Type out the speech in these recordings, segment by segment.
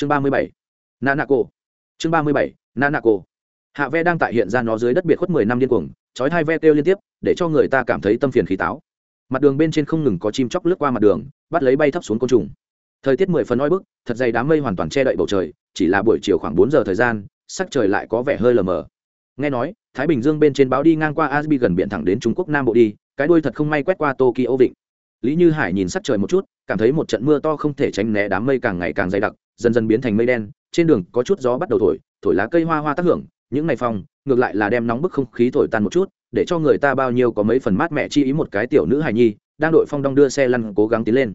chương ba mươi bảy nanaco chương ba mươi bảy nanaco hạ ve đang tại hiện ra nó dưới đất biệt khuất mười năm điên cuồng, chói hai ve kêu liên tiếp, để cho người ta cảm thấy tâm phiền khí táo. Mặt đường bên trên không ngừng có chim chóc lướt qua mặt đường, bắt lấy bay thấp xuống côn trùng. Thời tiết mười phần oi bức, thật dày đám mây hoàn toàn che đậy bầu trời, chỉ là buổi chiều khoảng bốn giờ thời gian, sắc trời lại có vẻ hơi lờ mờ. Nghe nói, thái bình dương bên trên báo đi ngang qua asbi gần biển thẳng đến trung quốc nam bộ đi, cái đuôi thật không may quét qua tokyo vịnh. Lý như hải nhìn sắc trời một chút, cảm thấy một trận mưa to không thể tránh né đám mây càng ngày càng dày đặc dần dần biến thành mây đen, trên đường có chút gió bắt đầu thổi thổi lá cây hoa hoa tác hưởng, những ngày phong, ngược lại là đem nóng bức không khí thổi tan một chút, để cho người ta bao nhiêu có mấy phần mát mẹ chi ý một cái tiểu nữ hài nhi, đang đội phong đong đưa xe lăn cố gắng tiến lên.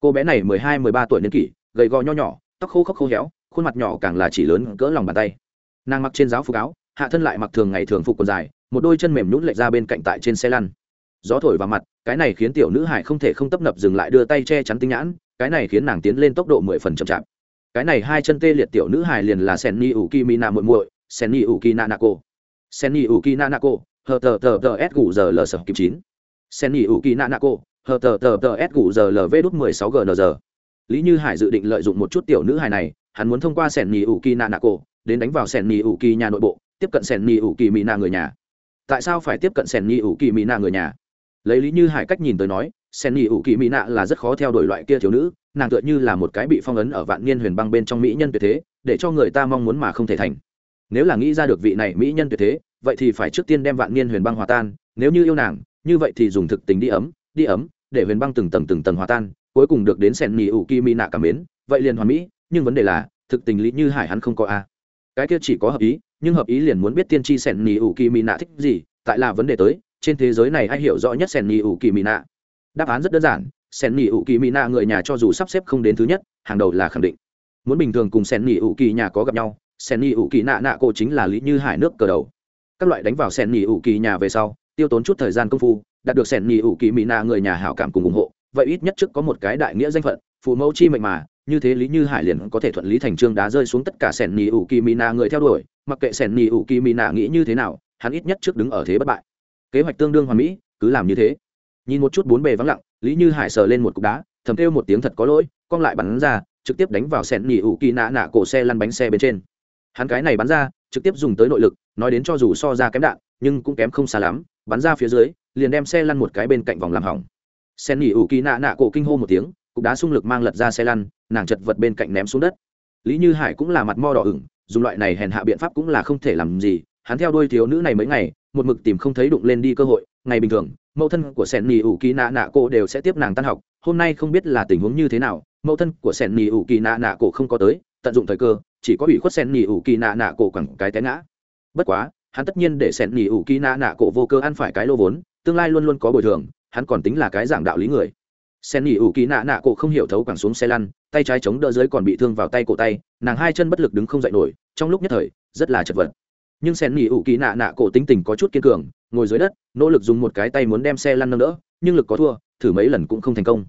Cô bé này mười hai, mười ba tuổi niên kỷ, gầy gò nho nhỏ, tóc khô khốc khô héo, khuôn mặt nhỏ càng là chỉ lớn cỡ lòng bàn tay. Nàng mặc trên giáo phục áo, hạ thân lại mặc thường ngày thường phục quần dài, một đôi chân mềm nhún lệch ra bên cạnh tại trên xe lăn. Gió thổi vào mặt, cái này khiến tiểu nữ hải không thể không tấp nập dừng lại đưa tay che chắn tinh nhãn, cái này khiến nàng tiến lên tốc độ mười phần chậm chạp cái này hai chân tê liệt tiểu nữ hài liền là sen ni ủ ki mina muội muội sen ni ủ ki nanako sen ni ủ ki nanako hờ tờ tờ tờ s gù giờ l sập kịp chín. Sen ni ủ ki nanako hờ tờ tờ tờ s gù giờ l v đút mười sáu gnz lý như hải dự định lợi dụng một chút tiểu nữ hài này, hắn muốn thông qua sen ni ủ ki nanako đến đánh vào sen ni ủ ki nhà nội bộ, tiếp cận sen ni ủ ki mina người nhà. Tại sao phải tiếp cận sen ni ủ ki mina người nhà? Lấy lý như hải cách nhìn tới nói, sen ni ủ mỹ nạo là rất khó theo đuổi loại kia thiếu nữ, nàng tựa như là một cái bị phong ấn ở vạn niên huyền băng bên trong mỹ nhân tuyệt thế, để cho người ta mong muốn mà không thể thành. Nếu là nghĩ ra được vị này mỹ nhân tuyệt thế, vậy thì phải trước tiên đem vạn niên huyền băng hòa tan, nếu như yêu nàng, như vậy thì dùng thực tình đi ấm đi ấm, để huyền băng từng tầng từng tầng hòa tan, cuối cùng được đến sen nỉ ủ kỳ mỹ nạ cảm mến, vậy liền hoàn mỹ, nhưng vấn đề là, thực tình lý như hải hắn không có a. Cái kia chỉ có hợp ý, nhưng hợp ý liền muốn biết tiên tri sen nỉ ủ kỳ mỹ nạ thích gì, tại là vấn đề tới trên thế giới này ai hiểu rõ nhất sen ni ủ kỳ mỹ nạ? Đáp án rất đơn giản sen ni ủ kỳ mỹ nạ người nhà cho dù sắp xếp không đến thứ nhất, hàng đầu là khẳng định. Muốn bình thường cùng sen ni ủ kỳ nhà có gặp nhau sen ni ủ kỳ nạ nạ cô chính là lý như hải nước cờ đầu. Các loại đánh vào sen ni ủ kỳ nhà về sau, tiêu tốn chút thời gian công phu, đạt được sen ni ủ kỳ mỹ nạ người nhà hảo cảm cùng ủng hộ, vậy ít nhất trước có một cái đại nghĩa danh phận, phụ mẫu chi mệnh mà, như thế lý như hải liền có thể thuận lý thành trương đá rơi xuống tất cả sen nỉ ủ kỳ mỹ nạ người theo đuổi, mặc kệ sen nỉ ủ kỳ mỹ nạ nghĩ như thế nào, hắn ít nhất trước đứng ở thế bất bại kế hoạch tương đương hoàn mỹ, cứ làm như thế. Nhìn một chút bốn bề vắng lặng, lý như hải sờ lên một cục đá, thầm kêu một tiếng thật có lỗi, cong lại bắn ra, trực tiếp đánh vào sẹn nỉ ủ kỳ nạ nạ cổ xe lăn bánh xe bên trên. Hắn cái này bắn ra, trực tiếp dùng tới nội lực, nói đến cho dù so ra kém đạn, nhưng cũng kém không xa lắm, bắn ra phía dưới, liền đem xe lăn một cái bên cạnh vòng làm hỏng. Sen nỉ ủ kỳ nạ nạ cổ kinh hô một tiếng, cục đá xung lực mang lật ra xe lăn, nàng chật vật bên cạnh ném xuống đất. Lý như hải cũng là mặt mo đỏ ửng, dùng loại này hèn hạ biện pháp cũng là không thể làm gì, hắn theo đuôi thiếu nữ này mấy ngày một mực tìm không thấy đụng lên đi cơ hội. Ngày bình thường, mẫu thân của sẻn nỉ ủ kỳ nạ nạ cổ đều sẽ tiếp nàng tan học. Hôm nay không biết là tình huống như thế nào, mẫu thân của sẻn nỉ ủ kỳ nạ nạ cổ không có tới, tận dụng thời cơ, chỉ có ủy khuất sẻn nỉ ủ kỳ nạ nạ cổ quẳng cái té ngã. Bất quá, hắn tất nhiên để sẻn nỉ ủ kỳ nạ nạ cổ vô cơ ăn phải cái lô vốn, tương lai luôn luôn có bồi thường, hắn còn tính là cái giảng đạo lý người. Sen nỉ ủ kỳ nạ nạ cổ không hiểu thấu quẳng xuống xe lăn, tay trái chống đỡ dưới còn bị thương vào tay cổ tay, nàng hai chân bất lực đứng không dậy nổi, trong lúc nhất thời, rất là chật vật nhưng sen nghỉ ủ kỳ nạ nạ cổ tính tình có chút kiên cường, ngồi dưới đất, nỗ lực dùng một cái tay muốn đem xe lăn nâng đỡ, nhưng lực có thua, thử mấy lần cũng không thành công.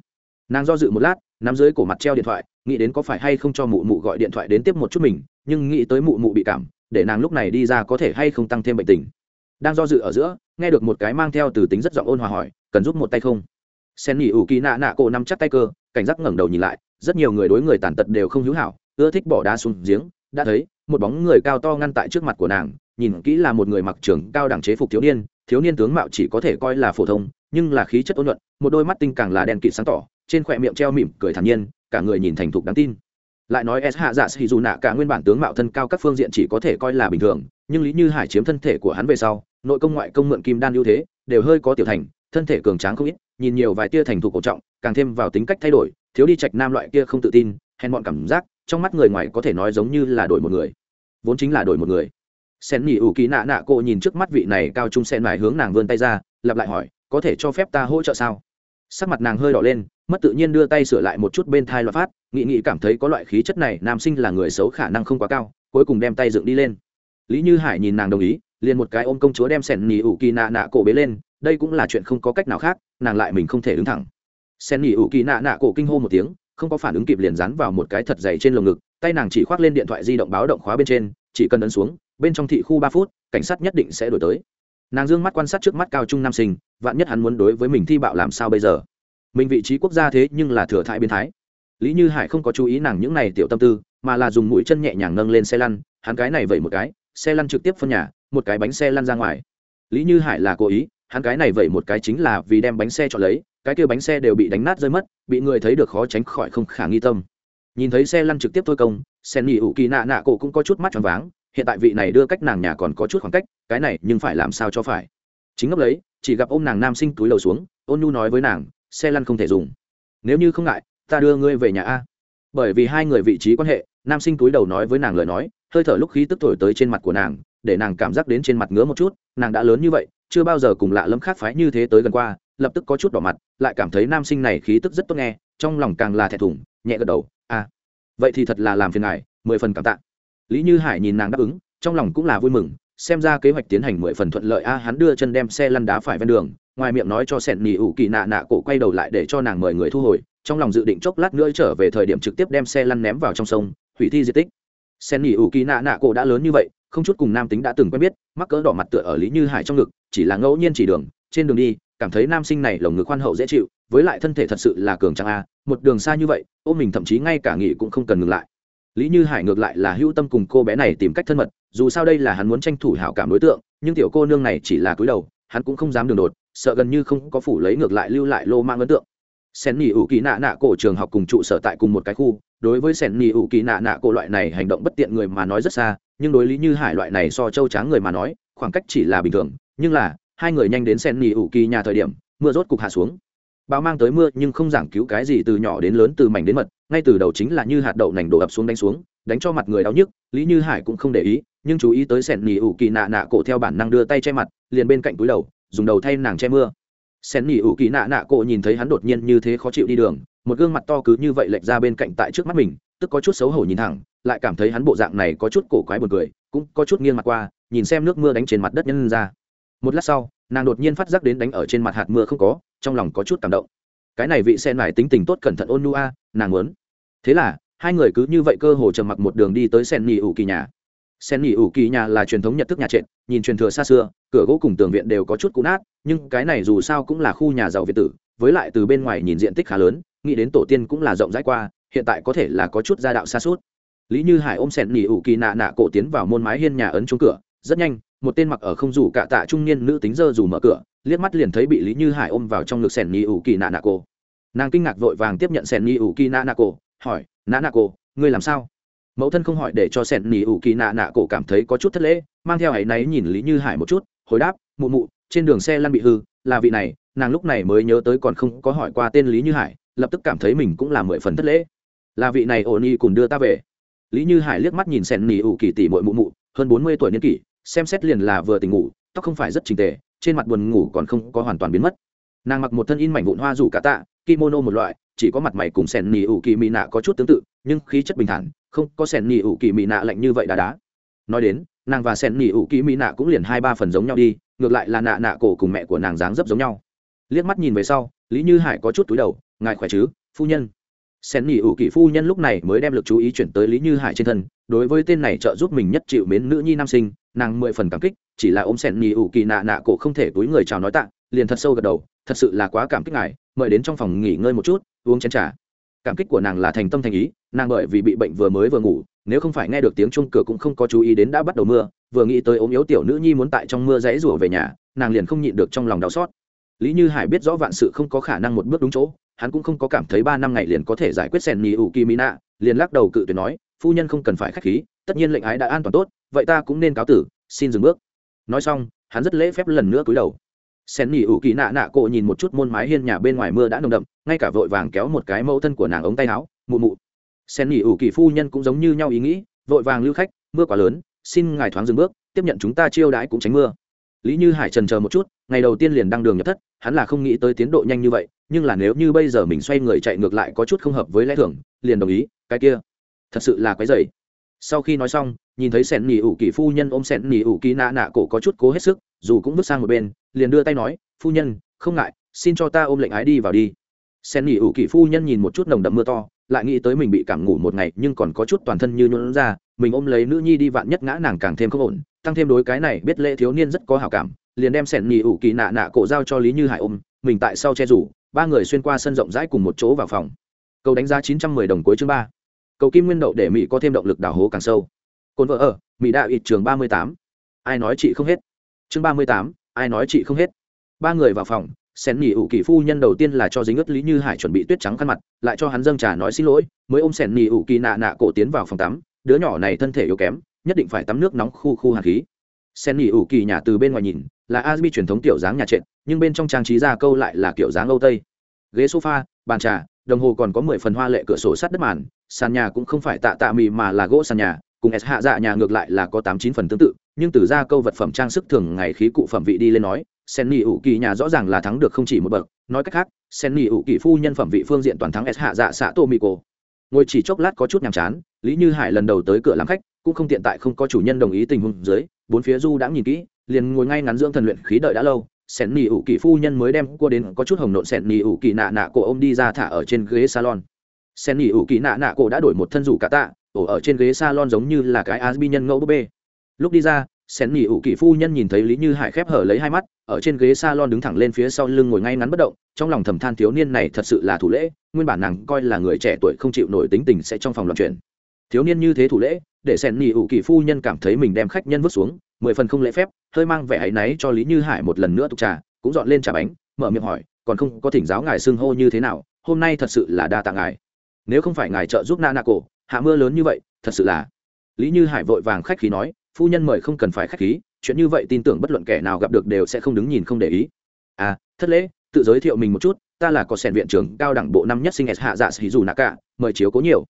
Nàng do dự một lát, nắm dưới cổ mặt treo điện thoại, nghĩ đến có phải hay không cho mụ mụ gọi điện thoại đến tiếp một chút mình, nhưng nghĩ tới mụ mụ bị cảm, để nàng lúc này đi ra có thể hay không tăng thêm bệnh tình. Đang do dự ở giữa, nghe được một cái mang theo từ tính rất giọng ôn hòa hỏi, cần giúp một tay không? Sen nghỉ ủ kỳ nạ nạ cổ nắm chắc tay cơ, cảnh giác ngẩng đầu nhìn lại, rất nhiều người đối người tàn tật đều không hữu hảo, ưa thích bỏ đá xuống giếng, đã thấy, một bóng người cao to ngăn tại trước mặt của nàng nhìn kỹ là một người mặc trưởng cao đẳng chế phục thiếu niên thiếu niên tướng mạo chỉ có thể coi là phổ thông, nhưng là khí chất ôn luận một đôi mắt tinh càng là đèn kịt sáng tỏ, trên khỏe miệng treo mỉm cười thản nhiên, cả người nhìn thành thục đáng tin. Lại nói s hạ dạ sĩ dù nạ cả nguyên bản tướng mạo thân cao các phương diện chỉ có thể coi là bình thường, nhưng lý như hải chiếm thân thể của hắn về sau, nội công ngoại công mượn kim đan ưu thế, đều hơi có tiểu thành, thân thể cường tráng không ít, nhìn nhiều vài tia thành thục cổ trọng, càng thêm vào tính cách thay đổi, thiếu đi trạch nam loại kia không tự tin, hèn bọn cảm giác, trong mắt người ngoài có thể nói giống như là đổi một người. Vốn chính là đổi một người sen nhị ủ kỳ nạ nạ cô nhìn trước mắt vị này cao trung sen mài hướng nàng vươn tay ra, lặp lại hỏi, có thể cho phép ta hỗ trợ sao? Sắc mặt nàng hơi đỏ lên, mất tự nhiên đưa tay sửa lại một chút bên thai loạt phát nghị nghị cảm thấy có loại khí chất này, nam sinh là người xấu khả năng không quá cao, cuối cùng đem tay dựng đi lên. Lý như hải nhìn nàng đồng ý, liền một cái ôm công chúa đem sẻn nhị ủ kỳ nạ nạ cổ bế lên, đây cũng là chuyện không có cách nào khác, nàng lại mình không thể đứng thẳng. Sen nhị ủ kỳ nạ nạ cổ kinh hô một tiếng, không có phản ứng kịp liền dán vào một cái thật dày trên lồng ngực, tay nàng chỉ khoác lên điện thoại di động báo động khóa bên trên chỉ cần ấn xuống, bên trong thị khu ba phút, cảnh sát nhất định sẽ đổi tới. Nàng dương mắt quan sát trước mắt cao trung nam sinh, vạn nhất hắn muốn đối với mình thi bạo làm sao bây giờ? Mình vị trí quốc gia thế nhưng là thừa thãi biến thái. Lý như hải không có chú ý nàng những này tiểu tâm tư, mà là dùng mũi chân nhẹ nhàng nâng lên xe lăn, hắn cái này vẩy một cái, xe lăn trực tiếp phân nhà, một cái bánh xe lăn ra ngoài. Lý như hải là cố ý, hắn cái này vẩy một cái chính là vì đem bánh xe cho lấy, cái kia bánh xe đều bị đánh nát rơi mất, bị người thấy được khó tránh khỏi không khả nghi tâm nhìn thấy xe lăn trực tiếp thôi công, sen nghỉ ủ kỳ nạ nạ cổ cũng có chút mắt tròn váng, hiện tại vị này đưa cách nàng nhà còn có chút khoảng cách, cái này nhưng phải làm sao cho phải. Chính ngốc lấy, chỉ gặp ôm nàng nam sinh túi đầu xuống, ôn nhu nói với nàng, xe lăn không thể dùng. Nếu như không ngại, ta đưa ngươi về nhà a. Bởi vì hai người vị trí quan hệ, nam sinh túi đầu nói với nàng lời nói, hơi thở lúc khí tức thổi tới trên mặt của nàng, để nàng cảm giác đến trên mặt ngứa một chút, nàng đã lớn như vậy, chưa bao giờ cùng lạ lẫm khác phái như thế tới gần qua, lập tức có chút đỏ mặt, lại cảm thấy nam sinh này khí tức rất tốt nghe, trong lòng càng là thẹn thùng, nhẹ gật đầu à vậy thì thật là làm phiền ngài, mười phần cảm tạ. Lý như hải nhìn nàng đáp ứng, trong lòng cũng là vui mừng, xem ra kế hoạch tiến hành mười phần thuận lợi a, hắn đưa chân đem xe lăn đá phải ven đường, ngoài miệng nói cho sẹn nỉ ủ kỳ nạ nạ cổ quay đầu lại để cho nàng mời người thu hồi, trong lòng dự định chốc lát nữa trở về thời điểm trực tiếp đem xe lăn ném vào trong sông, hủy thi di tích. Sen nỉ ủ kỳ nạ nạ cổ đã lớn như vậy, không chút cùng nam tính đã từng quen biết, mắc cỡ đỏ mặt tựa ở lý như hải trong ngực, chỉ là ngẫu nhiên chỉ đường, trên đường đi cảm thấy nam sinh này lồng ngực khoan hậu dễ chịu, với lại thân thể thật sự là cường trang a, một đường xa như vậy, ôm mình thậm chí ngay cả nghỉ cũng không cần ngừng lại. Lý như hải ngược lại là hữu tâm cùng cô bé này tìm cách thân mật, dù sao đây là hắn muốn tranh thủ hảo cảm đối tượng, nhưng tiểu cô nương này chỉ là cúi đầu, hắn cũng không dám đường đột, sợ gần như không có phủ lấy ngược lại lưu lại lô mang ấn tượng. Sen nỉ ủ kỳ nạ nạ cổ trường học cùng trụ sở tại cùng một cái khu, đối với sen nỉ ủ kỳ nạ nạ cổ loại này hành động bất tiện người mà nói rất xa, nhưng đối lý như hải loại này so châu tráng người mà nói, khoảng cách chỉ là bình thường, nhưng là hai người nhanh đến sen nỉ ủ kỳ nhà thời điểm, mưa rốt cục hạ xuống. Báo mang tới mưa nhưng không giảng cứu cái gì từ nhỏ đến lớn, từ mảnh đến mật, ngay từ đầu chính là như hạt đậu nành đổ ập xuống đánh xuống, đánh cho mặt người đau nhức, lý như hải cũng không để ý, nhưng chú ý tới sẻn nỉ ủ kỳ nạ nạ cổ theo bản năng đưa tay che mặt, liền bên cạnh túi đầu, dùng đầu thay nàng che mưa. Sẻn nỉ ủ kỳ nạ nạ cổ nhìn thấy hắn đột nhiên như thế khó chịu đi đường, một gương mặt to cứ như vậy lệch ra bên cạnh tại trước mắt mình, tức có chút xấu hổ nhìn thẳng, lại cảm thấy hắn bộ dạng này có chút cổ quái buồn cười, cũng có chút nghiêng mặt qua, nhìn xem nước mưa đánh trên mặt đất nhân ra một lát sau, nàng đột nhiên phát giác đến đánh ở trên mặt hạt mưa không có, trong lòng có chút cảm động. Cái này vị sen mải tính tình tốt cẩn thận ôn nu a, nàng muốn. Thế là, hai người cứ như vậy cơ hồ trầm mặc một đường đi tới sen nhì ủ kỳ nhà. Sen nhì ủ kỳ nhà là truyền thống nhật thức nhà trệt, nhìn truyền thừa xa xưa, cửa gỗ cùng tường viện đều có chút cũ nát, nhưng cái này dù sao cũng là khu nhà giàu việt tử, với lại từ bên ngoài nhìn diện tích khá lớn, nghĩ đến tổ tiên cũng là rộng rãi qua, hiện tại có thể là có chút gia đạo xa suốt. Lý như hải ôm sen nhì ủ kỳ nạ nạ cổ tiến vào môn mái hiên nhà ấn trúng cửa, rất nhanh một tên mặc ở không dù cả tạ trung niên nữ tính dơ dù mở cửa, liếc mắt liền thấy bị lý như hải ôm vào trong ngực sẻn nỉ ủ kỳ nạ nạ cổ. Nàng kinh ngạc vội vàng tiếp nhận sẻn nỉ ủ kỳ nạ nạ cổ, hỏi, nạ nạ cổ, ngươi làm sao? Mẫu thân không hỏi để cho sẻn nỉ ủ kỳ nạ nạ cổ cảm thấy có chút thất lễ, mang theo áy náy nhìn lý như hải một chút, hồi đáp, mụ mụ, trên đường xe lăn bị hư, là vị này. Nàng lúc này mới nhớ tới còn không có hỏi qua tên lý như hải, lập tức cảm thấy mình cũng là mười phần thất lễ. Là vị này ổn y cùng đưa ta về. Lý như hải liếc mắt nhìn sẻn nỉ ủ kỳ tỷ mội mụ mụ, hơn bốn mươi tuổi niên kỷ xem xét liền là vừa tỉnh ngủ, tóc không phải rất trình tề, trên mặt buồn ngủ còn không có hoàn toàn biến mất. Nàng mặc một thân in mảnh vụn hoa rủ cả tạ, kimono một loại, chỉ có mặt mày cùng sẻn nỉ ủ kỳ mị nạ có chút tương tự, nhưng khí chất bình thản, không có sẻn nỉ ủ kỳ mị nạ lạnh như vậy đá đá. Nói đến, nàng và sẻn nỉ ủ kỳ mị nạ cũng liền hai ba phần giống nhau đi, ngược lại là nạ nạ cổ cùng mẹ của nàng dáng dấp giống nhau. Liếc mắt nhìn về sau, lý như hải có chút túi đầu, ngài khỏe chứ, phu nhân? Sen nhị ủ kỳ phu nhân lúc này mới đem lực chú ý chuyển tới lý như hải trên thân, đối với tên này trợ giúp mình nhất chịu mến nữ nhi nam sinh nàng mười phần cảm kích, chỉ là ôm sẻn nhì ủ kỳ nạ nạ cổ không thể túi người chào nói tạ, liền thật sâu gật đầu, thật sự là quá cảm kích ngài, mời đến trong phòng nghỉ ngơi một chút, uống chén trà. Cảm kích của nàng là thành tâm thành ý, nàng bởi vì bị bệnh vừa mới vừa ngủ, nếu không phải nghe được tiếng chung cửa cũng không có chú ý đến đã bắt đầu mưa, vừa nghĩ tới ốm yếu tiểu nữ nhi muốn tại trong mưa rẽ rủa về nhà, nàng liền không nhịn được trong lòng đau xót. Lý như hải biết rõ vạn sự không có khả năng một bước đúng chỗ, hắn cũng không có cảm thấy ba năm ngày liền có thể giải quyết sen nhì ủ kỳ mỹ nạ, liền lắc đầu cự tuyệt nói, phu nhân không cần phải k h á c h khí, tất nhiên lệnh ái đã an toàn tốt vậy ta cũng nên cáo tử, xin dừng bước. Nói xong, hắn rất lễ phép lần nữa cúi đầu. Sen nỉ ủ kỳ nạ nạ cộ nhìn một chút môn mái hiên nhà bên ngoài mưa đã nồng đậm, ngay cả vội vàng kéo một cái mẫu thân của nàng ống tay áo, mụ mụ. Sen nỉ ủ kỳ phu nhân cũng giống như nhau ý nghĩ, vội vàng lưu khách, mưa quá lớn, xin ngài thoáng dừng bước, tiếp nhận chúng ta chiêu đãi cũng tránh mưa. Lý như hải trần chờ một chút, ngày đầu tiên liền đăng đường nhập thất, hắn là không nghĩ tới tiến độ nhanh như vậy, nhưng là nếu như bây giờ mình xoay người chạy ngược lại có chút không hợp với lẽ thường, liền đồng ý, cái kia, thật sự là quái dày sau khi nói xong, nhìn thấy sẻn nỉ ủ kỳ phu nhân ôm sẻn nỉ ủ kỳ nạ nạ cổ có chút cố hết sức, dù cũng bước sang một bên, liền đưa tay nói, phu nhân, không ngại, xin cho ta ôm lệnh ái đi vào đi. Sẻn nỉ ủ kỳ phu nhân nhìn một chút nồng đậm mưa to, lại nghĩ tới mình bị cảm ngủ một ngày nhưng còn có chút toàn thân như nhuận ra, mình ôm lấy nữ nhi đi vạn nhất ngã nàng càng thêm không ổn, tăng thêm đối cái này biết lễ thiếu niên rất có hảo cảm, liền đem sẻn nỉ ủ kỳ nạ nạ cổ giao cho lý như hải ôm, mình tại sau che rủ, ba người xuyên qua sân rộng rãi cùng một chỗ vào phòng. Câu đánh giá chín trăm mười đồng cuối chương ba cầu kim nguyên đậu để mỹ có thêm động lực đào hố càng sâu. Cồn vợ ở, mỹ đạo ít trường ba mươi tám. Ai nói chị không hết? Chương ba mươi tám, ai nói chị không hết? Ba người vào phòng, sen nỉ ủ kỳ phu nhân đầu tiên là cho dính ướt lý như hải chuẩn bị tuyết trắng khăn mặt, lại cho hắn dâng trà nói xin lỗi, mới ôm sen nỉ ủ kỳ nạ nạ cổ tiến vào phòng tắm. Đứa nhỏ này thân thể yếu kém, nhất định phải tắm nước nóng khu khu hạt khí. Sen nỉ ủ kỳ nhà từ bên ngoài nhìn, là asbi truyền thống tiểu dáng nhà trệt, nhưng bên trong trang trí ra câu lại là kiểu dáng âu tây. Ghế sofa, bàn trà, đồng hồ còn có mười phần hoa lệ cửa sổ sắt đất màn sàn nhà cũng không phải tạ tạ mì mà là gỗ sàn nhà, cùng s hạ dạ nhà ngược lại là có tám chín phần tương tự, nhưng từ ra câu vật phẩm trang sức thường ngày khí cụ phẩm vị đi lên nói sen ni ủ kỳ nhà rõ ràng là thắng được không chỉ một bậc, nói cách khác sen ni ủ kỳ phu nhân phẩm vị phương diện toàn thắng s hạ dạ xạ tô mì cô ngồi chỉ chốc lát có chút nhàm chán, lý như hải lần đầu tới cửa làm khách, cũng không tiện tại không có chủ nhân đồng ý tình huống dưới, bốn phía du đã nhìn kỹ, liền ngồi ngay ngắn dưỡng thần luyện khí đợi đã lâu sen nỉ ủ kỳ phu nhân mới đem cua đến có chút hồng nộn sen nỉ ủ kỳ nạ nạ cổ ô m đi ra thả ở trên ghế salon sen nghỉ ủ kỳ nạ nạ cổ đã đổi một thân rủ cả tạ, ổ ở trên ghế salon giống như là cái asbi nhân ngẫu búp bê. Lúc đi ra, sen nghỉ ủ kỳ phu nhân nhìn thấy lý như hải khép hở lấy hai mắt, ở trên ghế salon đứng thẳng lên phía sau lưng ngồi ngay ngắn bất động, trong lòng thầm than thiếu niên này thật sự là thủ lễ, nguyên bản nàng coi là người trẻ tuổi không chịu nổi tính tình sẽ trong phòng loạn chuyện thiếu niên như thế thủ lễ, để sen nghỉ ủ kỳ phu nhân cảm thấy mình đem khách nhân vứt xuống, mười phần không lễ phép, hơi mang vẻ áy náy cho lý như hải một lần nữa tục trà, cũng dọn lên trà bánh, mở miệng hỏi, còn không có thỉnh giáo ngài xưng hô như thế nào? Hôm nay thật sự là đa tạ ngài nếu không phải ngài trợ giúp na na cổ hạ mưa lớn như vậy, thật sự là. Lý như hải vội vàng khách khí nói, phu nhân mời không cần phải khách khí, chuyện như vậy tin tưởng bất luận kẻ nào gặp được đều sẽ không đứng nhìn không để ý. À thất lễ, tự giới thiệu mình một chút, ta là có sẻn viện trưởng cao đẳng bộ năm nhất sinh s hạ dạ sĩ dù nạ cả, mời chiếu cố nhiều.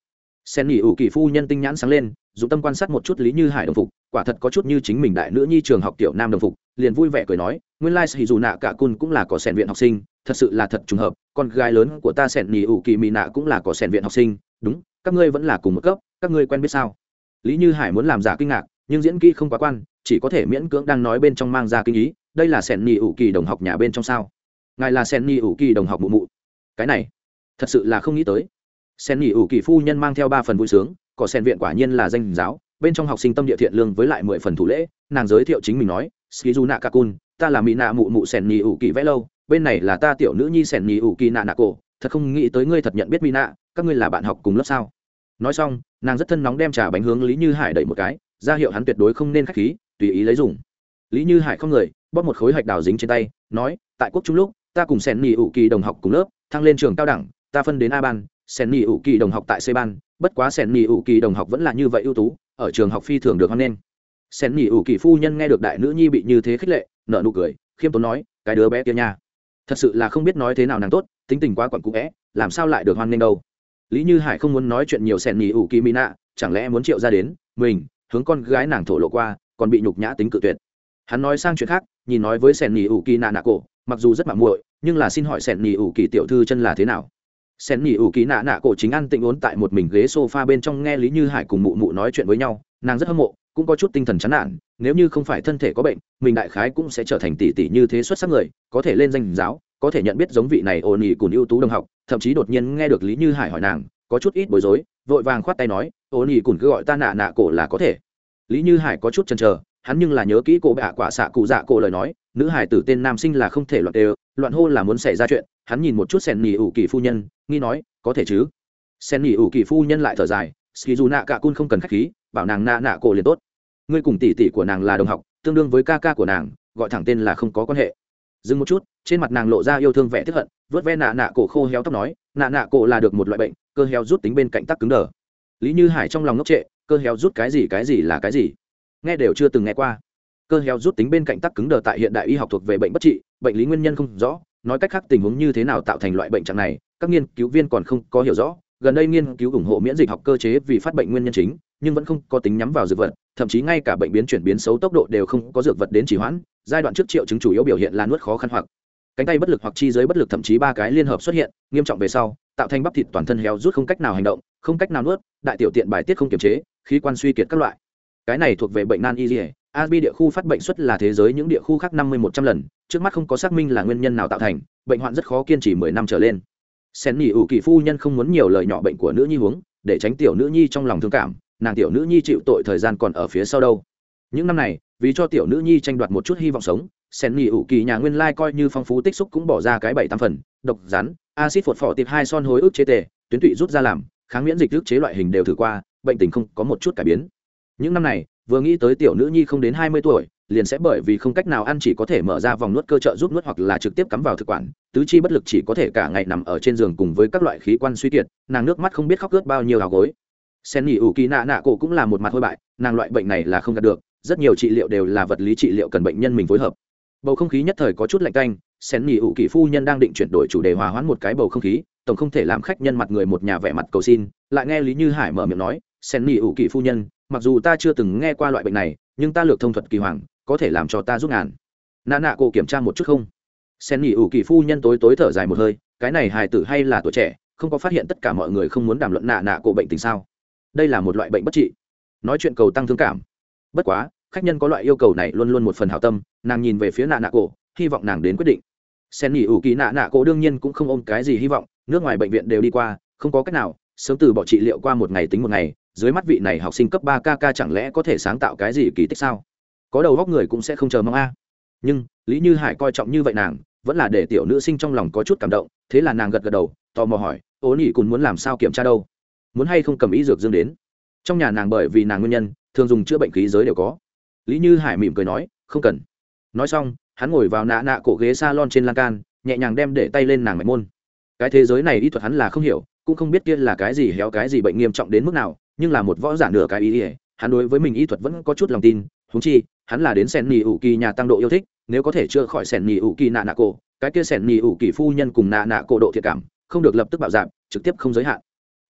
Sen nghỉ ủ kỳ phu nhân tinh nhãn sáng lên dùng tâm quan sát một chút lý như hải đồng phục, quả thật có chút như chính mình đại nữ nhi trường học tiểu nam đồng phục, liền vui vẻ cười nói, nguyên lai sĩ dù nạ cả cun cũng là có sẻn viện học sinh thật sự là thật trùng hợp, con gái lớn của ta sẻn nỉ ủ kỳ mỹ nạ cũng là có sẻn viện học sinh. Đúng, các ngươi vẫn là cùng một cấp, các ngươi quen biết sao? Lý như hải muốn làm giả kinh ngạc, nhưng diễn kỹ không quá quan, chỉ có thể miễn cưỡng đang nói bên trong mang ra kinh ý, đây là sẻn nỉ ủ kỳ đồng học nhà bên trong sao? Ngài là sẻn nỉ ủ kỳ đồng học mụ mụ. Cái này, thật sự là không nghĩ tới. Sẻn nỉ ủ kỳ phu nhân mang theo ba phần vui sướng có Sẻn viện quả nhiên là danh giáo, bên trong học sinh tâm địa thiện lương với lại mười phần thủ lễ, nàng giới thiệu chính mình nói, skizu nạ kakun ta là mỹ nạ mụ mụ sẻn nỉ ủ kỳ vẽ lâu bên này là ta tiểu nữ nhi sẻn nhì ủ kỳ nạ nạ cổ, thật không nghĩ tới ngươi thật nhận biết mỹ nạ các ngươi là bạn học cùng lớp sao? Nói xong, nàng rất thân nóng đem trà bánh hướng lý như hải đẩy một cái, ra hiệu hắn tuyệt đối không nên k h á c h khí, tùy ý lấy dùng. Lý như hải không người, bóp một khối hạch đào dính trên tay, nói, tại quốc trung lúc, ta cùng sẻn nhì ủ kỳ đồng học cùng lớp, thăng lên trường cao đẳng, ta phân đến a ban, sẻn nhì ủ kỳ đồng học tại c ban, bất quá sẻn nhì ủ kỳ đồng học vẫn là như vậy ưu tú, ở trường học phi thường được hoan nghênh. Sẻn nhì ủ kỳ phu nhân nghe được đại nữ nhi bị như thế khích lệ nợ nụ cười, khiêm tốn nói, cái đứa bé kia nha thật sự là không biết nói thế nào nàng tốt, tính tình quá quặn cũ vẽ làm sao lại được hoan nghênh đâu. Lý như hải không muốn nói chuyện nhiều sẻn nhì ủ kỳ mỹ nạ, chẳng lẽ muốn triệu ra đến, mình, hướng con gái nàng thổ lộ qua, còn bị nhục nhã tính cự tuyệt. Hắn nói sang chuyện khác, nhìn nói với sẻn nhì ủ kỳ nạ nạ cổ, mặc dù rất mạng muội, nhưng là xin hỏi sẻn nhì ủ kỳ tiểu thư chân là thế nào? Sen nghỉ ủ kỳ nạ nạ cổ chính ăn tịnh ốn tại một mình ghế sofa bên trong nghe lý như hải cùng mụ mụ nói chuyện với nhau, nàng rất hâm mộ, cũng có chút tinh thần chán nản, nếu như không phải thân thể có bệnh, mình đại khái cũng sẽ trở thành tỷ tỷ như thế xuất sắc người, có thể lên danh giáo, có thể nhận biết giống vị này ồn ỉ cùng ưu tú đồng học, thậm chí đột nhiên nghe được lý như hải hỏi nàng, có chút ít bối rối, vội vàng khoát tay nói ồn ỉ cùng cứ gọi ta nạ nạ cổ là có thể. Lý như hải có chút chần chờ hắn nhưng là nhớ kỹ cô bạ quả xạ cụ dạ cổ lời nói, nữ hải tử tên nam sinh là không thể loạn đều loạn hô là muốn xảy ra chuyện, hắn nhìn một chút sen nỉ ủ kỳ phu nhân, nghi nói, có thể chứ? Sen nỉ ủ kỳ phu nhân lại thở dài, ski dù nạ cả cun không cần k h á c h khí, bảo nàng nạ nạ cổ liền tốt. Ngươi cùng tỷ tỷ của nàng là đồng học, tương đương với ca ca của nàng, gọi thẳng tên là không có quan hệ. Dừng một chút, trên mặt nàng lộ ra yêu thương vẻ tiếp hận vớt ve nạ nạ cổ khô héo tóc nói nạ nạ cổ là được một loại bệnh, cơ héo rút tính bên cạnh tắc cứng đờ. Lý như hải trong lòng ngốc trệ, cơ héo rút cái gì cái gì là cái gì? Nghe đều chưa từng nghe qua. Cơ heo rút tính bên cạnh tắc cứng đờ tại hiện đại y học thuộc về bệnh bất trị, bệnh lý nguyên nhân không rõ, nói cách khác tình huống như thế nào tạo thành loại bệnh trạng này, các nghiên cứu viên còn không có hiểu rõ. Gần đây nghiên cứu ủng hộ miễn dịch học cơ chế vì phát bệnh nguyên nhân chính, nhưng vẫn không có tính nhắm vào dược vật, thậm chí ngay cả bệnh biến chuyển biến xấu tốc độ đều không có dược vật đến chỉ hoãn, giai đoạn trước triệu chứng chủ yếu biểu hiện là nuốt khó khăn hoặc cánh tay bất lực hoặc chi giới bất lực, thậm chí ba cái liên hợp xuất hiện, nghiêm trọng về sau, tạo thành bắp thịt toàn thân héo rút không cách nào hành động, không cách nào nuốt, đại tiểu tiện bài tiết không kiềm chế, khí quan suy kiệt các loại cái này thuộc về bệnh nan y dỉa asbi địa khu phát bệnh suất là thế giới những địa khu khác năm mươi một trăm lần, trước mắt không có xác minh là nguyên nhân nào tạo thành, bệnh hoạn rất khó kiên trì mười năm trở lên. Sen nghỉ ủ kỳ phu nhân không muốn nhiều lời nhỏ bệnh của nữ nhi huống, để tránh tiểu nữ nhi trong lòng thương cảm, nàng tiểu nữ nhi chịu tội thời gian còn ở phía sau đâu. Những năm này, vì cho tiểu nữ nhi tranh đoạt một chút hy vọng sống, sen nghỉ ủ kỳ nhà nguyên lai coi như phong phú tích xúc cũng bỏ ra cái bảy tám phần, độc rắn acid phột phỏ tiệp hai son hối ức chế tề, tuyến tụy rút ra làm, kháng miễn dịch ức chế loại hình đều thử qua, bệnh tình không có một chút cải biến những năm này, vừa nghĩ tới tiểu nữ nhi không đến hai mươi tuổi, liền sẽ bởi vì không cách nào ăn chỉ có thể mở ra vòng nuốt cơ trợ giúp nuốt hoặc là trực tiếp cắm vào thực quản, tứ chi bất lực chỉ có thể cả ngày nằm ở trên giường cùng với các loại khí quan suy kiệt, nàng nước mắt không biết khóc ướt bao nhiêu hào gối. Sen nghỉ ủ kỳ nạ nạ cổ cũng là một mặt hôi bại, nàng loại bệnh này là không đạt được, rất nhiều trị liệu đều là vật lý trị liệu cần bệnh nhân mình phối hợp. Bầu không khí nhất thời có chút lạnh canh sen nghỉ ủ kỳ phu nhân đang định chuyển đổi chủ đề hòa hoãn một cái bầu không khí, tổng không thể làm khách nhân mặt người một nhà vẻ mặt cầu xin, lại nghe lý như hải mở miệng nói, sen nghỉ ủ kỳ phu nhân mặc dù ta chưa từng nghe qua loại bệnh này, nhưng ta lược thông thuật kỳ hoàng, có thể làm cho ta giúp ngàn. Nạ nạ cổ kiểm tra một chút không? Sen nghỉ ủ kỳ phu nhân tối tối thở dài một hơi, cái này hài tử hay là tuổi trẻ, không có phát hiện tất cả mọi người không muốn đàm luận nạ nạ cổ bệnh tình sao? Đây là một loại bệnh bất trị. Nói chuyện cầu tăng thương cảm. Bất quá, khách nhân có loại yêu cầu này luôn luôn một phần hảo tâm, nàng nhìn về phía nạ nạ cổ, hy vọng nàng đến quyết định. Sen nghỉ ủ kỳ nạ nạ cổ đương nhiên cũng không ôm cái gì hy vọng, nước ngoài bệnh viện đều đi qua, không có cách nào, sớm từ bỏ trị liệu qua một ngày tính một ngày dưới mắt vị này học sinh cấp ba kk chẳng lẽ có thể sáng tạo cái gì kỳ tích sao? Có đầu góc người cũng sẽ không chờ mong a. Nhưng, lý như hải coi trọng như vậy nàng, vẫn là để tiểu nữ sinh trong lòng có chút cảm động, thế là nàng gật gật đầu, tò mò hỏi ố nỉ cũng muốn làm sao kiểm tra đâu? Muốn hay không cầm ý dược dương đến? Trong nhà nàng bởi vì nàng nguyên nhân, thường dùng chữa bệnh khí giới đều có. Lý như hải mỉm cười nói, không cần. Nói xong, hắn ngồi vào nạ nạ cổ ghế s a lon trên lan can, nhẹ nhàng đem để tay lên nàng mạch môn. Cái thế giới này y thuật hắn là không hiểu, cũng không biết kia là cái gì héo cái gì bệnh nghiêm trọng đến mức nào nhưng là một võ giả nửa cái ý ỉa hắn đối với mình y thuật vẫn có chút lòng tin húng chi hắn là đến sen nỉ ủ kỳ nhà tăng độ yêu thích nếu có thể chữa khỏi sen nỉ ủ kỳ nạ nạ cổ cái kia sen nỉ ủ kỳ phu nhân cùng nạ nạ cổ độ thiệt cảm không được lập tức bạo giảm, trực tiếp không giới hạn.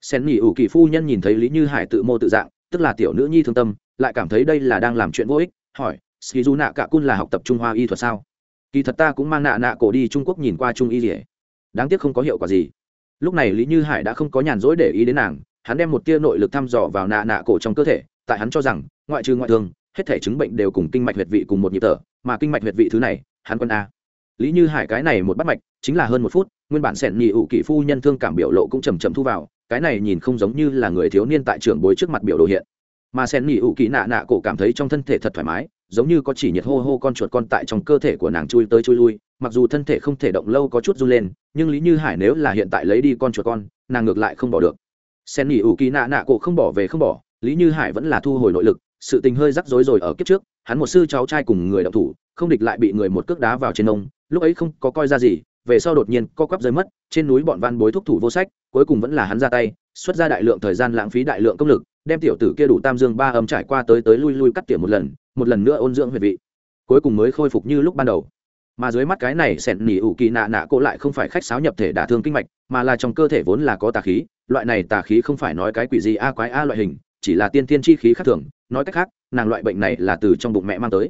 Sen nỉ ủ kỳ phu nhân nhìn thấy lý như hải tự mô tự dạng tức là tiểu nữ nhi thương tâm lại cảm thấy đây là đang làm chuyện vô ích hỏi ski du nạ cả cun là học tập trung hoa y thuật sao? Kỳ thật ta cũng mang nạ nạ cổ đi trung quốc nhìn qua trung y rỉa đáng tiếc không có hiệu quả gì. Lúc này lý như hải đã không có nhàn rỗi để ý đến nàng hắn đem một tia nội lực thăm dò vào nạ nạ cổ trong cơ thể, tại hắn cho rằng, ngoại trừ ngoại thương, hết thể chứng bệnh đều cùng kinh mạch huyệt vị cùng một nhịp thở, mà kinh mạch huyệt vị thứ này, hắn quân a. Lý như hải cái này một bắt mạch, chính là hơn một phút, nguyên bản sẻn nhị ủ kỷ phu nhân thương cảm biểu lộ cũng chầm chậm thu vào, cái này nhìn không giống như là người thiếu niên tại trường bối trước mặt biểu đồ hiện. Mà sẻn nhị ủ kỷ nạ nạ cổ cảm thấy trong thân thể thật thoải mái, giống như có chỉ nhiệt hô hô con chuột con tại trong cơ thể của nàng chui tới chui lui, mặc dù thân thể không thể động lâu có chút run lên, nhưng lý như hải nếu là hiện tại lấy đi con chuột con, nàng ngược lại không bỏ được sen nhị ủ kỳ nạ nạ cổ không bỏ về không bỏ, lý như hải vẫn là thu hồi nội lực, sự tình hơi rắc rối rồi ở kiếp trước, hắn một sư cháu trai cùng người đọc thủ, không địch lại bị người một cước đá vào trên ông. lúc ấy không có coi ra gì, về sau đột nhiên co quắp rơi mất, trên núi bọn văn bối thúc thủ vô sách, cuối cùng vẫn là hắn ra tay, xuất ra đại lượng thời gian lãng phí đại lượng công lực, đem tiểu tử kia đủ tam dương ba âm trải qua tới tới lui lui cắt tỉa một lần một lần nữa ôn dưỡng huyệt vị cuối cùng mới khôi phục như lúc ban đầu mà dưới mắt cái này sẹn nỉ ủ kỳ nạ nạ cổ lại không phải khách sáo nhập thể đả thương kinh mạch, mà là trong cơ thể vốn là có tà khí loại này tà khí không phải nói cái quỷ gì a quái a loại hình, chỉ là tiên tiên chi khí khác thường, nói cách khác, nàng loại bệnh này là từ trong bụng mẹ mang tới.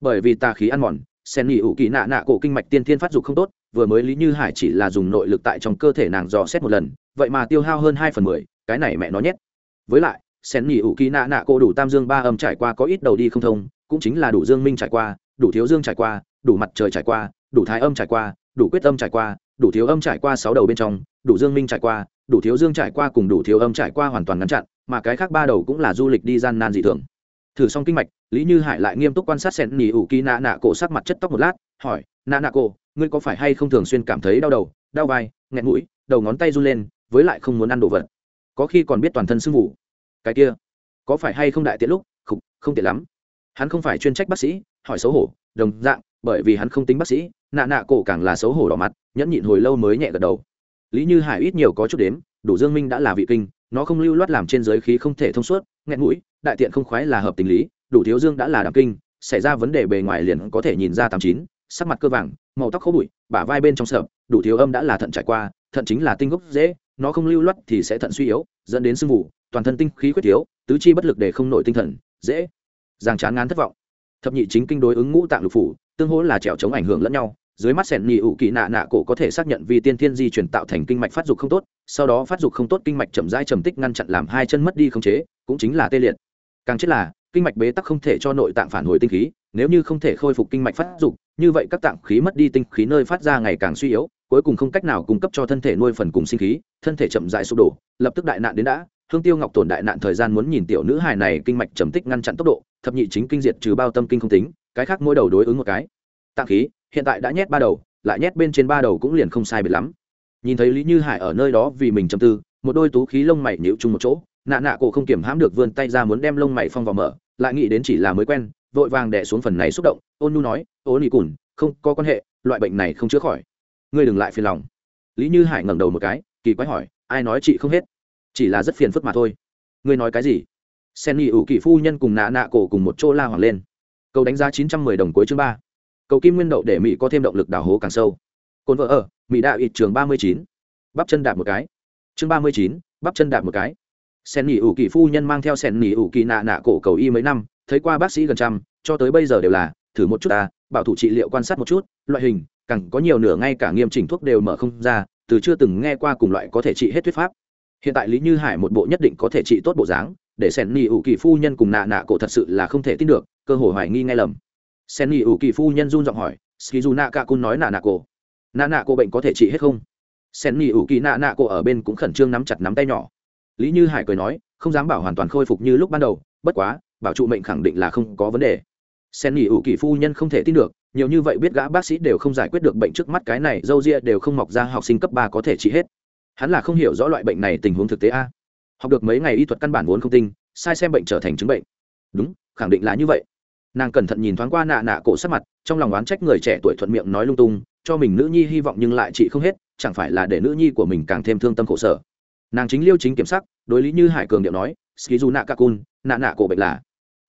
Bởi vì tà khí ăn mòn, sen nghỉ ủ kỳ nạ nạ cổ kinh mạch tiên tiên phát dục không tốt, vừa mới lý như hải chỉ là dùng nội lực tại trong cơ thể nàng dò xét một lần, vậy mà tiêu hao hơn hai phần mười, cái này mẹ nó nhét. Với lại, sen nghỉ ủ kỳ nạ nạ cổ đủ tam dương ba âm trải qua có ít đầu đi không thông, cũng chính là đủ dương minh trải qua, đủ thiếu dương trải qua, đủ mặt trời trải qua, đủ thái âm trải qua, đủ quyết âm trải qua, đủ thiếu âm trải qua sáu đầu bên trong, đủ dương minh trải qua đủ thiếu dương trải qua cùng đủ thiếu âm trải qua hoàn toàn ngăn chặn mà cái khác ba đầu cũng là du lịch đi gian nan dị thường. Thử xong kinh mạch lý như hải lại nghiêm túc quan sát sen nỉ ủ kỳ nạ nạ cổ sắc mặt chất tóc một lát hỏi nạ nạ cổ ngươi có phải hay không thường xuyên cảm thấy đau đầu đau vai nghẹn mũi đầu ngón tay run lên với lại không muốn ăn đồ vật? Có khi còn biết toàn thân sưng vụ cái kia có phải hay không đại tiện lúc? Không, không tiện lắm. Hắn không phải chuyên trách bác sĩ hỏi xấu hổ đồng dạng bởi vì hắn không tính bác sĩ nạ nạ cổ càng là xấu hổ đỏ mặt nhẫn nhịn hồi lâu mới nhẹ gật đầu lý như hải ít nhiều có chút đếm, đủ dương minh đã là vị kinh, nó không lưu loát làm trên giới khí không thể thông suốt, nghẹn mũi, đại tiện không khoái là hợp tình lý, đủ thiếu dương đã là đảm kinh, xảy ra vấn đề bề ngoài liền có thể nhìn ra tám chín, sắc mặt cơ vàng, màu tóc khô bụi, bả vai bên trong sợp, đủ thiếu âm đã là thận trải qua, thận chính là tinh gốc dễ, nó không lưu loát thì sẽ thận suy yếu, dẫn đến sưng vụ toàn thân tinh khí quyết thiếu, tứ chi bất lực để không nổi tinh thần, dễ giang chán ngán thất vọng. Thập nhị chính kinh đối ứng ngũ tạng lục phủ, tương hỗ là trèo chống ảnh hưởng lẫn nhau dưới mắt sẻn nhị ủ kỳ nạ nạ cổ có thể xác nhận vì tiên thiên di chuyển tạo thành kinh mạch phát dục không tốt, sau đó phát dục không tốt kinh mạch chậm rãi trầm tích ngăn chặn làm hai chân mất đi không chế, cũng chính là tê liệt. Càng chết là, kinh mạch bế tắc không thể cho nội tạng phản hồi tinh khí, nếu như không thể khôi phục kinh mạch phát dục, như vậy các tạng khí mất đi tinh khí nơi phát ra ngày càng suy yếu, cuối cùng không cách nào cung cấp cho thân thể nuôi phần cùng sinh khí, thân thể chậm rãi sụp đổ, lập tức đại nạn đến đã. Hương tiêu ngọc tổn đại nạn thời gian muốn nhìn tiểu nữ hài này kinh mạch trầm tích ngăn chặn tốc độ, thập nhị chính kinh diệt trừ bao tâm kinh không tính, cái khác mỗi đầu đối ứng một cái. Tạng khí hiện tại đã nhét ba đầu, lại nhét bên trên ba đầu cũng liền không sai biệt lắm. Nhìn thấy lý như hải ở nơi đó vì mình chầm tư, một đôi tú khí lông mày nhịu chung một chỗ, nạ nạ cổ không kiểm hãm được vươn tay ra muốn đem lông mày phong vào mở, lại nghĩ đến chỉ là mới quen, vội vàng đẻ xuống phần này xúc động, ôn nu nói ôn nị cùn, không có quan hệ, loại bệnh này không chữa khỏi. Ngươi đừng lại phiền lòng. Lý như hải ngẩng đầu một cái, kỳ quái hỏi, ai nói chị không hết? Chỉ là rất phiền phức mà thôi. Ngươi nói cái gì? Sen nghỉ ủ kỳ phu nhân cùng nạ nạ cổ cùng một chỗ la hoàng lên. Cầu đánh giá chín trăm mười đồng cuối chương ba cầu kim nguyên đậu để mỹ có thêm động lực đào hố càng sâu cồn vợ ở mỹ đạo ít trường ba mươi chín bắp chân đạp một cái chương ba mươi chín bắp chân đạp một cái sen nỉ ủ kỳ phu nhân mang theo sen nỉ ủ kỳ nạ nạ cổ cầu y mấy năm thấy qua bác sĩ gần trăm cho tới bây giờ đều là thử một chút ta bảo thủ trị liệu quan sát một chút loại hình càng có nhiều nửa ngay cả nghiêm chỉnh thuốc đều mở không ra từ chưa từng nghe qua cùng loại có thể trị hết thuyết pháp hiện tại lý như hải một bộ nhất định có thể trị tốt bộ dáng để sen nỉ ủ kỳ phu nhân cùng nạ nạ cổ thật sự là không thể tin được cơ hội hoài nghi ngay lầm sen nghỉ ủ kỳ phu nhân run giọng hỏi skizu nạ cả cun nói nạ nạ cổ nạ nạ cổ bệnh có thể trị hết không? Sen nghỉ ủ kỳ nạ nạ cổ ở bên cũng khẩn trương nắm chặt nắm tay nhỏ. Lý như hải cười nói, không dám bảo hoàn toàn khôi phục như lúc ban đầu, bất quá, bảo trụ mệnh khẳng định là không có vấn đề. Sen nghỉ ủ kỳ phu nhân không thể tin được, nhiều như vậy biết gã bác sĩ đều không giải quyết được bệnh trước mắt cái này, dâu ria đều không mọc ra học sinh cấp ba có thể trị hết. Hắn là không hiểu rõ loại bệnh này tình huống thực tế a. Học được mấy ngày y thuật căn bản vốn không tinh, sai xem bệnh trở thành chứng bệnh. Đúng, khẳng định là như vậy nàng cẩn thận nhìn thoáng qua nạ nạ cổ sắc mặt, trong lòng oán trách người trẻ tuổi thuận miệng nói lung tung, cho mình nữ nhi hy vọng nhưng lại chị không hết, chẳng phải là để nữ nhi của mình càng thêm thương tâm khổ sở. Nàng chính liêu chính kiểm sắc, đối lý như hải cường điệu nói ski du nạ ca cun, nạ nạ cổ bệnh là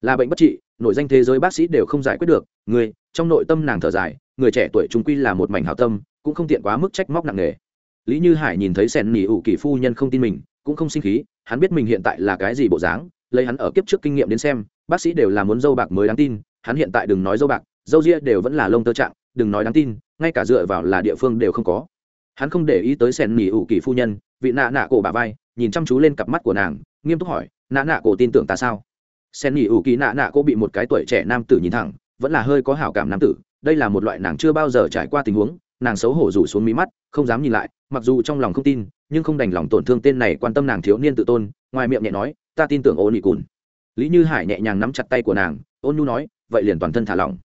là bệnh bất trị nội danh thế giới bác sĩ đều không giải quyết được, người, trong nội tâm nàng thở dài, người trẻ tuổi chúng quy là một mảnh hảo tâm, cũng không tiện quá mức trách móc nặng nề. Lý như hải nhìn thấy sẻn nỉ ủ kỳ phu nhân không tin mình, cũng không sinh khí, hắn biết mình hiện tại là cái gì bộ dáng lấy hắn ở kiếp trước kinh nghiệm đến xem, bác sĩ đều là muốn dâu bạc mới đáng tin, hắn hiện tại đừng nói dâu bạc, dâu ria đều vẫn là lông tơ trạng, đừng nói đáng tin, ngay cả dựa vào là địa phương đều không có. Hắn không để ý tới sẻn nỉ ủ kỳ phu nhân, vị nạ nạ cổ bà vai, nhìn chăm chú lên cặp mắt của nàng, nghiêm túc hỏi, nạ nạ cổ tin tưởng ta sao? Sen nỉ ủ kỳ nạ nạ cổ bị một cái tuổi trẻ nam tử nhìn thẳng, vẫn là hơi có hảo cảm nam tử, đây là một loại nàng chưa bao giờ trải qua tình huống nàng xấu hổ rủ xuống mí mắt, không dám nhìn lại, mặc dù trong lòng không tin, nhưng không đành lòng tổn thương tên này quan tâm nàng thiếu niên tự tôn, ngoài miệng nhẹ nói, ta tin tưởng ôn nị cùn lý như hải nhẹ nhàng nắm chặt tay của nàng, ôn nhu nói, vậy liền toàn thân thả lỏng.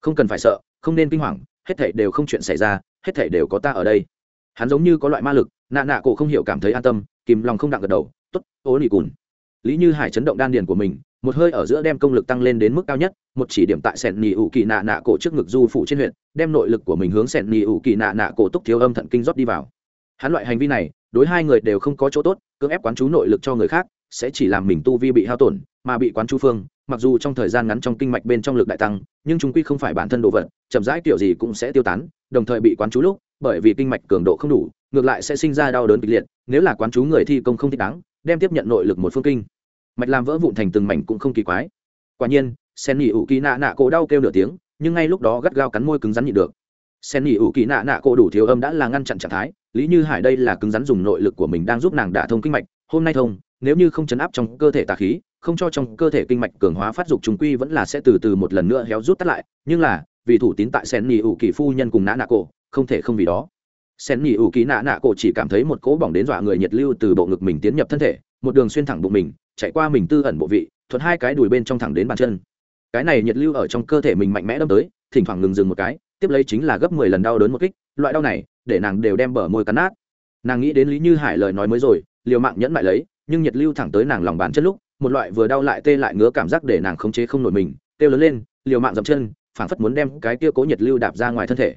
Không cần phải sợ, không nên kinh hoàng, hết thảy đều không chuyện xảy ra, hết thảy đều có ta ở đây. Hắn giống như có loại ma lực, nạ nạ cổ không hiểu cảm thấy an tâm, kìm lòng không đặng gật đầu t ố t ôn nị cùn lý như hải chấn động đan điền của mình một hơi ở giữa đem công lực tăng lên đến mức cao nhất, một chỉ điểm tại sẹn nhì ủ kỳ nạ nạ cổ trước ngực du phủ trên huyện đem nội lực của mình hướng sẹn nhì ủ kỳ nạ nạ cổ túc thiếu âm thận kinh rót đi vào. Hắn loại hành vi này, đối hai người đều không có chỗ tốt, cưỡng ép quán chú nội lực cho người khác, sẽ chỉ làm mình tu vi bị hao tổn, mà bị quán chú phương, mặc dù trong thời gian ngắn trong kinh mạch bên trong lực đại tăng, nhưng chúng quy không phải bản thân đồ vật, chậm rãi kiểu gì cũng sẽ tiêu tán, đồng thời bị quán chú lúc, bởi vì kinh mạch cường độ không đủ, ngược lại sẽ sinh ra đau đớn kịch liệt, nếu là quán chú người thi công không thích đáng, đem tiếp nhận nội lực một phương kinh mạch làm vỡ vụn thành từng mảnh cũng không kỳ quái. Quả nhiên sen nghỉ ủ kỳ nạ nạ cổ đau kêu nửa tiếng, nhưng ngay lúc đó gắt gao cắn môi cứng rắn nhịn được. Sen nghỉ ủ kỳ nạ nạ cổ đủ thiếu âm đã là ngăn chặn trạng thái, lý như hải đây là cứng rắn dùng nội lực của mình đang giúp nàng đả thông kinh mạch. Hôm nay thông, nếu như không chấn áp trong cơ thể tà khí, không cho trong cơ thể kinh mạch cường hóa phát dục trùng quy vẫn là sẽ từ từ một lần nữa héo rút tắt lại. Nhưng là, vì thủ tín tại sen nghỉ ủ kỳ phu nhân cùng nạ nạ cổ, không thể không vì đó. Sen nghỉ ủ kỳ nạ nạ cổ chỉ cảm thấy một cỗ bỏng đến dọa người nhiệt lưu từ bộ ngực mình tiến nhập thân thể, một đường xuyên thẳng bụng mình chạy qua mình tư ẩn bộ vị, thuận hai cái đùi bên trong thẳng đến bàn chân. Cái này nhiệt lưu ở trong cơ thể mình mạnh mẽ đâm tới, thỉnh thoảng ngừng dừng một cái, tiếp lấy chính là gấp mười lần đau đớn một kích, loại đau này, để nàng đều đem bờ môi cắn nát. Nàng nghĩ đến lý như hải lời nói mới rồi, liều mạng nhẫn lại lấy, nhưng nhiệt lưu thẳng tới nàng lòng bàn chân lúc, một loại vừa đau lại tê lại ngứa cảm giác để nàng khống chế không nổi mình têu lớn lên, liều mạng dậm chân, phảng phất muốn đem cái kia cố nhiệt lưu đạp ra ngoài thân thể.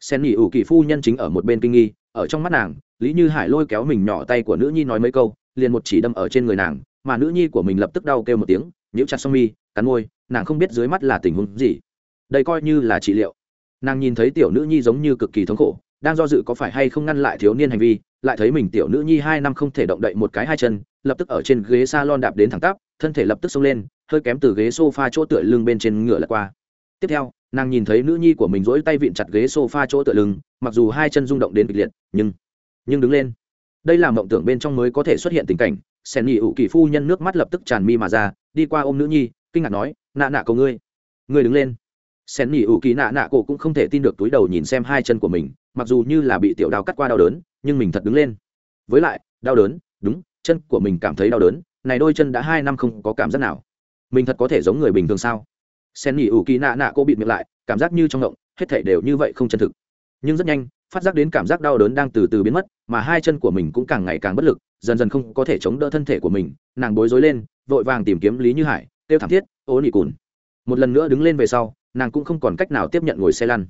Sen nghỉ ủ kỳ phu nhân chính ở một bên kinh nghi, ở trong mắt nàng, lý như hải lôi kéo mình nhỏ tay của nữ nhi nói mấy câu, liền một chỉ đâm ở trên người nàng mà nữ nhi của mình lập tức đau kêu một tiếng, nhíu chặt song mi, cắn môi, nàng không biết dưới mắt là tình huống gì. Đây coi như là trị liệu. Nàng nhìn thấy tiểu nữ nhi giống như cực kỳ thống khổ, đang do dự có phải hay không ngăn lại thiếu niên hành vi, lại thấy mình tiểu nữ nhi hai năm không thể động đậy một cái hai chân, lập tức ở trên ghế s a lon đạp đến thẳng tắp, thân thể lập tức xông lên, hơi kém từ ghế s o f a chỗ tựa lưng bên trên ngựa lật qua. Tiếp theo, nàng nhìn thấy nữ nhi của mình dỗi tay vịn chặt ghế s o f a chỗ tựa lưng, mặc dù hai chân rung động đến kịch liệt, nhưng nhưng đứng lên. Đây là mộng tưởng bên trong mới có thể xuất hiện tình cảnh sen nhị ủ kỳ phu nhân nước mắt lập tức tràn mi mà ra, đi qua ôm nữ nhi, kinh ngạc nói, nạ nạ cầu ngươi ngươi đứng lên. Sen nhị ủ kỳ nạ nạ cổ cũng không thể tin được túi đầu nhìn xem hai chân của mình, mặc dù như là bị tiểu đao cắt qua đau đớn, nhưng mình thật đứng lên. Với lại, đau đớn, đúng, chân của mình cảm thấy đau đớn, này đôi chân đã hai năm không có cảm giác nào. Mình thật có thể giống người bình thường sao? Sen nhị ủ kỳ nạ nạ cô bịt miệng lại, cảm giác như trong động hết thể đều như vậy không chân thực. Nhưng rất nhanh phát giác đến cảm giác đau đớn đang từ từ biến mất, mà hai chân của mình cũng càng ngày càng bất lực, dần dần không có thể chống đỡ thân thể của mình, nàng bối rối lên, vội vàng tìm kiếm lý như hải tiêu thảm thiết ố nị cùn. Một lần nữa đứng lên về sau, nàng cũng không còn cách nào tiếp nhận ngồi xe lăn.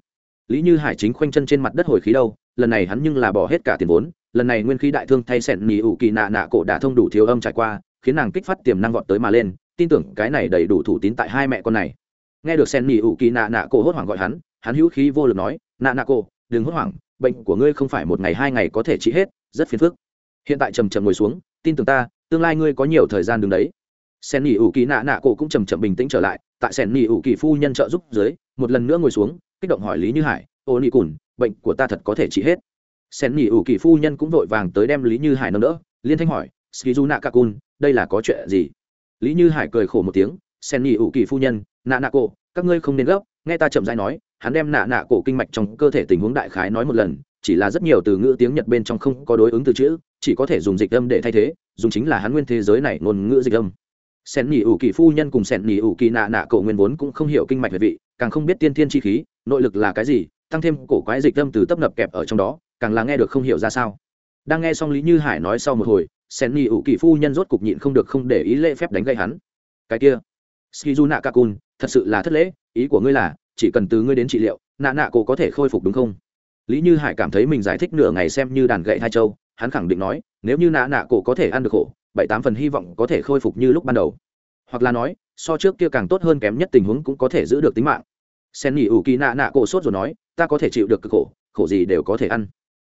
Lý như hải chính khoanh chân trên mặt đất hồi khí đâu, lần này hắn nhưng là bỏ hết cả tiền vốn, lần này nguyên khí đại thương thay sẹn nỉ ủ kỳ nạ nạ cổ đã thông đủ thiếu âm trải qua, khiến nàng kích phát tiềm năng vọt tới mà lên, tin tưởng cái này đầy đủ thủ tín tại hai mẹ con này. Nghe được sen nỉ ủ kỳ nạ nạ cổ hốt hoảng gọi hắn hắn hữu khí vô lực nói, nạ nạ cổ, đừng hốt hoảng bệnh của ngươi không phải một ngày hai ngày có thể trị hết, rất phiền phức. Hiện tại trầm trầm ngồi xuống, tin tưởng ta, tương lai ngươi có nhiều thời gian đứng đấy. Sen nỉ ủ kỳ nạ nạ cổ cũng trầm trầm bình tĩnh trở lại, tại sen nỉ ủ kỳ phu nhân trợ giúp dưới, một lần nữa ngồi xuống, kích động hỏi lý như hải, ô nị cùn, bệnh của ta thật có thể trị hết? Sen nỉ ủ kỳ phu nhân cũng vội vàng tới đem lý như hải nâng đỡ, liên thanh hỏi skizu nạ kakun đây là có chuyện gì? Lý như hải cười khổ một tiếng, sen nỉ ủ kỳ phu nhân, nạ nạ cổ, các ngươi không nên gấp, nghe ta chậm dãi nói hắn đem nạ nạ cổ kinh mạch trong cơ thể tình huống đại khái nói một lần, chỉ là rất nhiều từ ngữ tiếng nhật bên trong không có đối ứng từ chữ, chỉ có thể dùng dịch âm để thay thế, dùng chính là hắn nguyên thế giới này ngôn ngữ dịch âm. Sen nhị ủ kỳ phu nhân cùng sen nhị ủ kỳ nạ nạ cậu nguyên vốn cũng không hiểu kinh mạch về vị, càng không biết tiên thiên chi khí, nội lực là cái gì, tăng thêm cổ quái dịch âm từ tấp nập kẹp ở trong đó, càng là nghe được không hiểu ra sao. Đang nghe xong lý như hải nói sau một hồi sen nhị ủ kỳ phu nhân rốt cục nhịn không được không để ý lễ phép đánh gây hắn. Cái kia skizu nạ kakun thật sự là thất lễ, ý của ngươi là chỉ cần từ ngươi đến trị liệu, nạ nạ cổ có thể khôi phục đúng không? Lý như hải cảm thấy mình giải thích nửa ngày xem như đàn gậy hai châu, hắn khẳng định nói, nếu như nạ nạ cổ có thể ăn được khổ, bảy tám phần hy vọng có thể khôi phục như lúc ban đầu. Hoặc là nói, so trước kia càng tốt hơn kém nhất tình huống cũng có thể giữ được tính mạng. Sen nghỉ ủ kỳ nạ nạ cổ sốt rồi nói, ta có thể chịu được cực khổ khổ gì đều có thể ăn.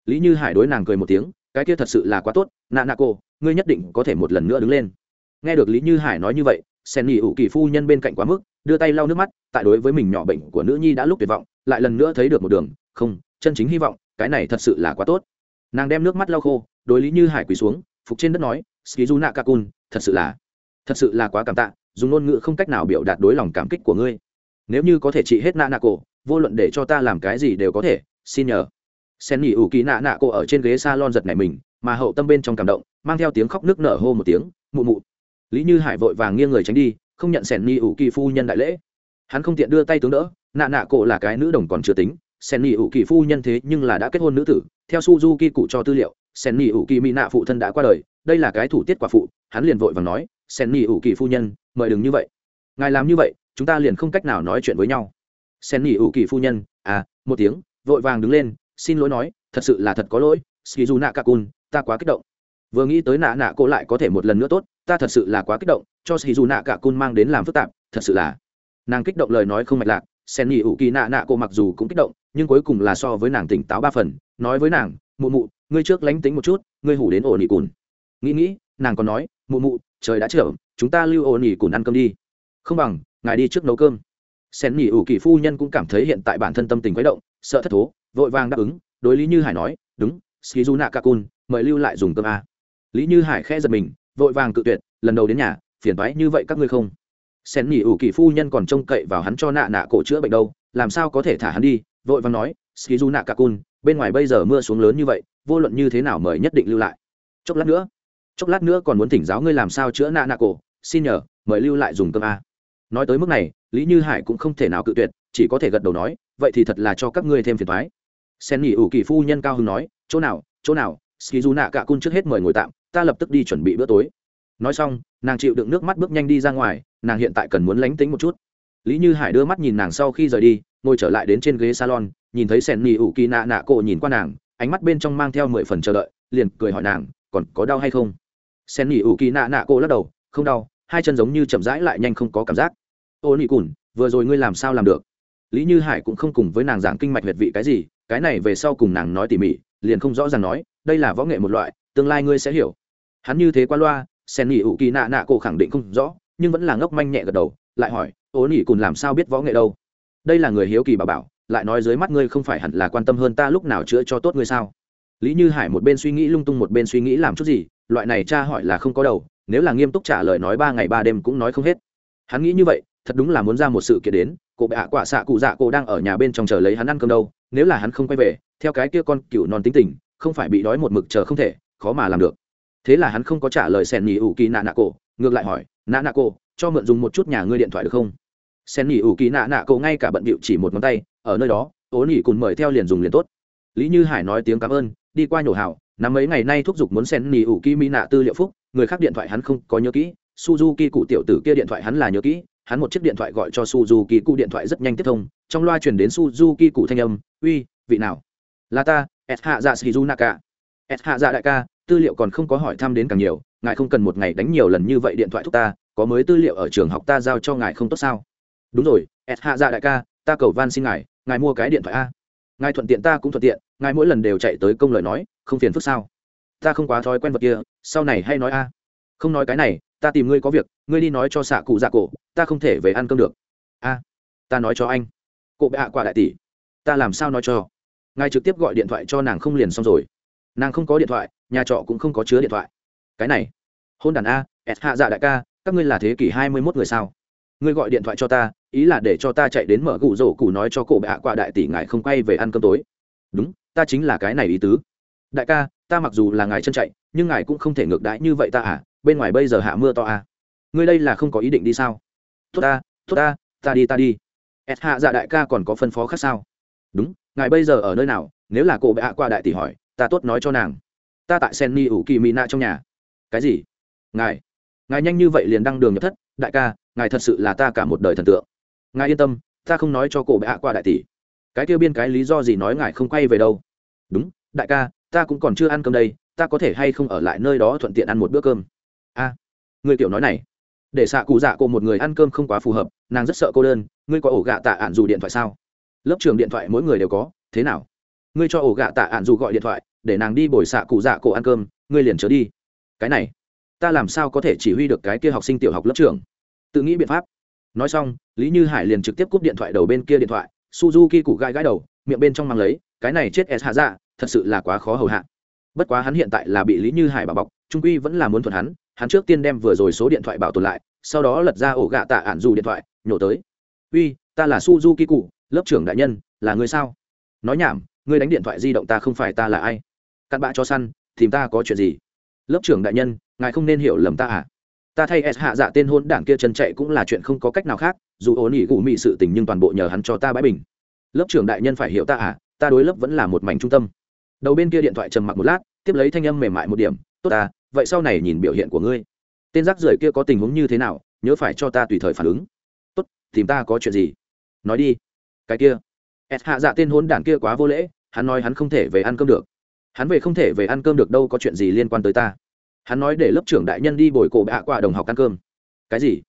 Lý như hải đối nàng cười một tiếng, cái kia thật sự là quá tốt, nạ nạ cổ, ngươi nhất định có thể một lần nữa đứng lên. Nghe được lý như hải nói như vậy sen nghỉ ủ kỳ phu nhân bên cạnh quá mức, đưa tay lau nước mắt, tại đối với mình nhỏ bệnh của nữ nhi đã lúc tuyệt vọng, lại lần nữa thấy được một đường, không, chân chính hy vọng, cái này thật sự là quá tốt. Nàng đem nước mắt lau khô, đối lý như hải quỳ xuống, phục trên đất nói skizu nạ kakun, thật sự là, thật sự là quá cảm tạ, dùng ngôn ngữ không cách nào biểu đạt đối lòng cảm kích của ngươi. Nếu như có thể trị hết nạ nạ cổ vô luận để cho ta làm cái gì đều có thể, xin nhờ. Sen nghỉ ủ kỳ nạ nạ cổ ở trên ghế s a lon giật này mình, mà hậu tâm bên trong cảm động, mang theo tiếng khóc nước nở hô một tiếng, mụ mụ lý như hải vội vàng nghiêng người tránh đi, không nhận sẻn ni ủ kỳ phu nhân đại lễ. Hắn không tiện đưa tay tướng đỡ, nạ nạ cổ là cái nữ đồng còn chưa tính, Sẻn ni ủ kỳ phu nhân thế nhưng là đã kết hôn nữ tử, theo suzuki cụ cho tư liệu, Sẻn ni ủ kỳ mỹ nạ phụ thân đã qua đời, đây là cái thủ tiết quả phụ, hắn liền vội vàng nói, Sẻn ni ủ kỳ phu nhân, mời đừng như vậy. Ngài làm như vậy, chúng ta liền không cách nào nói chuyện với nhau. Sẻn ni ủ kỳ phu nhân à một tiếng, vội vàng đứng lên, xin lỗi nói, thật sự là thật có lỗi, skizu nạ kakun ta quá kích động. Vừa nghĩ tới nạ nạ cô lại có thể một lần nữa tốt ta thật sự là quá kích động, cho xì dù nạ cả cun mang đến làm phức tạp, thật sự là. Nàng kích động lời nói không mạch lạc, sen nhị ủ kỳ nạ nạ cô mặc dù cũng kích động, nhưng cuối cùng là so với nàng tỉnh táo ba phần, nói với nàng, mụ mụ, ngươi trước lánh tính một chút, ngươi hủ đến ổ nỉ cùn. Nghĩ nghĩ, nàng còn nói, mụ mụ, trời đã trở chúng ta lưu ổ nỉ cùn ăn cơm đi. Không bằng, ngài đi trước nấu cơm. Sen nhị ủ kỳ phu nhân cũng cảm thấy hiện tại bản thân tâm tình quấy động, sợ thất thố, vội vàng đáp ứng, đối lý như hải nói, đúng skizu nạ cả cun, mời lưu lại dùng cơm a. Lý như hải khẽ giật mình vội vàng cự tuyệt, lần đầu đến nhà, phiền thoái như vậy các ngươi không? Sen nghỉ ủ kỳ phu nhân còn trông cậy vào hắn cho nạ nạ cổ chữa bệnh đâu, làm sao có thể thả hắn đi? Vội vàng nói, ski du nạ cả cun, bên ngoài bây giờ mưa xuống lớn như vậy, vô luận như thế nào mời nhất định lưu lại. Chốc lát nữa, chốc lát nữa còn muốn thỉnh giáo ngươi làm sao chữa nạ nạ cổ, xin nhờ, mời lưu lại dùng cơm a. Nói tới mức này, lý như hải cũng không thể nào cự tuyệt, chỉ có thể gật đầu nói, vậy thì thật là cho các ngươi thêm phiền thoái sen nghỉ ủ kỳ phu nhân cao hưng nói, chỗ nào chỗ nào, ski du nạ cả cun trước hết mời ngồi tạm ta lập tức đi chuẩn bị bữa tối. Nói xong, nàng chịu đựng nước mắt bước nhanh đi ra ngoài, nàng hiện tại cần muốn lánh tính một chút. Lý như hải đưa mắt nhìn nàng sau khi rời đi, ngồi trở lại đến trên ghế salon, nhìn thấy sẻn nỉ ủ kỳ nạ nạ cổ nhìn qua nàng, ánh mắt bên trong mang theo mười phần chờ đợi, liền cười hỏi nàng, còn có đau hay không? Sẻn nỉ ủ kỳ nạ nạ cổ lắc đầu, không đau, hai chân giống như chậm rãi lại nhanh không có cảm giác. Ô nỉ cùn, vừa rồi ngươi làm sao làm được? Lý như hải cũng không cùng với nàng giảng kinh mạch huyệt vị cái gì, cái này về sau cùng nàng nói tỉ mỉ, liền không rõ ràng nói, đây là võ nghệ một loại, tương lai ngươi sẽ hiểu hắn như thế qua loa, sen nghỉ ủ kỳ nạ nạ cổ khẳng định không rõ, nhưng vẫn là ngốc manh nhẹ gật đầu, lại hỏi, ố nỉ cùn làm sao biết võ nghệ đâu? Đây là người hiếu kỳ bà bảo, lại nói dưới mắt ngươi không phải hẳn là quan tâm hơn ta lúc nào chữa cho tốt ngươi sao? Lý như hải một bên suy nghĩ lung tung một bên suy nghĩ làm chút gì, loại này cha hỏi là không có đầu, nếu là nghiêm túc trả lời nói ba ngày ba đêm cũng nói không hết. Hắn nghĩ như vậy, thật đúng là muốn ra một sự kiện đến cụ bệ hạ quả xạ cụ dạ cổ đang ở nhà bên trong chờ lấy hắn ăn cơm đâu, nếu là hắn không quay về, theo cái kia con cựu non tính tình, không phải bị đói một mực chờ không thể, khó mà làm được thế là hắn không có trả lời sen nỉ ủ kỳ nạ nạ cổ ngược lại hỏi nạ nạ cổ cho mượn dùng một chút nhà ngươi điện thoại được không? Sen nỉ ủ kỳ nạ nạ cổ ngay cả bận bịu chỉ một ngón tay, ở nơi đó ố nỉ cùn mời theo liền dùng liền tốt. Lý như hải nói tiếng cảm ơn, đi qua nhổ hảo nắm mấy ngày nay thúc giục muốn sen nỉ ủ kỳ mỹ nạ tư liệu phúc, người khác điện thoại hắn không có nhớ kỹ suzuki cụ tiểu tử kia điện thoại hắn là nhớ kỹ, hắn một chiếc điện thoại gọi cho suzuki cụ điện thoại rất nhanh tiếp thông, trong loa chuyển đến suzuki cụ thanh âm, uy, vị nào? Là ta s hạ dạ shizu naka s hạ dạ đại ca tư liệu còn không có hỏi thăm đến càng nhiều, ngài không cần một ngày đánh nhiều lần như vậy điện thoại thúc ta, có mới tư liệu ở trường học ta giao cho ngài không tốt sao? Đúng rồi s hạ dạ đại ca, ta cầu van xin ngài ngài mua cái điện thoại a. Ngài thuận tiện ta cũng thuận tiện, ngài mỗi lần đều chạy tới công lời nói, không phiền phức sao? Ta không quá thói quen vật kia, sau này hay nói a. Không nói cái này, ta tìm ngươi có việc, ngươi đi nói cho xạ cụ dạ cổ, ta không thể về ăn cơm được. A, ta nói cho anh. Cụ bệ hạ quả đại tỷ, ta làm sao nói cho? Ngài trực tiếp gọi điện thoại cho nàng không liền xong rồi. Nàng không có điện thoại nhà trọ cũng không có chứa điện thoại. Cái này, hôn đàn a s hạ dạ đại ca, các ngươi là thế kỷ hai mươi mốt người sao? Ngươi gọi điện thoại cho ta, ý là để cho ta chạy đến mở gù rổ cụ nói cho cổ bệ hạ qua đại tỷ ngài không quay về ăn cơm tối. Đúng, ta chính là cái này ý tứ. Đại ca, ta mặc dù là ngài chân chạy, nhưng ngài cũng không thể ngược đãi như vậy ta à bên ngoài bây giờ hạ mưa to à. Ngươi đây là không có ý định đi sao? Tốt ta tốt ta ta đi ta đi. S hạ dạ đại ca còn có phân phó khác sao? Đúng, ngài bây giờ ở nơi nào? Nếu là cổ bệ hạ qua đại tỷ hỏi, ta tốt nói cho nàng ta tại sen ni ủ kỳ mỹ nạ trong nhà. Cái gì? Ngài. Ngài nhanh như vậy liền đăng đường nhập thất, đại ca, ngài thật sự là ta cả một đời thần tượng. Ngài yên tâm, ta không nói cho cổ bệ hạ qua đại tỷ. Cái kêu biên cái lý do gì nói ngài không quay về đâu? Đúng, đại ca, ta cũng còn chưa ăn cơm đây, ta có thể hay không ở lại nơi đó thuận tiện ăn một bữa cơm? A, người tiểu nói này. Để xạ cụ dạ cô một người ăn cơm không quá phù hợp, nàng rất sợ cô đơn, ngươi có ổ gạ tạ ạn dù điện thoại sao? Lớp trường điện thoại mỗi người đều có, thế nào? Ngươi cho ổ gạ tạ ạn dù gọi điện thoại để nàng đi bồi xạ cụ dạ cổ ăn cơm, ngươi liền trở đi. Cái này, ta làm sao có thể chỉ huy được cái kia học sinh tiểu học lớp trường tự nghĩ biện pháp. Nói xong, lý như hải liền trực tiếp cúp điện thoại đầu bên kia điện thoại, suzuki cụ gai gãi đầu, miệng bên trong mang lấy, cái này chết s hạ dạ thật sự là quá khó hầu hạ. Bất quá hắn hiện tại là bị lý như hải bảo bọc, trung quy vẫn là muốn thuận hắn hắn trước tiên đem vừa rồi số điện thoại bảo tồn lại, sau đó lật ra ổ gạ tạ ản dù điện thoại, nhổ tới. Uy, ta là suzuki cụ, lớp trưởng đại nhân, là người sao? Nói nhảm, ngươi đánh điện thoại di động ta không phải ta là ai cặn bạ cho săn, tìm ta có chuyện gì? Lớp trưởng đại nhân, ngài không nên hiểu lầm ta à? Ta thay s hạ dạ tên hôn đảng kia chân chạy cũng là chuyện không có cách nào khác, dù ổn ỉ gù mị sự tình nhưng toàn bộ nhờ hắn cho ta bãi bình. Lớp trưởng đại nhân phải hiểu ta à ta đối lớp vẫn là một mảnh trung tâm. Đầu bên kia điện thoại trầm mặc một lát, tiếp lấy thanh âm mềm mại một điểm, tốt ta, vậy sau này nhìn biểu hiện của ngươi. Tên rác rưởi kia có tình huống như thế nào, nhớ phải cho ta tùy thời phản ứng. Tốt, tìm ta có chuyện gì? Nói đi. Cái kia. S hạ dạ tên hôn đảng kia quá vô lễ, hắn nói hắn không thể về ăn cơm được hắn về không thể về ăn cơm được đâu, có chuyện gì liên quan tới ta? Hắn nói để lớp trưởng đại nhân đi bồi cổ bạ qua đồng học ăn cơm. Cái gì?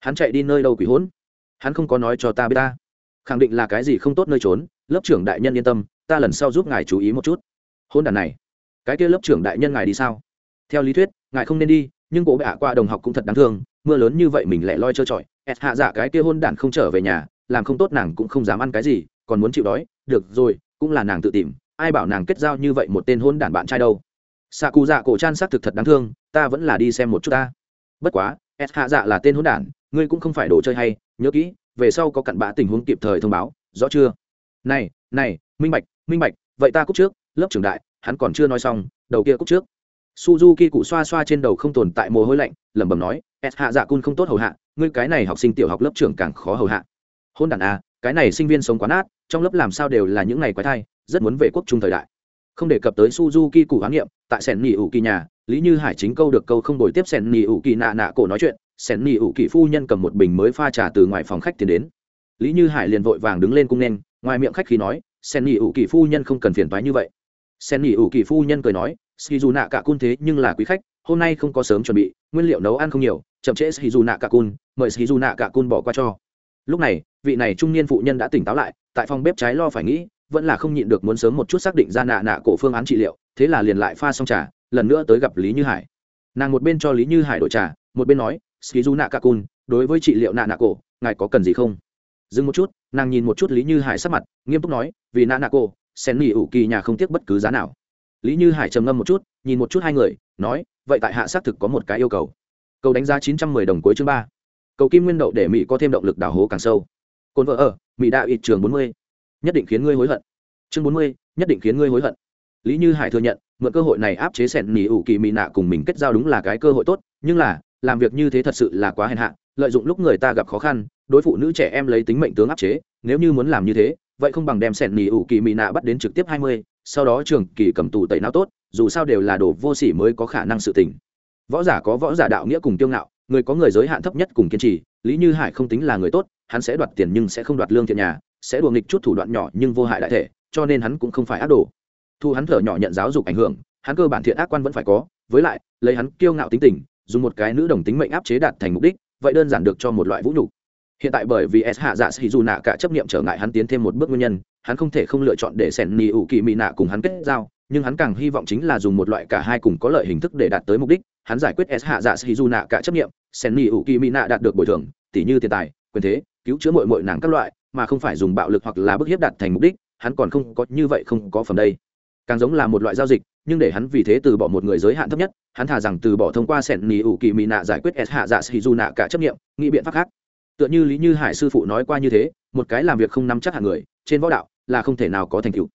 Hắn chạy đi nơi đâu quỷ hỗn hắn không có nói cho ta biết ta. Khẳng định là cái gì không tốt nơi trốn, lớp trưởng đại nhân yên tâm, ta lần sau giúp ngài chú ý một chút. Hôn đàn này, cái kia lớp trưởng đại nhân ngài đi sao? Theo lý thuyết, ngài không nên đi, nhưng cổ bạ qua đồng học cũng thật đáng thương, mưa lớn như vậy mình lại loi trơ trọi. Ẹt hạ dạ cái kia hôn đản không trở về nhà, làm không tốt nàng cũng không dám ăn cái gì, còn muốn chịu đói. Được rồi, cũng là nàng tự tìm ai bảo nàng kết giao như vậy một tên hôn đản bạn trai đâu? Xạ cụ dạ cổ chan xác thực thật đáng thương, ta vẫn là đi xem một chút ta. Bất quá s hạ dạ là tên hôn đản, ngươi cũng không phải đồ chơi hay, nhớ kỹ, về sau có cặn bã tình huống kịp thời thông báo, rõ chưa? Này này, minh bạch minh bạch, vậy ta cúc trước, lớp trưởng đại, hắn còn chưa nói xong, đầu kia cúc trước. Suzuki cụ xoa xoa trên đầu không tồn tại mồ hôi lạnh, lẩm bẩm nói s hạ dạ cun không tốt hầu hạ, ngươi cái này học sinh tiểu học lớp trưởng càng khó hầu hạ. Hôn đản a cái này sinh viên sống quá nát, trong lớp làm sao đều là những ngày quái thai rất muốn về quốc trung thời đại. Không đề cập tới suzuki cụ hán nghiệm, tại sẻn nỉ ủ kỳ nhà, lý như hải chính câu được câu không đổi tiếp sẻn nỉ ủ kỳ nạ nạ cổ nói chuyện, sẻn nỉ ủ kỳ phu nhân cầm một bình mới pha trà từ ngoài phòng khách tiến đến. Lý như hải liền vội vàng đứng lên cung nên, ngoài miệng khách khi nói, sẻn nỉ ủ kỳ phu nhân không cần phiền toái như vậy. Sẻn nỉ ủ kỳ phu nhân cười nói ski dù nạ cả cun thế nhưng là quý khách, hôm nay không có sớm chuẩn bị, nguyên liệu nấu ăn không nhiều, chậm trễ ski dù nạ cả cun mời ski dù nạ cả cun bỏ qua cho. Lúc này, vị này trung niên phụ nhân đã tỉnh táo lại, tại phòng bếp trái lo phải nghĩ vẫn là không nhịn được muốn sớm một chút xác định ra nạ nạ cổ phương án trị liệu, thế là liền lại pha xong trà, lần nữa tới gặp lý như hải. Nàng một bên cho lý như hải đổi trà, một bên nói ski du nạ ca cun đối với trị liệu nạ nạ cổ, ngài có cần gì không? Dừng một chút, nàng nhìn một chút lý như hải sắc mặt, nghiêm túc nói, vì nạ nạ cổ, sen nghỉ ủ kỳ nhà không tiếc bất cứ giá nào. Lý như hải trầm ngâm một chút, nhìn một chút hai người, nói, vậy tại hạ xác thực có một cái yêu cầu. Cầu đánh giá chín trăm mười đồng cuối chương ba. Cầu kim nguyên đậu để mỹ có thêm động lực đào hố càng sâu. Cồn vợ ở mỹ đạo ít trường bốn mươi nhất định khiến ngươi hối hận. Chương bốn mươi, nhất định khiến ngươi hối hận. Lý như hải thừa nhận, mượn cơ hội này áp chế sẻn nỉ ủ kỳ mỹ nạ cùng mình kết giao đúng là cái cơ hội tốt, nhưng là, làm việc như thế thật sự là quá hèn hạ, lợi dụng lúc người ta gặp khó khăn, đối phụ nữ trẻ em lấy tính mệnh tướng áp chế, nếu như muốn làm như thế, vậy không bằng đem sẻn nỉ ủ kỳ mỹ nạ bắt đến trực tiếp hai mươi, sau đó trường kỳ cầm tù tẩy não tốt, dù sao đều là đồ vô sỉ mới có khả năng sự tình. Võ giả có võ giả đạo nghĩa cùng tiêu ngạo, người có người giới hạn thấp nhất cùng kiên trì, lý như hải không tính là người tốt hắn sẽ đoạt tiền nhưng sẽ không đoạt lương thiện nhà, sẽ đùa nghịch chút thủ đoạn nhỏ nhưng vô hại đại thể, cho nên hắn cũng không phải ác đồ. Thu hắn thở nhỏ nhận giáo dục ảnh hưởng, hắn cơ bản thiện ác quan vẫn phải có, với lại, lấy hắn kiêu ngạo tính tình, dùng một cái nữ đồng tính mệnh áp chế đạt thành mục đích, vậy đơn giản được cho một loại vũ nhục. Hiện tại bởi vì s hạ dạ sĩ dù nạ cả chấp nghiệm trở ngại hắn tiến thêm một bước nguyên nhân, hắn không thể không lựa chọn để sẻn nì ủ kỳ mị nạ cùng hắn kết giao, nhưng hắn càng hy vọng chính là dùng một loại cả hai cùng có lợi hình thức để đạt tới mục đích, hắn giải quyết s hạ dạ sĩ dù nạ cả chấp nghiệm sẻn nì ủ kỳ mị nạ đạt được bồi thường tỷ như tiền tài, quyền thế cứu chữa mội mội nàng các loại, mà không phải dùng bạo lực hoặc là bức hiếp đạt thành mục đích, hắn còn không có, như vậy không có phần đây. Càng giống là một loại giao dịch, nhưng để hắn vì thế từ bỏ một người giới hạn thấp nhất, hắn thà rằng từ bỏ thông qua sẻn nỉ ủ kỳ mỹ nạ giải quyết s hạ dạ sĩ dù nạ cả chấp nghiệm, nghĩ biện pháp khác. Tựa như lý như hải sư phụ nói qua như thế, một cái làm việc không nắm chắc hạ người, trên võ đạo là không thể nào có thành tựu.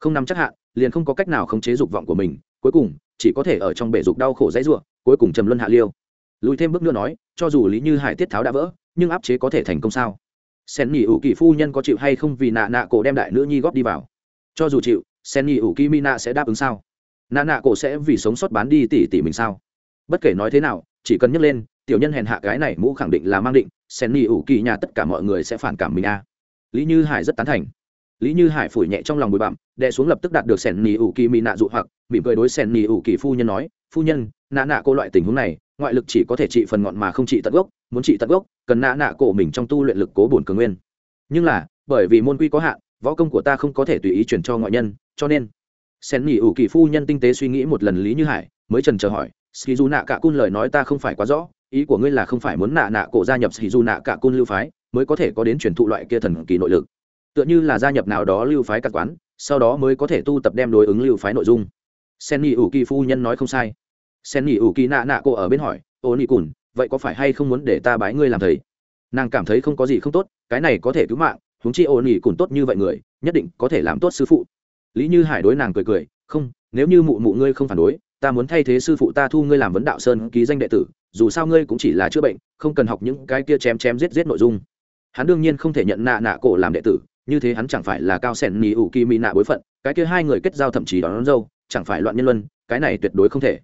Không nắm chắc hạ liền không có cách nào khống chế dục vọng của mình, cuối cùng, chỉ có thể ở trong bể dục đau khổ dãy ruộng cuối cùng trầm luân hạ liêu. Lùi thêm bước nữa nói, cho dù lý như hải tiết tháo đã vỡ nhưng áp chế có thể thành công sao? Sen nhị ủ kỳ phu nhân có chịu hay không vì nạ nạ cổ đem đại nữ nhi góp đi vào? Cho dù chịu, sen nhị ủ kỳ mina sẽ đáp ứng sao? Nạ nạ cổ sẽ vì sống sót bán đi tỷ tỷ mình sao? Bất kể nói thế nào, chỉ cần nhắc lên, tiểu nhân hèn hạ cái này mũ khẳng định là mang định, sen nhị ủ kỳ nhà tất cả mọi người sẽ phản cảm mình a. À. Lý như hải rất tán thành. Lý như hải phủi nhẹ trong lòng bụi bặm, đè xuống lập tức đạt được sẻn nỉ ủ kỳ mina dụ hoặc, mỉm cười đối sẻn nỉ ủ kỳ phu nhân nói, phu nhân, nạ nạ cô loại tình huống này ngoại lực chỉ có thể trị phần ngọn mà không trị tận gốc, muốn trị tận gốc, cần nạ nạ cổ mình trong tu luyện lực cố bổn cường nguyên. Nhưng là, bởi vì môn quy có hạn, võ công của ta không có thể tùy ý chuyển cho ngoại nhân, cho nên, sen nỉ ủ kỳ phu nhân tinh tế suy nghĩ một lần lý như hải, mới trần chờ hỏi ski du nạ cả cun lời nói ta không phải quá rõ, ý của ngươi là không phải muốn nạ nạ cổ gia nhập ski du nạ cả cun lưu phái, mới có thể có đến truyền thụ loại kia thần kỳ nội lực. Tựa như là gia nhập nào đó lưu phái các quán, sau đó mới có thể tu tập đem đối ứng lưu phái nội dung. Sen nỉ ủ kỳ phu nhân nói không sai sen nỉ ủ kỳ nạ nạ cô ở bên hỏi ô nị cùn vậy có phải hay không muốn để ta bái ngươi làm thầy? Nàng cảm thấy không có gì không tốt cái này có thể cứu mạng huống chi ô nị cùn tốt như vậy người nhất định có thể làm tốt sư phụ. Lý như hải đối nàng cười cười không nếu như mụ mụ ngươi không phản đối ta muốn thay thế sư phụ ta thu ngươi làm vấn đạo sơn ký danh đệ tử dù sao ngươi cũng chỉ là chữa bệnh không cần học những cái kia chém chém giết giết nội dung. Hắn đương nhiên không thể nhận nạ nạ cổ làm đệ tử như thế hắn chẳng phải là cao sẻn nỉ ủ kỳ mỹ nạ bối phận cái kia hai người kết giao thậm chí đón, đón dâu chẳng phải loạn nhân luân cái này tuyệt đối không thể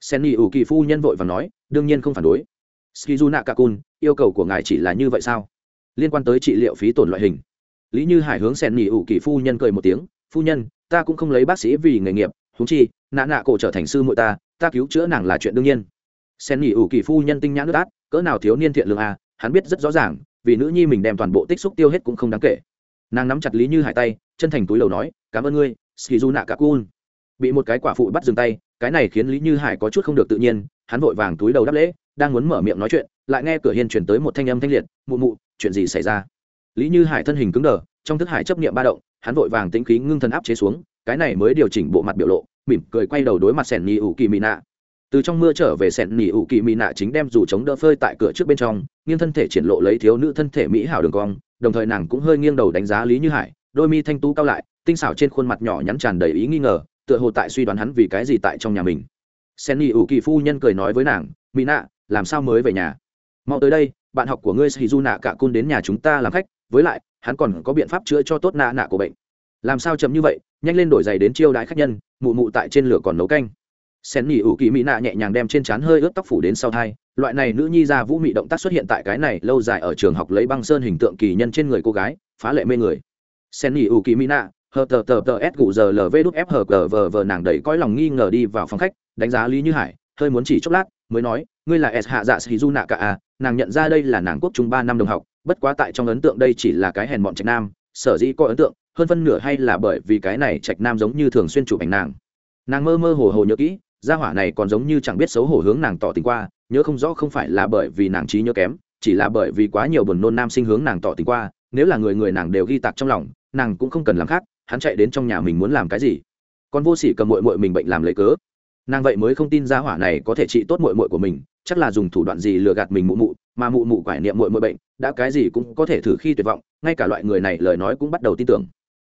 sen ni ủ kỳ phu nhân vội và nói, đương nhiên không phản đối. Skizu nạ cả cun yêu cầu của ngài chỉ là như vậy sao? Liên quan tới trị liệu phí tổn loại hình. Lý như hải hướng sen ni ủ kỳ phu nhân cười một tiếng, phu nhân, ta cũng không lấy bác sĩ vì nghề nghiệp húng chi, nạ nạ cổ trở thành sư muội ta ta cứu chữa nàng là chuyện đương nhiên. Sen ni ủ kỳ phu nhân tinh nhãn nước át, cỡ nào thiếu niên thiện lương à hắn biết rất rõ ràng, vì nữ nhi mình đem toàn bộ tích xúc tiêu hết cũng không đáng kể. Nàng nắm chặt lý như hải tay, chân thành túi lầu nói, cảm ơn ngươi skizu nạ cả cun bị một cái quả phụ bắt dừng tay cái này khiến lý như hải có chút không được tự nhiên, hắn vội vàng túi đầu đáp lễ, đang muốn mở miệng nói chuyện, lại nghe cửa hiên chuyển tới một thanh âm thanh liệt, mụ mụ, chuyện gì xảy ra? Lý như hải thân hình cứng đờ, trong thức hải chấp niệm ba động, hắn vội vàng tính khí ngưng thân áp chế xuống, cái này mới điều chỉnh bộ mặt biểu lộ, mỉm cười quay đầu đối mặt sẻn nhì ủ kỳ mị nạ. Từ trong mưa trở về, sẻn nhì ủ kỳ mị nạ chính đem dù chống đỡ phơi tại cửa trước bên trong, nghiêng thân thể triển lộ lấy thiếu nữ thân thể mỹ hảo đường cong, đồng thời nàng cũng hơi nghiêng đầu đánh giá lý như hải, đôi mi thanh tú cao lại, tinh xảo trên khuôn mặt nhỏ nhắn tràn đầy ý nghi ngờ tựa hồ tại suy đoán hắn vì cái gì tại trong nhà mình. Sen nhì ủ kỳ phu nhân cười nói với nàng mỹ nạ làm sao mới về nhà? Mau tới đây, bạn học của ngươi sĩ du nạ cả cun đến nhà chúng ta làm khách, với lại, hắn còn có biện pháp chữa cho tốt nạ nạ của bệnh. Làm sao chấm như vậy, nhanh lên đổi giày đến chiêu đãi khách nhân, mụ mụ tại trên lửa còn nấu canh. Sen nhì ủ kỳ mỹ nạ nhẹ nhàng đem trên trán hơi ướt tóc phủ đến sau thai, loại này nữ nhi ra vũ mị động tác xuất hiện tại cái này lâu dài ở trường học lấy băng sơn hình tượng kỳ nhân trên người cô gái, phá lệ mê người. Sen nhì ủ kỳ mỹ nạ hờ tờ tờ tờ s gù giờ lv đúc f hờ gờ vờ vờ nàng đẩy cõi lòng nghi ngờ đi vào phòng khách, đánh giá lý như hải, hơi muốn chỉ chốc lát, mới nói, ngươi là s hạ dạ sĩ du nạ cả à nàng nhận ra đây là nàng quốc trung ba năm đồng học, bất quá tại trong ấn tượng đây chỉ là cái hèn bọn trạch nam, sở dĩ có ấn tượng, hơn phân nửa hay là bởi vì cái này trạch nam giống như thường xuyên chụp ảnh nàng. Nàng mơ mơ hồ hồ nhớ kỹ, gia hỏa này còn giống như chẳng biết xấu hổ hướng nàng tỏ tình qua, nhớ không rõ không phải là bởi vì nàng trí nhớ kém, chỉ là bởi vì quá nhiều buồn nôn nam sinh hướng nàng tỏ tình qua, nếu là người người nàng đều ghi tạc trong lòng, nàng cũng không cần làm khác hắn chạy đến trong nhà mình muốn làm cái gì? Còn vô sỉ cầm mội mội mình bệnh làm lấy cớ. Nàng vậy mới không tin gia hỏa này có thể trị tốt mội mội của mình, chắc là dùng thủ đoạn gì lừa gạt mình mụ mụ, mà mụ mụ quải niệm mội mội bệnh, đã cái gì cũng có thể thử khi tuyệt vọng, ngay cả loại người này lời nói cũng bắt đầu tin tưởng.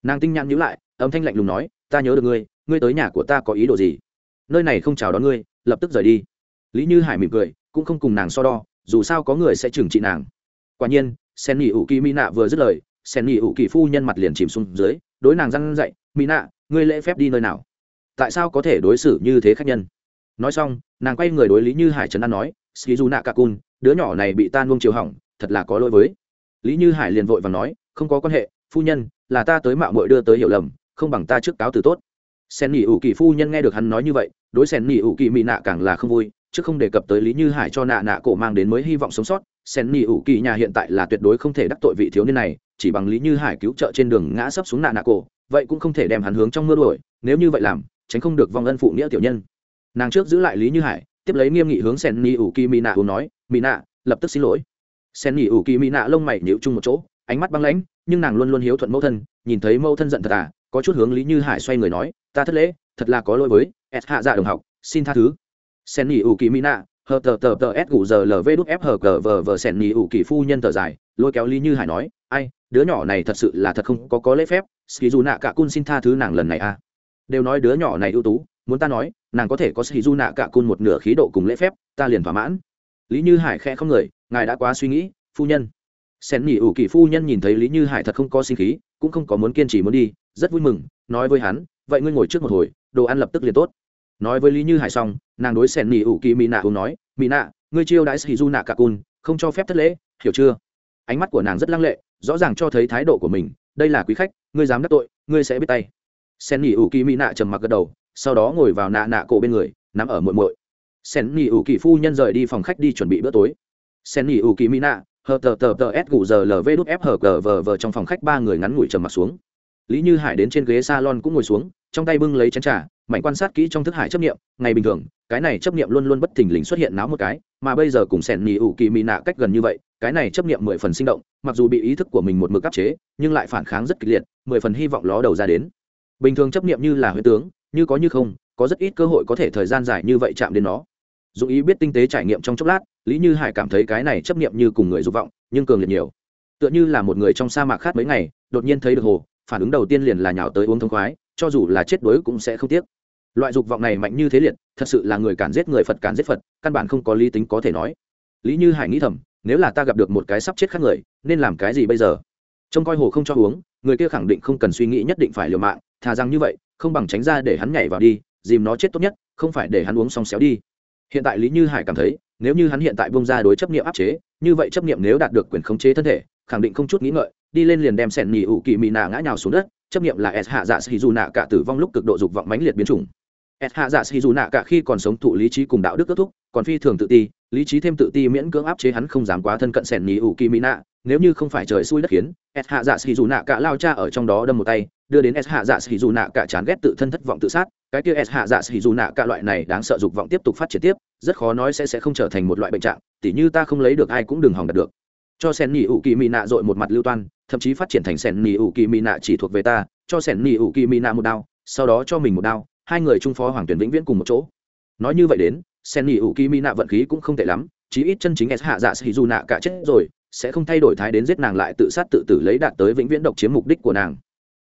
Nàng tinh nhãn nhữ lại, âm thanh lạnh lùng nói, ta nhớ được ngươi ngươi tới nhà của ta có ý đồ gì? Nơi này không chào đón ngươi, lập tức rời đi. Lý như hải mỉm cười, cũng không cùng nàng so đo, dù sao có người sẽ trừng trị nàng. Quả nhiên, sen nghỉ ủ kỳ mỹ nạ vừa dứt lời, sen nghỉ ủ kỳ phu nhân mặt liền chìm xuống dưới đối nàng răn dậy mỹ nạ, ngươi lễ phép đi nơi nào? Tại sao có thể đối xử như thế khách nhân? Nói xong, nàng quay người đối lý như hải trấn an nói ski du nạ cả cun đứa nhỏ này bị ta nuông chiều hỏng, thật là có lỗi với. Lý như hải liền vội và nói, không có quan hệ, phu nhân, là ta tới mạo mội đưa tới hiểu lầm, không bằng ta trước cáo từ tốt. Sen nghỉ ủ kỳ phu nhân nghe được hắn nói như vậy, đối sen nghỉ ủ kỳ mỹ nạ càng là không vui chứ không đề cập tới lý như hải cho nạ nạ cổ mang đến mới hy vọng sống sót, sen nghỉ ủ kỳ nhà hiện tại là tuyệt đối không thể đắc tội vị thiếu niên này chỉ bằng lý như hải cứu trợ trên đường ngã sấp xuống nạ nạ cổ, vậy cũng không thể đem hắn hướng trong mưa đuổi, nếu như vậy làm, tránh không được vong ân phụ nghĩa tiểu nhân. Nàng trước giữ lại lý như hải, tiếp lấy nghiêm nghị hướng sen ni ủ kỳ mỹ nạ uống nói mỹ nạ, lập tức xin lỗi. Sen ni ủ kỳ mỹ nạ lông mày nhịu chung một chỗ, ánh mắt băng lãnh, nhưng nàng luôn luôn hiếu thuận mẫu thân, nhìn thấy mẫu thân giận thật à có chút hướng lý như hải xoay người nói, ta thất lễ, thật là có lỗi với, s hạ dạ đồng học, xin tha thứ. Sen ni ủ kỳ mỹ nạ, hờ tờ tờ tờ s gù giờ lv đúc f hờ cờ vờ vờ sen ni ủ kỳ phu nhân thở dài, lôi kéo lý như hải nói, ai đứa nhỏ này thật sự là thật không có có lễ phép ski du nạ cả cun xin tha thứ nàng lần này à. Đều nói đứa nhỏ này ưu tú, muốn ta nói, nàng có thể có ski du nạ cả cun một nửa khí độ cùng lễ phép, ta liền thỏa mãn. Lý như hải khẽ không người, ngài đã quá suy nghĩ, phu nhân. Sen nỉ ủ kỳ phu nhân nhìn thấy lý như hải thật không có sinh khí, cũng không có muốn kiên trì muốn đi, rất vui mừng, nói với hắn, vậy ngươi ngồi trước một hồi, đồ ăn lập tức liền tốt. Nói với lý như hải xong, nàng đối sen nỉ ủ kỳ mỹ nạ uống nói mỹ nạ ngươi chiêu đãi sĩ du nạ cả cun không cho phép thất lễ, hiểu chưa? Ánh mắt của nàng rất lăng lệ, rõ ràng cho thấy thái độ của mình, đây là quý khách, ngươi dám đắc tội, ngươi sẽ biết tay. Sen nghỉ ủ kỳ mỹ nạ trầm mặc gật đầu, sau đó ngồi vào nạ nạ cổ bên người nằm ở muội muội. Sen nghỉ ủ kỳ phu nhân rời đi phòng khách đi chuẩn bị bữa tối. Sen nghỉ ủ kỳ mỹ nạ hờ tờ tờ tờ s gù giờ lv đúc f hờ gờ vờ vờ trong phòng khách ba người ngắn ngủi trầm mặt xuống. Lý như hải đến trên ghế salon cũng ngồi xuống, trong tay bưng lấy chén trà mạnh quan sát kỹ trong thức hải chấp nghiệm ngày bình thường, cái này chấp nghiệm luôn luôn bất thình lình xuất hiện náo một cái, mà bây giờ cùng sẻn nhì ủ kỳ mị nạ cách gần như vậy, cái này chấp nghiệm mười phần sinh động, mặc dù bị ý thức của mình một mực áp chế, nhưng lại phản kháng rất kịch liệt, mười phần hy vọng ló đầu ra đến. Bình thường chấp nghiệm như là huyết tướng, như có như không, có rất ít cơ hội có thể thời gian dài như vậy chạm đến nó. Dù ý biết tinh tế trải nghiệm trong chốc lát, lý như hải cảm thấy cái này chấp nghiệm như cùng người dục vọng, nhưng cường liệt nhiều. Tựa như là một người trong sa mạc khát mấy ngày, đột nhiên thấy được hồ, phản ứng đầu tiên liền là nhào tới uống thông khoái cho dù là chết đuối cũng sẽ không tiếc. Loại dục vọng này mạnh như thế liệt, thật sự là người cản giết người phật cản giết phật, căn bản không có lý tính có thể nói. Lý như hải nghĩ thầm, nếu là ta gặp được một cái sắp chết khác người, nên làm cái gì bây giờ? Trông coi hồ không cho uống, người kia khẳng định không cần suy nghĩ nhất định phải liều mạng, thà rằng như vậy, không bằng tránh ra để hắn nhảy vào đi, dìm nó chết tốt nhất, không phải để hắn uống xong xéo đi. Hiện tại lý như hải cảm thấy, nếu như hắn hiện tại bông ra đối chấp nghiệm áp chế, như vậy chấp nghiệm nếu đạt được quyền khống chế thân thể, khẳng định không chút nghĩ ngợi, đi lên liền đem sẻn nhỉ ủ kỳ mị nạ ngã nhào xuống đất chấp nghiệm là s hạ dạ sĩ dù nạ cả tử vong lúc cực độ dục vọng mãnh liệt biến chủng. S hạ dạ sĩ dù nạ cả khi còn sống thụ lý trí cùng đạo đức kết thúc, còn phi thường tự ti, lý trí thêm tự ti miễn cưỡng áp chế hắn không dám quá thân cận sẻn nhì ủ kỳ mỹ nạ. Nếu như không phải trời xui đất khiến, s hạ dạ sĩ dù nạ cả lao cha ở trong đó đâm một tay, đưa đến s hạ dạ sĩ dù nạ cả chán ghét tự thân thất vọng tự sát. Cái kia s hạ dạ sĩ dù nạ cả loại này đáng sợ dục vọng tiếp tục phát triển tiếp, rất khó nói sẽ sẽ không trở thành một loại bệnh trạng, tỉ như ta không lấy được ai cũng đừng hòng đạt được cho sen nỉ ủ kỳ mỹ nạ dội một mặt lưu toan, thậm chí phát triển thành sen nỉ ủ kỳ mỹ nạ chỉ thuộc về ta, cho sen nỉ ủ kỳ mỹ nạ một đao, sau đó cho mình một đao, hai người trung phó hoàng tuyển vĩnh viễn cùng một chỗ. Nói như vậy đến sen nỉ ủ kỳ mỹ nạ vận khí cũng không tệ lắm, chí ít chân chính s hạ dạ sĩ dù nạ cả chết rồi, sẽ không thay đổi thái đến giết nàng lại tự sát tự tử lấy đạt tới vĩnh viễn độc chiếm mục đích của nàng.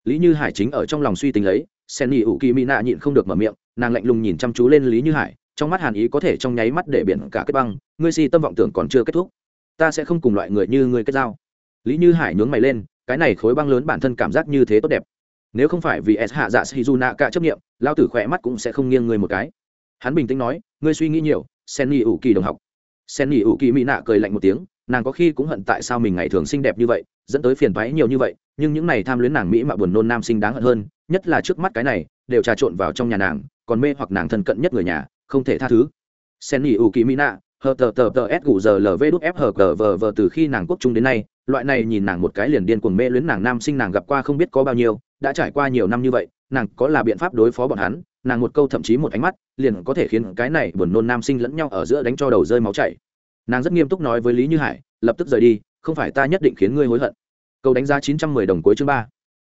Lý như hải chính ở trong lòng suy tính lấy sen nỉ ủ kỳ mỹ nạ nhịn không được mở miệng, nàng lạnh lùng nhìn chăm chú lên lý như hải, trong mắt hàn ý có thể trong nháy mắt để biển cả kết băng, ngươi si tâm vọng tưởng còn chưa kết thúc ta sẽ không cùng loại người như ngươi kết giao. Lý như hải nhướng mày lên, cái này khối băng lớn bản thân cảm giác như thế tốt đẹp. Nếu không phải vì s hạ dạ shizuna cả chấp nghiệm lao tử khỏe mắt cũng sẽ không nghiêng người một cái. Hắn bình tĩnh nói, ngươi suy nghĩ nhiều, sen nghỉ ủ kỳ đồng học. Sen nghỉ ủ kỳ mỹ nạ cười lạnh một tiếng, nàng có khi cũng hận tại sao mình ngày thường xinh đẹp như vậy, dẫn tới phiền thoái nhiều như vậy, nhưng những này tham luyến nàng mỹ mà buồn nôn nam sinh đáng hận hơn, nhất là trước mắt cái này, đều trà trộn vào trong nhà nàng, còn mê hoặc nàng thân cận nhất người nhà, không thể tha thứ. Sen nghỉ ủ kỳ mỹ nạ hờ tờ tờ tờ s gù giờ lv đúc f hờ cờ vờ vờ từ khi nàng quốc trung đến nay, loại này nhìn nàng một cái liền điên cuồng mê luyến nàng nam sinh nàng gặp qua không biết có bao nhiêu, đã trải qua nhiều năm như vậy, nàng có là biện pháp đối phó bọn hắn, nàng một câu thậm chí một ánh mắt, liền có thể khiến cái này buồn nôn nam sinh lẫn nhau ở giữa đánh cho đầu rơi máu chảy. Nàng rất nghiêm túc nói với lý như hải, lập tức rời đi, không phải ta nhất định khiến ngươi hối hận. Câu đánh giá chín trăm mười đồng cuối chương ba.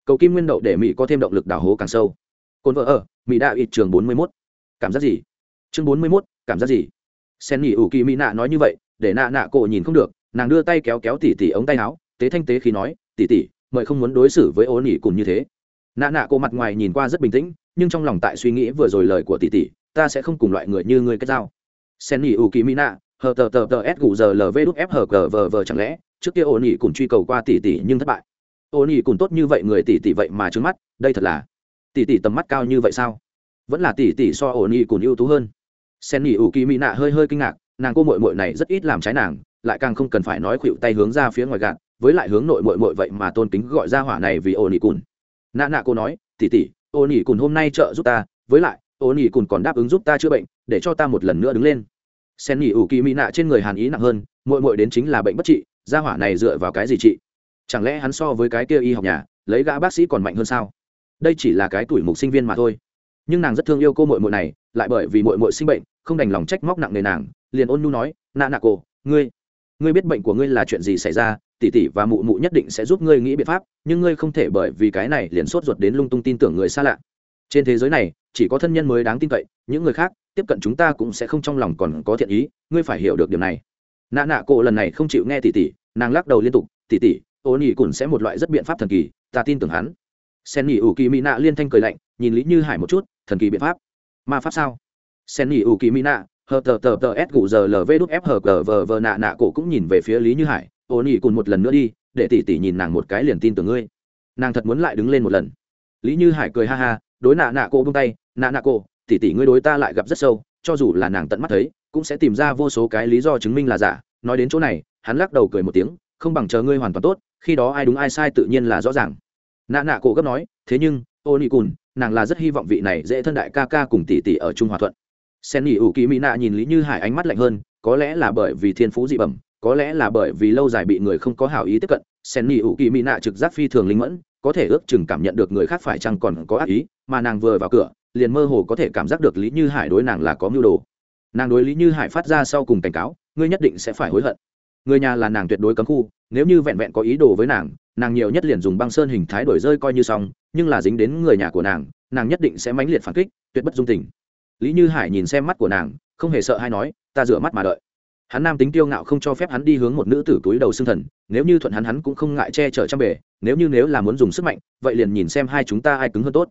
Cầu kim nguyên đậu để mỹ có thêm động lực đào hố càng sâu. Cồn vợ ở, mỹ đã ít trường bốn mươi mốt. Cảm giác gì? Chương bốn mươi mốt, cảm giác gì? Sen nghỉ ủ kỳ mỹ nạ nói như vậy, để nạ nạ cổ nhìn không được, nàng đưa tay kéo kéo tỉ tỉ ống tay áo, tế thanh tế khi nói, tỉ tỉ, mời không muốn đối xử với ô nỉ cùng như thế. Nạ nạ cổ mặt ngoài nhìn qua rất bình tĩnh, nhưng trong lòng tại suy nghĩ vừa rồi lời của tỉ tỉ, ta sẽ không cùng loại người như ngươi kết giao. Sen nghỉ ủ kỳ mỹ nạ hờ tờ tờ tờ s gù giờ lv đúc f hờ cờ vờ vờ chẳng lẽ, trước kia ô nỉ cùng truy cầu qua tỉ tỉ nhưng thất bại. Ô nỉ cùng tốt như vậy người tỉ tỉ vậy mà trứng mắt, đây thật là tỷ tỷ tầm mắt cao như vậy sao? Vẫn là tỷ tỷ so ô nỉ cùng ưu tú hơn sen nghỉ ủ kỳ mỹ nạ hơi hơi kinh ngạc, nàng cô mội mội này rất ít làm trái nàng, lại càng không cần phải nói khuỵu tay hướng ra phía ngoài gạt, với lại hướng nội mội mội vậy mà tôn kính gọi ra hỏa này vì ô nỉ cùn nạ nạ cô nói, tỷ tỷ ô nỉ cùn hôm nay trợ giúp ta, với lại ô nỉ cùn còn đáp ứng giúp ta chữa bệnh, để cho ta một lần nữa đứng lên. Sen nghỉ ủ kỳ mỹ nạ trên người hàn ý nặng hơn mội mội đến chính là bệnh bất trị, gia hỏa này dựa vào cái gì trị chẳng lẽ hắn so với cái kia y học nhà, lấy gã bác sĩ còn mạnh hơn sao? Đây chỉ là cái tuổi mục sinh viên mà thôi. Nhưng nàng rất thương yêu cô mội mội này lại bởi vì mội mội sinh bệnh, không đành lòng trách móc nặng nề nàng, liền ôn nu nói nạ nạ cô, ngươi ngươi biết bệnh của ngươi là chuyện gì xảy ra, tỷ tỷ và mụ mụ nhất định sẽ giúp ngươi nghĩ biện pháp, nhưng ngươi không thể bởi vì cái này liền sốt ruột đến lung tung tin tưởng người xa lạ. Trên thế giới này, chỉ có thân nhân mới đáng tin cậy, những người khác, tiếp cận chúng ta cũng sẽ không trong lòng còn có thiện ý, ngươi phải hiểu được điều này. Nạ nạ cô lần này không chịu nghe tỷ tỷ, nàng lắc đầu liên tục, tỷ tỷ, ô nỉ cũng sẽ một loại rất biện pháp thần kỳ, ta tin tưởng hắn. Sen nỉ ủ kỳ mỹ nạ liên thanh cười lạnh, nhìn lý như hải một chút, thần kỳ biện pháp ma pháp sao? Sen nỉ ủ kỳ mỹ nạ hờ tờ tờ tờ s gù giờ lv đúc f hờ cờ vờ vờ nạ nạ cổ cũng nhìn về phía lý như hải. Ô nỉ cùn một lần nữa đi, để tỷ tỷ nhìn nàng một cái liền tin tưởng ngươi. Nàng thật muốn lại đứng lên một lần. Lý như hải cười ha ha, đối nạ nạ cổ bông tay, nạ nạ cổ, tỷ tỷ ngươi đối ta lại gặp rất sâu, cho dù là nàng tận mắt thấy, cũng sẽ tìm ra vô số cái lý do chứng minh là giả. Nói đến chỗ này, hắn lắc đầu cười một tiếng, không bằng chờ ngươi hoàn toàn tốt, khi đó ai đúng ai sai tự nhiên là rõ ràng. Nạ nạ cổ gấp nói, thế nhưng, ô nị cùn nàng là rất hy vọng vị này dễ thân đại ca ca cùng tỷ tỷ ở trung hòa thuận. Sen nghỉ ủ kỳ mỹ nạ nhìn lý như hải ánh mắt lạnh hơn, có lẽ là bởi vì thiên phú dị bẩm, có lẽ là bởi vì lâu dài bị người không có hảo ý tiếp cận, sen nghỉ ủ kỳ mỹ nạ trực giác phi thường linh mẫn, có thể ước chừng cảm nhận được người khác phải chăng còn có ác ý, mà nàng vừa vào cửa, liền mơ hồ có thể cảm giác được lý như hải đối nàng là có mưu đồ. Nàng đối lý như hải phát ra sau cùng cảnh cáo, ngươi nhất định sẽ phải hối hận. Người nhà là nàng tuyệt đối cấm khu, nếu như vẹn vẹn có ý đồ với nàng nàng nhiều nhất liền dùng băng sơn hình thái đổi rơi coi như xong nhưng là dính đến người nhà của nàng nàng nhất định sẽ mãnh liệt phản kích, tuyệt bất dung tình. Lý như hải nhìn xem mắt của nàng, không hề sợ hay nói, ta rửa mắt mà đợi. Hắn nam tính tiêu ngạo không cho phép hắn đi hướng một nữ tử túi đầu xương thần, nếu như thuận hắn hắn cũng không ngại che chở trăm bể nếu như nếu là muốn dùng sức mạnh, vậy liền nhìn xem hai chúng ta ai cứng hơn tốt.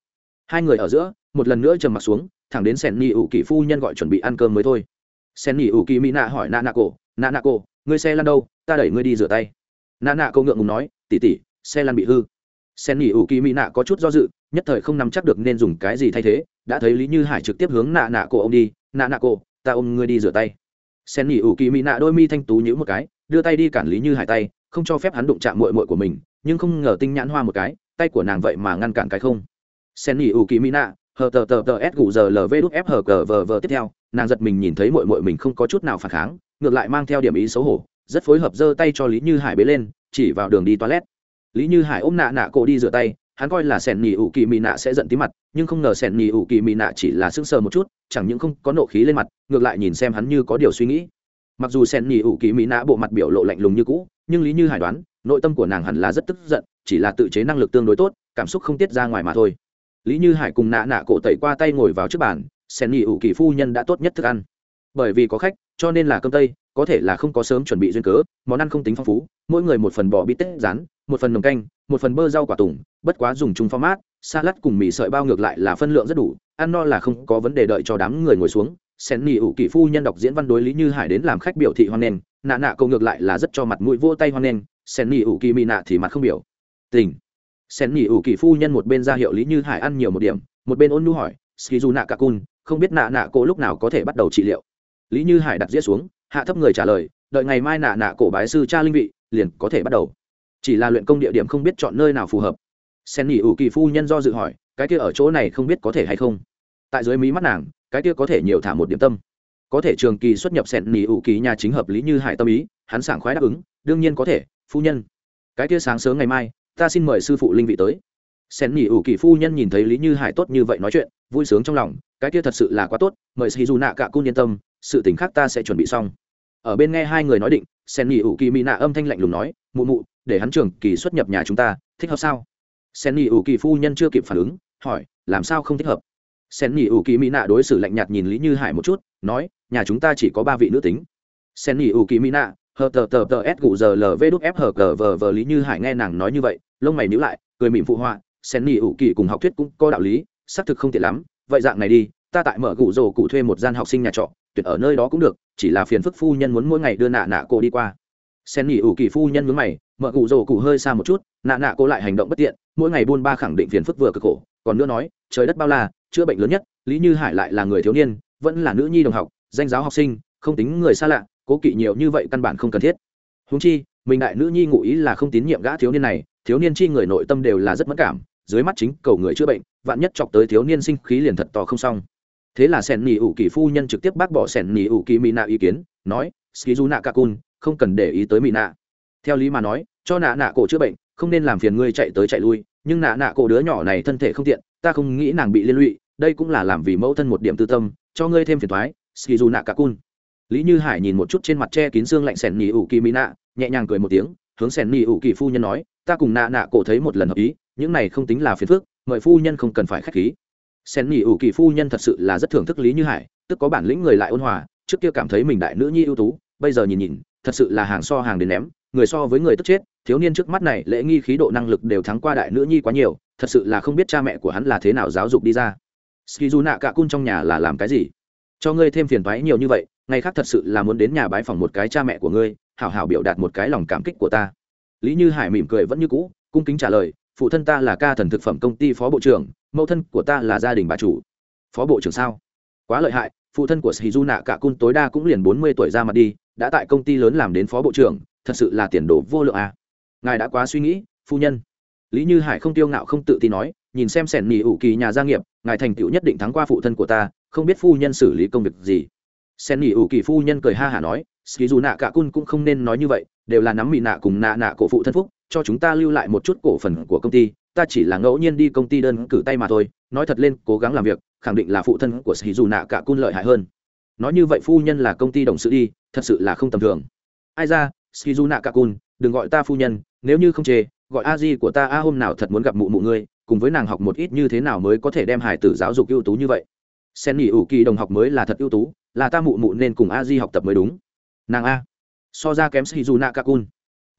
Hai người ở giữa, một lần nữa trầm mặt xuống, thẳng đến sen nhị ủ kỳ phu nhân gọi chuẩn bị ăn cơm mới thôi. Sen nhị ủ kỳ mỹ nạ hỏi nạ nạ cổ, nạ nạ cổ, ngươi xe lăn đâu? Ta đẩy ngươi đi rửa tay. Nạ nạ cổ ngượng ngùng nói tỉ tỉ xe lăn bị hư sen nghỉ ủ kỳ mỹ nạ có chút do dự nhất thời không nắm chắc được nên dùng cái gì thay thế. Đã thấy lý như hải trực tiếp hướng nạ nạ cô ông đi. Nạ nạ cô, ta ôm ngươi đi rửa tay. Sen nghỉ ủ kỳ mỹ nạ đôi mi thanh tú nhữ một cái đưa tay đi cản lý như hải tay không cho phép hắn đụng chạm mội mội của mình nhưng không ngờ tinh nhãn hoa một cái tay của nàng vậy mà ngăn cản cái không. Sen nghỉ ủ kỳ mỹ nạ hờ tờ tờ tờ s gù giờ lv đúc f hờ cờ vờ vờ tiếp theo nàng giật mình nhìn thấy mội mội mình không có chút nào phản kháng ngược lại mang theo điểm ý xấu hổ rất phối hợp giơ tay cho lý như hải bế lên chỉ vào đường đi toilet lý như hải ôm nạ nạ cổ đi rửa tay, hắn coi là sẻn nhì ủ kỳ mị nạ sẽ giận tí mặt, nhưng không ngờ sẻn nhì ủ kỳ mị nạ chỉ là sững sờ một chút, chẳng những không có nộ khí lên mặt, ngược lại nhìn xem hắn như có điều suy nghĩ. Mặc dù sẻn nhì ủ kỳ mị nạ bộ mặt biểu lộ lạnh lùng như cũ, nhưng lý như hải đoán, nội tâm của nàng hẳn là rất tức giận, chỉ là tự chế năng lực tương đối tốt, cảm xúc không tiết ra ngoài mà thôi. Lý như hải cùng nạ nạ cổ tẩy qua tay ngồi vào trước bàn, sẻn nhì ủ kỳ phu nhân đã tốt nhất thức ăn. Bởi vì có khách, cho nên là cơm tây có thể là không có sớm chuẩn bị duyên cớ, món ăn không tính phong phú, mỗi người một phần bò bít tết rán, một phần nồng canh, một phần bơ rau quả tùng, bất quá dùng chung format, salad cùng mì sợi bao ngược lại là phân lượng rất đủ, ăn no là không có vấn đề đợi cho đám người ngồi xuống. Sen nỉ ủ kỳ phu nhân đọc diễn văn đối lý như hải đến làm khách biểu thị hoan nghênh, nạ nạ câu ngược lại là rất cho mặt mũi vô tay hoan nghênh, sen nỉ ủ kỳ mị nạ thì mặt không biểu. Tình. Sen nỉ ủ kỳ phu nhân một bên ra hiệu lý như hải ăn nhiều một điểm, một bên ôn nhu hỏi, skizu nạ cả cun không biết nạ nạ cô lúc nào có thể bắt đầu trị liệu? Lý như hải đặt dĩa xuống hạ thấp người trả lời, đợi ngày mai nạ nạ cổ bái sư cha linh vị, liền có thể bắt đầu. Chỉ là luyện công địa điểm không biết chọn nơi nào phù hợp. Sen nhị ủ kỳ phu nhân do dự hỏi, cái kia ở chỗ này không biết có thể hay không? Tại dưới mí mắt nàng, cái kia có thể nhiều thả một điểm tâm. Có thể trường kỳ xuất nhập sen nhị ủ kỳ nhà chính hợp lý như hải tâm ý, hắn sảng khoái đáp ứng, đương nhiên có thể, phu nhân. Cái kia sáng sớm ngày mai, ta xin mời sư phụ linh vị tới. Sen nhị ủ kỳ phu nhân nhìn thấy lý như hải tốt như vậy nói chuyện, vui sướng trong lòng, cái kia thật sự là quá tốt, mời sĩ dù nạ cả cung yên tâm sự tình khác ta sẽ chuẩn bị xong. Ở bên nghe hai người nói định, sen nhị ủ kỳ mỹ nạ âm thanh lạnh lùng nói, mụ mụ, để hắn trường kỳ xuất nhập nhà chúng ta, thích hợp sao? Sen nhị ủ kỳ phu nhân chưa kịp phản ứng, hỏi, làm sao không thích hợp? Sen nhị ủ kỳ mỹ nạ đối xử lạnh nhạt nhìn lý như hải một chút, nói, nhà chúng ta chỉ có ba vị nữ tính. Sen nhị ủ kỳ mỹ nạ, hờ tờ tờ tờ s cụ giờ lv đúc f hờ cờ vờ vờ lý như hải nghe nàng nói như vậy, lông mày nhíu lại, cười mỉm phụ họa, sen nhị ủ kỳ cùng học thuyết cũng có đạo lý, xác thực không tiện lắm, vậy dạng này đi, ta tại mở gụ rồ cụ thuê một gian học sinh nhà trọ tuyệt ở nơi đó cũng được, chỉ là phiền phức phu nhân muốn mỗi ngày đưa nạ nạ cô đi qua. Sen nghỉ ủ kỳ phu nhân mướn mày, mở cụ rồ cụ hơi xa một chút, nạ nạ cô lại hành động bất tiện, mỗi ngày buôn ba khẳng định phiền phức vừa cực khổ, còn nữa nói, trời đất bao la, chữa bệnh lớn nhất, lý như hải lại là người thiếu niên, vẫn là nữ nhi đồng học, danh giáo học sinh, không tính người xa lạ, cố kỵ nhiều như vậy căn bản không cần thiết. Húng chi, mình đại nữ nhi ngụ ý là không tín nhiệm gã thiếu niên này, thiếu niên chi người nội tâm đều là rất mất cảm, dưới mắt chính cầu người chữa bệnh, vạn nhất chọc tới thiếu niên sinh khí liền thật to không xong thế là sẻn nỉ ủ kỳ phu nhân trực tiếp bác bỏ sẻn nỉ ủ kỳ mỹ nạ ý kiến, nói, skizu nạ kakun không cần để ý tới mỹ nạ theo lý mà nói, cho nạ nạ cổ chữa bệnh, không nên làm phiền ngươi chạy tới chạy lui, nhưng nạ nạ cổ đứa nhỏ này thân thể không tiện, ta không nghĩ nàng bị liên lụy, đây cũng là làm vì mẫu thân một điểm tư tâm, cho ngươi thêm phiền thoái skizu nạ kakun lý như hải nhìn một chút trên mặt che kín xương lạnh sẻn nỉ ủ kỳ mỹ nạ nhẹ nhàng cười một tiếng, hướng sẻn nỉ ủ kỳ phu nhân nói, ta cùng nạ nạ cổ thấy một lần hợp ý, những này không tính là phiền phức, mời phu nhân không cần phải k h á c h khí sen nhị ủ kỳ phu nhân thật sự là rất thưởng thức lý như hải, tức có bản lĩnh người lại ôn hòa, trước kia cảm thấy mình đại nữ nhi ưu tú, bây giờ nhìn nhìn, thật sự là hàng so hàng đến ném, người so với người tức chết, thiếu niên trước mắt này lễ nghi khí độ năng lực đều thắng qua đại nữ nhi quá nhiều, thật sự là không biết cha mẹ của hắn là thế nào giáo dục đi ra. Ski du nạ cả cun trong nhà là làm cái gì? Cho ngươi thêm phiền thoái nhiều như vậy, ngày khác thật sự là muốn đến nhà bái phòng một cái cha mẹ của ngươi, hảo hảo biểu đạt một cái lòng cảm kích của ta. Lý như hải mỉm cười vẫn như cũ, cung kính trả lời phụ thân ta là ca thần thực phẩm công ty phó bộ trưởng, mẫu thân của ta là gia đình bà chủ. Phó bộ trưởng sao? Quá lợi hại, phụ thân của shizu nạ cả cun tối đa cũng liền bốn mươi tuổi ra mặt đi, đã tại công ty lớn làm đến phó bộ trưởng, thật sự là tiền đồ vô lượng à. ngài đã quá suy nghĩ, phu nhân. Lý như hải không tiêu ngạo không tự tin nói, nhìn xem sẻn nỉ ủ kỳ nhà gia nghiệp, ngài thành tựu nhất định thắng qua phụ thân của ta, không biết phu nhân xử lý công việc gì. Sen nỉ ủ kỳ phu nhân cười ha hả nói ski dù nạ cả cun cũng không nên nói như vậy, đều là nắm mị nạ cùng nạ nạ cổ phụ thân phúc cho chúng ta lưu lại một chút cổ phần của công ty, ta chỉ là ngẫu nhiên đi công ty đơn cử tay mà thôi, nói thật lên, cố gắng làm việc, khẳng định là phụ thân của sĩ dù nạ cả cun lợi hại hơn. Nói như vậy phu nhân là công ty đồng sự đi, thật sự là không tầm thường. Ai ra sĩ dù nạ cả cun, đừng gọi ta phu nhân, nếu như không chê, gọi a di của ta a hôm nào thật muốn gặp mụ mụ ngươi, cùng với nàng học một ít như thế nào mới có thể đem hải tử giáo dục ưu tú như vậy. Sen nghỉ ủ kỳ đồng học mới là thật ưu tú, là ta mụ mụ nên cùng a di học tập mới đúng. Nàng a. So ra kém sĩ dù nạ cả cun.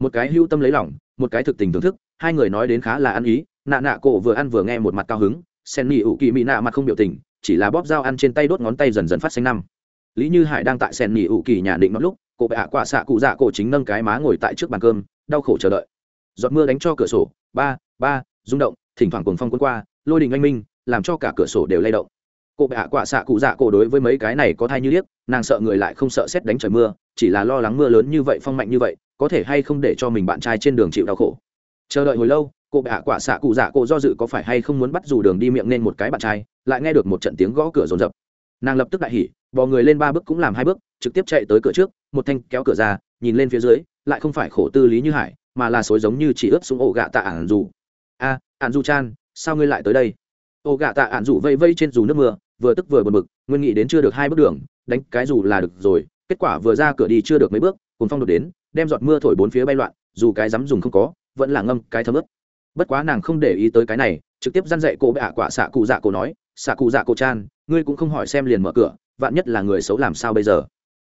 Một cái hưu tâm lấy lòng một cái thực tình thưởng thức, hai người nói đến khá là ăn ý, nạ nạ cổ vừa ăn vừa nghe một mặt cao hứng, sen nỉ ủ kỳ mỹ nạ mặt không biểu tình, chỉ là bóp dao ăn trên tay đốt ngón tay dần dần phát xanh năm. Lý như hải đang tại sen nỉ ủ kỳ nhà định nó lúc cổ bệ hạ quạ xạ cụ dạ cổ chính nâng cái má ngồi tại trước bàn cơm, đau khổ chờ đợi. Giọt mưa đánh cho cửa sổ, ba ba, rung động, thỉnh thoảng cuồng phong quân qua, lôi đình anh minh, làm cho cả cửa sổ đều lay động. Cổ bệ hạ quạ xạ cụ dạ cổ đối với mấy cái này có thai như liếc nàng sợ người lại không sợ xét đánh trời mưa, chỉ là lo lắng mưa lớn như vậy, phong mạnh như vậy có thể hay không để cho mình bạn trai trên đường chịu đau khổ. Chờ đợi hồi lâu cô bệ hạ quả xạ cụ dạ cô do dự có phải hay không muốn bắt dù đường đi miệng nên một cái bạn trai lại nghe được một trận tiếng gõ cửa rồn rập. Nàng lập tức đại hỉ bò người lên ba bước cũng làm hai bước trực tiếp chạy tới cửa trước một thanh kéo cửa ra nhìn lên phía dưới lại không phải khổ tư lý như hải mà là xối giống như chỉ ướp xuống ổ gạ tạ ản dù. A à, ản dù chan sao ngươi lại tới đây? Ổ gạ tạ ản dù vây vây trên dù nước mưa vừa tức vừa bật bực nguyên nghĩ đến chưa được hai bước đường đánh cái dù là được rồi kết quả vừa ra cửa đi chưa được mấy bước cùng phong đột đến đem giọt mưa thổi bốn phía bay loạn, dù cái dám dùng không có, vẫn là ngâm cái thấm ướt. Bất quá nàng không để ý tới cái này, trực tiếp dăn dậy cô bệ ạ quả xạ cụ dạ cổ nói, xạ cụ dạ cổ chan, ngươi cũng không hỏi xem liền mở cửa, vạn nhất là người xấu làm sao bây giờ?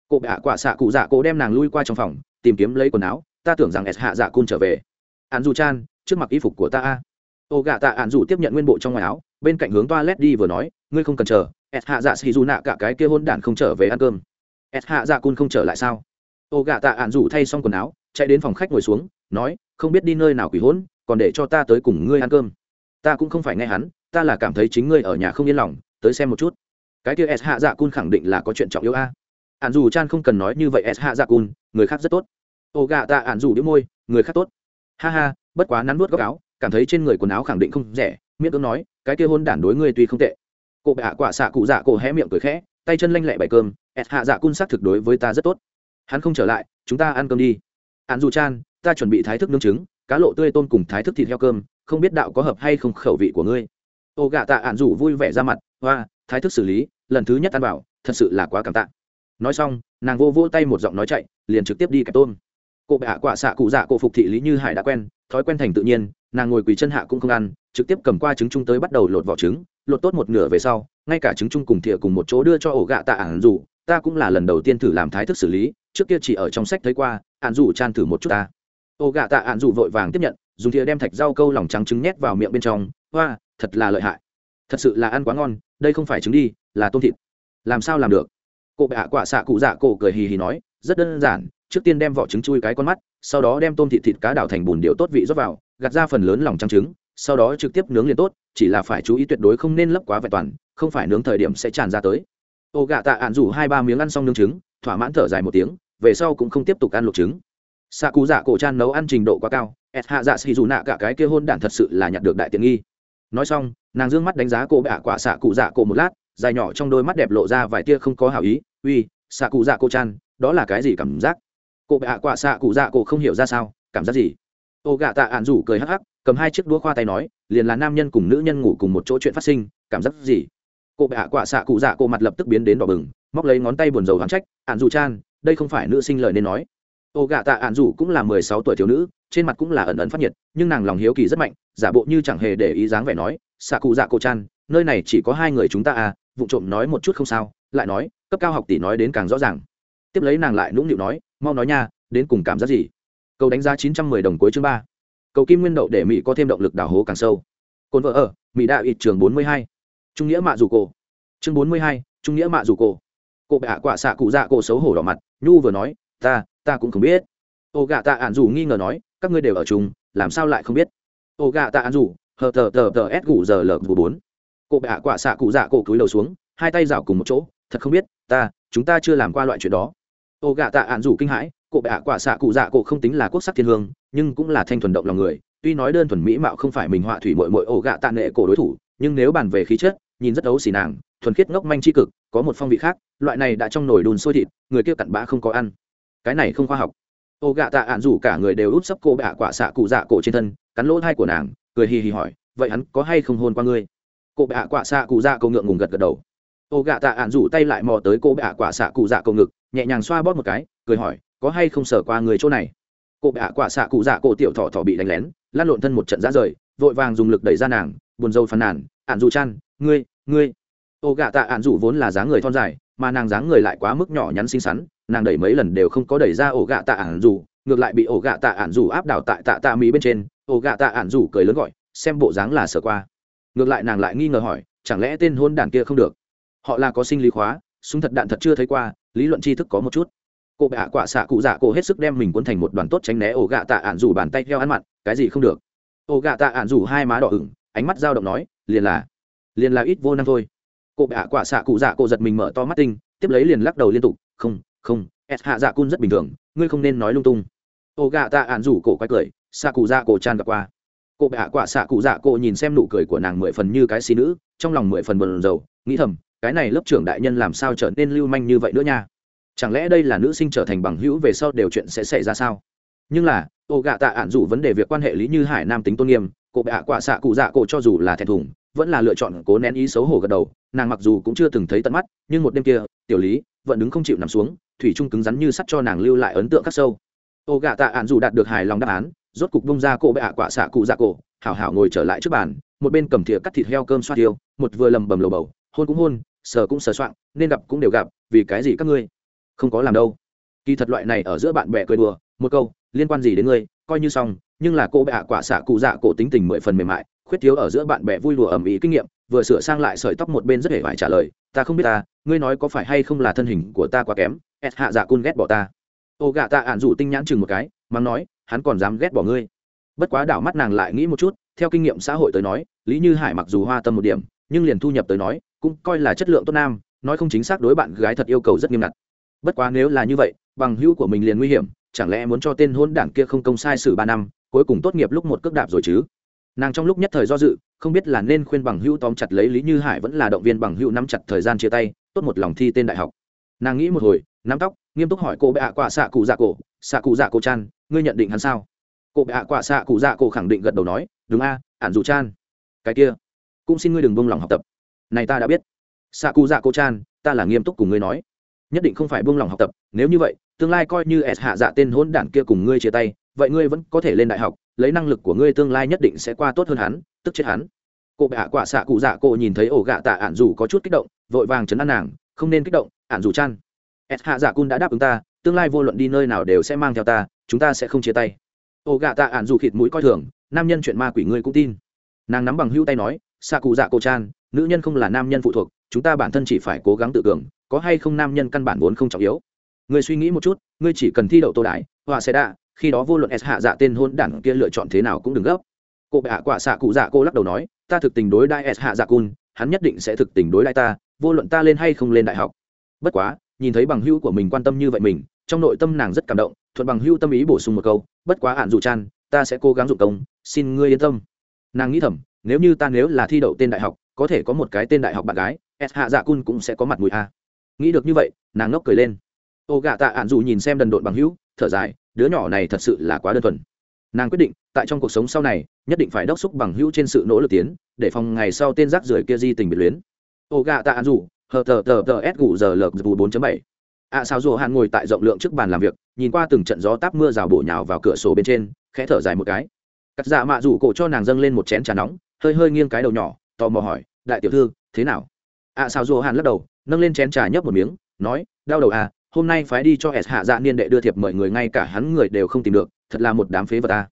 Cô bệ ạ quả xạ cụ dạ cổ đem nàng lui qua trong phòng, tìm kiếm lấy quần áo, ta tưởng rằng s hạ dạ cun trở về. An dù chan, trước mặt y phục của ta a. Ô gạ tạ an dù tiếp nhận nguyên bộ trong ngoài áo, bên cạnh hướng toa led đi vừa nói, ngươi không cần chờ, s hạ dạ xì dù nạ cả cái kia hôn đản không trở về ăn cơm. S hạ dạ cun không trở lại sao? Ô gạ tạ ạn rủ thay xong quần áo, chạy đến phòng khách ngồi xuống, nói, không biết đi nơi nào quỷ hỗn, còn để cho ta tới cùng ngươi ăn cơm. Ta cũng không phải nghe hắn, ta là cảm thấy chính ngươi ở nhà không yên lòng, tới xem một chút. Cái kia s hạ dạ cun khẳng định là có chuyện trọng yếu a. Ạn dù chan không cần nói như vậy s hạ dạ cun, người khác rất tốt. Ô gạ tạ ạn dù đĩu môi, người khác tốt. Ha ha, bất quá nắn nuốt góc áo, cảm thấy trên người quần áo khẳng định không rẻ, miễn cưỡng nói, cái kia hôn đản đối ngươi tuy không tệ. Cô bạ quả xạ cụ dạ cổ hé miệng cười khẽ, tay chân lanh lẹ bày cơm, s hạ dạ cun xác thực đối với ta rất tốt hắn không trở lại, chúng ta ăn cơm đi. Hắn dù chan, ta chuẩn bị thái thức nướng trứng, cá lộ tươi tôm cùng thái thức thịt heo cơm, không biết đạo có hợp hay không khẩu vị của ngươi. Ô gạ tạ ạn rủ vui vẻ ra mặt, hoa, thái thức xử lý, lần thứ nhất ăn bảo thật sự là quá cảm tạ. Nói xong, nàng vô vô tay một giọng nói chạy, liền trực tiếp đi kẹp tôm. Cụ bệ hạ quả xạ cụ dạ cổ phục thị lý như hải đã quen, thói quen thành tự nhiên, nàng ngồi quỳ chân hạ cũng không ăn, trực tiếp cầm qua trứng chung tới bắt đầu lột vỏ trứng, lột tốt một nửa về sau, ngay cả trứng chung cùng thìa cùng một chỗ đưa cho ổ gạ tạ ạn rủ ta cũng là lần đầu tiên thử làm thái thức xử lý trước kia chỉ ở trong sách thấy qua, ạn dù chan thử một chút ta. Ô gạ tạ ạn dù vội vàng tiếp nhận, dùng thìa đem thạch rau câu lòng trắng trứng nhét vào miệng bên trong. Hoa, thật là lợi hại. Thật sự là ăn quá ngon, đây không phải trứng đi, là tôm thịt. Làm sao làm được? Cụ bạ quả xạ cụ dạ cổ cười hì hì nói, rất đơn giản, trước tiên đem vỏ trứng chui cái con mắt, sau đó đem tôm thịt thịt cá đảo thành bùn điệu tốt vị rót vào, gạt ra phần lớn lòng trắng trứng, sau đó trực tiếp nướng liền tốt, chỉ là phải chú ý tuyệt đối không nên lấp quá vẹn toàn, không phải nướng thời điểm sẽ tràn ra tới. Ô gạ tạ ạn rủ hai ba miếng ăn xong nướng trứng thỏa mãn thở dài một tiếng, về sau cũng không tiếp tục ăn luộc trứng. Xạ cú dạ cổ chan nấu ăn trình độ quá cao ẹt hạ dạ xì dù nạ cả cái kia hôn đản thật sự là nhặt được đại tiện nghi. Nói xong, nàng d ư ơ n g mắt đánh giá cô bạ quả xạ cụ dạ cổ một lát, dài nhỏ trong đôi mắt đẹp lộ ra vài tia không có hảo ý. Uy xạ cụ dạ cổ chan, đó là cái gì cảm giác? Cô bạ quả xạ cụ dạ cổ không hiểu ra sao, cảm giác gì? Ô gạ tạ ạn rủ cười hắc hắc, cầm hai chiếc đũa khoa tay nói, liền là nam nhân cùng nữ nhân ngủ cùng một chỗ chuyện phát sinh, cảm giác gì? Cô bệ hạ quả xạ cụ dạ cô mặt lập tức biến đến đỏ bừng, móc lấy ngón tay buồn rầu hắn trách ạn dù chan, đây không phải nữ sinh lời nên nói. Ô gạ tạ ạn dù cũng là mười sáu tuổi thiếu nữ, trên mặt cũng là ẩn ẩn phát nhiệt, nhưng nàng lòng hiếu kỳ rất mạnh, giả bộ như chẳng hề để ý dáng vẻ nói, xạ cụ dạ cô chan, nơi này chỉ có hai người chúng ta à vụ trộm nói một chút không sao. Lại nói, cấp cao học tỷ nói đến càng rõ ràng. Tiếp lấy nàng lại nũng nịu nói, mau nói nha, đến cùng cảm giác gì? Cầu đánh giá chín trăm mười đồng cuối chương ba. Cầu kim nguyên đậu để mỹ có thêm động lực đào hố càng sâu. Cồn vợ ở, mỹ đạo ít, trường bốn mươi hai trung nghĩa mạ dù cổ. Chương bốn mươi hai, trung nghĩa mạ dù cổ. Cô bệ hạ quả xạ cụ dạ cổ xấu hổ đỏ mặt, nhu vừa nói, ta ta cũng không biết. Ô gạ tạ ạn dù nghi ngờ nói, các ngươi đều ở chung, làm sao lại không biết? Ô gạ tạ ạn dù, hờ tờ tờ tờ s gù giờ lờ vù bốn. Cô bệ hạ quả xạ cụ dạ cổ cúi đầu xuống, hai tay rảo cùng một chỗ, thật không biết, ta, chúng ta chưa làm qua loại chuyện đó. Ô gạ tạ ạn dù kinh hãi cô bệ hạ quả xạ cụ dạ cổ không tính là quốc sắc thiên hương, nhưng cũng là thanh thuần động lòng người, tuy nói đơn thuần mỹ mạo không phải mình họa thủy mội mội ổ gạ tạ nệ cổ đối thủ, nhưng nếu bàn về khí chất nhìn rất ấu xì nàng, thuần khiết ngốc manh c cực, có một phong vị khác, loại này đã trong nồi đùn sôi thịt, người kia cặn bã không có ăn. Cái này không khoa học. Ô gạ tạ ạn rủ cả người đều út sấp cô bạ quả xạ cụ dạ cổ trên thân, cắn lỗ thai của nàng, cười hì hì hỏi, vậy hắn có hay không hôn qua ngươi? Cô bạ quả xạ cụ dạ cổ ngượng ngùng gật gật đầu. Ô gạ tạ ạn rủ tay lại mò tới cô bạ quả xạ cụ dạ cổ ngực, nhẹ nhàng xoa bóp một cái, cười hỏi, có hay không sở qua người chỗ này? Cô bạ quả xạ cụ dạ cổ tiểu thọ thọ bị đánh lén lan lộn thân một trận ra rời, vội vàng dùng lực đẩy ra nàng, buồn rầu phàn nàn ạn dù chan, ngươi ngươi. Ô gạ tạ ạn dù vốn là dáng người thon dài, mà nàng dáng người lại quá mức nhỏ nhắn xinh xắn, nàng đẩy mấy lần đều không có đẩy ra ổ gạ tạ ạn dù ngược lại bị ổ gạ tạ ạn dù áp đảo tại tạ tạ mỹ bên trên ổ gạ tạ ạn dù cười lớn gọi, xem bộ dáng là sợ qua. Ngược lại nàng lại nghi ngờ hỏi, chẳng lẽ tên hôn đản kia không được? Họ là có sinh lý khóa, súng thật đạn thật chưa thấy qua, lý luận tri thức có một chút. Cô bạ quả xạ cụ dạ cô hết sức đem mình cuốn thành một đoàn tốt tránh né ổ gạ tạ ạn dù bàn tay theo ăn mặn, cái gì không được? Ổ gạ tạ ạn dù hai má đỏ ửng, ánh mắt dao động nói liền là liền là ít vô năng thôi. Cô bạ quả xạ cụ dạ cụ giật mình mở to mắt tinh, tiếp lấy liền lắc đầu liên tục, không không, s hạ dạ cun rất bình thường, ngươi không nên nói lung tung. Ô gạ tạ ạn rủ cổ quay cười, xạ cụ dạ cổ tràn gặp qua. Cô bạ quả xạ cụ dạ cổ nhìn xem nụ cười của nàng mười phần như cái xí nữ, trong lòng mười phần bần dầu nghĩ thầm, cái này lớp trưởng đại nhân làm sao trở nên lưu manh như vậy nữa nha? Chẳng lẽ đây là nữ sinh trở thành bằng hữu về sau đều chuyện sẽ xảy ra sao? Nhưng là, ô gạ tạ ạn rủ vấn đề việc quan hệ lý như hải nam tính tôn nghiêm cô ạ quả xạ cụ dạ cổ cho dù là thẹn thùng, vẫn là lựa chọn cố nén ý xấu hổ gật đầu, nàng mặc dù cũng chưa từng thấy tận mắt, nhưng một đêm kia, tiểu lý, vẫn đứng không chịu nằm xuống, thủy trung cứng rắn như sắt cho nàng lưu lại ấn tượng khắc sâu. Ô gạ tạ ạn dù đạt được hài lòng đáp án, rốt cục bông ra cổ bệ ạ quả xạ cụ dạ cổ, hảo hảo ngồi trở lại trước bàn, một bên cầm thìa cắt thịt heo cơm xoa tiêu, một vừa lầm bầm lầu bầu, hôn cũng hôn, sờ cũng sờ soạng, nên gặp cũng đều gặp, vì cái gì các ngươi? Không có làm đâu. Kỳ thật loại này ở giữa bạn bè cười đùa, một câu, liên quan gì đến ngươi, coi như xong nhưng là cô bệ ạ quả xạ cụ dạ cổ tính tình mười phần mềm mại, khuyết thiếu ở giữa bạn bè vui đùa ẩm ý kinh nghiệm, vừa sửa sang lại sợi tóc một bên rất hề phải trả lời, ta không biết ta, ngươi nói có phải hay không là thân hình của ta quá kém, ẹt hạ dạ cun ghét bỏ ta. Ô gạ ta ạn rủ tinh nhãn chừng một cái, mắng nói, hắn còn dám ghét bỏ ngươi. Bất quá đảo mắt nàng lại nghĩ một chút, theo kinh nghiệm xã hội tới nói, lý như hải mặc dù hoa tâm một điểm, nhưng liền thu nhập tới nói, cũng coi là chất lượng tốt nam, nói không chính xác đối bạn gái thật yêu cầu rất nghiêm ngặt. Bất quá nếu là như vậy, bằng hữu của mình liền nguy hiểm, chẳng lẽ muốn cho tên hôn đảng kia không công sai xử ba năm cuối cùng tốt nghiệp lúc một cước đạp rồi chứ. Nàng trong lúc nhất thời do dự, không biết là nên khuyên bằng hữu tóm chặt lấy lý như hải vẫn là động viên bằng hữu nắm chặt thời gian chia tay, tốt một lòng thi tên đại học. Nàng nghĩ một hồi, nắm tóc, nghiêm túc hỏi cô bệ ạ quả xạ cụ dạ cổ, xạ cụ dạ cổ chan, ngươi nhận định hắn sao? Cô bệ ạ quả xạ cụ dạ cổ khẳng định gật đầu nói, đúng a, ản dù chan. Cái kia, cũng xin ngươi đừng buông lòng học tập. Này ta đã biết. Xạ cụ dạ cổ chan, ta là nghiêm túc cùng ngươi nói. Nhất định không phải buông lòng học tập, nếu như vậy, tương lai coi như s hạ dạ tên hỗn đản kia cùng ngươi chia tay vậy ngươi vẫn có thể lên đại học, lấy năng lực của ngươi tương lai nhất định sẽ qua tốt hơn hắn, tức chết hắn. Cô bạ quả xạ cụ dạ cô nhìn thấy ổ gạ tạ ạn dù có chút kích động, vội vàng chấn an nàng, không nên kích động, ạn dù chăn s hạ dạ cun đã đáp ứng ta, tương lai vô luận đi nơi nào đều sẽ mang theo ta, chúng ta sẽ không chia tay. Ổ gạ tạ ạn dù khịt mũi coi thường, nam nhân chuyện ma quỷ ngươi cũng tin. Nàng nắm bằng hữu tay nói, xạ cụ dạ cô chan, nữ nhân không là nam nhân phụ thuộc, chúng ta bản thân chỉ phải cố gắng tự cường, có hay không nam nhân căn bản vốn không trọng yếu. Ngươi suy nghĩ một chút, ngươi chỉ cần thi đậu tô đại, họa sẽ đạ khi đó vô luận s hạ dạ tên hôn đản kia lựa chọn thế nào cũng đừng gấp. Cô bệ hạ quả xạ cụ dạ cô lắc đầu nói, ta thực tình đối đại s hạ dạ cun, hắn nhất định sẽ thực tình đối đại ta, vô luận ta lên hay không lên đại học. Bất quá, nhìn thấy bằng hữu của mình quan tâm như vậy mình, trong nội tâm nàng rất cảm động, thuận bằng hữu tâm ý bổ sung một câu, bất quá hạn dù chan, ta sẽ cố gắng dụng công, xin ngươi yên tâm. Nàng nghĩ thầm, nếu như ta nếu là thi đậu tên đại học, có thể có một cái tên đại học bạn gái, s hạ dạ cun cũng sẽ có mặt mũi a. Nghĩ được như vậy, nàng ngốc cười lên. Ô gạ tạ ạn dù nhìn xem đần độn bằng hữu, thở dài đứa nhỏ này thật sự là quá đơn thuần. Nàng quyết định, tại trong cuộc sống sau này, nhất định phải đốc xúc bằng hữu trên sự nỗ lực tiến, để phòng ngày sau tên rác rưởi kia di tình biệt luyến. Ô gà tạ ăn dù hờ tờ tờ tờ s gù giờ lờ vù bốn bảy. À, Ạ sao dù hạn ngồi tại rộng lượng trước bàn làm việc, nhìn qua từng trận gió táp mưa rào bổ nhào vào cửa sổ bên trên, khẽ thở dài một cái. Cắt dạ mạ rủ cổ cho nàng dâng lên một chén trà nóng, hơi hơi nghiêng cái đầu nhỏ, tò mò hỏi, đại tiểu thư, thế nào? À, Ạ sao dù hạn lắc đầu, nâng lên chén trà nhấp một miếng, nói, đau đầu à hôm nay phái đi cho s hạ dạ niên đệ đưa thiệp mời người ngay cả hắn người đều không tìm được, thật là một đám phế vật ta.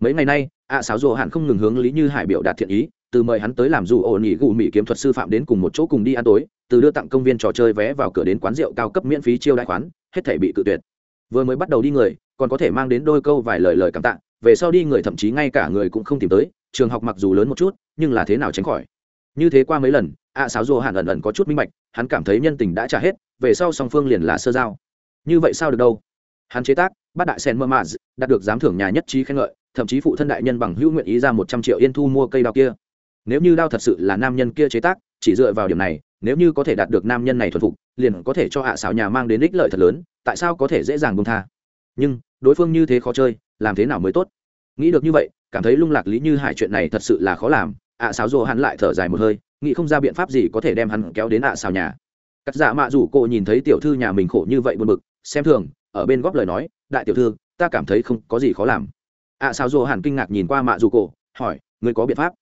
Mấy ngày nay ạ sáo rồ hạn không ngừng hướng lý như hải biểu đạt thiện ý, từ mời hắn tới làm dù ổn nghỉ gù mỹ kiếm thuật sư phạm đến cùng một chỗ cùng đi ăn tối, từ đưa tặng công viên trò chơi vé vào cửa đến quán rượu cao cấp miễn phí chiêu đại khoán, hết thể bị cự tuyệt. Vừa mới bắt đầu đi người, còn có thể mang đến đôi câu vài lời lời cảm tạ, về sau đi người thậm chí ngay cả người cũng không tìm tới, trường học mặc dù lớn một chút, nhưng là thế nào tránh khỏi như thế qua mấy lần, ạ sáo dù hạn ẩn ẩn có chút minh bạch, hắn cảm thấy nhân tình đã trả hết, về sau song phương liền là sơ giao. Như vậy sao được đâu? Hắn chế tác bát đại sen mơ mã đạt được giám thưởng nhà nhất trí khen ngợi, thậm chí phụ thân đại nhân bằng hữu nguyện ý ra một trăm triệu yên thu mua cây đao kia. Nếu như đao thật sự là nam nhân kia chế tác, chỉ dựa vào điểm này, nếu như có thể đạt được nam nhân này thuần phục, liền có thể cho hạ xảo nhà mang đến ích lợi thật lớn, tại sao có thể dễ dàng bông tha? Nhưng, đối phương như thế khó chơi, làm thế nào mới tốt? Nghĩ được như vậy, cảm thấy lung lạc lý như hải chuyện này thật sự là khó làm ạ xáo rồ hắn lại thở dài một hơi nghĩ không ra biện pháp gì có thể đem hắn kéo đến ạ xào nhà. Cắt dạ mạ rủ cô nhìn thấy tiểu thư nhà mình khổ như vậy buồn bực xem thường ở bên góp lời nói đại tiểu thư ta cảm thấy không có gì khó làm. ạ à, sao dồ kinh ngạc nhìn qua mạ rủ cổ hỏi người có biện pháp?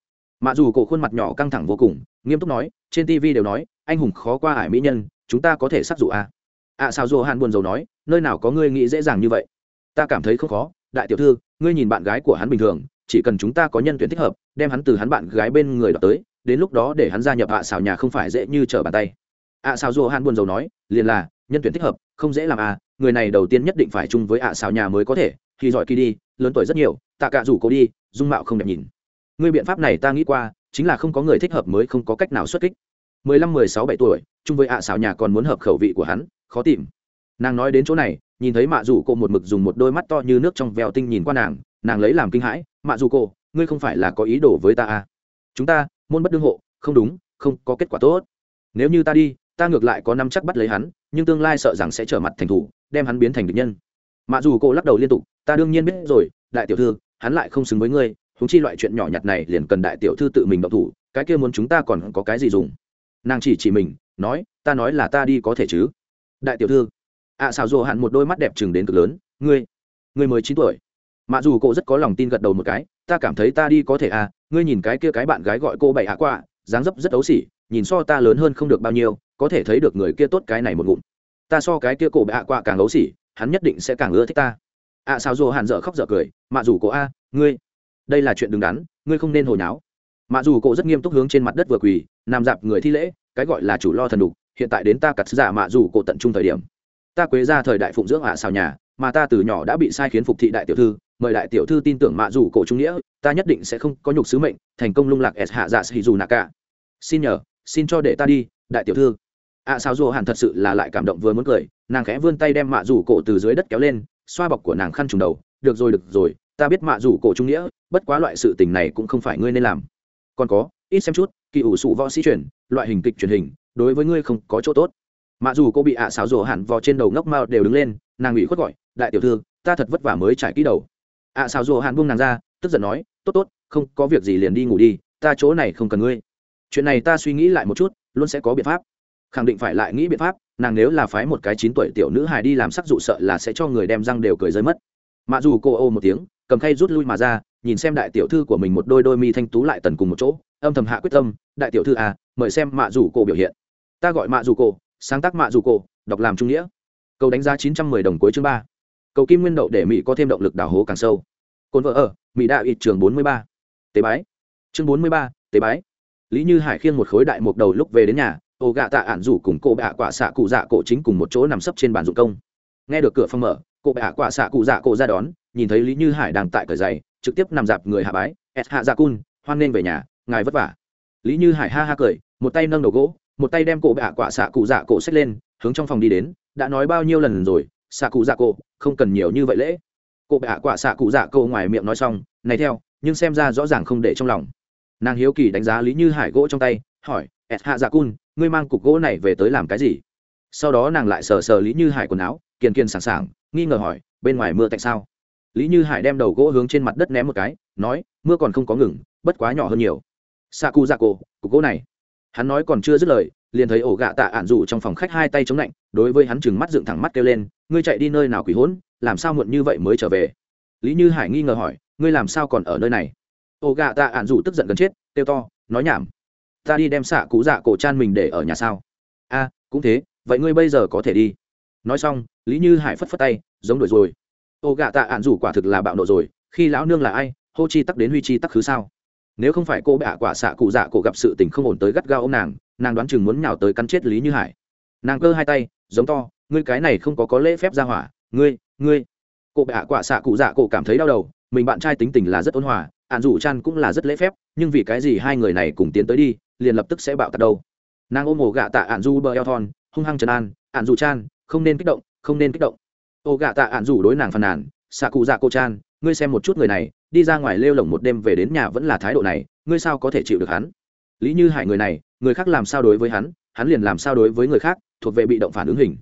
Mạ rủ cổ khuôn mặt nhỏ căng thẳng vô cùng nghiêm túc nói trên tv đều nói anh hùng khó qua ải mỹ nhân chúng ta có thể sắc dụ à. ạ xáo rồ hắn buồn rầu nói nơi nào có ngươi nghĩ dễ dàng như vậy? Ta cảm thấy không khó. Đại tiểu thư ngươi nhìn bạn gái của hắn bình thường chỉ cần chúng ta có nhân tuyển thích hợp, đem hắn từ hắn bạn gái bên người đọc tới, đến lúc đó để hắn gia nhập ạ à xào nhà không phải dễ như trở bàn tay. ạ à sao dô buồn rầu nói, liền là, nhân tuyển thích hợp, không dễ làm à người này đầu tiên nhất định phải chung với ạ à xào nhà mới có thể khi giỏi kỳ đi, lớn tuổi rất nhiều, tạ cả rủ cô đi, dung mạo không đẹp nhìn. Người biện pháp này ta nghĩ qua, chính là không có người thích hợp mới không có cách nào xuất kích. Mười lăm, mười sáu, bảy tuổi, chung với ạ xào nhà còn muốn hợp khẩu vị của hắn, khó tìm. Nàng nói đến chỗ này, nhìn thấy mạ rủ cô một mực dùng một đôi mắt to như nước trong veo tinh nhìn qua nàng nàng lấy làm kinh hãi mạ dù cô ngươi không phải là có ý đồ với ta à? Chúng ta môn bất đương hộ không đúng không có kết quả tốt. Nếu như ta đi ta ngược lại có năm chắc bắt lấy hắn nhưng tương lai sợ rằng sẽ trở mặt thành thủ đem hắn biến thành địch nhân. Mạ dù cô lắc đầu liên tục ta đương nhiên biết rồi đại tiểu thư hắn lại không xứng với ngươi húng chi loại chuyện nhỏ nhặt này liền cần đại tiểu thư tự mình động thủ cái kia muốn chúng ta còn có cái gì dùng? Nàng chỉ chỉ mình nói ta nói là ta đi có thể chứ? Đại tiểu thư ạ à, xào rồ hạn một đôi mắt đẹp chừng đến cực lớn ngươi ngươi mới chín tuổi mà dù cô rất có lòng tin gật đầu một cái ta cảm thấy ta đi có thể à ngươi nhìn cái kia cái bạn gái gọi cô bảy hạ quạ dáng dấp rất ấu xỉ nhìn so ta lớn hơn không được bao nhiêu có thể thấy được người kia tốt cái này một ngụm. Ta so cái kia cổ bệ hạ quạ càng ấu xỉ hắn nhất định sẽ càng ưa thích ta. Ạ à, sao dù hàn dở khóc dở cười mà dù cô a ngươi đây là chuyện đứng đắn ngươi không nên hồi nháo. Mà dù cô rất nghiêm túc hướng trên mặt đất vừa quỳ nằm dạp người thi lễ cái gọi là chủ lo thần đục hiện tại đến ta cặt giả mạ dù cổ tận trung thời điểm. Ta quế ra thời đại phụng dưỡng ạ à xào nhà mà ta từ nhỏ đã bị sai khiến phục thị đại tiểu thư mời đại tiểu thư tin tưởng mạ dù cổ trung nghĩa ta nhất định sẽ không có nhục sứ mệnh thành công lung lạc s hạ dạ sĩ dù nạ cả. Xin nhờ xin cho để ta đi đại tiểu thư. Ạ à, sao dù hẳn thật sự là lại cảm động vừa muốn cười nàng khẽ vươn tay đem mạ rủ cổ từ dưới đất kéo lên xoa bọc của nàng khăn trùng đầu. Được rồi được rồi ta biết mạ rủ cổ trung nghĩa bất quá loại sự tình này cũng không phải ngươi nên làm. Còn có ít xem chút kỳ ủ sụ võ sĩ truyền loại hình kịch truyền hình đối với ngươi không có chỗ tốt. Mạ dù cô bị ạ à xáo rổ hẳn vò trên đầu ngốc mao đều đứng lên nàng ủy khuất gọi đại tiểu thư, ta thật vất vả mới trải kỹ đầu. Ạ à rùa Hàn buông nàng ra, tức giận nói, tốt tốt, không có việc gì liền đi ngủ đi, ta chỗ này không cần ngươi. Chuyện này ta suy nghĩ lại một chút, luôn sẽ có biện pháp. Khẳng định phải lại nghĩ biện pháp, nàng nếu là phái một cái chín tuổi tiểu nữ hài đi làm sắc dụ sợ là sẽ cho người đem răng đều cười rơi mất. Mạ dù cô ô một tiếng, cầm khay rút lui mà ra, nhìn xem đại tiểu thư của mình một đôi đôi mi thanh tú lại tần cùng một chỗ, âm thầm hạ quyết tâm, đại tiểu thư à mời xem mạ dù cô biểu hiện. Ta gọi mạ dù cô, sáng tác mạ dù cô, đọc làm trung nghĩa. Câu đánh giá chín trăm mười đồng cuối chương ba cầu kim nguyên đậu để mỹ có thêm động lực đào hố càng sâu. Cồn vợ ở, mỹ đạo ít trường bốn mươi ba. Tế bái. Chương bốn mươi ba, tế bái. Lý như hải khiêng một khối đại mục đầu lúc về đến nhà, ô gạ tạ ản rủ cùng cô bạ quả xạ cụ dạ cổ chính cùng một chỗ nằm sấp trên bàn dụng công. Nghe được cửa phòng mở, cô bạ quả xạ cụ dạ cổ ra đón, nhìn thấy lý như hải đang tại cởi giày, trực tiếp nằm dạp người hạ bái s hạ dạ cun, hoan nghênh về nhà, ngài vất vả. Lý như hải ha ha cười, một tay nâng đầu gỗ, một tay đem cổ bạ quả xạ cụ dạ cổ xách lên, hướng trong phòng đi đến, đã nói bao nhiêu lần rồi xạ cụ dạ cổ không cần nhiều như vậy lễ. Cụ bệ hạ quả xạ cụ dạ cổ ngoài miệng nói xong, này theo, nhưng xem ra rõ ràng không để trong lòng. Nàng hiếu kỳ đánh giá lý như hải gỗ trong tay, hỏi s hạ dạ cun, ngươi mang cục gỗ này về tới làm cái gì? Sau đó nàng lại sờ sờ lý như hải quần áo kiên kiên sẵn sàng nghi ngờ hỏi, bên ngoài mưa tại sao? Lý như hải đem đầu gỗ hướng trên mặt đất ném một cái, nói, mưa còn không có ngừng, bất quá nhỏ hơn nhiều. Sa cu dạ cổ cục gỗ này. Hắn nói còn chưa dứt lời liền thấy ổ gạ tạ ạn rủ trong phòng khách hai tay chống lạnh, đối với hắn chừng mắt dựng thẳng mắt kêu lên, ngươi chạy đi nơi nào quỷ hỗn, làm sao muộn như vậy mới trở về? Lý như hải nghi ngờ hỏi, ngươi làm sao còn ở nơi này? Ổ gạ tạ ạn rủ tức giận gần chết, kêu to, nói nhảm. Ta đi đem xạ cụ dạ cổ chan mình để ở nhà sao? A, cũng thế, vậy ngươi bây giờ có thể đi. Nói xong, lý như hải phất phất tay, giống đuổi rồi. Ô gạ tạ ạn rủ quả thực là bạo nộ rồi, khi lão nương là ai? Hô chi tắc đến huy chi tắc khứ sao? Nếu không phải cô bạ quả xạ cụ dạ cổ gặp sự tình không ổn tới gắt gao ô m nàng nàng đoán chừng muốn nhào tới cắn chết lý như hải. Nàng cơ hai tay, giống to, ngươi cái này không có có lễ phép ra hỏa, ngươi ngươi. Cô bạ quả xạ cụ dạ cổ cảm thấy đau đầu, mình bạn trai tính tình là rất ôn hòa ạn rủ chan cũng là rất lễ phép, nhưng vì cái gì hai người này cùng tiến tới đi, liền lập tức sẽ bạo tạt đâu. Nàng ôm ổ gạ tạ ạn du bờ eo thon, hung hăng trần an ạn dù chan, không nên kích động, không nên kích động. Ô gạ tạ ạn dù đối nàng phàn nàn, xạ cụ dạ cô chan, ngươi xem một chút người này đi ra ngoài lêu lỏng một đêm về đến nhà vẫn là thái độ này, ngươi sao có thể chịu được hắn? Lý như hải người này, người khác làm sao đối với hắn hắn liền làm sao đối với người khác, thuộc về bị động phản ứng hình.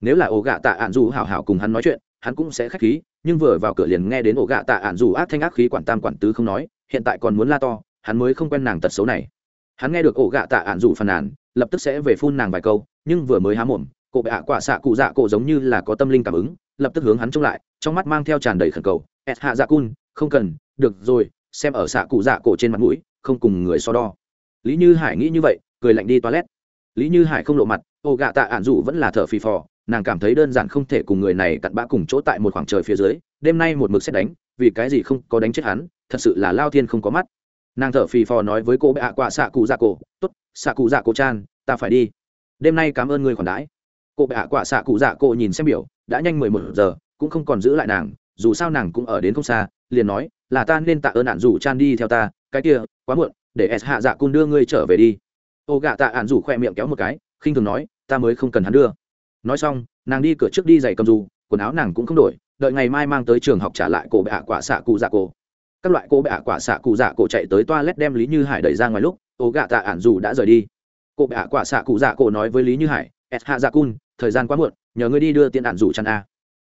Nếu là ổ gạ tạ ạn dù hảo hảo cùng hắn nói chuyện, hắn cũng sẽ khách khí, nhưng vừa vào cửa liền nghe đến ổ gạ tạ ạn dù ác thanh ác khí quản tam quản tứ không nói, hiện tại còn muốn la to, hắn mới không quen nàng tật xấu này. Hắn nghe được ổ gạ tạ ạn dù phàn nàn, lập tức sẽ về phun nàng vài câu, nhưng vừa mới há mồm, cô bệ ạ quả xạ cụ dạ cổ giống như là có tâm linh cảm ứng, lập tức hướng hắn trông lại, trong mắt mang theo tràn đầy khẩn cầu ẹt hạ dạ cun không cần, được rồi, xem ở xạ cụ dạ cổ trên mặt mũi, không cùng người so đo. Lý như hải nghĩ như vậy, cười lạnh đi toilet. Lý như hải không lộ mặt, ô gạ tạ ạn dụ vẫn là thở phì phò, nàng cảm thấy đơn giản không thể cùng người này cặn bã cùng chỗ tại một khoảng trời phía dưới, đêm nay một mực xét đánh, vì cái gì không có đánh chết hắn, thật sự là lao thiên không có mắt. Nàng thở phì phò nói với cô bệ ạ quả xạ cụ dạ cổ t ố t xạ cụ dạ cổ chan, ta phải đi. Đêm nay cảm ơn người khoản đãi. Cô bệ ạ quả xạ cụ dạ cổ nhìn xem biểu, đã nhanh mười một giờ, cũng không còn giữ lại nàng dù sao nàng cũng ở đến không xa, liền nói, là ta nên tạ ơn ạn rủ chan đi theo ta, cái kia, quá muộn, để s hạ dạ cun đưa ngươi trở về đi. Ô gạ tạ ạn rủ khoe miệng kéo một cái, khinh thường nói, ta mới không cần hắn đưa. Nói xong, nàng đi cửa trước đi giày cầm dù, quần áo nàng cũng không đổi, đợi ngày mai mang tới trường học trả lại cổ bệ hạ quả xạ cụ dạ cổ. Các loại cô bệ hạ quả xạ cụ dạ cổ chạy tới toa lét đem lý như hải đẩy ra ngoài lúc, ô gạ tạ ạn dù đã rời đi. Cô bệ hạ quả xạ cụ dạ cổ nói với lý như hải, s hạ dạ cun, thời gian quá muộn, nhờ ngươi đi đưa tiền ạn dù chăn a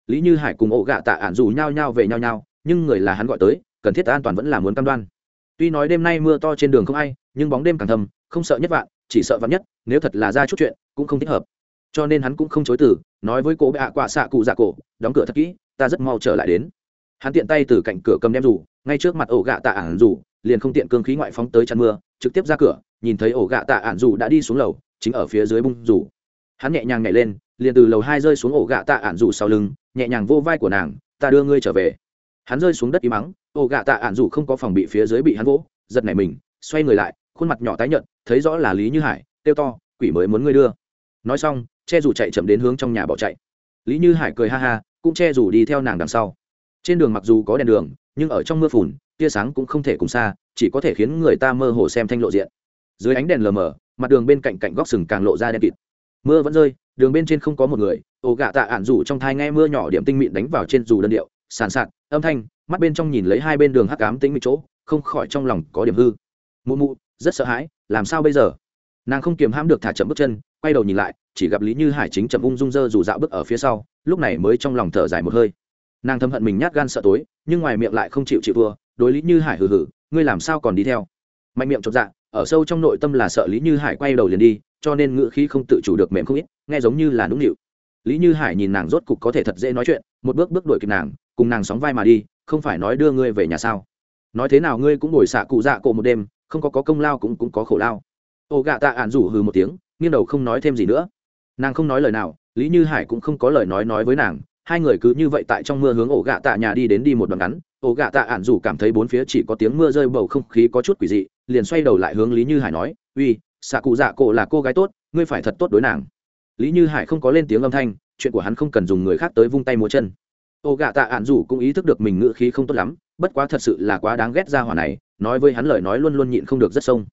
lý như hải cùng ổ gạ tạ ạn dù nhau nhau về nhau nhau nhưng người là hắn gọi tới, cần thiết an toàn vẫn là muốn cam đoan. Tuy nói đêm nay mưa to trên đường không ai, nhưng bóng đêm càng thầm không sợ nhất vạn, chỉ sợ vạn nhất, nếu thật là ra chút chuyện, cũng không thích hợp. Cho nên hắn cũng không chối từ, nói với cô bệ hạ quả xạ cụ dạ cổ, đóng cửa thật kỹ, ta rất mau trở lại đến. Hắn tiện tay từ cạnh cửa cầm đem rủ ngay trước mặt ổ gạ tạ ạn rủ liền không tiện cương khí ngoại phóng tới chăn mưa, trực tiếp ra cửa, nhìn thấy ổ gạ tạ ạn rủ đã đi xuống lầu, chính ở phía dưới bung rủ hắn nhẹ nhàng nhảy lên, liền từ lầu hai rơi xuống ổ gạ tạ ạn rủ sau lưng nhẹ nhàng vô vai của nàng, ta đưa ngươi trở về. Hắn rơi xuống đất y mắng, ô gạ tạ ạn dù không có phòng bị phía dưới bị hắn vỗ, giật nảy mình, xoay người lại, khuôn mặt nhỏ tái nhợt, thấy rõ là lý như hải tiêu to, quỷ mới muốn ngươi đưa. Nói xong, che dù chạy chậm đến hướng trong nhà bỏ chạy. Lý như hải cười ha ha, cũng che dù đi theo nàng đằng sau. Trên đường mặc dù có đèn đường, nhưng ở trong mưa phùn, tia sáng cũng không thể cùng xa, chỉ có thể khiến người ta mơ hồ xem thanh lộ diện. Dưới ánh đèn lờ mờ, mặt đường bên cạnh cạnh góc sừng càng lộ ra đen kịt. Mưa vẫn rơi đường bên trên không có một người, ổ gạ tạ ạn rủ trong thai nghe mưa nhỏ điểm tinh mịn đánh vào trên dù đơn điệu, sàn sạt, âm thanh, mắt bên trong nhìn lấy hai bên đường hắc cám tính mịt chỗ, không khỏi trong lòng có điểm hư. Mụ mụ, rất sợ hãi, làm sao bây giờ? Nàng không kiềm hãm được thả chậm bước chân, quay đầu nhìn lại, chỉ gặp lý như hải chính chậm ung dung dơ dù dạo bước ở phía sau, lúc này mới trong lòng thở dài một hơi. Nàng thâm hận mình nhát gan sợ tối, nhưng ngoài miệng lại không chịu chịu vừa đối lý như hải hừ hừ, ngươi làm sao còn đi theo? Mạnh miệng chột dạ ở sâu trong nội tâm là sợ lý như hải quay đầu liền đi, cho nên ngữ khí không tự chủ được mềm không ít, nghe giống như là nũng nịu. Lý như hải nhìn nàng rốt cục có thể thật dễ nói chuyện, một bước bước đuổi kịp nàng, cùng nàng sóng vai mà đi, không phải nói đưa ngươi về nhà sao? Nói thế nào ngươi cũng ngồi xạ cụ dạ cổ một đêm, không có có công lao cũng cũng có khổ lao. Ô gạ tạ ạn rủ hừ một tiếng, nghiêng đầu không nói thêm gì nữa. Nàng không nói lời nào, lý như hải cũng không có lời nói nói với nàng hai người cứ như vậy tại trong mưa hướng ổ gạ tạ nhà đi đến đi một đoạn ngắn. Ổ gạ tạ ản dù cảm thấy bốn phía chỉ có tiếng mưa rơi bầu không khí có chút quỷ dị, liền xoay đầu lại hướng lý như hải nói, uy, xạ cụ dạ cổ là cô gái tốt, ngươi phải thật tốt đối nàng. Lý như hải không có lên tiếng âm thanh, chuyện của hắn không cần dùng người khác tới vung tay múa chân. Ổ gạ tạ ạn dù cũng ý thức được mình ngữ khí không tốt lắm, bất quá thật sự là quá đáng ghét ra hỏa này, nói với hắn lời nói luôn luôn nhịn không được rất sông.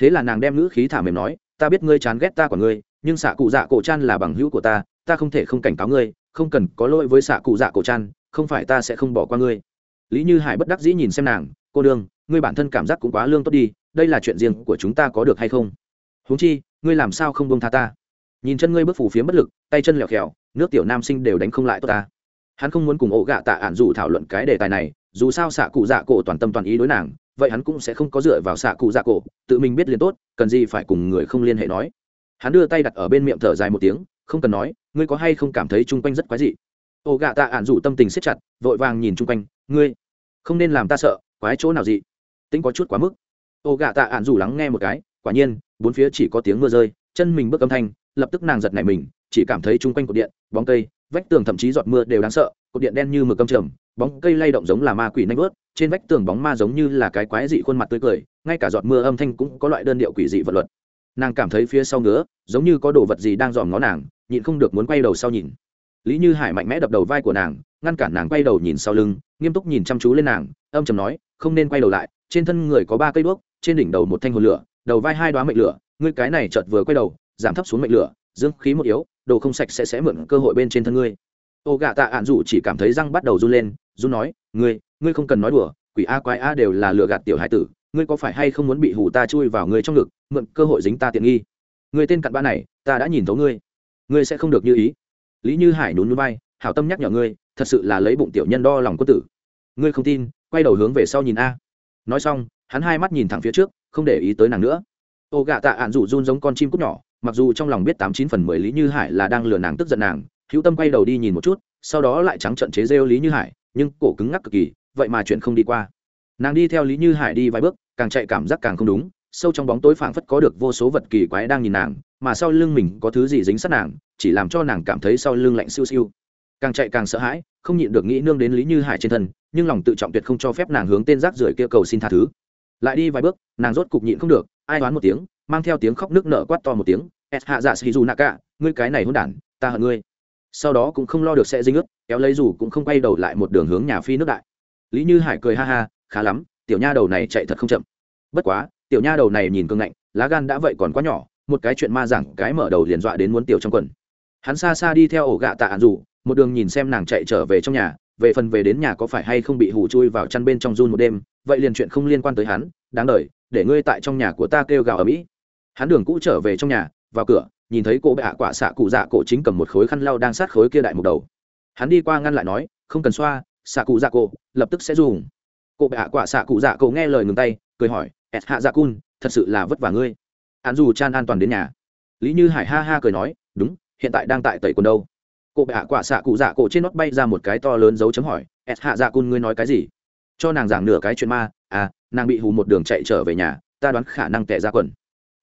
Thế là nàng đem ngữ khí thả mềm nói, ta biết ngươi chán ghét ta của ngươi, nhưng xạ cụ dạ cổ chan là bằng hữu của ta ta không thể không cảnh cáo ngươi không cần có lỗi với xạ cụ dạ cổ trăn, không phải ta sẽ không bỏ qua ngươi. Lý như hải bất đắc dĩ nhìn xem nàng, cô đương ngươi bản thân cảm giác cũng quá lương tốt đi, đây là chuyện riêng của chúng ta có được hay không? Huống chi, ngươi làm sao không bông tha ta? Nhìn chân ngươi bước phủ phía bất lực, tay chân lẹo khèo nước tiểu nam sinh đều đánh không lại tốt ta. Hắn không muốn cùng ổ gạ tạ ản dù thảo luận cái đề tài này, dù sao xạ cụ dạ cổ toàn tâm toàn ý đối nàng, vậy hắn cũng sẽ không có dựa vào xạ cụ dạ cổ, tự mình biết liền tốt, cần gì phải cùng người không liên hệ nói. Hắn đưa tay đặt ở bên miệng thở dài một tiếng, không cần nói ngươi có hay không cảm thấy chung quanh rất quái dị? Ô gạ tạ ạn Dụ tâm tình siết chặt, vội vàng nhìn chung quanh, ngươi, không nên làm ta sợ, quái chỗ nào dị? Tính có chút quá mức. Ô gạ tạ ạn Dụ lắng nghe một cái, quả nhiên, bốn phía chỉ có tiếng mưa rơi, chân mình bước âm thanh, lập tức nàng giật nảy mình, chỉ cảm thấy chung quanh cột điện, bóng cây, vách tường thậm chí giọt mưa đều đáng sợ, cột điện đen như mực cầm trầm, bóng cây lay động giống là ma quỷ nanh vớt, trên vách tường bóng ma giống như là cái quái dị khuôn mặt tươi cười, ngay cả giọt mưa âm thanh cũng có loại đơn điệu quỷ dị vật luật. Nàng cảm thấy phía sau ngứa, giống như có đồ vật gì đang dòm ngó nàng nhịn không được muốn quay đầu sau nhìn. Lý như hải mạnh mẽ đập đầu vai của nàng, ngăn cản nàng quay đầu nhìn sau lưng, nghiêm túc nhìn chăm chú lên nàng, âm chầm nói, không nên quay đầu lại, trên thân người có ba cây đuốc, trên đỉnh đầu một thanh hồn lửa, đầu vai hai đoá mệnh lửa, ngươi cái này chợt vừa quay đầu, giảm thấp xuống mệnh lửa dương khí một yếu, đồ không sạch sẽ sẽ mượn cơ hội bên trên thân ngươi. Ô gạ tạ ạn dụ chỉ cảm thấy răng bắt đầu run lên run nói, ngươi ngươi không cần nói đùa, quỷ a quái a đều là lừa gạt tiểu hải tử, ngươi có phải hay không muốn bị hủ ta chui vào ngươi trong ngực, mượn cơ hội dính ta tiện nghi? Ngươi tên cặn bã này, ta đã nhìn thấu ngươi ngươi sẽ không được như ý. Lý như hải nhún núi bay hảo tâm nhắc nhở ngươi, thật sự là lấy bụng tiểu nhân đo lòng quân tử. Ngươi không tin, quay đầu hướng về sau nhìn a. Nói xong, hắn hai mắt nhìn thẳng phía trước, không để ý tới nàng nữa. Ô gạ tạ ạn dụ run giống con chim cút nhỏ, mặc dù trong lòng biết tám chín phần mười lý như hải là đang lừa nàng tức giận nàng, hữu tâm quay đầu đi nhìn một chút, sau đó lại trắng trận chế rêu lý như hải, nhưng cổ cứng ngắc cực kỳ, vậy mà chuyện không đi qua. Nàng đi theo lý như hải đi vài bước, càng chạy cảm giác càng không đúng, sâu trong bóng tối phảng phất có được vô số vật kỳ quái đang nhìn nàng mà sau lưng mình có thứ gì dính sát nàng, chỉ làm cho nàng cảm thấy sau lưng lạnh siêu siêu. Càng chạy càng sợ hãi, không nhịn được nghĩ nương đến lý như hải trên thân, nhưng lòng tự trọng tuyệt không cho phép nàng hướng tên rác rưởi kia cầu xin tha thứ. Lại đi vài bước, nàng rốt cục nhịn không được, ai đoán một tiếng, mang theo tiếng khóc nước nở quát to một tiếng s hạ dạ sĩ dù nạ cả, ngươi cái này hôn đản, ta hận ngươi. Sau đó cũng không lo được sẽ dính ướt, kéo lấy dù cũng không quay đầu lại một đường hướng nhà phi nước đại. Lý như hải cười ha ha, khá lắm, tiểu nha đầu này chạy thật không chậm. Bất quá, tiểu nha đầu này nhìn cương ngạnh, lá gan đã vậy còn quá nhỏ một cái chuyện ma rằng cái mở đầu liền dọa đến muốn tiểu trong quần. Hắn xa xa đi theo ổ gạ tạ ạn rủ một đường nhìn xem nàng chạy trở về trong nhà, về phần về đến nhà có phải hay không bị hù chui vào chăn bên trong run một đêm, vậy liền chuyện không liên quan tới hắn, đáng đ để ngươi tại trong nhà của ta kêu gào ở mỹ. Hắn đường cũ trở về trong nhà, vào cửa, nhìn thấy cô bệ hạ quả xạ cụ dạ cổ chính cầm một khối khăn lau đang sát khối kia đại một đầu. Hắn đi qua ngăn lại nói, không cần xoa, xạ cụ dạ cổ, lập tức sẽ dùng. Cô bệ hạ quả xạ cụ dạ cổ nghe lời ngừng tay, cười hỏi ẹt hạ dạ cun, thật sự là vất vả ngươi hắn dù chan an toàn đến nhà. Lý như hải ha ha cười nói, đúng, hiện tại đang tại tẩy quần đâu. Cô bệ hạ quả xạ cụ dạ cổ trên nót bay ra một cái to lớn dấu chấm hỏi s hạ dạ cun ngươi nói cái gì? Cho nàng giảng nửa cái chuyện ma à nàng bị hù một đường chạy trở về nhà, ta đoán khả năng tệ ra quần.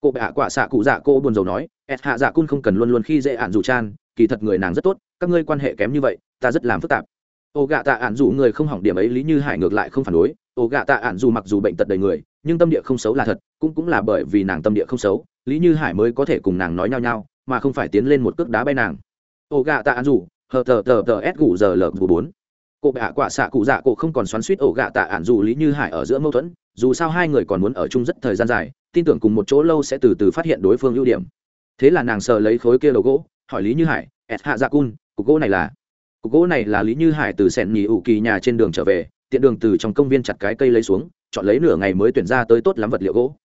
Cô bệ hạ quả xạ cụ dạ cô buồn rầu nói s hạ dạ cun không cần luôn luôn khi dễ ạn dù chan, kỳ thật người nàng rất tốt, các ngươi quan hệ kém như vậy, ta rất làm phức tạp. Ô gạ tạ ạn dù người không hỏng điểm ấy, lý như hải ngược lại không phản đối Ổ gạ tạ ạn dù mặc dù bệnh tật đầy người, nhưng tâm địa không xấu là thật, cũng cũng là bởi vì nàng tâm địa không xấu, lý như hải mới có thể cùng nàng nói nhau nhau, mà không phải tiến lên một cước đá bay nàng. Ổ gạ tạ ạn dù, hờ tờ tờ tờ s gù giờ lờ gù bốn. Cụ bạ quả xạ cụ dạ cụ không còn xoắn suýt ổ gạ tạ ạn dù lý như hải ở giữa mâu thuẫn, dù sao hai người còn muốn ở chung rất thời gian dài, tin tưởng cùng một chỗ lâu sẽ từ từ phát hiện đối phương ưu điểm. Thế là nàng sờ lấy khối kia đầu gỗ, hỏi lý như hải ẹt hạ dạ cun, cục gỗ này là? Cục gỗ này là lý như hải từ sẻn nhì ủ kỳ nhà trên đường trở về tiện đường từ trong công viên chặt cái cây lấy xuống, chọn lấy nửa ngày mới tuyển ra tới tốt lắm vật liệu gỗ.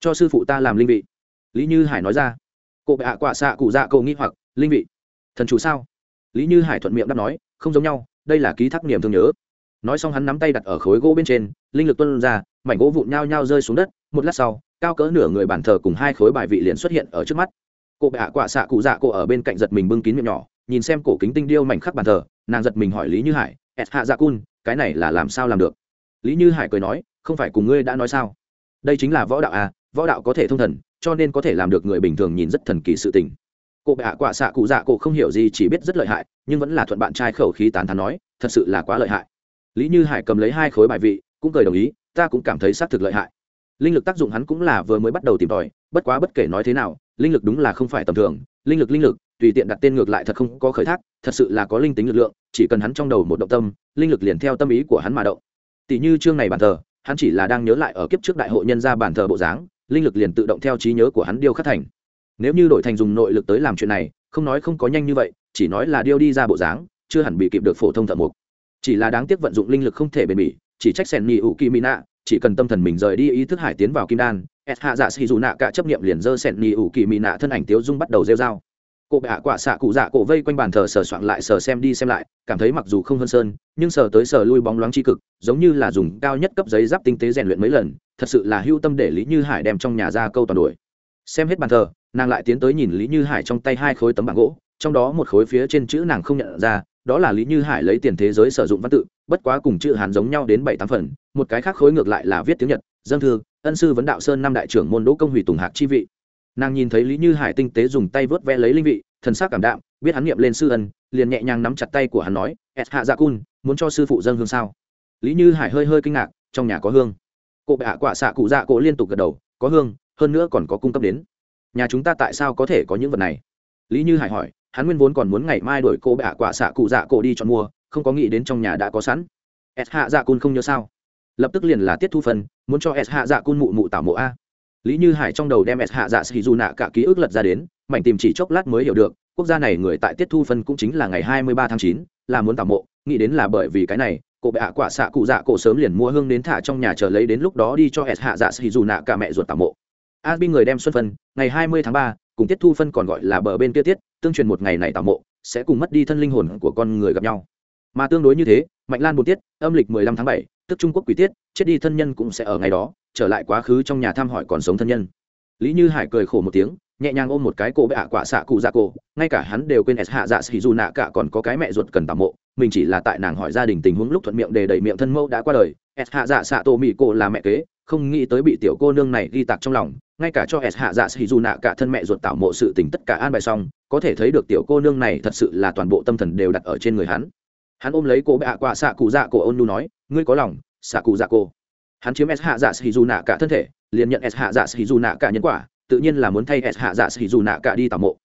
Cho sư phụ ta làm linh vị. Lý như hải nói ra. Cô bệ hạ quả xạ cụ dạ cầu nghĩ hoặc, linh vị, thần chủ sao? Lý như hải thuận miệng đáp nói, không giống nhau, đây là ký thác niềm thương nhớ. Nói xong hắn nắm tay đặt ở khối gỗ bên trên, linh lực tuân ra, mảnh gỗ vụn nhao nhao rơi xuống đất. Một lát sau, cao cỡ nửa người bàn thờ cùng hai khối bài vị liền xuất hiện ở trước mắt. Cô bệ hạ quả xạ cụ dạ cô ở bên cạnh giật mình bưng kín miệng nhỏ, nhìn xem cổ kính tinh điêu mảnh khắc bàn thờ, nàng giật mình hỏi lý như hải ẹt hạ dạ cun, cái này là làm sao làm được? Lý như hải cười nói, không phải cùng ngươi đã nói sao? Đây chính là võ đạo à võ đạo có thể thông thần, cho nên có thể làm được người bình thường nhìn rất thần kỳ sự tình. Cụ bệ hạ quả xạ cụ dạ cụ không hiểu gì chỉ biết rất lợi hại, nhưng vẫn là thuận bạn trai khẩu khí tán thán nói, thật sự là quá lợi hại. Lý như hải cầm lấy hai khối bài vị, cũng cười đồng ý, ta cũng cảm thấy xác thực lợi hại. Linh lực tác dụng hắn cũng là vừa mới bắt đầu tìm tòi, bất quá bất kể nói thế nào, linh lực đúng là không phải tầm thường, linh lực linh lực tùy tiện đặt tên ngược lại thật không có khởi thác, thật sự là có linh tính lực lượng, chỉ cần hắn trong đầu một động tâm, linh lực liền theo tâm ý của hắn mà động. Tỷ như chương này bàn thờ, hắn chỉ là đang nhớ lại ở kiếp trước đại hội nhân ra bản thờ bộ dáng, linh lực liền tự động theo trí nhớ của hắn điêu khắc thành. Nếu như đổi thành dùng nội lực tới làm chuyện này, không nói không có nhanh như vậy, chỉ nói là điêu đi ra bộ dáng, chưa hẳn bị kịp được phổ thông thợ mục chỉ là đáng tiếc vận dụng linh lực không thể bền bỉ, chỉ trách sẻn nhị ủ kỳ mỹ nạ chỉ cần tâm thần mình rời đi ý thức hải tiến vào kim đan s hạ dạ xì dù nạ cả chấp nghiệm liền dơ sẻn nhị ủ kỳ mỹ nạ thân ảnh tiếu dung bắt đầu rêu dao cô bệ hạ quả xạ cụ dạ cổ vây quanh bàn thờ sờ soạn lại, sờ xem đi xem lại, cảm thấy mặc dù không hơn sơn, nhưng sờ tới sờ lui bóng loáng tri cực, giống như là dùng cao nhất cấp giấy giáp tinh tế rèn luyện mấy lần, thật sự là hưu tâm để lý như hải đem trong nhà ra câu toàn đuổi. Xem hết bàn thờ, nàng lại tiến tới nhìn lý như hải trong tay hai khối tấm bảng gỗ, trong đó một khối phía trên chữ nàng không nhận ra, đó là lý như hải lấy tiền thế giới sử dụng văn tự, bất quá cùng chữ hàn giống nhau đến bảy tám phần, một cái khác khối ngược lại là viết tiếng nhật, dân thư, ân sư vấn đạo sơn năm đại trưởng môn đỗ công hủy tùng hạc chi vị nàng nhìn thấy lý như hải tinh tế dùng tay vớt ve lấy linh vị, thần sắc cảm đạm, biết hắn nghiệm lên sư ân, liền nhẹ nhàng nắm chặt tay của hắn nói, et hạ dạ cun, muốn cho sư phụ dân hương sao? Lý như hải hơi hơi kinh ngạc, trong nhà có hương. Cụ bệ hạ quả xạ cụ dạ cổ liên tục gật đầu, có hương, hơn nữa còn có cung cấp đến. Nhà chúng ta tại sao có thể có những vật này? Lý như hải hỏi, hắn nguyên vốn còn muốn ngày mai đổi cô bệ hạ quả xạ cụ dạ cổ đi chọn mua, không có nghĩ đến trong nhà đã có sẵn. S hạ dạ cun không nhớ sao? Lập tức liền là tiết thu phần, muốn cho s hạ dạ cun mụ mụ tạo mộ a lý như hải trong đầu đem s hạ dạ sĩ dù nạ cả ký ức lật ra đến, mảnh tìm chỉ chốc lát mới hiểu được, quốc gia này người tại tiết thu phân cũng chính là ngày hai mươi ba tháng chín, là muốn tạo mộ, nghĩ đến là bởi vì cái này, cô bệ hạ quả xạ cụ dạ cổ sớm liền mua hương đến thả trong nhà chờ lấy đến lúc đó đi cho s hạ dạ sĩ dù nạ cả mẹ ruột tạo mộ. A bi người đem xuân phân, ngày hai mươi tháng ba, cùng tiết thu phân còn gọi là bờ bên kia tiết, tương truyền một ngày này tạo mộ, sẽ cùng mất đi thân linh hồn của con người gặp nhau. Mà tương đối như thế, mạnh lan một tiết, âm lịch mười lăm tháng bảy, tức trung quốc quỷ tiết, chết đi thân nhân cũng sẽ ở ngày đó trở lại quá khứ trong nhà thăm hỏi còn sống thân nhân. Lý như hải cười khổ một tiếng, nhẹ nhàng ôm một cái cổ bệ ạ quả xạ cụ dạ cổ, ngay cả hắn đều quên s hạ dạ xì dù nạ cả còn có cái mẹ ruột cần tạm mộ, mình chỉ là tại nàng hỏi gia đình tình huống lúc thuận miệng để đẩy miệng thân mẫu đã qua đời, s hạ dạ xạ tổ mỹ cổ là mẹ kế, không nghĩ tới bị tiểu cô nương này ghi tạc trong lòng, ngay cả cho s hạ dạ xì dù nạ cả thân mẹ ruột tạo mộ sự tình tất cả an bài xong, có thể thấy được tiểu cô nương này thật sự là toàn bộ tâm thần đều đặt ở trên người hắn. Hắn ôm lấy cổ bệ ạ quả xạ cụ dạ cổ ôn nu nói, ngươi có lòng, xạ cụ dạ cô hắn chiếm s hạ dạ sĩ dù nạ cả thân thể, liền nhận s hạ dạ sĩ dù nạ cả nhân quả, tự nhiên là muốn thay s hạ dạ sĩ dù nạ cả đi tảo mộ.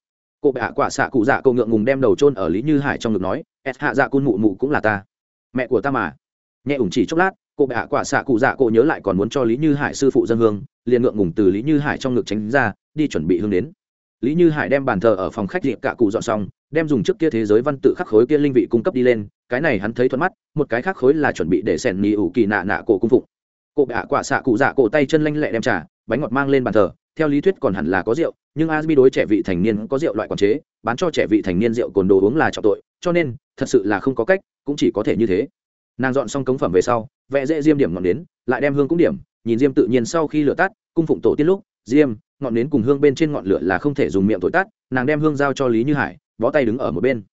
Cô bệ hạ quả xạ cụ dạ cậu ngượng ngùng đem đầu trôn ở lý như hải trong ngực nói, s hạ dạ cun mụ mụ cũng là ta. Mẹ của ta mà. Nhẹ ủng chỉ chốc lát, cô bệ hạ quả xạ cụ dạ cậu nhớ lại còn muốn cho lý như hải sư phụ dân hương, liền ngượng ngùng từ lý như hải trong ngực tránh ra, đi chuẩn bị hương đến. Lý như hải đem bàn thờ ở phòng khách diệp cả cụ dọn xong, đem dùng trước kia thế giới văn tự khắc khối kia linh vị cung cấp đi lên, cái này hắn thấy thuận mắt, một cái khắc khối là chuẩn bị để sẻn nhì ủ kỳ nạ nạ cổ cung phụng cô bạ quả xạ cụ dạ cổ tay chân lanh lẹ đem trà, bánh ngọt mang lên bàn thờ. Theo lý thuyết còn hẳn là có rượu, nhưng asbi đối trẻ vị thành niên có rượu loại quản chế, bán cho trẻ vị thành niên rượu cồn đồ uống là trọng tội, cho nên, thật sự là không có cách, cũng chỉ có thể như thế. Nàng dọn xong cống phẩm về sau, vẽ dễ diêm điểm ngọn nến, lại đem hương cũng điểm, nhìn diêm tự nhiên sau khi lửa tắt, cung phụng tổ tiết lúc, diêm, ngọn nến cùng hương bên trên ngọn lửa là không thể dùng miệng thổi tắt, nàng đem hương giao cho lý như hải, bó tay đứng ở một bên.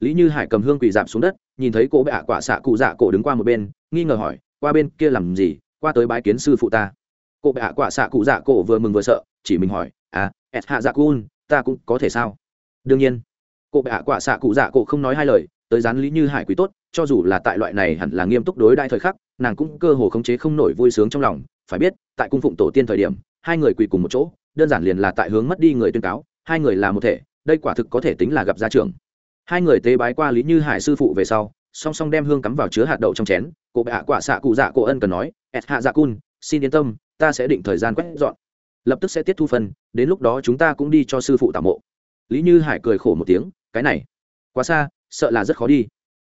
Lý như hải cầm hương quỳ dạp xuống đất, nhìn thấy cô bệ ạ quả xạ cụ dạ cổ đứng qua một bên, nghi ngờ hỏi, qua bên kia làm gì? Qua tới bái kiến sư phụ ta. Cô bệ hạ quả xạ cụ dạ cổ vừa mừng vừa sợ, chỉ mình hỏi à et hạ dạ cun, ta cũng có thể sao? Đương nhiên. Cô bệ hạ quả xạ cụ dạ cổ không nói hai lời, tới gián lý như hải quý tốt, cho dù là tại loại này hẳn là nghiêm túc đối đại thời khắc, nàng cũng cơ hồ khống chế không nổi vui sướng trong lòng. Phải biết, tại cung phụng tổ tiên thời điểm, hai người quỳ cùng một chỗ, đơn giản liền là tại hướng mất đi người tuyên cáo, hai người là một thể, đây quả thực có thể tính là gặp gia trưởng. Hai người tế bái qua lý như hải sư phụ về sau, song song đem hương cắm vào chứa hạt đậu trong chén cụ bệ hạ quả xạ cụ dạ cổ ân cần nói s hạ dạ cun, xin yên tâm, ta sẽ định thời gian quét dọn. Lập tức sẽ tiết thu phân đến lúc đó chúng ta cũng đi cho sư phụ tảo mộ. Lý như hải cười khổ một tiếng, cái này, quá xa, sợ là rất khó đi.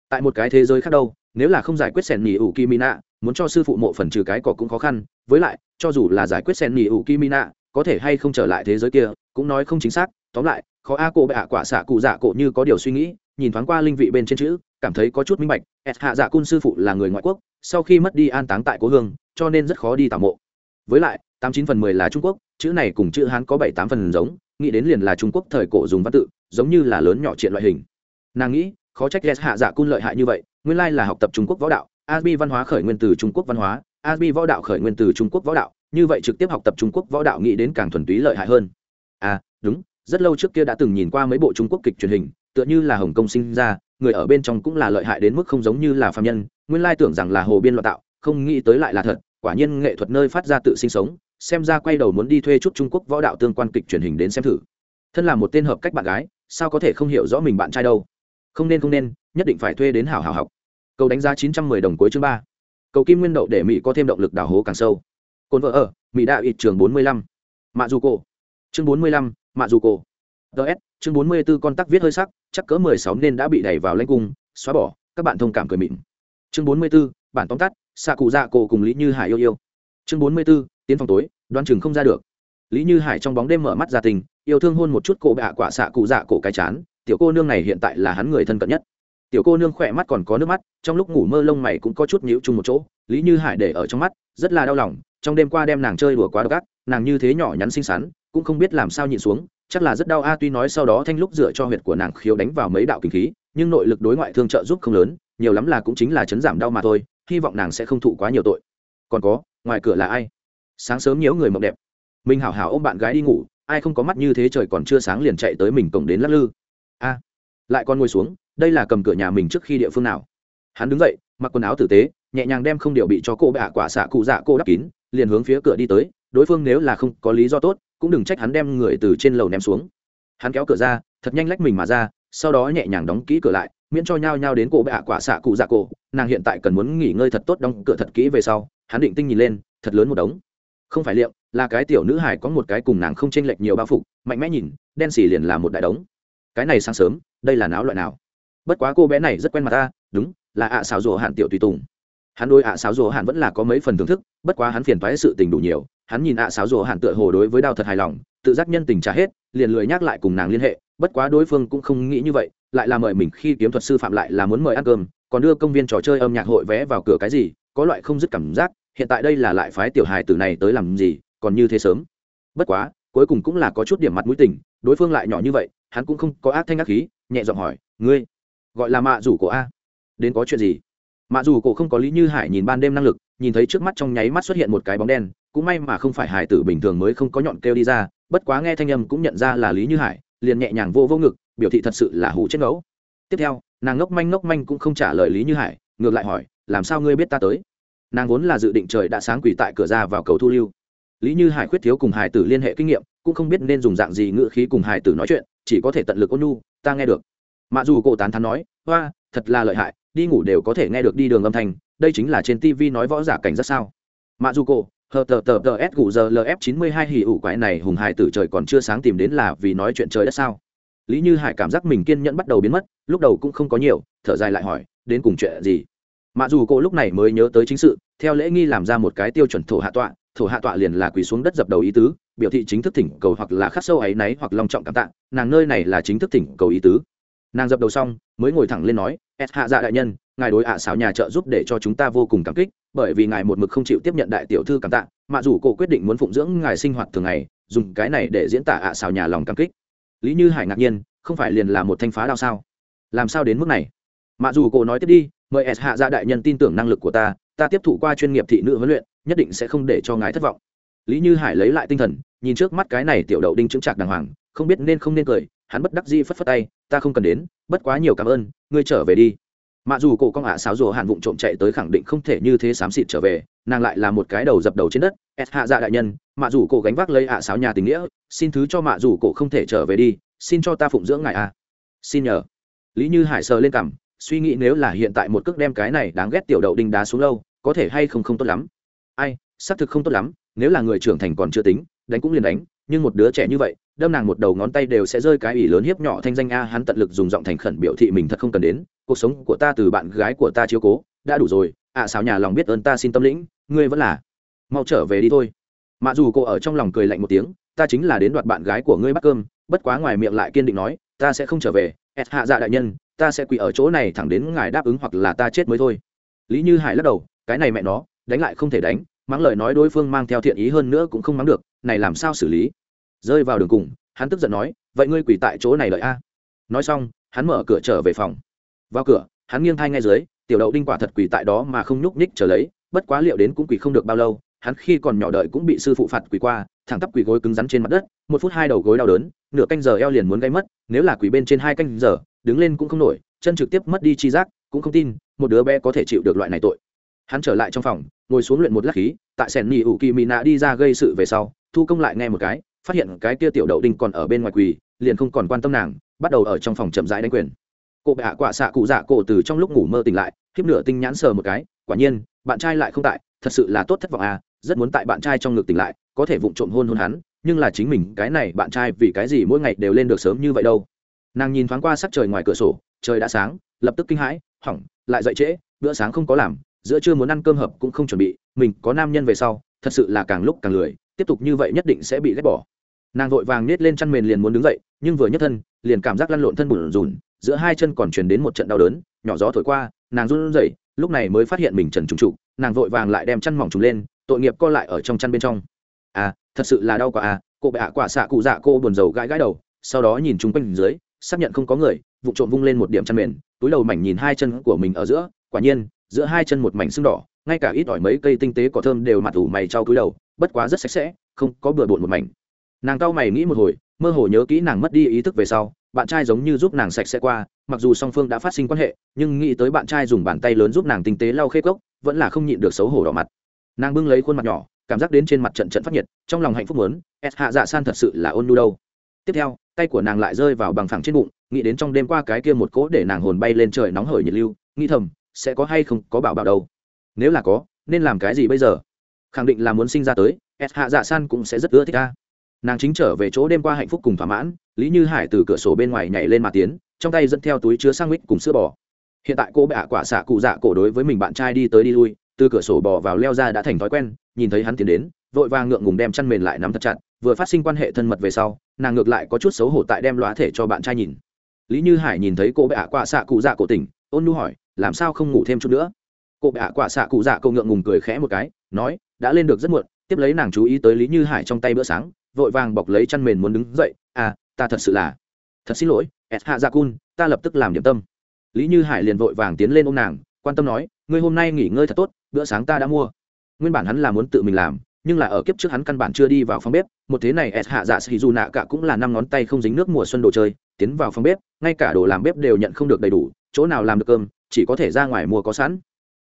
Tại một cái thế giới khác đâu, nếu là không giải quyết sẻn nỉ ủ kimina muốn cho sư phụ mộ phần trừ cái cỏ cũng khó khăn. Với lại, cho dù là giải quyết sẻn nỉ ủ kimina có thể hay không trở lại thế giới kia cũng nói không chính xác, tóm lại, khó a cổ bệ hạ quả xạ cụ dạ cổ như có điều suy nghĩ, nhìn thoáng qua linh vị bên trên chữ, cảm thấy có chút minh bạch s hạ dạ cun sư phụ là người ngoại quốc, sau khi mất đi an táng tại cố hương, cho nên rất khó đi tảo mộ. Với lại, tám chín phần mười là trung quốc, chữ này cùng chữ hán có bảy tám phần giống, nghĩ đến liền là trung quốc thời cổ dùng văn tự, giống như là lớn nhỏ triện loại hình. Nàng nghĩ, khó trách s hạ dạ cun lợi hại như vậy, nguyên lai là học tập trung quốc võ đạo asbi văn hóa khởi nguyên từ trung quốc văn hóa asbi võ đạo khởi nguyên từ trung quốc võ đạo, như vậy trực tiếp học tập trung quốc võ đạo nghĩ đến càng thuần túy lợi hại hơn à đúng, rất lâu trước kia đã từng nhìn qua mấy bộ trung quốc kịch truyền hình, tựa như là hồng kông sinh ra, người ở bên trong cũng là lợi hại đến mức không giống như là phạm nhân, nguyên lai tưởng rằng là hồ biên loạn tạo, không nghĩ tới lại là thật, quả nhiên nghệ thuật nơi phát ra tự sinh sống, xem ra quay đầu muốn đi thuê chút trung quốc võ đạo tương quan kịch truyền hình đến xem thử. Thân là một tên hợp cách bạn gái, sao có thể không hiểu rõ mình bạn trai đâu? Không nên không nên, nhất định phải thuê đến hảo hảo học. Câu đánh giá chín trăm mười đồng cuối chương ba. Cầu kim nguyên đậu để mỹ có thêm động lực đào hố càng sâu. Cồn vợ ở, mỹ đạo ít trường bốn mươi lăm. Mạ dù cổ chương bốn mươi lăm, mạ dù cổ. Ts chương bốn mươi b ố con tắc viết hơi sắc, chắc cỡ mười sáu nên đã bị đẩy vào lãnh cung, xóa bỏ, các bạn thông cảm cười mịn. Chương bốn mươi b ố bản tóm tắt xạ cụ dạ cổ cùng lý như hải yêu yêu. Chương bốn mươi b ố tiến phòng tối đoan chừng không ra được. Lý như hải trong bóng đêm mở mắt ra tình, yêu thương hôn một chút cổ bạ quả xạ cụ dạ cổ cái chán, tiểu cô nương này hiện tại là hắn người thân cận nhất. Tiểu cô nương khỏe mắt còn có nước mắt, trong lúc ngủ mơ lông mày cũng có chút nhíu chung một chỗ, lý như hải để ở trong mắt, rất là đau lòng, trong đêm qua đem nàng chơi đùa quá độc ác, nàng như thế nhỏ nhắn xinh xắn cũng không biết làm sao nhịn xuống, chắc là rất đau a, tuy nói sau đó thanh lúc dựa cho huyệt của nàng khiếu đánh vào mấy đạo kinh khí, nhưng nội lực đối ngoại thương trợ giúp không lớn, nhiều lắm là cũng chính là chấn giảm đau mà thôi, hy vọng nàng sẽ không thụ quá nhiều tội. Còn có, ngoài cửa là ai? Sáng sớm nhiều người mộng đẹp. Mình hảo hảo ôm bạn gái đi ngủ, ai không có mắt như thế trời còn chưa sáng liền chạy tới mình cổng đến lắc lư. A, lại còn ngồi xuống, đây là cầm cửa nhà mình trước khi địa phương nào? Hắn đứng dậy, mặc quần áo tử tế, nhẹ nhàng đem không điều bị cho cô bạ quả xạ cụ dạ cô đắp kín, liền hướng phía cửa đi tới, đối phương nếu là không có lý do tốt cũng đừng trách hắn đem người từ trên lầu ném xuống. Hắn kéo cửa ra, thật nhanh lách mình mà ra, sau đó nhẹ nhàng đóng kỹ cửa lại, miễn cho nhao nhao đến cổ bạ quả xạ cụ dạ cổ. Nàng hiện tại cần muốn nghỉ ngơi thật tốt, đóng cửa thật kỹ về sau, hắn định tinh nhìn lên, thật lớn một đống. Không phải liệu, là cái tiểu nữ hải có một cái cùng nàng không chênh lệch nhiều bao phục, mạnh mẽ nhìn, đen xì liền là một đại đống. Cái này sáng sớm, đây là náo loại nào? Bất quá cô bé này rất quen mặt ta, đúng, là ạ xào rùa hạn tiểu tùy tùng. Hắn đôi ạ xáo rùa hạn vẫn là có mấy phần thưởng thức, bất quá hắn phiền thoái sự tình đủ nhiều hắn nhìn ạ sáo rùa hạn tựa hồ đối với đao thật hài lòng, tự giác nhân tình trả hết, liền lười nhắc lại cùng nàng liên hệ, bất quá đối phương cũng không nghĩ như vậy, lại là mời mình khi kiếm thuật sư phạm lại là muốn mời ăn cơm, còn đưa công viên trò chơi âm nhạc hội vé vào cửa cái gì, có loại không dứt cảm giác, hiện tại đây là lại phái tiểu hài tử này tới làm gì, còn như thế sớm. Bất quá, cuối cùng cũng là có chút điểm mặt mũi tình, đối phương lại nhỏ như vậy, hắn cũng không có ác thanh ác khí, nhẹ giọng hỏi, ngươi, gọi là mạ rủ của a? Đến có chuyện gì? Mạ dù cổ không có lý như hải nhìn ban đêm năng lực, nhìn thấy trước mắt trong nháy mắt xuất hiện một cái bóng đen cũng may mà không phải hải tử bình thường mới không có nhọn kêu đi ra, bất quá nghe thanh âm cũng nhận ra là lý như hải, liền nhẹ nhàng vô vô ngực, biểu thị thật sự là hủ chết ngẫu tiếp theo, nàng ngốc manh ngốc manh cũng không trả lời lý như hải, ngược lại hỏi, làm sao ngươi biết ta tới? Nàng vốn là dự định trời đã sáng quỷ tại cửa ra vào cầu thu lưu. Lý như hải khuyết thiếu cùng hải tử liên hệ kinh nghiệm, cũng không biết nên dùng dạng gì ngữ khí cùng hải tử nói chuyện, chỉ có thể tận lực ôn nhu, ta nghe được. Mặc dù cổ tán thắn nói hoa thật là lợi hại, đi ngủ đều có thể nghe được đi đường âm thanh, đây chính là trên tv nói võ giả cảnh rất sao? Mạ dù cổ hờ tờ tờ tờ s gù giờ lf chín mươi hai hỉ ủ quái này hùng hải tử trời còn chưa sáng tìm đến là vì nói chuyện trời đất sao? Lý như hải cảm giác mình kiên nhẫn bắt đầu biến mất, lúc đầu cũng không có nhiều, thở dài lại hỏi, đến cùng chuyện gì? Mà dù cô lúc này mới nhớ tới chính sự, theo lễ nghi làm ra một cái tiêu chuẩn thổ hạ tọa, thổ hạ tọa liền là quỳ xuống đất dập đầu ý tứ, biểu thị chính thức thỉnh cầu hoặc là khắc sâu ấy náy hoặc long trọng cảm tạ, nàng nơi này là chính thức thỉnh cầu ý tứ. Nàng dập đầu xong, mới ngồi thẳng lên nói, s hạ dạ đại nhân ngài đối ạ à xảo nhà trợ giúp để cho chúng ta vô cùng cảm kích, bởi vì ngài một mực không chịu tiếp nhận đại tiểu thư cảm tạ, mà dù cổ quyết định muốn phụng dưỡng ngài sinh hoạt thường ngày, dùng cái này để diễn tả ạ à xảo nhà lòng cảm kích. Lý như hải ngạc nhiên, không phải liền là một thanh phá đao sao? Làm sao đến mức này? Mà dù cổ nói tiếp đi, mời s hạ ra đại nhân tin tưởng năng lực của ta ta tiếp thụ qua chuyên nghiệp thị nữ huấn luyện, nhất định sẽ không để cho ngài thất vọng. Lý như hải lấy lại tinh thần, nhìn trước mắt cái này tiểu đậu đinh chững chạc đàng hoàng, không biết nên không nên cười, hắn bất đắc dĩ phất phất tay, ta không cần đến, bất quá nhiều cảm ơn, ngươi trở về đi mặc dù cổ con ạ à sáo rùa hạn vụng trộm chạy tới khẳng định không thể như thế xám xịt trở về, nàng lại là một cái đầu dập đầu trên đất s hạ dạ đại nhân mạ dù cổ gánh vác lấy ạ à sáo nhà tình nghĩa, xin thứ cho mạ dù cổ không thể trở về đi, xin cho ta phụng dưỡng ngài a. Xin nhờ. Lý như hải sờ lên cằm, suy nghĩ nếu là hiện tại một cước đem cái này đáng ghét tiểu đậu đinh đá xuống lâu, có thể hay không không tốt lắm. Ai, xác thực không tốt lắm, nếu là người trưởng thành còn chưa tính, đánh cũng liền đánh, nhưng một đứa trẻ như vậy, đâm nàng một đầu ngón tay đều sẽ rơi cái ủy lớn hiếp nhỏ thanh danh a, hắn tận lực dùng giọng thành khẩn biểu thị mình thật không cần đến cuộc sống của ta từ bạn gái của ta chiếu cố đã đủ rồi ạ à, nhà lòng biết ơn ta xin tâm lĩnh ngươi vẫn là. Mau trở về đi thôi. Mặc dù cô ở trong lòng cười lạnh một tiếng ta chính là đến đoạt bạn gái của ngươi bắt cơm bất quá ngoài miệng lại kiên định nói ta sẽ không trở về ẹt hạ dạ đại nhân ta sẽ quỳ ở chỗ này thẳng đến ngài đáp ứng hoặc là ta chết mới thôi. Lý như hải lắc đầu cái này mẹ nó đánh lại không thể đánh mắng lời nói đối phương mang theo thiện ý hơn nữa cũng không mắng được này làm sao xử lý? Rơi vào đường cùng hắn tức giận nói vậy ngươi quỳ tại chỗ này lợi a. Nói xong hắn mở cửa trở về phòng vào cửa, hắn nghiêng thai ngay dưới, tiểu đậu đinh quả thật quỳ tại đó mà không nhúc nhích trở lấy, bất quá liệu đến cũng quỳ không được bao lâu, hắn khi còn nhỏ đợi cũng bị sư phụ phạt quỳ qua, thẳng tắp quỳ gối cứng rắn trên mặt đất, một phút hai đầu gối đau đớn, nửa canh giờ eo liền muốn gây mất, nếu là quỳ bên trên hai canh giờ, đứng lên cũng không nổi, chân trực tiếp mất đi chi giác, cũng không tin, một đứa bé có thể chịu được loại này tội. Hắn trở lại trong phòng, ngồi xuống luyện một lát khí, tại sẻn nhì ủ kỳ mị nạ đi ra gây sự về sau, thu công lại nghe một cái, phát hiện cái kia tiểu đậu đinh còn ở bên ngoài quỳ, liền không còn quan tâm nàng, bắt đầu ở trong phòng chậm rãi đánh quyền cô bệ hạ quả xạ cụ dạ cổ từ trong lúc ngủ mơ tỉnh lại, khiếp nửa tinh nhãn sờ một cái, quả nhiên, bạn trai lại không tại, thật sự là tốt thất vọng à rất muốn tại bạn trai trong ngực tỉnh lại, có thể vụng trộm hôn hôn hắn, nhưng là chính mình, cái này bạn trai vì cái gì mỗi ngày đều lên được sớm như vậy đâu. Nàng nhìn thoáng qua sắc trời ngoài cửa sổ, trời đã sáng, lập tức kinh hãi hỏng lại dậy trễ, bữa sáng không có làm, giữa trưa muốn ăn cơm hợp cũng không chuẩn bị, mình có nam nhân về sau, thật sự là càng lúc càng lười, tiếp tục như vậy nhất định sẽ bị ghét bỏ. Nàng vội vàng nết lên chăn mền liền muốn đứng dậy, nhưng vừa nhấc thân, liền cảm giác lăn lộn thân bùn rùn giữa hai chân còn truyền đến một trận đau đớn, nhỏ gió thổi qua, nàng run rẩy, lúc này mới phát hiện mình trần trùng trụ, nàng vội vàng lại đem chăn mỏng trùng lên, tội nghiệp co lại ở trong chăn bên trong. À thật sự là đau quá à cô bệ ạ quả xạ cụ dạ cô buồn rầu gãi gãi đầu, sau đó nhìn chung quanh dưới, xác nhận không có người, vụ trộm vung lên một điểm chăn mền, túi đầu mảnh nhìn hai chân của mình ở giữa, quả nhiên, giữa hai chân một mảnh sưng đỏ, ngay cả ít ỏi mấy cây tinh tế cỏ thơm đều mặt ủ mày trao túi đầu, bất quá rất sạch sẽ, không có bừa bộn một mảnh. Nàng cau mày nghĩ một hồi mơ hồ nhớ kỹ nàng mất đi ý thức về sau, bạn trai giống như giúp nàng sạch sẽ qua, mặc dù song phương đã phát sinh quan hệ, nhưng nghĩ tới bạn trai dùng bàn tay lớn giúp nàng tinh tế lau khê cốc, vẫn là không nhịn được xấu hổ đỏ mặt. Nàng bưng lấy khuôn mặt nhỏ, cảm giác đến trên mặt trận trận phát nhiệt, trong lòng hạnh phúc muốn s hạ dạ san thật sự là ôn nu đâu. Tiếp theo, tay của nàng lại rơi vào bằng phẳng trên bụng, nghĩ đến trong đêm qua cái kia một cỗ để nàng hồn bay lên trời nóng hởi nhiệt lưu, nghĩ thầm, sẽ có hay không có bảo bảo đâu? Nếu là có, nên làm cái gì bây giờ? Khẳng định là muốn sinh ra tới s hạ dạ san cũng sẽ rất ưa thích ta nàng chính trở về chỗ đêm qua hạnh phúc cùng thỏa mãn, lý như hải từ cửa sổ bên ngoài nhảy lên mà tiến, trong tay dẫn theo túi chứa sang mít cùng sữa bò. Hiện tại cô bạ quả xạ cụ dạ cổ đối với mình bạn trai đi tới đi lui, từ cửa sổ bò vào leo ra đã thành thói quen, nhìn thấy hắn tiến đến, vội vàng ngượng ngùng đem chăn mền lại nắm thật chặt, vừa phát sinh quan hệ thân mật về sau, nàng ngược lại có chút xấu hổ tại đem loá thể cho bạn trai nhìn. Lý như hải nhìn thấy cô bạ quả xạ cụ dạ cổ tỉnh, ôn nu hỏi, làm sao không ngủ thêm chút nữa? Cô bạ quả xạ cụ dạ cổ ngượng ngùng cười khẽ một cái, nói, đã lên được rất muộn, tiếp lấy nàng chú ý tới lý như hải trong tay bữa sáng vội vàng bọc lấy chăn mền muốn đứng dậy à ta thật sự là, thật xin lỗi s hạ gia cun, ta lập tức làm điểm tâm. Lý như hải liền vội vàng tiến lên ô m nàng, quan tâm nói, ngươi hôm nay nghỉ ngơi thật tốt, bữa sáng ta đã mua. Nguyên bản hắn là muốn tự mình làm, nhưng là ở kiếp trước hắn căn bản chưa đi vào phòng bếp, một thế này s hạ dạ sĩ dù nạ cả cũng là năm ngón tay không dính nước mùa xuân đồ chơi, tiến vào phòng bếp, ngay cả đồ làm bếp đều nhận không được đầy đủ, chỗ nào làm được cơm, chỉ có thể ra ngoài mua có sẵn.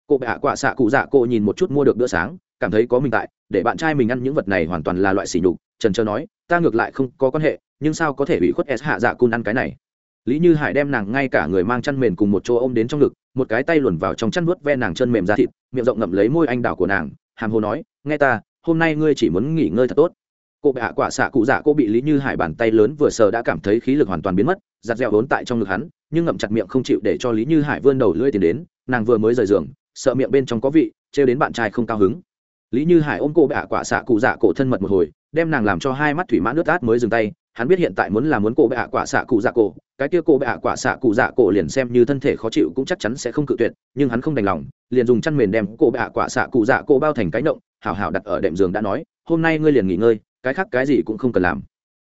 Cô bạ hạ quả xạ cụ dạ cô nhìn một chút mua được bữa sáng, cảm thấy có mình tại, để bạn trai mình ăn những vật này hoàn toàn là loại xỉ nhục trần trờ nói, ta ngược lại không có quan hệ, nhưng sao có thể bị khuất s hạ dạ cun ăn cái này? Lý như hải đem nàng ngay cả người mang chăn mền cùng một chỗ ôm đến trong ngực, một cái tay luồn vào trong chăn vuốt ve nàng chân mềm ra thịt, miệng rộng ngậm lấy môi anh đào của nàng, hàm hồ nói, nghe ta, hôm nay ngươi chỉ muốn nghỉ ngơi thật tốt. Cô bệ hạ quả xạ cụ dạ cô bị lý như hải bàn tay lớn vừa sờ đã cảm thấy khí lực hoàn toàn biến mất, giặt dẻo vốn tại trong ngực hắn, nhưng ngậm chặt miệng không chịu để cho lý như hải vươn đầu lưỡi tiền đến, nàng vừa mới rời giường, sợ miệng bên trong có vị, trêu đến bạn trai không cao hứng lý như hải ôm cô bạ quả xạ cụ dạ cổ thân mật một hồi, đem nàng làm cho hai mắt thủy mãn nước át mới dừng tay. Hắn biết hiện tại muốn là muốn cô bạ quả xạ cụ dạ cổ, cái kia cô bạ quả xạ cụ dạ cổ liền xem như thân thể khó chịu cũng chắc chắn sẽ không cự tuyệt, nhưng hắn không đành lòng, liền dùng chăn mền đem cô bạ quả xạ cụ dạ cổ bao thành cái nộng hảo hảo đặt ở đệm giường đã nói, hôm nay ngươi liền nghỉ ngơi, cái khác cái gì cũng không cần làm.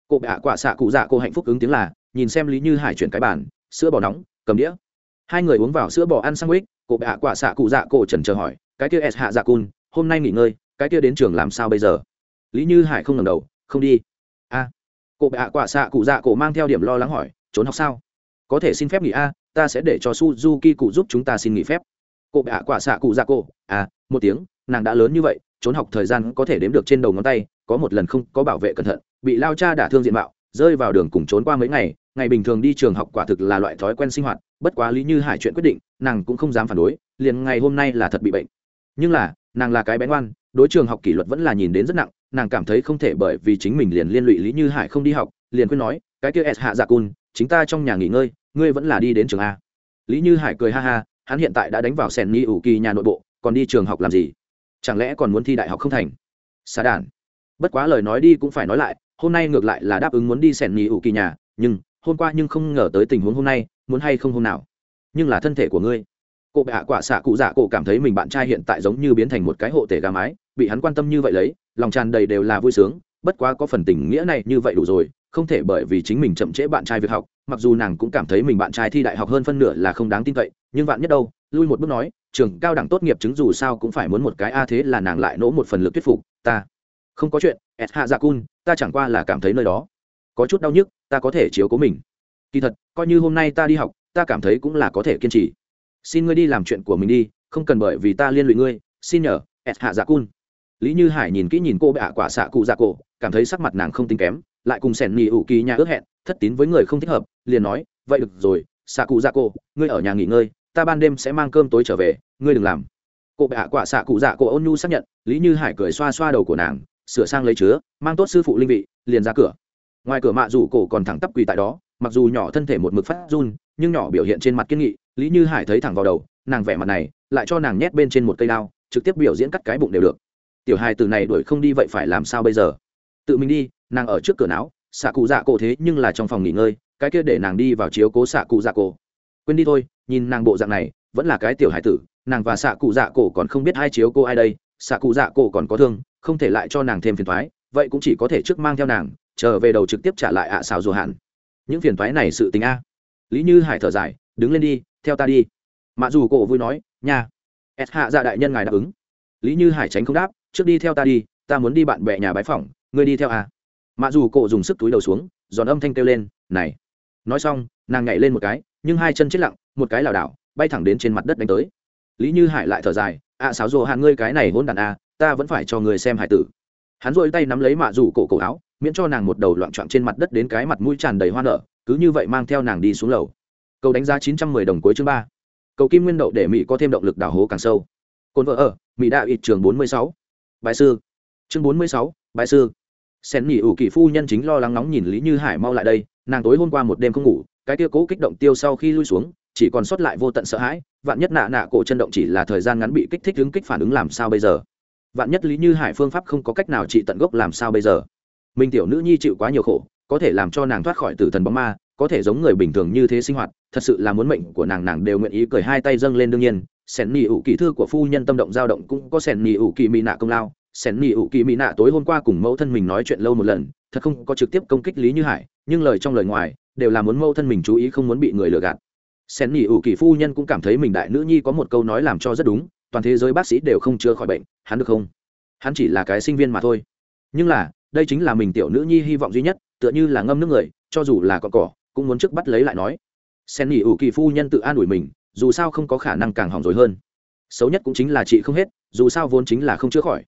Cô bạ quả xạ cụ dạ cổ hạnh phúc ứng tiếng là, nhìn xem lý như hải chuyển cái bàn, sữa bò nóng, cầm đĩa. Hai người uống vào sữa bò ăn sang quýt cô bệ quả xạ cụ dạ cổ trần chờ hỏi, cái kia s hạ dạ cun hôm nay nghỉ ngơi cái kia đến trường làm sao bây giờ? Lý như hải không ngẩng đầu không đi. A. À, cụ bệ quả xạ cụ dạ cổ mang theo điểm lo lắng hỏi trốn học sao? Có thể xin phép nghỉ a ta sẽ để cho suzuki cụ giúp chúng ta xin nghỉ phép. Cụ bệ quả xạ cụ dạ cổ à một tiếng nàng đã lớn như vậy trốn học thời gian có thể đếm được trên đầu ngón tay có một lần không có bảo vệ cẩn thận bị lao cha đả thương diện mạo rơi vào đường cùng trốn qua mấy ngày ngày bình thường đi trường học quả thực là loại thói quen sinh hoạt bất quá lý như hải chuyện quyết định nàng cũng không dám phản đối liền ngày hôm nay là thật bị bệnh. Nhưng là nàng là cái bén oan đối trường học kỷ luật vẫn là nhìn đến rất nặng, nàng cảm thấy không thể bởi vì chính mình liền liên lụy lý như hải không đi học, liền khuyên nói, cái kia s hạ dạ cun, chính ta trong nhà nghỉ ngơi, ngươi vẫn là đi đến trường a. Lý như hải cười ha ha, hắn hiện tại đã đánh vào sèn ni ủ kỳ nhà nội bộ, còn đi trường học làm gì? Chẳng lẽ còn muốn thi đại học không thành? Xà đản. Bất quá lời nói đi cũng phải nói lại, hôm nay ngược lại là đáp ứng muốn đi sèn ni ủ kỳ nhà, nhưng, hôm qua nhưng không ngờ tới tình huống hôm nay, muốn hay không hôm nào. Nhưng là thân thể của ngươi cô bệ hạ quả xạ cụ dạ cổ cảm thấy mình bạn trai hiện tại giống như biến thành một cái hộ tể gà mái, bị hắn quan tâm như vậy lấy, lòng tràn đầy đều là vui sướng, bất quá có phần tình nghĩa này như vậy đủ rồi, không thể bởi vì chính mình chậm trễ bạn trai việc học, mặc dù nàng cũng cảm thấy mình bạn trai thi đại học hơn phân nửa là không đáng tin cậy, nhưng vạn nhất đâu, lui một bước nói, trường cao đẳng tốt nghiệp chứng dù sao cũng phải muốn một cái a thế là nàng lại nỗ một phần lực thuyết phục, ta không có chuyện, et hạ dạ cun, ta chẳng qua là cảm thấy nơi đó có chút đau nhức, ta có thể chiếu cố mình. Kỳ thật, coi như hôm nay ta đi học, ta cảm thấy cũng là có thể kiên trì xin ngươi đi làm chuyện của mình đi, không cần bởi vì ta liên lụy ngươi, xin nhờ ẹt hạ dạ cun. Lý như hải nhìn kỹ nhìn cô bệ hạ quả xạ cụ dạ cổ, cảm thấy sắc mặt nàng không tính kém, lại cùng sẻn nhì ủ kỳ nhà ước hẹn, thất tín với người không thích hợp, liền nói, vậy được rồi, xạ cụ dạ cổ, ngươi ở nhà nghỉ ngơi, ta ban đêm sẽ mang cơm tối trở về, ngươi đừng làm. Cô bệ hạ quả xạ cụ dạ cổ ôn nhu xác nhận, lý như hải cười xoa xoa đầu của nàng, sửa sang lấy chứa, mang tốt sư phụ linh vị, liền ra cửa. Ngoài cửa mạ rủ cổ còn thẳng tắp quỳ tại đó, mặc dù nhỏ thân thể một mực phát run, nhưng nhỏ biểu hiện trên mặt kiên nghị lý như hải thấy thẳng vào đầu, nàng vẻ mặt này, lại cho nàng nhét bên trên một cây đao, trực tiếp biểu diễn cắt cái bụng đều được. Tiểu hai từ này đuổi không đi vậy phải làm sao bây giờ? Tự mình đi, nàng ở trước cửa não, xạ cụ dạ cổ thế nhưng là trong phòng nghỉ ngơi, cái kia để nàng đi vào chiếu cố xạ cụ dạ cổ. Quên đi thôi, nhìn nàng bộ dạng này, vẫn là cái tiểu hải tử, nàng và xạ cụ dạ cổ còn không biết hai chiếu cô ai đây, xạ cụ dạ cổ còn có thương, không thể lại cho nàng thêm phiền thoái vậy cũng chỉ có thể trước mang theo nàng trở về đầu trực tiếp trả lại ạ à xào dù hạn. Những phiền thoái này sự tình a. Lý như hải thở dài, đứng lên đi theo ta đi. Mặc dù cổ vui nói nhà, s hạ dạ đại nhân ngài đáp ứng. Lý như hải tránh không đáp trước đi theo ta đi ta muốn đi bạn bè nhà bái phỏng ngươi đi theo à. Mặc dù cổ dùng sức túi đầu xuống giòn âm thanh kêu lên này. Nói xong nàng nhảy lên một cái nhưng hai chân chết lặng một cái lảo đảo bay thẳng đến trên mặt đất đánh tới. Lý như hải lại thở dài ạ à, sáo rồ hạn ngươi cái này hôn đàn a à, ta vẫn phải cho người xem hải tử. Hắn dội tay nắm lấy mạ rủ cổ cổ áo miễn cho nàng một đầu loạn trọn trên mặt đất đến cái mặt mũi tràn đầy hoa nở cứ như vậy mang theo nàng đi xuống lầu cầu đánh giá chín trăm mười đồng cuối chương ba. Cầu kim nguyên đậu để mỹ có thêm động lực đào hố càng sâu. Cồn vợ ở, mỹ đã ít trường bốn mươi sáu. Bài sư. Chương bốn mươi sáu bài sư. Sen nhị ủ kỳ phu nhân chính lo lắng nóng nhìn lý như hải mau lại đây, nàng tối hôm qua một đêm không ngủ, cái kia cố kích động tiêu sau khi lui xuống, chỉ còn sót lại vô tận sợ hãi, vạn nhất nạ nạ cổ chân động chỉ là thời gian ngắn bị kích thích ứng kích phản ứng làm sao bây giờ? Vạn nhất lý như hải phương pháp không có cách nào trị tận gốc làm sao bây giờ? Minh tiểu nữ nhi chịu quá nhiều khổ, có thể làm cho nàng thoát khỏi tử thần bóng ma có thể giống người bình thường như thế sinh hoạt, thật sự là muốn mệnh của nàng nàng đều nguyện ý cười hai tay dâng lên đương nhiên. Sẻn nỉ ủ kỳ thư của phu nhân tâm động dao động cũng có sẻn nỉ ủ kỳ mỹ nạ công lao. Sẻn nỉ ủ kỳ mỹ nạ tối hôm qua cùng mẫu thân mình nói chuyện lâu một lần, thật không có trực tiếp công kích lý như hải, nhưng lời trong lời ngoài đều là muốn mẫu thân mình chú ý không muốn bị người lừa gạt. Sẻn nỉ ủ kỳ phu nhân cũng cảm thấy mình đại nữ nhi có một câu nói làm cho rất đúng, toàn thế giới bác sĩ đều không chữa khỏi bệnh, hắn được không? Hắn chỉ là cái sinh viên mà thôi. Nhưng là, đây chính là mình tiểu nữ nhi hy vọng duy nhất, tựa như là ngâm nước người, cho dù là con cỏ cũng muốn trước bắt lấy lại nói. Sen nghỉ ủ kỳ phu nhân tự an ủi mình, dù sao không có khả năng càng hỏng rồi hơn. Xấu nhất cũng chính là chị không hết, dù sao vốn chính là không chữa khỏi.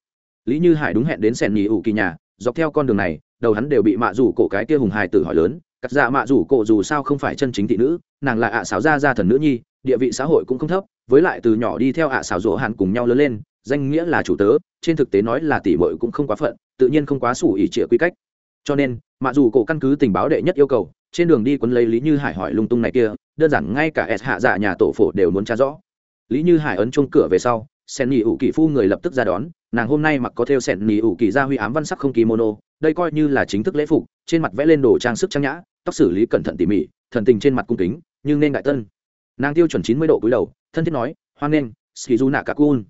Lý như hải đúng hẹn đến sen nghỉ ủ kỳ nhà, dọc theo con đường này, đầu hắn đều bị mạ rủ cổ cái kia hùng hài tử hỏi lớn, cắt dạ mạ rủ cổ dù sao không phải chân chính thị nữ, nàng là ạ à xảo gia gia thần nữ nhi, địa vị xã hội cũng không thấp, với lại từ nhỏ đi theo ạ à xảo rỗ hàn cùng nhau lớn lên, danh nghĩa là chủ tớ, trên thực tế nói là tỷ muội cũng không quá phận, tự nhiên không quá sủ ỉ trịa quy cách. Cho nên, mạ dù cổ căn cứ tình báo đệ nhất yêu cầu trên đường đi quấn lấy lý như hải hỏi lung tung này kia, đơn giản ngay cả s hạ dạ nhà tổ phổ đều muốn tra rõ. Lý như hải ấn chung cửa về sau, sen nghỉ ủ kỳ phu người lập tức ra đón, nàng hôm nay mặc có theo sen nghỉ ủ kỳ ra huy ám văn sắc không kimono, đây coi như là chính thức lễ phục, trên mặt vẽ lên đồ trang sức trang nhã, tóc xử lý cẩn thận tỉ mỉ, thần tình trên mặt cung kính nhưng nên đại tân. Nàng tiêu chuẩn chín mươi độ cúi đầu, thân thiết nói, hoan nghênh skizu nạ kakun.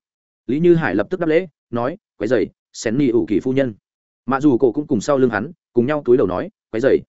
Lý như hải lập tức đáp lễ, nói quái dày sen nghỉ ủ kỳ phu nhân. Mặc dù cổ cũng cùng sau lưng hắn, cùng nhau túi đầu nói quái dày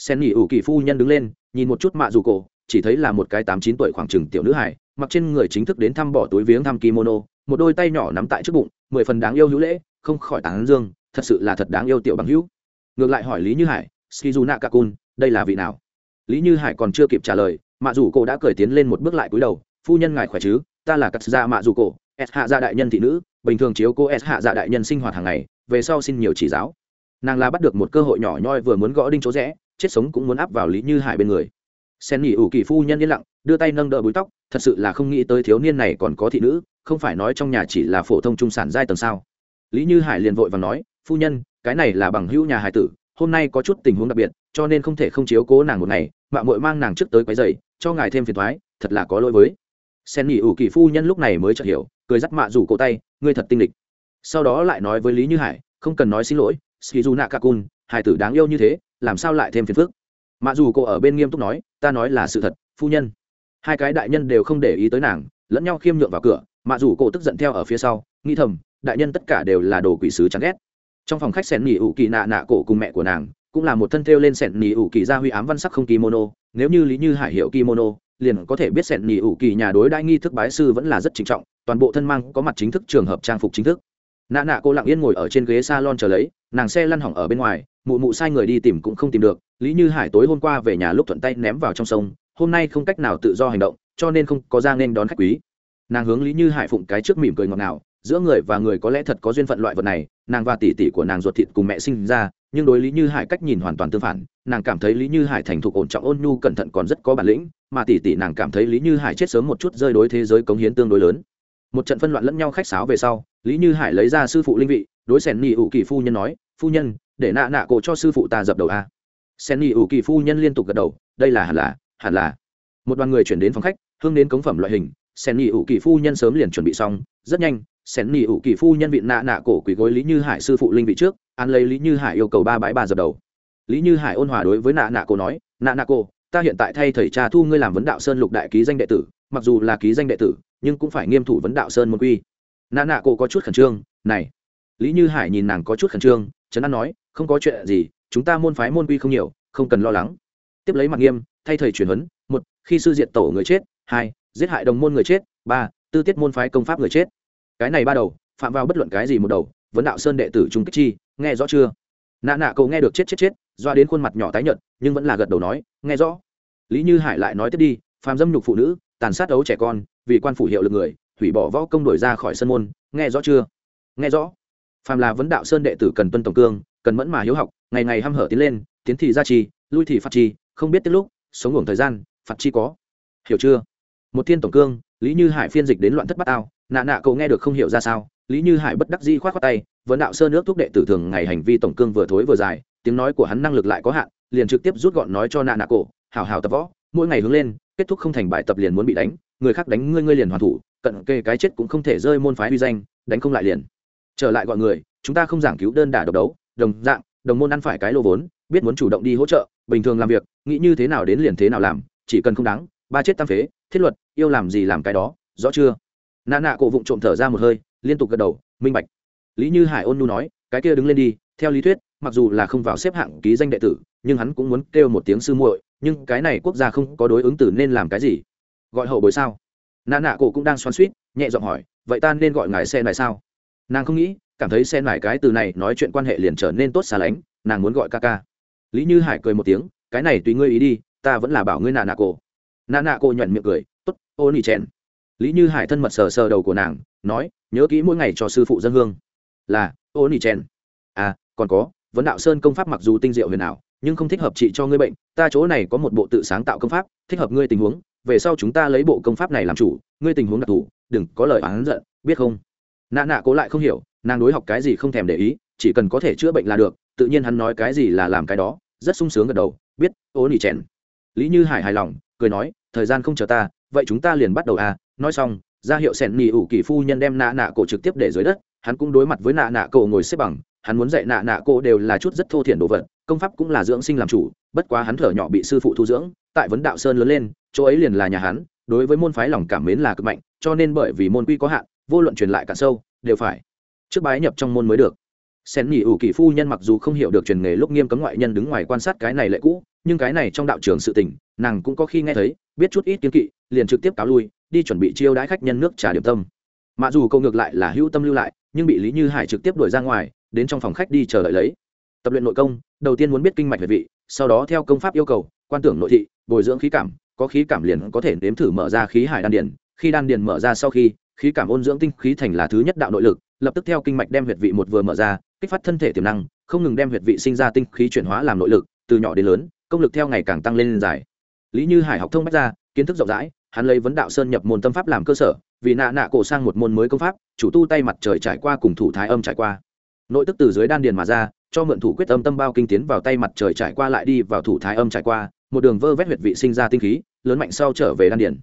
sen nghỉ ủ kỳ phu nhân đứng lên, nhìn một chút mạ dù cổ, chỉ thấy là một cái tám chín tuổi khoảng chừng tiểu nữ hải mặc trên người chính thức đến thăm bỏ túi viếng thăm kimono, một đôi tay nhỏ nắm tại trước bụng, mười phần đáng yêu hữu lễ, không khỏi tán dương, thật sự là thật đáng yêu tiểu bằng hữu. Ngược lại hỏi lý như hải skizu kakun đây là vị nào? Lý như hải còn chưa kịp trả lời, mạ dù cổ đã cởi tiến lên một bước lại cúi đầu, phu nhân ngài khỏe chứ? Ta là cắt gia mạ dù cổ, s hạ gia đại nhân thị nữ, bình thường chiếu cô s hạ gia đại nhân sinh hoạt hàng ngày, về sau xin nhiều chỉ giáo. Nàng là bắt được một cơ hội nhỏ nhoi vừa muốn gõ đinh chỗ rẽ chết sống cũng muốn áp vào lý như hải bên người. Sen nghỉ ủ kỳ phu nhân yên lặng, đưa tay nâng đỡ búi tóc, thật sự là không nghĩ tới thiếu niên này còn có thị nữ, không phải nói trong nhà chỉ là phổ thông trung sản giai tầng sao. Lý như hải liền vội và nói, phu nhân, cái này là bằng hữu nhà hải tử, hôm nay có chút tình huống đặc biệt, cho nên không thể không chiếu cố nàng một ngày mạng mội mang nàng trước tới quấy dày cho ngài thêm phiền thoái thật là có lỗi với. Sen nghỉ ủ kỳ phu nhân lúc này mới chợt hiểu, cười dắt mạ rủ cổ tay, ngươi thật tinh lịch. Sau đó lại nói với lý như hải, không cần nói xin lỗi skizu nakakun, hải tử đáng yêu như thế làm sao lại thêm phiền phức? Mặc dù cô ở bên nghiêm túc nói, ta nói là sự thật, phu nhân. Hai cái đại nhân đều không để ý tới nàng, lẫn nhau khiêm nhượng vào cửa mặc dù cô tức giận theo ở phía sau, nghĩ thầm, đại nhân tất cả đều là đồ quỷ sứ chán ghét. Trong phòng khách sẻn nỉ ủ kỳ nạ nạ cổ cùng mẹ của nàng, cũng là một thân thêu lên sẻn nỉ ủ kỳ gia huy ám văn sắc không kimono, nếu như lý như hải hiệu kimono, liền có thể biết sẻn nỉ ủ kỳ nhà đối đãi nghi thức bái sư vẫn là rất trinh trọng, toàn bộ thân mang có mặt chính thức trường hợp trang phục chính thức. Nạ nạ cô lặng yên ngồi ở trên ghế salon chờ lấy, nàng xe lăn hỏng ở bên ngoài mụ mụ sai người đi tìm cũng không tìm được, lý như hải tối hôm qua về nhà lúc thuận tay ném vào trong sông, hôm nay không cách nào tự do hành động, cho nên không có ra nên đón khách quý. Nàng hướng lý như hải phụng cái trước mỉm cười ngọt ngào, giữa người và người có lẽ thật có duyên phận loại vật này, nàng và tỷ tỷ của nàng ruột thịt cùng mẹ sinh ra, nhưng đối lý như hải cách nhìn hoàn toàn tương phản, nàng cảm thấy lý như hải thành thục ổn trọng ôn nhu cẩn thận còn rất có bản lĩnh, mà tỷ tỷ nàng cảm thấy lý như hải chết sớm một chút rơi đối thế giới cống hiến tương đối lớn. Một trận phân loạn lẫn nhau khách sáo về sau, lý như hải lấy ra sư phụ linh vị, đối sẻn nhị ủ kỳ phu nhân nói, phu nhân để nạ nạ cổ cho sư phụ ta dập đầu a. Sen nhị ủ kỳ phu nhân liên tục gật đầu, đây là hẳn là hẳn là. Một đoàn người chuyển đến phòng khách hương đến cống phẩm loại hình. Sen nhị ủ kỳ phu nhân sớm liền chuẩn bị xong. Rất nhanh, sen nhị ủ kỳ phu nhân vị nạ nạ cổ quỳ gối lý như hải sư phụ linh vị trước, an lấy lý như hải yêu cầu ba bãi ba dập đầu. Lý như hải ôn hòa đối với nạ nạ cổ nói, nạ nạ cổ, ta hiện tại thay thầy cha thu ngươi làm vấn đạo sơn lục đại ký danh đệ tử, mặc dù là ký danh đệ tử, nhưng cũng phải nghiêm thủ vấn đạo sơn môn quy. Nạ nạ cổ có chút khẩn trương, này. Lý như hải nhìn nàng có chút khẩn trương trấn an nói không có chuyện gì, chúng ta môn phái môn quy không nhiều, không cần lo lắng. Tiếp lấy mặt nghiêm, thay thầy truyền huấn, một, khi sư diện tổ người chết, hai, giết hại đồng môn người chết, ba, tư tiết môn phái công pháp người chết. Cái này ba đầu, phạm vào bất luận cái gì một đầu, vấn đạo sơn đệ tử trung kích chi, nghe rõ chưa? Nạ nạ cậu nghe được chết chết chết, doa đến khuôn mặt nhỏ tái nhợt, nhưng vẫn là gật đầu nói, nghe rõ. Lý như hải lại nói tiếp đi, phàm dâm nhục phụ nữ, tàn sát ấu trẻ con, vì quan phủ hiệu lực người, hủy bỏ võ công đổi ra khỏi sân môn, nghe rõ chưa? Nghe rõ. Phàm là vấn đạo sơn đệ tử cần tuân tổng cương cần mẫn mà hiếu học, ngày ngày hăm hở tiến lên, tiến thì ra chi, lui thì phạt chi, không biết tiết lúc, sống ngủ thời gian, phạt chi có. Hiểu chưa? Một thiên tổng cương, lý như hải phiên dịch đến loạn thất bát ao, nạ nạ cậu nghe được không hiểu ra sao, lý như hải bất đắc di khoát khoát tay, vấn đạo sơ nước thúc đệ tử thường ngày hành vi tổng cương vừa thối vừa dài, tiếng nói của hắn năng lực lại có hạn, liền trực tiếp rút gọn nói cho nạ nạ cổ hào hào tập võ, mỗi ngày hướng lên, kết thúc không thành bài tập liền muốn bị đánh, người khác đánh ngươi ngươi liền hoàn thủ, cận kề cái chết cũng không thể rơi môn phái uy danh, đánh không lại liền. Trở lại gọi người, chúng ta không giảng cứu đơn đả độc đấu đồng dạng, đồng môn ăn phải cái lô vốn, biết muốn chủ động đi hỗ trợ, bình thường làm việc, nghĩ như thế nào đến liền thế nào làm, chỉ cần không đáng, ba chết tam phế, thiết luật, yêu làm gì làm cái đó, rõ chưa? Nạ nạ cổ vụng trộm thở ra một hơi, liên tục gật đầu, minh bạch. Lý như hải ôn nu nói, cái kia đứng lên đi, theo lý thuyết, mặc dù là không vào xếp hạng ký danh đệ tử, nhưng hắn cũng muốn kêu một tiếng sư muội, nhưng cái này quốc gia không có đối ứng từ nên làm cái gì. Gọi hậu bối sao? Nạ nạ cổ cũng đang xoắn suýt nhẹ giọng hỏi, vậy ta nên gọi ngài xe này sao? Nàng không nghĩ cảm thấy xen lại cái từ này nói chuyện quan hệ liền trở nên tốt xa lánh, nàng muốn gọi ca ca. Lý như hải cười một tiếng, cái này tùy ngươi ý đi, ta vẫn là bảo ngươi nà nạ cổ. Nà nạ cổ nhuận miệng cười, tốt, ô nỉ chèn. Lý như hải thân mật sờ sờ đầu của nàng, nói, nhớ kỹ mỗi ngày cho sư phụ dân hương. Là, ô nỉ chèn. À còn có, vấn đạo sơn công pháp mặc dù tinh diệu huyền ảo, nhưng không thích hợp trị cho ngươi bệnh, ta chỗ này có một bộ tự sáng tạo công pháp, thích hợp ngươi tình huống, về sau chúng ta lấy bộ công pháp này làm chủ, ngươi tình huống đặc thù, đừng có lời oán giận, biết không? Nạ nạ cố lại không hiểu nàng đối học cái gì không thèm để ý, chỉ cần có thể chữa bệnh là được, tự nhiên hắn nói cái gì là làm cái đó, rất sung sướng gật đầu, biết, ố nỉ chèn. Lý như hải hài lòng, cười nói, thời gian không chờ ta, vậy chúng ta liền bắt đầu à nói xong, ra hiệu sẻn nỉ ủ kỳ phu nhân đem nạ nạ cổ trực tiếp để dưới đất, hắn cũng đối mặt với nạ nạ cổ ngồi xếp bằng, hắn muốn dạy nạ nạ cổ đều là chút rất thô thiển đồ vật, công pháp cũng là dưỡng sinh làm chủ, bất quá hắn thở nhỏ bị sư phụ thu dưỡng, tại vấn đạo sơn lớn lên, chỗ ấy liền là nhà hắn, đối với môn phái lòng cảm mến là cực mạnh, cho nên bởi vì môn quy có hạn, vô luận truyền lại cả sâu, đều phải trước bái nhập trong môn mới được. Sen nhị ủ kỳ phu nhân mặc dù không hiểu được truyền nghề lúc nghiêm cấm ngoại nhân đứng ngoài quan sát cái này lệ cũ, nhưng cái này trong đạo trường sự tình, nàng cũng có khi nghe thấy, biết chút ít kiến kỵ, liền trực tiếp cáo lui, đi chuẩn bị chiêu đãi khách nhân nước trà điểm tâm. Mà dù câu ngược lại là hữu tâm lưu lại, nhưng bị lý như hải trực tiếp đuổi ra ngoài, đến trong phòng khách đi chờ đợi lấy. Tập luyện nội công, đầu tiên muốn biết kinh mạch về vị, sau đó theo công pháp yêu cầu, quan tưởng nội thị, bồi dưỡng khí cảm, có khí cảm liền có thể nếm thử mở ra khí hải đan điền, khi đan điền mở ra sau khi, khí cảm ôn dưỡng tinh khí thành là thứ nhất đạo nội lực lập tức theo kinh mạch đem huyệt vị một vừa mở ra, kích phát thân thể tiềm năng, không ngừng đem huyệt vị sinh ra tinh khí chuyển hóa làm nội lực, từ nhỏ đến lớn, công lực theo ngày càng tăng lên dài. Lý như hải học thông bách ra, kiến thức rộng rãi, hắn lấy vấn đạo sơn nhập môn tâm pháp làm cơ sở, vì nạ nạ cổ sang một môn mới công pháp, chủ tu tay mặt trời trải qua cùng thủ thái âm trải qua. Nội tức từ dưới đan điền mà ra, cho mượn thủ quyết âm tâm bao kinh tiến vào tay mặt trời trải qua lại đi vào thủ thái âm trải qua, một đường vơ vét huyệt vị sinh ra tinh khí, lớn mạnh sau trở về đan điền.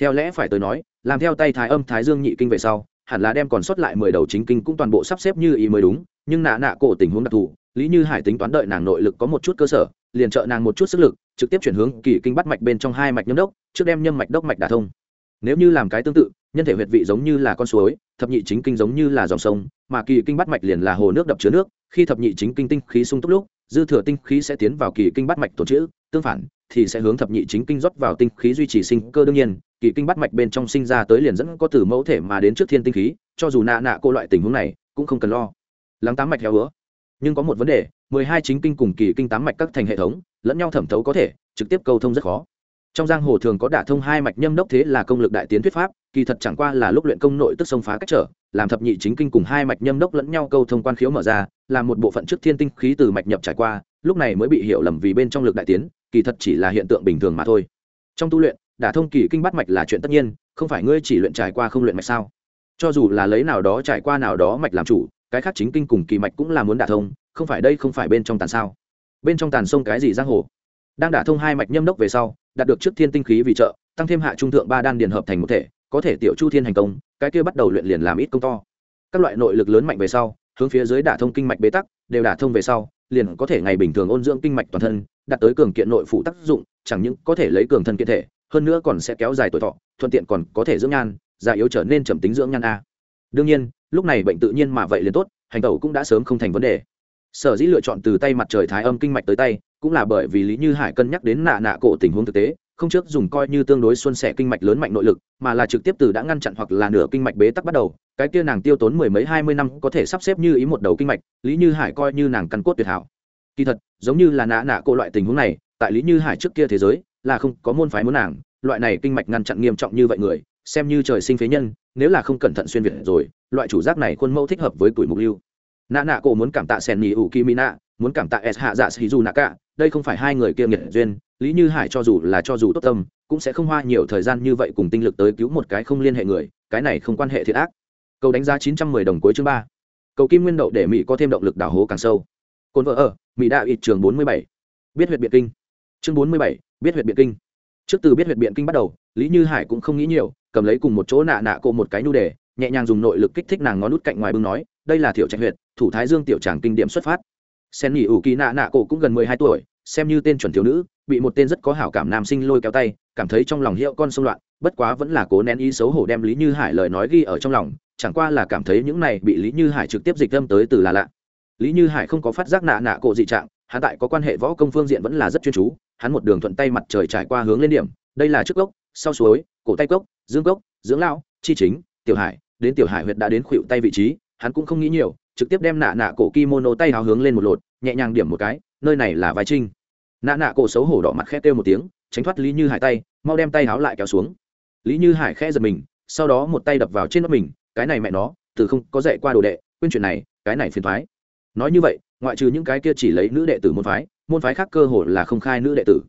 Theo lẽ phải tới nói, làm theo tay thái âm thái dương nhị kinh về sau hẳn là đem còn sót lại mười đầu chính kinh cũng toàn bộ sắp xếp như ý mới đúng, nhưng nạ nạ cổ tình huống đặc thù, lý như hải tính toán đợi nàng nội lực có một chút cơ sở, liền trợ nàng một chút sức lực, trực tiếp chuyển hướng kỳ kinh bắt mạch bên trong hai mạch nhâm đốc, trước đem nhâm mạch đốc mạch đả thông. Nếu như làm cái tương tự, nhân thể huyệt vị giống như là con suối, thập nhị chính kinh giống như là dòng sông, mà kỳ kinh bắt mạch liền là hồ nước đập chứa nước, khi thập nhị chính kinh tinh khí sung túc lúc, dư thừa tinh khí sẽ tiến vào kỳ kinh bắt mạch tổ chữ, tương phản thì sẽ hướng thập nhị chính kinh rót vào tinh khí duy trì sinh cơ đương nhiên, kỳ kinh bắt mạch bên trong sinh ra tới liền dẫn có từ mẫu thể mà đến trước thiên tinh khí, cho dù nạ nạ cô loại tình huống này, cũng không cần lo. Lắng tám mạch theo hứa. Nhưng có một vấn đề, mười hai chính kinh cùng kỳ kinh tám mạch các thành hệ thống, lẫn nhau thẩm thấu có thể, trực tiếp câu thông rất khó. Trong giang hồ thường có đả thông hai mạch nhâm đốc thế là công lực đại tiến thuyết pháp, kỳ thật chẳng qua là lúc luyện công nội tức xông phá cách trở, làm thập nhị chính kinh cùng hai mạch nhâm đốc lẫn nhau câu thông quan khiếu mở ra, làm một bộ phận trước thiên tinh khí từ mạch nhập trải qua, lúc này mới bị hiểu lầm vì bên trong lực đại tiến kỳ thật chỉ là hiện tượng bình thường mà thôi. Trong tu luyện, đả thông kỳ kinh bắt mạch là chuyện tất nhiên, không phải ngươi chỉ luyện trải qua không luyện mạch sao? Cho dù là lấy nào đó trải qua nào đó mạch làm chủ, cái khác chính kinh cùng kỳ mạch cũng là muốn đả thông, không phải đây không phải bên trong tàn sao? Bên trong tàn sông cái gì giang hồ? Đang đả thông hai mạch nhâm đốc về sau, đạt được trước thiên tinh khí vì trợ, tăng thêm hạ trung thượng ba đan điền hợp thành một thể, có thể tiểu chu thiên hành công, cái kia bắt đầu luyện liền làm ít công to. Các loại nội lực lớn mạnh về sau, hướng phía dưới đả thông kinh mạch bế tắc đều đả thông về sau, liền có thể ngày bình thường ôn dưỡng kinh mạch toàn thân, đạt tới cường kiện nội phụ tác dụng, chẳng những có thể lấy cường thân kiện thể, hơn nữa còn sẽ kéo dài tuổi thọ, thuận tiện còn có thể dưỡng nhan, già yếu trở nên trầm tính dưỡng nhan a. Đương nhiên, lúc này bệnh tự nhiên mà vậy liền tốt, hành tẩu cũng đã sớm không thành vấn đề. Sở dĩ lựa chọn từ tay mặt trời thái âm kinh mạch tới tay, cũng là bởi vì lý như hải cân nhắc đến nạ nạ cổ tình huống thực tế không trước dùng coi như tương đối xuân sẻ kinh mạch lớn mạnh nội lực, mà là trực tiếp từ đã ngăn chặn hoặc là nửa kinh mạch bế tắc bắt đầu, cái kia nàng tiêu tốn mười mấy hai mươi năm có thể sắp xếp như ý một đầu kinh mạch, lý như hải coi như nàng căn cốt tuyệt hảo. Kỳ thật, giống như là nã nạ cô loại tình huống này, tại lý như hải trước kia thế giới, là không có môn phái muốn nàng, loại này kinh mạch ngăn chặn nghiêm trọng như vậy người, xem như trời sinh phế nhân, nếu là không cẩn thận xuyên việt rồi, loại chủ giác này khuôn mẫu thích hợp với tuổi mục lưu. Nã nạ cô muốn cảm tạ sen nhì ủ muốn cảm tạ s hạ dạ sĩ dù cả đây không phải hai người kia nghiệt duyên lý như hải cho dù là cho dù tốt tâm, cũng sẽ không hoa nhiều thời gian như vậy cùng tinh lực tới cứu một cái không liên hệ người, cái này không quan hệ thiệt ác. Cầu đánh giá chín trăm mười đồng cuối chương ba. Cầu kim nguyên đậu để mỹ có thêm động lực đào hố càng sâu. Cồn vợ ở, mỹ đã ít trường bốn mươi bảy. Biết huyện biện kinh. Chương bốn mươi bảy, biết huyện biện kinh. Trước từ biết huyện biện kinh bắt đầu, lý như hải cũng không nghĩ nhiều, cầm lấy cùng một chỗ nạ nạ cộ một cái nhu đề, nhẹ nhàng dùng nội lực kích thích nàng ngón nút cạnh ngoài bưng nói, đây là thiểu trạch huyệt, thủ thái dương tiểu tràng kinh điểm xuất phát. Sen nghỉ ủ kỳ nạ nạ cổ cũng gần mười hai tuổi xem như tên chuẩn thiếu nữ, bị một tên rất có hảo cảm nam sinh lôi kéo tay, cảm thấy trong lòng hiệu con xung loạn, bất quá vẫn là cố nén ý xấu hổ đem lý như hải lời nói ghi ở trong lòng, chẳng qua là cảm thấy những này bị lý như hải trực tiếp dịch tâm tới từ là lạ. Lý như hải không có phát giác nạ nạ cổ dị trạng, hắn tại có quan hệ võ công phương diện vẫn là rất chuyên chú, hắn một đường thuận tay mặt trời trải qua hướng lên điểm, đây là trước gốc, sau suối, cổ tay cốc dương cốc dưỡng lao chi chính, tiểu hải, đến tiểu hải huyệt đã đến khuỵu tay vị trí, hắn cũng không nghĩ nhiều, trực tiếp đem nạ nạ cổ kimono tay hào hướng lên một lột, nhẹ nhàng điểm một cái nơi này là vai trinh. Nạ nạ cổ xấu hổ đỏ mặt khẽ kêu một tiếng, tránh thoát lý như hải tay, mau đem tay háo lại kéo xuống. Lý như hải khẽ giật mình, sau đó một tay đập vào trên mắt mình, cái này mẹ nó, từ không có dạy qua đồ đệ, quên chuyện này, cái này phiền thoái nói như vậy, ngoại trừ những cái kia chỉ lấy nữ đệ tử môn phái môn phái khác cơ hồ là không khai nữ đệ tử.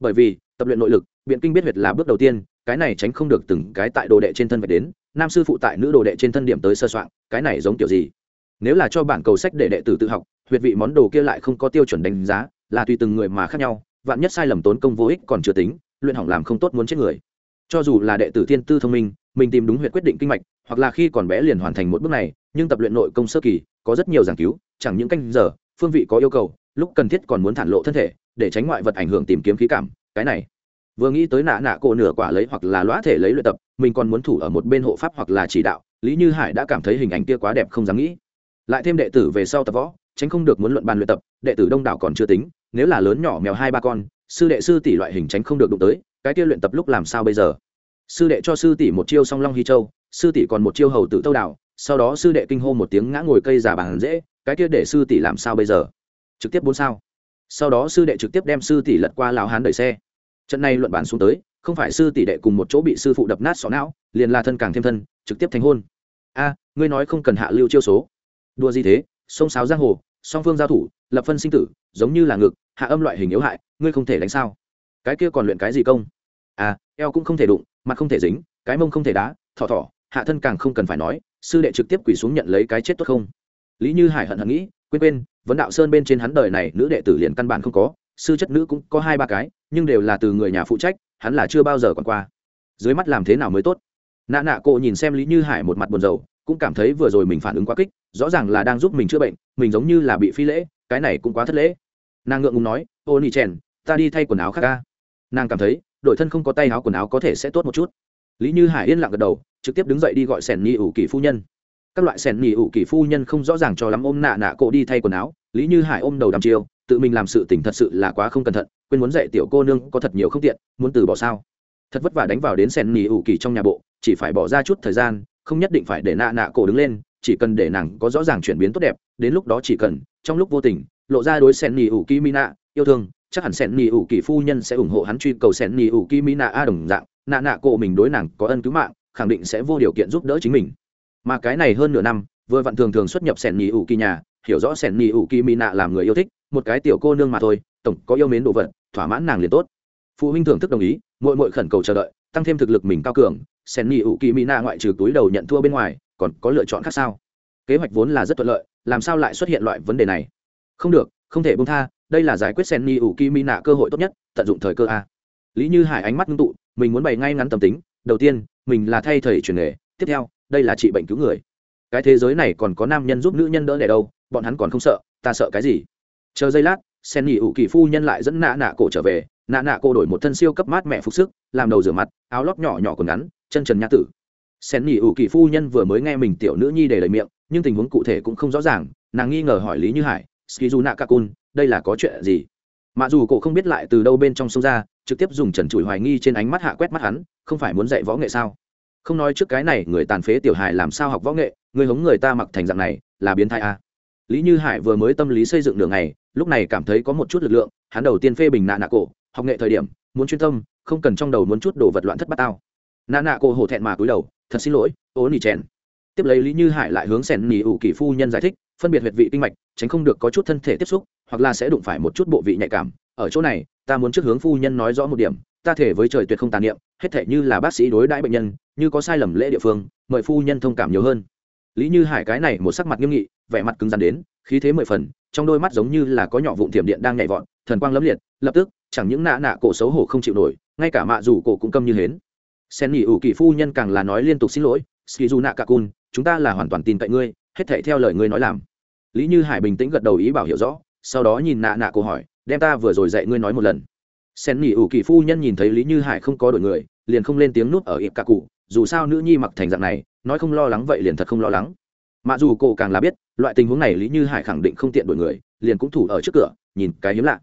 Bởi vì, tập luyện nội lực, biện kinh biết huyệt là bước đầu tiên, cái này tránh không được từng cái tại đồ đệ trên thân phải đến, nam sư phụ tại nữ đồ đệ trên thân điểm tới sơ soạn, cái này giống kiểu gì? Nếu là cho bản cầu sách để đệ tử tự học huyệt vị món đồ kia lại không có tiêu chuẩn đánh giá, là tùy từng người mà khác nhau, vạn nhất sai lầm tốn công vô ích còn chưa tính, luyện hỏng làm không tốt muốn chết người. Cho dù là đệ tử thiên tư thông minh, mình tìm đúng huyệt quyết định kinh mạch, hoặc là khi còn bé liền hoàn thành một bước này, nhưng tập luyện nội công sơ kỳ, có rất nhiều giảng cứu, chẳng những canh giờ, phương vị có yêu cầu, lúc cần thiết còn muốn thản lộ thân thể, để tránh ngoại vật ảnh hưởng tìm kiếm khí cảm, cái này. Vừa nghĩ tới nạ nạ cổ nửa quả lấy hoặc là lõa thể lấy luyện tập, mình còn muốn thủ ở một bên hộ pháp hoặc là chỉ đạo, lý như hải đã cảm thấy hình ảnh kia quá đẹp không dám nghĩ. Lại thêm đệ tử về sau tập võ tránh không được muốn luận bàn luyện tập, đệ tử đông đảo còn chưa tính, nếu là lớn nhỏ mèo hai ba con, sư đệ sư tỷ loại hình tránh không được đụng tới, cái kia luyện tập lúc làm sao bây giờ? Sư đệ cho sư tỷ một chiêu song long hy châu, sư tỷ còn một chiêu hầu tử tâu đảo, sau đó sư đệ kinh hô một tiếng ngã ngồi cây giả bàn dễ, cái kia để sư tỷ làm sao bây giờ? Trực tiếp bốn sao. Sau đó sư đệ trực tiếp đem sư tỷ lật qua lão hán đẩy xe. Trận này luận bàn xuống tới, không phải sư tỷ đệ cùng một chỗ bị sư phụ đập nát sọ não, liền là thân càng thêm thân, trực tiếp thành hôn. A, ngươi nói không cần hạ lưu chiêu số. Đua gì thế sông sáo giang hồ song phương giao thủ, lập phân sinh tử, giống như là ngực, hạ âm loại hình yếu hại, ngươi không thể đánh sao? Cái kia còn luyện cái gì công? À eo cũng không thể đụng, mặt không thể dính, cái mông không thể đá, thỏ thỏ, hạ thân càng không cần phải nói, sư đệ trực tiếp quỳ xuống nhận lấy cái chết tốt không? Lý như hải hận hận nghĩ, quên quên, vấn đạo sơn bên trên hắn đời này nữ đệ tử liền căn bản không có, sư chất nữ cũng có hai ba cái, nhưng đều là từ người nhà phụ trách, hắn là chưa bao giờ còn qua. Dưới mắt làm thế nào mới tốt? Nạ nạ, cô nhìn xem lý như hải một mặt buồn rầu cũng cảm thấy vừa rồi mình phản ứng quá kích, rõ ràng là đang giúp mình chữa bệnh, mình giống như là bị phi lễ, cái này cũng quá thất lễ. Nàng ngượng ngùng nói, ô nỉ chèn, ta đi thay quần áo khác ca. Nàng cảm thấy, đội thân không có tay áo quần áo có thể sẽ tốt một chút. Lý như hải yên lặng gật đầu, trực tiếp đứng dậy đi gọi sẻn nhị ủ kỳ phu nhân. Các loại sẻn nhị ủ kỳ phu nhân không rõ ràng cho lắm ôm nạ nạ cổ đi thay quần áo, lý như hải ôm đầu đàm chiêu, tự mình làm sự tỉnh thật sự là quá không cẩn thận, quên muốn dạy tiểu cô nương có thật nhiều không tiện, muốn từ bỏ sao. Thật vất vả đánh vào đến sẻn nhị ủ kỳ trong nhà bộ, chỉ phải bỏ ra chút thời gian không nhất định phải để nạ nạ cổ đứng lên, chỉ cần để nàng có rõ ràng chuyển biến tốt đẹp, đến lúc đó chỉ cần, trong lúc vô tình, lộ ra đối sen nỉ ủ kỳ mina yêu thương, chắc hẳn sen nỉ ủ kỳ phu nhân sẽ ủng hộ hắn truy cầu sen nỉ ủ kỳ mina a đồng dạng, nạ nạ cổ mình đối nàng có ân cứu mạng, khẳng định sẽ vô điều kiện giúp đỡ chính mình. Mà cái này hơn nửa năm, vừa vặn thường thường xuất nhập sen nỉ ủ kỳ nhà, hiểu rõ sen nỉ ủ kỳ mina làm người yêu thích, một cái tiểu cô nương mà thôi, tổng có yêu mến đồ vật, thỏa mãn nàng liền tốt. Phụ huynh thưởng thức đồng ý mỗi mỗi khẩn cầu chờ đợi, tăng thêm thực lực mình cao cường sen nỉ ủ kỳ mina ngoại trừ túi đầu nhận thua bên ngoài, còn có lựa chọn khác sao? Kế hoạch vốn là rất thuận lợi, làm sao lại xuất hiện loại vấn đề này? Không được, không thể bông tha, đây là giải quyết sen ni ủ kỳ mỹ nạ cơ hội tốt nhất, tận dụng thời cơ a. Lý như hải ánh mắt ngưng tụ, mình muốn bày ngay ngắn tâm tính, đầu tiên, mình là thay thầy truyền nghề, tiếp theo, đây là trị bệnh cứu người. Cái thế giới này còn có nam nhân giúp nữ nhân đỡ đẻ đâu, bọn hắn còn không sợ, ta sợ cái gì? Chờ giây lát, sen nghỉ ủ kỳ phu nhân lại dẫn nạ nạ cổ trở về nạ nạ cổ đổi một thân siêu cấp mát mẹ phục sức, làm đầu rửa mặt, áo lót nhỏ nhỏ còn ngắn chân trần nhã tử. Sen nhị ủ kỳ phu nhân vừa mới nghe mình tiểu nữ nhi để lời miệng, nhưng tình huống cụ thể cũng không rõ ràng, nàng nghi ngờ hỏi lý như hải skizu nạ kakun đây là có chuyện gì? Mà dù cổ không biết lại từ đâu bên trong sông ra, trực tiếp dùng trần trụi hoài nghi trên ánh mắt hạ quét mắt hắn, không phải muốn dạy võ nghệ sao? Không nói trước cái này, người tàn phế tiểu hài làm sao học võ nghệ, người hống người ta mặc thành dạng này, là biến thái à. lý như hải vừa mới tâm lý xây dựng đường này lúc này cảm thấy có một chút lực lượng, hắn đầu tiên phê bình nạ nạ cổ, học nghệ thời điểm, muốn chuyên tâm, không cần trong đầu muốn chút đồ vật loạn thất bát tao nạ nạ cổ hổ thẹn mà cúi đầu, thật xin lỗi ố nỉ chèn. Tiếp lấy lý như hải lại hướng sẻn nỉ ủ kỳ phu nhân giải thích, phân biệt huyệt vị kinh mạch, tránh không được có chút thân thể tiếp xúc, hoặc là sẽ đụng phải một chút bộ vị nhạy cảm. Ở chỗ này, ta muốn trước hướng phu nhân nói rõ một điểm, ta thể với trời tuyệt không tàn niệm, hết thể như là bác sĩ đối đãi bệnh nhân, như có sai lầm lễ địa phương, mời phu nhân thông cảm nhiều hơn. Lý như hải cái này một sắc mặt nghiêm nghị, vẻ mặt cứng rắn đến, khí thế mười phần, trong đôi mắt giống như là có nhỏ vụn thiểm điện đang nhảy vọt, thần quang lẫm liệt, lập tức, chẳng những nạ nạ cổ xấu hổ không chịu nổi, ngay cả mạ dù cổ cũng câm như hến sen nghỉ ủ kỳ phu nhân càng là nói liên tục xin lỗi, ski du nạ cả cun chúng ta là hoàn toàn tin cậy ngươi, hết thể theo lời ngươi nói làm. Lý như hải bình tĩnh gật đầu ý bảo hiểu rõ, sau đó nhìn nạ nạ cô hỏi, đem ta vừa rồi dạy ngươi nói một lần. Sen nghỉ ủ kỳ phu nhân nhìn thấy lý như hải không có đổi người, liền không lên tiếng nút ở ịp cả cụ, dù sao nữ nhi mặc thành dạng này, nói không lo lắng vậy liền thật không lo lắng. Mà dù cô càng là biết, loại tình huống này lý như hải khẳng định không tiện đổi người, liền cũng thủ ở trước cửa, nhìn cái hiếm lạ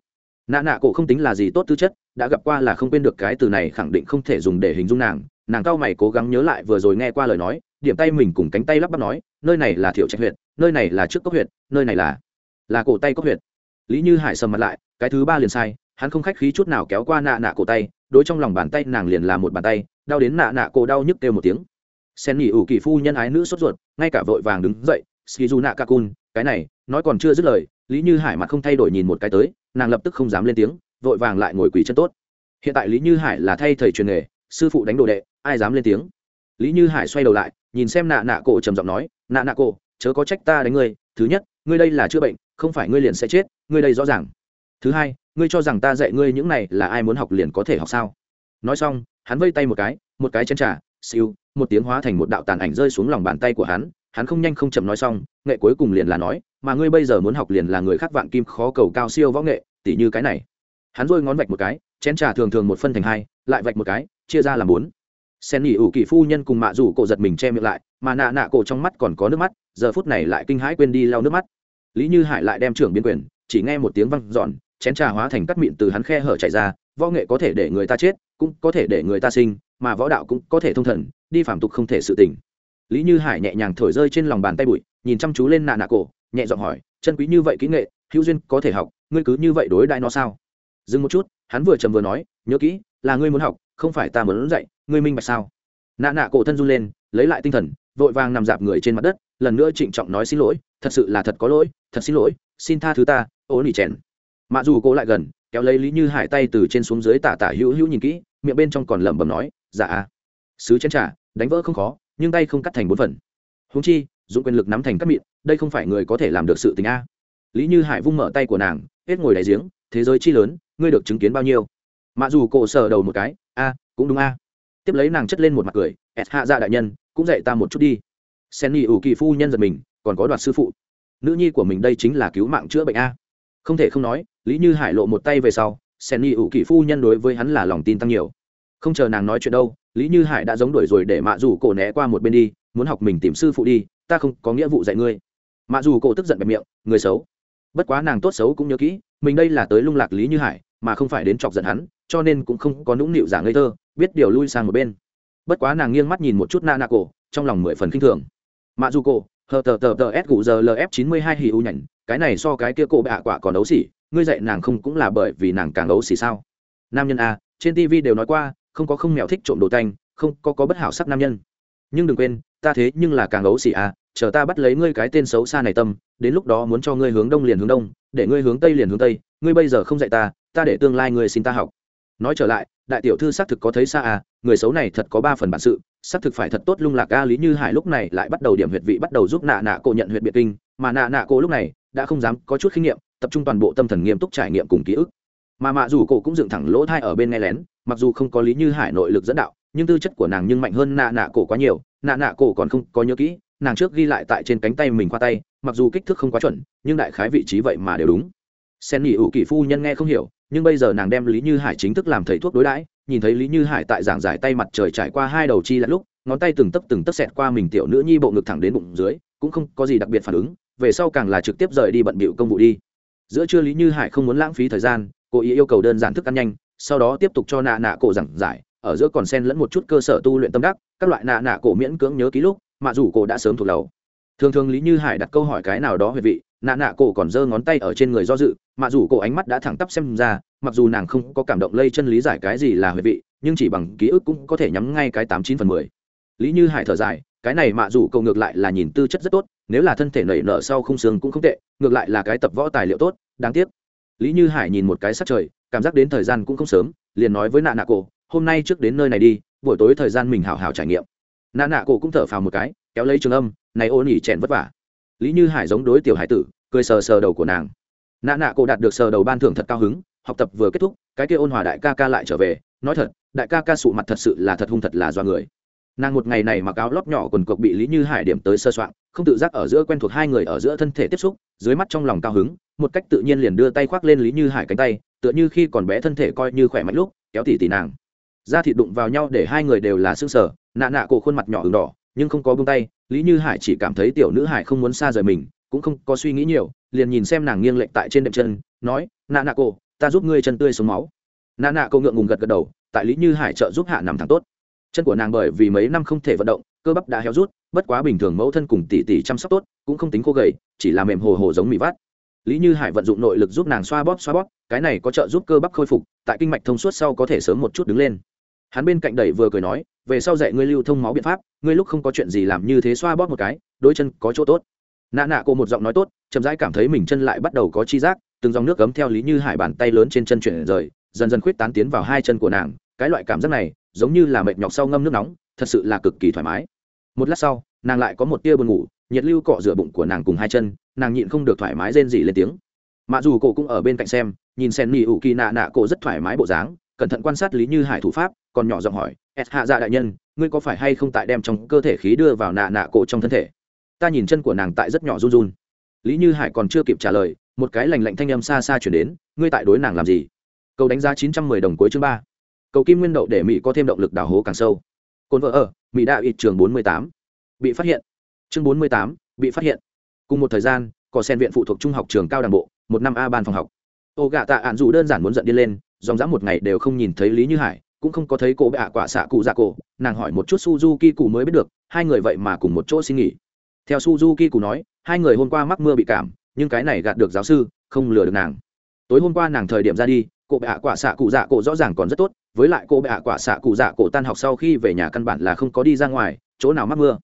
nạ nạ cổ không tính là gì tốt tư chất, đã gặp qua là không quên được cái từ này khẳng định không thể dùng để hình dung nàng. Nàng cao mày cố gắng nhớ lại vừa rồi nghe qua lời nói, điểm tay mình cùng cánh tay lắp bắp nói, nơi này là thiệu trạch huyện, nơi này là trước cốc huyện, nơi này là là cổ tay cốc huyện. Lý như hải sầm mặt lại, cái thứ ba liền sai, hắn không khách khí chút nào kéo qua nạ nạ cổ tay, đối trong lòng bàn tay nàng liền là một bàn tay, đau đến nạ nạ cổ đau nhức kêu một tiếng. Sen nghỉ ủ kỳ phu nhân ái nữ sốt ruột, ngay cả vội vàng đứng dậy, skizu nạ kakun cái này, nói còn chưa dứt lời. Lý như hải mặt không thay đổi nhìn một cái tới nàng lập tức không dám lên tiếng, vội vàng lại ngồi quỳ chân tốt. Hiện tại lý như hải là thay thầy truyền nghề, sư phụ đánh đồ đệ, ai dám lên tiếng? Lý như hải xoay đầu lại, nhìn xem nạ nạ cổ trầm giọng nói, nạ nạ cổ, chớ có trách ta đánh ngươi. Thứ nhất, ngươi đây là chữa bệnh, không phải ngươi liền sẽ chết, ngươi đây rõ ràng. Thứ hai, ngươi cho rằng ta dạy ngươi những này là ai muốn học liền có thể học sao? Nói xong, hắn vây tay một cái một cái chân trà, siêu, một tiếng hóa thành một đạo tàn ảnh rơi xuống lòng bàn tay của hắn hắn không nhanh không chậm nói xong, nghệ cuối cùng liền là nói, mà ngươi bây giờ muốn học liền là người khác vạn kim khó cầu cao siêu võ nghệ, tỉ như cái này. Hắn rôi ngón vạch một cái, chén trà thường thường một phân thành hai, lại vạch một cái, chia ra làm bốn. Sen nghỉ ủ kỳ phu nhân cùng mạ rủ cổ giật mình che miệng lại, mà nạ nạ cổ trong mắt còn có nước mắt, giờ phút này lại kinh hãi quên đi lau nước mắt. Lý như hải lại đem trưởng biên quyền, chỉ nghe một tiếng văng giòn chén trà hóa thành cắt mịn từ hắn khe hở chạy ra, võ nghệ có thể để người ta chết, cũng có thể để người ta sinh, mà võ đạo cũng có thể thông thần, đi phạm tục không thể sự tình lý như hải nhẹ nhàng thổi rơi trên lòng bàn tay bụi nhìn chăm chú lên nạ nạ cổ nhẹ giọng hỏi chân quý như vậy kỹ nghệ hữu duyên có thể học ngươi cứ như vậy đối đại nó sao? Dừng một chút hắn vừa trầm vừa nói nhớ kỹ là ngươi muốn học không phải ta muốn dạy ngươi minh bạch sao? Nạ nạ cổ thân run lên lấy lại tinh thần vội vàng nằm dạp người trên mặt đất lần nữa trịnh trọng nói xin lỗi thật sự là thật có lỗi thật xin lỗi xin tha thứ ta ố nỉ chèn. Mặc dù cô lại gần kéo lấy lý như hải tay từ trên xuống dưới tả tả hữu hữu nhìn kỹ miệng bên trong còn lẩm bẩm nói dạ sứ chén trà, đánh vỡ không khó nhưng tay không cắt thành bốn phần. Húng chi, dùng quyền lực nắm thành cắt mịn, đây không phải người có thể làm được sự tình a. Lý như hải vung mở tay của nàng, hết ngồi đại giếng, thế giới chi lớn, ngươi được chứng kiến bao nhiêu? Mặc dù cổ sờ đầu một cái, a, cũng đúng a. Tiếp lấy nàng chất lên một mặt cười ẹt hạ dạ đại nhân, cũng dạy ta một chút đi. Sen ni ủ kỳ phu nhân giật mình, còn có đoạt sư phụ. Nữ nhi của mình đây chính là cứu mạng chữa bệnh a. Không thể không nói, lý như hải lộ một tay về sau, sen ni ủ kỳ phu nhân đối với hắn là lòng tin tăng nhiều không chờ nàng nói chuyện đâu, lý như hải đã giống đuổi rồi để mạ dù cổ né qua một bên đi, muốn học mình tìm sư phụ đi, ta không có nghĩa vụ dạy ngươi. Mạ dù cổ tức giận bẹp miệng, người xấu. Bất quá nàng tốt xấu cũng nhớ kỹ, mình đây là tới lung lạc lý như hải, mà không phải đến chọc giận hắn, cho nên cũng không có nũng nịu giả ngây thơ, biết điều lui sang một bên. Bất quá nàng nghiêng mắt nhìn một chút na na cổ, trong lòng mười phần k i n h thường. Mạ dù cổ, hờ tờ tờ tờ s cụ giờ lf chín mươi hai hì u nhảnh, cái này so cái kia cổ bạ quả còn đấu xỉ, ngươi dạy nàng không cũng là bởi vì nàng càng đấu xỉ sao? Nam nhân a, trên tv đều nói qua không có không mèo thích trộm đồ tanh không có có bất hảo sắc nam nhân. Nhưng đừng quên ta thế nhưng là càng ấu xỉ à, chờ ta bắt lấy ngươi cái tên xấu xa này tâm đến lúc đó muốn cho ngươi hướng đông liền hướng đông để ngươi hướng tây liền hướng tây ngươi bây giờ không dạy ta ta để tương lai ngươi xin ta học. Nói trở lại đại tiểu thư xác thực có thấy xa à người xấu này thật có ba phần bản sự xác thực phải thật tốt lung lạc a lý như hải lúc này lại bắt đầu điểm huyệt vị bắt đầu giúp nạ nạ cô nhận huyệt biệt kinh mà nạ nạ cô lúc này đã không dám có chút kinh nghiệm tập trung toàn bộ tâm thần nghiêm túc trải nghiệm cùng ký ức. Mà mạ dù cổ cũng dựng thẳng lỗ thai ở bên nghe lén mặc dù không có lý như hải nội lực dẫn đạo nhưng tư chất của nàng nhưng mạnh hơn nạ nạ cổ quá nhiều nạ nạ cổ còn không có nhớ kỹ nàng trước ghi lại tại trên cánh tay mình qua tay mặc dù kích thước không quá chuẩn nhưng đại khái vị trí vậy mà đều đúng sen nghỉ ủ kỳ phu nhân nghe không hiểu nhưng bây giờ nàng đem lý như hải chính thức làm thầy thuốc đối đãi nhìn thấy lý như hải tại giảng giải tay mặt trời trải qua hai đầu chi lẫn lúc ngón tay từng tấc từng tấc xẹt qua mình tiểu nữ nhi bộ ngực thẳng đến bụng dưới cũng không có gì đặc biệt phản ứng về sau càng là trực tiếp rời đi bận bịu công vụ đi giữa trưa lý như hải không muốn lãng phí thời gian cô ý yêu cầu đơn giản thức ăn nhanh sau đó tiếp tục cho nạ nạ cổ giảng giải, ở giữa còn xen lẫn một chút cơ sở tu luyện tâm đắc, các loại nạ nạ cổ miễn cưỡng nhớ ký lúc, mà dù cổ đã sớm thuộc lầu thường thường lý như hải đặt câu hỏi cái nào đó về vị, nạ nạ cổ còn giơ ngón tay ở trên người do dự, mà dù cổ ánh mắt đã thẳng tắp xem ra, mặc dù nàng không có cảm động lây chân lý giải cái gì là huệ vị, nhưng chỉ bằng ký ức cũng có thể nhắm ngay cái tám chín phần mười. Lý như hải thở dài, cái này mạ dù cậu ngược lại là nhìn tư chất rất tốt, nếu là thân thể nảy nở sau không xương cũng không tệ, ngược lại là cái tập võ tài liệu tốt, đáng tiếc. Lý như hải nhìn một cái sắc trời cảm giác đến thời gian cũng không sớm, liền nói với nạ nạ cổ, hôm nay trước đến nơi này đi, buổi tối thời gian mình hào hào trải nghiệm. Nạ nạ cổ cũng thở phào một cái, kéo lấy trường âm, này ô nỉ chèn vất vả. Lý như hải giống đối tiểu hải tử, cười sờ sờ đầu của nàng. Nạ nạ cổ đạt được sờ đầu ban thưởng thật cao hứng, học tập vừa kết thúc, cái kia ôn hòa đại ca ca lại trở về, nói thật, đại ca ca sụ mặt thật sự là thật hung thật là do người. Nàng một ngày này mặc áo lót nhỏ quần cộc bị lý như hải điểm tới sơ soạn, không tự giác ở giữa quen thuộc hai người ở giữa thân thể tiếp xúc, dưới mắt trong lòng cao hứng, một cách tự nhiên liền đưa tay khoác lên lý như hải cánh tay tựa như khi còn bé thân thể coi như khỏe mạnh lúc, kéo tỉ tỉ nàng. Da thịt đụng vào nhau để hai người đều là xương sở nạ nạ cổ khuôn mặt nhỏ h đỏ, nhưng không có bông tay, lý như hải chỉ cảm thấy tiểu nữ hải không muốn xa rời mình, cũng không có suy nghĩ nhiều, liền nhìn xem nàng nghiêng lệch tại trên đệm chân, nói, nạ nạ cổ, ta giúp ngươi chân tươi sống máu. Nạ nạ cổ ngượng ngùng gật gật đầu, tại lý như hải trợ giúp hạ nằm thẳng tốt. Chân của nàng bởi vì mấy năm không thể vận động, cơ bắp đã héo rút, bất quá bình thường mẫu thân cùng tỷ tỷ chăm sóc tốt, cũng không tính khô gầy, chỉ là mềm hồ hồ giống mì vát lý như hải vận dụng nội lực giúp nàng xoa bóp xoa bóp, cái này có trợ giúp cơ bắp khôi phục, tại kinh mạch thông suốt sau có thể sớm một chút đứng lên. Hắn bên cạnh đẩy vừa cười nói, về sau dạy ngươi lưu thông máu biện pháp, ngươi lúc không có chuyện gì làm như thế xoa bóp một cái, đôi chân có chỗ tốt. Nạ nạ cô một giọng nói tốt, chậm rãi cảm thấy mình chân lại bắt đầu có chi giác, từng dòng nước cấm theo lý như hải bàn tay lớn trên chân chuyển rời, dần dần khuyết tán tiến vào hai chân của nàng. Cái loại cảm giác này, giống như là mệt nhọc sau ngâm nước nóng, thật sự là cực kỳ thoải mái. Một lát sau, nàng lại có một tia buồn ngủ nhiệt lưu cọ rửa bụng của nàng cùng hai chân, nàng nhịn không được thoải mái rên rỉ lên tiếng. Mặc dù cổ cũng ở bên cạnh xem, nhìn sen nỉ ủ kỳ nạ nạ cổ rất thoải mái bộ dáng, cẩn thận quan sát lý như hải thủ pháp, còn nhỏ giọng hỏi s hạ dạ đại nhân, ngươi có phải hay không tại đem trong cơ thể khí đưa vào nạ nạ cổ trong thân thể? Ta nhìn chân của nàng tại rất nhỏ run run. Lý như hải còn chưa kịp trả lời, một cái lành lạnh thanh âm xa xa chuyển đến, ngươi tại đối nàng làm gì? Cầu đánh giá chín trăm mười đồng cuối chương ba. Cầu kim nguyên đậu để mỹ có thêm động lực đào hố càng sâu. Cồn vợ ở, mỹ đạo ít trường bốn mươi tám. Bị phát hiện chương bốn mươi tám, bị phát hiện. Cùng một thời gian cỏ sen viện phụ thuộc trung học trường cao đảng bộ, một năm a ban phòng học. Ô gạ tạ ạn dù đơn giản muốn giận đi lên, dòng dã một ngày đều không nhìn thấy lý như hải, cũng không có thấy cô bạ quả xạ cụ dạ cổ. Nàng hỏi một chút suzuki cụ mới biết được, hai người vậy mà cùng một chỗ xin nghỉ. Theo suzuki cụ nói, hai người hôm qua mắc mưa bị cảm, nhưng cái này gạt được giáo sư, không lừa được nàng. Tối hôm qua nàng thời điểm ra đi, cô bạ quả xạ cụ dạ cổ rõ ràng còn rất tốt, với lại cô bạ quả xạ cụ dạ cổ tan học sau khi về nhà căn bản là không có đi ra ngoài, chỗ nào mắc mưa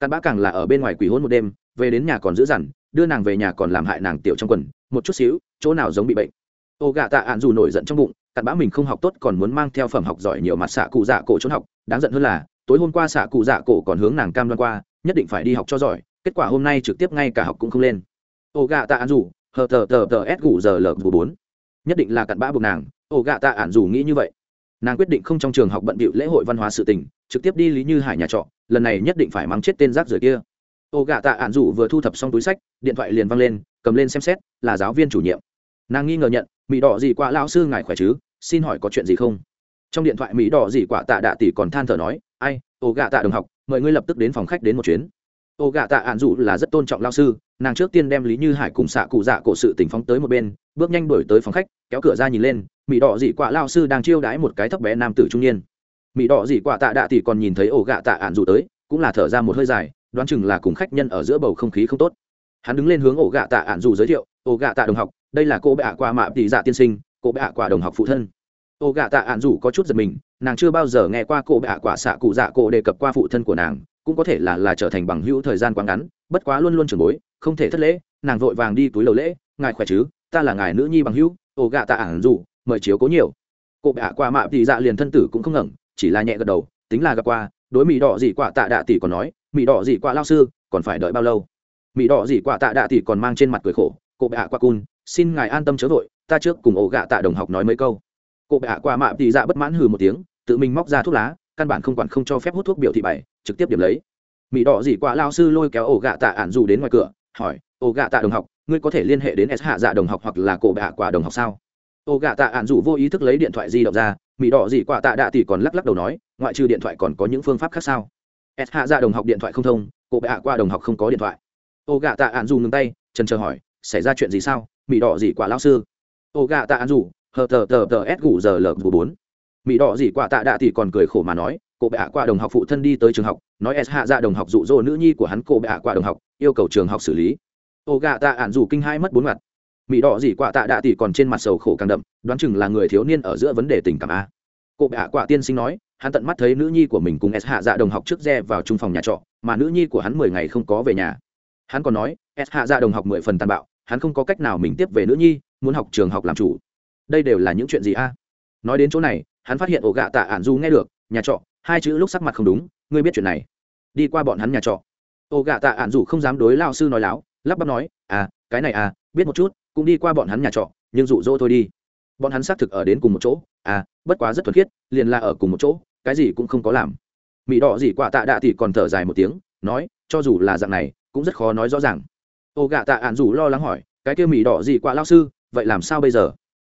cặn bã càng là ở bên ngoài quỷ hôn một đêm, về đến nhà còn giữ dằn, đưa nàng về nhà còn làm hại nàng tiểu trong quần, một chút xíu, chỗ nào giống bị bệnh. Ô gạ tạ ạn dù nổi giận trong bụng, cặn bã mình không học tốt còn muốn mang theo phẩm học giỏi nhiều mặt xạ cụ dạ cổ trốn học, đáng giận hơn là, tối hôm qua xạ cụ dạ cổ còn hướng nàng cam đoan qua, nhất định phải đi học cho giỏi, kết quả hôm nay trực tiếp ngay cả học cũng không lên. Ô gạ tạ ạn dù, hờ tờ tờ tờ s gù giờ lờ bốn. Nhất định là cặn bã buộc nàng, ô gạ tạ ạn dù nghĩ như vậy. Nàng quyết định không trong trường học bận bịu lễ hội văn hóa sự tình trực tiếp đi lý như hải nhà trọ, lần này nhất định phải mắng chết tên rác rưởi kia. Ô gạ tạ ạn Dụ vừa thu thập xong túi sách, điện thoại liền văng lên, cầm lên xem xét, là giáo viên chủ nhiệm. Nàng nghi ngờ nhận mỹ đỏ gì quả lao sư ngài khỏe chứ? Xin hỏi có chuyện gì không? Trong điện thoại mỹ đỏ gì quả tạ đạ tỷ còn than thở nói, ai, ô gạ tạ đồng học, mời ngươi lập tức đến phòng khách đến một chuyến. Ô gạ tạ ạn Dụ là rất tôn trọng lao sư, nàng trước tiên đem lý như hải cùng xạ cụ dạ cổ sự tình phóng tới một bên, bước nhanh đổi tới phòng khách, kéo cửa ra nhìn lên mỹ đỏ dị quả lao sư đang chiêu đãi một cái thấp bé nam tử trung niên mỹ đỏ dị quả tạ đạ tỷ còn nhìn thấy ổ gạ tạ ạn dù tới, cũng là thở ra một hơi dài, đoán chừng là cùng khách nhân ở giữa bầu không khí không tốt. Hắn đứng lên hướng ổ gạ tạ ạn dù giới thiệu, ổ gạ tạ đồng học, đây là cô bệ ạ qua mạ tỷ dạ tiên sinh, cô bệ ạ quả đồng học phụ thân. Ổ gạ tạ ạn dù có chút giật mình, nàng chưa bao giờ nghe qua cô bệ ạ quả xạ cụ dạ cổ đề cập qua phụ thân của nàng, cũng có thể là là trở thành bằng hữu thời gian quá ngắn, bất quá luôn luôn trường bối, không thể thất lễ, nàng vội vàng đi túi lầu lễ, ngài khỏe chứ? Ta là ngài nữ nhi bằng hữu, ổ gạ tạ ạn dù, mời chiếu cố nhiều. Cô bệ hạ qua mạ tỷ dạ liền thân tử cũng không ngẩng chỉ là nhẹ gật đầu, tính là gặp qua, đối mỹ đỏ dị quả tạ đạ tỷ còn nói mỹ đỏ dị quả lao sư, còn phải đợi bao lâu? Mỹ đỏ dị quả tạ đạ tỷ còn mang trên mặt cười khổ, cô bệ hạ qua cun, xin ngài an tâm chớ vội, ta trước cùng ổ gạ tạ đồng học nói mấy câu. Cô bệ hạ qua mạ tỷ dạ bất mãn hừ một tiếng, tự mình móc ra thuốc lá, căn bản không quản không cho phép hút thuốc biểu thị bày trực tiếp điểm lấy. Mỹ đỏ dị quả lao sư lôi kéo ổ gạ tạ ản dù đến ngoài cửa, hỏi, ổ gạ tạ đồng học, ngươi có thể liên hệ đến s hạ dạ đồng học hoặc là cổ bệ hạ quả đồng học sao? Ổ gạ tạ ản dù vô ý thức lấy điện thoại di động ra mỹ đỏ dị quả tạ đạ tỷ còn lắc lắc đầu nói, ngoại trừ điện thoại còn có những phương pháp khác sao? S hạ dạ đồng học điện thoại không thông, cô bệ hạ qua đồng học không có điện thoại. Ô gạ tạ ạn dù ngừng tay, trần chờ hỏi, xảy ra chuyện gì sao? Mỹ đỏ dị quả lao sư? Ô gạ tạ ạn dù, hờ tờ tờ tờ s gủ giờ lờ bốn. Mỹ đỏ dị quả tạ đạ tỷ còn cười khổ mà nói, cô bệ hạ qua đồng học phụ thân đi tới trường học, nói s hạ dạ đồng học dụ dỗ nữ nhi của hắn, cô bệ hạ qua đồng học, yêu cầu trường học xử lý. Ô gà tạ ạn dù kinh hai mất bốn mặt mỹ đỏ dị quả tạ đạ tỷ còn trên mặt sầu khổ càng đậm, đoán chừng là người thiếu niên ở giữa vấn đề tình cảm a. Cụ bệ hạ quả tiên sinh nói, hắn tận mắt thấy nữ nhi của mình cùng s hạ dạ đồng học trước re vào trung phòng nhà trọ, mà nữ nhi của hắn mười ngày không có về nhà. Hắn còn nói, s hạ dạ đồng học mười phần tàn bạo, hắn không có cách nào mình tiếp về nữ nhi, muốn học trường học làm chủ. Đây đều là những chuyện gì a? Nói đến chỗ này, hắn phát hiện ổ gạ tạ ạn du nghe được, nhà trọ, hai chữ lúc sắc mặt không đúng, ngươi biết chuyện này. Đi qua bọn hắn nhà trọ. Ổ gạ tạ ạn du không dám đối lao sư nói láo, lắp bắp nói à cái này à biết một chút cũng đi qua bọn hắn nhà trọ, nhưng rụ rỗ thôi đi. Bọn hắn xác thực ở đến cùng một chỗ. À bất quá rất thuần khiết, liền là ở cùng một chỗ, cái gì cũng không có làm. Mỹ đỏ gì quả tạ đạ thì còn thở dài một tiếng, nói, cho dù là dạng này, cũng rất khó nói rõ ràng. Ô gạ tạ ạn dù lo lắng hỏi, cái kia mỹ đỏ gì quả lao sư, vậy làm sao bây giờ?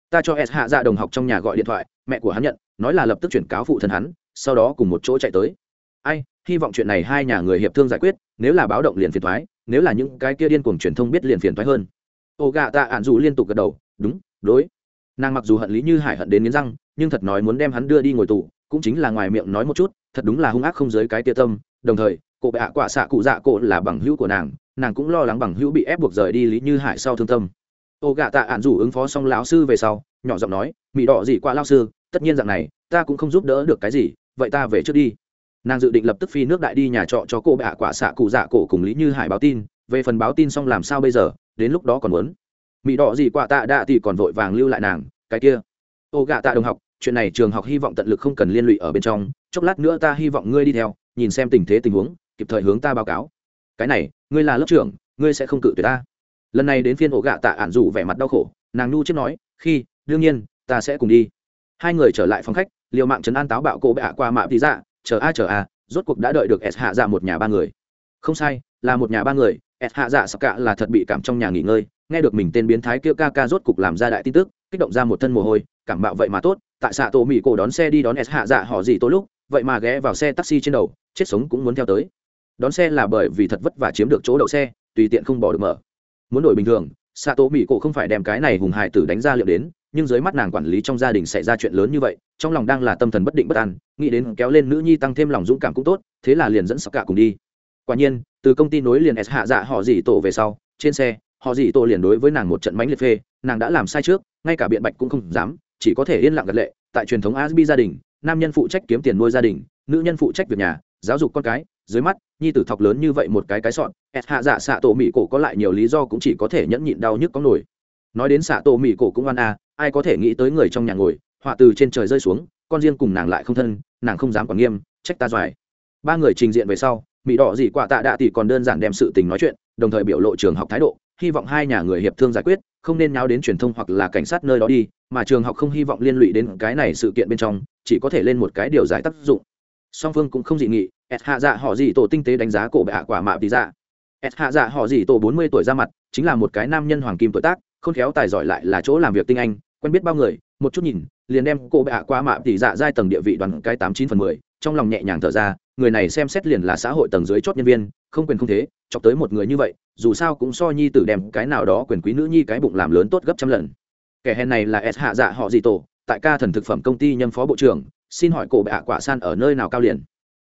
Ta cho s hạ dạ đồng học trong nhà gọi điện thoại, mẹ của hắn nhận, nói là lập tức chuyển cáo phụ thân hắn, sau đó cùng một chỗ chạy tới. Ai, hy vọng chuyện này hai nhà người hiệp thương giải quyết, nếu là báo động liền phiền thoái nếu là những cái kia điên cuồng truyền thông biết liền phiền thoái hơn ô gạ tạ ạn dù liên tục gật đầu, đúng, đối. Nàng mặc dù hận lý như hải hận đến nghiến răng, nhưng thật nói muốn đem hắn đưa đi ngồi tù, cũng chính là ngoài miệng nói một chút, thật đúng là hung ác không giới cái tia tâm. Đồng thời, cô bệ hạ quả xạ cụ dạ cổ là bằng hữu của nàng nàng cũng lo lắng bằng hữu bị ép buộc rời đi lý như hải sau thương tâm. Ô gạ tạ ạn dù ứng phó xong lão sư về sau, nhỏ giọng nói, mị đỏ gì qua lao sư, tất nhiên dạng này, ta cũng không giúp đỡ được cái gì, vậy ta về trước đi. Nàng dự định lập tức phi nước đại đi nhà trọ cho cô bạ quả xạ cụ dạ cổ cùng lý như hải báo tin, về phần báo tin xong làm sao bây giờ đến lúc đó còn muốn. Mỹ đỏ gì quả tạ đạ thì còn vội vàng lưu lại nàng, cái kia. Ô gạ tạ đồng học, chuyện này trường học hy vọng tận lực không cần liên lụy ở bên trong, chốc lát nữa ta hy vọng ngươi đi theo, nhìn xem tình thế tình huống, kịp thời hướng ta báo cáo. Cái này, ngươi là lớp trưởng, ngươi sẽ không cự tuyệt ta. Lần này đến phiên ổ gạ tạ ản rủ vẻ mặt đau khổ, nàng nu chết nói, khi, đương nhiên, ta sẽ cùng đi. Hai người trở lại phòng khách, liều mạng trấn an táo bạo cô bệ qua mạ tí dạ chờ a chờ a, rốt cuộc đã đợi được s hạ ra một nhà ba người. Không sai, là một nhà ba người s hạ dạ sắc cả là thật bị cảm trong nhà nghỉ ngơi, nghe được mình tên biến thái kia ca ca rốt cục làm ra đại tin tức, kích động ra một thân mồ hôi, cảm bạo vậy mà tốt, tại xạ tổ mỹ cổ đón xe đi đón s hạ dạ họ gì tối lúc, vậy mà ghé vào xe taxi trên đầu, chết sống cũng muốn theo tới. Đón xe là bởi vì thật vất vả chiếm được chỗ đậu xe, tùy tiện không bỏ được mở. Muốn đổi bình thường, xạ tổ mỹ cổ không phải đem cái này hùng hải tử đánh ra liệu đến, nhưng dưới mắt nàng quản lý trong gia đình xảy ra chuyện lớn như vậy, trong lòng đang là tâm thần bất định bất an, nghĩ đến kéo lên nữ nhi tăng thêm lòng dũng cảm cũng tốt, thế là liền dẫn sắc cả cùng đi quả nhiên, từ công ty nối liền s hạ dạ họ dì tổ về sau, trên xe, họ dì tổ liền đối với nàng một trận mánh liệt phê, nàng đã làm sai trước, ngay cả biện bạch cũng không dám, chỉ có thể yên lặng gật lệ, tại truyền thống asbi gia đình, nam nhân phụ trách kiếm tiền nuôi gia đình, nữ nhân phụ trách việc nhà, giáo dục con cái, dưới mắt, nhi tử thọc lớn như vậy một cái cái sọn, s hạ dạ xạ tổ mỹ cổ có lại nhiều lý do cũng chỉ có thể nhẫn nhịn đau nhức có nổi. Nói đến xạ tổ mỹ cổ cũng oan a, ai có thể nghĩ tới người trong nhà ngồi, họa từ trên trời rơi xuống, con riêng cùng nàng lại không thân, nàng không dám quản nghiêm, trách ta doài. Ba người trình diện về sau mỹ đỏ dị quạ tạ đạ tỷ còn đơn giản đem sự tình nói chuyện, đồng thời biểu lộ trường học thái độ, hy vọng hai nhà người hiệp thương giải quyết, không nên nháo đến truyền thông hoặc là cảnh sát nơi đó đi, mà trường học không hy vọng liên lụy đến cái này sự kiện bên trong, chỉ có thể lên một cái điều giải tác dụng. Song phương cũng không dị nghị s hạ dạ họ gì tổ tinh tế đánh giá cổ bệ hạ quả mạ tỷ dạ. S hạ dạ họ gì tổ bốn mươi tuổi ra mặt, chính là một cái nam nhân hoàng kim tuổi tác, khôn khéo tài giỏi lại là chỗ làm việc tinh anh, quen biết bao người, một chút nhìn, liền đem cổ bệ hạ quả mạ tỷ dạ giai tầng địa vị đoàn cái tám chín phần mười, trong lòng nhẹ nhàng thở ra người này xem xét liền là xã hội tầng dưới chót nhân viên, không quyền không thế, chọc tới một người như vậy, dù sao cũng so nhi tử đem cái nào đó quyền quý nữ nhi cái bụng làm lớn tốt gấp trăm lần. Kẻ hèn này là s hạ dạ họ gì tổ, tại ca thần thực phẩm công ty nhâm phó bộ trưởng, xin hỏi cổ bệ hạ quả san ở nơi nào cao liền?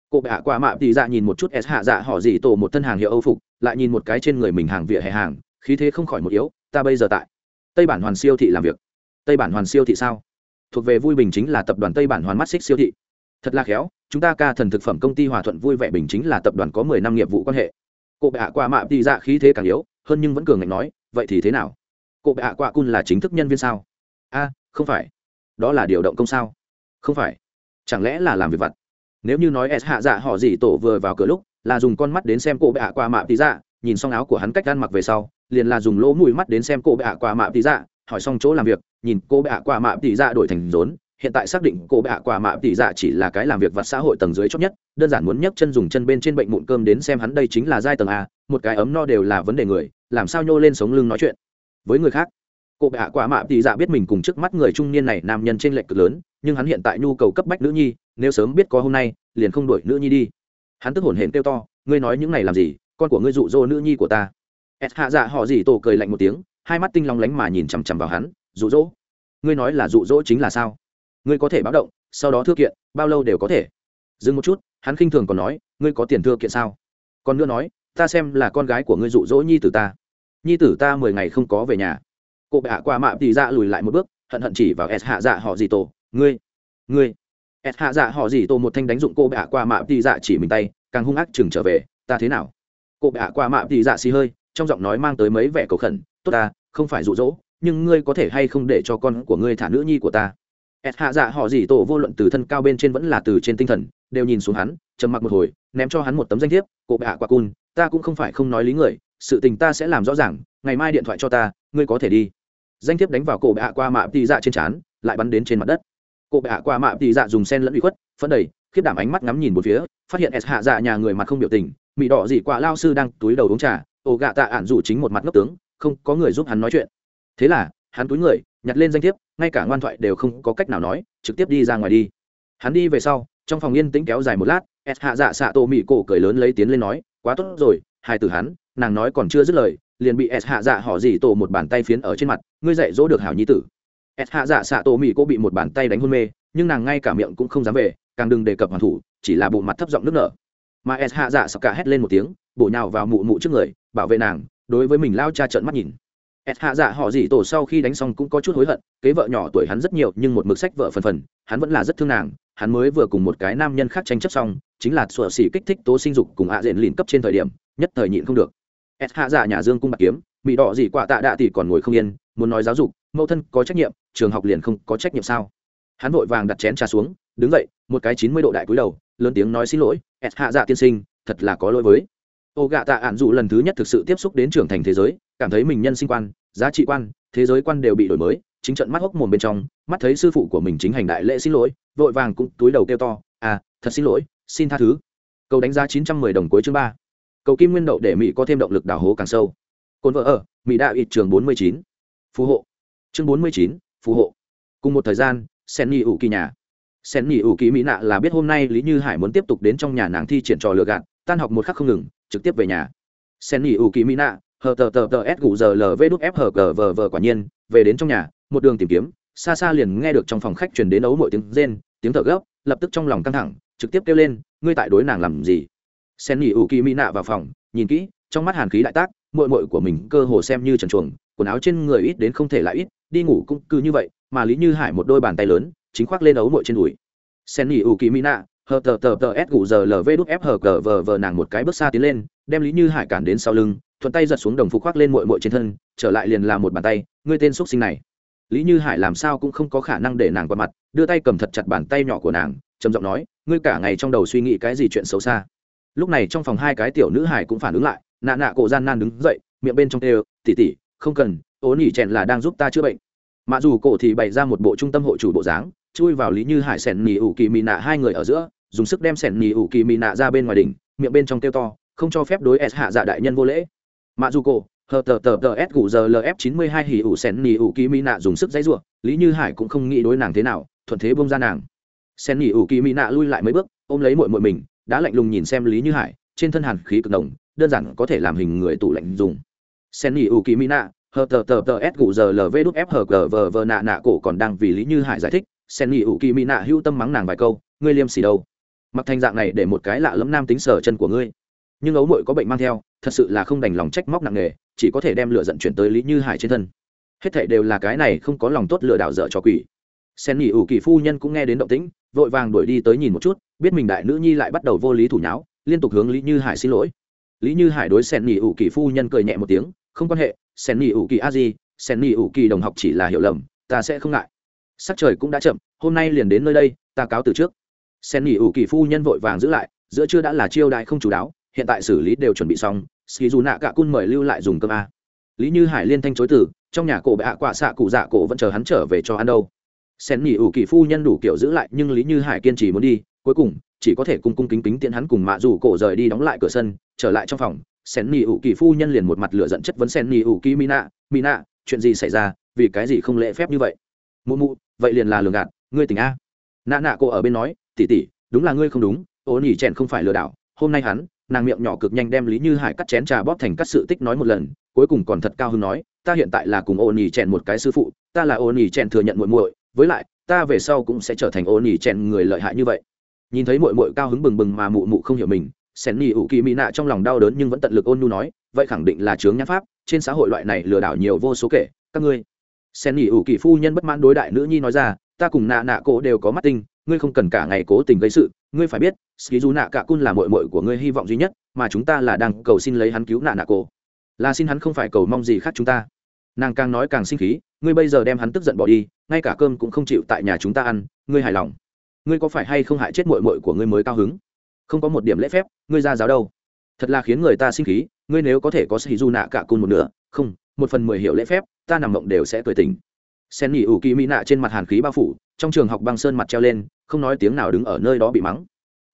Cổ bệ hạ quả mạ tỷ dạ nhìn một chút s hạ dạ họ gì tổ một thân hàng hiệu âu phục, lại nhìn một cái trên người mình hàng vỉa hè hàng, khí thế không khỏi một yếu, ta bây giờ tại tây bản hoàn siêu thị làm việc. Tây bản hoàn siêu thị sao? Thuộc về vui bình chính là tập đoàn tây bản hoàn mắt xích siêu thị. Thật là khéo chúng ta ca thần thực phẩm công ty hòa thuận vui vẻ bình chính là tập đoàn có mười năm nghiệp vụ quan hệ. Cụ bệ hạ qua mạ đi dạ khí thế càng yếu, hơn nhưng vẫn cường ngạnh nói, vậy thì thế nào? Cụ bệ hạ qua cun là chính thức nhân viên sao? A, không phải. Đó là điều động công sao? Không phải. Chẳng lẽ là làm việc vặt? Nếu như nói s hạ dạ họ gì tổ vừa vào cửa lúc, là dùng con mắt đến xem cô bệ hạ qua mạ tí dạ nhìn xong áo của hắn cách ăn mặc về sau, liền là dùng lỗ mũi mắt đến xem cô bệ hạ qua mạ tí dạ hỏi xong chỗ làm việc, nhìn cô bệ hạ qua mạ tỷ dạ đổi thành rốn hiện tại xác định cô bệ hạ quả mạ tỷ dạ chỉ là cái làm việc vặt xã hội tầng dưới chót nhất, đơn giản muốn nhấc chân dùng chân bên trên bệnh mụn cơm đến xem hắn đây chính là giai tầng a, một cái ấm no đều là vấn đề người, làm sao nhô lên sống lưng nói chuyện. Với người khác, cô bệ hạ quả mạ tỷ dạ biết mình cùng trước mắt người trung niên này nam nhân trên lệch cực lớn, nhưng hắn hiện tại nhu cầu cấp bách nữ nhi, nếu sớm biết có hôm nay, liền không đuổi nữ nhi đi. Hắn tức hổn hển kêu to, ngươi nói những này làm gì? Con của ngươi dụ dỗ nữ nhi của ta. S hạ dạ họ gì tổ cười lạnh một tiếng, hai mắt tinh long lánh mà nhìn chằm chằm vào hắn, dụ dỗ? Ngươi nói là dụ dỗ chính là sao? Ngươi có thể báo động, sau đó thư kiện, bao lâu đều có thể. Dừng một chút, hắn khinh thường còn nói, ngươi có tiền thư kiện sao? Còn nữa nói, ta xem là con gái của ngươi dụ dỗ nhi tử ta. Nhi tử ta mười ngày không có về nhà. Cụ bệ hạ qua mạ thì dạ lùi lại một bước, hận hận chỉ vào s hạ dạ họ gì tổ, ngươi ngươi. S hạ dạ họ gì tổ một thanh đánh dụng cô bệ hạ qua mạ thì dạ chỉ mình tay, càng hung ác chừng trở về, ta thế nào? Cụ bệ hạ qua mạ thì dạ xì hơi, trong giọng nói mang tới mấy vẻ cầu khẩn, tốt ta, không phải dụ dỗ, nhưng ngươi có thể hay không để cho con của ngươi thả nữ nhi của ta? S hạ dạ họ gì tổ vô luận từ thân cao bên trên vẫn là từ trên tinh thần, đều nhìn xuống hắn, trầm mặc một hồi, ném cho hắn một tấm danh thiếp, cổ bệ hạ quả cun, ta cũng không phải không nói lý người, sự tình ta sẽ làm rõ ràng, ngày mai điện thoại cho ta, ngươi có thể đi. Danh thiếp đánh vào cổ bệ hạ qua mạ tì dạ trên trán, lại bắn đến trên mặt đất. Cổ bệ hạ qua mạ tì dạ dùng sen lẫn bị khuất phấn đầy khiếp đảm ánh mắt ngắm nhìn một phía, phát hiện s hạ dạ nhà người mặt không biểu tình, mị đỏ dị quả lao sư đang túi đầu uống trà ổ gạ tạ ản dù chính một mặt ngốc tướng, không có người giúp hắn nói chuyện. Thế là, hắn túi người nhặt lên danh thiếp, ngay cả ngoan thoại đều không có cách nào nói, trực tiếp đi ra ngoài đi. Hắn đi về sau, trong phòng yên tĩnh kéo dài một lát s hạ dạ xạ tổ mỹ cổ cười lớn lấy tiến lên nói, quá tốt rồi, hai từ hắn, nàng nói còn chưa dứt lời, liền bị s hạ dạ họ dì tổ một bàn tay phiến ở trên mặt, ngươi dạy dỗ được hảo nhi tử. S hạ dạ xạ tổ mỹ cô bị một bàn tay đánh hôn mê, nhưng nàng ngay cả miệng cũng không dám về, càng đừng đề cập hoàn thủ, chỉ là bộ mặt thấp giọng nước nở. Mà s hạ dạ sặc cả hét lên một tiếng, bổ nhào vào mụ mụ trước người, bảo vệ nàng, đối với mình lao cha trợn mắt nhìn. Et hạ dạ họ gì tổ sau khi đánh xong cũng có chút hối hận, kế vợ nhỏ tuổi hắn rất nhiều nhưng một mực sách vợ phần phần, hắn vẫn là rất thương nàng. Hắn mới vừa cùng một cái nam nhân khác tranh chấp xong, chính là sủa xỉ kích thích tố sinh dục cùng ạ à diện lìn cấp trên thời điểm, nhất thời nhịn không được. Et hạ dạ nhà dương cung bạc kiếm bị đỏ gì quả tạ đạ thì còn ngồi không yên, muốn nói giáo dục, mẫu thân có trách nhiệm, trường học liền không có trách nhiệm sao? Hắn vội vàng đặt chén trà xuống, đứng dậy, một cái chín mươi độ đại cúi đầu, lớn tiếng nói xin lỗi, Et hạ dạ tiên sinh, thật là có lỗi với. Ô gạ tạ ạn dụ lần thứ nhất thực sự tiếp xúc đến trưởng thành thế giới cảm thấy mình nhân sinh quan, giá trị quan, thế giới quan đều bị đổi mới, chính trận mắt hốc mồm bên trong, mắt thấy sư phụ của mình chính hành đại lễ xin lỗi, vội vàng cũng túi đầu kêu to à thật xin lỗi, xin tha thứ. Cầu đánh giá chín trăm mười đồng cuối chương ba. Cầu kim nguyên đậu để mỹ có thêm động lực đào hố càng sâu. Cồn vợ ở, mỹ đạo ít trường bốn mươi chín. Phú hộ. Chương bốn mươi chín, phú hộ. Cùng một thời gian sen nghỉ ủ kỳ nhà. Sen nghỉ ủ kỳ mỹ nạ là biết hôm nay lý như hải muốn tiếp tục đến trong nhà nàng thi triển trò lừa gạt, tan học một khắc không ngừng, trực tiếp về nhà. Sen nghỉ ủ kỳ mỹ nạ hờ tờ tờ tờ s gù giờ lv đúc f hờ cờ vờ vờ quả nhiên, về đến trong nhà, một đường tìm kiếm, xa xa liền nghe được trong phòng khách truyền đến ấu mọi tiếng rên, tiếng thở gấp, lập tức trong lòng căng thẳng, trực tiếp kêu lên, ngươi tại đối nàng làm gì? Sen nghỉ ủ kỳ mỹ nạ vào phòng, nhìn kỹ, trong mắt hàn khí đại tác mội mội của mình cơ hồ xem như trần chuồng, quần áo trên người ít đến không thể lại ít, đi ngủ cũng cứ như vậy, mà lý như hải một đôi bàn tay lớn, chính khoác lên ấu mội trên đùi. Sen nghỉ ủ kỳ mỹ nạ hờ tờ tờ tờ s gù giờ lv đúc f hờ cờ vờ vờ nàng một cái bước xa tiến lên, đem lý như hải cản đến sau lưng, thuận tay giật xuống đồng phục khoác lên mội mội trên thân, trở lại liền là một bàn tay, ngươi tên x sinh này. Lý như hải làm sao cũng không có khả năng để nàng qua mặt, đưa tay cầm thật chặt bàn tay nhỏ của nàng, trầm giọng nói, ngươi cả ngày trong đầu suy nghĩ cái gì chuyện xấu xa? Lúc này trong phòng hai cái tiểu nữ hải cũng phản ứng lại, nạ nạ cổ gian nan đứng dậy, miệng bên trong tê tỉ tỉ không cần, ố nỉ chèn là đang giúp ta chữa bệnh. Mặc dù cổ thì bày ra một bộ trung tâm hội chủ bộ dáng, chui vào lý như hải sẻn nỉ ủ kỳ mị nạ hai người ở giữa dùng sức đem sẻn nỉ ủ kỳ mị nạ ra bên ngoài đỉnh, miệng bên trong kêu to, không cho phép đối s hạ dạ đại nhân vô lễ. Mạ dù cổ, hờ tờ tờ tờ s gù giờ lf chín mươi hai hỉ ủ sen nỉ ủ kỳ mị nạ dùng sức dãy ruộng lý như hải cũng không nghĩ đối nàng thế nào, thuận thế bông ra nàng. Sen nỉ ủ kỳ mị nạ lui lại mấy bước, ôm lấy mội mội mình, đã lạnh lùng nhìn xem lý như hải, trên thân hàn khí cực đồng đơn giản có thể làm hình người tủ lạnh dùng. Sen nỉ ủ kỳ mỹ nạ, hờ tờ tờ tờ s gù giờ lv đúc f hờ gờ vờ vờ nạ nạ cổ còn đang vì lý như hải giải thích sen nỉ ủ kỳ mỹ nạ hữu tâm mắng nàng vài câu, ngươi liêm xỉ đâu? Mặc thành dạng này để một cái lạ lẫm nam tính sở chân của ngươi. Nhưng ấu mội có bệnh mang theo, thật sự là không đành lòng trách móc nặng nề, chỉ có thể đem lửa giận chuyển tới lý như hải trên thân. Hết thệ đều là cái này không có lòng tốt lừa đảo dở cho quỷ. Sen nghỉ ủ kỳ phu nhân cũng nghe đến động tĩnh, vội vàng đuổi đi tới nhìn một chút, biết mình đại nữ nhi lại bắt đầu vô lý thủ nháo, liên tục hướng lý như hải xin lỗi. Lý như hải đối sen nghỉ ủ kỳ phu nhân cười nhẹ một tiếng, không quan hệ, sen nghỉ ủ kỳ a di, sen nghỉ ủ kỳ đồng học chỉ là hiểu lầm, ta sẽ không ngại. Sắc trời cũng đã chậm, hôm nay liền đến nơi đây, ta cáo từ trước sen nghỉ ủ kỳ phu nhân vội vàng giữ lại, giữa chưa đã là chiêu đại không chú đáo, hiện tại xử lý đều chuẩn bị xong, ski dù nạ cả cun mời lưu lại dùng cơm a. Lý như hải liên thanh chối từ, trong nhà cổ bệ hạ quả xạ cụ dạ cổ vẫn chờ hắn trở về cho ăn đâu. Sen nghỉ ủ kỳ phu nhân đủ kiểu giữ lại, nhưng lý như hải kiên trì muốn đi, cuối cùng, chỉ có thể cung cung kính kính tiện hắn cùng mạ dù cổ rời đi đóng lại cửa sân, trở lại trong phòng. Sen nghỉ ủ kỳ phu nhân liền một mặt lửa giận chất vấn sen nghỉ ủ kỳ mina mina chuyện gì xảy ra, vì cái gì không lễ phép như vậy? Mụ mụ, vậy liền là lường gạt, ngươi tỉnh a. Nạ nạ cô ở bên nói tỷ tỷ, đúng là ngươi không đúng, ô nhỉ chèn không phải lừa đảo, hôm nay hắn, nàng miệng nhỏ cực nhanh đem lý như hải cắt chén trà bóp thành cắt sự tích nói một lần, cuối cùng còn thật cao hứng nói, ta hiện tại là cùng ô nhỉ chèn một cái sư phụ, ta là ô nhỉ chèn thừa nhận muội muội, với lại, ta về sau cũng sẽ trở thành ô nhỉ chèn người lợi hại như vậy. Nhìn thấy muội muội cao hứng bừng bừng mà mụ mụ không hiểu mình, sen ni ủ kỳ mỹ nạ trong lòng đau đớn nhưng vẫn tận lực ôn nhu nói, vậy khẳng định là chướng nhãn pháp, trên xã hội loại này lừa đảo nhiều vô số kể, các ngươi. Sen ni ủ kỳ phu nhân bất mãn đối đại nữ nhi nói ra, ta cùng nạ nạ cổ đều có mắt tinh ngươi không cần cả ngày cố tình gây sự ngươi phải biết ski du nạ cả cun là mội mội của ngươi hy vọng duy nhất mà chúng ta là đang cầu xin lấy hắn cứu nạ nạ Cô, là xin hắn không phải cầu mong gì khác chúng ta. Nàng càng nói càng sinh khí ngươi bây giờ đem hắn tức giận bỏ đi ngay cả cơm cũng không chịu tại nhà chúng ta ăn ngươi hài lòng. Ngươi có phải hay không hại chết mội mội của ngươi mới cao hứng? Không có một điểm lễ phép ngươi ra giáo đâu? Thật là khiến người ta sinh khí ngươi nếu có thể có sĩ du nạ cả cun một nửa không một phần mười hiệu lễ phép ta nằm mộng đều sẽ cười tình sen nghỉ ủ kỳ mỹ nạ trên mặt hàn khí bao phủ, trong trường học băng sơn mặt treo lên, không nói tiếng nào đứng ở nơi đó bị mắng.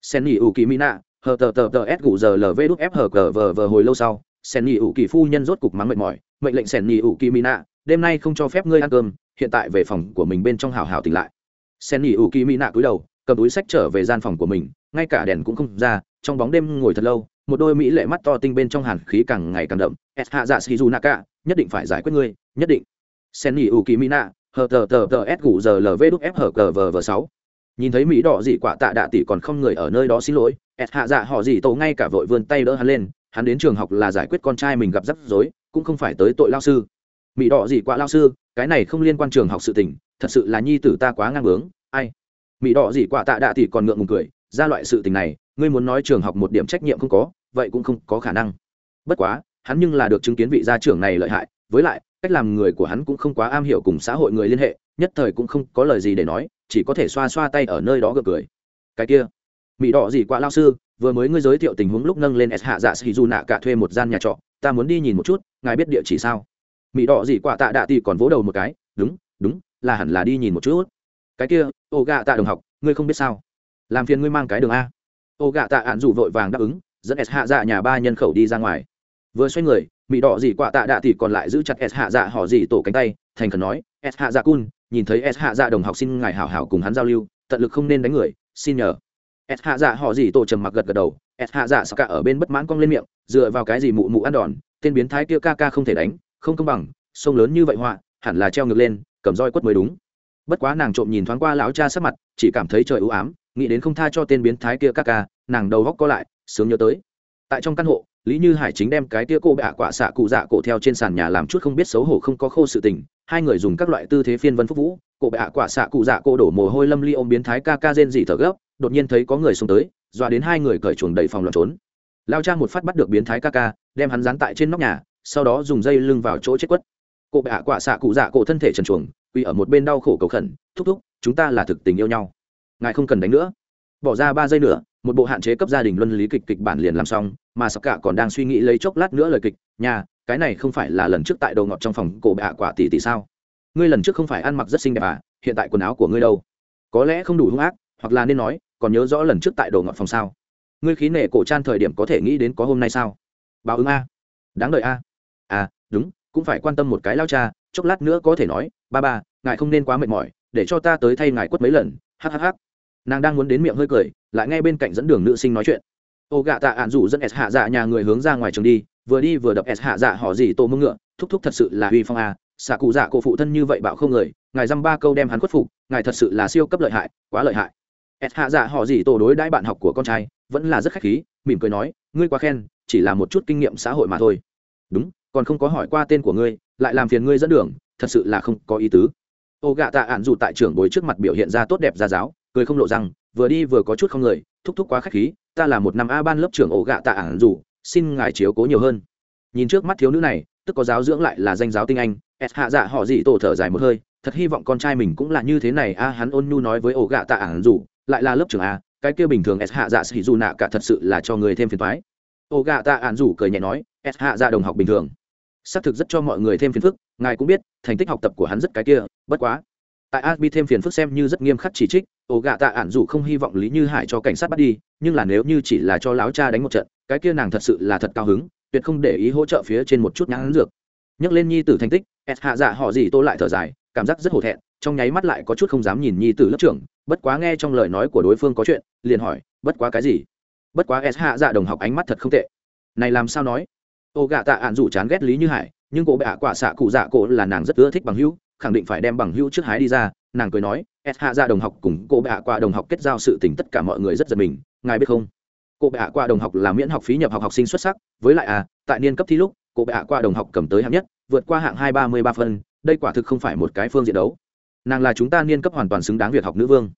Sen nghỉ ủ kỳ mỹ nạ, hờ tờ tờ tờ s gù giờ lv đúc f hờ cờ vờ vờ hồi lâu sau, sen nghỉ ủ kỳ phu nhân rốt cục mắng mệt mỏi, mệnh lệnh sen nghỉ ủ kỳ mỹ nạ, đêm nay không cho phép ngươi ăn cơm, hiện tại về phòng của mình bên trong hào hào tỉnh lại. Sen nghỉ ủ kỳ mỹ nạ cúi đầu, cầm túi sách trở về gian phòng của mình, ngay cả đèn cũng không ra, trong bóng đêm ngồi thật lâu, một đôi mỹ lệ mắt to tinh bên trong hàn khí càng ngày càng đậm. S hạ dạ shizu naka nhất định phải giải quyết ngươi, nhất định sen nghỉ ủ kỳ mỹ nạ hờ tờ tờ tờ s gù giờ lv đúc f hờ cờ vờ vờ sáu. Nhìn thấy mỹ đỏ dị quả tạ đạ tỷ còn không người ở nơi đó xin lỗi, s hạ dạ họ dị tổ ngay cả vội vươn tay đỡ hắn lên, hắn đến trường học là giải quyết con trai mình gặp rắc rối, cũng không phải tới tội lao sư. Mỹ đỏ dị quả lao sư, cái này không liên quan trường học sự tình, thật sự là nhi tử ta quá ngang bướng, ai? Mỹ đỏ dị quả tạ đạ tỷ còn ngượng ngùng cười, ra loại sự tình này, ngươi muốn nói trường học một điểm trách nhiệm không có, vậy cũng không có khả năng. Bất quá, hắn nhưng là được chứng kiến vị gia trưởng này lợi hại, với lại cách làm người của hắn cũng không quá am hiểu cùng xã hội người liên hệ, nhất thời cũng không có lời gì để nói, chỉ có thể xoa xoa tay ở nơi đó gật cười. Cái kia, mỹ đỏ gì quá lao sư, vừa mới ngươi giới thiệu tình huống lúc nâng lên s hạ dạ sĩ du nạ cả thuê một gian nhà trọ, ta muốn đi nhìn một chút, ngài biết địa chỉ sao? Mỹ đỏ gì quả tạ đạ thì còn vỗ đầu một cái, đúng đúng, là hẳn là đi nhìn một chút. Cái kia, ô gạ tạ đồng học, ngươi không biết sao? Làm phiền ngươi mang cái đường a. Ô gạ tạ ạn dụ vội vàng đáp ứng, dẫn s hạ dạ nhà ba nhân khẩu đi ra ngoài. Vừa xoay người mỹ đỏ gì quả tạ đạ thì còn lại giữ chặt s hạ dạ họ gì tổ cánh tay, thành khẩn nói, s hạ dạ cun, nhìn thấy s hạ dạ đồng học xin ngài hảo hảo cùng hắn giao lưu, tận lực không nên đánh người, xin nhờ. S hạ dạ họ gì tổ trầm mặc gật gật đầu, s hạ dạ sao cả ở bên bất mãn cong lên miệng, dựa vào cái gì mụ mụ ăn đòn, tên biến thái kia ca ca không thể đánh, không công bằng, sông lớn như vậy họa, hẳn là treo ngược lên, cầm roi quất mới đúng. Bất quá nàng trộm nhìn thoáng qua lão cha sắc mặt, chỉ cảm thấy trời ưu ám, nghĩ đến không tha cho tên biến thái kia ca ca, nàng đầu góc co lại, sướng nhớ tới. Tại trong căn hộ lý như hải chính đem cái tia cô bạ quả xạ cụ dạ cổ theo trên sàn nhà làm chút không biết xấu hổ không có khô sự tình. Hai người dùng các loại tư thế phiên vân phúc vũ cổ bạ quả xạ cụ dạ cổ đổ mồ hôi lâm ly ôm biến thái ca ca rên dị thở gấp, đột nhiên thấy có người xông tới, dọa đến hai người cởi chuồng đầy phòng lọt trốn. Lao cha một phát bắt được biến thái ca ca, đem hắn dán tại trên nóc nhà, sau đó dùng dây lưng vào chỗ chết quất. Cổ bạ quả xạ cụ dạ cổ thân thể trần chuồng quỳ ở một bên đau khổ cầu khẩn, thúc thúc, chúng ta là thực tình yêu nhau. Ngài không cần đánh nữa. Bỏ ra ba giây nữa, một bộ hạn chế cấp gia đình luân lý kịch kịch bản liền làm xong mà sọc cả còn đang suy nghĩ lấy chốc lát nữa lời kịch, nhà, cái này không phải là lần trước tại đầu ngọt trong phòng cổ bạ quả tỷ tỷ sao? Ngươi lần trước không phải ăn mặc rất xinh đẹp à hiện tại quần áo của ngươi đâu? Có lẽ không đủ hung ác, hoặc là nên nói, còn nhớ rõ lần trước tại đầu ngọt phòng sao? Ngươi khí nể cổ trang thời điểm có thể nghĩ đến có hôm nay sao? Báo ứng a. Đáng đợi a. À đúng, cũng phải quan tâm một cái lao cha, chốc lát nữa có thể nói, ba ba, ngài không nên quá mệt mỏi, để cho ta tới thay ngài quất mấy lần hhh nàng đang muốn đến miệng hơi cười, lại nghe bên cạnh dẫn đường nữ sinh nói chuyện ô gạ tạ ạn rủ dẫn s hạ dạ nhà người hướng ra ngoài trường đi, vừa đi vừa đập s hạ dạ họ gì tô mưng ngựa, thúc thúc thật sự là huy phong a, xạ cụ dạ cổ phụ thân như vậy bảo không người, ngài dăm ba câu đem hắn khuất phục, ngài thật sự là siêu cấp lợi hại, quá lợi hại. S hạ dạ họ gì tổ đối đãi bạn học của con trai, vẫn là rất khách khí, mỉm cười nói, ngươi quá khen, chỉ là một chút kinh nghiệm xã hội mà thôi. Đúng, còn không có hỏi qua tên của ngươi, lại làm phiền ngươi dẫn đường, thật sự là không có ý tứ. Ô gạ tạ ạn dù tại trưởng bối trước mặt biểu hiện ra tốt đẹp ra giáo, cười không lộ rằng, vừa đi vừa có chút không người, thúc thúc quá khách khí ta là một năm a ban lớp trưởng ổ gạ tạ ản dù xin ngài chiếu cố nhiều hơn. Nhìn trước mắt thiếu nữ này, tức có giáo dưỡng lại là danh giáo tinh anh s hạ dạ họ dị tổ thở dài một hơi, thật hy vọng con trai mình cũng là như thế này a, hắn ôn nhu nói với ổ gạ tạ ản rủ, lại là lớp trưởng a, cái kia bình thường s hạ dạ sĩ dù nạ cả thật sự là cho người thêm phiền thoái ổ gạ tạ ản rủ cười nhẹ nói s hạ dạ đồng học bình thường. Xác thực rất cho mọi người thêm phiền phức, ngài cũng biết, thành tích học tập của hắn rất cái kia, bất quá tại asbi thêm phiền phức xem như rất nghiêm khắc chỉ trích ổ gạ tạ ản dù không hy vọng lý như hải cho cảnh sát bắt đi, nhưng là nếu như chỉ là cho láo cha đánh một trận, cái kia nàng thật sự là thật cao hứng, tuyệt không để ý hỗ trợ phía trên một chút nhãn dược. Nhắc lên nhi tử thành tích s hạ dạ họ gì tô lại thở dài, cảm giác rất hổ thẹn, trong nháy mắt lại có chút không dám nhìn nhi tử lớp trưởng, bất quá nghe trong lời nói của đối phương có chuyện, liền hỏi, bất quá cái gì? Bất quá s hạ dạ đồng học ánh mắt thật không tệ. Này làm sao nói? Ô gạ tạ ạn dù chán ghét lý như hải, nhưng cô bệ quả xạ cụ dạ cổ là nàng rất ưa thích bằng hữu khẳng định phải đem bằng hữu trước hái đi ra, nàng cười nói s hạ ra đồng học cùng cô bệ qua đồng học kết giao sự tình tất cả mọi người rất giật mình, ngài biết không? Cô bệ qua đồng học là miễn học phí nhập học học sinh xuất sắc, với lại à tại niên cấp thi lúc, cô bệ qua đồng học cầm tới hạng nhất, vượt qua hạng hai ba mươi ba phân, đây quả thực không phải một cái phương diện đấu. Nàng là chúng ta niên cấp hoàn toàn xứng đáng việc học nữ vương.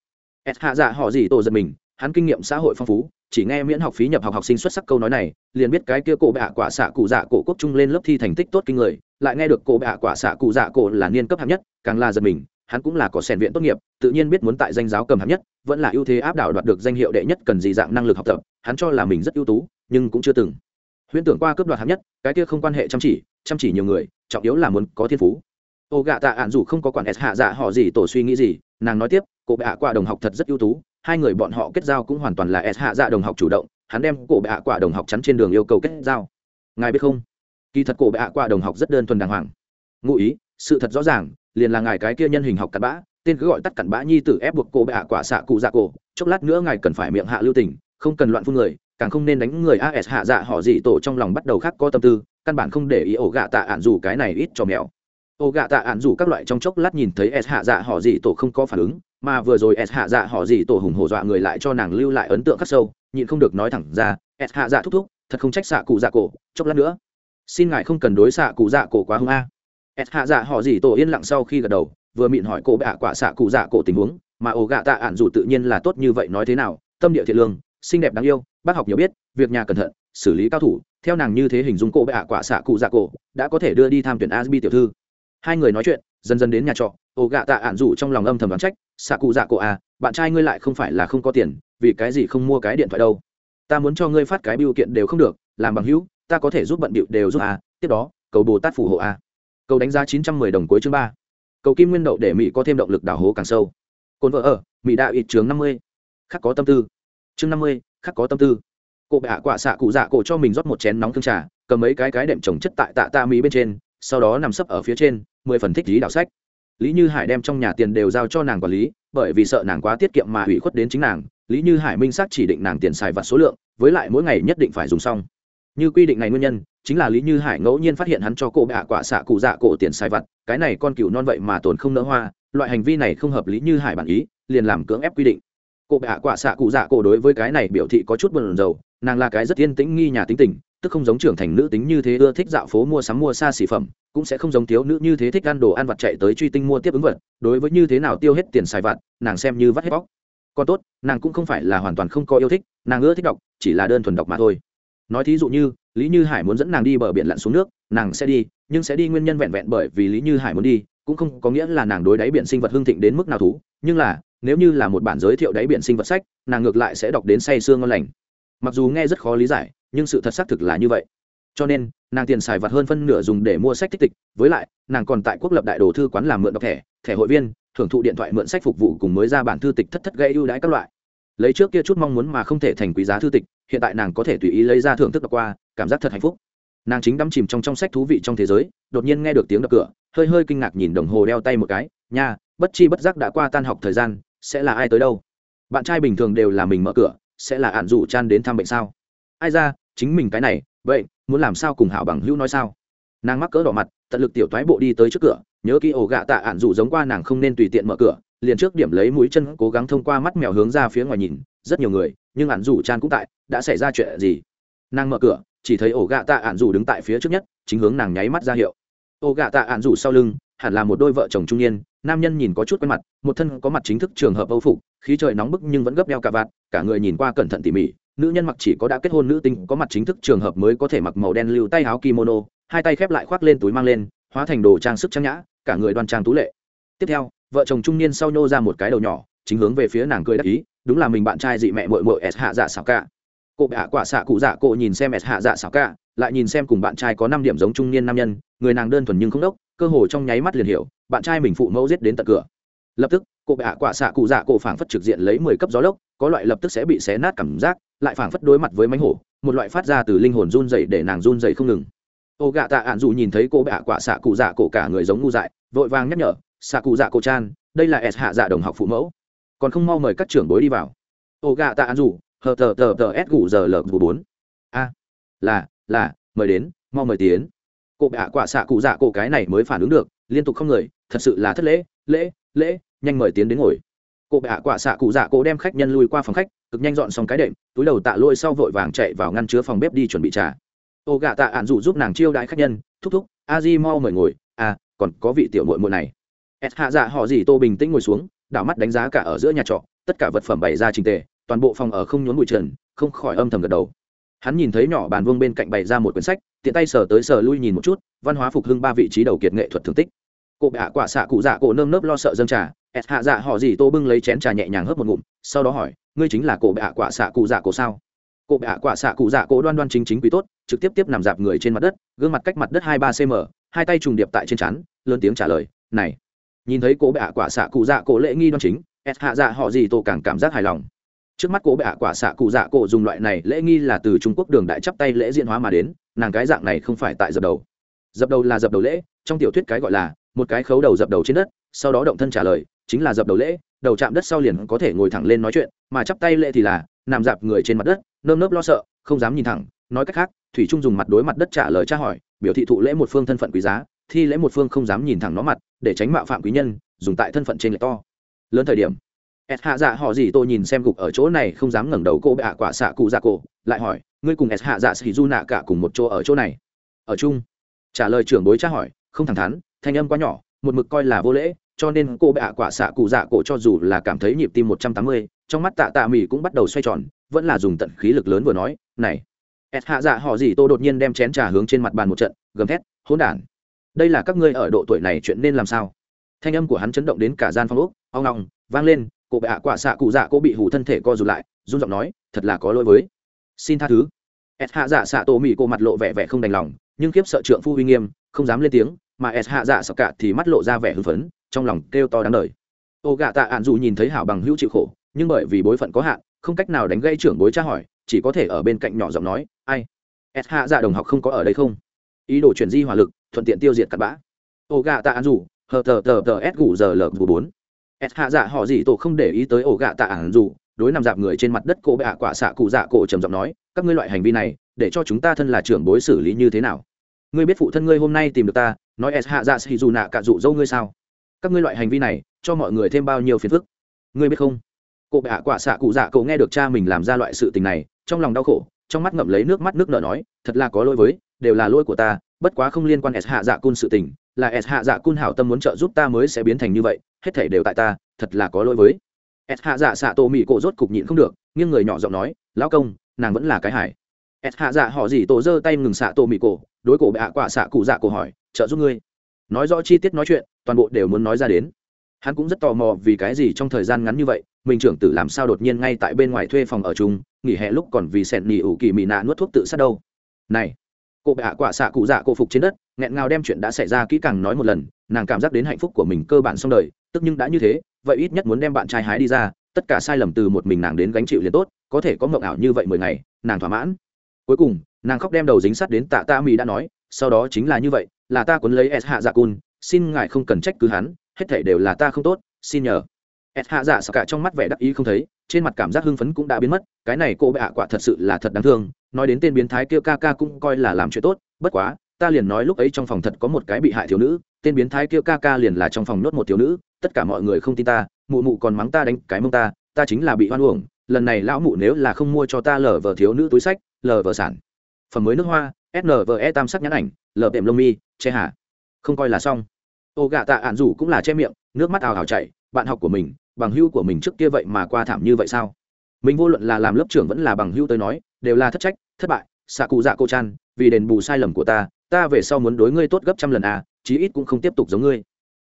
S hạ dạ họ gì tổ giật mình, hắn kinh nghiệm xã hội phong phú chỉ nghe miễn học phí nhập học học sinh xuất sắc câu nói này, liền biết cái kia cổ bạ quả xạ cụ dạ cổ quốc trung lên lớp thi thành tích tốt kinh người, lại nghe được cổ bạ quả xạ cụ dạ cổ là niên cấp hạng nhất, càng là giật mình, hắn cũng là có sèn viện tốt nghiệp, tự nhiên biết muốn tại danh giáo cầm hạng nhất, vẫn là ưu thế áp đảo đoạt được danh hiệu đệ nhất cần gì dạng năng lực học tập, hắn cho là mình rất ưu tú, nhưng cũng chưa từng huyễn tưởng qua cướp đoạt hạng nhất, cái kia không quan hệ chăm chỉ chăm chỉ nhiều người, trọng yếu là muốn có thiên phú. Ô gạ tạ ạn dù không có quản s hạ dạ họ gì tổ suy nghĩ gì, nàng nói tiếp, cổ bạ quả qua đồng học thật rất ưu tú hai người bọn họ kết giao cũng hoàn toàn là s hạ dạ đồng học chủ động, hắn đem cổ bệ hạ quả đồng học chắn trên đường yêu cầu kết giao. Ngài biết không? Kỳ thật cổ bệ hạ quả đồng học rất đơn thuần đàng hoàng. Ngụ ý, sự thật rõ ràng, liền là ngài cái kia nhân hình học cặn bã, tên cứ gọi tắt cặn bã nhi tử ép buộc cổ bệ hạ quả xạ cụ dạ cổ. Chốc lát nữa ngài cần phải miệng hạ lưu tình, không cần loạn phun người, càng không nên đánh người as hạ dạ họ gì tổ trong lòng bắt đầu khác có tâm tư, căn bản không để ý ổ gạ tạ ạn dù cái này ít cho mèo ổ gạ tạ ạn dù các loại trong chốc lát nhìn thấy s hạ dạ họ gì tổ không có phản ứng mà vừa rồi s hạ dạ họ gì tổ hùng hổ dọa người lại cho nàng lưu lại ấn tượng khắc sâu, nhịn không được nói thẳng ra, s hạ dạ thúc thúc, thật không trách xạ cụ dạ cổ, chốc lát nữa. Xin ngài không cần đối xạ cụ dạ cổ quá hung a. S hạ dạ họ gì tổ yên lặng sau khi gật đầu, vừa mịn hỏi cổ bạ quả xạ cụ dạ cổ tình huống, mà ổ gạ tạ ản dù tự nhiên là tốt như vậy nói thế nào, tâm địa thiện lương, xinh đẹp đáng yêu, bác học nhiều biết, việc nhà cẩn thận, xử lý cao thủ, theo nàng như thế hình dung cổ bạ quả xạ cụ dạ cổ, đã có thể đưa đi tham tuyển asbi tiểu thư. Hai người nói chuyện, dần dần đến nhà trọ, ổ gạ tạ ản dù trong lòng âm thầm đoán trách xạ cụ dạ cổ à bạn trai ngươi lại không phải là không có tiền, vì cái gì không mua cái điện thoại đâu? Ta muốn cho ngươi phát cái biểu kiện đều không được, làm bằng hữu, ta có thể giúp bận bịu đều giúp à tiếp đó, cầu bồ tát phù hộ à. Cầu đánh giá chín trăm mười đồng cuối chương ba. Cầu kim nguyên đậu để mỹ có thêm động lực đào hố càng sâu. Cồn vợ ở, mỹ đạo ít chương năm mươi. Khắc có tâm tư. Chương năm mươi, khắc có tâm tư. Cụ bạ quả xạ cụ dạ cổ cho mình rót một chén nóng thương trà, cầm mấy cái cái đệm trồng chất tại tạ tạ mỹ bên trên, sau đó nằm sấp ở phía trên, mười phần thích lý đảo sách lý như hải đem trong nhà tiền đều giao cho nàng quản lý, bởi vì sợ nàng quá tiết kiệm mà hủy khuất đến chính nàng, lý như hải minh xác chỉ định nàng tiền xài vặt số lượng, với lại mỗi ngày nhất định phải dùng xong. Như quy định này nguyên nhân, chính là lý như hải ngẫu nhiên phát hiện hắn cho cổ bạ quả xạ cụ dạ cổ tiền xài vặt, cái này con cựu non vậy mà tồn không nỡ hoa, loại hành vi này không hợp lý như hải bản ý, liền làm cưỡng ép quy định. Cụ bạ quả xạ cụ dạ cổ đối với cái này biểu thị có chút buồn rầu, nàng là cái rất yên tĩnh nghi nhà tính tình tức không giống trưởng thành nữ tính như thế ưa thích dạo phố mua sắm mua xa xỉ phẩm, cũng sẽ không giống thiếu nữ như thế thích ăn đồ ăn vặt chạy tới truy tinh mua tiếp ứng vật, đối với như thế nào tiêu hết tiền xài vặt, nàng xem như vắt hết bóc. Còn tốt, nàng cũng không phải là hoàn toàn không có yêu thích, nàng ưa thích đọc, chỉ là đơn thuần đọc mà thôi. Nói thí dụ như, lý như hải muốn dẫn nàng đi bờ biển lặn xuống nước, nàng sẽ đi, nhưng sẽ đi nguyên nhân vẹn vẹn bởi vì lý như hải muốn đi, cũng không có nghĩa là nàng đối đáy biển sinh vật hương thịnh đến mức nào thú, nhưng là, nếu như là một bản giới thiệu đáy biển sinh vật sách, nàng ngược lại sẽ đọc đến say sương ngon lành. Mặc dù nghe rất khó lý giải nhưng sự thật xác thực là như vậy. Cho nên, nàng tiền xài vặt hơn phân nửa dùng để mua sách tích tịch, với lại, nàng còn tại quốc lập đại đồ thư quán làm mượn đọc thẻ thẻ hội viên, thưởng thụ điện thoại mượn sách phục vụ cùng mới ra bản thư tịch thất thất gây ưu đãi các loại. Lấy trước kia chút mong muốn mà không thể thành quý giá thư tịch, hiện tại nàng có thể tùy ý lấy ra thưởng thức đọc qua, cảm giác thật hạnh phúc. Nàng chính đắm chìm trong trong sách thú vị trong thế giới, đột nhiên nghe được tiếng đập cửa, hơi hơi kinh ngạc nhìn đồng hồ đeo tay một cái, nha, bất chi bất giác đã qua tan học thời gian, sẽ là ai tới đâu? Bạn trai bình thường đều là mình mở cửa, sẽ là ạn rủ chan đến thăm bệnh sao? Ai ra, chính mình cái này, vậy, muốn làm sao cùng hảo bằng hữu nói sao? Nàng mắc cỡ đỏ mặt, tận lực tiểu thoái bộ đi tới trước cửa, nhớ kỹ ổ gạ tạ ạn dụ giống qua nàng không nên tùy tiện mở cửa, liền trước điểm lấy mũi chân cố gắng thông qua mắt mèo hướng ra phía ngoài nhìn, rất nhiều người, nhưng ạn dụ chan cũng tại, đã xảy ra chuyện gì? Nàng mở cửa, chỉ thấy ổ gạ tạ ạn dụ đứng tại phía trước nhất, chính hướng nàng nháy mắt ra hiệu. Ổ gạ tạ ạn dụ sau lưng, hẳn là một đôi vợ chồng trung niên, nam nhân nhìn có chút quen mặt, một thân có mặt chính thức trường hợp âu phục, khí trời nóng bức nhưng vẫn gấp đeo cả vạt, cả người nhìn qua cẩn thận tỉ mỉ nữ nhân mặc chỉ có đã kết hôn nữ tinh có mặt chính thức trường hợp mới có thể mặc màu đen lưu tay áo kimono, hai tay khép lại khoác lên túi mang lên, hóa thành đồ trang sức trang nhã, cả người đoan trang tú lệ. Tiếp theo, vợ chồng trung niên sau nhô ra một cái đầu nhỏ, chính hướng về phía nàng cười đắc ý, đúng là mình bạn trai dị mẹ mội mội s hạ dạ xảo cả cô bạ quả xạ cụ dạ cô nhìn xem s hạ dạ xảo cả lại nhìn xem cùng bạn trai có năm điểm giống trung niên nam nhân, người nàng đơn thuần nhưng không đốc, cơ hồ trong nháy mắt liền hiểu, bạn trai mình phụ mẫu giết đến tận cửa. Lập tức, cô bạ quả xạ cụ dạ cụ phảng phất trực diện lấy mười cấp gió lốc, có loại lập tức sẽ bị xé nát cảm giác lại phảng phất đối mặt với mánh hổ, một loại phát ra từ linh hồn run dày để nàng run dày không ngừng. Ô gạ tạ ạn dù nhìn thấy cô bạ quả xạ cụ dạ cổ cả người giống ngu dại, vội vàng nhắc nhở, xạ cụ dạ cổ chan, đây là s hạ dạ đồng học phụ mẫu. Còn không mau mời các trưởng bối đi vào. Ô gạ tạ ạn dù hờ tờ tờ tờ s gù giờ lờ bốn. A, là là, mời đến, mau mời tiến. Cô bạ quả xạ cụ dạ cổ cái này mới phản ứng được, liên tục không người, thật sự là thất lễ lễ lễ, nhanh mời tiến đến ngồi. Cô bạ quả xạ cụ dạ cổ đem khách nhân lui qua phòng khách cực nhanh dọn xong cái đệm, túi đầu tạ lôi sau vội vàng chạy vào ngăn chứa phòng bếp đi chuẩn bị trà. Ô gạ tạ ạn dụ giúp nàng chiêu đãi khách nhân, thúc thúc, a di mau mời ngồi à còn có vị tiểu muội muội này. S hạ dạ họ gì tô bình tĩnh ngồi xuống, đảo mắt đánh giá cả ở giữa nhà trọ, tất cả vật phẩm bày ra trình tề, toàn bộ phòng ở không nhốn bụi trần, không khỏi âm thầm gật đầu. Hắn nhìn thấy nhỏ bàn vương bên cạnh bày ra một quyển sách, tiện tay sờ tới sờ lui nhìn một chút, văn hóa phục hưng ba vị trí đầu kiệt nghệ thuật thương tích. Cụ bạ quả xạ cụ dạ cổ nơm nớp lo sợ dâng trà s hạ dạ họ gì tô bưng lấy chén trà nhẹ nhàng hớp một ngụm, sau đó hỏi ngươi chính là cổ bạ quả xạ cụ dạ cổ sao? Cổ bạ quả xạ cụ dạ cổ đoan đoan chính chính quý tốt, trực tiếp tiếp nằm dạp người trên mặt đất, gương mặt cách mặt đất hai ba cm hai tay trùng điệp tại trên chắn lớn tiếng trả lời, này. Nhìn thấy cổ bạ quả xạ cụ dạ cổ lễ nghi đoan chính s hạ dạ họ gì tổ càng cảm giác hài lòng. Trước mắt cổ bạ quả xạ cụ dạ cổ dùng loại này lễ nghi là từ trung quốc đường đại chắp tay lễ diễn hóa mà đến, nàng cái dạng này không phải tại dập đầu. Dập đầu là dập đầu lễ, trong tiểu thuyết cái gọi là, một cái khấu đầu dập đầu trên đất, sau đó động thân trả lời chính là dập đầu lễ, đầu chạm đất sau liền có thể ngồi thẳng lên nói chuyện, mà chắp tay lễ thì là, nằm dạp người trên mặt đất, nơm nớp lo sợ, không dám nhìn thẳng. Nói cách khác, thủy trung dùng mặt đối mặt đất trả lời tra hỏi, biểu thị thụ lễ một phương thân phận quý giá, thi lễ một phương không dám nhìn thẳng nó mặt, để tránh mạo phạm quý nhân, dùng tại thân phận trên lệch to. Lớn thời điểm, s hạ dạ họ gì tôi nhìn xem gục ở chỗ này không dám ngẩng đầu cô bạ quả xạ cụ dạ cổ, lại hỏi, ngươi cùng s hạ dạ sĩ du nạ cả cùng một chỗ ở chỗ này? Ở chung. Trả lời trưởng bối tra hỏi, không thẳng thắn, thanh âm quá nhỏ, một mực coi là vô lễ cho nên cô bạ quả xạ cụ dạ cổ cho dù là cảm thấy nhịp tim một trăm tám mươi, trong mắt tạ tạ mỉ cũng bắt đầu xoay tròn, vẫn là dùng tận khí lực lớn vừa nói, này. S hạ dạ họ gì tô đột nhiên đem chén trà hướng trên mặt bàn một trận, gầm thét, hỗn đản! Đây là các ngươi ở độ tuổi này chuyện nên làm sao? Thanh âm của hắn chấn động đến cả gian phong ốc ao ngọng vang lên, cô bạ quả xạ cụ dạ cô bị hủ thân thể co rụt lại, run giọng nói, thật là có lỗi với. Xin tha thứ. S hạ dạ xạ tô mỹ cô mặt lộ vẻ vẻ không đành lòng, nhưng khiếp sợ trượng phu uy nghiêm, không dám lên tiếng, mà s hạ dạ sợ cả thì mắt lộ ra vẻ hưng phấn trong lòng kêu to đáng đời. Ô gạ tạ ạn dù nhìn thấy hảo bằng hữu chịu khổ, nhưng bởi vì bối phận có hạn, không cách nào đánh gây trưởng bối tra hỏi, chỉ có thể ở bên cạnh nhỏ giọng nói, ai? S hạ dạ đồng học không có ở đây không? Ý đồ chuyển di hỏa lực, thuận tiện tiêu diệt cặn bã. Ô gạ tạ ạn dù, hờ tờ tờ tờ s gù giờ lờ bốn. S hạ dạ họ gì tổ không để ý tới ổ gạ tạ ạn dù, đối nằm dạp người trên mặt đất cổ bệ hạ quả xạ cụ dạ cổ trầm giọng nói, các ngươi loại hành vi này, để cho chúng ta thân là trưởng bối xử lý như thế nào? Ngươi biết phụ thân ngươi hôm nay tìm được ta, nói s hạ dạ xì dù nạ cả dụ dâu ngươi sao? Các ngươi loại hành vi này, cho mọi người thêm bao nhiêu phiền phức? Ngươi biết không? Cụ bệ hạ quả xạ cụ dạ cậu nghe được cha mình làm ra loại sự tình này, trong lòng đau khổ, trong mắt ngậm lấy nước mắt nước nở nói, thật là có lỗi với, đều là lỗi của ta, bất quá không liên quan s hạ dạ cun sự tình, là s hạ dạ cun hảo tâm muốn trợ giúp ta mới sẽ biến thành như vậy, hết thể đều tại ta, thật là có lỗi với. S hạ dạ xạ tô mỹ cổ rốt cục nhịn không được nhưng người nhỏ giọng nói, lão công, nàng vẫn là cái hải s hạ dạ họ gì tổ giơ tay ngừng xạ tô mỹ cổ, đối cổ bệ hạ quả xạ cụ dạ cổ hỏi, trợ giúp ngươi nói rõ chi tiết nói chuyện, toàn bộ đều muốn nói ra đến. Hắn cũng rất tò mò vì cái gì trong thời gian ngắn như vậy, mình trưởng tử làm sao đột nhiên ngay tại bên ngoài thuê phòng ở chung, nghỉ hè lúc còn vì sẹn nỉ ủ kỳ mị nạ nuốt thuốc tự sát đâu. Này, cô bệ hạ quả xạ cụ dạ cổ phục trên đất, nghẹn ngào đem chuyện đã xảy ra kỹ càng nói một lần, nàng cảm giác đến hạnh phúc của mình cơ bản xong đời, tức nhưng đã như thế, vậy ít nhất muốn đem bạn trai hái đi ra, tất cả sai lầm từ một mình nàng đến gánh chịu liền tốt, có thể có mộng ảo như vậy mười ngày, nàng thỏa mãn. Cuối cùng, nàng khóc đem đầu dính sắt đến tạ ta mỹ đã nói, sau đó chính là như vậy là ta cuốn lấy s hạ dạ cun, xin ngài không cần trách cứ hắn, hết thể đều là ta không tốt, xin nhờ. S hạ dạ sao cả trong mắt vẻ đắc ý không thấy, trên mặt cảm giác hưng phấn cũng đã biến mất, cái này cô bệ hạ quả thật sự là thật đáng thương, nói đến tên biến thái kia ca ca cũng coi là làm chuyện tốt, bất quá, ta liền nói lúc ấy trong phòng thật có một cái bị hại thiếu nữ, tên biến thái kia ca ca liền là trong phòng nốt một thiếu nữ, tất cả mọi người không tin ta, mụ mụ còn mắng ta đánh cái mông ta ta chính là bị hoan uổng, lần này lão mụ nếu là không mua cho ta lờ vờ thiếu nữ túi sách, lờ vờ sản. Phẩm mới nước hoa snve tam sắc nhãn ảnh lờ bệm lông mi, che hà. Không coi là xong. Ô gạ tạ ạn rủ cũng là che miệng, nước mắt ào ào chảy, bạn học của mình, bằng hưu của mình trước kia vậy mà qua thảm như vậy sao? Mình vô luận là làm lớp trưởng vẫn là bằng hưu tới nói, đều là thất trách, thất bại, xạ cụ dạ cô chan, vì đền bù sai lầm của ta ta về sau muốn đối ngươi tốt gấp trăm lần à chí ít cũng không tiếp tục giống ngươi.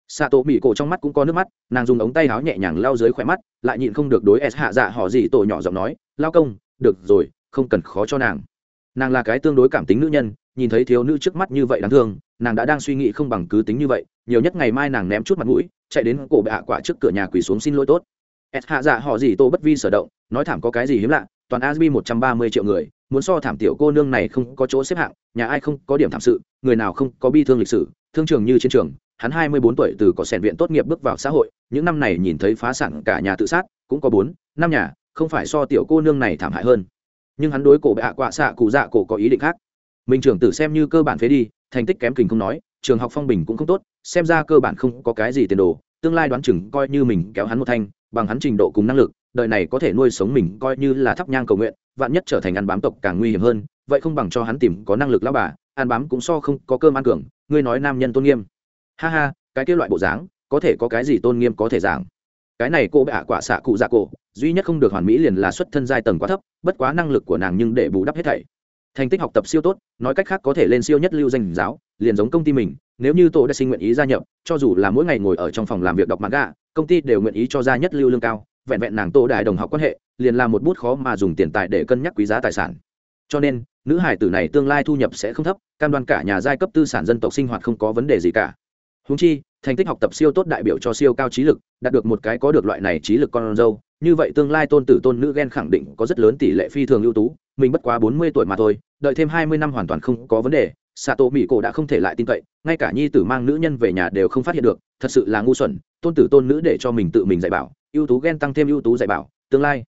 Xạ tổ mỹ cổ trong mắt cũng có nước mắt, nàng dùng ống tay áo nhẹ nhàng lao dưới khỏe mắt, lại nhịn không được đối s hạ dạ họ gì tổ nhỏ giọng nói, lao công, được rồi, không cần khó cho nàng nàng là cái tương đối cảm tính nữ nhân, nhìn thấy thiếu nữ trước mắt như vậy đáng thương, nàng đã đang suy nghĩ không bằng cứ tính như vậy, nhiều nhất ngày mai nàng ném chút mặt mũi, chạy đến cổ bệ hạ quả trước cửa nhà quỳ xuống xin lỗi tốt. S hạ dạ họ gì tô bất vi sở động, nói thảm có cái gì hiếm lạ, toàn asbi một trăm ba mươi triệu người, muốn so thảm tiểu cô nương này không có chỗ xếp hạng, nhà ai không có điểm thảm sự, người nào không có bi thương lịch sử, thương trường như chiến trường, hắn hai mươi bốn tuổi từ có sẻn viện tốt nghiệp bước vào xã hội, những năm này nhìn thấy phá sản cả nhà tự sát, cũng có bốn, năm nhà, không phải so tiểu cô nương này thảm hại hơn nhưng hắn đối cổ bệ hạ quạ xạ cụ dạ cổ có ý định khác. Mình trưởng tử xem như cơ bản phế đi, thành tích kém kình không nói, trường học phong bình cũng không tốt, xem ra cơ bản không có cái gì tiền đồ, tương lai đoán chừng coi như mình kéo hắn một thanh, bằng hắn trình độ cùng năng lực, đời này có thể nuôi sống mình coi như là thắp nhang cầu nguyện, vạn nhất trở thành ăn bám tộc càng nguy hiểm hơn, vậy không bằng cho hắn tìm có năng lực lao bà, ăn bám cũng so không có cơm ăn cường, ngươi nói nam nhân tôn nghiêm. Ha ha, cái kia loại bộ dáng, có thể có cái gì tôn nghiêm có thể giảng? Cái này cô bệ hạ quả xạ cụ dạ cổ duy nhất không được hoàn mỹ liền là xuất thân giai tầng quá thấp, bất quá năng lực của nàng nhưng để bù đắp hết thảy. Thành tích học tập siêu tốt, nói cách khác có thể lên siêu nhất lưu danh giáo, liền giống công ty mình, nếu như tổ đã sinh nguyện ý gia nhập, cho dù là mỗi ngày ngồi ở trong phòng làm việc đọc mặt gà công ty đều nguyện ý cho ra nhất lưu lương cao, vẹn vẹn nàng tổ đại đồng học quan hệ, liền là một bút khó mà dùng tiền tài để cân nhắc quý giá tài sản. Cho nên, nữ hải tử này tương lai thu nhập sẽ không thấp, cam đoan cả nhà giai cấp tư sản dân tộc sinh hoạt không có vấn đề gì cả. Húng chi, thành tích học tập siêu tốt đại biểu cho siêu cao trí lực, đạt được một cái có được loại này trí lực con dâu như vậy tương lai tôn tử tôn nữ ghen khẳng định có rất lớn tỷ lệ phi thường ưu tú, mình bất quá bốn mươi tuổi mà thôi, đợi thêm hai mươi năm hoàn toàn không có vấn đề. Xạ tổ mỹ cổ đã không thể lại tin cậy, ngay cả nhi tử mang nữ nhân về nhà đều không phát hiện được, thật sự là ngu xuẩn, tôn tử tôn nữ để cho mình tự mình dạy bảo, ưu tú ghen tăng thêm ưu tú dạy bảo, tương lai.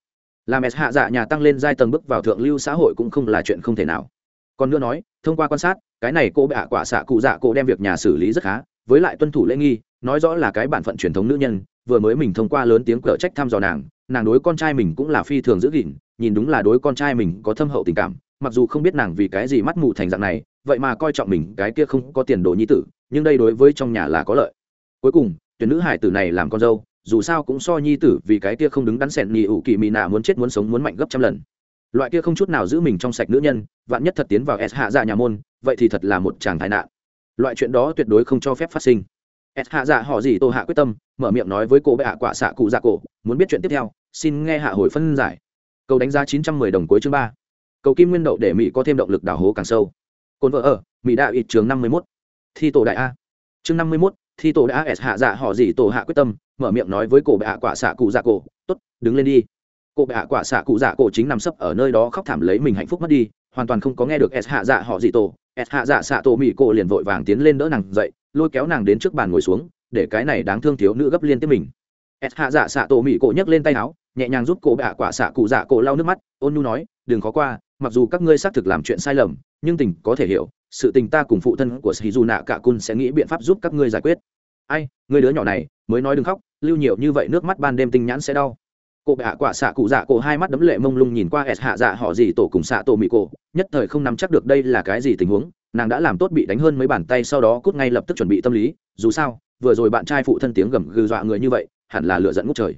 Làm s hạ dạ nhà tăng lên giai tầng bước vào thượng lưu xã hội cũng không là chuyện không thể nào. Còn nữa nói, thông qua quan sát, cái này cô bạ quả xạ cụ dạ cô đem việc nhà xử lý rất khá, với lại tuân thủ lễ nghi, nói rõ là cái bản phận truyền thống nữ nhân, vừa mới mình thông qua lớn tiếng cở trách thăm dò nàng nàng đối con trai mình cũng là phi thường giữ gìn, nhìn đúng là đối con trai mình có thâm hậu tình cảm, mặc dù không biết nàng vì cái gì mắt mù thành dạng này, vậy mà coi trọng mình, cái kia không có tiền đồ nhi tử, nhưng đây đối với trong nhà là có lợi. Cuối cùng, tuyển nữ hải tử này làm con dâu, dù sao cũng so nhi tử vì cái kia không đứng đắn sẹn nhì ủ kỳ mị nạ muốn chết muốn sống muốn mạnh gấp trăm lần. Loại kia không chút nào giữ mình trong sạch nữ nhân, vạn nhất thật tiến vào s hạ dạ nhà môn, vậy thì thật là một chàng tai nạn. Loại chuyện đó tuyệt đối không cho phép phát sinh. S hạ dạ họ gì tô hạ quyết tâm, mở miệng nói với cô bệ hạ quả xạ cụ dạ cổ, muốn biết chuyện tiếp theo xin nghe hạ hồi phân giải. Câu đánh giá chín trăm mười đồng cuối chương ba. Cầu kim nguyên đậu để mỹ có thêm động lực đào hố càng sâu. Cồn vợ ở, mỹ đạo ít trường năm mươi mốt. Thi tổ đại a. Chương năm mươi mốt, thi tổ đã s hạ dạ họ gì tổ hạ quyết tâm, mở miệng nói với cổ bệ hạ quả xạ cụ dạ cổ t ố t đứng lên đi. Cổ bệ hạ quả xạ cụ dạ cổ chính nằm sấp ở nơi đó khóc thảm lấy mình hạnh phúc mất đi, hoàn toàn không có nghe được s hạ dạ họ gì tổ. S hạ dạ xạ tổ mỹ cổ liền vội vàng tiến lên đỡ nàng dậy, lôi kéo nàng đến trước bàn ngồi xuống, để cái này đáng thương thiếu nữ gấp liên tiếp mình s hạ dạ xạ tổ mỹ cổ nhấc lên tay áo, nhẹ nhàng giúp cổ bạ hạ quả xạ cụ dạ cổ lau nước mắt, ôn nhu nói, đừng khó qua, mặc dù các ngươi xác thực làm chuyện sai lầm, nhưng tình có thể hiểu, sự tình ta cùng phụ thân của sĩ dù nạ cả cun sẽ nghĩ biện pháp giúp các ngươi giải quyết. Ai người đứa nhỏ này, mới nói đừng khóc, lưu nhiều như vậy nước mắt ban đêm tinh nhãn sẽ đau. Cô bệ hạ quả xạ cụ dạ cổ hai mắt đấm lệ mông lung nhìn qua s hạ dạ họ gì tổ cùng xạ tổ mỹ cổ, nhất thời không nắm chắc được đây là cái gì tình huống, nàng đã làm tốt bị đánh hơn mấy bàn tay sau đó cút ngay lập tức chuẩn bị tâm lý, dù sao, vừa rồi bạn trai phụ thân tiếng gầm gừ dọa người như vậy hẳn là lựa dẫn ngút trời.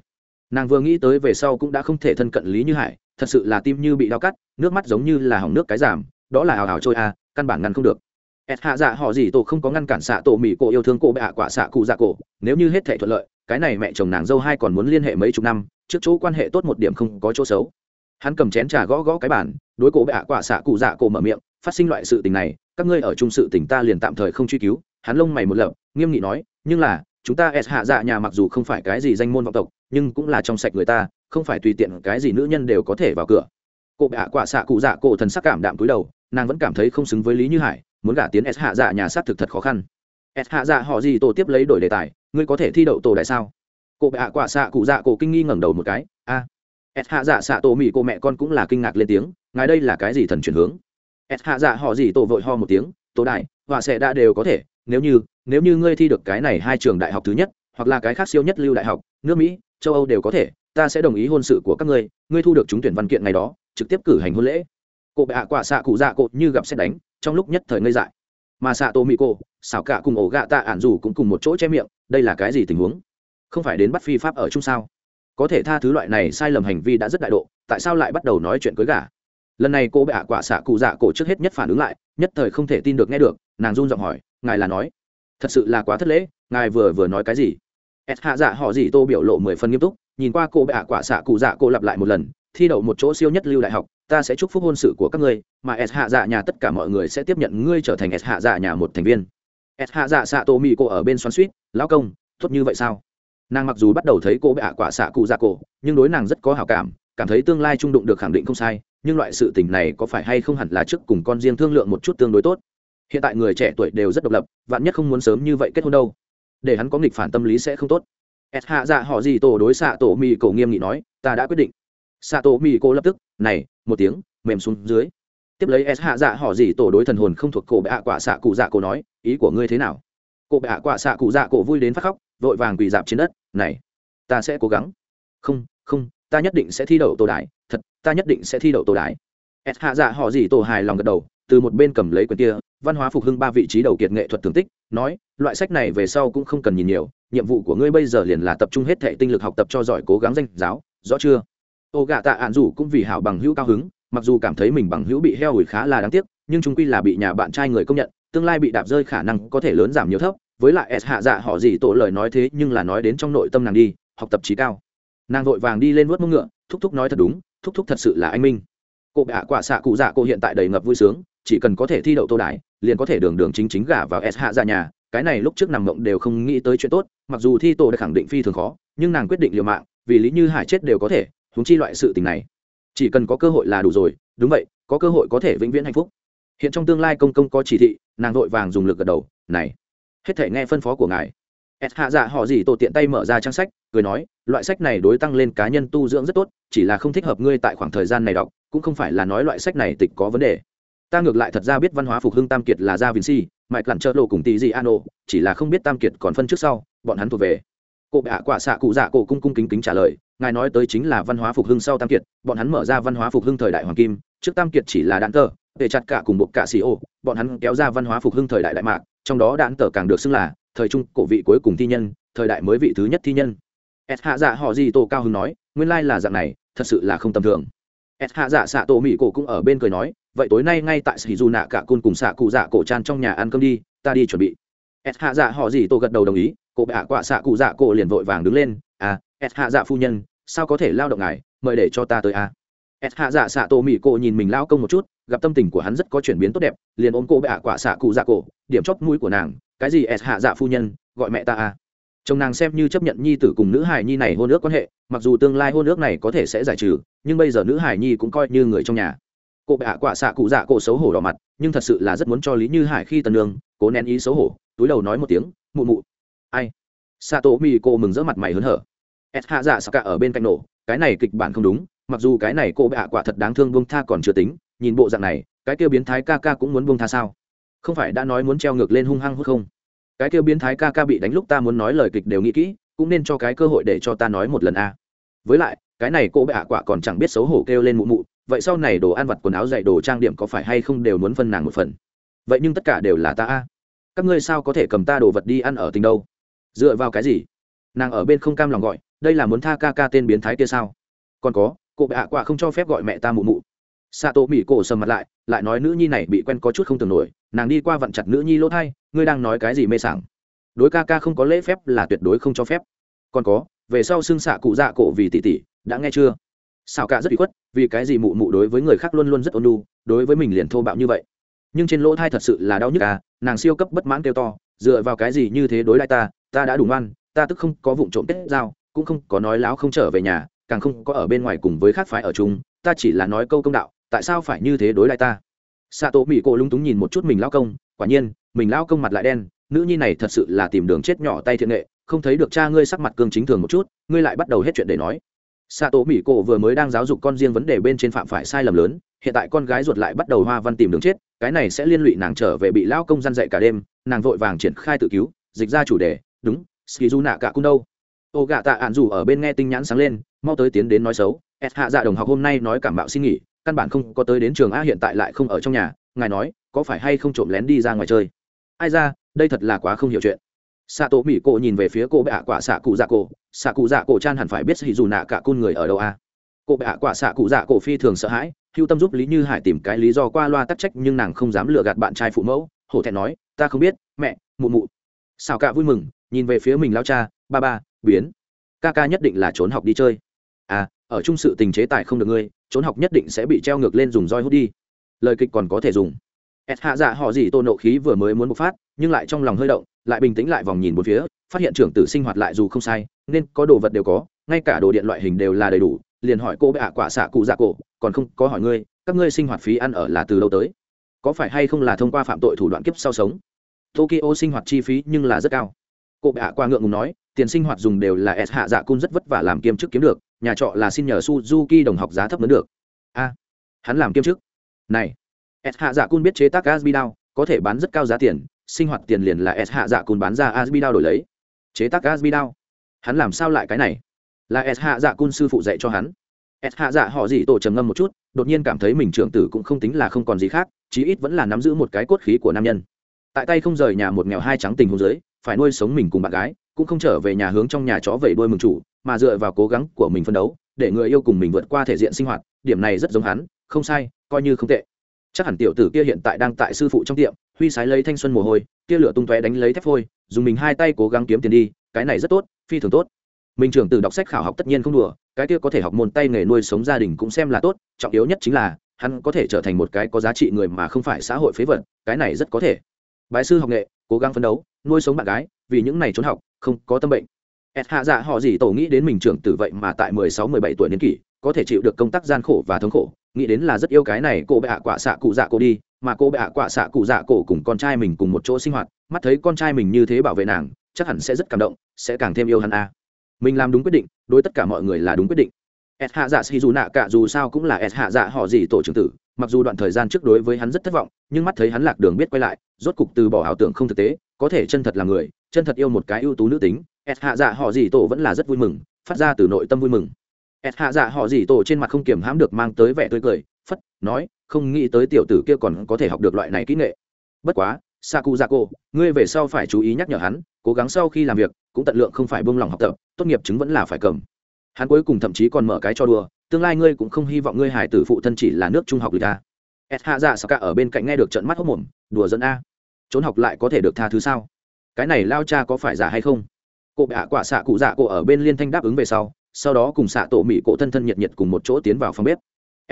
Nàng vừa nghĩ tới về sau cũng đã không thể thân cận lý như hải, thật sự là tim như bị đau cắt, nước mắt giống như là hỏng nước cái giảm, đó là hào hào trôi a căn bản ngăn không được. Ẹt hạ dạ họ gì tổ không có ngăn cản xạ tổ mỹ cổ yêu thương cổ bệ hạ quả xạ cụ dạ cổ, nếu như hết thể thuận lợi, cái này mẹ chồng nàng dâu hai còn muốn liên hệ mấy chục năm, trước chỗ quan hệ tốt một điểm không có chỗ xấu. Hắn cầm chén trà gõ gõ cái bản đối cổ bệ hạ quả xạ cụ dạ cổ mở miệng, phát sinh loại sự tình này, các ngươi ở chung sự tình ta liền tạm thời không truy cứu. Hắn lông mày một lập, nghiêm nghị nói, nhưng là chúng ta s hạ dạ nhà mặc dù không phải cái gì danh môn vọng tộc, nhưng cũng là trong sạch người ta, không phải tùy tiện cái gì nữ nhân đều có thể vào cửa. Cụ bạ quả xạ cụ dạ cổ thần sắc cảm đạm túi đầu, nàng vẫn cảm thấy không xứng với lý như hải, muốn gả tiến s hạ dạ nhà sát thực thật khó khăn. S hạ dạ họ gì tổ tiếp lấy đổi đề tài, ngươi có thể thi đậu tổ đại sao? Cụ bạ quả xạ cụ dạ cổ kinh nghi ngẩng đầu một cái, a. S hạ dạ xạ tổ mỹ cô mẹ con cũng là kinh ngạc lên tiếng, ngài đây là cái gì thần chuyển hướng? S hạ dạ họ gì tổ vội ho một tiếng, tổ đại, họa sẽ đã đều có thể nếu như nếu như ngươi thi được cái này hai trường đại học thứ nhất, hoặc là cái khác siêu nhất lưu đại học, nước mỹ, châu âu đều có thể, ta sẽ đồng ý hôn sự của các ngươi ngươi thu được trúng tuyển văn kiện ngày đó, trực tiếp cử hành hôn lễ. Cô bệ hạ quả xạ cụ dạ cột như gặp xét đánh, trong lúc nhất thời ngây dại. Mà xạ tô mỹ cô xảo cả cùng ổ gạ tạ ản dù cũng cùng một chỗ che miệng, đây là cái gì tình huống? Không phải đến bắt phi pháp ở chung sao? Có thể tha thứ loại này sai lầm hành vi đã rất đại độ, tại sao lại bắt đầu nói chuyện cưới gà? Lần này cô bệ ạ quả xạ cụ dạ cổ trước hết nhất phản ứng lại, nhất thời không thể tin được nghe được, nàng run giọng hỏi, ngài là nói, thật sự là quá thất lễ, ngài vừa vừa nói cái gì? S hạ dạ họ gì tô biểu lộ mười phần nghiêm túc, nhìn qua cô bệ ạ quả xạ cụ dạ cô lặp lại một lần, thi đậu một chỗ siêu nhất lưu đại học, ta sẽ chúc phúc hôn sự của các ngươi, mà s hạ dạ nhà tất cả mọi người sẽ tiếp nhận ngươi trở thành s hạ dạ nhà một thành viên. S hạ dạ xạ tô mỹ cô ở bên xoắn suýt, lão công, tốt như vậy sao? Nàng mặc dù bắt đầu thấy cô bệ ạ quả xạ cụ dạ cổ, nhưng đối nàng rất có hảo cảm cảm thấy tương lai trung đụng được khẳng định không sai, nhưng loại sự tình này có phải hay không hẳn là trước cùng con riêng thương lượng một chút tương đối tốt. Hiện tại người trẻ tuổi đều rất độc lập, vạn nhất không muốn sớm như vậy kết hôn đâu. Để hắn có nghịch phản tâm lý sẽ không tốt. S hạ dạ họ gì tổ đối xạ tổ mì cổ nghiêm nghị nói, ta đã quyết định. Xạ tổ mì cổ lập tức, này, một tiếng, mềm xuống dưới. Tiếp lấy s hạ dạ họ gì tổ đối thần hồn không thuộc cổ bệ hạ quả xạ cụ dạ cổ nói, ý của ngươi thế nào? Cổ bệ hạ quả xạ cụ dạ cổ vui đến phát khóc, vội vàng quỳ dạp trên đất, này, ta sẽ cố gắng. Không không ta nhất định sẽ thi đậu tổ đại thật, ta nhất định sẽ thi đậu tổ đại s hạ dạ họ gì tổ hài lòng gật đầu, từ một bên cầm lấy quyển kia, văn hóa phục hưng ba vị trí đầu kiệt nghệ thuật tưởng tích, nói, loại sách này về sau cũng không cần nhìn nhiều, nhiệm vụ của ngươi bây giờ liền là tập trung hết thệ tinh lực học tập cho giỏi cố gắng danh giáo, rõ chưa? Ô gạ tạ ạn rủ cũng vì hảo bằng hữu cao hứng, mặc dù cảm thấy mình bằng hữu bị heo ủi khá là đáng tiếc, nhưng chúng quy là bị nhà bạn trai người công nhận, tương lai bị đạp rơi khả năng có thể lớn giảm nhiều thấp, với lại s hạ dạ họ gì tổ lời nói thế nhưng là nói đến trong nội tâm nàng đi, học tập trí cao nàng vội vàng đi lên vớt mông ngựa, thúc thúc nói thật đúng, thúc thúc thật sự là anh minh. Cô bạ quả xạ cụ dạ cô hiện tại đầy ngập vui sướng, chỉ cần có thể thi đậu tô đái liền có thể đường đường chính chính gả vào s hạ ra nhà, cái này lúc trước nằm mộng đều không nghĩ tới chuyện tốt, mặc dù thi tổ đã khẳng định phi thường khó, nhưng nàng quyết định liều mạng, vì lý như hải chết đều có thể húng chi loại sự tình này. Chỉ cần có cơ hội là đủ rồi, đúng vậy, có cơ hội có thể vĩnh viễn hạnh phúc. Hiện trong tương lai công công có chỉ thị, nàng vội vàng dùng lực gật đầu, này, hết thể nghe phân phó của ngài s hạ dạ họ gì tổ tiện tay mở ra trang sách, cười nói, loại sách này đối tăng lên cá nhân tu dưỡng rất tốt, chỉ là không thích hợp ngươi tại khoảng thời gian này đọc, cũng không phải là nói loại sách này tịch có vấn đề. Ta ngược lại thật ra biết văn hóa phục hưng tam kiệt là gia vinci mạch lặn trợ lộ cùng tỷ an ano chỉ là không biết tam kiệt còn phân trước sau, bọn hắn thuộc về. Cụ bạ quả xạ cụ dạ cổ cung cung kính kính trả lời, ngài nói tới chính là văn hóa phục hưng sau tam kiệt, bọn hắn mở ra văn hóa phục hưng thời đại hoàng kim, trước tam kiệt chỉ là đạn tờ, để chặt cả cùng bộ cả xì ô, bọn hắn kéo ra văn hóa phục hưng thời đại đại mạc, trong đó đạn tờ càng được xưng là thời trung cổ vị cuối cùng thi nhân, thời đại mới vị thứ nhất thi nhân. S hạ dạ họ gì tổ cao hưng nói, nguyên lai là dạng này, thật sự là không tầm thường. S hạ dạ xạ tổ mỹ cổ cũng ở bên cười nói, vậy tối nay ngay tại sĩ dù nạ cả côn cùng xạ cụ dạ cổ tràn trong nhà ăn cơm đi, ta đi chuẩn bị. S hạ dạ họ gì tổ gật đầu đồng ý, cổ bạ quạ xạ cụ dạ cổ liền vội vàng đứng lên à s hạ dạ phu nhân, sao có thể lao động ngài, mời để cho ta tới à? S hạ dạ xạ tổ mỹ cổ nhìn mình lao công một chút, gặp tâm tình của hắn rất có chuyển biến tốt đẹp, liền ôm cô bạ quạ xạ cụ dạ cổ, điểm chóp mũi của nàng cái gì s hạ dạ phu nhân, gọi mẹ ta à? Chồng nàng xem như chấp nhận nhi tử cùng nữ hài nhi này hôn ước quan hệ, mặc dù tương lai hôn ước này có thể sẽ giải trừ, nhưng bây giờ nữ hài nhi cũng coi như người trong nhà. Cô bệ hạ quả xạ cụ dạ cổ xấu hổ đỏ mặt, nhưng thật sự là rất muốn cho lý như hải khi tần đường cố nén ý xấu hổ, túi đầu nói một tiếng, mụ mụ. Ai? Xạ tổ mi cô mừng rỡ mặt mày hớn hở. S hạ dạ saka cả ở bên cạnh nổ, cái này kịch bản không đúng, mặc dù cái này cô bệ hạ quả thật đáng thương buông tha còn chưa tính, nhìn bộ dạng này, cái kia biến thái ca ca cũng muốn buông tha sao? Không phải đã nói muốn treo ngược lên hung hăng hút không? Cái kêu biến thái ca ca bị đánh lúc ta muốn nói lời kịch đều nghĩ kỹ, cũng nên cho cái cơ hội để cho ta nói một lần a. Với lại, cái này cô bệ ạ quả còn chẳng biết xấu hổ kêu lên mụ mụ, vậy sau này đồ ăn vặt quần áo dạy đồ trang điểm có phải hay không đều muốn phân nàng một phần? Vậy nhưng tất cả đều là ta a. Các ngươi sao có thể cầm ta đồ vật đi ăn ở tình đâu? Dựa vào cái gì? Nàng ở bên không cam lòng gọi, đây là muốn tha ca ca tên biến thái kia sao? Còn có, cô bệ ạ quả không cho phép gọi mẹ ta mụ mụ xạ tổ mỹ cổ sầm mặt lại lại nói nữ nhi này bị quen có chút không tưởng nổi nàng đi qua vặn chặt nữ nhi lỗ thai ngươi đang nói cái gì mê sảng? Đối ca ca không có lễ phép là tuyệt đối không cho phép. Còn có về sau xưng xạ cụ dạ cổ vì tỷ tỷ đã nghe chưa? Xào cả rất bị khuất vì cái gì mụ mụ đối với người khác luôn luôn rất ôn nhu, đối với mình liền thô bạo như vậy? Nhưng trên lỗ thai thật sự là đau nhức à nàng siêu cấp bất mãn kêu to dựa vào cái gì như thế đối lại ta ta đã đủ ngoan ta tức không có vụ trộm kết giao cũng không có nói láo không trở về nhà càng không có ở bên ngoài cùng với khác phái ở chung ta chỉ là nói câu công đạo tại sao phải như thế đối lại ta? Xạ tổ mỹ cổ lúng túng nhìn một chút mình lao công, quả nhiên, mình lao công mặt lại đen, nữ nhi này thật sự là tìm đường chết nhỏ tay thiện nghệ, không thấy được cha ngươi sắc mặt cương chính thường một chút, ngươi lại bắt đầu hết chuyện để nói. Xạ tổ mỹ cổ vừa mới đang giáo dục con riêng vấn đề bên trên phạm phải sai lầm lớn, hiện tại con gái ruột lại bắt đầu hoa văn tìm đường chết, cái này sẽ liên lụy nàng trở về bị lao công g i dậy cả đêm, nàng vội vàng triển khai tự cứu, dịch ra chủ đề, đúng ski du nạ cả cung đâu? Ô gạ tạ ạn dù ở bên nghe tinh nhãn sáng lên, mau tới tiến đến nói xấu s hạ dạ đồng học hôm nay nói cảm bạo xin nghỉ căn bản không có tới đến trường a hiện tại lại không ở trong nhà, ngài nói, có phải hay không trộm lén đi ra ngoài chơi? Ai ra, đây thật là quá không hiểu chuyện. Xạ tổ mỹ cổ nhìn về phía cô bệ hạ quả xạ cụ dạ cổ, xạ cụ dạ cổ chan hẳn phải biết hì dù nạ cả cun người ở đâu a? À? cô bệ hạ quả xạ cụ dạ cổ phi thường sợ hãi, hưu tâm giúp lý như hải tìm cái lý do qua loa tắc trách nhưng nàng không dám lừa gạt bạn trai phụ mẫu, hổ thẹn nói, ta không biết, mẹ, mụ mụ. Sao cả vui mừng, nhìn về phía mình lao cha, ba ba, biến. Ca ca nhất định là trốn học đi chơi. À ở trung sự tình chế tài không được ngươi, trốn học nhất định sẽ bị treo ngược lên dùng roi hút đi. Lời kịch còn có thể dùng. S hạ dạ họ gì tô nộ khí vừa mới muốn bộc phát, nhưng lại trong lòng hơi động, lại bình tĩnh lại vòng nhìn một phía, phát hiện trưởng tử sinh hoạt lại dù không sai, nên có đồ vật đều có, ngay cả đồ điện loại hình đều là đầy đủ, liền hỏi cô bệ hạ quả xạ cụ dạ cổ, còn không có hỏi ngươi, các ngươi sinh hoạt phí ăn ở là từ đâu tới? Có phải hay không là thông qua phạm tội thủ đoạn kiếp sau sống? Tokyo sinh hoạt chi phí nhưng là rất cao. Cô bệ hạ qua ngượng ngùng nói, tiền sinh hoạt dùng đều là s hạ dạ cun rất vất vả làm kiêm chức kiếm được nhà trọ là xin nhờ suzuki đồng học giá thấp mới được. A, hắn làm kiêm chức. Này, s hạ dạ cun biết chế tác asbi đao, có thể bán rất cao giá tiền, sinh hoạt tiền liền là s hạ dạ cun bán ra asbi đao đổi lấy. Chế tác asbi đao. Hắn làm sao lại cái này? Là s hạ dạ cun sư phụ dạy cho hắn. S hạ dạ họ gì tổ trầm ngâm một chút, đột nhiên cảm thấy mình trưởng tử cũng không tính là không còn gì khác, chí ít vẫn là nắm giữ một cái cốt khí của nam nhân. Tại tay không rời nhà một nghèo hai trắng tình hôn giới phải nuôi sống mình cùng bạn gái, cũng không trở về nhà hướng trong nhà chó vẩy đuôi mừng chủ mà dựa vào cố gắng của mình phân đấu, để người yêu cùng mình vượt qua thể diện sinh hoạt, điểm này rất giống hắn, không sai, coi như không tệ. Chắc hẳn tiểu tử kia hiện tại đang tại sư phụ trong tiệm, huy sái lấy thanh xuân mồ hôi tia lửa tung tóe đánh lấy thép phôi, dùng mình hai tay cố gắng kiếm tiền đi, cái này rất tốt, phi thường tốt. Mình trưởng từ đọc sách khảo học tất nhiên không đùa, cái kia có thể học môn tay nghề nuôi sống gia đình cũng xem là tốt, trọng yếu nhất chính là, hắn có thể trở thành một cái có giá trị người mà không phải xã hội phế vật, cái này rất có thể. Bái sư học nghệ, cố gắng phấn đấu, nuôi sống bạn gái, vì những này trốn học, không có tâm bệnh. Et hạ dạ họ gì tổ nghĩ đến mình trưởng tử vậy mà tại mười sáu, mười bảy tuổi niên kỷ, có thể chịu được công tác gian khổ và thống khổ, nghĩ đến là rất yêu cái này cô bệ hạ quả xạ cụ dạ cô đi, mà cô bệ hạ quả xạ cụ dạ cổ cùng con trai mình cùng một chỗ sinh hoạt, mắt thấy con trai mình như thế bảo vệ nàng, chắc hẳn sẽ rất cảm động, sẽ càng thêm yêu hắn a. Mình làm đúng quyết định, đối tất cả mọi người là đúng quyết định. S hạ dạ xì dù nạ cả dù sao cũng là s hạ dạ họ gì tổ trưởng tử, mặc dù đoạn thời gian trước đối với hắn rất thất vọng, nhưng mắt thấy hắn lạc đường biết quay lại, rốt cục từ bỏ ảo tưởng không thực tế, có thể chân thật là người, chân thật yêu một cái ưu tú nữ tính s hạ dạ họ dì tổ vẫn là rất vui mừng, phát ra từ nội tâm vui mừng. S hạ dạ họ dì tổ trên mặt không kiểm hãm được mang tới vẻ tươi cười, phất, nói, không nghĩ tới tiểu tử kia còn có thể học được loại này kỹ nghệ. Bất quá saku dạ cô ngươi về sau phải chú ý nhắc nhở hắn, cố gắng sau khi làm việc, cũng tận lượng không phải buông lòng học tập, tốt nghiệp chứng vẫn là phải cầm. Hắn cuối cùng thậm chí còn mở cái cho đùa, tương lai ngươi cũng không hy vọng ngươi hải tử phụ thân chỉ là nước trung học lịch a. S hạ dạ cả ở bên cạnh nghe được trận mắt hốc mồm, đùa dẫn a. Trốn học lại có thể được tha thứ sao? Cái này lao cha có phải giả hay không? Cô bệ hạ quả xạ cụ dạ cổ ở bên liên thanh đáp ứng về sau sau đó cùng xạ tổ mỹ cổ thân thân nhiệt nhiệt cùng một chỗ tiến vào phòng bếp.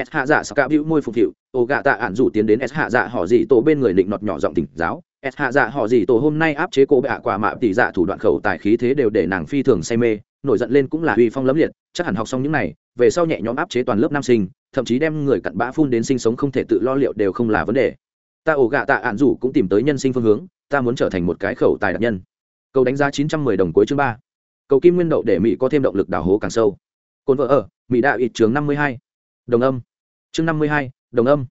S hạ dạ cạo viu môi phục hiệu ô gạ tạ ạn rủ tiến đến s hạ dạ họ gì tổ bên người định nọt nhỏ giọng tỉnh giáo. S hạ dạ họ gì tổ hôm nay áp chế cô bệ hạ quả mạ tỷ dạ thủ đoạn khẩu tài khí thế đều để nàng phi thường say mê, nổi giận lên cũng là uy phong lấm liệt, chắc hẳn học xong những này, về sau nhẹ nhõm áp chế toàn lớp nam sinh, thậm chí đem người cặn bã phun đến sinh sống không thể tự lo liệu đều không là vấn đề. Ta ổ gạ tạ ạn rủ cũng tìm tới nhân sinh phương hướng, ta muốn trở thành một cái khẩu tài đặc nhân câu đánh giá chín trăm mười đồng cuối chương ba. Cầu kim nguyên đậu để mỹ có thêm động lực đào hố càng sâu. Cồn vợ ở, mỹ đạo ít chương năm mươi hai. Đồng âm. Chương năm mươi hai, đồng âm.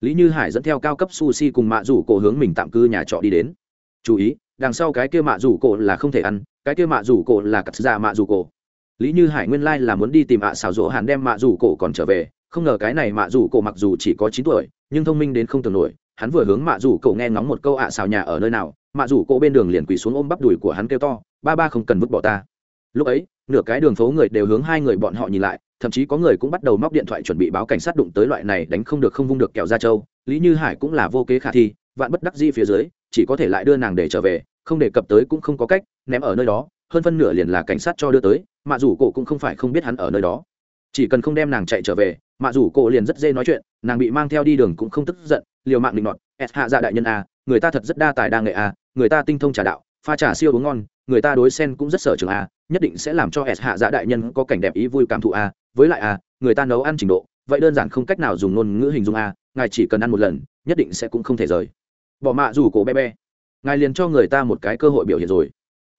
Lý như hải dẫn theo cao cấp sushi cùng mạ rủ cổ hướng mình tạm cư nhà trọ đi đến. Chú ý, đằng sau cái kia mạ rủ cổ là không thể ăn, cái kia mạ rủ cổ là cắt ra mạ rủ cổ. Lý như hải nguyên lai là muốn đi tìm ạ xào rỗ hàn đem mạ rủ cổ còn trở về, không ngờ cái này mạ rủ cổ mặc dù chỉ có chín tuổi, nhưng thông minh đến không tưởng nổi hắn vừa hướng mạ rủ cậu nghe ngóng một câu ạ xào nhà ở nơi nào, mạ rủ cậu bên đường liền quỳ xuống ôm bắp đùi của hắn kêu to, ba ba không cần vứt bỏ ta. Lúc ấy, nửa cái đường phố người đều hướng hai người bọn họ nhìn lại, thậm chí có người cũng bắt đầu móc điện thoại chuẩn bị báo cảnh sát đụng tới loại này đánh không được không vung được kẹo ra châu lý như hải cũng là vô kế khả thi, vạn bất đắc di phía dưới, chỉ có thể lại đưa nàng để trở về, không đề cập tới cũng không có cách, ném ở nơi đó, hơn phân nửa liền là cảnh sát cho đưa tới, mạ rủ cổ cũng không phải không biết hắn ở nơi đó. Chỉ cần không đem nàng chạy trở về, mạ rủ cổ liền rất dê nói chuyện, nàng bị mang theo đi đường cũng không tức giận liều mạng định nọt. S hạ dạ đại nhân a người ta thật rất đa tài đa nghệ a người ta tinh thông trà đạo, pha trà siêu uống ngon, người ta đối sen cũng rất sở trường a nhất định sẽ làm cho s hạ dạ đại nhân có cảnh đẹp ý vui cảm thụ a với lại a người ta nấu ăn trình độ, vậy đơn giản không cách nào dùng ngôn ngữ hình dung a ngài chỉ cần ăn một lần, nhất định sẽ cũng không thể rời. Bỏ mạ dù cổ be be ngài liền cho người ta một cái cơ hội biểu hiện rồi.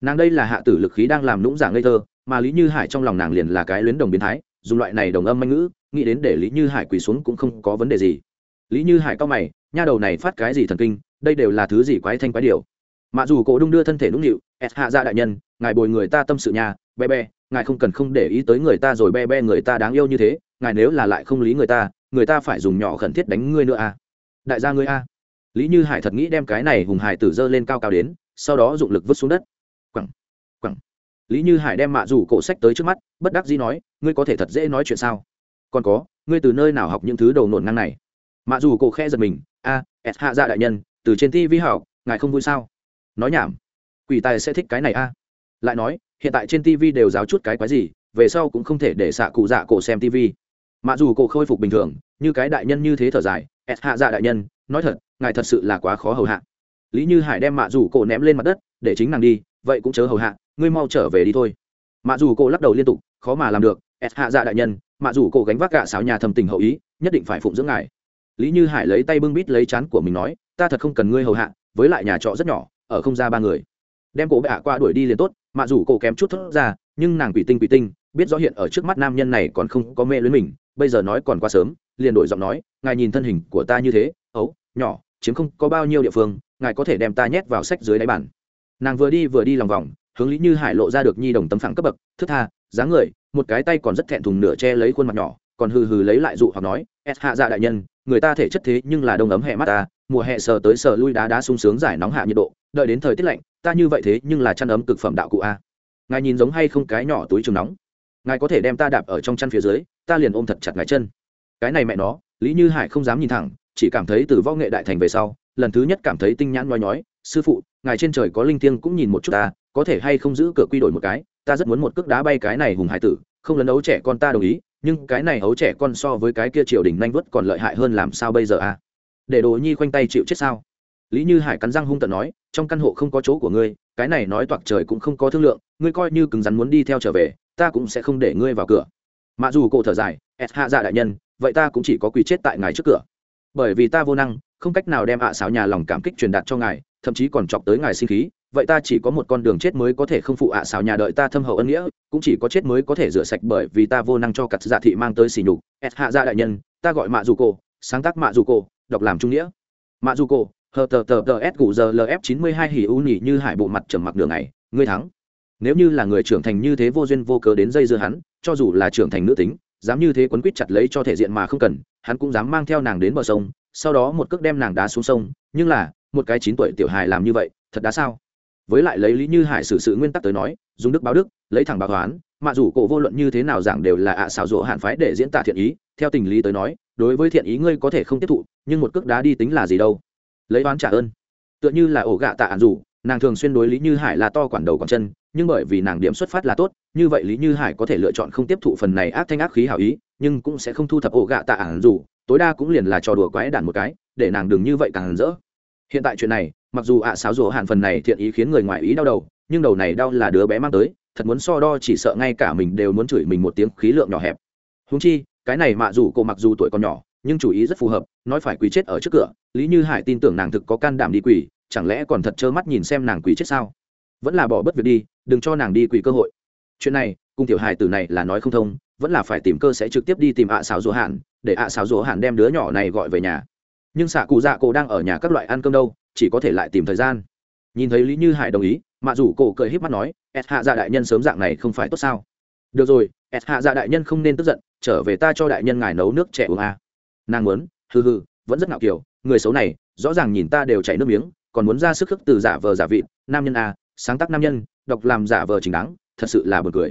Nàng đây là hạ tử lực khí đang làm lũng giả ngây thơ, mà lý như hải trong lòng nàng liền là cái luyến đồng biến thái, dùng loại này đồng âm manh ngữ, nghĩ đến để lý như hải quỳ xuống cũng không có vấn đề gì lý như hải cao mày, nha đầu này phát cái gì thần kinh, đây đều là thứ gì quái thanh quái điều. Mà dù cổ đung đưa thân thể nũng nịu s hạ ra đại nhân, ngài bồi người ta tâm sự nhà, be be, ngài không cần không để ý tới người ta rồi be be người ta đáng yêu như thế, ngài nếu là lại không lý người ta người ta phải dùng nhỏ khẩn thiết đánh ngươi nữa à? Đại gia ngươi a. Lý như hải thật nghĩ đem cái này hùng hải tử dơ lên cao cao đến, sau đó dụng lực vứt xuống đất. Quẳng quẳng. Lý như hải đem mạ rủ cổ sách tới trước mắt, bất đắc dĩ nói, ngươi có thể thật dễ nói chuyện sao? Còn có, ngươi từ nơi nào học những thứ đầu nổn ngang này? Mạ dù cổ khe giật mình, a s hạ dạ đại nhân, từ trên tv học ngài không vui sao? Nói nhảm. Quỷ tài sẽ thích cái này a. Lại nói, hiện tại trên tv đều giáo chút cái quái gì, về sau cũng không thể để xạ cụ dạ cổ xem tv mặc dù cổ khôi phục bình thường, như cái đại nhân như thế thở dài s hạ dạ đại nhân, nói thật, ngài thật sự là quá khó hầu hạ. Lý như hải đem mạ dù cổ ném lên mặt đất, để chính nàng đi, vậy cũng chớ hầu hạ, ngươi mau trở về đi thôi. Mạ dù cổ lắc đầu liên tục, khó mà làm được s hạ dạ đại nhân, mạ dù cổ gánh vác gạ xáo nhà thầm tình hậu ý, nhất định phải phụng dưỡng ngài lý như hải lấy tay bưng bít lấy chán của mình nói, ta thật không cần ngươi hầu hạ, với lại nhà trọ rất nhỏ, ở không ra ba người. Đem cổ bệ hạ qua đuổi đi liền tốt, mặc dù cổ kém chút thốt ra, nhưng nàng quỷ tinh quỷ tinh, biết rõ hiện ở trước mắt nam nhân này còn không có mê lưới mình, bây giờ nói còn quá sớm, liền đổi giọng nói, ngài nhìn thân hình của ta như thế, ấu, nhỏ, chiếm không có bao nhiêu địa phương, ngài có thể đem ta nhét vào sách dưới đáy bản nàng vừa đi vừa đi lòng vòng, hướng lý như hải lộ ra được nhi đồng tấm phẳng cấp bậc, thức tha, dáng người, một cái tay còn rất thẹn thùng nửa che lấy khuôn mặt nhỏ, còn hừ hừ lấy lại dụ hoặc nói s hạ dạ đại nhân người ta thể chất thế nhưng là đông ấm hẹ mắt ta, mùa hè sờ tới sờ lui đá đá sung sướng giải nóng hạ nhiệt độ, đợi đến thời tiết lạnh, ta như vậy thế nhưng là chăn ấm cực phẩm đạo cụ a. Ngài nhìn giống hay không cái nhỏ túi trường nóng? Ngài có thể đem ta đạp ở trong chăn phía dưới, ta liền ôm thật chặt ngài chân. Cái này mẹ nó, lý như hải không dám nhìn thẳng, chỉ cảm thấy từ võ nghệ đại thành về sau, lần thứ nhất cảm thấy tinh nhãn nói nhói. Sư phụ, ngài trên trời có linh thiêng cũng nhìn một chút ta, có thể hay không giữ cửa quy đổi một cái, ta rất muốn một cước đá bay cái này hùng hải tử, không lấn đấu trẻ con ta đồng ý nhưng cái này hấu trẻ con so với cái kia triều đình nanh vớt còn lợi hại hơn làm sao bây giờ à? Để đồ nhi khoanh tay chịu chết sao? Lý như hải cắn răng hung tận nói, trong căn hộ không có chỗ của ngươi, cái này nói toạc trời cũng không có thương lượng, ngươi coi như cứng rắn muốn đi theo trở về, ta cũng sẽ không để ngươi vào cửa. Mặc dù cổ thở dài s hạ dạ đại nhân, vậy ta cũng chỉ có quỳ chết tại ngài trước cửa. Bởi vì ta vô năng, không cách nào đem ạ à xáo nhà lòng cảm kích truyền đạt cho ngài, thậm chí còn chọc tới ngài sinh khí vậy ta chỉ có một con đường chết mới có thể không phụ ạ à nhà đợi ta thâm hậu ân nghĩa, cũng chỉ có chết mới có thể rửa sạch bởi vì ta vô năng cho cặt dạ thị mang tới xỉ nhục. S hạ gia đại nhân, ta gọi mạ dù cổ, sáng tác mạ dù cổ, đọc làm trung nghĩa. Mạ dù cổ, hờ tờ tờ tờ s cụ giờ lf chín mươi hai hỉ u nhỉ như hải bộ mặt trầm mặc đường này ngươi thắng. Nếu như là người trưởng thành như thế vô duyên vô cớ đến dây dưa hắn, cho dù là trưởng thành nữ tính, dám như thế quấn quýt chặt lấy cho thể diện mà không cần, hắn cũng dám mang theo nàng đến bờ sông, sau đó một cước đem nàng đá xuống sông. Nhưng là, một cái chín tuổi tiểu hài làm như vậy, thật đá sao? Với lại lấy lý như hải xử sự nguyên tắc tới nói, dùng đức báo đức, lấy thẳng báo toán, mà dù cổ vô luận như thế nào giảng đều là ạ à xào rỗ hạn phái để diễn tả thiện ý, theo tình lý tới nói, đối với thiện ý ngươi có thể không tiếp thụ, nhưng một cước đá đi tính là gì đâu. Lấy oán trả ơn. Tựa như là ổ gạ tạ ạn rủ nàng thường xuyên đối lý như hải là to quản đầu quản chân, nhưng bởi vì nàng điểm xuất phát là tốt, như vậy lý như hải có thể lựa chọn không tiếp thụ phần này ác thanh ác khí hảo ý, nhưng cũng sẽ không thu thập ổ gạ tạ ạn rủ tối đa cũng liền là trò đùa quái đản một cái, để nàng đừng như vậy càng rỡ. Hiện tại chuyện này mặc dù ạ à sáo rùa hạn phần này thiện ý khiến người ngoài ý đau đầu, nhưng đầu này đau là đứa bé mang tới, thật muốn so đo chỉ sợ ngay cả mình đều muốn chửi mình một tiếng khí lượng nhỏ hẹp. Húng chi, cái này mạ dù cô mặc dù tuổi còn nhỏ, nhưng chủ ý rất phù hợp, nói phải quỳ chết ở trước cửa, lý như hải tin tưởng nàng thực có can đảm đi quỳ, chẳng lẽ còn thật trơ mắt nhìn xem nàng quỳ chết sao? Vẫn là bỏ bất việc đi, đừng cho nàng đi quỳ cơ hội. Chuyện này cung tiểu hài tử này là nói không thông, vẫn là phải tìm cơ sẽ trực tiếp đi tìm ạ xào rùa hạn, để ạ xào rùa hạn đem đứa nhỏ này gọi về nhà. Nhưng xạ cụ dạ cổ đang ở nhà các loại ăn cơm đâu chỉ có thể lại tìm thời gian. Nhìn thấy lý như hải đồng ý, mạ dù cổ cười h í p mắt nói s hạ dạ đại nhân sớm dạng này không phải tốt sao? Được rồi s hạ dạ đại nhân không nên tức giận, trở về ta cho đại nhân ngài nấu nước trẻ uống a. À. nàng muốn, hừ hừ, vẫn rất ngạo kiểu người xấu này, rõ ràng nhìn ta đều chảy nước miếng, còn muốn ra sức khức từ giả vờ giả vịt, nam nhân a, sáng tác nam nhân, đọc làm giả vờ chính đáng, thật sự là b u ồ n cười.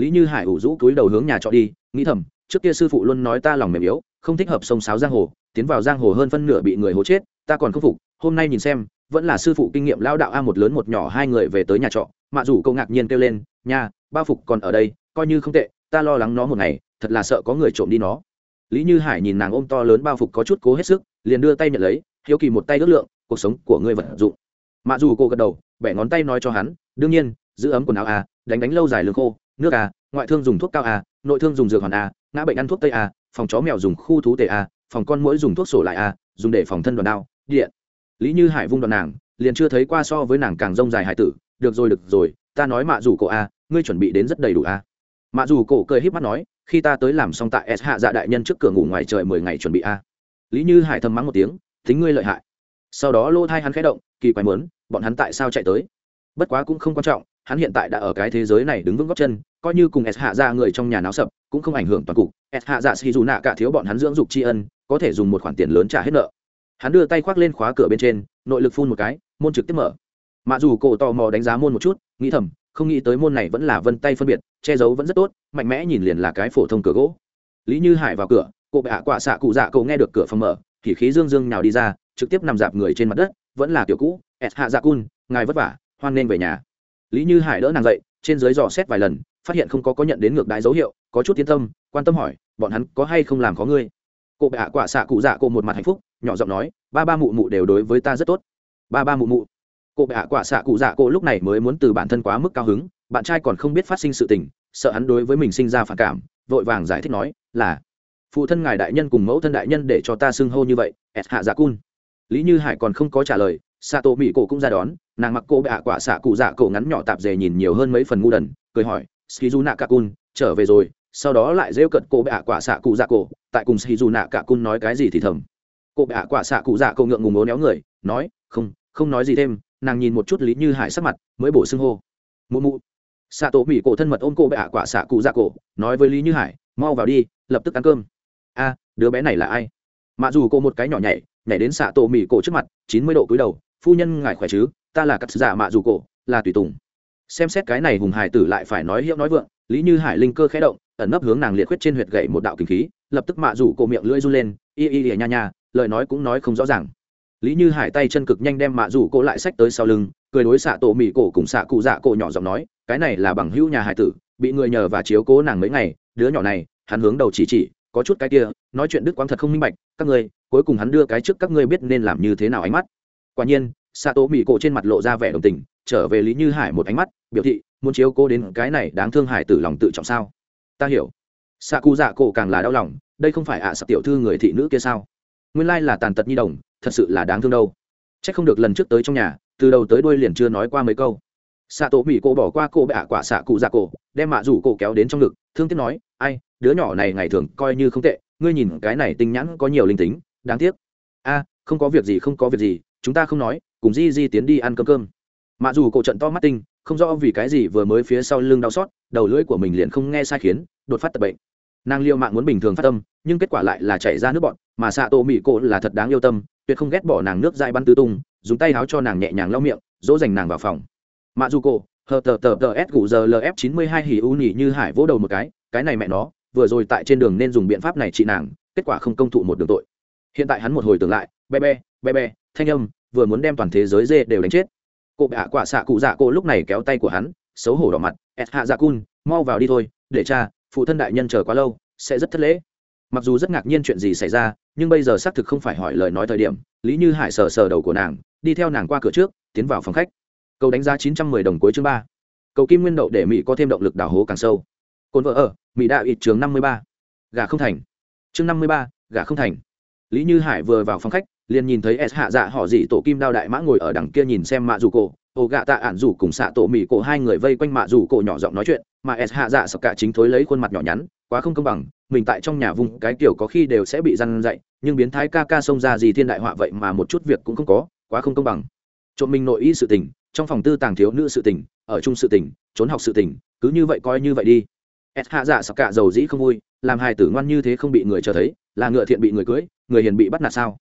Lý như hải ủ rũ túi đầu hướng nhà trọ đi, nghĩ thầm, trước kia sư phụ luôn nói ta lòng mềm yếu, không thích hợp sông sáo giang hồ, tiến vào giang hồ hơn phân nửa bị người hố chết, ta còn khâm phục hôm nay nhìn xem, vẫn là sư phụ kinh nghiệm lao đạo a một lớn một nhỏ hai người về tới nhà trọ mạ dù câu ngạc nhiên kêu lên nhà ba phục còn ở đây, coi như không tệ, ta lo lắng nó một ngày, thật là sợ có người trộm đi nó. Lý như hải nhìn nàng ôm to lớn bao phục có chút cố hết sức, liền đưa tay nhận lấy, hiếu kỳ một tay ước lượng, cuộc sống của ngươi vận dụng. Mạ dù cô gật đầu, bẻ ngón tay nói cho hắn, đương nhiên, giữ ấm quần áo a, đánh đánh lâu dài lương khô, nước a, ngoại thương dùng thuốc cao a, nội thương dùng dược hoàn a, ngã bệnh ăn thuốc tây a, phòng chó mèo dùng khu thú tệ a, phòng con mũi dùng thuốc sổ lại a, dùng để phòng thân đoàn đao, điện lý như hải vung đoạn nàng, liền chưa thấy qua so với nàng càng rông dài hải tử. Được rồi được rồi, ta nói mạ dù cổ a, ngươi chuẩn bị đến rất đầy đủ a. Mạ dù cổ cười h í p mắt nói, khi ta tới làm xong tại s hạ dạ đại nhân trước cửa ngủ ngoài trời mười ngày chuẩn bị a. Lý như hải thầm mắng một tiếng, thính ngươi lợi hại. Sau đó lô thai hắn khẽ động, kỳ quái mớn bọn hắn tại sao chạy tới? Bất quá cũng không quan trọng, hắn hiện tại đã ở cái thế giới này đứng vững góc chân, coi như cùng s hạ dạ người trong nhà náo sập, cũng không ảnh hưởng toàn cục. S hạ dạ xì dù nạ cả thiếu bọn hắn dưỡng dục tri ân, có thể dùng một khoản tiền lớn trả hết nợ hắn đưa tay khoác lên khóa cửa bên trên, nội lực phun một cái, môn trực tiếp mở. Mặc dù cổ tò mò đánh giá môn một chút, nghĩ thầm, không nghĩ tới môn này vẫn là vân tay phân biệt, che giấu vẫn rất tốt, mạnh mẽ nhìn liền là cái phổ thông cửa gỗ. Lý như hải vào cửa cụ bệ hạ quả xạ cụ dạ cậu nghe được cửa phòng mở, thì khí dương dương nhào đi ra, trực tiếp nằm dạp người trên mặt đất, vẫn là kiểu cũ ẹt hạ dạ cun, ngài vất vả, hoan nên về nhà. Lý như hải đỡ nàng dậy, trên dưới dò xét vài lần, phát hiện không có có nhận đến ngược đái dấu hiệu, có chút tiến tâm, quan tâm hỏi, bọn hắn có hay không làm có ngươi? Cô bệ hạ quả xạ cụ dạ cậu một mặt hạnh phúc nhỏ giọng nói, ba ba mụ mụ đều đối với ta rất tốt. Ba ba mụ mụ? Cô bệ hạ quả xạ cụ dạ cô lúc này mới muốn từ bản thân quá mức cao hứng, bạn trai còn không biết phát sinh sự tình, sợ hắn đối với mình sinh ra phản cảm, vội vàng giải thích nói, là, phụ thân ngài đại nhân cùng mẫu thân đại nhân để cho ta xưng hô như vậy ẹt hạ dạ cun. Lý như hải còn không có trả lời xạ tổ mỹ cổ cũng ra đón, nàng mặc cô bệ hạ quả xạ cụ dạ cổ ngắn nhỏ tạp dề nhìn nhiều hơn mấy phần ngu đần, cười hỏi skizu nạ cả cun trở về rồi, sau đó lại rêu cận cô bệ hạ quả xạ cụ dạ cổ, tại cùng skizu nạ cả cun nói cái gì thì thầm cô bệ hạ quả xạ cụ dạ cổ ngượng ngùng ố néo người, nói, không không nói gì thêm. Nàng nhìn một chút lý như hải sắc mặt, mới bổ xưng hô, mụ mụ. Xạ tổ mỹ cổ thân mật ôm cô bệ hạ quả xạ cụ dạ cổ, nói với lý như hải, mau vào đi, lập tức ăn cơm. A, đứa bé này là ai? Mặc dù cô một cái nhỏ nhảy nhảy đến xạ tổ mỹ cổ trước mặt, chín mươi độ cúi đầu, phu nhân ngài khỏe chứ? Ta là cắt giả mạ dù cổ, là tùy tùng. Xem xét cái này hùng hải tử lại phải nói hiệu nói vượng, lý như hải linh cơ khẽ động, ẩn nấp hướng nàng liệt khuyết trên huyệt gậy một đạo kinh khí, lập tức mạ rủ cổ miệng lưỡi run lên, y y y, nha nha lời nói cũng nói không rõ ràng. Lý như hải tay chân cực nhanh đem mạ rủ cổ lại sách tới sau lưng, cười đối xạ tổ mỹ cổ cùng xạ cụ dạ cổ nhỏ giọng nói, cái này là bằng hữu nhà hải tử, bị người nhờ và chiếu cố nàng mấy ngày, đứa nhỏ này, hắn hướng đầu chỉ chỉ, có chút cái kia, nói chuyện đức quang thật không minh bạch, các ngươi, cuối cùng hắn đưa cái trước các ngươi biết nên làm như thế nào ánh mắt. Quả nhiên, xạ tổ mỹ cổ trên mặt lộ ra vẻ đồng tình, trở về lý như hải một ánh mắt, biểu thị, muốn chiếu cố đến cái này đáng thương hải tử lòng tự trọng sao? Ta hiểu. Xạ cụ dạ cổ càng là đau lòng, đây không phải ạ à sập tiểu thư người thị nữ kia sao? Nguyên lai là tàn tật nhi đồng, thật sự là đáng thương đâu. C h ắ c không được lần trước tới trong nhà, từ đầu tới đuôi liền chưa nói qua mấy câu. Xạ tổ mỹ cô bỏ qua cô bạ quả xạ cụ già cổ, đem mạ rủ cổ kéo đến trong ngực, thương tiếc nói, ai, đứa nhỏ này ngày thường coi như không tệ, ngươi nhìn cái này tinh nhãn có nhiều linh tính, đáng tiếc. A, không có việc gì, không có việc gì, chúng ta không nói, cùng di di tiến đi ăn cơm cơm. Mạ dù cổ trận to mắt tinh, không rõ vì cái gì vừa mới phía sau lưng đau xót, đầu lưỡi của mình liền không nghe sai khiến, đột phát tập bệnh nàng liệu mạng muốn bình thường phát tâm, nhưng kết quả lại là chảy ra nước bọn mà xạ tổ mỹ cổ là thật đáng yêu tâm, tuyệt không ghét bỏ nàng nước dại bắn tứ tung, dùng tay háo cho nàng nhẹ nhàng lau miệng, dỗ dành nàng vào phòng. Mạ dù cổ hờ tờ tờ tờ s gù giờ lf chín mươi hai hỉ u nhỉ như hải vỗ đầu một cái cái này mẹ nó, vừa rồi tại trên đường nên dùng biện pháp này trị nàng, kết quả không công thụ một đường tội. Hiện tại hắn một hồi tưởng lại, be be be be, thanh âm, vừa muốn đem toàn thế giới dê đều đánh chết. Cụ bạ quả xạ cụ dạ cô lúc này kéo tay của hắn, xấu hổ đỏ mặt, ẹt hạ dạ cun, mau vào đi thôi, để cha phụ thân đại nhân chờ quá lâu, sẽ rất thất lễ. Mặc dù rất ngạc nhiên chuyện gì xảy ra, nhưng bây giờ xác thực không phải hỏi lời nói thời điểm, lý như hải sờ sờ đầu của nàng, đi theo nàng qua cửa trước, tiến vào phòng khách. Cầu đánh giá chín trăm mười đồng cuối chương ba. Cầu kim nguyên đậu để mỹ có thêm động lực đào hố càng sâu. Cồn vợ ở, mỹ đạo ít trường năm mươi ba. Gà không thành. Chương năm mươi ba, gà không thành. Lý như hải vừa vào phòng khách, liền nhìn thấy s hạ dạ họ dị tổ kim đao đại mã ngồi ở đằng kia nhìn xem mạ dù cổ. Ô gạ tạ ản dù cùng xạ tổ mỹ cổ hai người vây quanh mạ dù cổ nhỏ giọng nói chuyện mà s hạ dạ sập cả chính thối lấy khuôn mặt nhỏ nhắn, quá không công bằng, mình tại trong nhà vùng cái kiểu có khi đều sẽ bị răn dậy nhưng biến thái ca ca xông ra gì thiên đại họa vậy mà một chút việc cũng không có, quá không công bằng. Trộm mình nội y sự tình, trong phòng tư tàng thiếu nữ sự tình, ở chung sự tình, trốn học sự tình, cứ như vậy coi như vậy đi. S hạ dạ sập cả dầu dĩ không vui, làm hài tử ngoan như thế không bị người chờ thấy, là ngựa thiện bị người cưới, người hiền bị bắt nạt sao?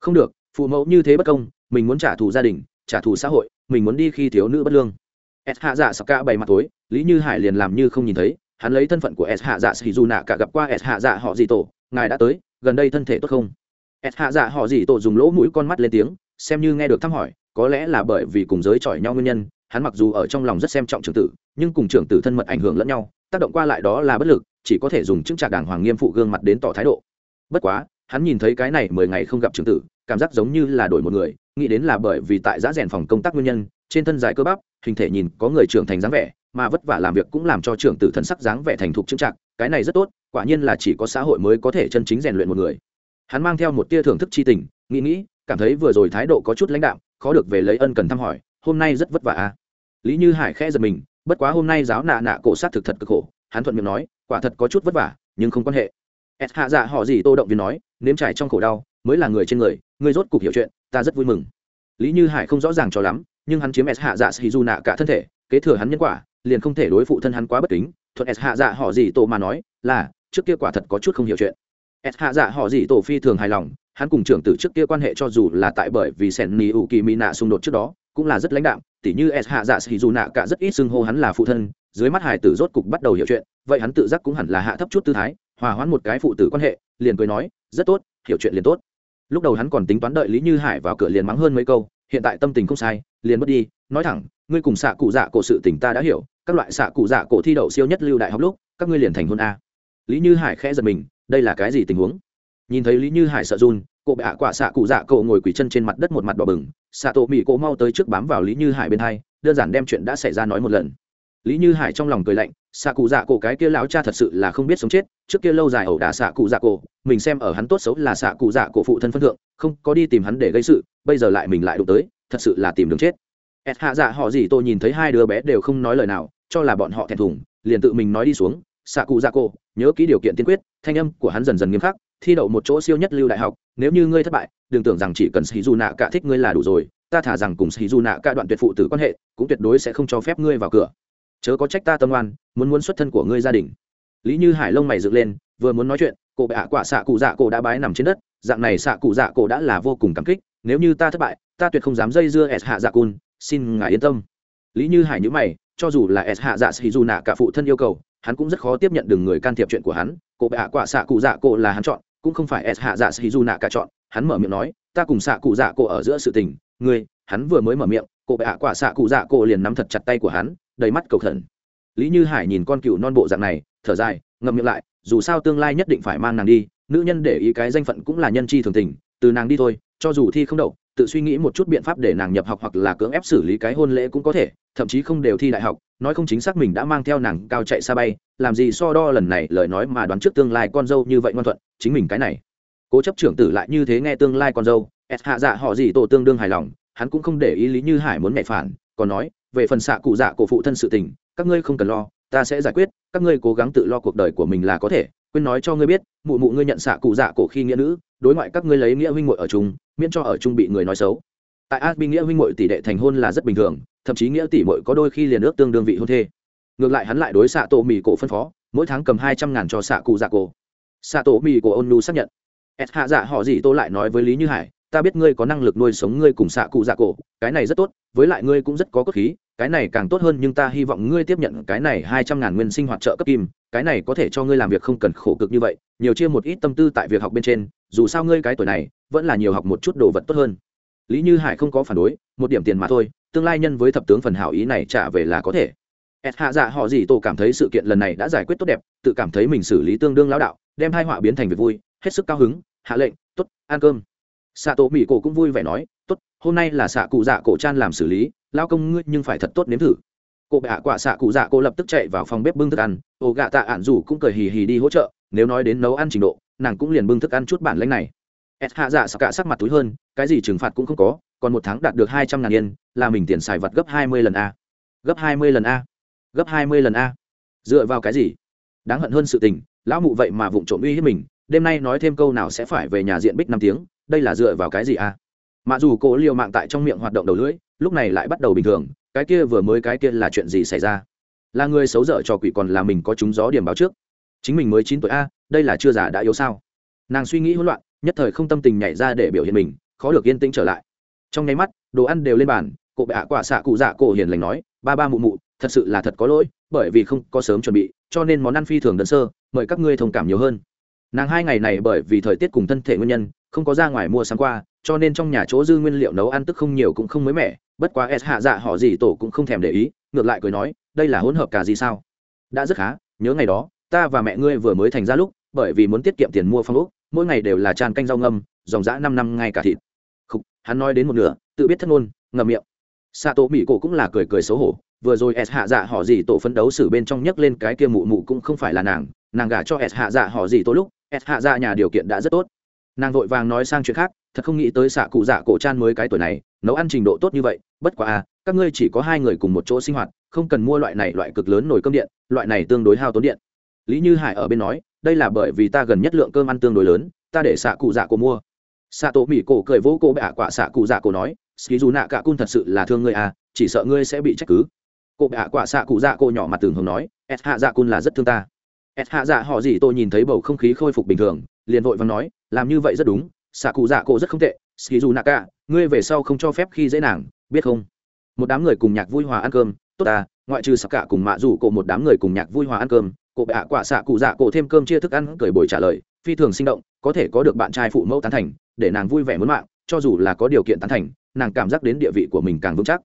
Không được, phụ mẫu như thế bất công, mình muốn trả thù gia đình, trả thù xã hội, mình muốn đi khi thiếu nữ bất lương s hạ dạ sập ca bày mặt tối, lý như hải liền làm như không nhìn thấy, hắn lấy thân phận của s hạ dạ sĩ dù nạ cả gặp qua s hạ dạ họ gì tổ, ngài đã tới, gần đây thân thể tốt không? S hạ dạ họ gì tổ dùng lỗ mũi con mắt lên tiếng, xem như nghe được thăm hỏi, có lẽ là bởi vì cùng giới chọi nhau nguyên nhân, hắn mặc dù ở trong lòng rất xem trọng trưởng tử, nhưng cùng trưởng tử thân mật ảnh hưởng lẫn nhau, tác động qua lại đó là bất lực, chỉ có thể dùng chứng trạc đàng hoàng nghiêm phụ gương mặt đến tỏ thái độ. Bất quá, hắn nhìn thấy cái này mười ngày không gặp trưởng tử, cảm giác giống như là đổi một người, nghĩ đến là bởi vì tại giá rèn phòng công tác nguyên nhân trên thân dài cơ bắp, hình thể nhìn có người trưởng thành dáng vẻ, mà vất vả làm việc cũng làm cho trưởng tử thần sắc dáng vẻ thành thục trưng trạng cái này rất tốt, quả nhiên là chỉ có xã hội mới có thể chân chính rèn luyện một người. Hắn mang theo một tia thưởng thức chi tình, nghĩ nghĩ, cảm thấy vừa rồi thái độ có chút lãnh đạm, khó được về lấy ân cần thăm hỏi, hôm nay rất vất vả à. Lý như hải khẽ giật mình, bất quá hôm nay giáo nạ nạ cổ sát thực thật cực khổ, hắn thuận miệng nói, quả thật có chút vất vả, nhưng không quan hệ. S hạ dạ họ gì tô động viên nói, nếm trải trong khổ đau, mới là người trên người người rốt cục hiểu chuyện, ta rất vui mừng. Lý như hải không rõ ràng cho lắm nhưng hắn chiếm s hạ dạ sĩ du nạ cả thân thể, kế thừa hắn nhân quả, liền không thể đối phụ thân hắn quá bất kính. Thuận s hạ dạ họ gì tổ mà nói là, trước kia quả thật có chút không hiểu chuyện. S hạ dạ họ gì tổ phi thường hài lòng, hắn cùng trưởng tử trước kia quan hệ cho dù là tại bởi vì sẻn nỉ ủ kỳ mỹ nạ xung đột trước đó, cũng là rất lãnh đạm, tỉ như s hạ dạ sĩ du nạ cả rất ít xưng hô hắn là phụ thân, dưới mắt hải tử rốt cục bắt đầu hiểu chuyện, vậy hắn tự giác cũng hẳn là hạ thấp chút tư thái, hòa hoãn một cái phụ tử quan hệ, liền cười nói, rất tốt, hiểu chuyện liền tốt. Lúc đầu hắn còn tính toán đợi lý như hải vào cửa liền mắng hơn mấy câu, hiện tại tâm tình không sai liền mất đi, nói thẳng, ngươi cùng xạ cụ dạ cổ sự tình ta đã hiểu, các loại xạ cụ dạ cổ thi đậu siêu nhất lưu đại học lúc, các ngươi liền thành hôn a. Lý như hải khẽ giật mình, đây là cái gì tình huống? Nhìn thấy lý như hải sợ run, cô bệ hạ quả xạ cụ dạ cậu ngồi quỳ chân trên mặt đất một mặt đỏ bừng, xạ tổ mỹ cỗ mau tới trước bám vào lý như hải bên hai, đơn giản đem chuyện đã xảy ra nói một lần. Lý như hải trong lòng cười lạnh, xạ cụ dạ cổ cái kia lão cha thật sự là không biết sống chết, trước kia lâu dài ẩu đả xạ cụ dạ cổ, mình xem ở hắn tốt xấu là xạ cụ dạ cổ phụ thân phân thượng, không có đi tìm hắn để gây sự, bây giờ lại mình lại đụng tới thật sự là tìm đường chết. Ẹt hạ dạ họ gì tôi nhìn thấy hai đứa bé đều không nói lời nào, cho là bọn họ thẹn thùng, liền tự mình nói đi xuống. Xạ cụ dạ cổ nhớ kỹ điều kiện tiên quyết, thanh âm của hắn dần dần nghiêm khắc, thi đậu một chỗ siêu nhất lưu đại học, nếu như ngươi thất bại, đừng tưởng rằng chỉ cần sĩ du nạ cả thích ngươi là đủ rồi, ta thả rằng cùng sĩ du nạ cả đoạn tuyệt phụ tử quan hệ, cũng tuyệt đối sẽ không cho phép ngươi vào cửa. Chớ có trách ta tâm oan, muốn muốn xuất thân của ngươi gia đình. Lý như hải lông mày dựng lên, vừa muốn nói chuyện, cô bệ ạ quả xạ cụ dạ cổ đã bái nằm trên đất, dạng này xạ cụ dạ cổ đã là vô cùng cảm kích nếu như ta thất bại, ta tuyệt không dám dây dưa s hạ dạ cun, xin ngài yên tâm. Lý như hải nhữ mày, cho dù là s hạ dạ sĩ dù nạ cả phụ thân yêu cầu, hắn cũng rất khó tiếp nhận đừng người can thiệp chuyện của hắn. Cổ bệ hạ quả xạ cụ dạ cổ là hắn chọn, cũng không phải s hạ dạ sĩ dù nạ cả chọn. Hắn mở miệng nói, ta cùng xạ cụ dạ cổ ở giữa sự tình. Ngươi, hắn vừa mới mở miệng cổ bệ hạ quả xạ cụ dạ cổ liền nắm thật chặt tay của hắn, đầy mắt cầu thần lý như hải nhìn con cựu non bộ dạng này, thở dài, ngậm miệng lại, dù sao tương lai nhất định phải mang nàng đi, nữ nhân để ý cái danh phận cũng là nhân chi thường tình từ nàng đi thôi, cho dù thi không đậu, tự suy nghĩ một chút biện pháp để nàng nhập học hoặc là cưỡng ép xử lý cái hôn lễ cũng có thể, thậm chí không đều thi đại học, nói không chính xác mình đã mang theo nàng cao chạy xa bay, làm gì so đo lần này, lời nói mà đoán trước tương lai con dâu như vậy ngoan thuận, chính mình cái này. Cố chấp trưởng tử lại như thế nghe tương lai con dâu s hạ dạ họ gì tổ tương đương hài lòng, hắn cũng không để ý lý như hải muốn mẹ phản, còn nói, về phần xạ cụ dạ cổ phụ thân sự tình, các ngươi không cần lo, ta sẽ giải quyết, các ngươi cố gắng tự lo cuộc đời của mình là có thể, quên nói cho ngươi biết, mụ mụ ngươi nhận xạ cụ dạ cổ khi nghĩa nữ đối ngoại các ngươi lấy nghĩa huynh muội ở chung, miễn cho ở chung bị người nói xấu. Tại asbi nghĩa huynh muội tỷ đệ thành hôn là rất bình thường, thậm chí nghĩa tỷ muội có đôi khi liền ước tương đương vị hôn thê. Ngược lại hắn lại đối xạ tổ mì cổ phân phó, mỗi tháng cầm hai trăm ngàn cho xạ cụ dạ cổ. Xạ tổ mì cổ ôn nu xác nhận. S hạ dạ họ gì tôi lại nói với lý như hải, ta biết ngươi có năng lực nuôi sống ngươi cùng xạ cụ dạ cổ, cái này rất tốt, với lại ngươi cũng rất có cốt khí cái này càng tốt hơn nhưng ta hy vọng ngươi tiếp nhận cái này hai trăm ngàn nguyên sinh hoạt trợ cấp kim, cái này có thể cho ngươi làm việc không cần khổ cực như vậy, nhiều chia một ít tâm tư tại việc học bên trên, dù sao ngươi cái tuổi này, vẫn là nhiều học một chút đồ vật tốt hơn. Lý như hải không có phản đối, một điểm tiền mà thôi, tương lai nhân với thập tướng phần hảo ý này trả về là có thể. Ẹt hạ dạ họ gì tổ cảm thấy sự kiện lần này đã giải quyết tốt đẹp, tự cảm thấy mình xử lý tương đương lão đạo, đem hai họa biến thành việc vui, hết sức cao hứng, hạ lệnh t ố t ăn cơm. Xạ tổ mỹ cổ cũng vui vẻ nói tốt, hôm nay là xạ cụ dạ cổ chan làm xử lý, lao công ngươi nhưng phải thật tốt nếm thử. Cụ bệ hạ quả xạ cụ dạ cô lập tức chạy vào phòng bếp bưng thức ăn Ô gạ tạ ạn dù cũng cười hì hì đi hỗ trợ, nếu nói đến nấu ăn trình độ, nàng cũng liền bưng thức ăn chút bản lãnh này. S hạ dạ cả sắc mặt túi hơn, cái gì trừng phạt cũng không có, còn một tháng đạt được hai trăm ngàn yên, là mình tiền xài vật gấp hai mươi lần a. Gấp hai mươi lần a. Gấp hai mươi lần a. Dựa vào cái gì? Đáng hận hơn sự tình, lão mụ vậy mà vụng trộm uy hiếp mình, đêm nay nói thêm câu nào sẽ phải về nhà diện bích năm tiếng, đây là dựa vào cái gì a? Mà dù cô liều mạng tại trong miệng hoạt động đầu lưỡi, lúc này lại bắt đầu bình thường, cái kia vừa mới cái kia là chuyện gì xảy ra? Là người xấu dở cho quỷ còn là mình có chúng gió điểm báo trước? Chính mình mới chín tuổi a, đây là chưa già đã yếu sao? Nàng suy nghĩ hỗn loạn, nhất thời không tâm tình nhảy ra để biểu hiện mình, khó được yên tĩnh trở lại. Trong nháy mắt, đồ ăn đều lên bàn cụ bệ ạ quả xạ cụ dạ cổ hiền lành nói, ba ba mụ mụ, thật sự là thật có lỗi, bởi vì không có sớm chuẩn bị, cho nên món ăn phi thường đơn sơ, mời các ngươi thông cảm nhiều hơn. Nàng hai ngày này bởi vì thời tiết cùng thân thể nguyên nhân, không có ra ngoài mua sáng qua cho nên trong nhà chỗ dư nguyên liệu nấu ăn tức không nhiều cũng không mới mẻ bất quá s hạ dạ họ gì tổ cũng không thèm để ý ngược lại cười nói đây là hỗn hợp cả gì sao? Đã rất khá nhớ ngày đó ta và mẹ ngươi vừa mới thành ra lúc bởi vì muốn tiết kiệm tiền mua phong ốc mỗi ngày đều là tràn canh rau ngâm dòng dã năm năm ngay cả thịt. Khúc, hắn nói đến một nửa tự biết thất ngôn ngầm miệng. Xạ tổ mỹ cổ cũng là cười cười xấu hổ vừa rồi s hạ dạ họ gì tổ phấn đấu xử bên trong nhấc lên cái kia mụ mụ cũng không phải là nàng nàng gả cho s hạ dạ họ gì tổ lúc s hạ dạ nhà điều kiện đã rất tốt. Nàng vội vàng nói sang chuyện khác thật không nghĩ tới xạ cụ dạ cổ chan mới cái tuổi này, nấu ăn trình độ tốt như vậy, bất quá à các ngươi chỉ có hai người cùng một chỗ sinh hoạt, không cần mua loại này loại cực lớn nồi cơm điện, loại này tương đối hao tốn điện. Lý như hải ở bên nói, đây là bởi vì ta gần nhất lượng cơm ăn tương đối lớn, ta để xạ cụ dạ cổ mua. Xạ tổ mỹ cổ cười vỗ cổ bệ ạ quả xạ cụ dạ cổ nói ski dù nạ cả cun thật sự là thương ngươi à chỉ sợ ngươi sẽ bị trách cứ. Cô bệ ạ quả xạ cụ dạ cổ nhỏ mặt tường hồng nói s hạ dạ cun là rất thương ta. S hạ dạ họ gì tôi nhìn thấy bầu không khí khôi phục bình thường, liền vội và nói, làm như vậy rất đúng xạ cụ dạ cổ rất không tệ ski dù nạ cả ngươi về sau không cho phép khi dễ nàng, biết không? Một đám người cùng nhạc vui hòa ăn cơm, tốt à ngoại trừ sắc cả cùng mạ rủ cổ một đám người cùng nhạc vui hòa ăn cơm cô bệ ạ quả xạ cụ dạ cổ thêm cơm chia thức ăn, cười bồi trả lời, phi thường sinh động, có thể có được bạn trai phụ mẫu tán thành, để nàng vui vẻ muốn mạng, cho dù là có điều kiện tán thành, nàng cảm giác đến địa vị của mình càng vững chắc.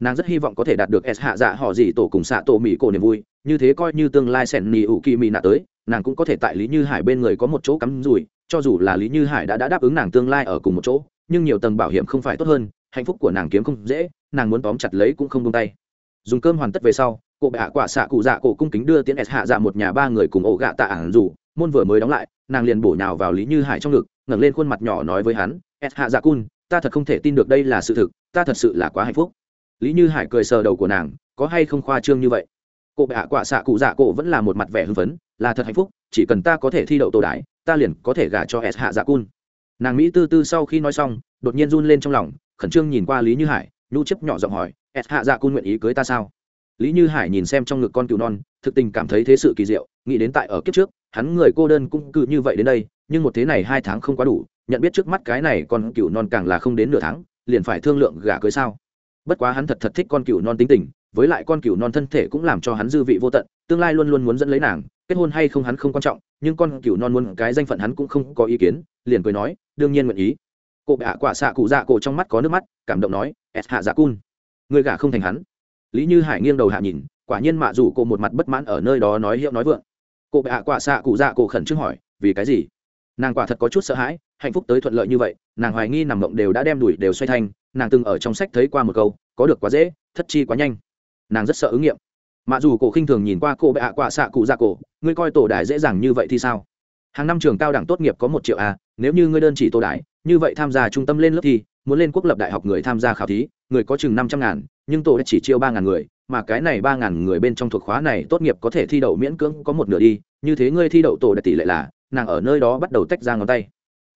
Nàng rất hy vọng có thể đạt được s hạ dạ họ gì tổ cùng xạ tổ mỹ cổ niềm vui, như thế coi như tương lai sẻn nỉ ủ kỳ mỹ nạ tới, nàng cũng có thể tại lý như hải bên người có một chỗ cắm rùi cho dù là lý như hải đã, đã đáp ứng nàng tương lai ở cùng một chỗ nhưng nhiều tầng bảo hiểm không phải tốt hơn hạnh phúc của nàng kiếm không dễ nàng muốn tóm chặt lấy cũng không tung tay. Dùng cơm hoàn tất về sau cụ bạ quả xạ cụ dạ cổ cung kính đưa tiễn s hạ dạ một nhà ba người cùng ổ gạ tạ ản dù môn vừa mới đóng lại nàng liền bổ nhào vào lý như hải trong ngực ngẩng lên khuôn mặt nhỏ nói với hắn s hạ dạ cun ta thật không thể tin được đây là sự thực ta thật sự là quá hạnh phúc. Lý như hải cười sờ đầu của nàng có hay không khoa trương như vậy? Cụ bạ quả xạ cụ dạ cổ vẫn là một mặt vẻ hưng phấn là thật hạnh phúc chỉ cần ta có thể thi đậu tổ đái ta liền có thể gả cho s hạ dạ cun. Nàng mỹ tư tư sau khi nói xong, đột nhiên run lên trong lòng, khẩn trương nhìn qua lý như hải, nhu chấp nhỏ giọng hỏi, s hạ dạ cun nguyện ý cưới ta sao? Lý như hải nhìn xem trong ngực con cừu non, thực tình cảm thấy thế sự kỳ diệu, nghĩ đến tại ở kiếp trước, hắn người cô đơn cũng cứ như vậy đến đây, nhưng một thế này hai tháng không quá đủ, nhận biết trước mắt cái này con cừu non càng là không đến nửa tháng, liền phải thương lượng gả cưới sao? Bất quá hắn thật thật thích con cừu non tính tình, với lại con cừu non thân thể cũng làm cho hắn dư vị vô tận, tương lai luôn luôn muốn dẫn lấy nàng kết hôn hay không hắn không quan trọng nhưng con cừu non muốn cái danh phận hắn cũng không có ý kiến liền cười nói đương nhiên nguyện ý. Cụ bạ quả xạ cụ dạ cổ trong mắt có nước mắt cảm động nói s hạ dạ cun người gả không thành hắn. Lý như hải nghiêng đầu hạ nhìn quả nhiên mạ rủ cô một mặt bất mãn ở nơi đó nói hiệu nói vượng. Cụ bạ quả xạ cụ dạ cổ khẩn trương hỏi vì cái gì? Nàng quả thật có chút sợ hãi hạnh phúc tới thuận lợi như vậy nàng hoài nghi nằm mộng đều đã đem đuổi đều xoay thành, nàng từng ở trong sách thấy qua một câu có được quá dễ thất chi quá nhanh. Nàng rất sợ ứng nghiệm mà dù cổ khinh thường nhìn qua cô bệ ạ quạ xạ cụ dạ cổ, ngươi coi tổ đài dễ dàng như vậy thì sao? Hàng năm trường cao đẳng tốt nghiệp có một triệu a nếu như ngươi đơn chỉ tổ đài, như vậy tham gia trung tâm lên lớp thi, muốn lên quốc lập đại học người tham gia khảo thí, người có chừng năm trăm ngàn, nhưng tổ chỉ chiêu ba ngàn người, mà cái này ba ngàn người bên trong thuộc khóa này tốt nghiệp có thể thi đậu miễn cưỡng có một nửa đi, như thế ngươi thi đậu tổ đại tỷ lệ là, nàng ở nơi đó bắt đầu tách ra ngón tay.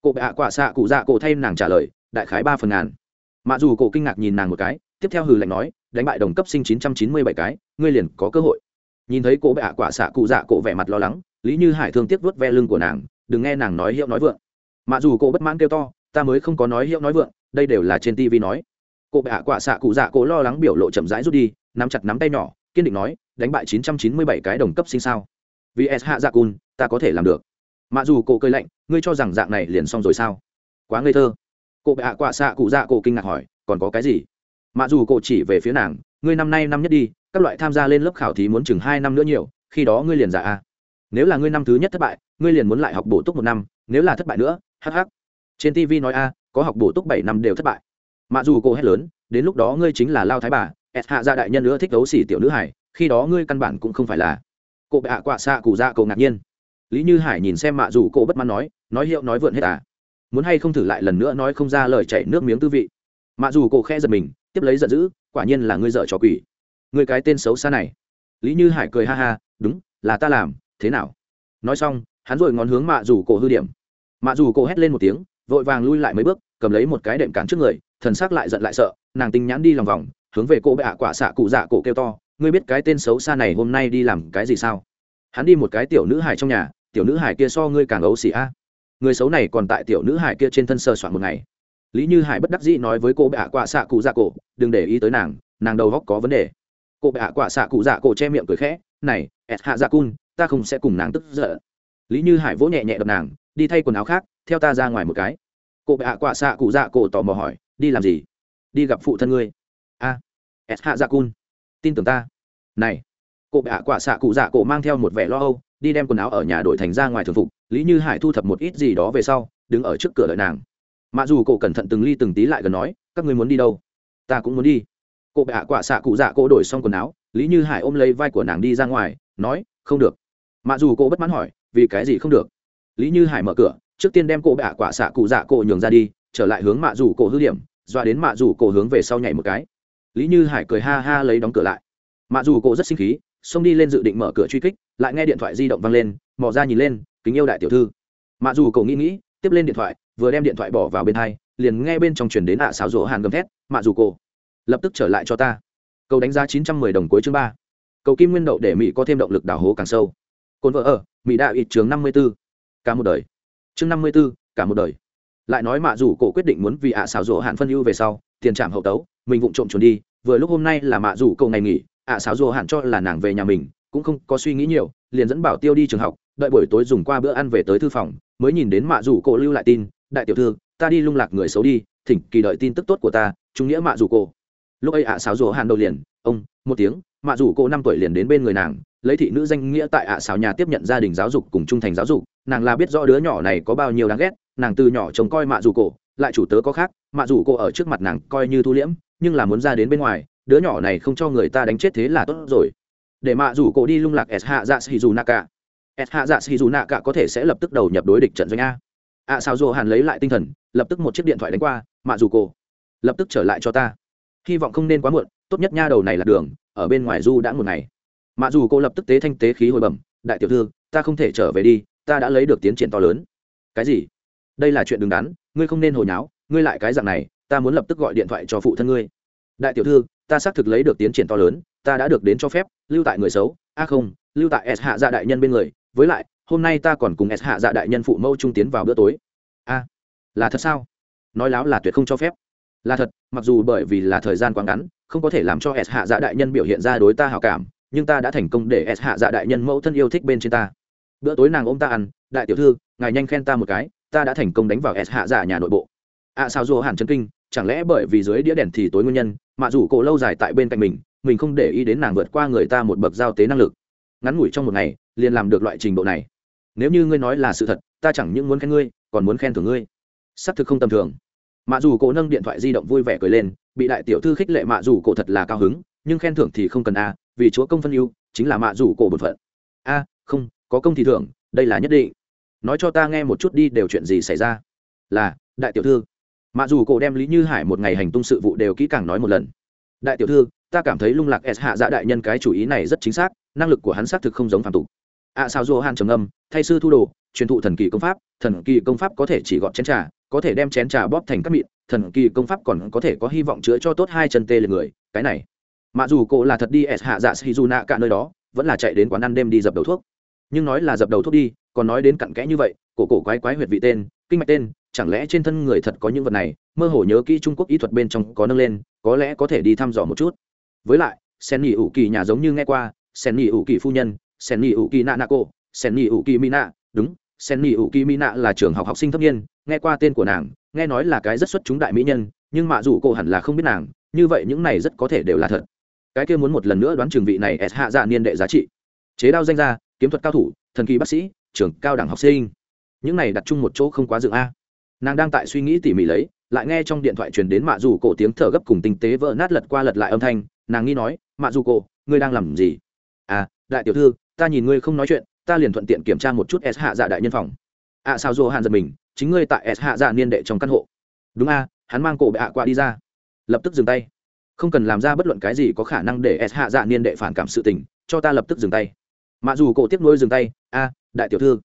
Cô bệ ạ quả xạ cụ dạ cổ thay nàng trả lời, đại khái ba phần ngàn. Mặc dù cổ kinh ngạc nhìn nàng một cái, tiếp theo hừ lạnh nói đánh bại đồng cấp sinh chín trăm chín mươi bảy cái, ngươi liền có cơ hội. Nhìn thấy cô bệ ạ quả xạ cụ dạ cổ vẻ mặt lo lắng, lý như hải thương tiếc vuốt ve lưng của nàng, đừng nghe nàng nói hiệu nói vượng. Mặc dù cô bất mãn kêu to, ta mới không có nói hiệu nói vượng, đây đều là trên tv nói. Cô bệ ạ quả xạ cụ dạ cổ lo lắng biểu lộ chậm rãi rút đi, nắm chặt nắm tay nhỏ, kiên định nói, đánh bại chín trăm chín mươi bảy cái đồng cấp sinh sao? Vì hạ dạ cun ta có thể làm được. Mặc dù cổ cười lạnh, ngươi cho rằng dạng này liền xong rồi sao? Quá ngây thơ. Cô bệ ạ quả xạ cụ dạ cổ kinh ngạc hỏi, còn có cái gì? Mặc dù cổ chỉ về phía nàng, ngươi năm nay năm nhất đi, các loại tham gia lên lớp khảo thí muốn chừng hai năm nữa nhiều, khi đó ngươi liền giả a. Nếu là ngươi năm thứ nhất thất bại, ngươi liền muốn lại học bổ túc một năm, nếu là thất bại nữa hh trên tv nói a, có học bổ túc bảy năm đều thất bại. Mặc dù cô hét lớn, đến lúc đó ngươi chính là lao thái bà, ẹt hạ gia đại nhân nữa thích đấu xỉ tiểu nữ hải, khi đó ngươi căn bản cũng không phải là. Cô bệ hạ quạ xạ cụ ra cầu ngạc nhiên. Lý như hải nhìn xem mạ dù cô bất mãn nói nói hiệu nói vượn hết à. Muốn hay không thử lại lần nữa nói không ra lời chảy nước miếng tư vị. Mạ dù cô khe giật mình tiếp lấy giận dữ, quả nhiên là ngươi dợ trò quỷ. Ngươi cái tên xấu xa này. Lý như hải cười ha ha, đúng, là ta làm, thế nào? Nói xong, hắn rồi ngón hướng mạ dù cổ hư điểm. Mạ dù cổ hét lên một tiếng, vội vàng lui lại mấy bước, cầm lấy một cái đệm cản trước người, thần s ắ c lại giận lại sợ, nàng tinh nhãn đi lòng vòng, hướng về cô bệ ạ quả xạ cụ dạ cổ kêu to, ngươi biết cái tên xấu xa này hôm nay đi làm cái gì sao? Hắn đi một cái tiểu nữ hải trong nhà, tiểu nữ hải kia so ngươi càng ấu xỉ a. Người xấu này còn tại tiểu nữ hải kia trên thân sờ soạn một ngày lý như hải bất đắc dĩ nói với cô bệ hạ quả xạ cụ dạ cổ đừng để ý tới nàng nàng đầu góc có vấn đề. Cô bệ hạ quả xạ cụ dạ cổ che miệng cười khẽ này ẹt hạ dạ cun ta không sẽ cùng nàng tức giận. Lý như hải vỗ nhẹ nhẹ đập nàng đi thay quần áo khác theo ta ra ngoài một cái. Cô bệ hạ quả xạ cụ dạ cổ tò mò hỏi đi làm gì? Đi gặp phụ thân ngươi. A à, ẹt hạ dạ cun tin tưởng ta. Này. Cô bệ hạ quả xạ cụ dạ cổ mang theo một vẻ lo âu đi đem quần áo ở nhà đổi thành ra ngoài thường phục. Lý như hải thu thập một ít gì đó về sau đứng ở trước cửa đợi nàng mà dù cổ cẩn thận từng ly từng tí lại gần nói, các ngươi muốn đi đâu? Ta cũng muốn đi. Cô bệ hạ quả xạ cụ dạ cổ đổi xong quần áo, lý như hải ôm lấy vai của nàng đi ra ngoài, nói, không được. Mặc dù cô bất mãn hỏi, vì cái gì không được? Lý như hải mở cửa, trước tiên đem cô bệ hạ quả xạ cụ dạ cổ nhường ra đi, trở lại hướng mạ dù cổ hư điểm doa đến mạ dù cổ hướng về sau nhảy một cái. Lý như hải cười ha ha lấy đóng cửa lại. Mạ dù cổ rất sinh khí, xông đi lên dự định mở cửa truy kích, lại nghe điện thoại di động vang lên, mò ra nhìn lên, kính yêu đại tiểu thư. Mạ dù cổ nghĩ nghĩ tiếp lên điện thoại, vừa đem điện thoại bỏ vào bên hai, liền nghe bên trong truyền đến ạ à xáo rỗ hàn gầm thét, mạ dù cổ, lập tức trở lại cho ta. Cầu đánh giá chín trăm mười đồng cuối chương ba. Cầu kim nguyên đậu để mỹ có thêm động lực đào hố càng sâu. Cồn vợ ở, mỹ đạo ít trường năm mươi b ố cả một đời. Chương năm mươi b ố cả một đời. Lại nói mạ dù cổ quyết định muốn vì ạ à xảo rỗ hàn phân ưu về sau, tiền trạm hậu tấu, mình vụng trộm trốn đi, vừa lúc hôm nay là mạ dù cậu ngày nghỉ, ạ à xảo rỗ hàn cho là nàng về nhà mình, cũng không có suy nghĩ nhiều, liền dẫn bảo tiêu đi trường học đợi buổi tối dùng qua bữa ăn về tới thư phòng, mới nhìn đến mạ dù cổ lưu lại tin, đại tiểu thư, ta đi lung lạc người xấu đi, thỉnh kỳ đợi tin tức tốt của ta trung nghĩa mạ dù cổ. Lúc ấy ạ sáo rủ hàn đầu liền, ông, một tiếng, mạ dù cô năm tuổi liền đến bên người nàng, lấy thị nữ danh nghĩa tại ạ sáo nhà tiếp nhận gia đình giáo dục cùng trung thành giáo dục, nàng là biết rõ đứa nhỏ này có bao nhiêu đáng ghét, nàng từ nhỏ trông coi mạ dù cổ, lại chủ tớ có khác, mạ dù cô ở trước mặt nàng coi như thu liễm, nhưng là muốn ra đến bên ngoài, đứa nhỏ này không cho người ta đánh chết thế là tốt rồi. Để mạ dù cổ đi lung lạc s hạ dạ sĩ dù naka s hạ dạ xì dù naka có thể sẽ lập tức đầu nhập đối địch trận doanh a. Ạ sao dù hàn lấy lại tinh thần, lập tức một chiếc điện thoại đánh qua, mạ dù cô lập tức trở lại cho ta. Hy vọng không nên quá muộn, tốt nhất nha đầu này là đường, ở bên ngoài du đã một ngày. Mạ dù cô lập tức tế thanh tế khí hồi bẩm, đại tiểu thư, ta không thể trở về đi, ta đã lấy được tiến triển to lớn. Cái gì? Đây là chuyện đứng đắn, ngươi không nên hồi nháo, ngươi lại cái dạng này, ta muốn lập tức gọi điện thoại cho phụ thân ngươi. Đại tiểu thư, ta xác thực lấy được tiến triển to lớn, ta đã được đến cho phép, lưu tại người xấu, a không, lưu tại s hạ dạ đại nhân bên người với lại hôm nay ta còn cùng s hạ dạ đại nhân phụ mẫu trung tiến vào bữa tối. A là thật sao? Nói láo là tuyệt không cho phép. Là thật mặc dù bởi vì là thời gian quá ngắn không có thể làm cho s hạ dạ đại nhân biểu hiện ra đối ta hào cảm nhưng ta đã thành công để s hạ dạ đại nhân mẫu thân yêu thích bên trên ta. Bữa tối nàng ôm ta ăn đại tiểu thư ngài nhanh khen ta một cái ta đã thành công đánh vào s hạ dạ nhà nội bộ. Ạ à, sao dù hẳn chân kinh chẳng lẽ bởi vì dưới đĩa đèn thì tối nguyên nhân mà dù cổ lâu dài tại bên cạnh mình mình không để ý đến nàng vượt qua người ta một bậc giao tế năng lực. Ngắn ngủi trong một ngày liền làm được loại trình độ này. Nếu như ngươi nói là sự thật, ta chẳng những muốn khen ngươi, còn muốn khen thưởng ngươi. Xác thực không tầm thường. Mạ dù cổ nâng điện thoại di động vui vẻ cười lên, bị đại tiểu thư khích lệ mạ dù cổ thật là cao hứng, nhưng khen thưởng thì không cần a, vì chúa công phân ưu, chính là mạ dù cổ bột phận. A, không, có công thì thưởng, đây là nhất định. Nói cho ta nghe một chút đi, đều chuyện gì xảy ra? Là, đại tiểu thư. Mạ dù cổ đem lý như hải một ngày hành tung sự vụ đều kỹ càng nói một lần. Đại tiểu thư, ta cảm thấy lung lạc s hạ dạ đại nhân cái chủ ý này rất chính xác, năng lực của hắn xác thực không giống phản tục ạ à, sao dù hàn trầm âm thay sư thu đồ truyền thụ thần kỳ công pháp thần kỳ công pháp có thể chỉ gọn chén trà có thể đem chén trà bóp thành các mịn thần kỳ công pháp còn có thể có hy vọng chữa cho tốt hai chân tê liệt người cái này. Mặc dù cô là thật đi s hạ dạ shizuna cả nơi đó vẫn là chạy đến quán ăn đêm đi dập đầu thuốc. Nhưng nói là dập đầu thuốc đi còn nói đến cặn kẽ như vậy cổ cổ quái quái huyệt vị tên kinh mạch tên chẳng lẽ trên thân người thật có những vật này? Mơ hồ nhớ kỹ trung quốc y thuật bên trong có nâng lên có lẽ có thể đi thăm dò một chút. Với lại sen nhị ủ kỳ nhà giống như nghe qua sen nhị ủ kỳ phu nhân sen ni u ki na na cô sen nhị ủ kỳ mina đúng sen nhị ủ kỳ mina là trường học học sinh thấp niên, nghe qua tên của nàng, nghe nói là cái rất xuất chúng đại mỹ nhân, nhưng mạ dù cô hẳn là không biết nàng, như vậy những này rất có thể đều là thật. Cái kia muốn một lần nữa đoán trường vị này s hạ dạ niên đệ giá trị. Chế đao danh gia, kiếm thuật cao thủ, thần kỳ bác sĩ, trường cao đẳng học sinh. Những này đặt chung một chỗ không quá dựng a. Nàng đang tại suy nghĩ tỉ mỉ lấy, lại nghe trong điện thoại truyền đến mạ dù cổ tiếng thở gấp cùng tinh tế vỡ nát lật qua lật lại âm thanh, nàng nghi nói, mạ dù cổ, ngươi đang làm gì? À đại tiểu thư ta nhìn ngươi không nói chuyện, ta liền thuận tiện kiểm tra một chút s hạ dạ đại nhân phòng. À sao dô hàn giật mình, chính ngươi tại s hạ dạ niên đệ trong căn hộ. Đúng a, hắn mang cổ bệ hạ qua đi ra. Lập tức dừng tay. Không cần làm ra bất luận cái gì có khả năng để s hạ dạ niên đệ phản cảm sự tình, cho ta lập tức dừng tay. Mạ dù cổ tiếp nối dừng tay, a, đại tiểu thư.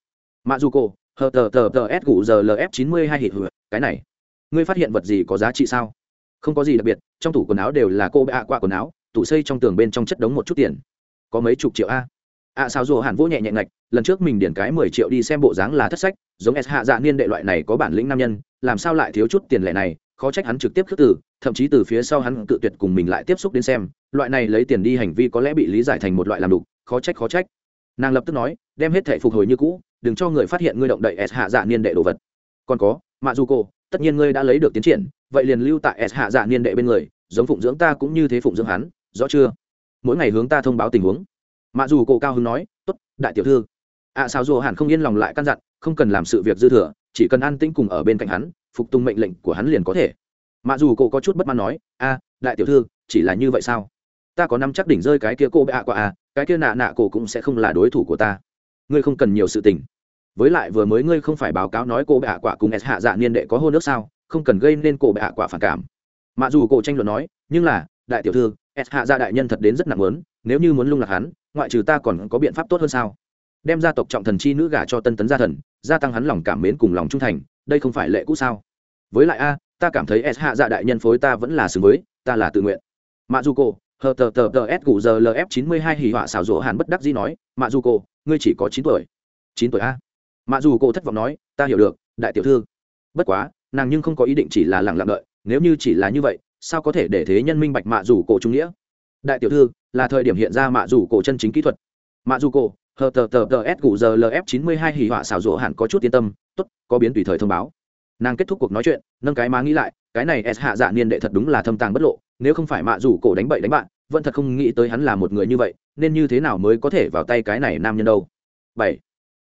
Mạ dù cổ, hờ tờ tờ tờ s gủ giờ lf chín mươi hai hỉ hửa cái này. Ngươi phát hiện vật gì có giá trị sao? Không có gì đặc biệt, trong tủ quần áo đều là cô bệ ạ qua quần áo, tủ xây trong tường bên trong chất đống một chút tiền. Có mấy chục triệu a? Ạ sao dù hàn vỗ nhẹ nhẹ ngạch, lần trước mình điển cái mười triệu đi xem bộ dáng là thất sách, giống s hạ dạ niên đệ loại này có bản lĩnh nam nhân, làm sao lại thiếu chút tiền lẻ này, khó trách hắn trực tiếp khước từ, thậm chí từ phía sau hắn cự tuyệt cùng mình lại tiếp xúc đến xem, loại này lấy tiền đi hành vi có lẽ bị lý giải thành một loại làm đục, khó trách khó trách. Nàng lập tức nói, đem hết thể phục hồi như cũ, đừng cho người phát hiện ngươi động đậy s hạ dạ niên đệ đồ vật. Còn có, mạ Du cô, tất nhiên ngươi đã lấy được tiến triển, vậy liền lưu tại s hạ dạ niên đệ bên người, giống phụng dưỡng ta cũng như thế phụng dưỡng hắn, rõ chưa? Mỗi ngày hướng ta thông báo tình huống mạ dù cô cao hứng nói t ố t đại tiểu thư. Ạ à, sao dù hẳn không yên lòng lại căn dặn không cần làm sự việc dư thừa chỉ cần an tĩnh cùng ở bên cạnh hắn phục tùng mệnh lệnh của hắn liền có thể. Mạ dù cô có chút bất mãn nói a đại tiểu thư chỉ là như vậy sao? Ta có năm chắc đỉnh rơi cái kia cô bệ ạ quả à cái kia nạ nạ cổ cũng sẽ không là đối thủ của ta. Ngươi không cần nhiều sự tình. Với lại vừa mới ngươi không phải báo cáo nói cô bệ ạ quả cùng s hạ dạ niên đệ có hôn nước sao không cần gây nên cô bệ ạ quả phản cảm. Mà dù cổ tranh luận nói nhưng là đại tiểu thư s hạ dạ đại nhân thật đến rất nặng lớn nếu như muốn lung lạc hắn ngoại trừ ta còn có biện pháp tốt hơn sao? Đem gia tộc trọng thần chi nữ gả cho tân tấn gia thần, gia tăng hắn lòng cảm mến cùng lòng trung thành, đây không phải lệ cũ sao? Với lại a, ta cảm thấy s hạ dạ đại nhân phối ta vẫn là xứng với, ta là tự nguyện. Mạ dù cô hờ tờ tờ tờ s gù giờ lf chín mươi hai hỉ họa xảo rỗ hàn bất đắc dĩ nói mạ dù cô ngươi chỉ có chín tuổi. Chín tuổi a? Mạ dù cô thất vọng nói, ta hiểu được, đại tiểu thư. Bất quá, nàng nhưng không có ý định chỉ là lẳng lặng đợi, nếu như chỉ là như vậy, sao có thể để thế nhân minh bạch mạ dù cổ trung nghĩa? Đại tiểu thư, là thời điểm hiện ra mạ dù cổ chân chính kỹ thuật. Mạ dù cổ, hờ tờ tờ tờ s cụ giờ lf chín mươi hai hỉ họa xảo rỗ hẳn có chút yên tâm. T ố t có biến tùy thời thông báo. Nàng kết thúc cuộc nói chuyện, nâng cái má nghĩ lại, cái này s hạ dạ niên đệ thật đúng là thâm tàng bất lộ, nếu không phải mạ dù cổ đánh bậy đánh bạn, vẫn thật không nghĩ tới hắn là một người như vậy, nên như thế nào mới có thể vào tay cái này nam nhân đâu. Bảy,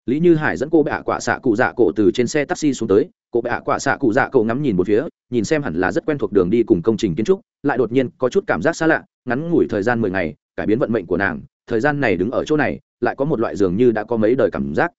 lý như hải dẫn cô bệ ạ quả xạ cụ dạ cổ từ trên xe taxi xuống tới, cô bệ ạ quả xạ cụ dạ cổ ngắm nhìn một phía, nhìn xem hẳn là rất quen thuộc đường đi cùng công trình kiến trúc, lại đột nhiên có chút cảm giác xa lạ ngắn ngủi thời gian mười ngày, cải biến vận mệnh của nàng, thời gian này đứng ở chỗ này, lại có một loại dường như đã có mấy đời cảm giác.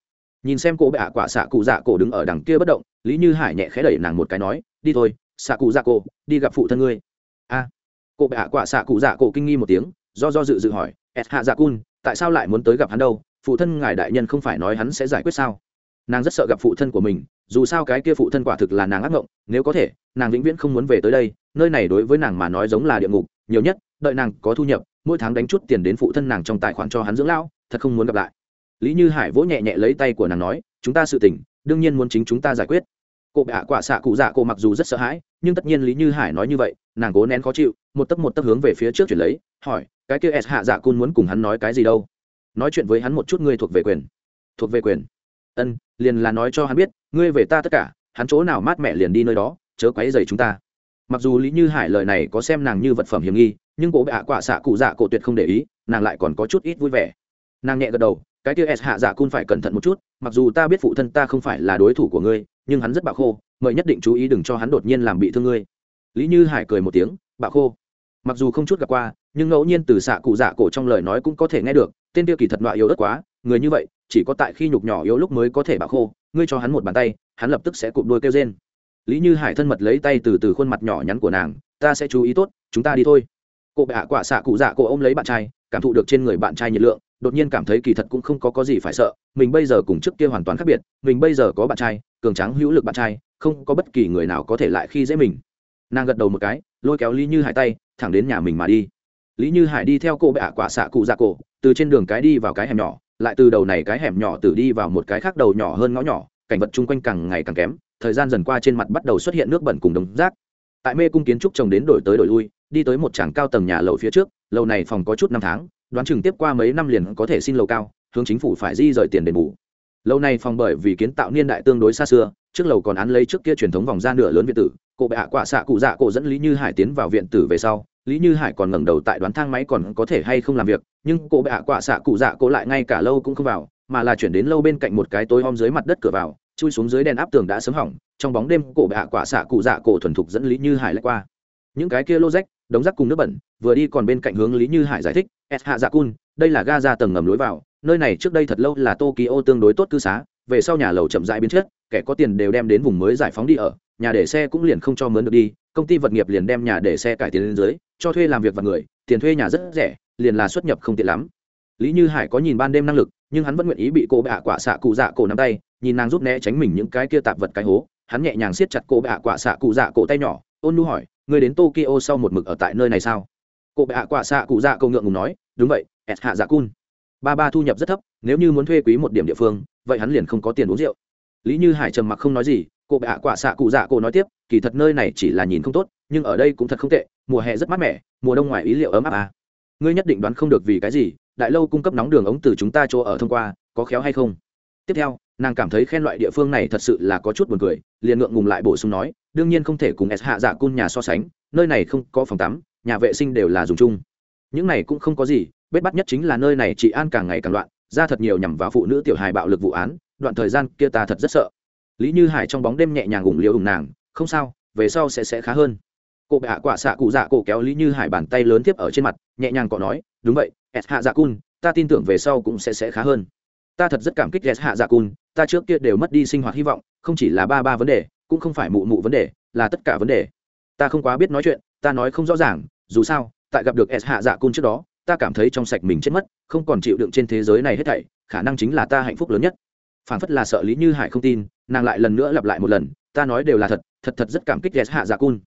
Nhìn xem cô bệ ạ quả xạ cụ dạ cổ đứng ở đằng kia bất động, lý như hải nhẹ khẽ đẩy nàng một cái nói, đi thôi, xạ cụ dạ cổ, đi gặp phụ thân ngươi. A. Cô bệ ạ quả xạ cụ dạ cổ kinh nghi một tiếng, do do dự dự hỏi, et hạ dạ cun, tại sao lại muốn tới gặp hắn đâu? Phụ thân ngài đại nhân không phải nói hắn sẽ giải quyết sao? Nàng rất sợ gặp phụ thân của mình, dù sao cái kia phụ thân quả thực là nàng ác ngộng, nếu có thể, nàng vĩnh viễn không muốn về tới đây, nơi này đối với nàng mà nói giống là địa ngục, nhiều nhất đợi nàng có thu nhập, mỗi tháng đánh chút tiền đến phụ thân nàng trong tài khoản cho hắn dưỡng lão, thật không muốn gặp lại. Lý như hải vỗ nhẹ nhẹ lấy tay của nàng nói, chúng ta sự tình, đương nhiên muốn chính chúng ta giải quyết. Cô bạ quả xạ cụ dạ cô mặc dù rất sợ hãi, nhưng tất nhiên lý như hải nói như vậy, nàng cố nén khó chịu, một tấc một tấc hướng về phía trước chuyển lấy, hỏi, cái kia s hạ dạ cun muốn cùng hắn nói cái gì đâu? Nói chuyện với hắn một chút ngươi thuộc về quyền. Thuộc về quyền? Ân, liền là nói cho hắn biết, ngươi về ta tất cả, hắn chỗ nào mát mẹ liền đi nơi đó, chớ quấy dày chúng ta mặc dù lý như hải lời này có xem nàng như vật phẩm hiểm nghi, nhưng cổ hạ quả xạ cụ dạ cổ tuyệt không để ý, nàng lại còn có chút ít vui vẻ. Nàng nhẹ gật đầu, cái tia s hạ dạ cun phải cẩn thận một chút, mặc dù ta biết phụ thân ta không phải là đối thủ của ngươi, nhưng hắn rất bạo khô, mời nhất định chú ý đừng cho hắn đột nhiên làm bị thương ngươi. Lý như hải cười một tiếng, bạo khô. Mặc dù không chút gặp qua, nhưng ngẫu nhiên từ xạ cụ dạ cổ trong lời nói cũng có thể nghe được, tên tiêu kỳ thật loại yếu ớt quá, người như vậy, chỉ có tại khi nhục nhỏ yếu lúc mới có thể bạo khô, ngươi cho hắn một bàn tay, hắn lập tức sẽ cụp đôi kêu trên lý như hải thân mật lấy tay từ từ khuôn mặt nhỏ nhắn của nàng, ta sẽ chú ý tốt, chúng ta đi thôi. Cô bạ quả xạ cụ dạ cô ôm lấy bạn trai, cảm thụ được trên người bạn trai nhiệt lượng, đột nhiên cảm thấy kỳ thật cũng không có có gì phải sợ. Mình bây giờ cùng trước kia hoàn toàn khác biệt, mình bây giờ có bạn trai, cường tráng hữu lực bạn trai, không có bất kỳ người nào có thể lại khi dễ mình. Nàng gật đầu một cái, lôi kéo lý như hải tay, thẳng đến nhà mình mà đi. Lý như hải đi theo cô bệ ạ quả xạ cụ dạ cổ từ trên đường cái đi vào cái hẻm nhỏ, lại từ đầu này cái hẻm nhỏ từ đi vào một cái khác đầu nhỏ hơn ngõ nhỏ, cảnh vật chung quanh càng ngày càng kém thời gian dần qua trên mặt bắt đầu xuất hiện nước bẩn cùng đống rác. Tại mê cung kiến trúc trồng đến đổi tới đổi lui, đi tới một tràng cao tầng nhà lầu phía trước, lầu này phòng có chút năm tháng, đoán chừng tiếp qua mấy năm liền có thể xin lầu cao, hướng chính phủ phải di rời tiền đền bù. Lâu này phòng bởi vì kiến tạo niên đại tương đối xa xưa, trước lầu còn án lấy trước kia truyền thống vòng ra nửa lớn viện tử, cô bệ hạ quả xạ cụ dạ cổ dẫn lý như hải tiến vào viện tử về sau, lý như hải còn ngẩng đầu tại đoán thang máy còn có thể hay không làm việc, nhưng cô bệ hạ quả xạ cụ dạ cổ lại ngay cả lâu cũng không vào, mà là chuyển đến lâu bên cạnh một cái tối om dưới mặt đất cửa vào chui xuống dưới đèn áp tường đã sớm hỏng, trong bóng đêm cổ bạ hạ quả xạ cụ dạ cổ thuần thục dẫn lý như hải lách qua. Những cái kia lô rách đống rác cùng nước bẩn, vừa đi còn bên cạnh hướng lý như hải giải thích s hạ dạ cun, đây là ga ra tầng ngầm lối vào, nơi này trước đây thật lâu là tokyo tương đối tốt cư xá, về sau nhà lầu chậm rãi biến chất, kẻ có tiền đều đem đến vùng mới giải phóng đi ở, nhà để xe cũng liền không cho mướn được đi, công ty vật nghiệp liền đem nhà để xe cải tiến lên dưới, cho thuê làm việc và người, tiền thuê nhà rất rẻ, liền là xuất nhập không tiện lắm lý như hải có nhìn ban đêm năng lực, nhưng hắn vẫn nguyện ý bị cô bạ quả xạ cụ dạ cổ nắm tay, nhìn nàng rút né tránh mình những cái kia tạp vật cái hố. Hắn nhẹ nhàng siết chặt cô bạ quả xạ cụ dạ cổ tay nhỏ, ôn nu hỏi người đến tokyo sau một mực ở tại nơi này sao? Cô bạ quả xạ cụ dạ cổ ngượng ngùng nói, đúng vậy s hạ dạ cun. Ba ba thu nhập rất thấp, nếu như muốn thuê quý một điểm địa phương, vậy hắn liền không có tiền uống rượu. Lý như hải trầm mặc không nói gì, cô bạ quả xạ cụ dạ cổ nói tiếp, kỳ thật nơi này chỉ là nhìn không tốt, nhưng ở đây cũng thật không tệ, mùa hè rất mát mẻ, mùa đông ngoài ý liệu ấm áp à. ngươi nhất định đoán không được vì cái gì đại lâu cung cấp nóng đường ống từ chúng ta chỗ ở thông qua, có khéo hay không? Tiếp theo, nàng cảm thấy khen loại địa phương này thật sự là có chút buồn cười, liền ngượng ngùng lại bổ sung nói, đương nhiên không thể cùng s hạ dạ cun nhà so sánh, nơi này không có phòng tắm, nhà vệ sinh đều là dùng chung. Những này cũng không có gì, bết bắt nhất chính là nơi này chị an càng ngày càng loạn, ra thật nhiều nhằm vào phụ nữ tiểu hài bạo lực vụ án, đoạn thời gian kia ta thật rất sợ. Lý như hải trong bóng đêm nhẹ nhàng ủng liều ủng nàng, không sao, về sau sẽ sẽ khá hơn. Cô bệ hạ quả xạ cụ dạ cổ kéo lý như hải bàn tay lớn tiếp ở trên mặt, nhẹ nhàng cọ nói, đúng vậy s hạ dạ cun, ta tin tưởng về sau cũng sẽ sẽ khá hơn. Ta thật rất cảm kích s hạ dạ cun, ta trước kia đều mất đi sinh hoạt hy vọng, không chỉ là ba ba vấn đề, cũng không phải mụ mụ vấn đề, là tất cả vấn đề. Ta không quá biết nói chuyện, ta nói không rõ ràng, dù sao, tại gặp được s hạ dạ cun trước đó, ta cảm thấy trong sạch mình chết mất, không còn chịu đựng trên thế giới này hết thảy, khả năng chính là ta hạnh phúc lớn nhất. Phản phất là sợ lý như hải không tin, nàng lại lần nữa lặp lại một lần, ta nói đều là thật thật thật rất cảm kích s hạ dạ cun.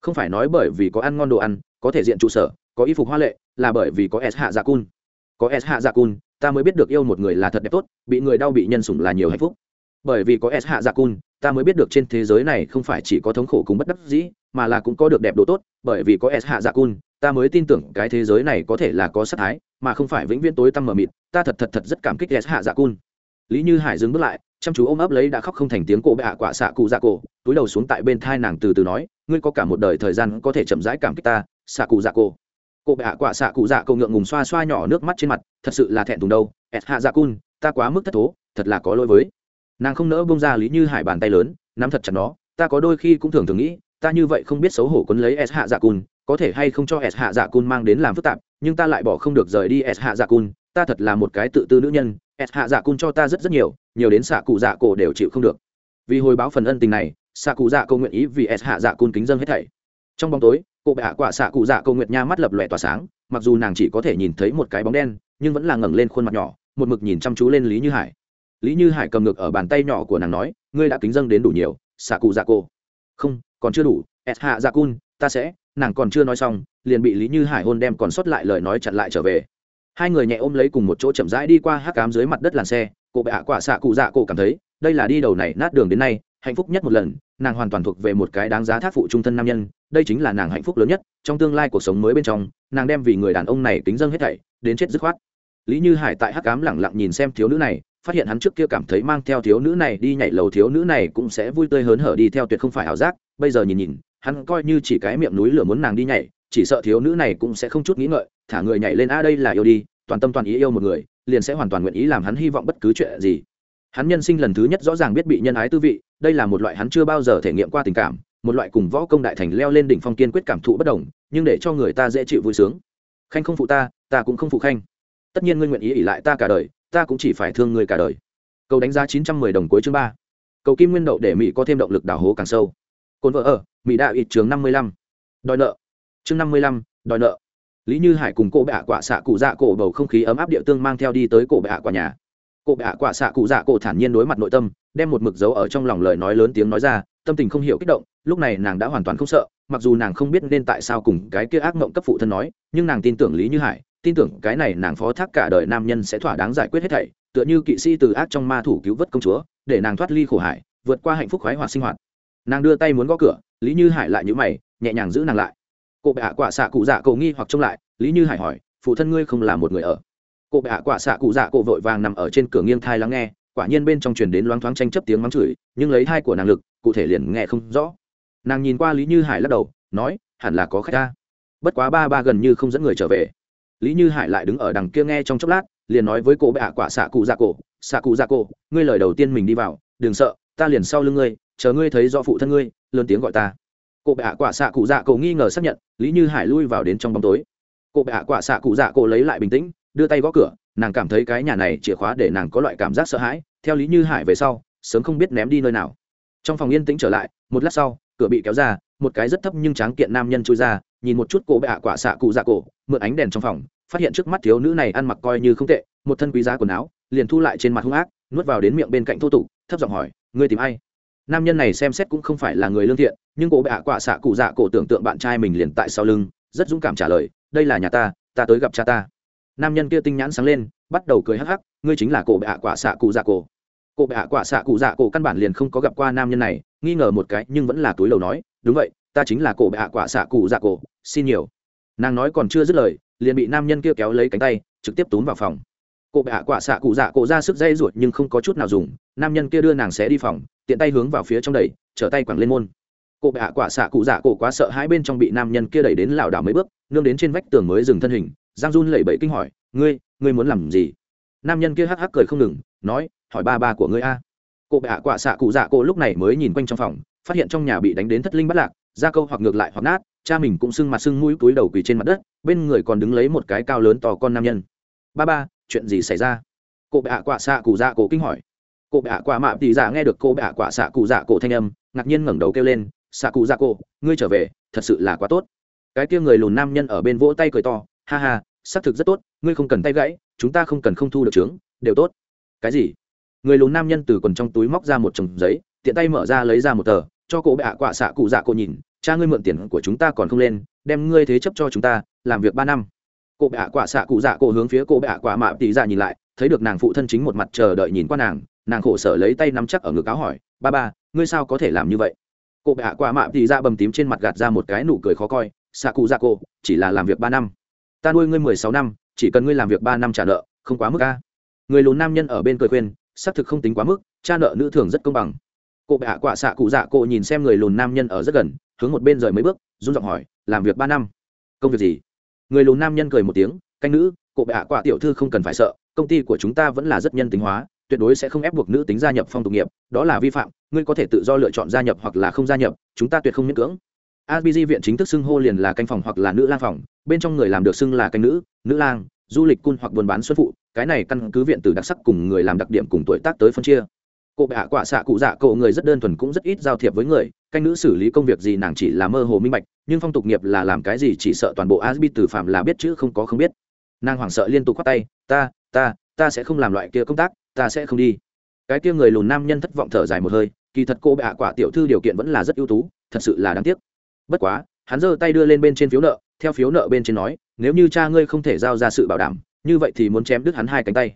Không phải nói bởi vì có ăn ngon đồ ăn, có thể diện trụ sở có y phục hoa lệ, là bởi vì có s hạ dạ cun. Có s hạ dạ cun, ta mới biết được yêu một người là thật đẹp tốt, bị người đau bị nhân sủng là nhiều hạnh phúc. Bởi vì có s hạ dạ cun, ta mới biết được trên thế giới này không phải chỉ có thống khổ cùng bất đắc dĩ, mà là cũng có được đẹp đồ tốt. Bởi vì có s hạ dạ cun, ta mới tin tưởng cái thế giới này có thể là có sắc thái, mà không phải vĩnh viễn tối tăm mờ mịt. Ta thật thật thật rất cảm kích s hạ dạ cun. Lý như hải dừng bước lại, chăm chú ôm ấp lấy đã khóc không thành tiếng cổ bệ hạ quả xạ cụ dạ cổ, túi đầu xuống tại bên thai nàng từ từ nói, ngươi có cả một đời thời gian có thể chậm rãi cảm kích ta, xạ cụ dạ cô cô bệ hạ quả xạ cụ dạ cầu ngượng ngùng xoa xoa nhỏ nước mắt trên mặt, thật sự là thẹn thùng đâu. S hạ dạ cun, ta quá mức thất thố, thật là có lỗi với. Nàng không nỡ bông ra lý như hải bàn tay lớn, nắm thật chặt nó, ta có đôi khi cũng thường thường nghĩ, ta như vậy không biết xấu hổ quấn lấy s hạ dạ cun, có thể hay không cho s hạ dạ cun mang đến làm phức tạp, nhưng ta lại bỏ không được rời đi s hạ dạ cun, ta thật là một cái tự tư nữ nhân s hạ dạ cun cho ta rất rất nhiều nhiều đến xạ cụ dạ cổ đều chịu không được. Vì hồi báo phần ân tình này, xạ cụ dạ câu nguyện ý vì s hạ dạ cun kính dân hết thảy. Trong bóng tối cô bệ hạ quả xạ cụ dạ câu Nguyệt nha mắt lập lòe tỏa sáng, mặc dù nàng chỉ có thể nhìn thấy một cái bóng đen, nhưng vẫn là ngẩng lên khuôn mặt nhỏ, một mực nhìn chăm chú lên lý như hải. Lý như hải cầm ngực ở bàn tay nhỏ của nàng nói, ngươi đã kính dâng đến đủ nhiều, xạ cụ dạ cô. Không, còn chưa đủ s hạ dạ cun, ta sẽ, nàng còn chưa nói xong, liền bị lý như hải hôn đem còn sót lại lời nói chặn lại trở về. Hai người nhẹ ôm lấy cùng một chỗ chậm rãi đi qua hắc cám dưới mặt đất làn xe, cô bệ hạ quả xạ cụ dạ cô cảm thấy, đây là đi đầu này nát đường đến nay, hạnh phúc nhất một lần nàng hoàn toàn thuộc về một cái đáng giá thác phụ trung thân nam nhân, đây chính là nàng hạnh phúc lớn nhất, trong tương lai cuộc sống mới bên trong, nàng đem vì người đàn ông này kính dâng hết thảy, đến chết dứt khoát. Lý như hải tại hắc cám lẳng lặng nhìn xem thiếu nữ này, phát hiện hắn trước kia cảm thấy mang theo thiếu nữ này đi nhảy lầu thiếu nữ này cũng sẽ vui tươi hớn hở đi theo tuyệt không phải ảo giác, bây giờ nhìn nhìn, hắn coi như chỉ cái miệng núi lửa muốn nàng đi nhảy, chỉ sợ thiếu nữ này cũng sẽ không chút nghĩ ngợi, thả người nhảy lên, a, đây là yêu đi, toàn tâm toàn ý yêu một người, liền sẽ hoàn toàn nguyện ý làm hắn hy vọng bất cứ chuyện gì. Hắn nhân sinh lần thứ nhất rõ ràng biết bị nhân ái tư vị đây là một loại hắn chưa bao giờ thể nghiệm qua tình cảm, một loại cùng võ công đại thành leo lên đỉnh phong kiên quyết cảm thụ bất đồng, nhưng để cho người ta dễ chịu vui sướng. Khanh không phụ ta ta cũng không phụ khanh. Tất nhiên ngươi nguyện ý ỉ lại ta cả đời, ta cũng chỉ phải thương ngươi cả đời. Cầu đánh giá chín trăm mười đồng cuối chương ba. Cầu kim nguyên đậu để mỹ có thêm động lực đào hố càng sâu. Cồn vợ ở, mỹ đạo ít trường năm mươi lăm. Đòi nợ. Chương năm mươi lăm, đòi nợ. Lý như hải cùng cô bệ hạ quả xạ cụ dạ cổ bầu không khí ấm áp địa tương mang theo đi tới cổ bệ hạ quả nhà. Cô bệ hạ quả xạ cụ dạ cổ thản nhiên đối mặt nội tâm đem một mực dấu ở trong lòng lời nói lớn tiếng nói ra, tâm tình không hiểu kích động, lúc này nàng đã hoàn toàn không sợ, mặc dù nàng không biết nên tại sao cùng cái kia ác mộng cấp phụ thân nói, nhưng nàng tin tưởng lý như hải, tin tưởng cái này nàng phó thác cả đời nam nhân sẽ thỏa đáng giải quyết hết thảy, tựa như kỵ sĩ từ ác trong ma thủ cứu vớt công chúa, để nàng thoát ly khổ hải, vượt qua hạnh phúc khoái hoạt sinh hoạt. Nàng đưa tay muốn gõ cửa, lý như hải lại nhữ mày, nhẹ nhàng giữ nàng lại. Cô bệ hạ quả xạ cụ dạ cầu nghi hoặc trông lại, lý như hải hỏi, phụ thân ngươi không là một người ở? Cô bệ hạ quả xạ cụ dạ cổ vội vàng nằm ở trên cửa nghiêng thai lắng nghe quả nhiên bên trong truyền đến loáng thoáng tranh chấp tiếng mắng chửi, nhưng lấy hai của nàng lực, cụ thể liền nghe không rõ. Nàng nhìn qua lý như hải lắc đầu, nói, hẳn là có khách ta. Bất quá ba ba gần như không dẫn người trở về. Lý như hải lại đứng ở đằng kia nghe trong chốc lát, liền nói với cô bệ hạ quả xạ cụ dạ cổ, xạ cụ dạ cổ, ngươi lời đầu tiên mình đi vào, đừng sợ, ta liền sau lưng ngươi, chờ ngươi thấy do phụ thân ngươi, lớn tiếng gọi ta. Cô bệ hạ quả xạ cụ dạ cổ nghi ngờ xác nhận, lý như hải lui vào đến trong bóng tối. Cô bệ hạ quả xạ cụ dạ cổ lấy lại bình tĩnh đưa tay gõ cửa, nàng cảm thấy cái nhà này chìa khóa để nàng có loại cảm giác sợ hãi, theo lý như hải về sau, sớm không biết ném đi nơi nào. Trong phòng yên tĩnh trở lại, một lát sau, cửa bị kéo ra, một cái rất thấp nhưng tráng kiện nam nhân trôi ra, nhìn một chút cổ bệ ạ quả xạ cụ dạ cổ, mượn ánh đèn trong phòng, phát hiện trước mắt thiếu nữ này ăn mặc coi như không tệ, một thân quý giá quần áo, liền thu lại trên mặt hung ác, nuốt vào đến miệng bên cạnh thô tục, thấp giọng hỏi, ngươi tìm ai? Nam nhân này xem xét cũng không phải là người lương thiện, nhưng cổ bệ ạ quả xạ cụ dạ cổ tưởng tượng bạn trai mình liền tại sau lưng, rất dũng cảm trả lời, đây là nhà ta ta tới gặp cha ta nam nhân kia tinh nhãn sáng lên, bắt đầu cười hắc hắc, ngươi chính là cổ bệ hạ quả xạ cụ dạ cổ. Cổ bệ hạ quả xạ cụ dạ cổ căn bản liền không có gặp qua nam nhân này, nghi ngờ một cái nhưng vẫn là túi lầu nói, đúng vậy, ta chính là cổ bệ hạ quả xạ cụ dạ cổ, xin nhiều. Nàng nói còn chưa dứt lời, liền bị nam nhân kia kéo lấy cánh tay, trực tiếp túm vào phòng. Cổ bệ hạ quả xạ cụ dạ cổ ra sức dây ruột nhưng không có chút nào dùng, nam nhân kia đưa nàng xé đi phòng, tiện tay hướng vào phía trong đẩy, trở tay quẳng lên môn. Cổ bệ hạ quả xạ cụ dạ cổ quá sợ hai bên trong bị nam nhân kia đẩy đến lảo đảo mấy bước, nương đến trên vách tường mới dừng thân hình giang run lẩy bẩy kinh hỏi, ngươi ngươi muốn làm gì? Nam nhân kia hắc hắc cười không ngừng, nói, hỏi ba ba của ngươi a. Cụ bệ hạ quả xạ cụ dạ cổ lúc này mới nhìn quanh trong phòng, phát hiện trong nhà bị đánh đến thất linh bắt lạc, ra câu hoặc ngược lại hoặc nát, cha mình cũng sưng mặt sưng mũi túi đầu quỳ trên mặt đất, bên người còn đứng lấy một cái cao lớn to con nam nhân. Ba ba, chuyện gì xảy ra? Cụ bệ hạ quả xạ cụ dạ cổ kinh hỏi. Cụ bệ hạ quả mạ tỷ dạ nghe được cụ bệ hạ quả xạ cụ dạ cổ thanh âm, ngạc nhiên ngẩng đầu kêu lên, xạ cụ dạ cổ ngươi trở về, thật sự là quá tốt. Cái kia người lùn nam nhân ở bên vỗ tay cười to ha ha, xác thực rất tốt, ngươi không cần tay gãy, chúng ta không cần không thu được trướng, đều tốt. Cái gì? Người lùn nam nhân từ quần trong túi móc ra một chồng giấy, tiện tay mở ra lấy ra một tờ, cho cô bệ hạ quả xạ cụ dạ cổ nhìn, cha ngươi mượn tiền của chúng ta còn không lên, đem ngươi thế chấp cho chúng ta, làm việc ba năm. Cô bệ hạ quả xạ cụ dạ cổ hướng phía cô bệ hạ quả mạ tỷ dạ nhìn lại, thấy được nàng phụ thân chính một mặt chờ đợi nhìn qua nàng nàng khổ sở lấy tay nắm chắc ở ngực áo hỏi, ba ba, ngươi sao có thể làm như vậy? Cô bệ hạ quả mạ tỷ dạ bầm tím trên mặt gạt ra một cái nụ cười khó coi, xạ cụ dạ cổ chỉ là làm việc ba năm ta nuôi ngươi mười sáu năm, chỉ cần ngươi làm việc ba năm trả nợ, không quá mức a. Người lùn nam nhân ở bên cười khuyên, xác thực không tính quá mức, cha nợ nữ thường rất công bằng. Cô bệ hạ quả xạ cụ dạ cụ nhìn xem người lùn nam nhân ở rất gần, hướng một bên rời mấy bước, run giọng hỏi, làm việc ba năm? Công việc gì? Người lùn nam nhân cười một tiếng, canh nữ cụ bệ hạ quả tiểu thư không cần phải sợ, công ty của chúng ta vẫn là rất nhân tính hóa, tuyệt đối sẽ không ép buộc nữ tính gia nhập phong tục nghiệp, đó là vi phạm, ngươi có thể tự do lựa chọn gia nhập hoặc là không gia nhập, chúng ta tuyệt không miễn cưỡng abg viện chính thức xưng hô liền là canh phòng hoặc là nữ lang phòng, bên trong người làm được xưng là canh nữ nữ lang, du lịch cun hoặc buôn bán xuất phụ, cái này căn cứ viện từ đặc sắc cùng người làm đặc điểm cùng tuổi tác tới phân chia. Cụ bệ hạ quả xạ cụ dạ cậu người rất đơn thuần cũng rất ít giao thiệp với người, canh nữ xử lý công việc gì nàng chỉ là mơ hồ minh bạch, nhưng phong tục nghiệp là làm cái gì chỉ sợ toàn bộ asbi từ phạm là biết chứ không có không biết. Nàng hoảng sợ liên tục khoát tay, ta ta ta sẽ không làm loại kia công tác, ta sẽ không đi. Cái kia người lùn nam nhân thất vọng thở dài một hơi, kỳ thật cô bệ hạ quả tiểu thư điều kiện vẫn là rất ưu tú, thật sự là đáng tiếc bất quá, hắn giơ tay đưa lên bên trên phiếu nợ, theo phiếu nợ bên trên nói, nếu như cha ngươi không thể giao ra sự bảo đảm, như vậy thì muốn chém đứt hắn hai cánh tay.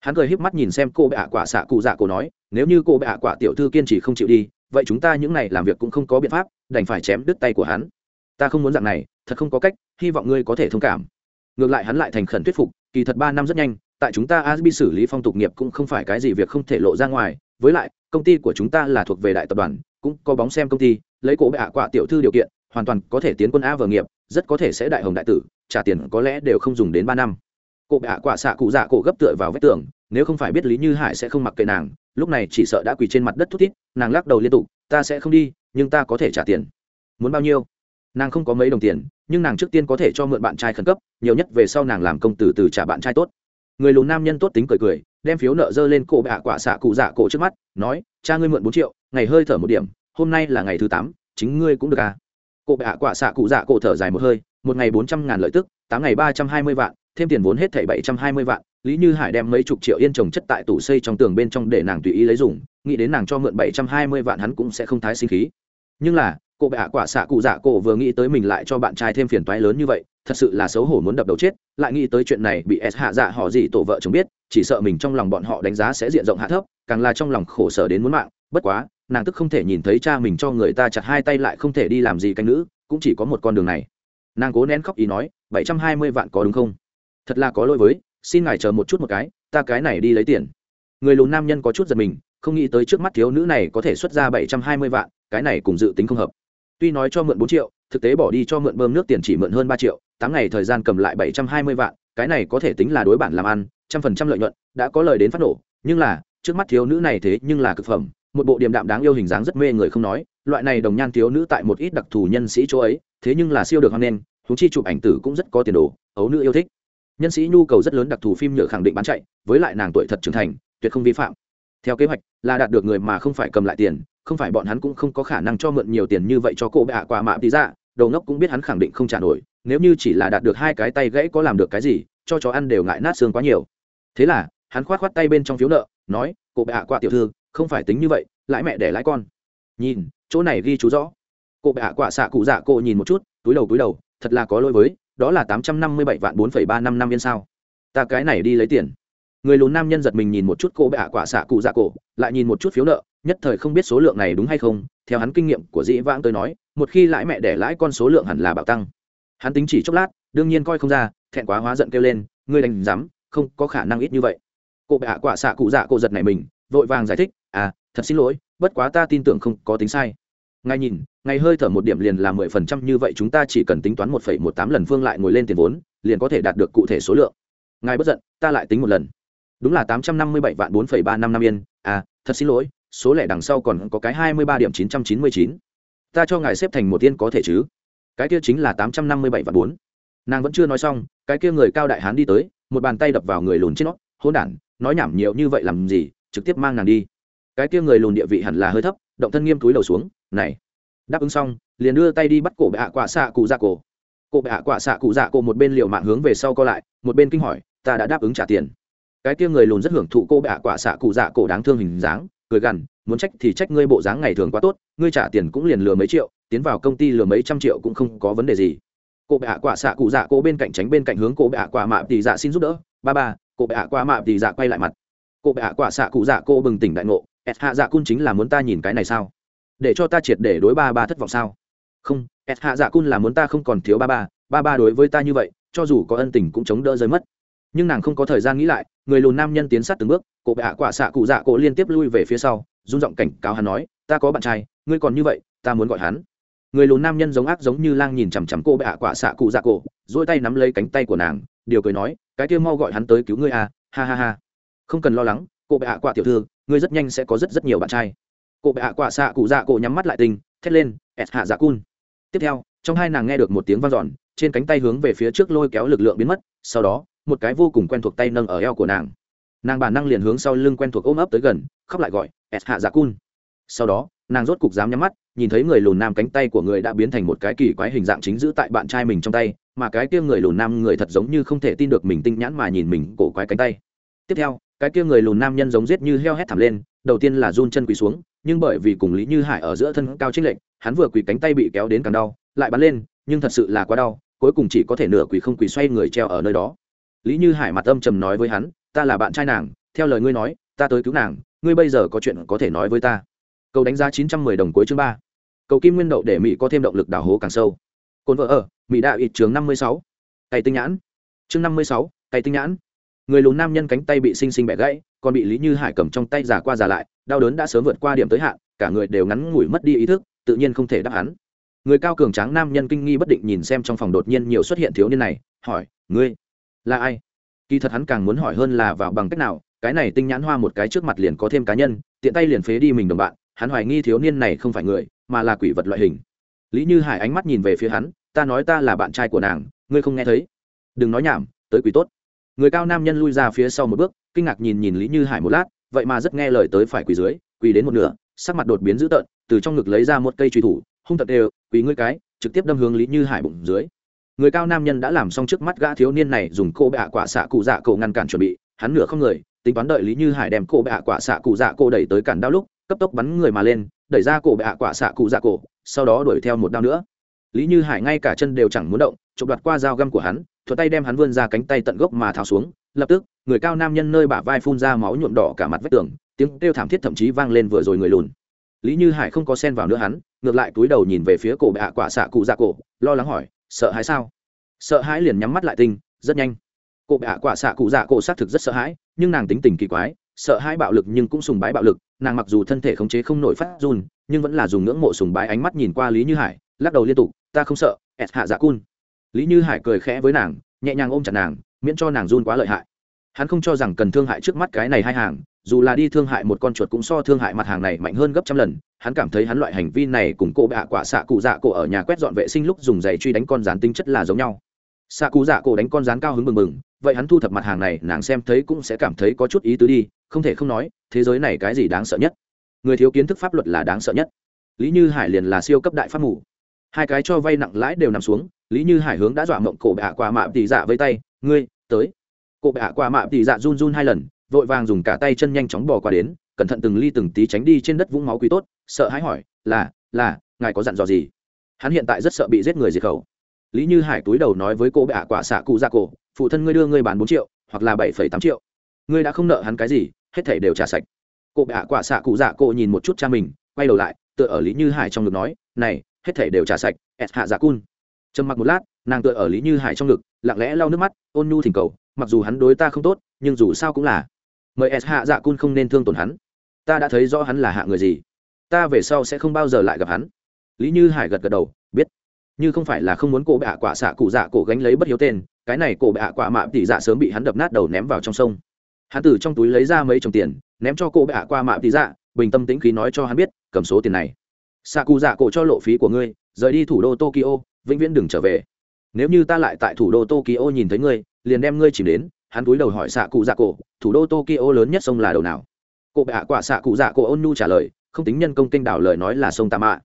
Hắn cười híp mắt nhìn xem cô bệ ạ quả xạ cụ dạ cổ nói, nếu như cô bệ ạ quả tiểu thư kiên trì không chịu đi, vậy chúng ta những này làm việc cũng không có biện pháp, đành phải chém đứt tay của hắn. Ta không muốn dạng này, thật không có cách, hy vọng ngươi có thể thông cảm. Ngược lại hắn lại thành khẩn thuyết phục, kỳ thật ba năm rất nhanh, tại chúng ta asbi xử lý phong tục nghiệp cũng không phải cái gì việc không thể lộ ra ngoài, với lại, công ty của chúng ta là thuộc về đại tập đoàn, cũng có bóng xem công ty lấy cổ bệ hạ quạ tiểu thư điều kiện, hoàn toàn có thể tiến quân a vờ nghiệp, rất có thể sẽ đại hồng đại tử, trả tiền có lẽ đều không dùng đến ba năm. Cổ bệ hạ quạ xạ cụ dạ cổ gấp tựa vào vách tường, nếu không phải biết lý như hải sẽ không mặc kệ nàng, lúc này chỉ sợ đã quỳ trên mặt đất thút thít, nàng lắc đầu liên tục, ta sẽ không đi, nhưng ta có thể trả tiền. Muốn bao nhiêu? Nàng không có mấy đồng tiền, nhưng nàng trước tiên có thể cho mượn bạn trai khẩn cấp, nhiều nhất về sau nàng làm công từ từ trả bạn trai tốt. Người lùn nam nhân tốt tính cười cười, đem phiếu nợ dơ lên cổ bệ hạ quả xạ cụ dạ cổ trước mắt, nói, cha ngươi mượn bốn triệu, ngày hơi thở một điểm hôm nay là ngày thứ tám, chính ngươi cũng được à. Cổ bệ hạ quả xạ cụ dạ cổ thở dài một hơi, một ngày bốn trăm ngàn lợi tức, tám ngày ba trăm hai mươi vạn, thêm tiền vốn hết thảy bảy trăm hai mươi vạn, lý như hải đem mấy chục triệu yên trồng chất tại tủ xây trong tường bên trong để nàng tùy ý lấy dùng, nghĩ đến nàng cho mượn bảy trăm hai mươi vạn hắn cũng sẽ không thái sinh khí. Nhưng là, cô bệ hạ quả xạ cụ dạ cổ vừa nghĩ tới mình lại cho bạn trai thêm phiền toái lớn như vậy, thật sự là xấu hổ muốn đập đầu chết, lại nghĩ tới chuyện này bị s hạ dạ họ gì tổ vợ chồng biết, chỉ sợ mình trong lòng bọn họ đánh giá sẽ diện rộng hạ thấp, càng là trong lòng khổ sở đến muốn mạng bất quá, nàng tức không thể nhìn thấy cha mình cho người ta chặt hai tay lại không thể đi làm gì canh nữ, cũng chỉ có một con đường này. Nàng cố nén khóc ý nói, bảy trăm hai mươi vạn có đúng không? Thật là có lỗi với, xin ngài chờ một chút một cái, ta cái này đi lấy tiền. Người lùn nam nhân có chút giật mình, không nghĩ tới trước mắt thiếu nữ này có thể xuất ra bảy trăm hai mươi vạn, cái này cùng dự tính không hợp. Tuy nói cho mượn bốn triệu, thực tế bỏ đi cho mượn bơm nước tiền chỉ mượn hơn ba triệu, tám ngày thời gian cầm lại bảy trăm hai mươi vạn, cái này có thể tính là đối bản làm ăn, trăm phần trăm lợi nhuận, đã có lời đến phát nổ, nhưng là, trước mắt thiếu nữ này thế nhưng là cực phẩm một bộ điềm đạm đáng yêu hình dáng rất mê người không nói, loại này đồng nhan thiếu nữ tại một ít đặc thù nhân sĩ chỗ ấy, thế nhưng là siêu được hoan nghênh thú chi chụp ảnh tử cũng rất có tiền đồ, ấu nữ yêu thích. Nhân sĩ nhu cầu rất lớn đặc thù phim nhựa khẳng định bán chạy, với lại nàng tuổi thật trưởng thành, tuyệt không vi phạm. Theo kế hoạch, là đạt được người mà không phải cầm lại tiền, không phải bọn hắn cũng không có khả năng cho mượn nhiều tiền như vậy cho cô bệ hạ quả mạ tí dạ, ra đầu ngốc cũng biết hắn khẳng định không trả nổi, nếu như chỉ là đạt được hai cái tay gãy có làm được cái gì, cho chó ăn đều ngại nát xương quá nhiều. Thế là, hắn khoát khoát tay bên trong phiếu nợ, nói, cô bệ hạ quả tiểu thư không phải tính như vậy, lãi mẹ để lãi con. Nhìn, chỗ này ghi chú rõ. Cô bạ hạ quả xạ cụ dạ cô nhìn một chút, túi đầu túi đầu, thật là có lỗi với, đó là tám trăm năm mươi bảy vạn bốn phẩy ba năm năm yên sao. Ta cái này đi lấy tiền. Người lùn nam nhân giật mình nhìn một chút cô bệ hạ quả xạ cụ dạ cổ lại nhìn một chút phiếu nợ, nhất thời không biết số lượng này đúng hay không. Theo hắn kinh nghiệm của dĩ vãng tôi nói, một khi lãi mẹ để lãi con số lượng hẳn là bạo tăng. Hắn tính chỉ chốc lát, đương nhiên coi không ra, thẹn quá hóa giận kêu lên, ngươi đành dám không có khả năng ít như vậy. Cô bệ hạ quả xạ cụ dạ cổ giật này mình vội vàng giải thích à thật xin lỗi, bất quá ta tin tưởng không có tính sai. Ngay nhìn ngày hơi thở một điểm liền là mười phần trăm như vậy chúng ta chỉ cần tính toán một phẩy một tám lần phương lại ngồi lên tiền vốn, liền có thể đạt được cụ thể số lượng. Ngài bất giận, ta lại tính một lần. Đúng là tám trăm năm mươi bảy vạn bốn phẩy ba năm năm yên. À thật xin lỗi, số lẻ đằng sau còn có cái hai mươi ba điểm chín trăm chín mươi chín. Ta cho ngài xếp thành một tiên có thể chứ? Cái kia chính là tám trăm năm mươi bảy vạn bốn. Nàng vẫn chưa nói xong, cái kia người cao đại hán đi tới, một bàn tay đập vào người lùn trên nó. Hôn đản, nói nhảm nhiều như vậy làm gì? Trực tiếp mang nàng đi. Cái kia người lùn địa vị hẳn là hơi thấp, động thân nghiêm túi đầu xuống, này. Đáp ứng xong, liền đưa tay đi bắt cổ bệ hạ quả xạ cụ dạ cổ. Cổ bệ hạ quả xạ cụ dạ cổ một bên liều mạng hướng về sau co lại, một bên kinh hỏi, ta đã đáp ứng trả tiền. Cái kia người lùn rất hưởng thụ cô bệ hạ quả xạ cụ dạ cổ đáng thương hình dáng, cười gằn, muốn trách thì trách ngươi bộ dáng ngày thường quá tốt, ngươi trả tiền cũng liền lừa mấy triệu, tiến vào công ty lừa mấy trăm triệu cũng không có vấn đề gì. Cô bệ hạ quả xạ cụ dạ cổ bên cạnh tránh bên cạnh hướng cô bệ hạ quả mạ tỷ dạ xin giúp đỡ, ba ba cô bệ hạ quả mạ tỷ dạ quay lại mặt cô bệ hạ quả xạ cụ dạ cô bừng tỉnh đại ngộ s hạ dạ cun chính là muốn ta nhìn cái này sao? Để cho ta triệt để đối ba ba thất vọng sao? Không s hạ dạ cun là muốn ta không còn thiếu ba ba ba ba đối với ta như vậy, cho dù có ân tình cũng chống đỡ rơi mất. Nhưng nàng không có thời gian nghĩ lại, người lùn nam nhân tiến sát từng bước cổ bệ hạ quả xạ cụ dạ cổ liên tiếp lui về phía sau, run giọng cảnh cáo hắn nói, ta có bạn trai, ngươi còn như vậy, ta muốn gọi hắn. Người lùn nam nhân giống ác giống như lang nhìn chằm chằm cô bệ hạ quả xạ cụ dạ cổ dỗi tay nắm lấy cánh tay của nàng, điều cười nói, cái kia mau gọi hắn tới cứu ngươi à ha ha ha không cần lo lắng, cô bệ hạ quả tiểu thư, ngươi rất nhanh sẽ có rất rất nhiều bạn trai. Cô bệ hạ quả xạ cụ dạ cổ nhắm mắt lại tình, thét lên ẹt hạ dạ cun. Tiếp theo, trong hai nàng nghe được một tiếng vang dọn, trên cánh tay hướng về phía trước lôi kéo lực lượng biến mất, sau đó, một cái vô cùng quen thuộc tay nâng ở eo của nàng. Nàng bản năng liền hướng sau lưng quen thuộc ôm ấp tới gần, khóc lại gọi ẹt hạ dạ cun. Sau đó, nàng rốt cục dám nhắm mắt, nhìn thấy người lùn nam cánh tay của người đã biến thành một cái kỳ quái hình dạng chính giữ tại bạn trai mình trong tay, mà cái kia người lùn nam người thật giống như không thể tin được mình tinh nhãn mà nhìn mình cổ quái cánh tay. Tiếp theo cái kia người lùn nam nhân giống giết như heo hét thảm lên, đầu tiên là run chân quỳ xuống, nhưng bởi vì cùng lý như hải ở giữa thân cao trích lệnh hắn vừa quỳ cánh tay bị kéo đến càng đau, lại bắn lên, nhưng thật sự là quá đau, cuối cùng chỉ có thể nửa quỳ không quỳ xoay người treo ở nơi đó. Lý như hải mặt âm trầm nói với hắn, ta là bạn trai nàng, theo lời ngươi nói, ta tới cứu nàng, ngươi bây giờ có chuyện có thể nói với ta. Cầu đánh giá chín trăm mười đồng cuối chương ba. Cầu kim nguyên đậu để mỹ có thêm động lực đào hố càng sâu. Cồn vợ ở, mỹ đạo ít trường năm mươi sáu. Cày tinh nhãn. Chương năm mươi sáu, cày tinh nhãn người lùn nam nhân cánh tay bị xinh xinh bẻ gãy, còn bị lý như hải cầm trong tay giả qua giả lại, đau đớn đã sớm vượt qua điểm tới hạn, cả người đều ngắn ngủi mất đi ý thức, tự nhiên không thể đáp hắn người cao cường tráng nam nhân kinh nghi bất định nhìn xem trong phòng đột nhiên nhiều xuất hiện thiếu niên này, hỏi, ngươi là ai? Kỳ thật hắn càng muốn hỏi hơn là vào bằng cách nào, cái này tinh nhãn hoa một cái trước mặt liền có thêm cá nhân, tiện tay liền phế đi mình đồng bạn, hắn hoài nghi thiếu niên này không phải người, mà là quỷ vật loại hình. Lý như hải ánh mắt nhìn về phía hắn, ta nói ta là bạn trai của nàng, ngươi không nghe thấy. Đừng nói nhảm, tới quỷ tốt người cao nam nhân lui ra phía sau một bước, kinh ngạc nhìn nhìn lý như hải một lát, vậy mà rất nghe lời tới phải quỳ dưới, quỳ đến một nửa, sắc mặt đột biến dữ tợn, từ trong ngực lấy ra một cây truy thủ, hung tật đều, quỳ ngươi cái, trực tiếp đâm hướng lý như hải bụng dưới. Người cao nam nhân đã làm xong trước mắt gã thiếu niên này dùng cô bạ quả xạ cụ dạ cổ ngăn cản chuẩn bị, hắn nửa không người, tính toán đợi lý như hải đem cô bạ quả xạ cụ dạ cổ đẩy tới cản đao lúc, cấp tốc bắn người mà lên, đẩy ra cổ bạ quả xạ cụ dạ cổ, sau đó đuổi theo một đao nữa. Lý như hải ngay cả chân đều chẳng muốn động, chụp đoạt qua dao găm của hắn thuật tay đem hắn vươn ra cánh tay tận gốc mà tháo xuống, lập tức, người cao nam nhân nơi bả vai phun ra máu nhuộm đỏ cả mặt vách tường, tiếng kêu thảm thiết thậm chí vang lên vừa rồi người lùn. Lý như hải không có sen vào nữa hắn, ngược lại túi đầu nhìn về phía cổ bệ hạ quả xạ cụ dạ cổ, lo lắng hỏi, sợ hãi sao? Sợ hãi liền nhắm mắt lại tinh, rất nhanh. Cổ hạ quả xạ cụ dạ cổ xác thực rất sợ hãi, nhưng nàng tính tình kỳ quái, sợ hãi bạo lực nhưng cũng sùng bái bạo lực, nàng mặc dù thân thể khống chế không nổi phát run, nhưng vẫn là dùng ngưỡng mộ sùng bái ánh mắt nhìn qua lý như hải, lắc đầu liên tục, ta không sợ ẹt hạ dạ cun lý như hải cười khẽ với nàng, nhẹ nhàng ôm chặt nàng, miễn cho nàng run quá lợi hại. Hắn không cho rằng cần thương hại trước mắt cái này hai hàng, dù là đi thương hại một con chuột cũng so thương hại mặt hàng này mạnh hơn gấp trăm lần. Hắn cảm thấy hắn loại hành vi này cùng cô bạ quả xạ cụ dạ cổ ở nhà quét dọn vệ sinh lúc dùng giày truy đánh con rán tinh chất là giống nhau. Xạ cụ dạ cổ đánh con rán cao hứng mừng mừng vậy hắn thu thập mặt hàng này, nàng xem thấy cũng sẽ cảm thấy có chút ý tứ đi, không thể không nói, thế giới này cái gì đáng sợ nhất? Người thiếu kiến thức pháp luật là đáng sợ nhất. Lý như hải liền là siêu cấp đại pháp mù. Hai cái cho vay nặng lãi đều nằm xuống lý như hải hướng đã dọa mộng cổ bạ qua mạ tỉ dạ với tay, ngươi, tới. Cổ bạ qua mạ tỉ dạ run run hai lần, vội vàng dùng cả tay chân nhanh chóng bỏ qua đến, cẩn thận từng ly từng tí tránh đi trên đất vũng máu quý tốt, sợ hãi hỏi, là là, ngài có dặn dò gì? Hắn hiện tại rất sợ bị giết người diệt khẩu. Lý như hải túi đầu nói với cô bạ quả xạ cụ ra cổ, phụ thân ngươi đưa ngươi bán bốn triệu, hoặc là bảy phẩy tám triệu. Ngươi đã không nợ hắn cái gì, hết thảy đều trả sạch. Cô bạ quả xạ cụ dạ cổ nhìn một chút cha mình, quay đầu lại, tựa ở lý như hải trong ngực nói, này, hết thảy đều trả sạch ẹt hạ dạ cun trầm mặc một lát, nàng tựa ở lý như hải trong ngực, lặng lẽ lau nước mắt, ôn nhu thỉnh cầu, mặc dù hắn đối ta không tốt, nhưng dù sao cũng là. Mời s hạ dạ cun không nên thương tổn hắn. Ta đã thấy rõ hắn là hạ người gì. Ta về sau sẽ không bao giờ lại gặp hắn. Lý như hải gật gật đầu, biết. Như không phải là không muốn cổ bệ hạ quả xạ cụ dạ cổ gánh lấy bất hiếu tên, cái này cổ bệ hạ quả mạ tỷ dạ sớm bị hắn đập nát đầu ném vào trong sông. Hắn từ trong túi lấy ra mấy chồng tiền, ném cho cổ bệ hạ qua mạ tỷ dạ bình tâm tĩnh khí nói cho hắn biết, cầm số tiền này. Xạ cụ dạ cổ cho lộ phí của ngươi, rời đi thủ đô tokyo vĩnh viễn đừng trở về. Nếu như ta lại tại thủ đô tokyo nhìn thấy ngươi, liền đem ngươi chìm đến, hắn túi đầu hỏi xạ cụ dạ cổ, thủ đô tokyo lớn nhất sông là đầu nào? Cụ bệ hạ quả xạ cụ dạ cổ ôn nu trả lời, không tính nhân công kênh đảo lời nói là sông tạ mạ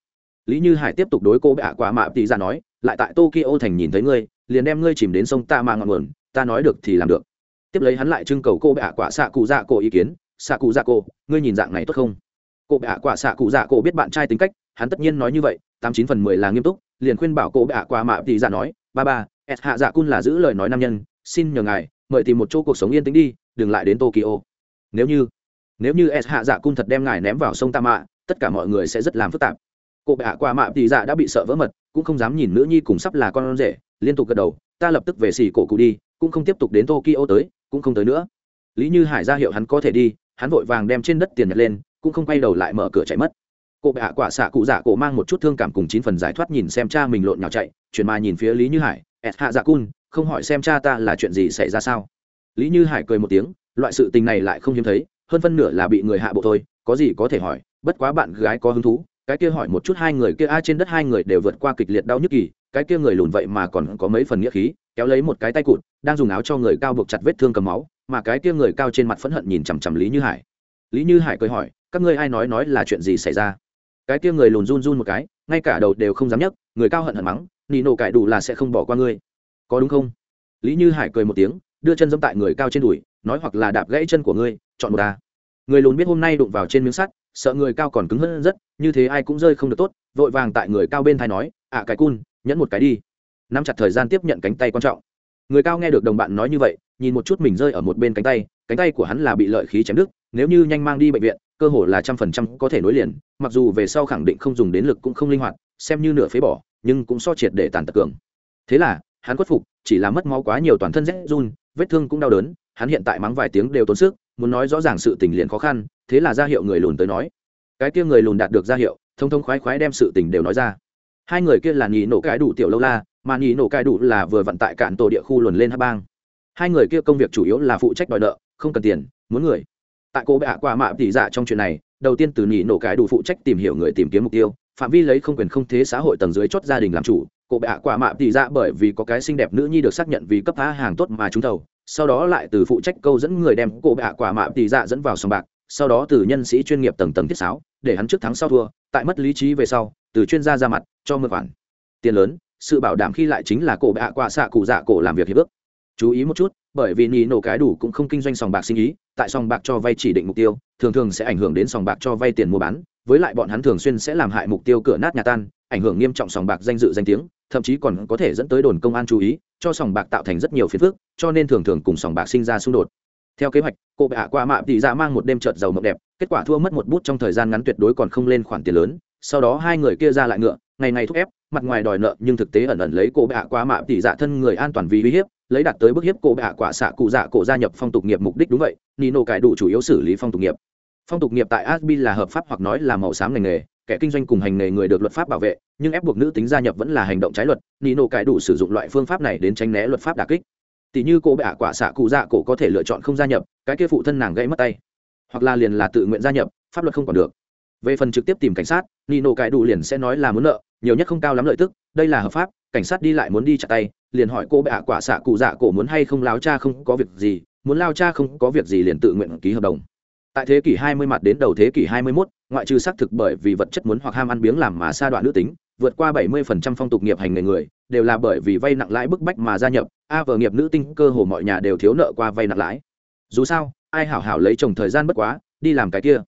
lý như hải tiếp tục đối cô bệ hạ quả mạ tỷ ra dạ nói, lại tại tokyo thành nhìn thấy ngươi, liền đem ngươi chìm đến sông tạ mạ ngọn nguồn, ta nói được thì làm được. Tiếp lấy hắn lại trưng cầu cô bệ hạ quả xạ cụ dạ cổ ý kiến, xạ cụ dạ cổ, ngươi nhìn dạng này tốt không? Cô bệ hạ quả xạ cụ dạ cổ biết bạn trai tính cách, hắn tất nhiên nói như vậy, tám chín phần mười là nghiêm túc liền khuyên bảo cô bệ hạ qua mạ tỷ dạ nói, ba ba s hạ dạ cun là giữ lời nói nam nhân, xin nhờ ngài, mời tìm một chỗ cuộc sống yên tĩnh đi, đừng lại đến tokyo. Nếu như nếu như s hạ dạ cun thật đem ngài ném vào sông ta mạ tất cả mọi người sẽ rất làm phức tạp. Cô bệ hạ qua mạ tỷ dạ đã bị sợ vỡ mật, cũng không dám nhìn nữ nhi cùng sắp là con rể, liên tục gật đầu, ta lập tức về xỉ cổ cụ đi, cũng không tiếp tục đến tokyo tới, cũng không tới nữa. Lý như hải ra hiệu hắn có thể đi, hắn vội vàng đem trên đất tiền nhặt lên, cũng không quay đầu lại mở cửa chạy mất cô bệ hạ quả xạ cụ dạ cổ mang một chút thương cảm cùng chín phần giải thoát nhìn xem cha mình lộn nhào chạy, chuyển mà nhìn phía lý như hải ẹt hạ dạ cun, không hỏi xem cha ta là chuyện gì xảy ra sao? Lý như hải cười một tiếng, loại sự tình này lại không hiếm thấy, hơn phân nửa là bị người hạ bộ thôi, có gì có thể hỏi, bất quá bạn gái có hứng thú, cái kia hỏi một chút hai người kia, a, trên đất hai người đều vượt qua kịch liệt đau nhức kỳ, cái kia người lùn vậy mà còn có mấy phần nghĩa khí, kéo lấy một cái tay cụt, đang dùng áo cho người cao buộc chặt vết thương cầm máu, mà cái kia người cao trên mặt phẫn hận nhìn chằm chằm lý như hải. Lý như hải cười hỏi, các ngươi ai nói nói là chuyện gì xảy ra? Cái kia người lùn run run một cái, ngay cả đầu đều không dám nhấc, người cao hận hận mắng, nị nổ cải đủ là sẽ không bỏ qua ngươi. Có đúng không? Lý như hải cười một tiếng, đưa chân dẫm tại người cao trên đùi, nói hoặc là đạp gãy chân của ngươi, chọn một ta người lùn biết hôm nay đụng vào trên miếng sắt, sợ người cao còn cứng hơn rất, như thế ai cũng rơi không được tốt, vội vàng tại người cao bên thai nói à, ạ cái cun, nhẫn một cái đi. Nắm chặt thời gian tiếp nhận cánh tay quan trọng. Người cao nghe được đồng bạn nói như vậy, nhìn một chút mình rơi ở một bên cánh tay cánh tay của hắn là bị lợi khí chém đứt nếu như nhanh mang đi bệnh viện, cơ hồ là trăm phần trăm có thể nối liền, mặc dù về sau khẳng định không dùng đến lực cũng không linh hoạt, xem như nửa phế bỏ, nhưng cũng so triệt để tàn tật cường. Thế là, hắn khuất phục, chỉ là mất máu quá nhiều toàn thân rét run, vết thương cũng đau đớn, hắn hiện tại mắng vài tiếng đều tốn sức, muốn nói rõ ràng sự tình liền khó khăn, thế là ra hiệu người lùn tới nói. Cái kia người lùn đạt được ra hiệu, thông thông khoái khoái đem sự tình đều nói ra. Hai người kia là nhì nổ cái đủ tiểu lâu la, mà nhì nổ cái đủ là vừa vận tại cạn tổ địa khu luồn lên hát bang. Hai người kia công việc chủ yếu là phụ trách đòi nợ, không cần tiền, muốn người tại cô bệ hạ quả mạ tỷ dạ trong chuyện này, đầu tiên từ nhì nổ cái đủ phụ trách tìm hiểu người tìm kiếm mục tiêu, phạm vi lấy không quyền không thế xã hội tầng dưới chót gia đình làm chủ. Cô bệ hạ quả mạ tỷ dạ bởi vì có cái xinh đẹp nữ nhi được xác nhận vì cấp phá hàng tốt mà trúng thầu, sau đó lại từ phụ trách câu dẫn người đem cô bệ hạ quả mạ tỷ dạ dẫn vào sòng bạc, sau đó từ nhân sĩ chuyên nghiệp tầng tầng thiết sáo, để hắn trước thắng sau thua, tại mất lý trí về sau, từ chuyên gia ra mặt, cho mượn khoản tiền lớn. Sự bảo đảm khi lại chính là cổ bệ hạ quả xạ cụ dạ cổ làm việc hiệp ước. Chú ý một chút bởi vì nỉ nổ cái đủ cũng không kinh doanh sòng bạc sinh ý, tại sòng bạc cho vay chỉ định mục tiêu, thường thường sẽ ảnh hưởng đến sòng bạc cho vay tiền mua bán, với lại bọn hắn thường xuyên sẽ làm hại mục tiêu cửa nát nhà tan, ảnh hưởng nghiêm trọng sòng bạc danh dự danh tiếng, thậm chí còn có thể dẫn tới đồn công an chú ý, cho sòng bạc tạo thành rất nhiều phiền phức, cho nên thường thường cùng sòng bạc sinh ra xung đột. Theo kế hoạch, cô bạ qua mạ tỷ ra dạ mang một đêm trợt giàu mộng đẹp, kết quả thua mất một bút trong thời gian ngắn tuyệt đối còn không lên khoản tiền lớn, sau đó hai người kia ra lại ngựa, ngày ngày thúc ép, mặt ngoài đòi nợ nhưng thực tế ẩn ẩn lấy cô bạ qua mạ tỷ dạ thân người an toàn vì uy hiếp lấy đạt tới bức hiếp cô bệ hạ quả xạ cụ dạ cổ gia nhập phong tục nghiệp mục đích đúng vậy, nino cải đủ chủ yếu xử lý phong tục nghiệp. Phong tục nghiệp tại asbi là hợp pháp hoặc nói là màu xám ngành nghề, kẻ kinh doanh cùng hành nghề người được luật pháp bảo vệ, nhưng ép buộc nữ tính gia nhập vẫn là hành động trái luật, nino cải đủ sử dụng loại phương pháp này đến tránh né luật pháp đà kích. Tỷ như cô bệ hạ quả xạ cụ dạ cổ có thể lựa chọn không gia nhập, cái kia phụ thân nàng gãy mất tay. Hoặc là liền là tự nguyện gia nhập, pháp luật không còn được. Về phần trực tiếp tìm cảnh sát, nino cải đủ liền sẽ nói là muốn nợ, nhiều nhất không cao lắm lợi tức, đây là hợp pháp, cảnh sát đi lại muốn đi chặt tay liền hỏi cô bệ hạ quả xạ cụ dạ cổ muốn hay không lao cha không có việc gì muốn lao cha không có việc gì liền tự nguyện ký hợp đồng. Tại thế kỷ 20 mặt đến đầu thế kỷ 21, ngoại trừ xác thực bởi vì vật chất muốn hoặc ham ăn biếng làm mà sa đoạn nữ tính vượt qua 70% phong tục nghiệp hành nghề người đều là bởi vì vay nặng lãi bức bách mà gia nhập a vợ nghiệp nữ tinh cơ hồ mọi nhà đều thiếu nợ qua vay nặng lãi. Dù sao ai hảo hảo lấy chồng thời gian bất quá đi làm cái kia.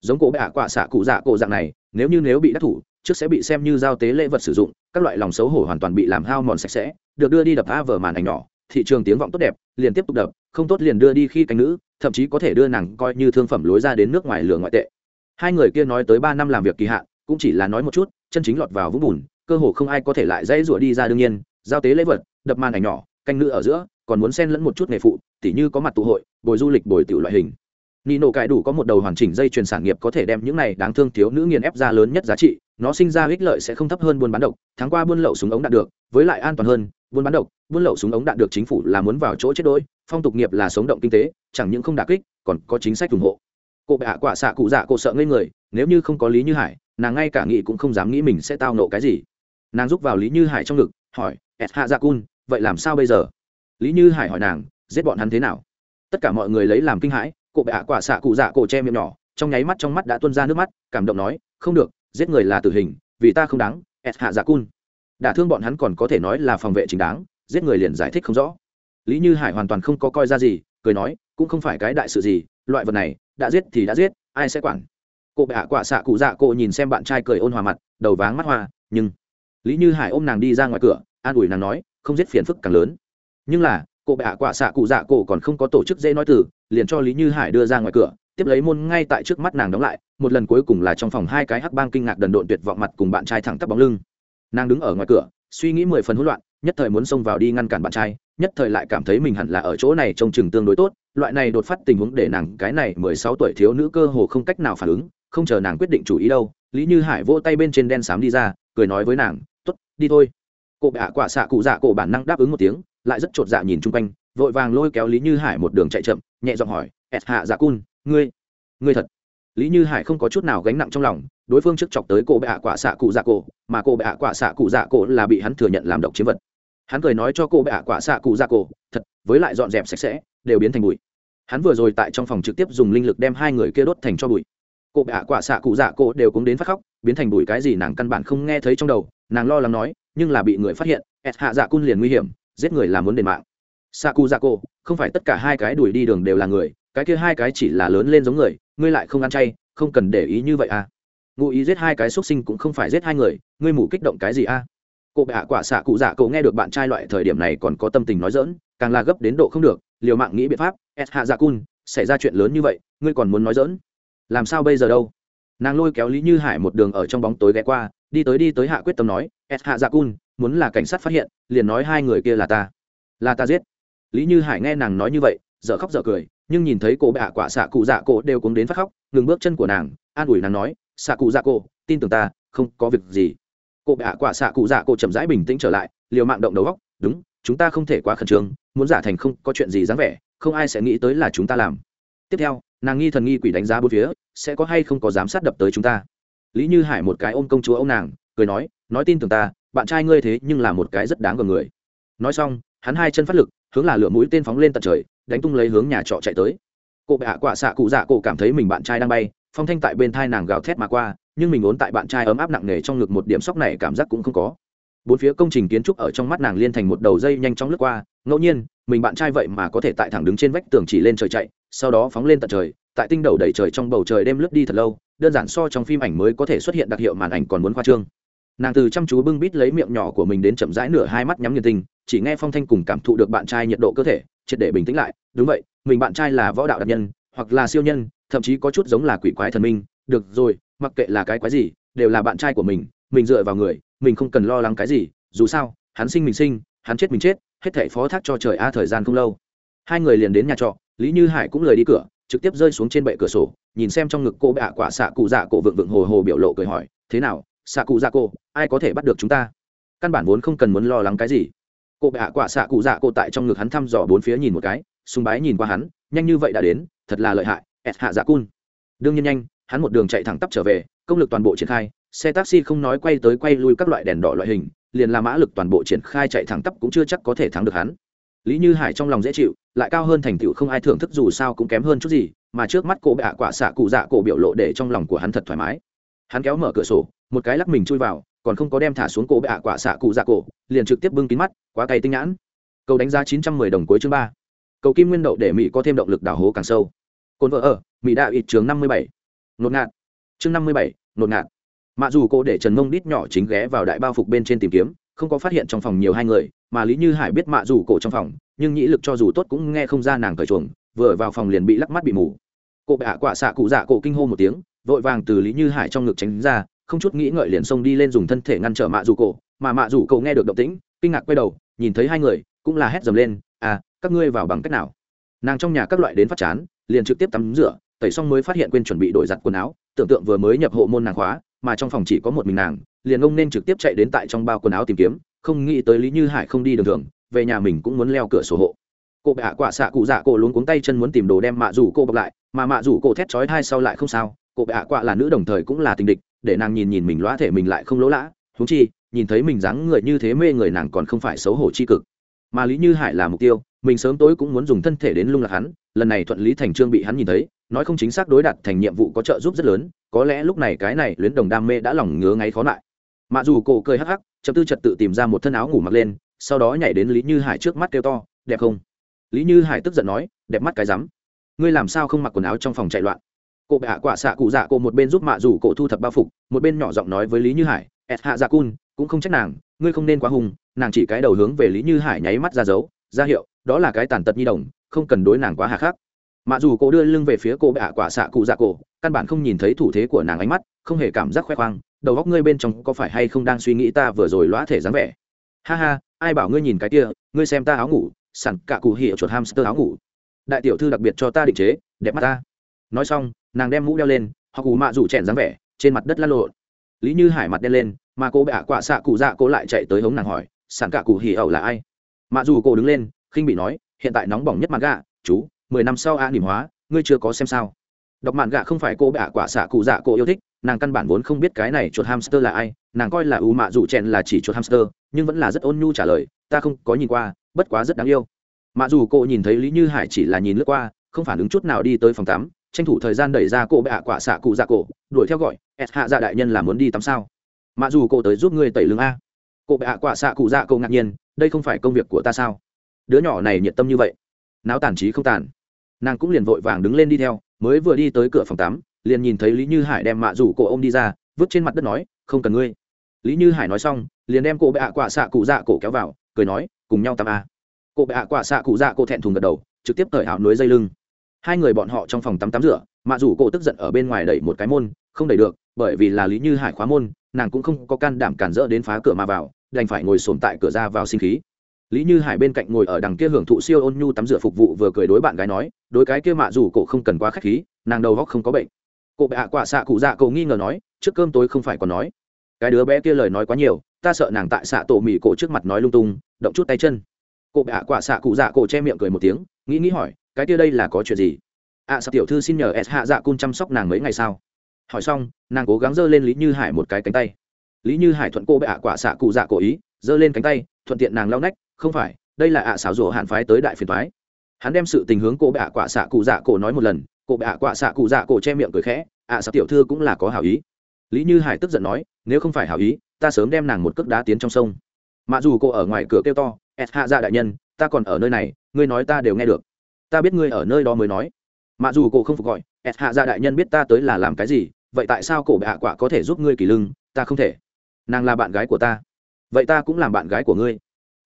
Giống cổ bệ hạ quả xạ cụ dạ cổ dạng này nếu như nếu bị đắc thủ trước sẽ bị xem như giao tế lễ vật sử dụng, các loại lòng xấu hổ hoàn toàn bị làm hao mòn sạch sẽ, được đưa đi đập a vở màn ảnh nhỏ, thị trường tiếng vọng tốt đẹp, liền tiếp tục đập, không tốt liền đưa đi khi cánh nữ, thậm chí có thể đưa nàng coi như thương phẩm lối ra đến nước ngoài lửa ngoại tệ. Hai người kia nói tới ba năm làm việc kỳ hạn, cũng chỉ là nói một chút, chân chính lọt vào vũng bùn, cơ hồ không ai có thể lại dãy rủa đi ra đương nhiên, giao tế lễ vật, đập màn ảnh nhỏ, canh nữ ở giữa, còn muốn xen lẫn một chút nghề phụ, tỉ như có mặt tụ hội, bồi du lịch bồi tiểu loại hình. Nino cải đủ có một đầu hoàn chỉnh dây chuyền sản nghiệp có thể đem những này đáng thương thiếu nữ nghiền ép ra lớn nhất giá trị nó sinh ra ích lợi sẽ không thấp hơn buôn bán độc tháng qua buôn lậu súng ống đạn được, với lại an toàn hơn, buôn bán độc, buôn lậu súng ống đạn được chính phủ là muốn vào chỗ chết đỗi phong tục nghiệp là sống động kinh tế, chẳng những không đà kích, còn có chính sách ủng hộ. Cô bệ hạ quả xạ cụ dạ cụ sợ ngây người, nếu như không có lý như hải, nàng ngay cả nghĩ cũng không dám nghĩ mình sẽ tao nộ cái gì. Nàng rúc vào lý như hải trong ngực, hỏi, et hạ dạ cun, vậy làm sao bây giờ? Lý như hải hỏi nàng, giết bọn hắn thế nào? Tất cả mọi người lấy làm kinh hãi, cô bệ hạ quả xạ cụ dạ cổ che miệng nhỏ, trong nháy mắt trong mắt đã tuôn ra nước mắt, cảm động nói, không được giết người là tử hình, vì ta không đáng s hạ dạ cun. Đả thương bọn hắn còn có thể nói là phòng vệ chính đáng, giết người liền giải thích không rõ. Lý như hải hoàn toàn không có coi ra gì, cười nói, cũng không phải cái đại sự gì, loại vật này, đã giết thì đã giết, ai sẽ quản? Cô bệ hạ quả xạ cụ dạ cô nhìn xem bạn trai cười ôn hòa mặt, đầu váng mắt hoa, nhưng lý như hải ôm nàng đi ra ngoài cửa, an ủi nàng nói, không giết phiền phức càng lớn. Nhưng là, cô bệ hạ quả xạ cụ dạ cô còn không có tổ chức dễ nói từ, liền cho lý như hải đưa ra ngoài cửa tiếp lấy môn ngay tại trước mắt nàng đóng lại, một lần cuối cùng là trong phòng hai cái hắc bang kinh ngạc đần độn tuyệt vọng mặt cùng bạn trai thẳng tắp bóng lưng. Nàng đứng ở ngoài cửa, suy nghĩ mười phần hỗn loạn, nhất thời muốn xông vào đi ngăn cản bạn trai, nhất thời lại cảm thấy mình hẳn là ở chỗ này trông chừng tương đối tốt, loại này đột phát tình huống để nàng cái này mười sáu tuổi thiếu nữ cơ hồ không cách nào phản ứng, không chờ nàng quyết định chủ ý đâu, lý như hải vỗ tay bên trên đen xám đi ra, cười nói với nàng t ố t đi thôi. Cụ bạ quả xạ cụ dạ cổ bản năng đáp ứng một tiếng, lại rất chột dạ nhìn chung quanh, vội vàng lôi kéo lý như hải một đường chạy chậm, nhẹ giọng hỏi ẹt hạ dạ cun? Ngươi ngươi thật. Lý như hải không có chút nào gánh nặng trong lòng, đối phương trước chọc tới cô bệ hạ quả xạ cụ dạ cổ, mà cô bệ hạ quả xạ cụ dạ cổ là bị hắn thừa nhận làm độc chiếm vật. Hắn cười nói cho cô bệ hạ quả xạ cụ dạ cổ, thật, với lại dọn dẹp sạch sẽ, đều biến thành bụi. Hắn vừa rồi tại trong phòng trực tiếp dùng linh lực đem hai người kia đốt thành cho bụi. Cô bệ hạ quả xạ cụ dạ cổ đều cũng đến phát khóc, biến thành bụi cái gì nàng căn bản không nghe thấy trong đầu, nàng lo lắng nói, nhưng là bị người phát hiện, ẹt hạ dạ cun liền nguy hiểm, giết người là muốn đền mạng. Xạ cụ dạ cổ, không phải tất cả hai cái đuổi đi đường đều là người cái kia hai cái chỉ là lớn lên giống người, ngươi lại không ăn chay, không cần để ý như vậy à. Ngụ ý giết hai cái xuất sinh cũng không phải giết hai người, ngươi mủ kích động cái gì à? cô bệ hạ quả xạ cụ dạ cậu nghe được bạn trai loại thời điểm này còn có tâm tình nói dỡn càng là gấp đến độ không được, liều mạng nghĩ biện pháp s hạ dạ cun, xảy ra chuyện lớn như vậy, ngươi còn muốn nói dỡn làm sao bây giờ đâu? Nàng lôi kéo lý như hải một đường ở trong bóng tối ghé qua, đi tới đi tới hạ quyết tâm nói s hạ dạ cun, muốn là cảnh sát phát hiện, liền nói hai người kia là ta. Là ta giết. Lý như hải nghe nàng nói như vậy dở khóc dở cười, nhưng nhìn thấy cô bệ hạ quả xạ cụ dạ cổ đều cũng đến phát khóc, ngừng bước chân của nàng, an ủi nàng nói, xạ cụ dạ cổ, tin tưởng ta, không có việc gì. Cô bệ hạ quả xạ cụ dạ cổ chậm rãi bình tĩnh trở lại, liều mạng động đầu góc, đúng, chúng ta không thể quá khẩn trương, muốn giả thành không có chuyện gì dáng vẻ, không ai sẽ nghĩ tới là chúng ta làm. Tiếp theo, nàng nghi thần nghi quỷ đánh giá bốn phía, sẽ có hay không có giám sát đập tới chúng ta? Lý như hải một cái ôm công chúa ông nàng, cười nói nói tin tưởng ta, bạn trai ngươi thế nhưng là một cái rất đáng gờm người. Nói xong, hắn hai chân phát lực, hướng là lửa mũi tên phóng lên tận trời đánh tung lấy hướng nhà trọ chạy tới. Cô bệ hạ quả xạ cụ dạ cổ cảm thấy mình bạn trai đang bay, phong thanh tại bên thai nàng gào thét mà qua, nhưng mình ốn tại bạn trai ấm áp nặng nề trong ngực một điểm sóc này cảm giác cũng không có. Bốn phía công trình kiến trúc ở trong mắt nàng liên thành một đầu dây nhanh chóng lướt qua, ngẫu nhiên, mình bạn trai vậy mà có thể tại thẳng đứng trên vách tường chỉ lên trời chạy, sau đó phóng lên tận trời, tại tinh đầu đầy trời trong bầu trời đêm lướt đi thật lâu, đơn giản so trong phim ảnh mới có thể xuất hiện đặc hiệu màn ảnh còn muốn khoa trương nàng từ chăm chú bưng bít lấy miệng nhỏ của mình đến chậm rãi nửa hai mắt nhắm nghiền tình, chỉ nghe phong thanh cùng cảm thụ được bạn trai nhiệt độ cơ thể triệt để bình tĩnh lại. Đúng vậy mình bạn trai là võ đạo đặc nhân hoặc là siêu nhân thậm chí có chút giống là quỷ quái thần minh. Được rồi mặc kệ là cái quái gì đều là bạn trai của mình mình dựa vào người mình không cần lo lắng cái gì dù sao hắn sinh mình sinh hắn chết mình chết hết thảy phó thác cho trời a thời gian không lâu. Hai người liền đến nhà trọ lý như hải cũng lời đi cửa trực tiếp rơi xuống trên bệ cửa sổ nhìn xem trong ngực cô bạ quả xạ cụ dạ cổ vượng vượng hồ hồ biểu lộ cười hỏi thế nào xạ cụ dạ cô ai có thể bắt được chúng ta? Căn bản vốn không cần muốn lo lắng cái gì. Cô hạ quả xạ cụ dạ cô tại trong ngực hắn thăm dò bốn phía nhìn một cái, sùng bái nhìn qua hắn, nhanh như vậy đã đến, thật là lợi hại, ẹt hạ dạ cun. Đương nhiên nhanh, hắn một đường chạy thẳng tắp trở về, công lực toàn bộ triển khai, xe taxi không nói quay tới quay lui các loại đèn đỏ loại hình, liền là mã lực toàn bộ triển khai chạy thẳng tắp cũng chưa chắc có thể thắng được hắn. Lý như hải trong lòng dễ chịu, lại cao hơn thành tựu không ai thưởng thức dù sao cũng kém hơn chút gì, mà trước mắt cô bạ quả xạ cụ dạ cổ biểu lộ để trong lòng của hắn thật thoải mái. Hắn kéo mở cửa sổ một cái lắc mình chui vào, còn không có đem thả xuống cổ bạ quả xạ cụ dạ cổ, liền trực tiếp bưng kín mắt, quá cay tinh nhãn. Cầu đánh giá chín trăm mười đồng cuối chương ba. Cầu kim nguyên đậu để mỹ có thêm động lực đào hố càng sâu. Cồn vợ ở, mỹ đạo ít trường năm mươi bảy. Nột ngạt. Chương năm mươi bảy, nột ngạt. Mặc dù cô để trần mông đít nhỏ chính ghé vào đại bao phục bên trên tìm kiếm, không có phát hiện trong phòng nhiều hai người, mà lý như hải biết mạ dù cổ trong phòng, nhưng nhĩ lực cho dù tốt cũng nghe không ra nàng cởi chuồng, vừa vào phòng liền bị lắc mắt bị mù. Cô ạ quả xạ cụ dạ cổ kinh hô một tiếng, vội vàng từ lý như hải trong ngực tránh ra không chút nghĩ ngợi liền xông đi lên dùng thân thể ngăn trở mạ dù cổ, mà mạ dù cổ nghe được động tĩnh, kinh ngạc quay đầu, nhìn thấy hai người, cũng là hét dầm lên à các ngươi vào bằng cách nào? Nàng trong nhà các loại đến phát chán, liền trực tiếp tắm rửa, tẩy xong mới phát hiện quên chuẩn bị đổi giặt quần áo, tưởng tượng vừa mới nhập hộ môn nàng khóa, mà trong phòng chỉ có một mình nàng, liền ông nên trực tiếp chạy đến tại trong bao quần áo tìm kiếm, không nghĩ tới lý như hải không đi đường thường, về nhà mình cũng muốn leo cửa sổ hộ. Cô bạ quả xạ cụ dạ cổ luống cuống tay chân muốn tìm đồ đem mạ rủ cô bọc lại, mà mạ rủ cô thét chói thai sau lại không sao, cô bạ quả là nữ đồng thời cũng là tình địch để nàng nhìn nhìn mình loã thể mình lại không lỗ lã húng chi, nhìn thấy mình dáng người như thế mê người nàng còn không phải xấu hổ chi cực. Mà lý như hải là mục tiêu, mình sớm tối cũng muốn dùng thân thể đến lung lạc hắn, lần này thuận lý thành trương bị hắn nhìn thấy, nói không chính xác đối đặt thành nhiệm vụ có trợ giúp rất lớn, có lẽ lúc này cái này luyến đồng đam mê đã lòng ngứa ngáy khó lại. Mà dù cổ cười hắc hắc chậm tư trật tự tìm ra một thân áo ngủ mặc lên, sau đó nhảy đến lý như hải trước mắt kêu to, đẹp không? Lý như hải tức giận nói, đẹp mắt cái rắm. Ngươi làm sao không mặc quần áo trong phòng chạy loạn? Cô bệ hạ quả xạ cụ dạ cổ một bên giúp mạ rủ cổ thu thập bao phục, một bên nhỏ giọng nói với lý như hải ẹt hạ dạ cun, cũng không trách nàng, ngươi không nên quá hùng nàng chỉ cái đầu hướng về lý như hải nháy mắt ra dấu, ra hiệu, đó là cái tàn tật nhi đồng, không cần đối nàng quá hà khắc. Mạ dù cô đưa lưng về phía cô bệ hạ quả xạ cụ dạ cổ, căn bản không nhìn thấy thủ thế của nàng ánh mắt, không hề cảm giác khoe khoang, đầu góc ngươi bên trong có phải hay không đang suy nghĩ ta vừa rồi lõa thể dáng vẻ? Ha ha, ai bảo ngươi nhìn cái kia, ngươi xem ta áo ngủ, sẵn cả cụ hiệu chuột hamster áo ngủ. Đại tiểu thư đặc biệt cho ta định chế, đẹp mắt ta. Nói xong nàng đem mũ đeo lên, hoặc ù mạ rủ chèn dáng vẻ, trên mặt đất lăn lộn. Lý như hải mặt đen lên, mà cô bệ ạ quạ xạ cụ dạ cô lại chạy tới hống nàng hỏi sản cả cụ hỉ ẩu là ai? Mạ dù cô đứng lên, khinh bị nói, hiện tại nóng bỏng nhất mặt gạ, chú, mười năm sau a nỉm hóa, ngươi chưa có xem sao? Đọc mạn gạ không phải cô bệ ạ quả xạ cụ dạ cô yêu thích, nàng căn bản vốn không biết cái này chuột hamster là ai, nàng coi là u mạ dù chèn là chỉ chuột hamster, nhưng vẫn là rất ôn nhu trả lời, ta không có nhìn qua, bất quá rất đáng yêu. Mạ dù cô nhìn thấy lý như hải chỉ là nhìn lướt qua, không phản ứng chút nào đi tới phòng tắm tranh thủ thời gian đẩy ra cổ bệ ạ quả xạ cụ dạ cổ, đuổi theo gọi s hạ dạ đại nhân là muốn đi tắm sao? Mạ dù cô tới giúp ngươi tẩy lưng a. Cổ bệ ạ quả xạ cụ dạ cổ ngạc nhiên, đây không phải công việc của ta sao? Đứa nhỏ này nhiệt tâm như vậy, náo tàn trí không tàn. Nàng cũng liền vội vàng đứng lên đi theo, mới vừa đi tới cửa phòng tắm, liền nhìn thấy lý như hải đem mạ rủ cổ ô m đi ra, vứt trên mặt đất nói, không cần ngươi. Lý như hải nói xong, liền đem cổ bệ ạ quả xạ cụ dạ cổ kéo vào, cười nói, cùng nhau tắm a. Cổ bệ ạ quả xạ cụ dạ cổ thẹn thùng gật đầu, trực tiếp cởi áo núi dây lưng hai người bọn họ trong phòng tắm tắm rửa, mạ rủ cổ tức giận ở bên ngoài đẩy một cái môn, không đẩy được, bởi vì là lý như hải khóa môn, nàng cũng không có can đảm cản rỡ đến phá cửa mà vào, đành phải ngồi sồn tại cửa ra vào sinh khí. Lý như hải bên cạnh ngồi ở đằng kia hưởng thụ siêu ôn nhu tắm rửa phục vụ vừa cười đối bạn gái nói, đối cái kia mạ rủ cổ không cần quá k h á c h khí, nàng đầu góc không có bệnh. Cụ bệ hạ quả xạ cụ dạ cậu nghi ngờ nói, trước cơm tối không phải còn nói. Cái đứa bé kia lời nói quá nhiều, ta sợ nàng tại xạ tổ mì cổ trước mặt nói lung tung, động chút tay chân. Cụ bệ hạ quả xạ cụ dạ cổ che miệng cười một tiếng, nghĩ nghĩ hỏi cái kia đây là có chuyện gì? Ạ à, sao tiểu thư xin nhờ s hạ dạ cun chăm sóc nàng mấy ngày sao? Hỏi xong nàng cố gắng giơ lên lý như hải một cái cánh tay. Lý như hải thuận cô bệ ạ quả xạ cụ dạ cổ ý giơ lên cánh tay thuận tiện nàng lau nách không phải đây là ạ xảo rủa hạn phái tới đại phiền phái hắn đem sự tình hướng cô bệ ạ quả xạ cụ dạ cổ nói một lần cô bệ ạ quả xạ cụ dạ cổ che miệng cười khẽ ạ sao tiểu thư cũng là có hảo ý? Lý như hải tức giận nói nếu không phải hảo ý ta sớm đem nàng một cước đá tiến trong sông. Mặc dù cô ở ngoài cửa kêu to s hạ dạ đại nhân ta còn ở nơi này ngươi nói ta đều nghe được ta biết ngươi ở nơi đó mới nói. Mà dù cổ không phục gọi, ẹt hạ gia đại nhân biết ta tới là làm cái gì, vậy tại sao cổ bệ hạ quả có thể giúp ngươi kỳ lưng, ta không thể. Nàng là bạn gái của ta. Vậy ta cũng làm bạn gái của ngươi.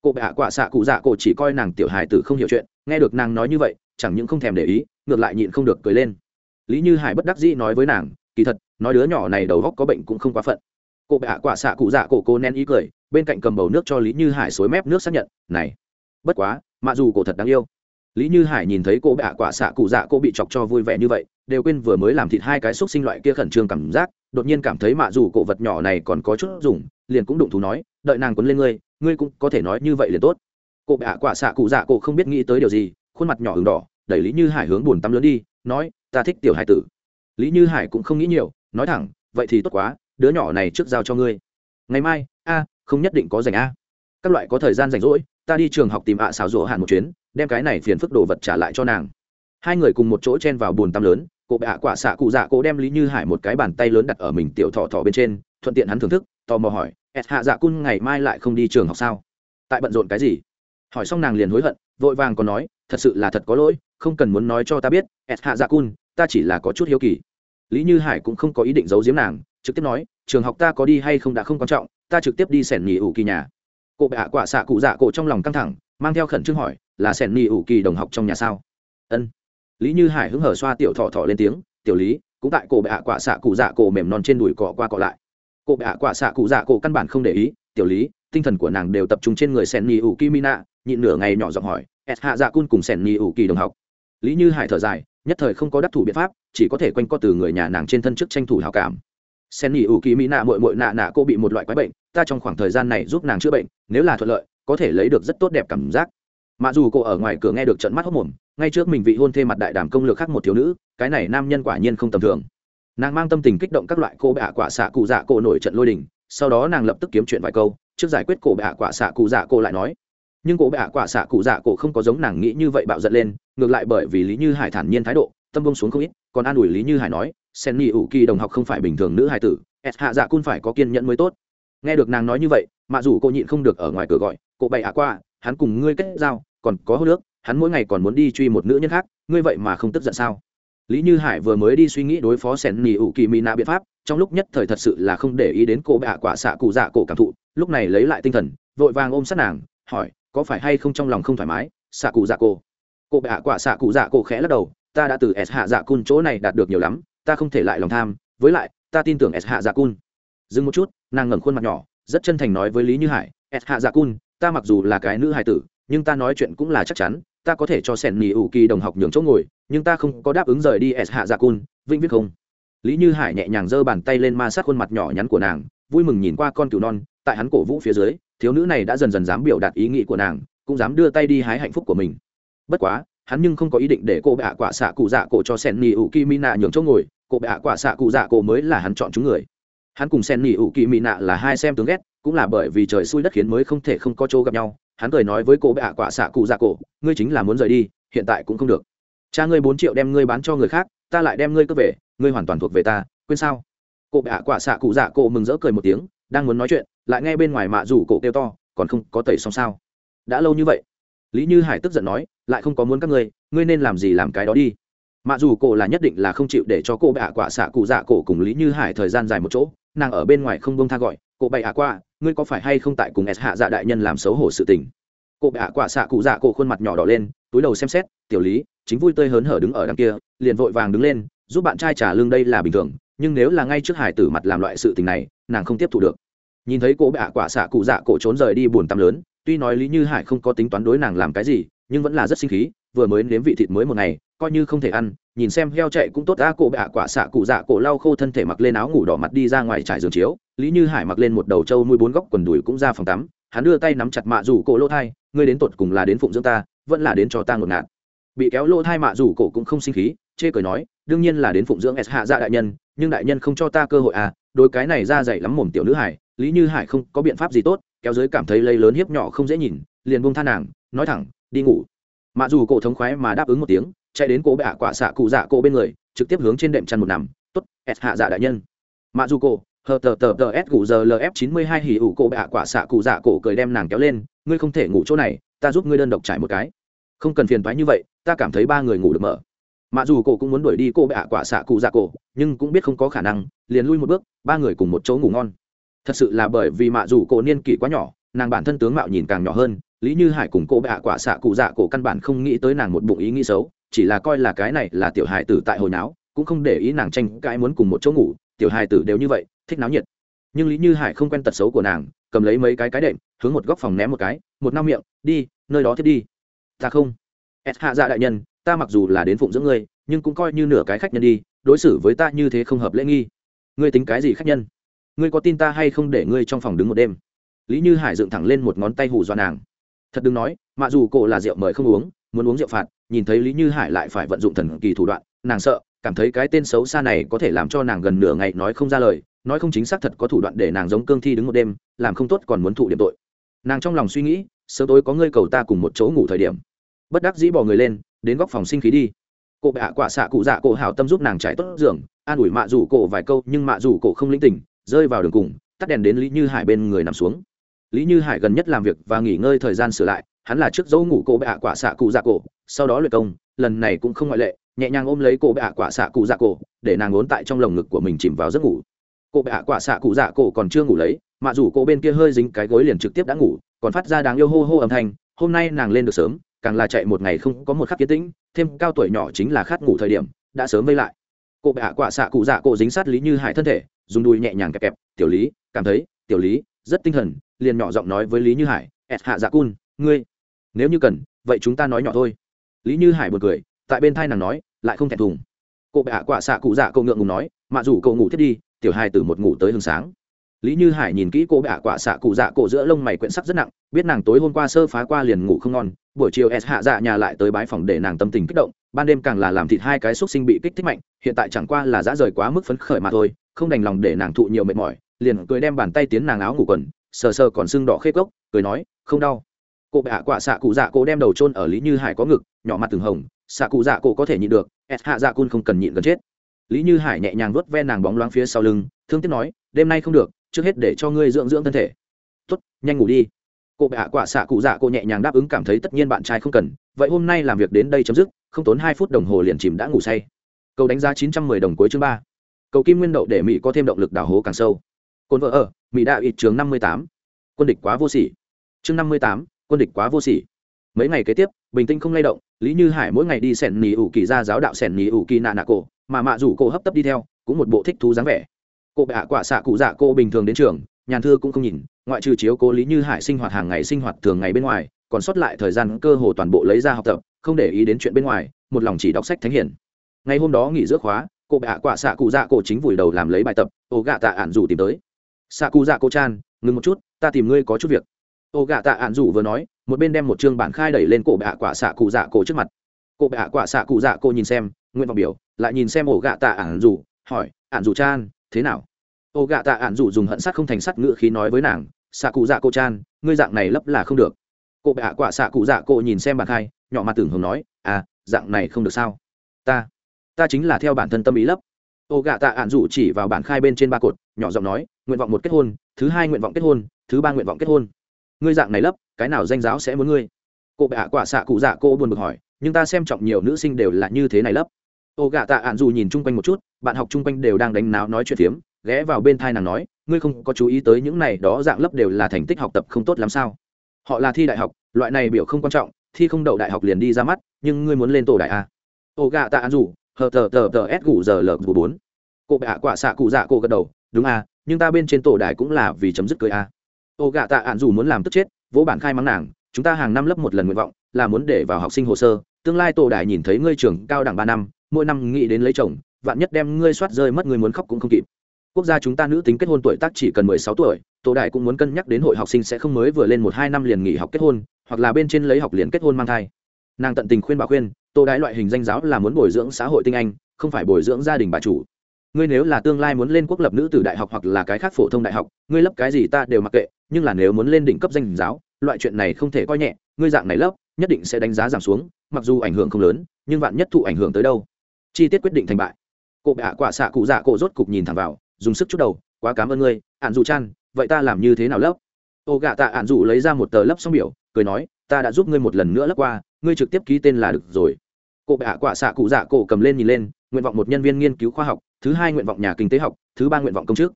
Cổ bệ hạ quả xạ cụ dạ cổ chỉ coi nàng tiểu hài tử không hiểu chuyện, nghe được nàng nói như vậy, chẳng những không thèm để ý, ngược lại nhịn không được cười lên. Lý như hải bất đắc dĩ nói với nàng, kỳ thật, nói đứa nhỏ này đầu góc có bệnh cũng không quá phận. Cổ bệ hạ quả xạ cụ dạ cổ cô nén ý cười, bên cạnh cầm bầu nước cho lý như hải xối mép nước xác nhận, này, bất quá, mặc dù cổ thật đáng yêu lý như hải nhìn thấy cô bệ quả xạ cụ dạ cô bị chọc cho vui vẻ như vậy, đều quên vừa mới làm thịt hai cái xúc sinh loại kia khẩn trương cảm giác, đột nhiên cảm thấy mạ dù cổ vật nhỏ này còn có chút dùng, liền cũng đụng thú nói, đợi nàng quấn lên ngươi ngươi cũng có thể nói như vậy liền tốt. Cô bệ quả xạ cụ dạ cô không biết nghĩ tới điều gì, khuôn mặt nhỏ hừng đỏ, đẩy lý như hải hướng buồn tắm lớn đi, nói, ta thích tiểu hải tử. Lý như hải cũng không nghĩ nhiều, nói thẳng, vậy thì tốt quá, đứa nhỏ này trước giao cho ngươi. Ngày mai, a, không nhất định có dành a. Các loại có thời gian rảnh rỗi, ta đi trường học tìm ạ xào rỗ hàn một chuyến đem cái này phiền phức đồ vật trả lại cho nàng. Hai người cùng một chỗ chen vào bồn tắm lớn cụ bạ quả xạ cụ dạ cố đem lý như hải một cái bàn tay lớn đặt ở mình tiểu thọ thọ bên trên, thuận tiện hắn thưởng thức, tò mò hỏi s hạ dạ cun ngày mai lại không đi trường học sao? Tại bận rộn cái gì? Hỏi xong nàng liền hối hận, vội vàng còn nói, thật sự là thật có lỗi, không cần muốn nói cho ta biết s hạ dạ cun, ta chỉ là có chút hiếu kỳ. Lý như hải cũng không có ý định giấu giếm nàng, trực tiếp nói, trường học ta có đi hay không đã không quan trọng, ta trực tiếp đi sẻn nghỉ ủ kỳ nhà. Cụ bạ quả xạ cụ dạ cổ trong lòng căng thẳng, mang theo khẩn trương hỏi là sẻn nghỉ ủ kỳ đồng học trong nhà sao? Ân. Lý như hải hứng hở xoa tiểu thọ thọ lên tiếng, tiểu lý, cũng tại cổ bạ quả xạ cụ dạ cổ mềm non trên đùi cọ qua cọ lại. Cổ bạ quả xạ cụ dạ cổ căn bản không để ý, tiểu lý, tinh thần của nàng đều tập trung trên người sẻn nghỉ ủ kỳ mina nhịn nửa ngày nhỏ giọng hỏi s hạ dạ cun cùng sẻn nghỉ ủ kỳ đồng học? Lý như hải thở dài, nhất thời không có đắc thủ biện pháp, chỉ có thể quanh co từ người nhà nàng trên thân chức tranh thủ hào cảm. Sen nghỉ ủ kỳ mỹ nạ mội mội nạ nạ cô bị một loại quái bệnh, ta trong khoảng thời gian này giúp nàng chữa bệnh, nếu là thuận lợi, có thể lấy được rất tốt đẹp cảm giác mặc dù cô ở ngoài cửa nghe được trận mắt hốc mồm, ngay trước mình vị hôn thê mặt đại đàm công lược khác một thiếu nữ, cái này nam nhân quả nhiên không tầm thường. Nàng mang tâm tình kích động các loại cô bạ quả xạ cụ dạ cổ nổi trận lôi đình, sau đó nàng lập tức kiếm chuyện vài câu, trước giải quyết cổ bạ quả xạ cụ dạ cổ lại nói. Nhưng cổ bạ quả xạ cụ dạ cổ không có giống nàng nghĩ như vậy bạo giận lên, ngược lại bởi vì lý như hải thản nhiên thái độ, tâm bông xuống không ít, còn an ủi lý như hải nói, sen ni ủ kỳ đồng học không phải bình thường nữ hải tử s hạ dạ cun phải có kiên nhẫn mới tốt. Nghe được nàng nói như vậy mạ dù cô nhịn không được ở ngoài cửa gọi, cô bày ạ qua hắn cùng ngươi kết giao, còn có hô nước hắn mỗi ngày còn muốn đi truy một nữ nhân khác, ngươi vậy mà không tức giận sao? Lý như hải vừa mới đi suy nghĩ đối phó sẻn nỉ ủ kỳ mỹ nạ biện pháp, trong lúc nhất thời thật sự là không để ý đến cô bạ quả xạ cụ dạ cổ cảm thụ, lúc này lấy lại tinh thần, vội vàng ôm sát nàng, hỏi, có phải hay không trong lòng không thoải mái, xạ cụ dạ cổ? Cô bạ quả xạ cụ dạ cổ khẽ lắc đầu, ta đã từ s hạ dạ cun chỗ này đạt được nhiều lắm, ta không thể lại lòng tham, với lại, ta tin tưởng s hạ dạ cun. Dừng một chút, nàng ngẩng khuôn mặt nhỏ, rất chân thành nói với lý như hải, s hạ dạ cun ta mặc dù là cái nữ hài tử, nhưng ta nói chuyện cũng là chắc chắn, ta có thể cho sẻn nhì ủ kỳ đồng học nhường chỗ ngồi, nhưng ta không có đáp ứng rời đi s hạ dạ cun, vĩnh viết không. Lý như hải nhẹ nhàng giơ bàn tay lên ma sát khuôn mặt nhỏ nhắn của nàng, vui mừng nhìn qua con cừu non, tại hắn cổ vũ phía dưới, thiếu nữ này đã dần dần dám biểu đạt ý nghĩ của nàng, cũng dám đưa tay đi hái hạnh phúc của mình. Bất quá, hắn nhưng không có ý định để cô bệ quả xạ cụ dạ cổ cho sen nỉ ủ kỳ mỹ nạ nhường chỗ ngồi, cô bệ quả xạ cụ dạ cổ mới là hắn chọn chúng người. Hắn cùng sen nỉ ủ kỳ mỹ nạ là hai xem tướng ghét cũng là bởi vì trời xui đất khiến mới không thể không có chỗ gặp nhau, hắn cười nói với cô bệ quả xạ cụ dạ cổ, ngươi chính là muốn rời đi, hiện tại cũng không được. Cha ngươi bốn triệu đem ngươi bán cho người khác, ta lại đem ngươi cướp về, ngươi hoàn toàn thuộc về ta, quên sao? Cô bệ quả xạ cụ dạ cổ mừng rỡ cười một tiếng, đang muốn nói chuyện, lại nghe bên ngoài mạ rủ cổ kêu to, còn không có tẩy xong sao? Đã lâu như vậy. Lý như hải tức giận nói, lại không có muốn các ngươi ngươi nên làm gì làm cái đó đi. Mạ dù cổ là nhất định là không chịu để cho cô bệ quả xạ cụ dạ cổ cùng lý như hải thời gian dài một chỗ, nàng ở bên ngoài không bông tha gọi cô bệ ạ qua ngươi có phải hay không tại cùng s hạ dạ đại nhân làm xấu hổ sự tình? Cụ bệ ạ quả xạ cụ dạ cổ khuôn mặt nhỏ đỏ lên, túi đầu xem xét, tiểu lý, chính vui tươi hớn hở đứng ở đằng kia, liền vội vàng đứng lên, giúp bạn trai trả lương đây là bình thường, nhưng nếu là ngay trước hải tử mặt làm loại sự tình này, nàng không tiếp thu được. Nhìn thấy cô bệ ạ quả xạ cụ dạ cổ trốn rời đi buồn tăm lớn, tuy nói lý như hải không có tính toán đối nàng làm cái gì, nhưng vẫn là rất sinh khí, vừa mới nếm vị thịt mới một ngày, coi như không thể ăn, nhìn xem heo chạy cũng tốt đã cổ bạ quả xạ cụ dạ cổ lau khô thân thể mặc lên áo ngủ đỏ mặt đi ra ngoài trải giường chiếu lý như hải mặc lên một đầu trâu nuôi bốn góc quần đùi cũng ra phòng tắm, hắn đưa tay nắm chặt mạ rủ cổ lỗ thai, ngươi đến tột cùng là đến phụng dưỡng ta, vẫn là đến cho ta ngột ngạt. Bị kéo lỗ thai mạ rủ cổ cũng không sinh khí, chê cười nói, đương nhiên là đến phụng dưỡng s hạ dạ đại nhân, nhưng đại nhân không cho ta cơ hội à đôi cái này ra dày lắm mồm tiểu nữ hải, lý như hải không có biện pháp gì tốt, kéo dưới cảm thấy lây lớn hiếp nhỏ không dễ nhìn, liền buông tha nàng, nói thẳng, đi ngủ. Mạ dù cổ thống khoái mà đáp ứng một tiếng, chạy đến cổ bệ quả xạ cụ dạ cổ bên người, trực tiếp hướng trên đệm chăn một nằm t ố t s hạ dạ đại nhân. Mạ dù cổ hờ tờ tờ tờ s cụ giờ lf chín mươi hai hỉ ủ cổ bạ quả xạ cụ dạ cổ cười đem nàng kéo lên, ngươi không thể ngủ chỗ này, ta giúp ngươi đơn độc trải một cái. Không cần phiền thoái như vậy, ta cảm thấy ba người ngủ được mở. Mặc dù cổ cũng muốn đuổi đi cô bạ quả xạ cụ dạ cổ, nhưng cũng biết không có khả năng, liền lui một bước, ba người cùng một chỗ ngủ ngon. Thật sự là bởi vì mạ dù cổ niên kỷ quá nhỏ, nàng bản thân tướng mạo nhìn càng nhỏ hơn, lý như hải cùng cô bạ quả xạ cụ dạ cổ căn bản không nghĩ tới nàng một bụng ý nghĩ xấu, chỉ là coi là cái này là tiểu hải tử tại hồi não cũng không để ý nàng tranh cãi muốn cùng một chỗ ngủ, tiểu hài tử đều như vậy, thích náo nhiệt. Nhưng lý như hải không quen tật xấu của nàng, cầm lấy mấy cái cái đệm, hướng một góc phòng ném một cái, một năm miệng, đi, nơi đó thiết đi. Ta không. S hạ dạ đại nhân, ta mặc dù là đến phụng dưỡng ngươi, nhưng cũng coi như nửa cái khách nhân đi, đối xử với ta như thế không hợp lễ nghi. Ngươi tính cái gì khách nhân? Ngươi có tin ta hay không để ngươi trong phòng đứng một đêm? Lý như hải dựng thẳng lên một ngón tay hù do nàng. Thật đừng nói, mặc dù cổ là rượu mời không uống, muốn uống rượu phạt, nhìn thấy lý như hải lại phải vận dụng thần kỳ thủ đoạn, nàng sợ cảm thấy cái tên xấu xa này có thể làm cho nàng gần nửa ngày nói không ra lời, nói không chính xác thật có thủ đoạn để nàng giống cương thi đứng một đêm, làm không tốt còn muốn thụ điểm tội. Nàng trong lòng suy nghĩ, sớm tối có ngươi cầu ta cùng một chỗ ngủ thời điểm. Bất đắc dĩ bỏ người lên, đến góc phòng sinh khí đi. Cụ bệ hạ quả xạ cụ dạ cổ hảo tâm giúp nàng trải tốt giường, an ủi mạ rủ cổ vài câu, nhưng mạ rủ cổ không linh tỉnh, rơi vào đường cùng, tắt đèn đến lý như hải bên người nằm xuống. Lý như hải gần nhất làm việc và nghỉ ngơi thời gian sửa lại, hắn là trước dấu ngủ cổ bệ hạ quả xạ cụ dạ cổ, sau đó luyện công, lần này cũng không ngoại lệ nhẹ nhàng ôm lấy cổ bệ hạ quả xạ cụ dạ cổ, để nàng ốn tại trong lồng ngực của mình chìm vào giấc ngủ. Cổ bệ hạ quả xạ cụ dạ cổ còn chưa ngủ lấy, mà dù cổ bên kia hơi dính cái gối liền trực tiếp đã ngủ, còn phát ra đáng yêu hô hô âm thanh, hôm nay nàng lên được sớm, càng là chạy một ngày không có một khắc kiến tĩnh, thêm cao tuổi nhỏ chính là khát ngủ thời điểm, đã sớm vây lại. Cô bệ hạ quả xạ cụ dạ cổ dính sát lý như hải thân thể, dùng đùi nhẹ nhàng kẹp kẹp, tiểu lý, cảm thấy, tiểu lý, rất tinh thần, liền nhỏ giọng nói với lý như hải ẹt hạ dạ cun, ngươi, nếu như cần, vậy chúng ta nói nhỏ thôi. Lý như hải bật cười tại bên thai nàng nói, lại không thẹn thùng. Cô bệ hạ quả xạ cụ dạ cậu ngượng ngùng nói, mạ dù cậu ngủ thiết đi, tiểu hai từ một ngủ tới hương sáng. Lý như hải nhìn kỹ cô bệ hạ quả xạ cụ dạ cổ giữa lông mày quyện sắc rất nặng, biết nàng tối hôm qua sơ phá qua liền ngủ không ngon, buổi chiều s hạ dạ nhà lại tới bái phòng để nàng tâm tình kích động, ban đêm càng là làm thịt hai cái xúc sinh bị kích thích mạnh, hiện tại chẳng qua là dã rời quá mức phấn khởi mà thôi, không đành lòng để nàng thụ nhiều mệt mỏi, liền cười đem bàn tay tiến nàng áo ngủ quần, sờ sờ còn sưng đỏ khê cốc, cười nói, không đau. Cô bệ hạ quả xạ cụ dạ cô đem đầu trôn ở lý như hải có ngực, nhỏ mặt từng hồng xạ cụ dạ cổ có thể nhịn được s hạ dạ cun không cần nhịn gần chết. Lý như hải nhẹ nhàng vuốt ve nàng bóng loáng phía sau lưng, thương tiếc nói, đêm nay không được, trước hết để cho ngươi dưỡng dưỡng thân thể. Tuất nhanh ngủ đi. Cụ bệ hạ quả xạ cụ dạ cô nhẹ nhàng đáp ứng cảm thấy tất nhiên bạn trai không cần, vậy hôm nay làm việc đến đây chấm dứt, không tốn hai phút đồng hồ liền chìm đã ngủ say. Cầu đánh giá chín trăm mười đồng cuối chương ba. Cầu kim nguyên đậu để mỹ có thêm động lực đào hố càng sâu. Cồn vợ ở, mỹ đạo ít trường năm mươi tám. Quân địch quá vô sỉ. Chương năm mươi tám, quân địch quá vô sỉ. Mấy ngày kế tiếp, bình tĩnh không lay động lý như hải mỗi ngày đi sẻn nỉ ủ kỳ ra giáo đạo sẻn nỉ ủ kỳ nạ nạ cổ, mà mạ rủ cô hấp tấp đi theo, cũng một bộ thích thú dáng vẻ. Cô bạ quả xạ cụ dạ cô bình thường đến trường, nhàn thư cũng không nhìn, ngoại trừ chiếu cố lý như hải sinh hoạt hàng ngày sinh hoạt thường ngày bên ngoài, còn sót lại thời gian cơ hồ toàn bộ lấy ra học tập, không để ý đến chuyện bên ngoài, một lòng chỉ đọc sách thánh hiển. Ngày hôm đó nghỉ giữa khóa, cô bạ quả xạ cụ dạ cô chính vùi đầu làm lấy bài tập, ô gạ tạ ản rủ tìm tới. Xạ cụ dạ cô chan, ngừng một chút, ta tìm ngươi có chút việc. Ô gạ tạ ản rủ vừa nói một bên đem một chương bản khai đẩy lên cổ bạ quả xạ cụ dạ cổ trước mặt. Cổ bạ quả xạ cụ dạ cổ nhìn xem nguyện vọng biểu, lại nhìn xem ổ gạ tạ ản dù hỏi, ản dù chan, thế nào? Ổ gạ tạ ản dù dùng hận sắt không thành sắt ngựa khí nói với nàng, xạ cụ dạ cô chan, ngươi dạng này lấp là không được. Cô bạ quả xạ cụ dạ cô nhìn xem bản khai, nhỏ mặt tưởng hồng nói à dạng này không được sao? Ta ta chính là theo bản thân tâm ý lấp. Ô gạ tạ ạn rủ chỉ vào bản khai bên trên ba cột, nhỏ giọng nói, nguyện vọng một kết hôn, thứ hai nguyện vọng kết hôn, thứ ba nguyện vọng kết hôn ngươi dạng này lấp, cái nào danh giáo sẽ muốn ngươi? Cô bạ quả xạ cụ dạ cô buồn bực hỏi, nhưng ta xem trọng nhiều nữ sinh đều là như thế này lấp. Ô gạ tạ ạn dù nhìn chung quanh một chút, bạn học chung quanh đều đang đánh náo nói chuyện phiếm, ghé vào bên thai nàng nói, ngươi không có chú ý tới những này đó dạng lấp đều là thành tích học tập không tốt làm sao? Họ là thi đại học, loại này biểu không quan trọng, thi không đậu đại học liền đi ra mắt, nhưng ngươi muốn lên tổ đại a. Ô gạ tạ ạn dù, hờ tờ tờ tờ s gù giờ lờ gù bốn. Cô bạ quả xạ cụ dạ cô gật đầu, đúng a, nhưng ta bên trên tổ đại cũng là vì chấm dứt cười a ô gạ tạ ạn dù muốn làm tức chết, vỗ bản khai mắng nàng, chúng ta hàng năm lớp một lần nguyện vọng là muốn để vào học sinh hồ sơ, tương lai tổ đại nhìn thấy ngươi trường cao đẳng ba năm, mỗi năm nghĩ đến lấy chồng, vạn nhất đem ngươi soát rơi mất ngươi muốn khóc cũng không kịp. Quốc gia chúng ta nữ tính kết hôn tuổi tác chỉ cần mười sáu tuổi, tổ đại cũng muốn cân nhắc đến hội học sinh sẽ không mới vừa lên một hai năm liền nghỉ học kết hôn, hoặc là bên trên lấy học liền kết hôn mang thai. Nàng tận tình khuyên bà khuyên, tổ đại loại hình danh giáo là muốn bồi dưỡng xã hội tinh anh, không phải bồi dưỡng gia đình bà chủ ngươi nếu là tương lai muốn lên quốc lập nữ tử đại học hoặc là cái khác phổ thông đại học, ngươi lấp cái gì ta đều mặc kệ, nhưng là nếu muốn lên đỉnh cấp danh giáo, loại chuyện này không thể coi nhẹ, ngươi dạng này lấp nhất định sẽ đánh giá giảm xuống, mặc dù ảnh hưởng không lớn, nhưng vạn nhất thụ ảnh hưởng tới đâu? Chi tiết quyết định thành bại. Cụ bạ quả xạ cụ dạ cổ rốt cục nhìn thẳng vào, dùng sức chút đầu, quá cảm ơn ngươi ạn dù chan, vậy ta làm như thế nào lấp ô gạ tạ ạn dù lấy ra một tờ lấp xong biểu, cười nói, ta đã giúp ngươi một lần nữa lấp qua, ngươi trực tiếp ký tên là được rồi. Cụ bạ quả xạ cụ dạ cổ cầm lên nhìn lên, nguyện vọng một nhân viên nghiên cứu khoa học thứ hai nguyện vọng nhà kinh tế học, thứ ba nguyện vọng công chức.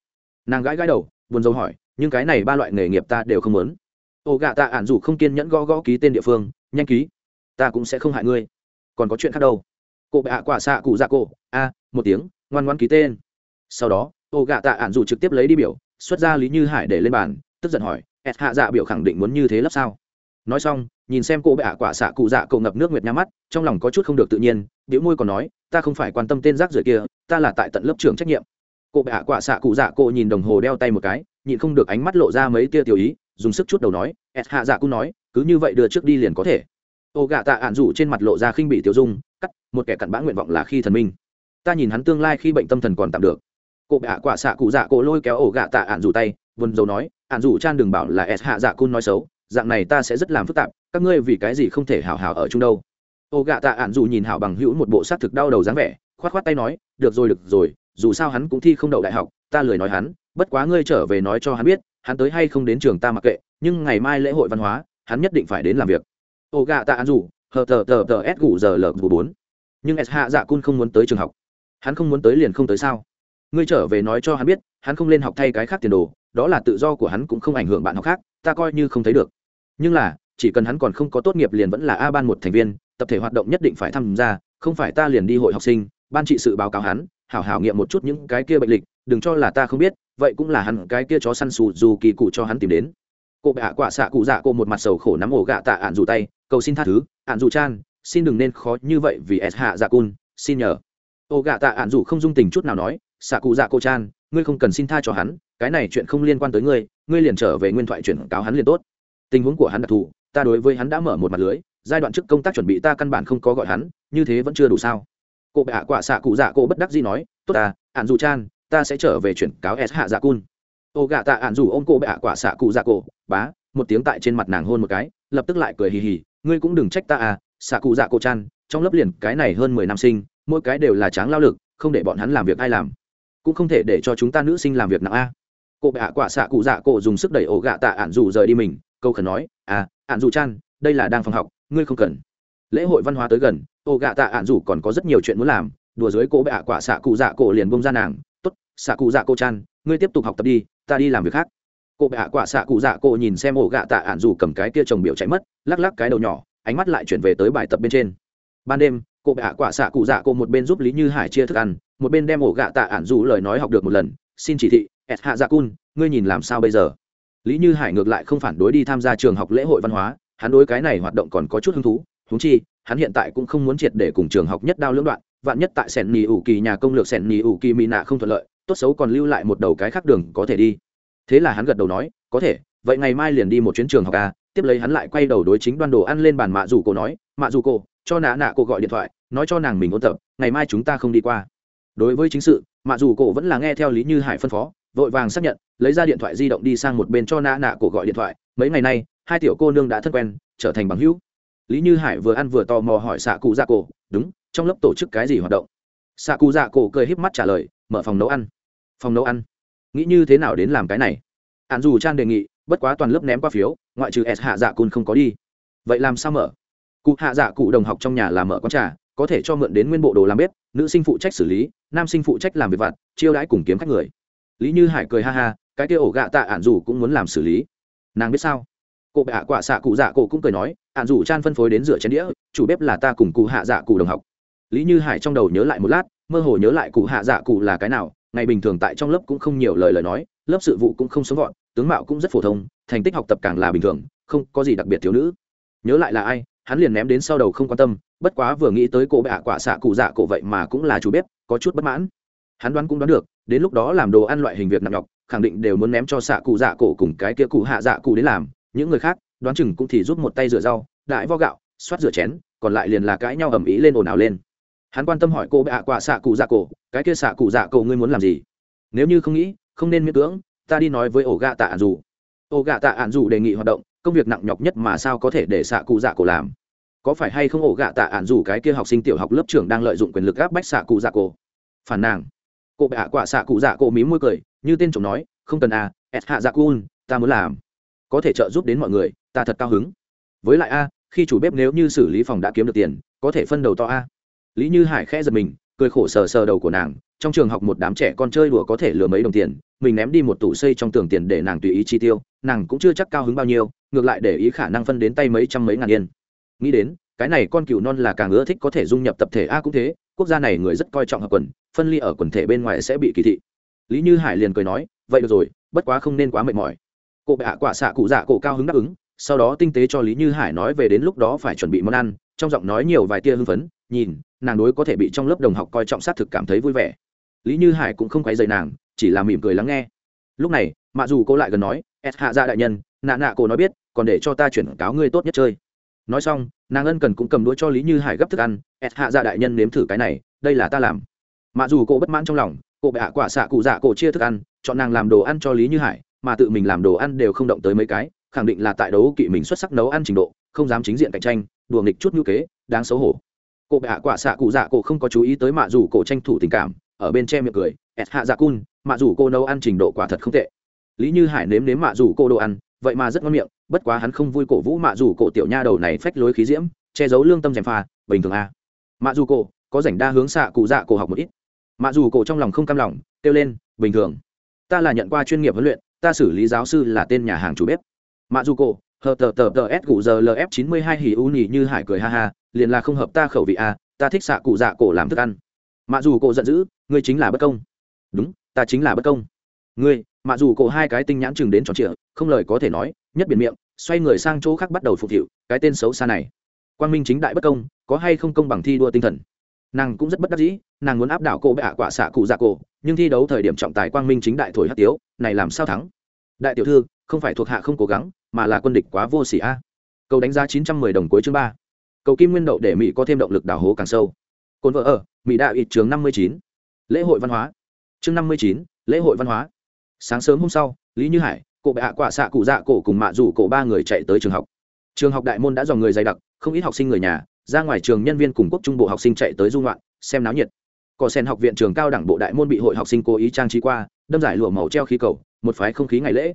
Nàng gãi gãi đầu, buồn rầu hỏi, nhưng cái này ba loại nghề nghiệp ta đều không muốn. Ô gạ tạ ản dù không kiên nhẫn gõ gõ ký tên địa phương, nhanh ký. Ta cũng sẽ không hại ngươi. Còn có chuyện khác đâu. Cụ bạ quả xạ cụ dạ cổ, a, một tiếng, ngoan ngoan ký tên. Sau đó, ô gạ tạ ản dù trực tiếp lấy đi biểu, xuất ra lý như hải để lên bàn, tức giận hỏi ẹt hạ dạ biểu khẳng định muốn như thế lắp sao? Nói xong, nhìn xem cô bạ quả xạ cụ dạ cậu ngập nước nguyệt nhắm mắt, trong lòng có chút không được tự nhiên biểu môi còn nói, ta không phải quan tâm tên rác rưởi kia, ta là tại tận lớp trưởng trách nhiệm. Cô bạ quả xạ cụ dạ cô nhìn đồng hồ đeo tay một cái, nhịn không được ánh mắt lộ ra mấy tia tiểu ý, dùng sức chút đầu nói ẹt hạ dạ cũng nói, cứ như vậy đưa trước đi liền có thể. Ô gạ tạ ạn rủ trên mặt lộ ra khinh bị tiêu dung, cắt, một kẻ cặn bã nguyện vọng là khi thần minh. Ta nhìn hắn tương lai khi bệnh tâm thần còn tạm được. Cô bạ quả xạ cụ dạ cậu lôi kéo ổ gạ tạ ạn rủ tay vân dầu nói, ạn rủ chan đừng bảo là ẹt hạ dạ cun nói xấu dạng này ta sẽ rất làm phức tạp, các ngươi vì cái gì không thể hào hào ở chung đâu? Ô gạ tạ ạn rủ nhìn hảo bằng hữu một bộ s á t thực đau đầu dáng vẻ, khoát khoát tay nói, được rồi được rồi, dù sao hắn cũng thi không đậu đại học, ta lười nói hắn, bất quá ngươi trở về nói cho hắn biết, hắn tới hay không đến trường ta mặc kệ, nhưng ngày mai lễ hội văn hóa, hắn nhất định phải đến làm việc. Ô gạ tạ ạn rủ hờ tờ tờ tờ s gủ giờ lờ vụ bốn. Nhưng s hạ dạ cun không muốn tới trường học. Hắn không muốn tới liền không tới sao? Ngươi trở về nói cho hắn biết, hắn không lên học thay cái khác tiền đồ, đó là tự do của hắn cũng không ảnh hưởng bạn học khác, ta coi như không thấy được nhưng là, chỉ cần hắn còn không có tốt nghiệp liền vẫn là a ban một thành viên, tập thể hoạt động nhất định phải tham gia, không phải ta liền đi hội học sinh, ban trị sự báo cáo hắn, hảo hảo nghiệm một chút những cái kia bệnh lịch, đừng cho là ta không biết, vậy cũng là hắn cái kia chó săn xù dù kỳ cụ cho hắn tìm đến. Cô bạ quả xạ cụ dạ cô một mặt sầu khổ nắm ổ gạ tạ ạn dù tay, cầu xin tha thứ, ạn dù chan, xin đừng nên khó như vậy vì s hạ dạ cun, xin nhờ. Ổ gạ tạ ạn dù không dung tình chút nào nói, xạ cụ dạ cô chan, ngươi không cần xin tha cho hắn, cái này chuyện không liên quan tới ngươi ngươi liền trở về nguyên thoại chuyển cáo hắn liền tốt tình huống của hắn đặc thù, ta đối với hắn đã mở một mặt lưới, giai đoạn trước công tác chuẩn bị ta căn bản không có gọi hắn, như thế vẫn chưa đủ sao. Cụ bệ hạ quả xạ cụ dạ cô bất đắc dĩ nói, tốt ta ạn dù chan, ta sẽ trở về chuyển cáo s hạ dạ cun. Ô gạ tạ ạn dù ô m cô bệ hạ quả xạ cụ dạ cổ bá, một tiếng tại trên mặt nàng hôn một cái, lập tức lại cười hì hì, ngươi cũng đừng trách ta à xạ cụ dạ cổ chan, trong lớp liền cái này hơn mười năm sinh, mỗi cái đều là tráng lao lực, không để bọn hắn làm việc ai làm, cũng không thể để cho chúng ta nữ sinh làm việc nặng a. Cô bệ hạ quả xạ cụ dạ cổ dùng sức đẩy ổ gạ tạ ạn dù rời đi mình câu khẩn nói à ạn dù chan, đây là đang phòng học, ngươi không cần. Lễ hội văn hóa tới gần ổ gạ tạ ạn dù còn có rất nhiều chuyện muốn làm, đùa dưới cô bệ ạ quả xạ cụ dạ cổ liền bông ra nàng t ố t xạ cụ dạ cô chan, ngươi tiếp tục học tập đi, ta đi làm việc khác. Cô bệ ạ quả xạ cụ dạ cổ nhìn xem ổ gạ tạ ạn dù cầm cái kia chồng biểu chạy mất, lắc lắc cái đầu nhỏ, ánh mắt lại chuyển về tới bài tập bên trên. Ban đêm cô bệ ạ quả xạ cụ dạ cổ một bên giúp lý như hải chia thức ăn, một bên đem ổ gạ tạ ạn dù lời nói học được một lần, xin chỉ thị ẹt hạ dạ cun, ngươi nhìn làm sao bây giờ? Lý như hải ngược lại không phản đối đi tham gia trường học lễ hội văn hóa hắn đối cái này hoạt động còn có chút hứng thú húng chi hắn hiện tại cũng không muốn triệt để cùng trường học nhất đao lưỡng đoạn vạn nhất tại sẻn nì ủ kỳ nhà công lược sẻn nì ủ kỳ mỹ nạ không thuận lợi tốt xấu còn lưu lại một đầu cái khác đường có thể đi thế là hắn gật đầu nói có thể vậy ngày mai liền đi một chuyến trường học à? tiếp lấy hắn lại quay đầu đối chính đoan đồ ăn lên bàn mạ dù cô nói mạ dù cô, cho nạ nạ cô gọi điện thoại nói cho nàng mình ôn tập ngày mai chúng ta không đi qua đối với chính sự mạ dù cô vẫn là nghe theo lý như hải phân phó vội vàng xác nhận, lấy ra điện thoại di động đi sang một bên cho nã nạ cổ gọi điện thoại, mấy ngày nay, hai tiểu cô nương đã thân quen, trở thành bằng hữu. Lý như hải vừa ăn vừa tò mò hỏi xạ cụ dạ cổ đúng, trong lớp tổ chức cái gì hoạt động? Xạ cụ dạ cổ cười híp mắt trả lời, mở phòng nấu ăn. Phòng nấu ăn? Nghĩ như thế nào đến làm cái này? Hạn dù trang đề nghị, bất quá toàn lớp ném qua phiếu, ngoại trừ s hạ dạ cùn không có đi. Vậy làm sao mở? Cụ hạ dạ cụ đồng học trong nhà làm mở quán trà, có thể cho mượn đến nguyên bộ đồ làm bếp, nữ sinh phụ trách xử lý, nam sinh phụ trách làm việc vặt, chiêu đãi cùng kiếm khách người lý như hải cười ha ha, cái kia ổ gạ tạ ạn dù cũng muốn làm xử lý. Nàng biết sao? Cụ bạ hạ quả xạ cụ dạ cụ cũng cười nói ạn dù chan phân phối đến rửa chén đĩa, chủ bếp là ta cùng cụ hạ dạ cụ đồng học. Lý như hải trong đầu nhớ lại một lát, mơ hồ nhớ lại cụ hạ dạ cụ là cái nào, ngày bình thường tại trong lớp cũng không nhiều lời lời nói, lớp sự vụ cũng không sống gọn tướng mạo cũng rất phổ thông, thành tích học tập càng là bình thường, không có gì đặc biệt thiếu nữ. Nhớ lại là ai, hắn liền ném đến sau đầu không quan tâm, bất quá vừa nghĩ tới cô bệ hạ quả xạ cụ dạ cổ vậy mà cũng là chủ bếp, có chút bất mãn. Hắn đoán cũng đoán được đến lúc đó làm đồ ăn loại hình việc nặng nhọc, khẳng định đều muốn ném cho xạ cụ dạ cổ cùng cái kia cụ hạ dạ cụ đến làm. Những người khác, đoán chừng cũng thì giúp một tay rửa rau, đại vo gạo, xoát rửa chén, còn lại liền là cãi nhau ầm ĩ lên ồn ào lên. Hắn quan tâm hỏi cô bệ hạ quả xạ cụ dạ cổ, cái kia xạ cụ dạ cổ ngươi muốn làm gì? Nếu như không nghĩ, không nên miễn cưỡng, ta đi nói với ổ gạ tạ ạn dù. Ổ gạ tạ ạn dù đề nghị hoạt động, công việc nặng nhọc nhất mà sao có thể để xạ cụ dạ cổ làm? Có phải hay không ổ gạ tạ ạn dù cái kia học sinh tiểu học lớp trưởng đang lợi dụng quyền lực áp bách xạ cụ dạ cổ? Phản nàng cô bệ hạ quả xạ cụ dạ cô mí môi cười, như tên chồng nói, không cần à s hạ dạ cun, ta muốn làm. Có thể trợ giúp đến mọi người, ta thật cao hứng. Với lại a, khi chủ bếp nếu như xử lý phòng đã kiếm được tiền, có thể phân đầu to a. Lý như hải khẽ giật mình, cười khổ sờ sờ đầu của nàng, trong trường học một đám trẻ con chơi đùa có thể lừa mấy đồng tiền, mình ném đi một tủ xây trong tường tiền để nàng tùy ý chi tiêu, nàng cũng chưa chắc cao hứng bao nhiêu, ngược lại để ý khả năng phân đến tay mấy trăm mấy ngàn yên. Nghĩ đến, cái này con cừu non là càng ưa thích có thể dung nhập tập thể a cũng thế quốc gia này người rất coi trọng hợp quần, phân ly ở quần thể bên ngoài sẽ bị kỳ thị. Lý như hải liền cười nói, vậy được rồi, bất quá không nên quá mệt mỏi. Cụ bệ hạ quả xạ cụ dạ cổ cao hứng đáp ứng, sau đó tinh tế cho lý như hải nói về đến lúc đó phải chuẩn bị món ăn, trong giọng nói nhiều vài tia hưng phấn, nhìn, nàng đối có thể bị trong lớp đồng học coi trọng sát thực cảm thấy vui vẻ. Lý như hải cũng không quay dày nàng, chỉ là mỉm cười lắng nghe. Lúc này, mặc dù cô lại gần nói s hạ ra đại nhân, nạ nạ cô nói biết, còn để cho ta chuyển cáo ngươi tốt nhất chơi nói xong, nàng ân cần cũng cầm đũa cho lý như hải gấp thức ăn ẹt hạ dạ đại nhân nếm thử cái này, đây là ta làm. Mà dù cô bất mãn trong lòng, cô bệ hạ quả xạ cụ dạ cổ chia thức ăn, chọn nàng làm đồ ăn cho lý như hải, mà tự mình làm đồ ăn đều không động tới mấy cái, khẳng định là tại đấu kỵ mình xuất sắc nấu ăn trình độ, không dám chính diện cạnh tranh, đùa nghịch chút ngữ kế, đáng xấu hổ. Cô bệ hạ quả xạ cụ dạ cổ không có chú ý tới mạ dù cổ tranh thủ tình cảm, ở bên che miệng cười ẹt hạ dạ cun, mạ dù cô nấu ăn trình độ quả thật không tệ. Lý như hải nếm nếm mạ dù cô đồ ăn, vậy mà rất ngon miệng bất quá hắn không vui cổ vũ mạ dù cổ tiểu nha đầu này phách lối khí diễm, che giấu lương tâm gièm pha, bình thường a. À. mạ dù cổ, có rảnh đa hướng xạ cụ dạ cổ học một ít. Mạ dù cổ trong lòng không cam lòng, kêu lên, bình thường. Ta là nhận qua chuyên nghiệp huấn luyện, ta xử lý giáo sư là tên nhà hàng chủ bếp. Mạ dù cổ, hờ tờ tờ tờ s cụ giờ lf chín mươi hai hỉ u nhì như hải cười ha ha, liền là không hợp ta khẩu vị a, ta thích xạ cụ dạ cổ làm thức ăn. Mạ dù cổ giận dữ, ngươi chính là bất công. Đúng, ta chính là bất công. Ngươi, mạ dù cổ hai cái tinh nhãn chừng đến tròn trịa không lời có thể nói, nhất biển miệng, xoay người sang chỗ khác bắt đầu phục vụ cái tên xấu xa này. Quang minh chính đại bất công, có hay không công bằng thi đua tinh thần? Nàng cũng rất bất đắc dĩ, nàng muốn áp đảo cô bệ hạ quả xạ cụ dạ cổ, nhưng thi đấu thời điểm trọng tài quang minh chính đại thổi hát tiếu, này làm sao thắng? Đại tiểu thư, không phải thuộc hạ không cố gắng, mà là quân địch quá vô s ỉ a. Câu đánh giá chín trăm mười đồng cuối chương ba. Cầu kim nguyên đậu để mỹ có thêm động lực đào hố càng sâu. Cồn vợ ở, mỹ đạo ít chương năm mươi chín. Lễ hội văn hóa. Chương năm mươi chín, lễ hội văn hóa. Sáng sớm hôm sau, lý như hải cụ bệ hạ quả xạ cụ dạ cổ cùng mạ rủ cổ ba người chạy tới trường học. Trường học đại môn đã dò người dày đặc, không ít học sinh người nhà, ra ngoài trường nhân viên cùng quốc trung bộ học sinh chạy tới dung loạn xem náo nhiệt. Cỏ sen học viện trường cao đẳng bộ đại môn bị hội học sinh cố ý trang trí qua, đâm giải lụa màu treo khí cầu, một phái không khí ngày lễ.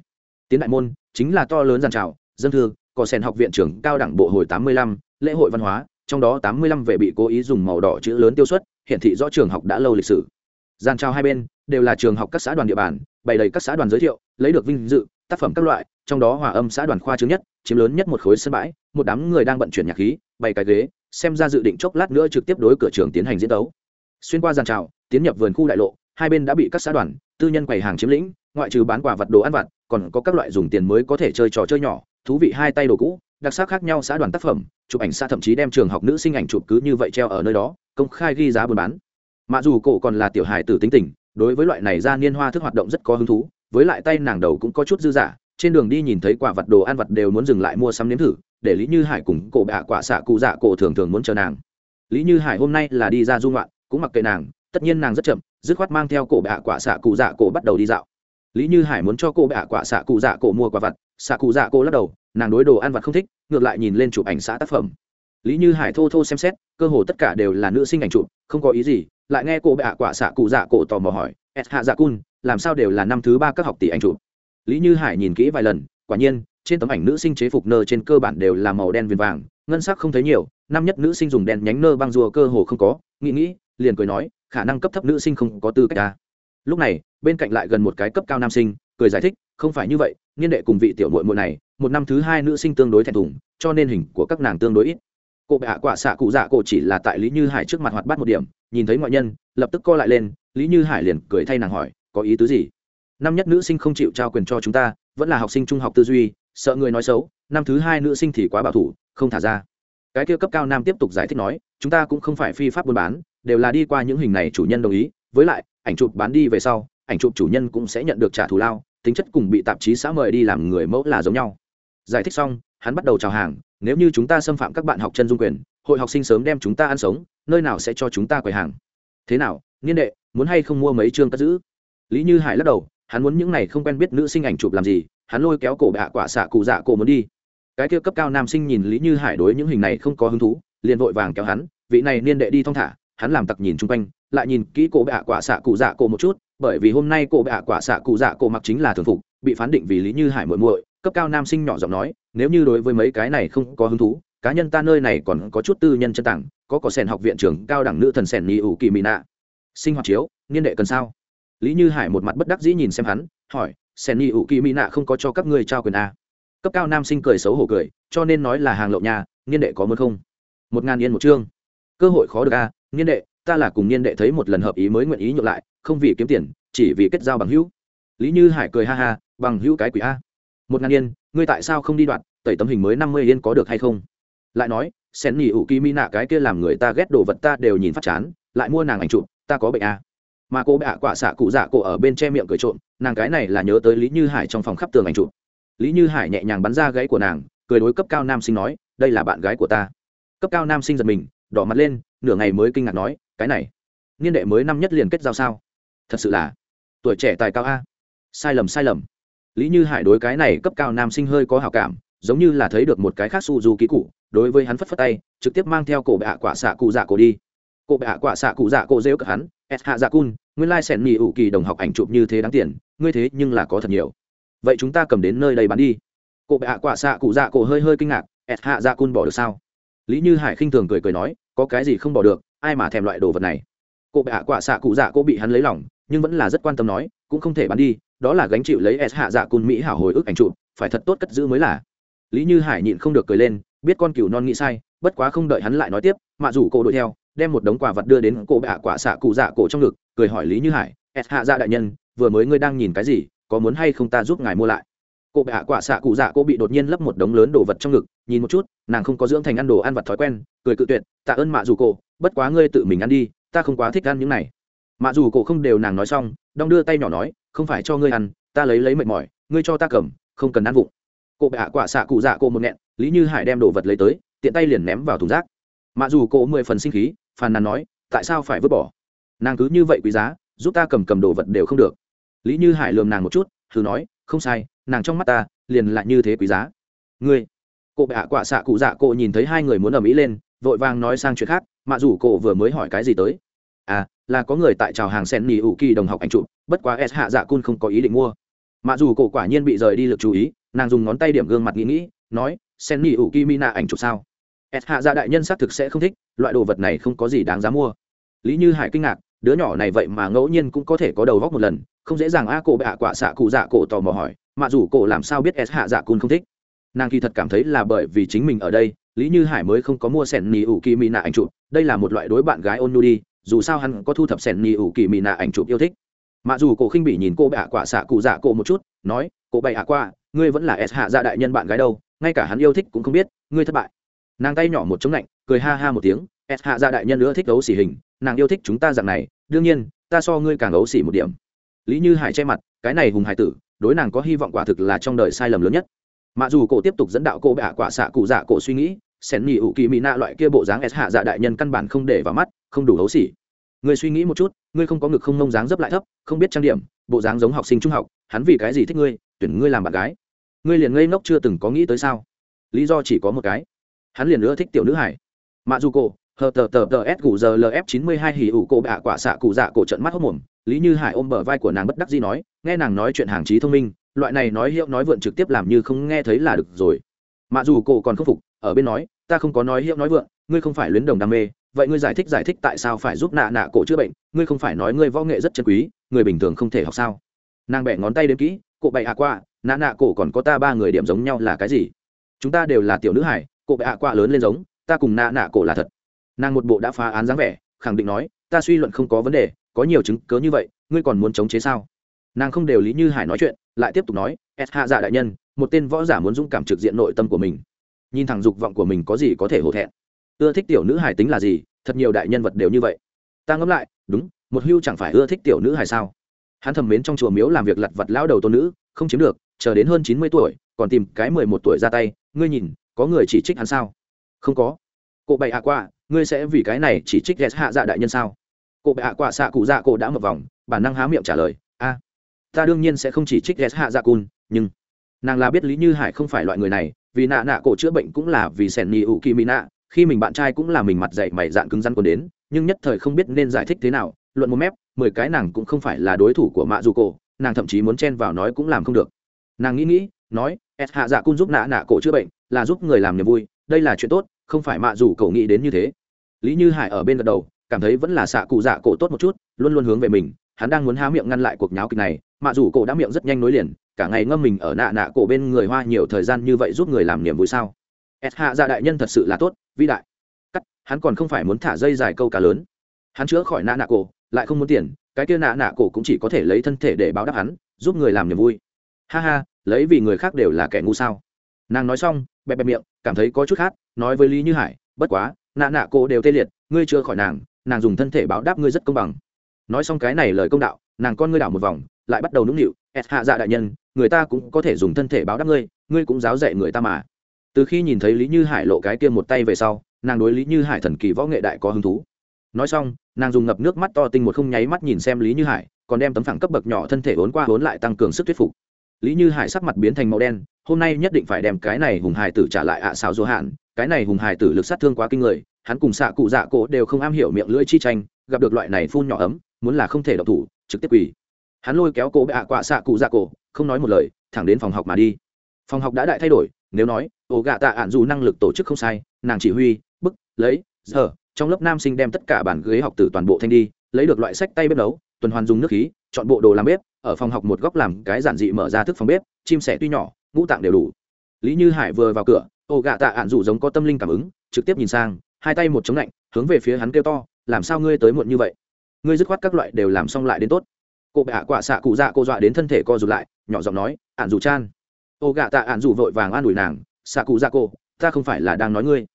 Tiến đại môn, chính là to lớn giàn trào, dân thư cỏ sen học viện trường cao đẳng bộ hồi tám mươi lăm, lễ hội văn hóa, trong đó tám mươi lăm vệ bị cố ý dùng màu đỏ chữ lớn tiêu xuất, hiển thị rõ trường học đã lâu lịch sử. Gian trào hai bên đều là trường học các xã đoàn địa bàn, bày đầy các xã đoàn giới thiệu, lấy được vinh dự tác phẩm các loại, trong đó hòa âm xã đoàn khoa chứng nhất, chiếm lớn nhất một khối sân bãi, một đám người đang vận chuyển nhạc khí, bày cái ghế, xem ra dự định chốc lát nữa trực tiếp đối cửa trường tiến hành diễn tấu xuyên qua giàn trào, tiến nhập vườn khu đại lộ, hai bên đã bị các xã đoàn, tư nhân quầy hàng chiếm lĩnh, ngoại trừ bán quà vật đồ ăn vặt, còn có các loại dùng tiền mới có thể chơi trò chơi nhỏ, thú vị hai tay đồ cũ, đặc sắc khác nhau xã đoàn tác phẩm, chụp ảnh xã thậm chí đem trường học nữ sinh ảnh chụp cứ như vậy treo ở nơi đó, công khai ghi giá buôn bán. Mặc dù cổ còn là tiểu hài tử tính tình, đối với loại này ra niên hoa thức hoạt động rất có hứng thú với lại tay nàng đầu cũng có chút dư giả, trên đường đi nhìn thấy quả vật đồ ăn vật đều muốn dừng lại mua sắm nếm thử để lý như hải cùng cổ bạ quả xạ cụ dạ cổ thường thường muốn chờ nàng. Lý như hải hôm nay là đi ra dung loạn cũng mặc kệ nàng tất nhiên nàng rất chậm dứt khoát mang theo cổ bạ quả xạ cụ dạ cổ bắt đầu đi dạo. Lý như hải muốn cho cô bạ quả xạ cụ dạ cổ mua quả vật xạ cụ dạ cổ lắc đầu nàng đối đồ ăn vật không thích ngược lại nhìn lên chụp ảnh xã tác phẩm. Lý như hải thô thô xem xét cơ hồ tất cả đều là nữ sinh ảnh chụp không có ý gì lại nghe cô bạ quả xạ cụ dạ cổ tò mò hỏi s hạ dạ cun làm sao đều là năm thứ ba các học tỷ ảnh chụp. Lý như hải nhìn kỹ vài lần, quả nhiên, trên tấm ảnh nữ sinh chế phục nơ trên cơ bản đều là màu đen viền vàng, ngân sắc không thấy nhiều, năm nhất nữ sinh dùng đèn nhánh nơ băng rùa cơ hồ không có, nghĩ nghĩ, liền cười nói, khả năng cấp thấp nữ sinh không có tư cách ta lúc này, bên cạnh lại gần một cái cấp cao nam sinh, cười giải thích, không phải như vậy, niên đệ cùng vị tiểu muội muội này, một năm thứ hai nữ sinh tương đối thẹn thùng, cho nên hình của các nàng tương đối ít. Cô bệ hạ quả xạ cụ dạ cổ chỉ là tại lý như hải trước mặt hoạt bát một điểm, nhìn thấy ngoại nhân, lập tức co lại lên, lý như hải liền cười thay nàng hỏi có ý tứ gì? Năm nhất nữ sinh không chịu trao quyền cho chúng ta, vẫn là học sinh trung học tư duy, sợ người nói xấu, năm thứ hai nữ sinh thì quá bảo thủ, không thả ra. Cái kia cấp cao nam tiếp tục giải thích nói, chúng ta cũng không phải phi pháp buôn bán, đều là đi qua những hình này chủ nhân đồng ý, với lại, ảnh chụp bán đi về sau, ảnh chụp chủ nhân cũng sẽ nhận được trả thù lao, tính chất cùng bị tạp chí xã mời đi làm người mẫu là giống nhau. Giải thích xong, hắn bắt đầu chào hàng, nếu như chúng ta xâm phạm các bạn học chân dung quyền, hội học sinh sớm đem chúng ta ăn sống, nơi nào sẽ cho chúng ta quầy hàng? Thế nào, niên đệ, muốn hay không mua mấy chương cất giữ? Lý như hải lắc đầu, hắn muốn những này không quen biết nữ sinh ảnh chụp làm gì, hắn lôi kéo cổ bạ quả xạ cụ dạ cổ muốn đi. Cái kia cấp cao nam sinh nhìn lý như hải đối những hình này không có hứng thú, liền vội vàng kéo hắn, vị này niên đệ đi thong thả, hắn làm tặc nhìn chung quanh, lại nhìn kỹ cổ bạ quả xạ cụ dạ cổ một chút, bởi vì hôm nay cổ bạ quả xạ cụ dạ cổ mặc chính là thường phục, bị phán định vì lý như hải muội muội, cấp cao nam sinh nhỏ giọng nói, nếu như đối với mấy cái này không có hứng thú, cá nhân ta nơi này còn có chút tư nhân chân tặng có có sèn học viện trưởng cao đẳng nữ thần sèn nhị ủ kỳ mỹ nạ. Sinh hoạt chiếu, niên đệ cần sao? Lý như hải một mặt bất đắc dĩ nhìn xem hắn, hỏi, sen ni ủ kỳ mỹ nạ không có cho các ngươi trao quyền a cấp cao nam sinh cười xấu hổ cười, cho nên nói là hàng lậu nhà, niên đệ có muốn không? Một ngàn yên một chương cơ hội khó được a niên đệ, ta là cùng niên đệ thấy một lần hợp ý mới nguyện ý nhượng lại, không vì kiếm tiền, chỉ vì kết giao bằng hữu. Lý như hải cười ha ha, bằng hữu cái quỷ a. Một ngàn yên, ngươi tại sao không đi đoạn, tẩy tấm hình mới năm mươi yên có được hay không? Lại nói, sen ni ủ kỳ mỹ nạ cái kia làm người ta ghét đồ vật ta đều nhìn phát chán, lại mua nàng ảnh chụp, ta có bệnh a mà cô bạ quả xạ cụ dạ cổ ở bên che miệng cười trộm, nàng cái này là nhớ tới lý như hải trong phòng khắp tường ảnh chụp. Lý như hải nhẹ nhàng bắn ra gáy của nàng, cười đối cấp cao nam sinh nói, đây là bạn gái của ta. Cấp cao nam sinh giật mình, đỏ mặt lên, nửa ngày mới kinh ngạc nói, cái này, niên đệ mới năm nhất liền kết giao sao? Thật sự là, tuổi trẻ tài cao a. Sai lầm sai lầm. Lý như hải đối cái này cấp cao nam sinh hơi có hào cảm, giống như là thấy được một cái khác su du ký cụ, đối với hắn phất phất tay, trực tiếp mang theo cổ bạ quả xạ cụ dạ cổ đi. Cổ bạ quả xạ cụ dạ cổ rêu cả hắn s hạ dạ cun, nguyên lai sẻn nhị ủ kỳ đồng học ảnh chụp như thế đáng tiền, ngươi thế nhưng là có thật nhiều. Vậy chúng ta cầm đến nơi đây bán đi. Cụ bệ hạ quả xạ cụ dạ cổ hơi hơi kinh ngạc, s hạ dạ cun bỏ được sao? Lý như hải khinh thường cười cười nói, có cái gì không bỏ được, ai mà thèm loại đồ vật này. Cụ bệ hạ quả xạ cụ dạ cổ bị hắn lấy lòng, nhưng vẫn là rất quan tâm nói, cũng không thể bán đi, đó là gánh chịu lấy s hạ dạ cun mỹ hảo hồi ức ảnh chụp, phải thật tốt cất giữ mới là. Lý như hải nhịn không được cười lên, biết con cừu non nghĩ sai, bất quá không đợi hắn lại nói tiếp mạ rủ cổ đuổi theo đem một đống quà vật đưa đến cổ bạ quả xạ cụ dạ cổ trong ngực, cười hỏi lý như hải, s hạ dạ đại nhân, vừa mới ngươi đang nhìn cái gì, có muốn hay không ta giúp ngài mua lại? Cổ bạ quả xạ cụ dạ cổ bị đột nhiên lấp một đống lớn đồ vật trong ngực, nhìn một chút, nàng không có dưỡng thành ăn đồ ăn vật thói quen, cười cự tuyệt, tạ ơn mạ dù cổ, bất quá ngươi tự mình ăn đi, ta không quá thích ăn những này. Mạ dù cổ không đều nàng nói xong, đong đưa tay nhỏ nói, không phải cho ngươi ăn, ta lấy lấy mệt mỏi, ngươi cho ta cầm, không cần ăn vụng. Cổ bạ quả xạ cụ dạ cổ một nghẹn, lý như hải đem đồ vật lấy tới, tiện tay liền ném vào thùng rác. Mặc dù cổ mười phần sinh khí phàn nàn nói, tại sao phải vứt bỏ? Nàng cứ như vậy quý giá, giúp ta cầm cầm đồ vật đều không được. Lý như hải lườm nàng một chút, thử nói, không sai, nàng trong mắt ta liền lại như thế quý giá. Ngươi? Cô bệ hạ quả xạ cụ dạ cô nhìn thấy hai người muốn ở mỹ lên, vội vàng nói sang chuyện khác mặc dù cô vừa mới hỏi cái gì tới. À là có người tại chào hàng sen nỉ ủ kỳ đồng học ảnh chụp, bất quá s hạ dạ cun không có ý định mua. Mặc dù cô quả nhiên bị rời đi lực chú ý, nàng dùng ngón tay điểm gương mặt nghĩ nghĩ, nói, sen nỉ ủ kỳ mina ảnh chụp sao? S hạ dạ đại nhân xác thực sẽ không thích, loại đồ vật này không có gì đáng giá mua. Lý như hải kinh ngạc, đứa nhỏ này vậy mà ngẫu nhiên cũng có thể có đầu góc một lần, không dễ dàng a cổ bạ quả xạ cụ dạ cổ tò mò hỏi, mà dù cổ làm sao biết s hạ dạ cun không thích? Nàng kỳ thật cảm thấy là bởi vì chính mình ở đây, lý như hải mới không có mua sẻn nỉ ủ kỳ mỹ nạ ảnh chụp, đây là một loại đối bạn gái ôn nhu đi, dù sao hắn có thu thập sẻn nỉ ủ kỳ mỹ nạ ảnh chụp yêu thích. Mà dù cổ khinh bị nhìn cô bạ quả xạ cụ dạ cổ một chút, nói, cô bậy hạ qua ngươi vẫn là s hạ dạ đại nhân bạn gái đâu, ngay cả hắn yêu thích cũng không biết, ngươi thất bại nàng tay nhỏ một chống lạnh, cười ha ha một tiếng s hạ gia đại nhân nữa thích ấu xỉ hình, nàng yêu thích chúng ta dạng này, đương nhiên, ta so ngươi càng ấu xỉ một điểm. Lý như hải che mặt, cái này hùng hải tử, đối nàng có hy vọng quả thực là trong đời sai lầm lớn nhất. Mặc dù cổ tiếp tục dẫn đạo cô bạ quả xạ cụ dạ cổ suy nghĩ xẻn nhị ủ kỳ mỹ nạ loại kia bộ dáng s hạ dạ đại nhân căn bản không để vào mắt, không đủ ấu xỉ. Ngươi suy nghĩ một chút, ngươi không có ngực không nông dáng dấp lại thấp, không biết trang điểm, bộ dáng giống học sinh trung học, hắn vì cái gì thích ngươi, tuyển ngươi làm bạn gái. Ngươi liền ngây ngốc chưa từng có nghĩ tới sao? Lý do chỉ có một cái hắn liền nữa thích tiểu nữ hải. Mạ dù cổ, hờ tờ tờ tờ s gù giờ lf chín mươi hai hỉ ủ cổ bạ quả xạ cụ dạ cổ trận mắt hốc mồm, lý như hải ôm bờ vai của nàng bất đắc dĩ nói, nghe nàng nói chuyện hàng trí thông minh, loại này nói hiệu nói vượn trực tiếp làm như không nghe thấy là được rồi. Mạ dù cổ còn khâm phục, ở bên nói, ta không có nói hiệu nói vượn, ngươi không phải luyến đồng đam mê, vậy ngươi giải thích giải thích tại sao phải giúp nạ nạ cổ chữa bệnh, ngươi không phải nói ngươi võ nghệ rất chân quý, người bình thường không thể học sao? Nàng bẻ ngón tay đến kỹ cụ bậy hạ qua, nạ nạ cổ còn có ta ba người điểm giống nhau là cái gì? Chúng ta đều là tiểu nữ hải cổ bệ hạ quạ lớn lên giống, ta cùng nạ nạ cổ là thật. Nàng một bộ đã phá án dáng vẻ, khẳng định nói, ta suy luận không có vấn đề, có nhiều chứng cớ như vậy, ngươi còn muốn chống chế sao? Nàng không đều lý như hải nói chuyện, lại tiếp tục nói s hạ dạ đại nhân, một tên võ giả muốn dũng cảm trực diện nội tâm của mình. Nhìn thẳng dục vọng của mình có gì có thể hổ thẹn. Ưa thích tiểu nữ hải tính là gì, thật nhiều đại nhân vật đều như vậy. Ta ngẫm lại, đúng, một hưu chẳng phải ưa thích tiểu nữ hải sao? Hắn thầm mến trong chùa miếu làm việc lặt vặt lão đầu tôn nữ, không chiếm được, chờ đến hơn chín mươi tuổi, còn tìm cái mười một tuổi ra tay, ngươi nhìn có người chỉ trích hắn sao? Không có. Cụ bậy hạ quạ, ngươi sẽ vì cái này chỉ trích ghét hạ dạ đại nhân sao? Cụ bậy hạ quạ xạ cụ dạ cổ đã một vòng bản năng há miệng trả lời a ta đương nhiên sẽ không chỉ trích ghét hạ dạ cun nhưng nàng là biết lý như hải không phải loại người này vì nạ nạ cổ chữa bệnh cũng là vì sẻn nhị ủ kỳ mỹ nạ khi mình bạn trai cũng là mình mặt dạy mày dạn cứng rắn còn đến nhưng nhất thời không biết nên giải thích thế nào luận một mép mười cái nàng cũng không phải là đối thủ của mạ dù cổ nàng thậm chí muốn chen vào nói cũng làm không được. Nàng nghĩ nghĩ nói s hạ dạ cung giúp nạ nạ cổ chữa bệnh, là giúp người làm niềm vui, đây là chuyện tốt, không phải mạ dù cậu nghĩ đến như thế. Lý như hải ở bên gật đầu, cảm thấy vẫn là xạ cụ dạ cổ tốt một chút, luôn luôn hướng về mình, hắn đang muốn há miệng ngăn lại cuộc nháo kịch này, mạ dù cổ đã miệng rất nhanh nối liền, cả ngày ngâm mình ở nạ nạ cổ bên người hoa nhiều thời gian như vậy giúp người làm niềm vui sao? S hạ dạ đại nhân thật sự là tốt, vĩ đại. Cắt, hắn còn không phải muốn thả dây dài câu cá lớn. Hắn chữa khỏi nạ nạ cổ, lại không muốn tiền, cái kia nạ nạ cổ cũng chỉ có thể lấy thân thể để báo đáp hắn, giúp người làm niềm vui. Ha ha lấy vì người khác đều là kẻ ngu sao? Nàng nói xong, bẹp bẹp miệng, cảm thấy có chút khác nói với lý như hải, bất quá, nạ nạ cô đều tê liệt, ngươi chưa khỏi nàng nàng dùng thân thể báo đáp ngươi rất công bằng. Nói xong cái này lời công đạo, nàng con ngươi đảo một vòng, lại bắt đầu nũng nịu s hạ dạ đại nhân, người ta cũng có thể dùng thân thể báo đáp ngươi ngươi cũng giáo dạy người ta mà. Từ khi nhìn thấy lý như hải lộ cái kia một tay về sau, nàng đối lý như hải thần kỳ võ nghệ đại có hứng thú. Nói xong, nàng dùng ngập nước mắt to tinh một không nháy mắt nhìn xem lý như hải, còn đem tấm phẳng cấp bậc nhỏ thân thể vốn qua vốn lại tăng cường sức thuyết phục lý như hải sắc mặt biến thành màu đen, hôm nay nhất định phải đem cái này hùng hải tử trả lại ạ à xào dỗ hạn cái này hùng hải tử lực sát thương quá kinh người, hắn cùng xạ cụ dạ cổ đều không am hiểu miệng lưỡi chi tranh, gặp được loại này phun nhỏ ấm, muốn là không thể độc thủ, trực tiếp quỳ. Hắn lôi kéo cổ bệ ạ quạ xạ cụ dạ cổ, không nói một lời, thẳng đến phòng học mà đi. Phòng học đã đại thay đổi, nếu nói, ổ gạ tạ ạn dù năng lực tổ chức không sai, nàng chỉ huy, bức, lấy, giờ, trong lớp nam sinh đem tất cả bản ghế học từ toàn bộ thanh đi, lấy được loại sách tay bếp nấu, tuần hoàn dùng nước khí, chọn bộ đồ làm bếp ở phòng học một góc làm cái giản dị mở ra thức phòng bếp, chim sẻ tuy nhỏ, ngũ tạng đều đủ. Lý như hải vừa vào cửa, ô gạ tạ ạn dù giống có tâm linh cảm ứng, trực tiếp nhìn sang, hai tay một chống lạnh, hướng về phía hắn kêu to, làm sao ngươi tới muộn như vậy? Ngươi dứt khoát các loại đều làm xong lại đến tốt. Cô bệ hạ quả xạ cụ dạ cô dọa đến thân thể co rụt lại, nhỏ giọng nói, ạn dù chan. Ô gạ tạ ạn dù vội vàng an ủi nàng, xạ cụ dạ cô, ta không phải là đang nói ngươi.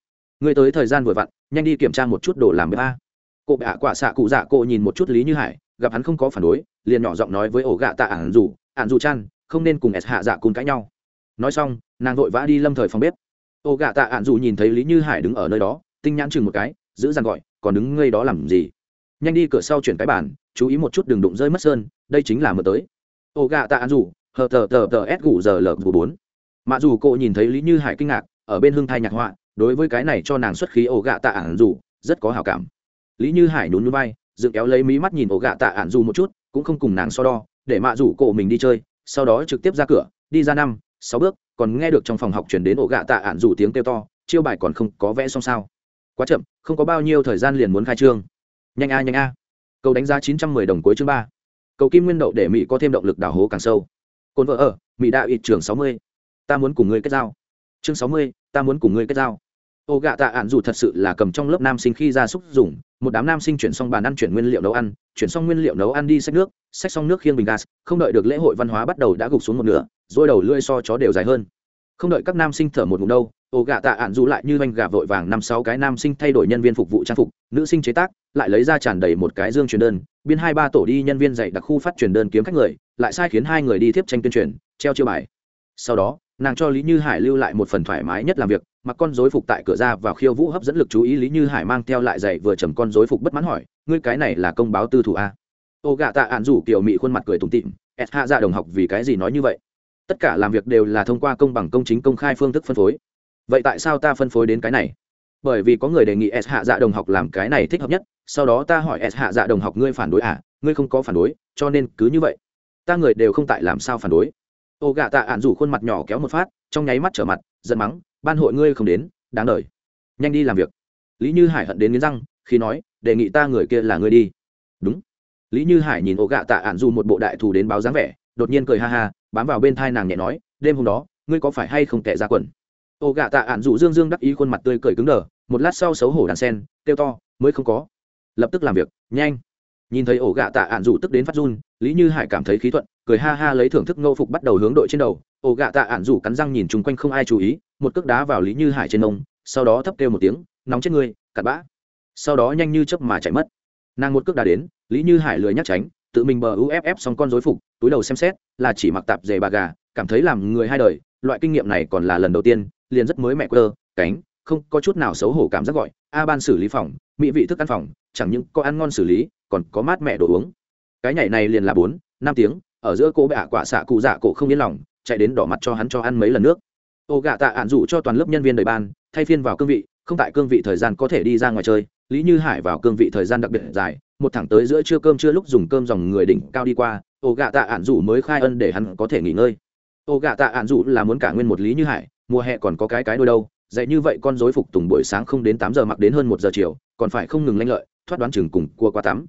Ngươi tới thời gian vừa vặn, nhanh đi kiểm tra một chút đồ làm bếp a. Cô bệ hạ quả xạ cụ dạ cô nhìn một chút lý như hải gặp hắn không có phản đối, liền nhỏ giọng nói với ổ gạ tạ ản dù ản dù chan, không nên cùng s hạ dạ cùng cãi nhau. Nói xong, nàng vội vã đi lâm thời phòng bếp. Ổ gạ tạ ản dù nhìn thấy lý như hải đứng ở nơi đó, tinh nhãn chừng một cái, giữ dằn gọi, còn đứng ngây đó làm gì? Nhanh đi cửa sau chuyển cái bàn, chú ý một chút đừng đụng rơi mất sơn, đây chính là mưa tới. Ổ gạ tạ ản dù, hờ tờ tờ tờ s gù giờ lờ bốn. Mà dù cô nhìn thấy lý như hải kinh ngạc, ở bên hương thai nhạc họa, đối với cái này cho nàng xuất khí ổ gạ tạ ản dù, rất có hào cảm. Lý như hải nhún nhún vai dựng kéo lấy mí mắt nhìn ổ gạ tạ ạn dù một chút, cũng không cùng nàng so đo, để mạ rủ cổ mình đi chơi, sau đó trực tiếp ra cửa, đi ra năm, sáu bước, còn nghe được trong phòng học chuyển đến ổ gạ tạ ạn rủ tiếng kêu to, chiêu bài còn không có vẽ xong sao. Quá chậm, không có bao nhiêu thời gian liền muốn khai trương. Nhanh a nhanh a. Cầu đánh giá chín trăm mười đồng cuối chương ba. Cầu kim nguyên đậu để mỹ có thêm động lực đào hố càng sâu. Cồn vợ ở, mỹ đạo ít trường sáu mươi. Ta muốn cùng ngươi kết giao. Chương sáu mươi, ta muốn cùng ngươi kết giao. Ô gạ tạ ạn dù thật sự là cầm trong lớp nam sinh khi ra xúc dùng một đám nam sinh chuyển xong bàn ăn chuyển nguyên liệu nấu ăn, chuyển xong nguyên liệu nấu ăn đi xách nước, xách xong nước khiêng bình gas, không đợi được lễ hội văn hóa bắt đầu đã gục xuống một nửa, rồi đầu lưỡi so chó đều dài hơn. Không đợi các nam sinh thở một ngụm đâu ổ gạ tạ ạn dù lại như anh gà vội vàng năm sáu cái nam sinh thay đổi nhân viên phục vụ trang phục, nữ sinh chế tác, lại lấy ra tràn đầy một cái dương truyền đơn, biên hai ba tổ đi nhân viên dạy đặc khu phát truyền đơn kiếm khách người, lại sai khiến hai người đi tiếp tranh tuyên truyền, treo chiêu bài. Sau đó nàng cho lý như hải lưu lại một phần thoải mái nhất làm việc, mặc con dối phục tại cửa ra vào khiêu vũ hấp dẫn lực chú ý lý như hải mang theo lại giày vừa chầm con dối phục bất mãn hỏi, ngươi cái này là công báo tư thủ a? Ô gạ tạ ạn rủ kiểu mị khuôn mặt cười tủm tịm s hạ dạ đồng học vì cái gì nói như vậy? Tất cả làm việc đều là thông qua công bằng công chính công khai phương thức phân phối. Vậy tại sao ta phân phối đến cái này? Bởi vì có người đề nghị s hạ dạ đồng học làm cái này thích hợp nhất, sau đó ta hỏi s hạ dạ đồng học ngươi phản đối à? Ngươi không có phản đối, cho nên cứ như vậy. Ta người đều không tại làm sao phản đối ô gạ tạ ạn rủ khuôn mặt nhỏ kéo một phát, trong nháy mắt trở mặt, giận mắng, ban hội ngươi không đến, đáng đời. Nhanh đi làm việc. Lý như hải hận đến nghiến răng, khi nói, đề nghị ta người kia là ngươi đi. Đúng. Lý như hải nhìn ô gạ tạ ạn dù một bộ đại thù đến báo dáng vẻ, đột nhiên cười ha ha, bám vào bên thai nàng nhẹ nói, đêm hôm đó, ngươi có phải hay không kẻ ra quần? Ô gạ tạ ạn dù dương dương đắc ý khuôn mặt tươi cười cứng đờ, một lát sau xấu hổ đàn sen, kêu to, mới không có. Lập tức làm việc, nhanh. Nhìn thấy ổ gạ tạ ạn dù tức đến phát run, lý như hải cảm thấy khí thuận cười ha ha lấy thưởng thức ngô phục bắt đầu hướng đội trên đầu ổ gạ tạ ạn rủ cắn răng nhìn chung quanh không ai chú ý, một cước đá vào lý như hải trên ông, sau đó thấp kêu một tiếng, nóng chết ngươi, cặn bã. Sau đó nhanh như chớp mà chạy mất. Nàng một cước đá đến, lý như hải lười nhắc tránh, tự mình bờ uff xong con dối phục, túi đầu xem xét, là chỉ mặc tạp dề bà gà, cảm thấy làm người hai đời, loại kinh nghiệm này còn là lần đầu tiên, liền rất mới mẹ quơ, cánh, không có chút nào xấu hổ cảm giác gọi, a ban xử lý phòng, mỹ vị thức ăn phòng, chẳng những có ăn ngon xử lý, còn có mát mẹ đồ uống. Cái nhảy này liền là bốn, năm tiếng ở giữa cô bạ quả xạ cụ dạ cổ không yên lòng, chạy đến đỏ mặt cho hắn cho ăn mấy lần nước. Ô gạ tạ ạn rủ cho toàn lớp nhân viên đời ban, thay phiên vào cương vị, không tại cương vị thời gian có thể đi ra ngoài chơi, lý như hải vào cương vị thời gian đặc biệt dài, một thẳng tới giữa trưa cơm chưa lúc dùng cơm dòng người đỉnh cao đi qua, ô gạ tạ ạn rủ mới khai ân để hắn có thể nghỉ ngơi. Ô gạ tạ ạn rủ là muốn cả nguyên một lý như hải, mùa hè còn có cái cái đôi đâu, dạy như vậy con dối phục tùng buổi sáng không đến tám giờ mặc đến hơn một giờ chiều, còn phải không ngừng lanh lợi, thoát đoán chừng cùng cua qua tắm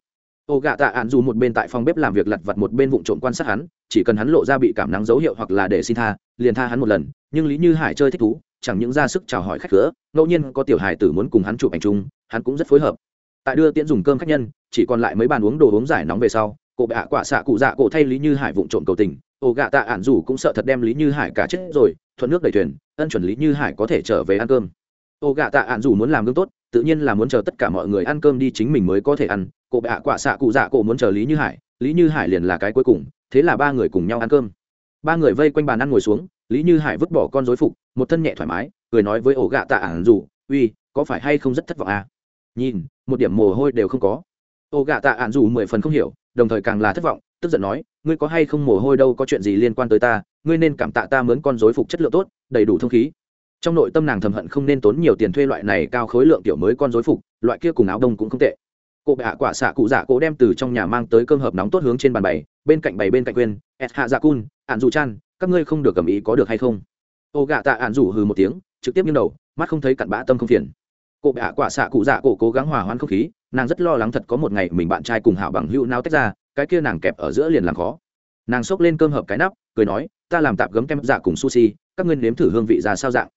ô gạ tạ ạn dù một bên tại phòng bếp làm việc lặt vặt một bên vụ trộm quan sát hắn, chỉ cần hắn lộ ra bị cảm nắng dấu hiệu hoặc là để xin tha, liền tha hắn một lần. Nhưng lý như hải chơi thích thú, chẳng những ra sức chào hỏi khách cửa, ngẫu nhiên có tiểu hải tử muốn cùng hắn chụp ảnh chung, hắn cũng rất phối hợp. Tại đưa tiễn dùng cơm khách nhân, chỉ còn lại mấy bàn uống đồ uống giải nóng về sau cụ bạ quả xạ cụ dạ cổ thay lý như hải vụn trộm cầu tình. Ô gạ tạ ạn dù cũng sợ thật đem lý như hải cả chết rồi, thuận nước đầy thuyền, ân chuẩn lý như hải có thể trở về ăn cơm ô gạ tạ ạn dù muốn làm gương tốt, tự nhiên là muốn chờ tất cả mọi người ăn cơm đi chính mình mới có thể ăn. Cổ bạ quả xạ cụ dạ cổ muốn chờ lý như hải, lý như hải liền là cái cuối cùng, thế là ba người cùng nhau ăn cơm. Ba người vây quanh bàn ăn ngồi xuống, lý như hải vứt bỏ con dối phục, một thân nhẹ thoải mái, cười nói với ổ gạ tạ ản dù, uy, có phải hay không rất thất vọng à? nhìn, một điểm mồ hôi đều không có. Ổ gạ tạ ản dù mười phần không hiểu, đồng thời càng là thất vọng, tức giận nói, ngươi có hay không mồ hôi đâu, có chuyện gì liên quan tới ta? Ngươi nên cảm tạ ta mướn con dối phục chất lượng tốt, đầy đủ thông khí trong nội tâm nàng thầm hận không nên tốn nhiều tiền thuê loại này cao khối lượng tiểu mới con dối phục, loại kia cùng áo đông cũng không tệ. Cô bệ hạ quả xạ cụ dạ cố đem từ trong nhà mang tới cơm hợp nóng tốt hướng trên bàn bày, bên cạnh bày bên cạnh quên, et hạ dạ cun, ạn dù chan, các ngươi không được cầm ý có được hay không? Ô gạ tạ ạn rủ hừ một tiếng, trực tiếp nghiêng đầu, mắt không thấy cặn bã tâm không phiền. Cô bệ hạ quả xạ cụ dạ cổ cố gắng hòa hoãn không khí, nàng rất lo lắng thật có một ngày mình bạn trai cùng hảo bằng hữu nào tách ra, cái kia nàng kẹp ở giữa liền làm khó. Nàng xốc lên cơm hợp cái nắp, cười nói, ta làm tạp gấm kem dạ cùng sushi, các ngươi nếm thử hương vị ra sao dạng?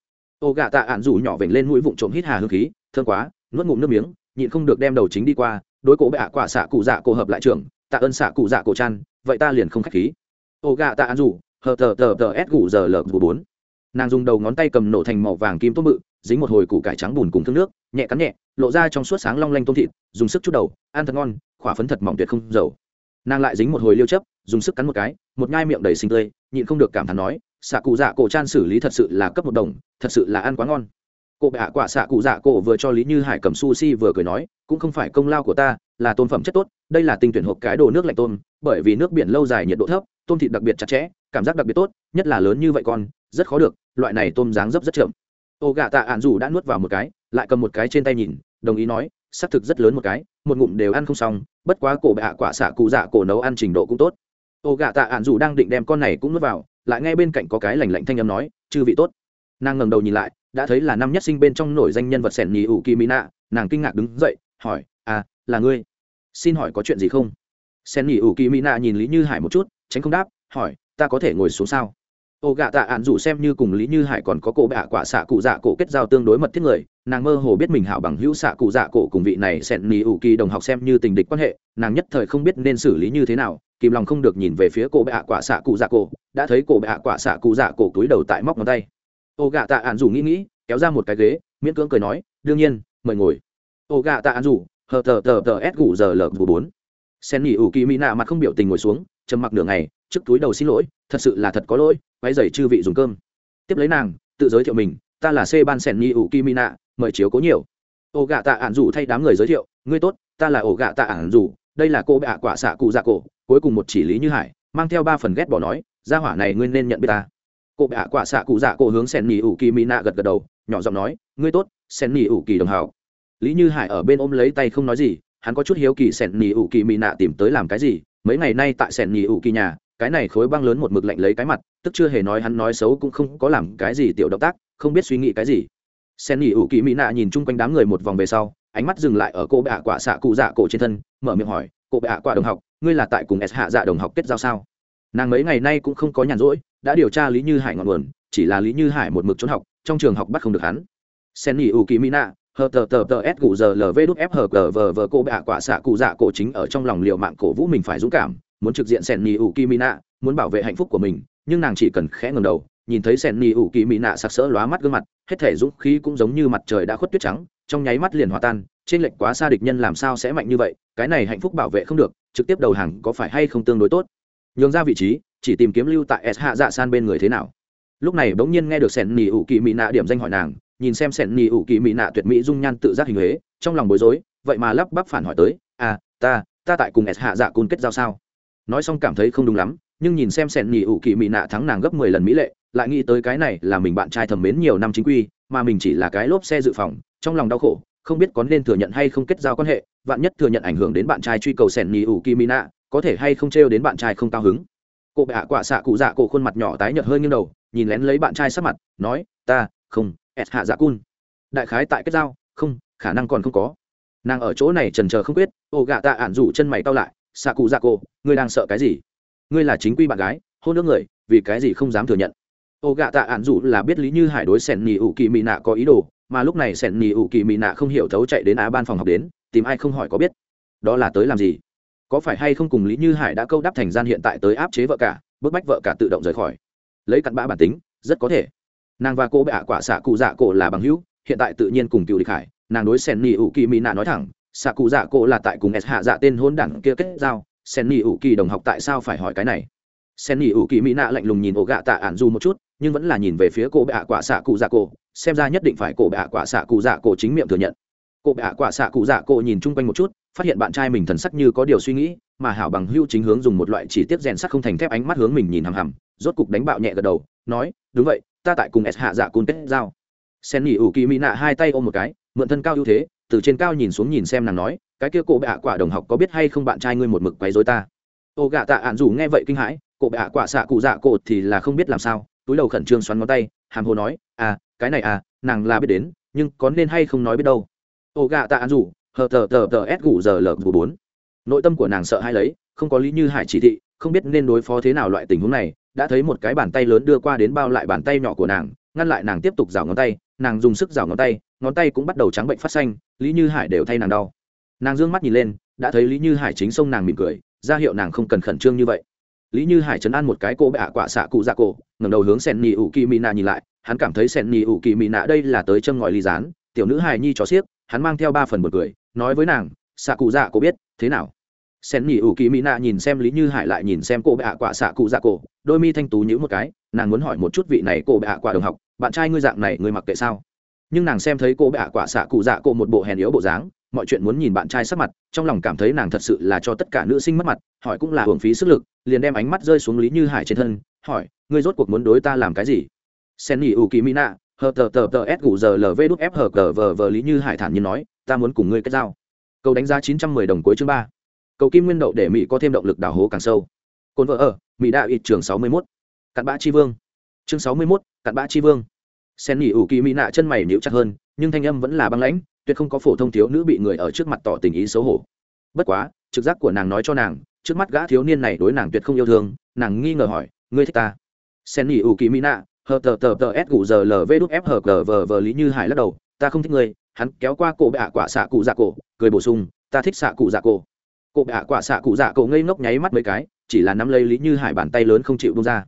Ô gạ tạ ạn rủ nhỏ vểnh lên mũi vụn trộm hít hà hương khí thương quá, nuốt ngụm nước miếng, nhịn không được đem đầu chính đi qua, đối cổ bệ ạ quả xạ cụ dạ cổ hợp lại trưởng, tạ ơn xạ cụ dạ cổ chăn, vậy ta liền không khách khí. Ô gạ tạ ạn rủ hờ tờ tờ tờ s gù giờ lờ gù bốn. Nàng dùng đầu ngón tay cầm nổ thành màu vàng kim tốt bự, dính một hồi củ cải trắng bùn cùng thương nước, nhẹ cắn nhẹ, lộ ra trong suốt sáng long lanh tôm thịt, dùng sức chút đầu, ăn thật ngon, khỏa phấn thật mỏng tuyệt không dầu. Nàng lại dính một hồi liêu chấp dùng sức cắn một cái, một ngai miệng đầy xinh tươi, nhịn không được cảm thán nói xạ cụ dạ cổ chan xử lý thật sự là cấp một đồng, thật sự là ăn quá ngon. Cô bệ hạ quả xạ cụ dạ cổ vừa cho lý như hải cầm sushi vừa cười nói, cũng không phải công lao của ta, là tôn phẩm chất tốt, đây là tinh tuyển hộp cái đồ nước lạnh tôm, bởi vì nước biển lâu dài nhiệt độ thấp, tôm thịt đặc biệt chặt chẽ, cảm giác đặc biệt tốt, nhất là lớn như vậy con, rất khó được, loại này tôm dáng dấp rất chậm. Ô gà tạ ạn dù đã nuốt vào một cái, lại cầm một cái trên tay nhìn, đồng ý nói, xác thực rất lớn một cái, một ngụm đều ăn không xong, bất quá cổ bệ hạ quả xạ cụ dạ cổ nấu ăn trình độ cũng tốt. Ô gà tạ ạn dù đang định đem con này cũng nuốt vào lại nghe bên cạnh có cái lành lạnh thanh âm nói, chư vị tốt. Nàng ngẩng đầu nhìn lại, đã thấy là năm nhất sinh bên trong nổi danh nhân vật sẻn nhì ủ kỳ mỹ nạ, nàng kinh ngạc đứng dậy, hỏi à là ngươi? Xin hỏi có chuyện gì không? Sen nhì ủ kỳ mỹ nạ nhìn lý như hải một chút, tránh không đáp, hỏi, ta có thể ngồi xuống sao? Ô gạ tạ ạn dù xem như cùng lý như hải còn có cổ bạ quả xạ cụ dạ cổ kết giao tương đối mật thiết người, nàng mơ hồ biết mình hảo bằng hữu xạ cụ dạ cổ cùng vị này sẹn nỉ ủ kỳ đồng học xem như tình địch quan hệ, nàng nhất thời không biết nên xử lý như thế nào, kìm lòng không được nhìn về phía cổ bạ quả xạ cụ dạ cổ, đã thấy cổ bạ quả xạ cụ dạ cổ túi đầu tại móc ngón tay. Ô gạ tạ ạn rủ nghĩ nghĩ, kéo ra một cái ghế, miễn cưỡng cười nói, đương nhiên, mời ngồi. Ô gạ tạ ạn rủ hờ tờ tờ tờ s gù giờ lờ bốn sen nghỉ ủ kỳ mỹ nạ mặt không biểu tình ngồi xuống, trầm mặc nửa ngày, trước túi đầu xin lỗi, thật sự là thật có lỗi quay dày chư vị dùng cơm. Tiếp lấy nàng, tự giới thiệu mình, ta là xê ban sen nghỉ ủ kỳ mỹ nạ, mời chiếu cố nhiều. Ổ gạ tạ ản rủ thay đám người giới thiệu, ngươi tốt, ta là ổ gạ tạ ản rủ, đây là cô bạ quả xạ cụ dạ cổ, cuối cùng một chỉ lý như hải, mang theo ba phần ghét bỏ nói, gia hỏa này ngươi nên nhận biết ta. Cô bạ quả xạ cụ dạ cổ hướng sen nghỉ ủ kỳ mỹ nạ gật gật đầu, nhỏ giọng nói, ngươi tốt, sen nghỉ ủ kỳ đồng hào lý như hải ở bên ôm lấy tay không nói gì hắn có chút hiếu kỳ sẻn nhì ủ kỳ mỹ nạ tìm tới làm cái gì, mấy ngày nay tại sẻn nhì ủ kỳ nhà, cái này khối băng lớn một mực lạnh lấy cái mặt, tức chưa hề nói hắn nói xấu cũng không có làm cái gì tiểu động tác, không biết suy nghĩ cái gì. Sẻn nhì ủ kỳ mỹ nạ nhìn chung quanh đám người một vòng về sau, ánh mắt dừng lại ở cô bạ quả xạ cụ dạ cổ trên thân, mở miệng hỏi, cô bạ quả đồng học, ngươi là tại cùng s hạ dạ đồng học kết giao sao? Nàng mấy ngày nay cũng không có nhàn rỗi, đã điều tra lý như hải ngọn nguồn, chỉ là lý như hải một mực trốn học, trong trường học bắt không được hắn. Sen nhì ủ kỳ mỹ nạ hờ tờ tờ tờ s cụ giờ lv đúc f hờ cờ vờ vờ cô bạ quả xạ cụ dạ cổ chính ở trong lòng liệu mạng cổ vũ mình phải dũng cảm, muốn trực diện sẻn ni ủ kỳ mỹ nạ muốn bảo vệ hạnh phúc của mình, nhưng nàng chỉ cần khẽ ngầm đầu, nhìn thấy sẻn ni ủ kỳ mỹ nạ sặc sỡ lóa mắt gương mặt, hết thể dũng khí cũng giống như mặt trời đã khuất tuyết trắng, trong nháy mắt liền hòa tan, trên lệnh quá xa địch nhân làm sao sẽ mạnh như vậy, cái này hạnh phúc bảo vệ không được, trực tiếp đầu hàng có phải hay không tương đối tốt? Nhường ra vị trí, chỉ tìm kiếm lưu tại s hạ dạ san bên người thế nào? Lúc này bỗng nhiên nghe được sẻn ni ủ kỳ mỹ nạ điểm danh hỏi nàng nhìn xem sẹn nhì ủ kỳ mỹ nạ tuyệt mỹ dung nhan tự giác hình huế, trong lòng bối rối, vậy mà lắp bắp phản hỏi tới à ta ta tại cùng s hạ dạ cun kết giao sao? Nói xong cảm thấy không đúng lắm, nhưng nhìn xem sẹn nhì ủ kỳ mỹ nạ thắng nàng gấp mười lần mỹ lệ, lại nghĩ tới cái này là mình bạn trai thầm mến nhiều năm chính quy, mà mình chỉ là cái lốp xe dự phòng, trong lòng đau khổ, không biết có nên thừa nhận hay không kết giao quan hệ, vạn nhất thừa nhận ảnh hưởng đến bạn trai truy cầu sẹn nhì ủ kỳ mỹ nạ, có thể hay không trêu đến bạn trai không cao hứng. Cô bệ hạ quả xạ cụ dạ cổ khuôn mặt nhỏ tái nhợt hơi nghiêng đầu, nhìn lén lấy bạn trai sát mặt, nói, ta, không s hạ dạ cun. Đại khái tại kết giao, không, khả năng còn không có. Nàng ở chỗ này trần trờ không quyết, ô gạ tạ ạn rủ chân mày tao lại xạ cụ dạ cô ngươi đang sợ cái gì? Ngươi là chính quy bạn gái, hôn nước người, vì cái gì không dám thừa nhận? Ô gạ tạ ạn rủ là biết lý như hải đối sẻn nhì ủ kỳ mỹ nạ có ý đồ, mà lúc này sẻn nhì ủ kỳ mỹ nạ không hiểu thấu chạy đến á ban phòng học đến, tìm ai không hỏi có biết. Đó là tới làm gì? Có phải hay không cùng lý như hải đã câu đáp thành gian hiện tại tới áp chế vợ cả, bức bách vợ cả tự động rời khỏi? Lấy cặn bã bản tính, rất có thể nàng và cô bệ ạ quả xạ cụ dạ cổ là bằng hữu, hiện tại tự nhiên cùng cựu địch hải, nàng đối sen ni ủ kỳ mỹ nạ nói thẳng, xạ cụ dạ cổ là tại cùng s hạ dạ tên hôn đẳng kia kết giao, sen ni ủ kỳ đồng học tại sao phải hỏi cái này? Sen ni ủ kỳ mỹ nạ lạnh lùng nhìn ổ gạ tạ ản du một chút, nhưng vẫn là nhìn về phía cô bệ ạ quả xạ cụ dạ cổ, xem ra nhất định phải cô bệ ạ quả xạ cụ dạ cổ chính miệng thừa nhận. Cô bệ ạ quả xạ cụ dạ cổ nhìn chung quanh một chút, phát hiện bạn trai mình thần sắc như có điều suy nghĩ, mà hảo bằng hưu chính hướng dùng một loại chỉ tiếp rèn sắc không thành thép ánh mắt hướng mình nhìn hằm hằm, rốt cục đánh bạo nhẹ gật đầu, nói, đúng vậy ta tại cùng s hạ dạ cun kết giao. Sen nghỉ ủ kỳ mỹ nạ hai tay ôm một cái, mượn thân cao ưu thế, từ trên cao nhìn xuống nhìn xem nàng nói, cái kia cổ bệ ạ quả đồng học có biết hay không bạn trai ngươi một mực quấy dối ta? Ô gạ tạ ạn dù nghe vậy kinh hãi, cổ bệ ạ quả xạ cụ dạ cột thì là không biết làm sao, túi đầu khẩn trương xoắn ngón tay, hàm hồ nói à cái này à nàng là biết đến, nhưng có nên hay không nói biết đâu. Ô gạ tạ ạn dù, hờ tờ tờ tờ s gù giờ lờ gù bốn. Nội tâm của nàng sợ hai lấy, không có lý như hải chỉ thị, không biết nên đối phó thế nào loại tình huống này đã thấy một cái bàn tay lớn đưa qua đến bao lại bàn tay nhỏ của nàng, ngăn lại nàng tiếp tục rào ngón tay, nàng dùng sức rào ngón tay ngón tay cũng bắt đầu trắng bệnh phát xanh, lý như hải đều thay nàng đau. Nàng d ư ơ n g mắt nhìn lên, đã thấy lý như hải chính xông nàng mỉm cười, ra hiệu nàng không cần khẩn trương như vậy. Lý như hải chấn an một cái cô bệ ạ quả xạ cụ dạ cổ, ngẩng đầu hướng sen nỉ ủ kỳ mỹ nạ nhìn lại, hắn cảm thấy sen nỉ ủ kỳ mỹ nạ đây là tới châm ngòi ly dán tiểu nữ hài nhi cho xiếc, hắn mang theo ba phần một cười, nói với nàng, xạ cụ dạ cổ biết, thế nào? Sen nhị ủ kỳ mỹ nạ nhìn xem lý như hải lại nhìn xem cô bệ hạ quả xạ cụ dạ cổ. Đôi mi thanh tú nhữ một cái, nàng muốn hỏi một chút vị này cô bệ hạ quả đồng học, bạn trai ngươi dạng này ngươi mặc kệ sao? Nhưng nàng xem thấy cô bệ hạ quả xạ cụ dạ cổ một bộ hèn yếu bộ dáng, mọi chuyện muốn nhìn bạn trai sắc mặt, trong lòng cảm thấy nàng thật sự là cho tất cả nữ sinh mất mặt, hỏi cũng là hưởng phí sức lực, liền đem ánh mắt rơi xuống lý như hải trên thân, hỏi, ngươi rốt cuộc muốn đối ta làm cái gì? Sen nhị ủ kỳ mỹ nạ, hờ tờ tờ tờ s gù giờ lv đúc f hờ cờ vờ vờ lý như hải thản nhiên nói, ta muốn cùng ngươi kết giao. Câu đánh giá chín trăm mười đồng cuối chương ba cầu kim nguyên đậu để mỹ có thêm động lực đào hố càng sâu cồn vợ ở mỹ đạo ít trường sáu mươi mốt cặn bã chi vương chương sáu mươi mốt cặn bã chi vương sen nghỉ ủ kỳ mỹ nạ chân mày níu chặt hơn nhưng thanh âm vẫn là băng lãnh tuyệt không có phổ thông thiếu nữ bị người ở trước mặt tỏ tình ý xấu hổ bất quá trực giác của nàng nói cho nàng trước mắt gã thiếu niên này đối nàng tuyệt không yêu thương nàng nghi ngờ hỏi ngươi thích ta sen nghỉ ủ kỳ mỹ nạ hờ tờ tờ tờ s gù giờ lv đúc f hờ cờ vờ vờ lý như hải lắc đầu ta không thích ngươi hắn kéo qua cổ bạ quả xạ cụ dạ cổ cười bổ sung ta thích xạ cụ dạ cổ cụ bạ quả xạ cụ dạ cậu ngây ngốc nháy mắt mấy cái, chỉ là nắm lấy lý như hải bàn tay lớn không chịu bông ra.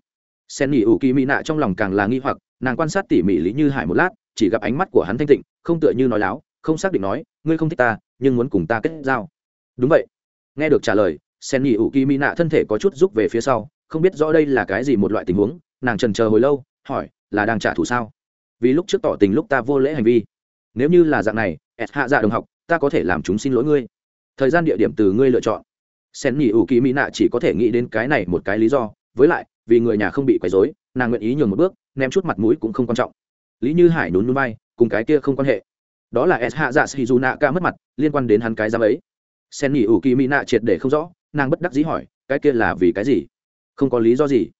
Sen nghỉ ủ kỳ mỹ nạ trong lòng càng là nghi hoặc, nàng quan sát tỉ mỉ lý như hải một lát, chỉ gặp ánh mắt của hắn thanh tịnh, không tựa như nói láo, không xác định nói, ngươi không thích ta, nhưng muốn cùng ta kết giao. Đúng vậy. Nghe được trả lời, sen nhị ủ kỳ mỹ nạ thân thể có chút rút về phía sau, không biết rõ đây là cái gì một loại tình huống, nàng trần chờ hồi lâu, hỏi, là đang trả thù sao? Vì lúc trước tỏ tình lúc ta vô lễ hành vi. Nếu như là dạng này, ẹt hạ dạ đồng học, ta có thể làm chúng xin lỗi ngươi thời gian địa điểm từ ngươi lựa chọn. Sen nhị ủ kỳ mỹ nạ chỉ có thể nghĩ đến cái này một cái lý do, với lại, vì người nhà không bị quấy dối nàng nguyện ý nhường một bước, ném chút mặt mũi cũng không quan trọng. Lý như hải nhún núi bay cùng cái kia không quan hệ. Đó là s hạ dạ sĩ dù nạ ca mất mặt, liên quan đến hắn cái giám ấy. Sen nhị ủ kỳ mỹ nạ triệt để không rõ, nàng bất đắc dĩ hỏi, cái kia là vì cái gì? Không có lý do gì.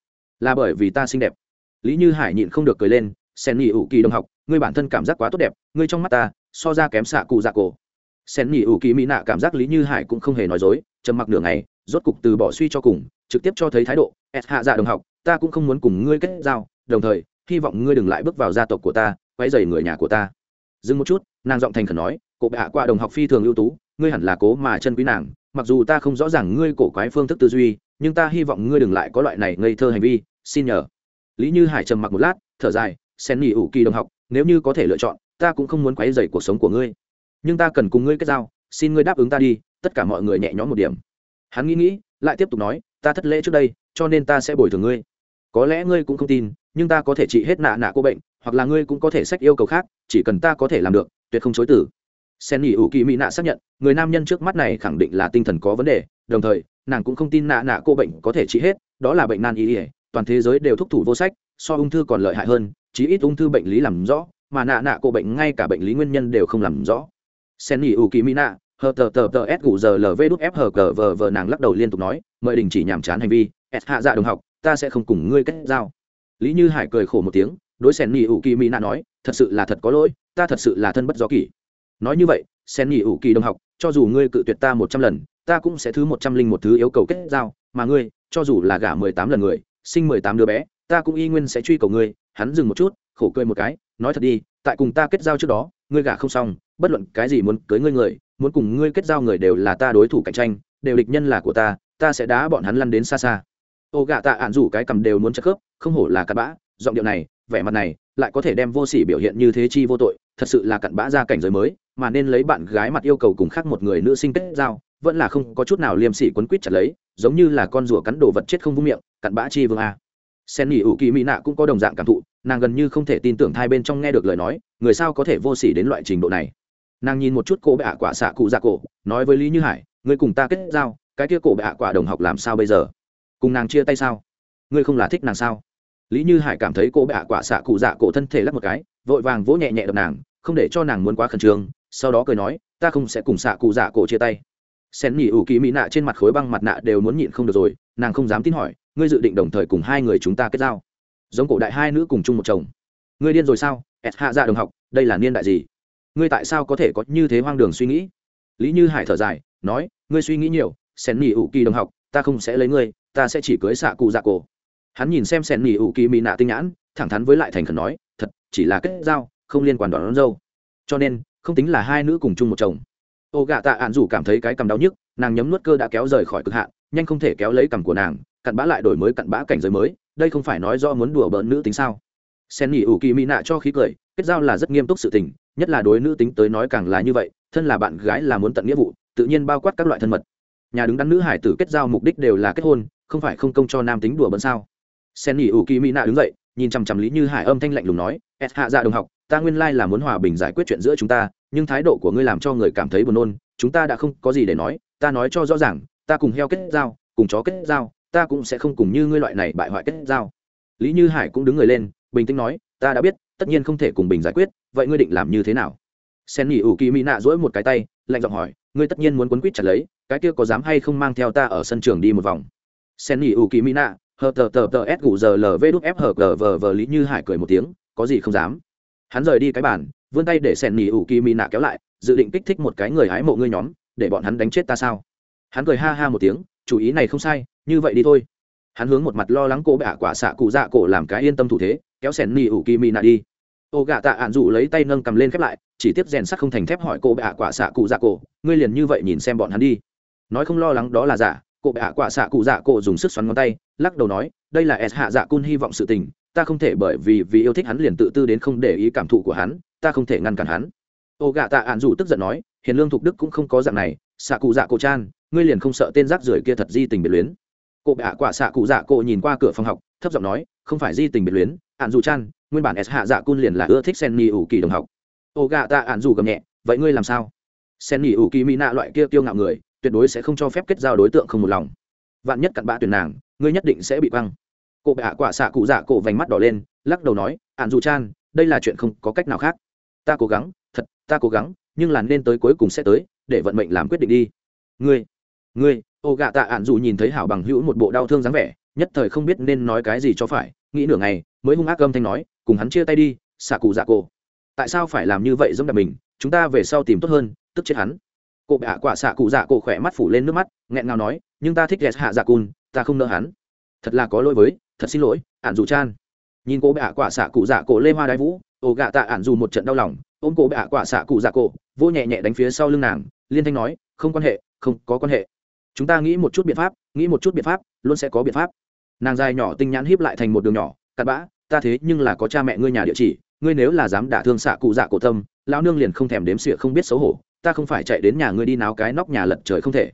Là bởi vì ta xinh đẹp. Lý như hải nhịn không được cười lên, sen nhị ủ kỳ đồng học, ngươi bản thân cảm giác quá tốt đẹp, ngươi trong mắt ta, so ra kém xạ cụ dạ cổ sen nhị ủ kỳ mỹ nạ cảm giác lý như hải cũng không hề nói dối, trầm mặc nửa ngày, rốt cục từ bỏ suy cho cùng, trực tiếp cho thấy thái độ s hạ dạ đồng học, ta cũng không muốn cùng ngươi kết giao, đồng thời, hy vọng ngươi đừng lại bước vào gia tộc của ta, quấy dày người nhà của ta. Dừng một chút, nàng giọng thành khẩn nói cố bệ hạ qua đồng học phi thường ưu tú, ngươi hẳn là cố mà chân quý nàng, mặc dù ta không rõ ràng ngươi cổ quái phương thức tư duy, nhưng ta hy vọng ngươi đừng lại có loại này ngây thơ hành vi, xin nhờ. Lý như hải trầm mặc một lát, thở dài, sen nghỉ ủ kỳ đồng học, nếu như có thể lựa chọn, ta cũng không muốn quấy dày cuộc sống của ngươi nhưng ta cần cùng ngươi kết giao, xin ngươi đáp ứng ta đi, tất cả mọi người nhẹ nhõm một điểm. Hắn nghĩ nghĩ, lại tiếp tục nói, ta thất lễ trước đây, cho nên ta sẽ bồi thường ngươi. Có lẽ ngươi cũng không tin, nhưng ta có thể trị hết nạ nạ cô bệnh, hoặc là ngươi cũng có thể sách yêu cầu khác, chỉ cần ta có thể làm được, tuyệt không chối tử sen nghỉ ủ kỳ mỹ nạ xác nhận, người nam nhân trước mắt này khẳng định là tinh thần có vấn đề, đồng thời, nàng cũng không tin nạ nạ cô bệnh có thể trị hết, đó là bệnh nan y ỉa toàn thế giới đều thúc thủ vô sách, so ung thư còn lợi hại hơn, chí ít ung thư bệnh lý làm rõ, mà nạ nạ cô bệnh ngay cả bệnh lý nguyên nhân đều không làm rõ sen nghỉ ủ kỳ mỹ nạ hờ tờ tờ tờ s gù giờ lv đúc f hờ cờ vờ vờ nàng lắc đầu liên tục nói, mời đình chỉ nhàm chán hành vi, s hạ dạ đồng học, ta sẽ không cùng ngươi kết giao. Lý như hải cười khổ một tiếng, đối sen nghỉ ủ kỳ mỹ nạ nói, thật sự là thật có lỗi, ta thật sự là thân bất do kỳ nói như vậy, sen nghỉ ủ kỳ đồng học, cho dù ngươi cự tuyệt ta một trăm lần, ta cũng sẽ thứ một trăm linh một thứ yêu cầu kết giao, mà ngươi, cho dù là gả mười tám lần người, sinh mười tám đứa bé, ta cũng y nguyên sẽ truy cầu ngươi. Hắn dừng một chút, khổ cười một cái, nói thật đi, tại cùng ta kết giao trước đó ngươi gả không xong, bất luận cái gì muốn cưới ngươi người, muốn cùng ngươi kết giao người đều là ta đối thủ cạnh tranh, đều địch nhân là của ta ta sẽ đá bọn hắn lăn đến xa xa. Ô gạ tạ ạn rủ cái cầm đều muốn chất khớp, không hổ là cặn bã, giọng điệu này, vẻ mặt này, lại có thể đem vô sỉ biểu hiện như thế chi vô tội, thật sự là cặn bã ra cảnh giới mới, mà nên lấy bạn gái mặt yêu cầu cùng khác một người nữ sinh kết giao, vẫn là không có chút nào liêm sỉ quấn quýt chặt lấy, giống như là con rùa cắn đồ vật chết không vung miệng, cặn bã chi vương a. Sen nghỉ ủ kỳ mỹ nạ cũng có đồng dạng cảm thụ, nàng gần như không thể tin tưởng hai bên trong nghe được lời nói người sao có thể vô sỉ đến loại trình độ này? Nàng nhìn một chút cô bệ ạ quả xạ cụ ra cổ, nói với lý như hải, ngươi cùng ta kết giao, cái kia cổ bệ ạ quả đồng học làm sao bây giờ? Cùng nàng chia tay sao? Ngươi không là thích nàng sao? Lý như hải cảm thấy cô bệ ạ quả xạ cụ dạ cổ thân thể lắc một cái, vội vàng vỗ nhẹ nhẹ đập nàng, không để cho nàng muốn quá khẩn trương, sau đó cười nói, ta không sẽ cùng xạ cụ dạ cổ chia tay. Sen nhỉ ủ kỳ mỹ nạ trên mặt khối băng mặt nạ đều muốn nhịn không được rồi, nàng không dám tin hỏi, ngươi dự định đồng thời cùng hai người chúng ta kết giao? Giống cổ đại hai nữ cùng chung một chồng. Ngươi điên rồi sao? S hạ dạ đồng học đây là niên đại gì? Ngươi tại sao có thể có như thế hoang đường suy nghĩ? Lý như hải thở dài nói ngươi suy nghĩ nhiều sen nhỉ ủ kỳ đồng học ta không sẽ lấy ngươi ta sẽ chỉ cưới xạ cụ dạ cổ. Hắn nhìn xem sen nhỉ ủ kỳ mỹ nạ tinh nhãn thẳng thắn với lại thành khẩn nói thật chỉ là kết giao không liên quan đón, đón dâu. Cho nên không tính là hai nữ cùng chung một chồng. Ô gạ tạ ạn dù cảm thấy cái cầm đau nhức nàng nhấm nuốt cơ đã kéo rời khỏi cực hạn nhanh không thể kéo lấy cầm của nàng cặn bã lại đổi mới cặn bã cảnh giới mới đây không phải nói do muốn đùa bỡn nữ tính sao? Sen nghỉ ủ kỳ mỹ nạ cho khí cười, kết giao là rất nghiêm túc sự tình, nhất là đối nữ tính tới nói càng là như vậy, thân là bạn gái là muốn tận nghĩa vụ, tự nhiên bao quát các loại thân mật. Nhà đứng đắn nữ hải tử kết giao mục đích đều là kết hôn, không phải không công cho nam tính đùa bận sao? Sen nghỉ ủ kỳ mỹ nạ đứng dậy, nhìn chằm chằm lý như hải âm thanh lạnh lùng nói s hạ dạ đồng học, ta nguyên lai là muốn hòa bình giải quyết chuyện giữa chúng ta, nhưng thái độ của ngươi làm cho người cảm thấy buồn nôn, chúng ta đã không có gì để nói, ta nói cho rõ ràng, ta cùng heo kết giao, cùng chó kết giao, ta cũng sẽ không cùng như ngươi loại này bại hoại kết giao. Lý như hải cũng đứng người lên bình tĩnh nói, ta đã biết, tất nhiên không thể cùng bình giải quyết, vậy ngươi định làm như thế nào? Sen nghỉ ủ kỳ mỹ nạ dỗi một cái tay, lạnh giọng hỏi, ngươi tất nhiên muốn quấn quýt chặt lấy, cái kia có dám hay không mang theo ta ở sân trường đi một vòng? Sen nghỉ ủ kỳ mỹ nạ, hờ tờ tờ tờ s gù giờ lv đúc f hờ gờ vờ vờ lý như hải cười một tiếng, có gì không dám. Hắn rời đi cái bàn, vươn tay để sen nghỉ ủ kỳ mỹ nạ kéo lại, dự định kích thích một cái người hái mộ ngươi nhóm, để bọn hắn đánh chết ta sao? Hắn cười ha ha một tiếng, chủ ý này không sai, như vậy đi thôi. Hắn hướng một mặt lo lắng cô bạ quả xạ cụ dạ cổ làm cái yên tâm thủ thế kéo sen nỉ ủ kỳ mỹ nạ đi. Ô gạ tạ ạn dụ lấy tay nâng cầm lên khép lại, chỉ tiếp rèn sắt không thành thép hỏi cô bệ ạ quả xạ cụ dạ cổ, ngươi liền như vậy nhìn xem bọn hắn đi. Nói không lo lắng đó là giả, cô bệ ạ quả xạ cụ dạ cổ dùng sức xoắn ngón tay, lắc đầu nói, đây là s hạ dạ cun hy vọng sự tình, ta không thể bởi vì vì yêu thích hắn liền tự tư đến không để ý cảm thụ của hắn, ta không thể ngăn cản hắn. Ô gạ tạ ạn dụ tức giận nói, hiền lương thục đức cũng không có dạng này, xạ cụ dạ cổ chan, ngươi liền không sợ tên rác rưởi kia thật di tình biệt luyến. Cô bệ ạ quả xạ cụ dạ cổ nhìn qua cửa phòng học, thấp giọng nói, không phải di tình biệt luyến ạn dù chan, nguyên bản s hạ dạ cun liền là ưa thích sen ni ủ kỳ đồng học. Ô gạ ta ạn dù gầm nhẹ, vậy ngươi làm sao? Sen ni ủ kỳ mỹ nạ loại kia kiêu ngạo người, tuyệt đối sẽ không cho phép kết giao đối tượng không một lòng. Vạn nhất cặn bạ tuyển nàng, ngươi nhất định sẽ bị băng cô bạ quả xạ cụ dạ cổ vành mắt đỏ lên, lắc đầu nói ạn dù chan, đây là chuyện không có cách nào khác. Ta cố gắng, thật, ta cố gắng, nhưng là nên tới cuối cùng sẽ tới, để vận mệnh làm quyết định đi. Ngươi ngươi. Ô gạ tạ ạn dù nhìn thấy hảo bằng hữu một bộ đau thương dáng vẻ nhất thời không biết nên nói cái gì cho phải, nghĩ nửa ngày, mới hung ác âm thanh nói, cùng hắn chia tay đi xạ cụ dạ cổ. Tại sao phải làm như vậy giống đạp mình, chúng ta về sau tìm tốt hơn, tức chết hắn. Cụ bạ quả xạ cụ dạ cổ khỏe mắt phủ lên nước mắt, nghẹn ngào nói, nhưng ta thích ghét hạ dạ cùn, ta không nợ hắn. Thật là có lỗi với, thật xin lỗi ạn dù chan. Nhìn cô bạ quả xạ cụ dạ cổ lê hoa đái vũ ồ gạ tạ ạn dù một trận đau lòng, ôm cô bạ quả xạ cụ dạ cổ vô nhẹ nhẹ đánh phía sau lưng nàng, liên thanh nói, không quan hệ, không có quan hệ. Chúng ta nghĩ một chút biện pháp, nghĩ một chút biện pháp, luôn sẽ có biện pháp nàng dài nhỏ tinh nhãn híp lại thành một đường nhỏ, cặn bã, ta thế nhưng là có cha mẹ ngươi nhà địa chỉ, ngươi nếu là dám đả thương xạ cụ dạ cổ tâm, lão nương liền không thèm đếm xỉa không biết xấu hổ, ta không phải chạy đến nhà ngươi đi náo cái nóc nhà lật trời không thể.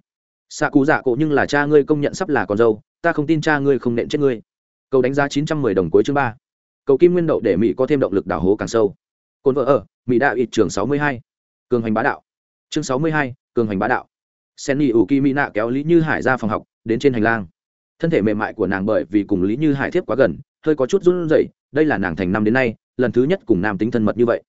Xạ cụ dạ cổ nhưng là cha ngươi công nhận sắp là con dâu, ta không tin cha ngươi không nện chết ngươi. Cầu đánh giá chín trăm mười đồng cuối chương ba. Cầu kim nguyên đậu để mỹ có thêm động lực đào hố càng sâu. Cồn vợ ở, mỹ đạo ít trường sáu mươi hai. Cường hành bá đạo. Chương sáu mươi hai, cường hành bá đạo. Sen ni ủ kỳ mỹ nạ kéo lý như hải ra phòng học, đến trên hành lang thân thể mềm mại của nàng bởi vì cùng lý như hải thiếp quá gần, hơi có chút run rẩy, đây là nàng thành năm đến nay, lần thứ nhất cùng nam tính thân mật như vậy.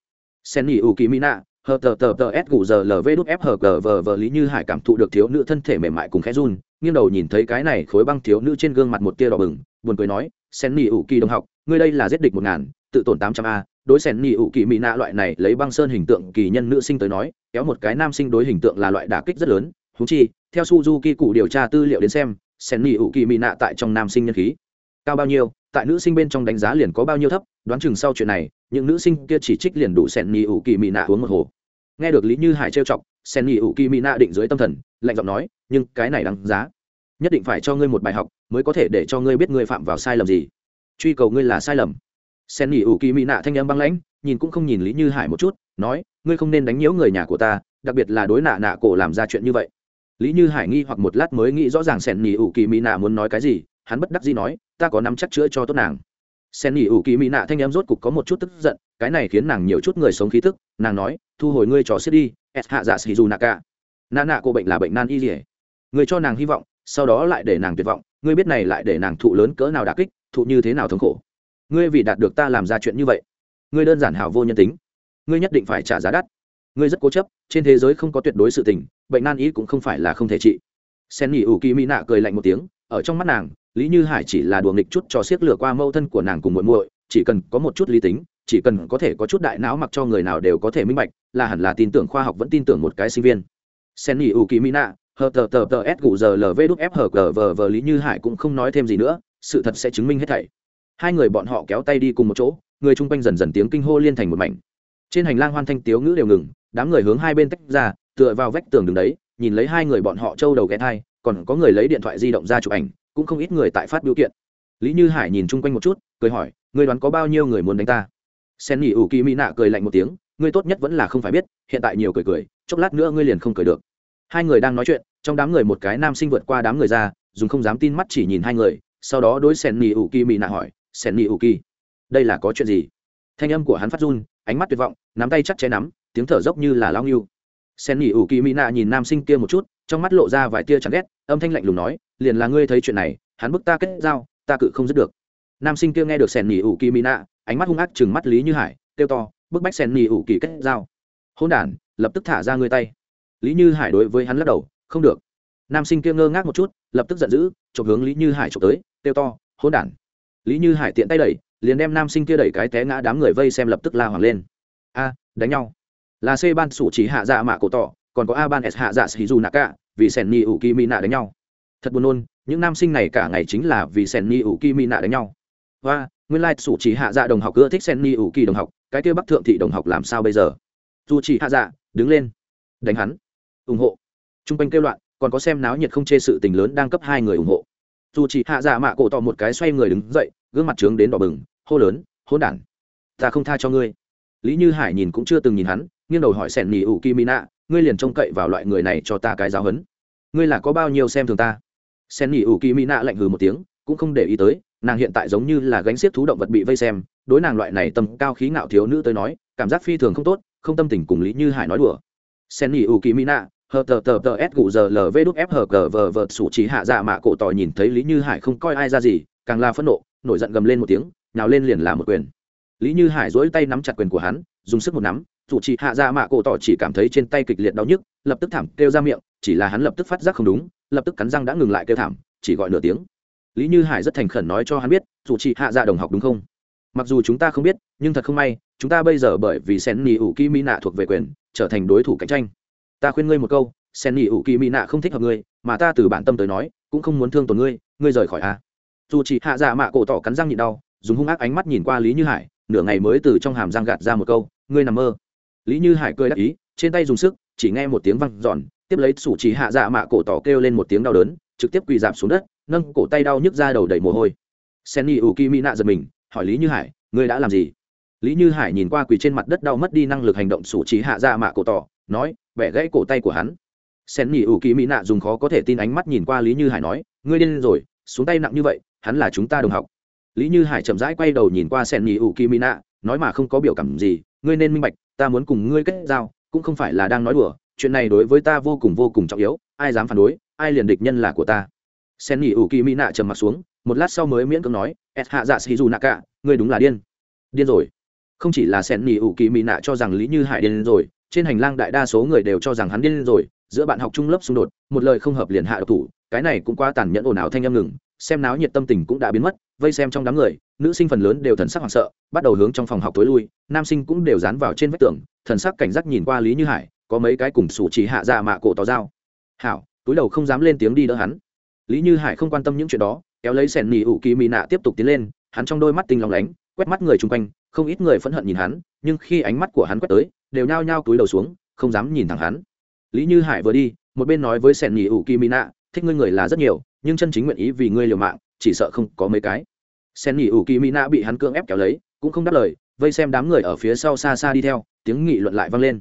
Sen ni ưu kỳ mỹ nạ hờ tờ tờ tờ s gù giờ lv đúc f hờ gờ vờ vờ lý như hải cảm thụ được thiếu nữ thân thể mềm mại cùng khẽ run, nghiêng đầu nhìn thấy cái này khối băng thiếu nữ trên gương mặt một tia đỏ bừng, buồn cười nói, sen ni ưu kỳ đồng học, ngươi đây là giết địch một ngàn, tự tổn tám trăm a. Đối sen ni ưu kỳ mỹ nạ loại này lấy băng sơn hình tượng kỳ nhân nữ sinh tới nói, kéo một cái nam sinh đối hình tượng là loại đả kích rất lớn. Thú chi, theo suzuki cụ điều tra tư liệu đến xem sen ni ủ kỳ mỹ nạ tại trong nam sinh nhân khí. Cao bao nhiêu, tại nữ sinh bên trong đánh giá liền có bao nhiêu thấp, đoán chừng sau chuyện này, những nữ sinh kia chỉ trích liền đủ sen ni ủ kỳ mỹ nạ uống một hồ. Nghe được lý như hải trêu chọc, sen ni ủ kỳ mỹ nạ định dưới tâm thần, lạnh giọng nói, nhưng cái này đáng giá. Nhất định phải cho ngươi một bài học, mới có thể để cho ngươi biết ngươi phạm vào sai lầm gì. Truy cầu ngươi là sai lầm. Sen ni ủ kỳ mỹ nạ thanh âm băng lãnh, nhìn cũng không nhìn lý như hải một chút, nói, ngươi không nên đánh nhiễu người nhà của ta, đặc biệt là đối nạ nạ cổ làm ra chuyện như vậy lý như hải nghi hoặc một lát mới nghĩ rõ ràng sen nỉ ủ kỳ mỹ nạ muốn nói cái gì, hắn bất đắc dĩ nói, ta có nắm chắc chữa cho tốt nàng. Sen nỉ ủ kỳ mỹ nạ thanh em rốt cục có một chút tức giận, cái này khiến nàng nhiều chút người sống khí thức nàng nói, thu hồi ngươi trò xếp đi s hạ dạ sĩ dù nạ cả nạ nạ cô bệnh là bệnh nan y dỉa người cho nàng hy vọng, sau đó lại để nàng tuyệt vọng ngươi biết này lại để nàng thụ lớn cỡ nào đà kích, thụ như thế nào thống khổ. Ngươi vì đạt được ta làm ra chuyện như vậy, ngươi đơn giản hào vô nhân tính, ngươi nhất định phải trả giá đắt ngươi rất cố chấp, trên thế giới không có tuyệt đối sự tình, bệnh nan y cũng không phải là không thể trị. Sen nghỉ ủ kỳ mỹ nạ cười lạnh một tiếng, ở trong mắt nàng, lý như hải chỉ là đùa nghịch chút cho xiết lửa qua mâu thân của nàng cùng muội muội, chỉ cần có một chút lý tính, chỉ cần có thể có chút đại não mặc cho người nào đều có thể minh bạch, là hẳn là tin tưởng khoa học vẫn tin tưởng một cái sinh viên. Sen nghỉ ủ kỳ mỹ nạ, hờ tờ tờ tờ s gù giờ lv đúc f hờ gờ vờ vờ lý như hải cũng không nói thêm gì nữa, sự thật sẽ chứng minh hết thảy. Hai người bọn họ kéo tay đi cùng một chỗ, người chung quanh dần dần tiếng kinh hô liên thành một mảnh. Trên hành lang hoan thanh tiếu ngữ đều ngừng đám người hướng hai bên tách ra, tựa vào vách tường đứng đấy, nhìn lấy hai người bọn họ trâu đầu ghé thai, còn có người lấy điện thoại di động ra chụp ảnh, cũng không ít người tại phát biểu kiện. Lý như hải nhìn chung quanh một chút, cười hỏi, ngươi đoán có bao nhiêu người muốn đánh ta? Sen nghỉ ủ kỳ mỹ nạ cười lạnh một tiếng, ngươi tốt nhất vẫn là không phải biết, hiện tại nhiều cười cười, chốc lát nữa ngươi liền không cười được. Hai người đang nói chuyện, trong đám người một cái nam sinh vượt qua đám người ra, dùng không dám tin mắt chỉ nhìn hai người, sau đó đối sen nghỉ ủ kỳ mỹ nạ hỏi sen nghỉ ủ kỳ, đây là có chuyện gì? Thanh âm của hắn phát run, ánh mắt tuyệt vọng, nắm tay chắc chẽ nắm tiếng thở dốc như là lao nghiêu sen nghỉ ủ kỳ mỹ nạ nhìn nam sinh kia một chút, trong mắt lộ ra vài tia chẳng ghét, âm thanh lạnh lùng nói, liền là ngươi thấy chuyện này, hắn bức ta kết giao, ta cự không dứt được. Nam sinh kia nghe được sen nghỉ ủ kỳ mỹ nạ, ánh mắt hung ác chừng mắt lý như hải, kêu to, bức bách sen nghỉ ủ kỳ kết giao. Hôn đản, lập tức thả ra ngươi tay. Lý như hải đối với hắn lắc đầu, không được. Nam sinh kia ngơ ngác một chút, lập tức giận dữ, chụp hướng lý như hải chụp tới, kêu to hôn đản. Lý như hải tiện tay đẩy, liền đem nam sinh kia đẩy cái té ngã đám người vây xem lập tức la hoàng lên. A, đánh nhau là c ban sủ chỉ hạ dạ mạ cổ tỏ, còn có a ban s hạ dạ sĩ dù nạ cả, vì sèn ni ủ kỳ mỹ nạ đánh nhau. Thật buồn nôn, những nam sinh này cả ngày chính là vì sen ni ủ kỳ mỹ nạ đánh nhau. Và nguyên lai sủ chỉ hạ dạ đồng học ưa thích sen ni ủ kỳ đồng học, cái kia bắc thượng thị đồng học làm sao bây giờ? Dù chỉ hạ dạ đứng lên. Đánh hắn. Ủng hộ. T r u n g quanh kêu loạn, còn có xem náo nhiệt không chê sự tình lớn đang cấp hai người ủng hộ. Dù chỉ hạ dạ mạ cổ tỏ một cái xoay người đứng dậy, gương mặt trướng đến đỏ bừng, hô lớn hôn đản, ta không tha cho ngươi. Lý như hải nhìn cũng chưa từng nhìn hắn nghiêng đầu hỏi sẻn nỉ ủ kỳ mỹ nạ, ngươi liền trông cậy vào loại người này cho ta cái giáo hấn ngươi là có bao nhiêu xem thường ta? Sen nỉ ủ kỳ mỹ nạ lạnh hừ một tiếng, cũng không để ý tới, nàng hiện tại giống như là gánh xiếc thú động vật bị vây xem, đối nàng loại này tầm cao khí ngạo thiếu nữ tới nói, cảm giác phi thường không tốt, không tâm tình cùng lý như hải nói đùa. Sen nỉ ủ kỳ mỹ nạ, hờ tờ tờ tờ s gù giờ lv đúc f hờ cờ vờ vợt sủ trí hạ dạ mạ cổ tỏi nhìn thấy lý như hải không coi ai ra gì, càng là phẫn nộ, nổi giận gầm lên một tiếng nào lên liền là một quyền. Lý như hải dỗi tay nắm chặt quyền của hắn, dùng sức một nắm dù chỉ hạ dạ mạ cổ tỏ chỉ cảm thấy trên tay kịch liệt đau nhức, lập tức thảm kêu ra miệng, chỉ là hắn lập tức phát giác không đúng, lập tức cắn răng đã ngừng lại kêu thảm, chỉ gọi nửa tiếng. Lý như hải rất thành khẩn nói cho hắn biết, dù chỉ hạ dạ đồng học đúng không? Mặc dù chúng ta không biết, nhưng thật không may, chúng ta bây giờ bởi vì sen nỉ ủ kỳ mỹ nạ thuộc về quyền, trở thành đối thủ cạnh tranh. Ta khuyên ngươi một câu, sen nỉ ủ kỳ mỹ nạ không thích hợp ngươi, mà ta từ bản tâm tới nói, cũng không muốn thương tổn ngươi ngươi rời khỏi a. Dù chỉ hạ dạ mạ cổ tỏ cắn răng nhịn đau, dùng hung ác ánh mắt nhìn qua lý như hải, nửa ngày mới từ trong hàm răng gạt ra một câu, ngươi nằm mơ lý như hải cười đắc ý, trên tay dùng sức, chỉ nghe một tiếng văng giòn tiếp lấy sủ chỉ hạ dạ mạ cổ tỏ kêu lên một tiếng đau đớn, trực tiếp quỳ dạp xuống đất, nâng cổ tay đau nhức ra đầu đầy mồ hôi. Senni ủ kỳ mỹ nạ giật mình, hỏi lý như hải, ngươi đã làm gì? Lý như hải nhìn qua quỳ trên mặt đất đau mất đi năng lực hành động sủ chỉ hạ dạ mạ cổ tỏ, nói vẻ gãy cổ tay của hắn. Senni ủ kỳ mỹ nạ dùng khó có thể tin ánh mắt nhìn qua lý như hải nói, ngươi điên rồi, xuống tay nặng như vậy, hắn là chúng ta đồng học. Lý như hải chậm rãi quay đầu nhìn qua senni ủ kỳ mỹ nạ nói mà không có biểu cảm gì, ngươi nên minh bạch ta muốn cùng ngươi kết giao, cũng không phải là đang nói đùa, chuyện này đối với ta vô cùng vô cùng trọng yếu, ai dám phản đối, ai liền địch nhân là của ta. Sen nghỉ ủ kỳ mỹ nạ trầm m ặ t xuống, một lát sau mới miễn cưỡng nói, et hạ dạ sĩ dù nạ cả, ngươi đúng là điên. Điên rồi. Không chỉ là sen nghỉ ủ kỳ mỹ nạ cho rằng lý như hải điên rồi, trên hành lang đại đa số người đều cho rằng hắn điên rồi, giữa bạn học trung lớp xung đột, một lời không hợp liền hạ độc thủ, cái này cũng quá tàn nhẫn ồn ào thanh âm ngừng xem náo nhiệt tâm tình cũng đã biến mất, vây xem trong đám người, nữ sinh phần lớn đều thần sắc hoảng sợ, bắt đầu hướng trong phòng học tối lui, nam sinh cũng đều dán vào trên vách tường, thần sắc cảnh giác nhìn qua lý như hải, có mấy cái cùng sủ chỉ hạ dạ mạ cổ tỏ dao. Hảo, túi đầu không dám lên tiếng đi đỡ hắn. Lý như hải không quan tâm những chuyện đó, kéo lấy sẻn nỉ ủ kỳ mị nạ tiếp tục tiến lên, hắn trong đôi mắt tinh lòng lánh, quét mắt người chung quanh, không ít người phẫn hận nhìn hắn, nhưng khi ánh mắt của hắn quét tới, đều nhao nhao túi đầu xuống, không dám nhìn thẳng hắn. Lý như hải vừa đi, một bên nói với sẻn nỉ ủ kỳ mị nạ thích ngươi người là rất nhiều, nhưng chân chính nguyện ý vì ngươi liều mạng, chỉ sợ không có mấy cái. Sen nghỉ ủ kỳ mỹ nạ bị hắn cưỡng ép kéo lấy, cũng không đáp lời, vây xem đám người ở phía sau xa xa đi theo, tiếng nghị luận lại vang lên.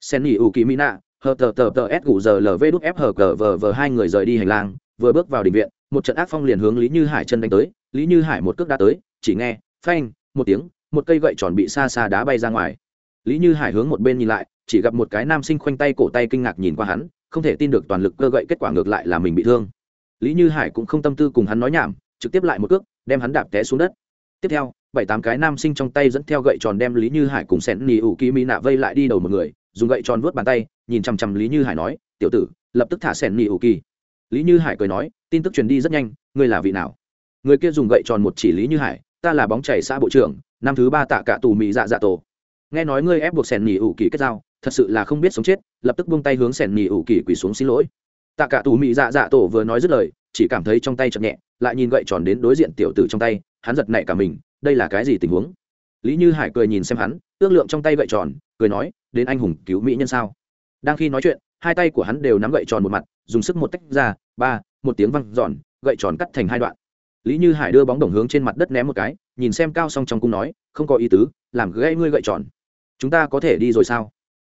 Sen nghỉ ủ kỳ mỹ nạ, hờ tờ tờ tờ s gù giờ lv đúc f hờ cờ vờ vờ hai người rời đi hành lang, vừa bước vào đình viện, một trận ác phong liền hướng lý như hải chân đánh tới, lý như hải một cước đá tới, chỉ nghe, phanh, một tiếng, một cây gậy tròn bị xa xa đá bay ra ngoài. Lý như hải hướng một bên nhìn lại, chỉ gặp một cái nam sinh khoanh tay cổ tay kinh ngạc nhìn qua hắn không thể tin được toàn lực cơ gậy kết quả ngược lại là mình bị thương. Lý như hải cũng không tâm tư cùng hắn nói nhảm, trực tiếp lại một cước, đem hắn đạp té xuống đất. Tiếp theo, bảy tám cái nam sinh trong tay dẫn theo gậy tròn đem lý như hải cùng Sẻn nỉ ủ kỳ mỹ nạ vây lại đi đầu một người, dùng gậy tròn vuốt bàn tay, nhìn chằm chằm lý như hải nói, tiểu tử, lập tức thả Sẻn nỉ ủ kỳ lý như hải cười nói, tin tức truyền đi rất nhanh, ngươi là vị nào? Người kia dùng gậy tròn một chỉ lý như hải, ta là bóng chảy xã bộ trưởng, năm thứ ba tạ cả tù mỹ dạ dạ tổ. Nghe nói ngươi ép buộc sẻn nỉ ủ kỳ kết giao thật sự là không biết sống chết, lập tức buông tay hướng sẻn mì ủ kỳ quỳ xuống xin lỗi. Tạ cả tù mị dạ dạ tổ vừa nói dứt lời, chỉ cảm thấy trong tay chậm nhẹ, lại nhìn gậy tròn đến đối diện tiểu tử trong tay, hắn giật nảy cả mình, đây là cái gì tình huống? Lý như hải cười nhìn xem hắn, ước lượng trong tay gậy tròn, cười nói, đến anh hùng cứu mỹ nhân sao? Đang khi nói chuyện, hai tay của hắn đều nắm gậy tròn một mặt, dùng sức một tách ra, ba, một tiếng văng giòn gậy tròn cắt thành hai đoạn. Lý như hải đưa bóng đồng hướng trên mặt đất ném một cái, nhìn xem cao xong trong cung nói, không có ý tứ, làm gãy ngươi gậy tròn. Chúng ta có thể đi rồi sao?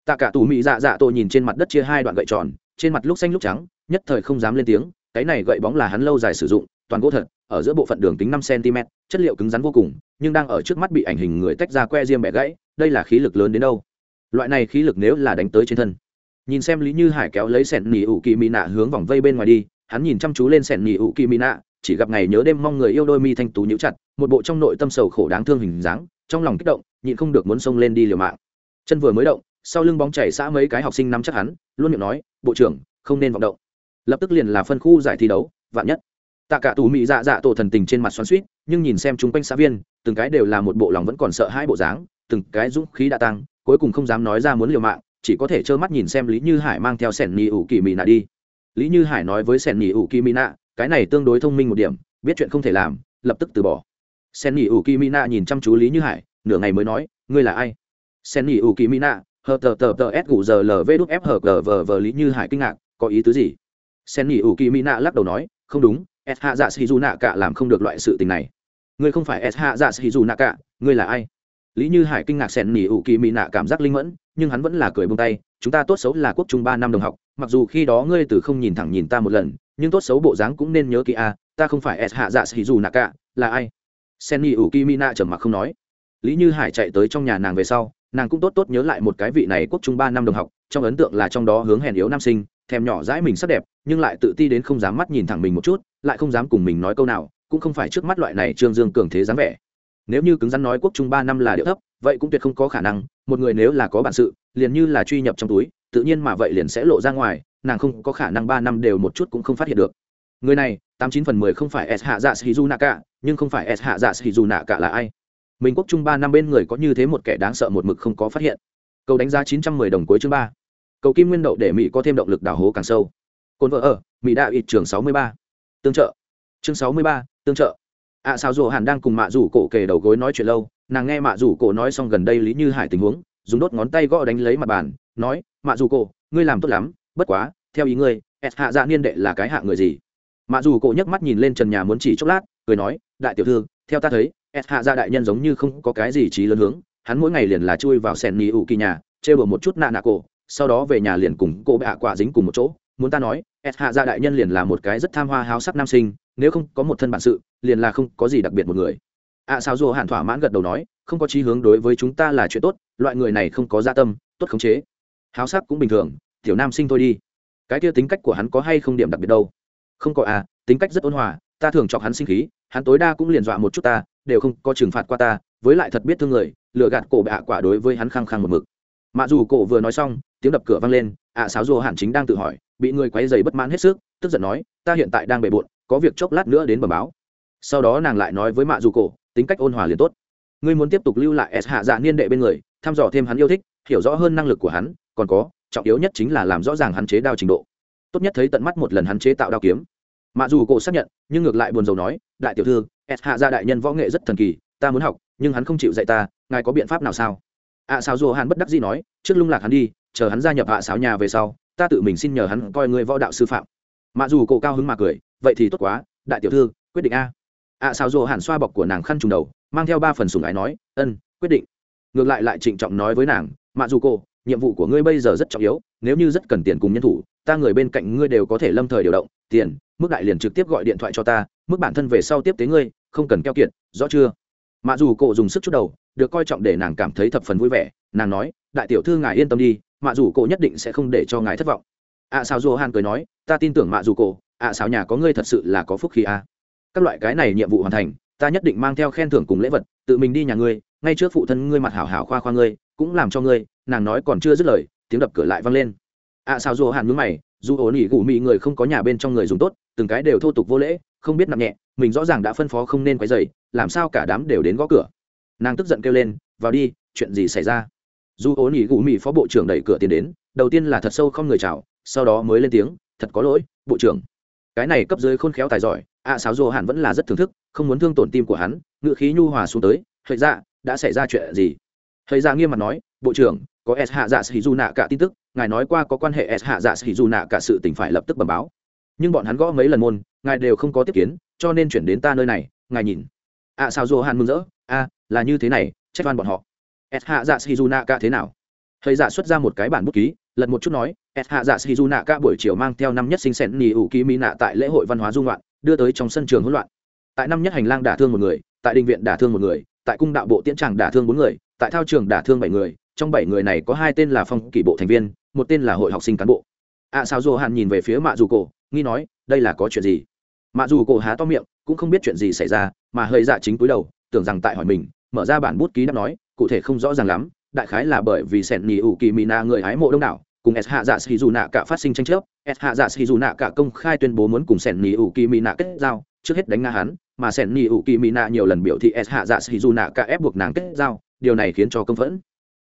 Tạ cả tù mỹ dạ dạ tôi nhìn trên mặt đất chia hai đoạn gậy tròn, trên mặt lúc xanh lúc trắng, nhất thời không dám lên tiếng, cái này gậy bóng là hắn lâu dài sử dụng, toàn gỗ thật, ở giữa bộ phận đường kính năm cm chất liệu cứng rắn vô cùng, nhưng đang ở trước mắt bị ảnh hình người tách ra que diêm bẻ gãy, đây là khí lực lớn đến đâu? Loại này khí lực nếu là đánh tới trên thân. Nhìn xem lý như hải kéo lấy sẻn nỉ ủ kỳ mỹ nạ hướng vòng vây bên ngoài đi, hắn nhìn chăm chú lên sẻn nỉ ủ kỳ mỹ nạ, chỉ gặp ngày nhớ đêm mong người yêu đôi mi thanh tú nhíu chặt, một bộ trong nội tâm sầu khổ đáng thương hình dáng, trong lòng kích động, nhịn không được muốn xông lên đi liều mạng. Chân vừa mới động sau lưng bóng chảy xã mấy cái học sinh nắm chắc hắn, luôn miệng nói, bộ trưởng, không nên vọng động. Lập tức liền là phân khu giải thi đấu, vạn nhất. Tạ cả tù mỹ dạ dạ tổ thần tình trên mặt xoắn suýt nhưng nhìn xem chung quanh xã viên, từng cái đều là một bộ lòng vẫn còn sợ hai bộ dáng, từng cái dũng khí đã tăng, cuối cùng không dám nói ra muốn liều mạng, chỉ có thể trơ mắt nhìn xem lý như hải mang theo sẻn nhì ủ kỳ mỹ nạ đi. Lý như hải nói với sẻn nhì ủ kỳ mỹ nạ, cái này tương đối thông minh một điểm, biết chuyện không thể làm, lập tức từ bỏ. Sẻn nhì ủ kỳ mỹ nạ nhìn chăm chú lý như hải, nửa ngày mới nói, ngươi là ai? Sẻn nhì ủ kỳ mỹ nạ hờ tờ tờ tờ s gù giờ lv đúc f hờ gờ vờ vờ lý như hải kinh ngạc. Có ý tứ gì? Sen nhì ủ kỳ mỹ nạ lắc đầu nói, không đúng, s hạ dạ sĩ dù nạ cả làm không được loại sự tình này. Ngươi không phải s hạ dạ sĩ dù nạ cả, ngươi là ai? Lý như hải kinh ngạc sen nỉ ủ kỳ mỹ nạ cảm giác linh mẫn, nhưng hắn vẫn là cười bông tay, chúng ta tốt xấu là quốc trung ba năm đồng học, mặc dù khi đó ngươi từ không nhìn thẳng nhìn ta một lần, nhưng tốt xấu bộ dáng cũng nên nhớ kỹ a, ta không phải s hạ dạ sĩ dù nạ cả, là ai? Sen nỉ ủ kỳ mỹ nạ trầm mặc không nói. Lý như hải chạy tới trong nhà nàng về sau nàng cũng tốt tốt nhớ lại một cái vị này quốc trung ba năm đồng học, trong ấn tượng là trong đó hướng hèn yếu nam sinh, thèm nhỏ dãi mình sắc đẹp, nhưng lại tự ti đến không dám mắt nhìn thẳng mình một chút, lại không dám cùng mình nói câu nào, cũng không phải trước mắt loại này trương dương cường thế dáng vẻ. Nếu như cứng rắn nói quốc trung ba năm là điệu thấp, vậy cũng tuyệt không có khả năng, một người nếu là có bản sự, liền như là truy nhập trong túi, tự nhiên mà vậy liền sẽ lộ ra ngoài, nàng không có khả năng ba năm đều một chút cũng không phát hiện được. Người này, tám chín phần mười không phải s hạ dạ shizu cả nhưng không phải s hạ dạ shizu cả là ai? Mình quốc trung ba năm bên người có như thế một kẻ đáng sợ một mực không có phát hiện. Cầu đánh giá chín trăm mười đồng cuối chương ba. Cầu kim nguyên đậu để mỹ có thêm động lực đào hố càng sâu. Cồn vợ ở mỹ đạo ít trường sáu mươi ba. Tương trợ. Chương sáu mươi ba tương trợ. Ạ à, sao dù hàn đang cùng mạ rủ cổ kề đầu gối nói chuyện lâu nàng nghe mạ rủ cổ nói xong gần đây lý như hải tình huống dùng đốt ngón tay gõ đánh lấy mặt bàn nói mạ rủ cổ ngươi làm tốt lắm bất quá theo ý ngươi ẹt hạ dạ niên đệ là cái hạ người gì? Mạ rủ cổ nhấc mắt nhìn lên trần nhà muốn chỉ chốc lát cười nói đại tiểu thư theo ta thấy s hạ gia đại nhân giống như không có cái gì trí lớn hướng hắn mỗi ngày liền là chui vào sen ni ủ kỳ nhà chê bừa một chút nạ nạ cổ sau đó về nhà liền cùng cô bạ quả dính cùng một chỗ. Muốn ta nói s hạ gia đại nhân liền là một cái rất tham hoa háo sắc nam sinh nếu không có một thân bản sự liền là không có gì đặc biệt một người. Ạ à, sao dù hàn thỏa mãn gật đầu nói không có chí hướng đối với chúng ta là chuyện tốt loại người này không có gia tâm tốt khống chế. Háo sắc cũng bình thường tiểu nam sinh thôi đi. Cái kia tính cách của hắn có hay không điểm đặc biệt đâu? Không có à tính cách rất ôn hòa ta thường chọc hắn sinh khí hắn tối đa cũng liền dọa một chút ta đều không có trừng phạt qua ta với lại thật biết thương người lừa gạt cổ bệ hạ quả đối với hắn khăng khăng một mực. Mạ dù cổ vừa nói xong tiếng đập cửa vang lên ạ à, sáo rùa hẳn chính đang tự hỏi bị người quấy dày bất mãn hết sức tức giận nói ta hiện tại đang bề bộn có việc chốc lát nữa đến bẩm báo. Sau đó nàng lại nói với mạ dù cổ tính cách ôn hòa liền tốt. Ngươi muốn tiếp tục lưu lại s hạ dạ niên đệ bên người thăm dò thêm hắn yêu thích hiểu rõ hơn năng lực của hắn còn có trọng yếu nhất chính là làm rõ ràng hắn chế đao trình độ. Tốt nhất thấy tận mắt một lần hắn chế tạo đao kiếm. Mạ dù cổ xác nhận nhưng ngược lại buồn rầu nói đại tiểu thư s hạ gia đại nhân võ nghệ rất thần kỳ ta muốn học nhưng hắn không chịu dạy ta ngài có biện pháp nào sao? ạ à, sao dù hắn bất đắc dĩ nói trước lung lạc hắn đi chờ hắn gia nhập à sáo nhà về sau ta tự mình xin nhờ hắn coi người võ đạo sư phạm. Mà dù cổ cao hứng mà cười vậy thì tốt quá đại tiểu thư quyết định a. ạ à, sao dù hẳn xoa bọc của nàng khăn trùng đầu mang theo ba phần sùng ái nói ân quyết định. Ngược lại lại trịnh trọng nói với nàng mặc dù cô nhiệm vụ của ngươi bây giờ rất trọng yếu nếu như rất cần tiền cùng nhân thủ ta người bên cạnh ngươi đều có thể lâm thời điều động tiền mức đại liền trực tiếp gọi điện thoại cho ta mức bản thân về sau tiếp tế ngươi không cần keo kiện, rõ chưa mặc dù cổ dùng sức chút đầu được coi trọng để nàng cảm thấy thập phần vui vẻ nàng nói đại tiểu thư ngài yên tâm đi mạ dù cổ nhất định sẽ không để cho ngài thất vọng ạ à, sao dù hàn cười nói ta tin tưởng mạ dù cổ ạ à, sao nhà có ngươi thật sự là có phúc khí à. các loại cái này nhiệm vụ hoàn thành ta nhất định mang theo khen thưởng cùng lễ vật tự mình đi nhà ngươi ngay trước phụ thân ngươi mặt hảo hảo khoa khoa ngươi cũng làm cho ngươi nàng nói còn chưa dứt lời tiếng đập cửa lại vang lên. Ạ à, sao dù han mướn mày dù ổn ỉ gù mị người không có nhà bên trong người dùng tốt từng cái đều thô tục vô lễ không biết nặng nhẹ mình rõ ràng đã phân phó không nên quấy dày làm sao cả đám đều đến gõ cửa. Nàng tức giận kêu lên vào đi chuyện gì xảy ra? Dù ố nỉ gù mị phó bộ trưởng đẩy cửa tiến đến đầu tiên là thật sâu không người chào sau đó mới lên tiếng thật có lỗi bộ trưởng. Cái này cấp dưới khôn khéo tài giỏi ạ à, sáo dô hẳn vẫn là rất thưởng thức không muốn thương tổn tim của hắn ngự khí nhu hòa xuống tới hơi ra dạ, đã xảy ra chuyện gì? Thầy ra dạ nghiêm mặt nói bộ trưởng có s hạ dạ sĩ du nạ cả tin tức ngài nói qua có quan hệ s hạ dạ sĩ du nạ cả sự tình phải lập tức bẩm báo. Nhưng bọn hắn gõ mấy lần môn ngài đều không có tiếp kiến cho nên chuyển đến ta nơi này ngài nhìn. Ạ à, sao dô hàn mừng rỡ? A là như thế này trách oan bọn họ. S hạ dạ shizuna cả thế nào? Thầy dạ xuất ra một cái bản bút ký lật một chút nói s hạ dạ shizuna cả buổi chiều mang theo năm nhất sinh sen nỉ ủ ký mỹ nạ tại lễ hội văn hóa dung loạn đưa tới trong sân trường hỗn loạn. Tại năm nhất hành lang đả thương một người tại đình viện đả thương một người tại cung đạo bộ tiễn tràng đả thương bốn người tại thao trường đả thương bảy người trong bảy người này có hai tên là phong kỷ bộ thành viên một tên là hội học sinh cán bộ. Ạ à, sao Dù hàn nhìn về phía mạ dù cổ nghi nói đây là có chuyện gì? Mạ dù cổ há to miệng cũng không biết chuyện gì xảy ra mà hơi dạ chính cúi đầu tưởng rằng tại hỏi mình mở ra bản bút ký đáp nói cụ thể không rõ ràng lắm đại khái là bởi vì sẻn nhì ủ kỳ mỹ na người hái mộ đông đảo cùng s hạ dạ sĩ dù nạ cả phát sinh tranh chấp s hạ dạ sĩ dù nạ cả công khai tuyên bố muốn cùng sẻn nhì ủ kỳ mỹ nạ kết giao trước hết đánh nga hắn mà sẻn nhì ủ kỳ mỹ nạ nhiều lần biểu thị s hạ dạ sĩ dù nạ cả ép buộc nàng kết giao điều này khiến cho công phẫn.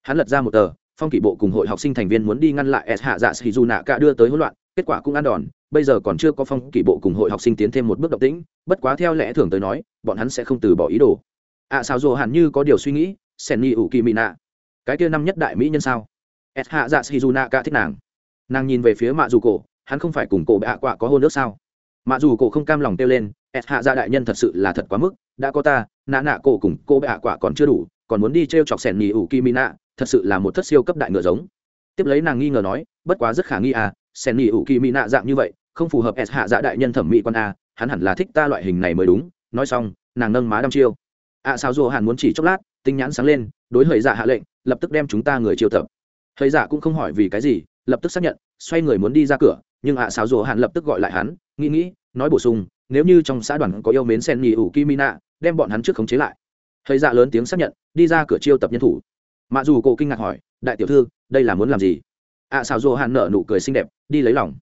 Hắn lật ra một tờ phong kỷ bộ cùng hội học sinh thành viên muốn đi ngăn lại s hạ dạ sĩ dù nạ cả đưa tới hỗn loạn kết quả cũng ăn đòn bây giờ còn chưa có phong kỷ bộ cùng hội học sinh tiến thêm một bước động tĩnh bất quá theo lẽ thường tới nói bọn hắn sẽ không từ bỏ ý đồ. Ạ à, sao dù hẳn như có điều suy nghĩ sen ni ủ kỳ mỹ nạ cái kia năm nhất đại mỹ nhân sao? S hạ dạ Shijuna cả thích nàng. Nàng nhìn về phía mạ dù cổ hắn không phải cùng cổ bệ hạ quạ có hôn nước sao? Mạ dù cổ không cam lòng kêu lên s hạ dạ gia đại nhân thật sự là thật quá mức đã có ta nạ nạ cổ cùng cô bệ hạ quả còn chưa đủ còn muốn đi t r e o chọc sẻn nhì ủ kim mỹ nạ thật sự là một thất siêu cấp đại ngựa giống. Tiếp lấy nàng nghi ngờ nói bất quá rất khả nghi à sẻn nhì ủ kim mỹ nạ dạng như vậy không phù hợp s hạ dạ đại nhân thẩm mỹ quan a hắn hẳn là thích ta loại hình này mới đúng. Nói xong nàng nâng má đăm chiêu. Ạ à, sao dù hàn muốn chỉ chốc lát tinh nhãn sáng lên đối hời dạ hạ lệnh lập tức đem chúng ta người chiêu tập. Hời dạ cũng không hỏi vì cái gì lập tức xác nhận xoay người muốn đi ra cửa nhưng ạ à, sao dù hàn lập tức gọi lại hắn nghĩ nghĩ nói bổ sung nếu như trong xã đoàn có yêu mến sen nhì ủ kimina đem bọn hắn trước khống chế lại thầy dạ lớn tiếng xác nhận đi ra cửa chiêu tập nhân thủ. Mạ dù cô kinh ngạc hỏi đại tiểu thư đây là muốn làm gì? Ạ à, sao hàn nở nụ cười xinh đẹp đi lấy lòng.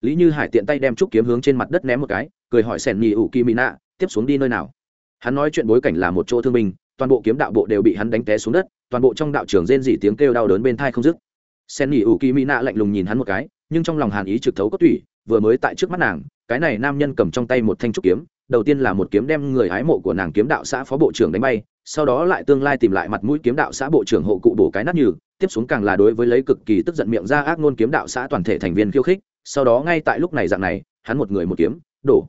Lý như hải tiện tay đem trúc kiếm hướng trên mặt đất ném một cái cười hỏi sen nhì ủ kimina tiếp xuống đi nơi nào? Hắn nói chuyện bối cảnh là một chỗ thương binh toàn bộ kiếm đạo bộ đều bị hắn đánh té xuống đất toàn bộ trong đạo trường rên dỉ tiếng kêu đau đớn bên thai không dứt. Sen nghỉ ủ kỳ mỹ nạ lạnh lùng nhìn hắn một cái nhưng trong lòng hàn ý trực thấu cốt tủy vừa mới tại trước mắt nàng cái này nam nhân cầm trong tay một thanh trúc kiếm đầu tiên là một kiếm đem người hái mộ của nàng kiếm đạo xã phó bộ trưởng đánh bay, sau đó lại tương lai tìm lại mặt mũi kiếm đạo xã bộ trưởng hộ cụ bổ cái nát như tiếp xuống càng là đối với lấy cực kỳ tức giận miệng ra ác ngôn kiếm đạo xã toàn thể thành viên khiêu khích, sau đó ngay tại lúc này dạng này, hắn một người một kiếm, đổ.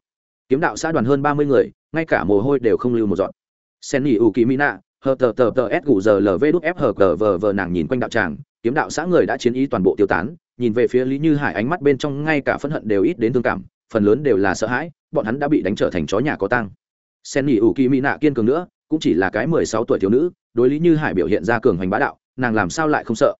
Kiếm đạo xã đoàn hơn ba mươi người, ngay cả mồ hôi đều không lưu một dọn sen nghỉ ủ kỳ mỹ nạ hờ tờ tờ tờ s gù giờ lv đút f hờ cờ vờ vờ nàng nhìn quanh đạo tràng, kiếm đạo xã người đã chiến ý toàn bộ tiêu tán, nhìn về phía lý như hải ánh mắt bên trong ngay cả phẫn hận đều ít đến thương cảm, phần lớn đều là sợ hãi bọn hắn đã bị đánh trở thành chó nhà có tang. sen nghỉ ủ kỳ mỹ nạ kiên cường nữa, cũng chỉ là cái mười sáu tuổi thiếu nữ, đối lý như hải biểu hiện ra cường hoành bá đạo, nàng làm sao lại không sợ?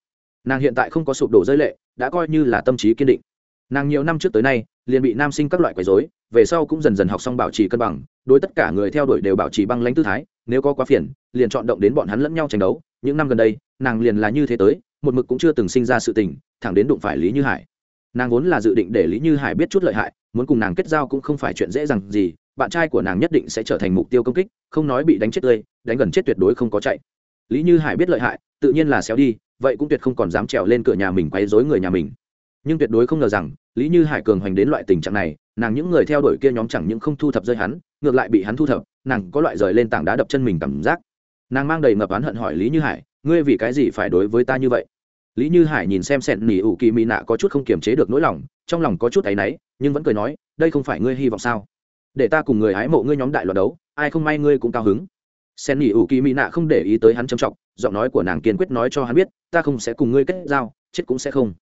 Nàng hiện tại không có sụp đổ rơi lệ, đã coi như là tâm trí kiên định. Nàng nhiều năm trước tới nay, liền bị nam sinh các loại quấy dối về sau cũng dần dần học xong bảo trì cân bằng, đối tất cả người theo đuổi đều bảo trì băng lãnh tư thái, nếu có quá phiền, liền chọn động đến bọn hắn lẫn nhau tranh đấu. Những năm gần đây, nàng liền là như thế tới, một mực cũng chưa từng sinh ra sự tình, thẳng đến đụng phải lý như hải. Nàng vốn là dự định để lý như hải biết chút lợi hại muốn cùng nàng kết giao cũng không phải chuyện dễ dàng gì, bạn trai của nàng nhất định sẽ trở thành mục tiêu công kích, không nói bị đánh chết tươi, đánh gần chết tuyệt đối không có chạy. Lý như hải biết lợi hại, tự nhiên là xéo đi, vậy cũng tuyệt không còn dám trèo lên cửa nhà mình quấy dối người nhà mình. Nhưng tuyệt đối không ngờ rằng, lý như hải cường hoành đến loại tình trạng này, nàng những người theo đuổi kia nhóm chẳng những không thu thập rơi hắn, ngược lại bị hắn thu thập, nàng có loại rời lên tảng đá đập chân mình cảm giác. Nàng mang đầy ngập oán hận hỏi lý như hải, ngươi vì cái gì phải đối với ta như vậy? Lý như hải nhìn xem sẹn nỉ ủ kỳ mỹ nạ có chút không kiềm chế được nỗi lòng, trong lòng có chút áy náy, nhưng vẫn cười nói, đây không phải ngươi hy vọng sao? Để ta cùng người hái mộ ngươi nhóm đại loạt đấu, ai không may ngươi cũng cao hứng. Sen nỉ ủ kỳ mỹ nạ không để ý tới hắn trầm trọng, giọng nói của nàng kiên quyết nói cho hắn biết, ta không sẽ cùng ngươi kết giao, chết cũng sẽ không.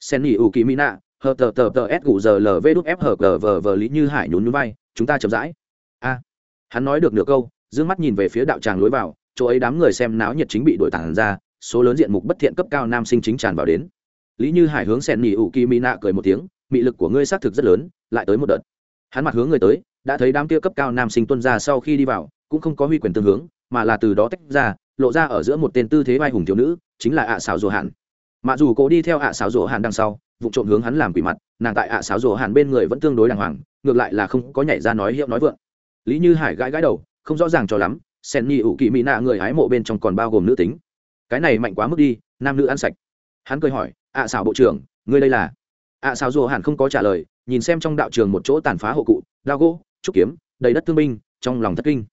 Sen nỉ ủ kỳ mỹ nạ, hờ tờ tờ tờ s gù giờ lv đúc f hờ gờ vờ vờ lý như hải nhún núi bay chúng ta chậm rãi. A. Hắn nói được nửa câu d ư ơ n g mắt nhìn về phía đạo tràng lối vào, chỗ ấy đám người xem náo nhiệt chính bị đội tản ra số lớn diện mục bất thiện cấp cao nam sinh chính tràn vào đến. Lý như hải hướng sen nỉ ủ kỳ mỹ nạ cười một tiếng, mị lực của ngươi xác thực rất lớn, lại tới một đợt. Hắn mặt hướng người tới, đã thấy đám kia cấp cao nam sinh tuân ra sau khi đi vào, cũng không có huy quyền tương hướng, mà là từ đó tách ra, lộ ra ở giữa một tên tư thế vai hùng thiếu nữ, chính là ạ à xào rùa hạn mặc dù cô đi theo ạ à xáo rỗ hàn đằng sau, vụ trộm hướng hắn làm quỷ mặt, nàng tại ạ à xáo rỗ hàn bên người vẫn tương đối đàng hoàng, ngược lại là không có nhảy ra nói hiệu nói vượng. Lý như hải gãi gãi đầu, không rõ ràng cho lắm, sen nhi ủ kỳ mỹ nạ người hái mộ bên trong còn bao gồm nữ tính cái này mạnh quá mức đi, nam nữ ăn sạch. Hắn cười hỏi, ạ à xảo bộ trưởng, ngươi đây là? Ạ xảo dù hẳn không có trả lời, nhìn xem trong đạo trường một chỗ tàn phá hộ cụ lao gỗ, trúc kiếm, đầy đất thương binh, trong lòng thất kinh.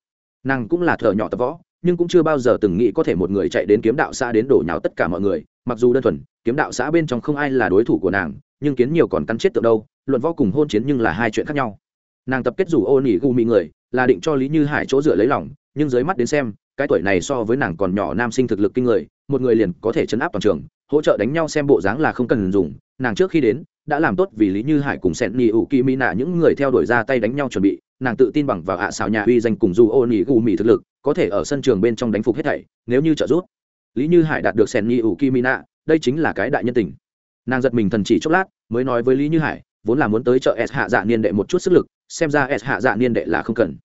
Nàng cũng là thợ nhỏ tập võ, nhưng cũng chưa bao giờ từng nghĩ có thể một người chạy đến kiếm đạo xã đến đổ nhào tất cả mọi người, mặc dù đơn thuần, kiếm đạo xã bên trong không ai là đối thủ của nàng, nhưng kiến nhiều còn cắn chết tượng đâu, luận võ cùng hôn chiến nhưng là hai chuyện khác nhau. Nàng tập kết rủ ô nỉ gu mị người, là định cho lý như hải chỗ dựa lấy lòng, nhưng dưới mắt đến xem cái tuổi này so với nàng còn nhỏ nam sinh thực lực kinh người một người liền có thể chấn áp toàn trường hỗ trợ đánh nhau xem bộ dáng là không cần dùng. Nàng trước khi đến đã làm tốt vì lý như hải cùng sẹn nỉ ủ kỳ mỹ nạ những người theo đuổi ra tay đánh nhau chuẩn bị nàng tự tin bằng vào ạ xào nhà uy danh cùng dù ô nỉ gu mỹ thực lực có thể ở sân trường bên trong đánh phục hết thảy nếu như trợ giúp. Lý như hải đạt được sẹn nhi ủ Nạ, đây chính là cái đại nhân tình. Nàng giật mình thần chỉ chốc lát mới nói với lý như hải vốn là muốn tới chợ s hạ dạ niên đệ một chút sức lực xem ra s hạ dạ niên đệ là không cần.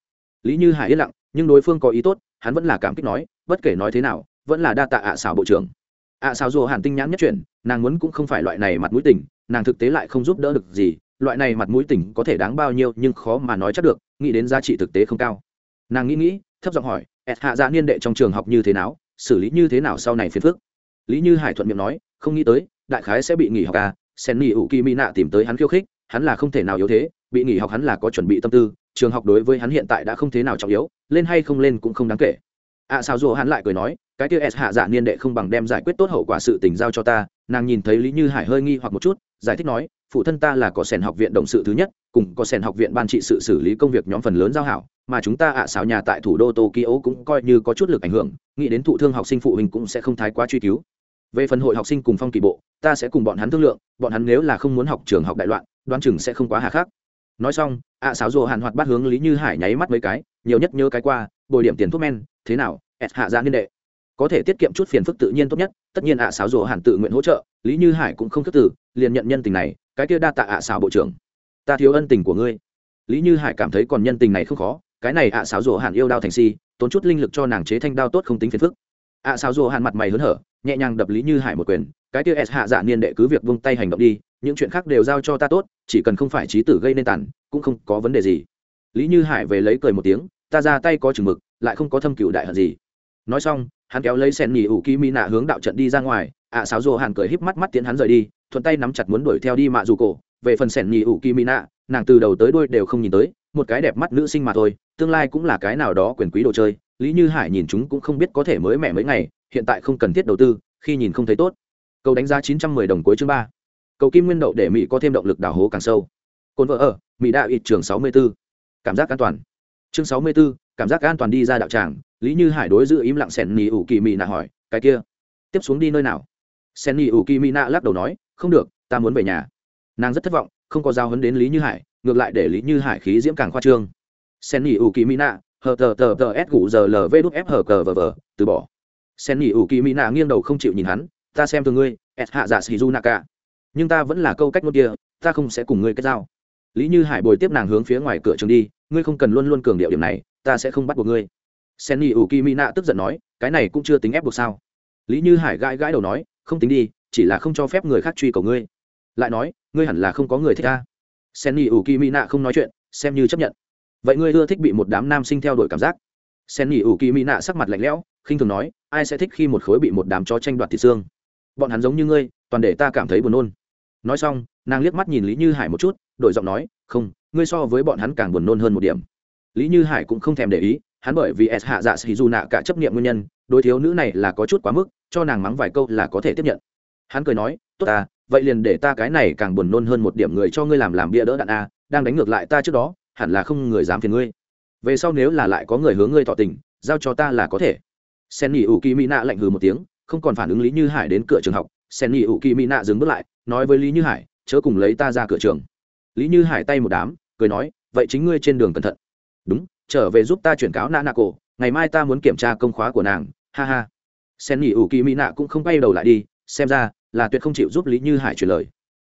Lý như hải yên lặng nhưng đối phương có ý tốt hắn vẫn là cảm kích nói, bất kể nói thế nào, vẫn là đa tạ ạ xảo bộ trưởng. Ạ xảo dù hàn tinh nhãn nhất chuyển, nàng muốn cũng không phải loại này mặt mũi tình, nàng thực tế lại không giúp đỡ được gì, loại này mặt mũi tình có thể đáng bao nhiêu nhưng khó mà nói chắc được, nghĩ đến giá trị thực tế không cao. Nàng nghĩ nghĩ, thấp giọng hỏi ẹt hạ dạ niên đệ trong trường học như thế nào, xử lý như thế nào sau này phiền phức? Lý như hải thuận miệng nói, không nghĩ tới, đại khái sẽ bị nghỉ học à sen nghỉ ủ kỳ mỹ nạ tìm tới hắn khiêu khích, hắn là không thể nào yếu thế, bị nghỉ học hắn là có chuẩn bị tâm tư trường học đối với hắn hiện tại đã không thế nào trọng yếu lên hay không lên cũng không đáng kể. Ạ à, sao dù hắn lại cười nói cái kia s hạ dạ niên đệ không bằng đem giải quyết tốt hậu quả sự tình giao cho ta nàng nhìn thấy lý như hải hơi nghi hoặc một chút giải thích nói phụ thân ta là có sèn học viện đồng sự thứ nhất cùng có sèn học viện ban trị sự xử lý công việc nhóm phần lớn giao hảo mà chúng ta ạ xảo nhà tại thủ đô tokyo cũng coi như có chút lực ảnh hưởng nghĩ đến thụ thương học sinh phụ huynh cũng sẽ không thái quá truy cứu. Về phần hội học sinh cùng phong kỳ bộ ta sẽ cùng bọn hắn thương lượng bọn hắn nếu là không muốn học trường học đại loạn đoán chừng sẽ không quá hà khắc nói xong, ạ xáo rồ hàn hoạt bắt hướng lý như hải nháy mắt mấy cái, nhiều nhất nhớ cái qua, bồi điểm tiền thuốc men, thế nào, ẹt hạ ra niên đệ. Có thể tiết kiệm chút phiền phức tự nhiên tốt nhất, tất nhiên ạ xáo rồ hàn tự nguyện hỗ trợ, lý như hải cũng không thức tử liền nhận nhân tình này, cái kia đa tạ ạ xáo bộ trưởng. Ta thiếu ân tình của ngươi. Lý như hải cảm thấy còn nhân tình này không khó, cái này ạ xáo rồ hàn yêu đao thành si, tốn chút linh lực cho nàng chế thanh đao tốt không tính phiền phức. ạ xáo rồ hàn mặt mày hớn hở, nhẹ nhàng đập lý như hải một quyền cái tia s hạ dạ niên đệ cứ việc vung tay hành động đi những chuyện khác đều giao cho ta tốt chỉ cần không phải trí tử gây nên tản, cũng không có vấn đề gì. Lý như hải về lấy cười một tiếng ta ra tay có chừng mực lại không có thâm cựu đại hận gì. Nói xong hắn kéo lấy sen nhì ủ kỳ mỹ nạ hướng đạo trận đi ra ngoài ạ à, sáo rồ hàn cười híp mắt mắt tiến hắn rời đi thuận tay nắm chặt muốn đuổi theo đi mạ dù cổ. Về phần sen nhì ủ kỳ mỹ nạ nàng từ đầu tới đuôi đều không nhìn tới một cái đẹp mắt nữ sinh mà thôi tương lai cũng là cái nào đó quyền quý đồ chơi. Lý như hải nhìn chúng cũng không biết có thể mới mẻ mấy ngày hiện tại không cần thiết đầu tư khi nhìn không thấy tốt cầu đánh giá chín trăm mười đồng cuối chương ba. Cầu kim nguyên đậu để mỹ có thêm động lực đào hố càng sâu. Cồn vợ ở, mỹ đạo ít trường sáu mươi b ố cảm giác an toàn. Chương sáu mươi b ố cảm giác an toàn đi ra đạo tràng, lý như hải đối giữ im lặng sẻn nỉ ủ kỳ mỹ nạ hỏi, cái kia, tiếp xuống đi nơi nào? Sẻn nỉ ủ kỳ mỹ nạ lắc đầu nói, không được, ta muốn về nhà. Nàng rất thất vọng, không có giao hấn đến lý như hải, ngược lại để lý như hải khí diễm càng khoa trương. Sen nỉ ủ kỳ mỹ nạ, hờ tờ tờ tờ s gù giờ lv đúc f hờ cờ vờ vờ, từ bỏ. Sen nỉ ủ kỳ mỹ nạ nghiêng đầu không chịu nhìn hắn ta xem từ ngươi s hạ dạ du naka nhưng ta vẫn là câu cách ngôn kia, ta không sẽ cùng ngươi kết giao. Lý như hải bồi tiếp nàng hướng phía ngoài cửa trường đi, ngươi không cần luôn luôn cường điệu điểm này, ta sẽ không bắt buộc ngươi. Sen ni u kỳ nạ tức giận nói, cái này cũng chưa tính ép buộc sao? Lý như hải gãi gãi đầu nói, không tính đi, chỉ là không cho phép người khác truy cầu ngươi. Lại nói, ngươi hẳn là không có người thích ta. Sen ni u kỳ nạ không nói chuyện, xem như chấp nhận. Vậy ngươi ưa thích bị một đám nam sinh theo đuổi cảm giác? Sen ni u kỳ nạ sắc mặt lạnh lẽo, khinh thường nói, ai sẽ thích khi một khối bị một đám chó tranh đoạt thịt xương? Bọn hắn giống như ngươi, toàn để ta cảm thấy buồn nôn. Nói xong, nàng liếc mắt nhìn lý như hải một chút, đổi giọng nói, không, ngươi so với bọn hắn càng buồn nôn hơn một điểm. Lý như hải cũng không thèm để ý, hắn bởi vì s hạ dạ sĩ dù nạ cả chấp nghiệm nguyên nhân, đối thiếu nữ này là có chút quá mức, cho nàng mắng vài câu là có thể tiếp nhận. Hắn cười nói, tốt ta, vậy liền để ta cái này càng buồn nôn hơn một điểm người cho ngươi làm làm bia đỡ đạn a, đang đánh ngược lại ta trước đó, hẳn là không người dám phiền ngươi. Về sau nếu là lại có người hướng ngươi tỏ tình, giao cho ta là có thể. Sen nghỉ ủ kỳ mỹ nạ lạnh hừ một tiếng không còn phản ứng lý như hải đến cửa trường học, sen nghỉ ủ kỳ mỹ nạ dừng bước lại, nói với lý như hải, chớ cùng lấy ta ra cửa trường. Lý như hải tay một đám, cười nói, vậy chính ngươi trên đường cẩn thận. Đúng, trở về giúp ta chuyển cáo nạ nạ cổ ngày mai ta muốn kiểm tra công khóa của nàng. Ha ha. Sen nghỉ ủ kỳ mỹ nạ cũng không quay đầu lại đi, xem ra là tuyệt không chịu giúp lý như hải chuyển lời.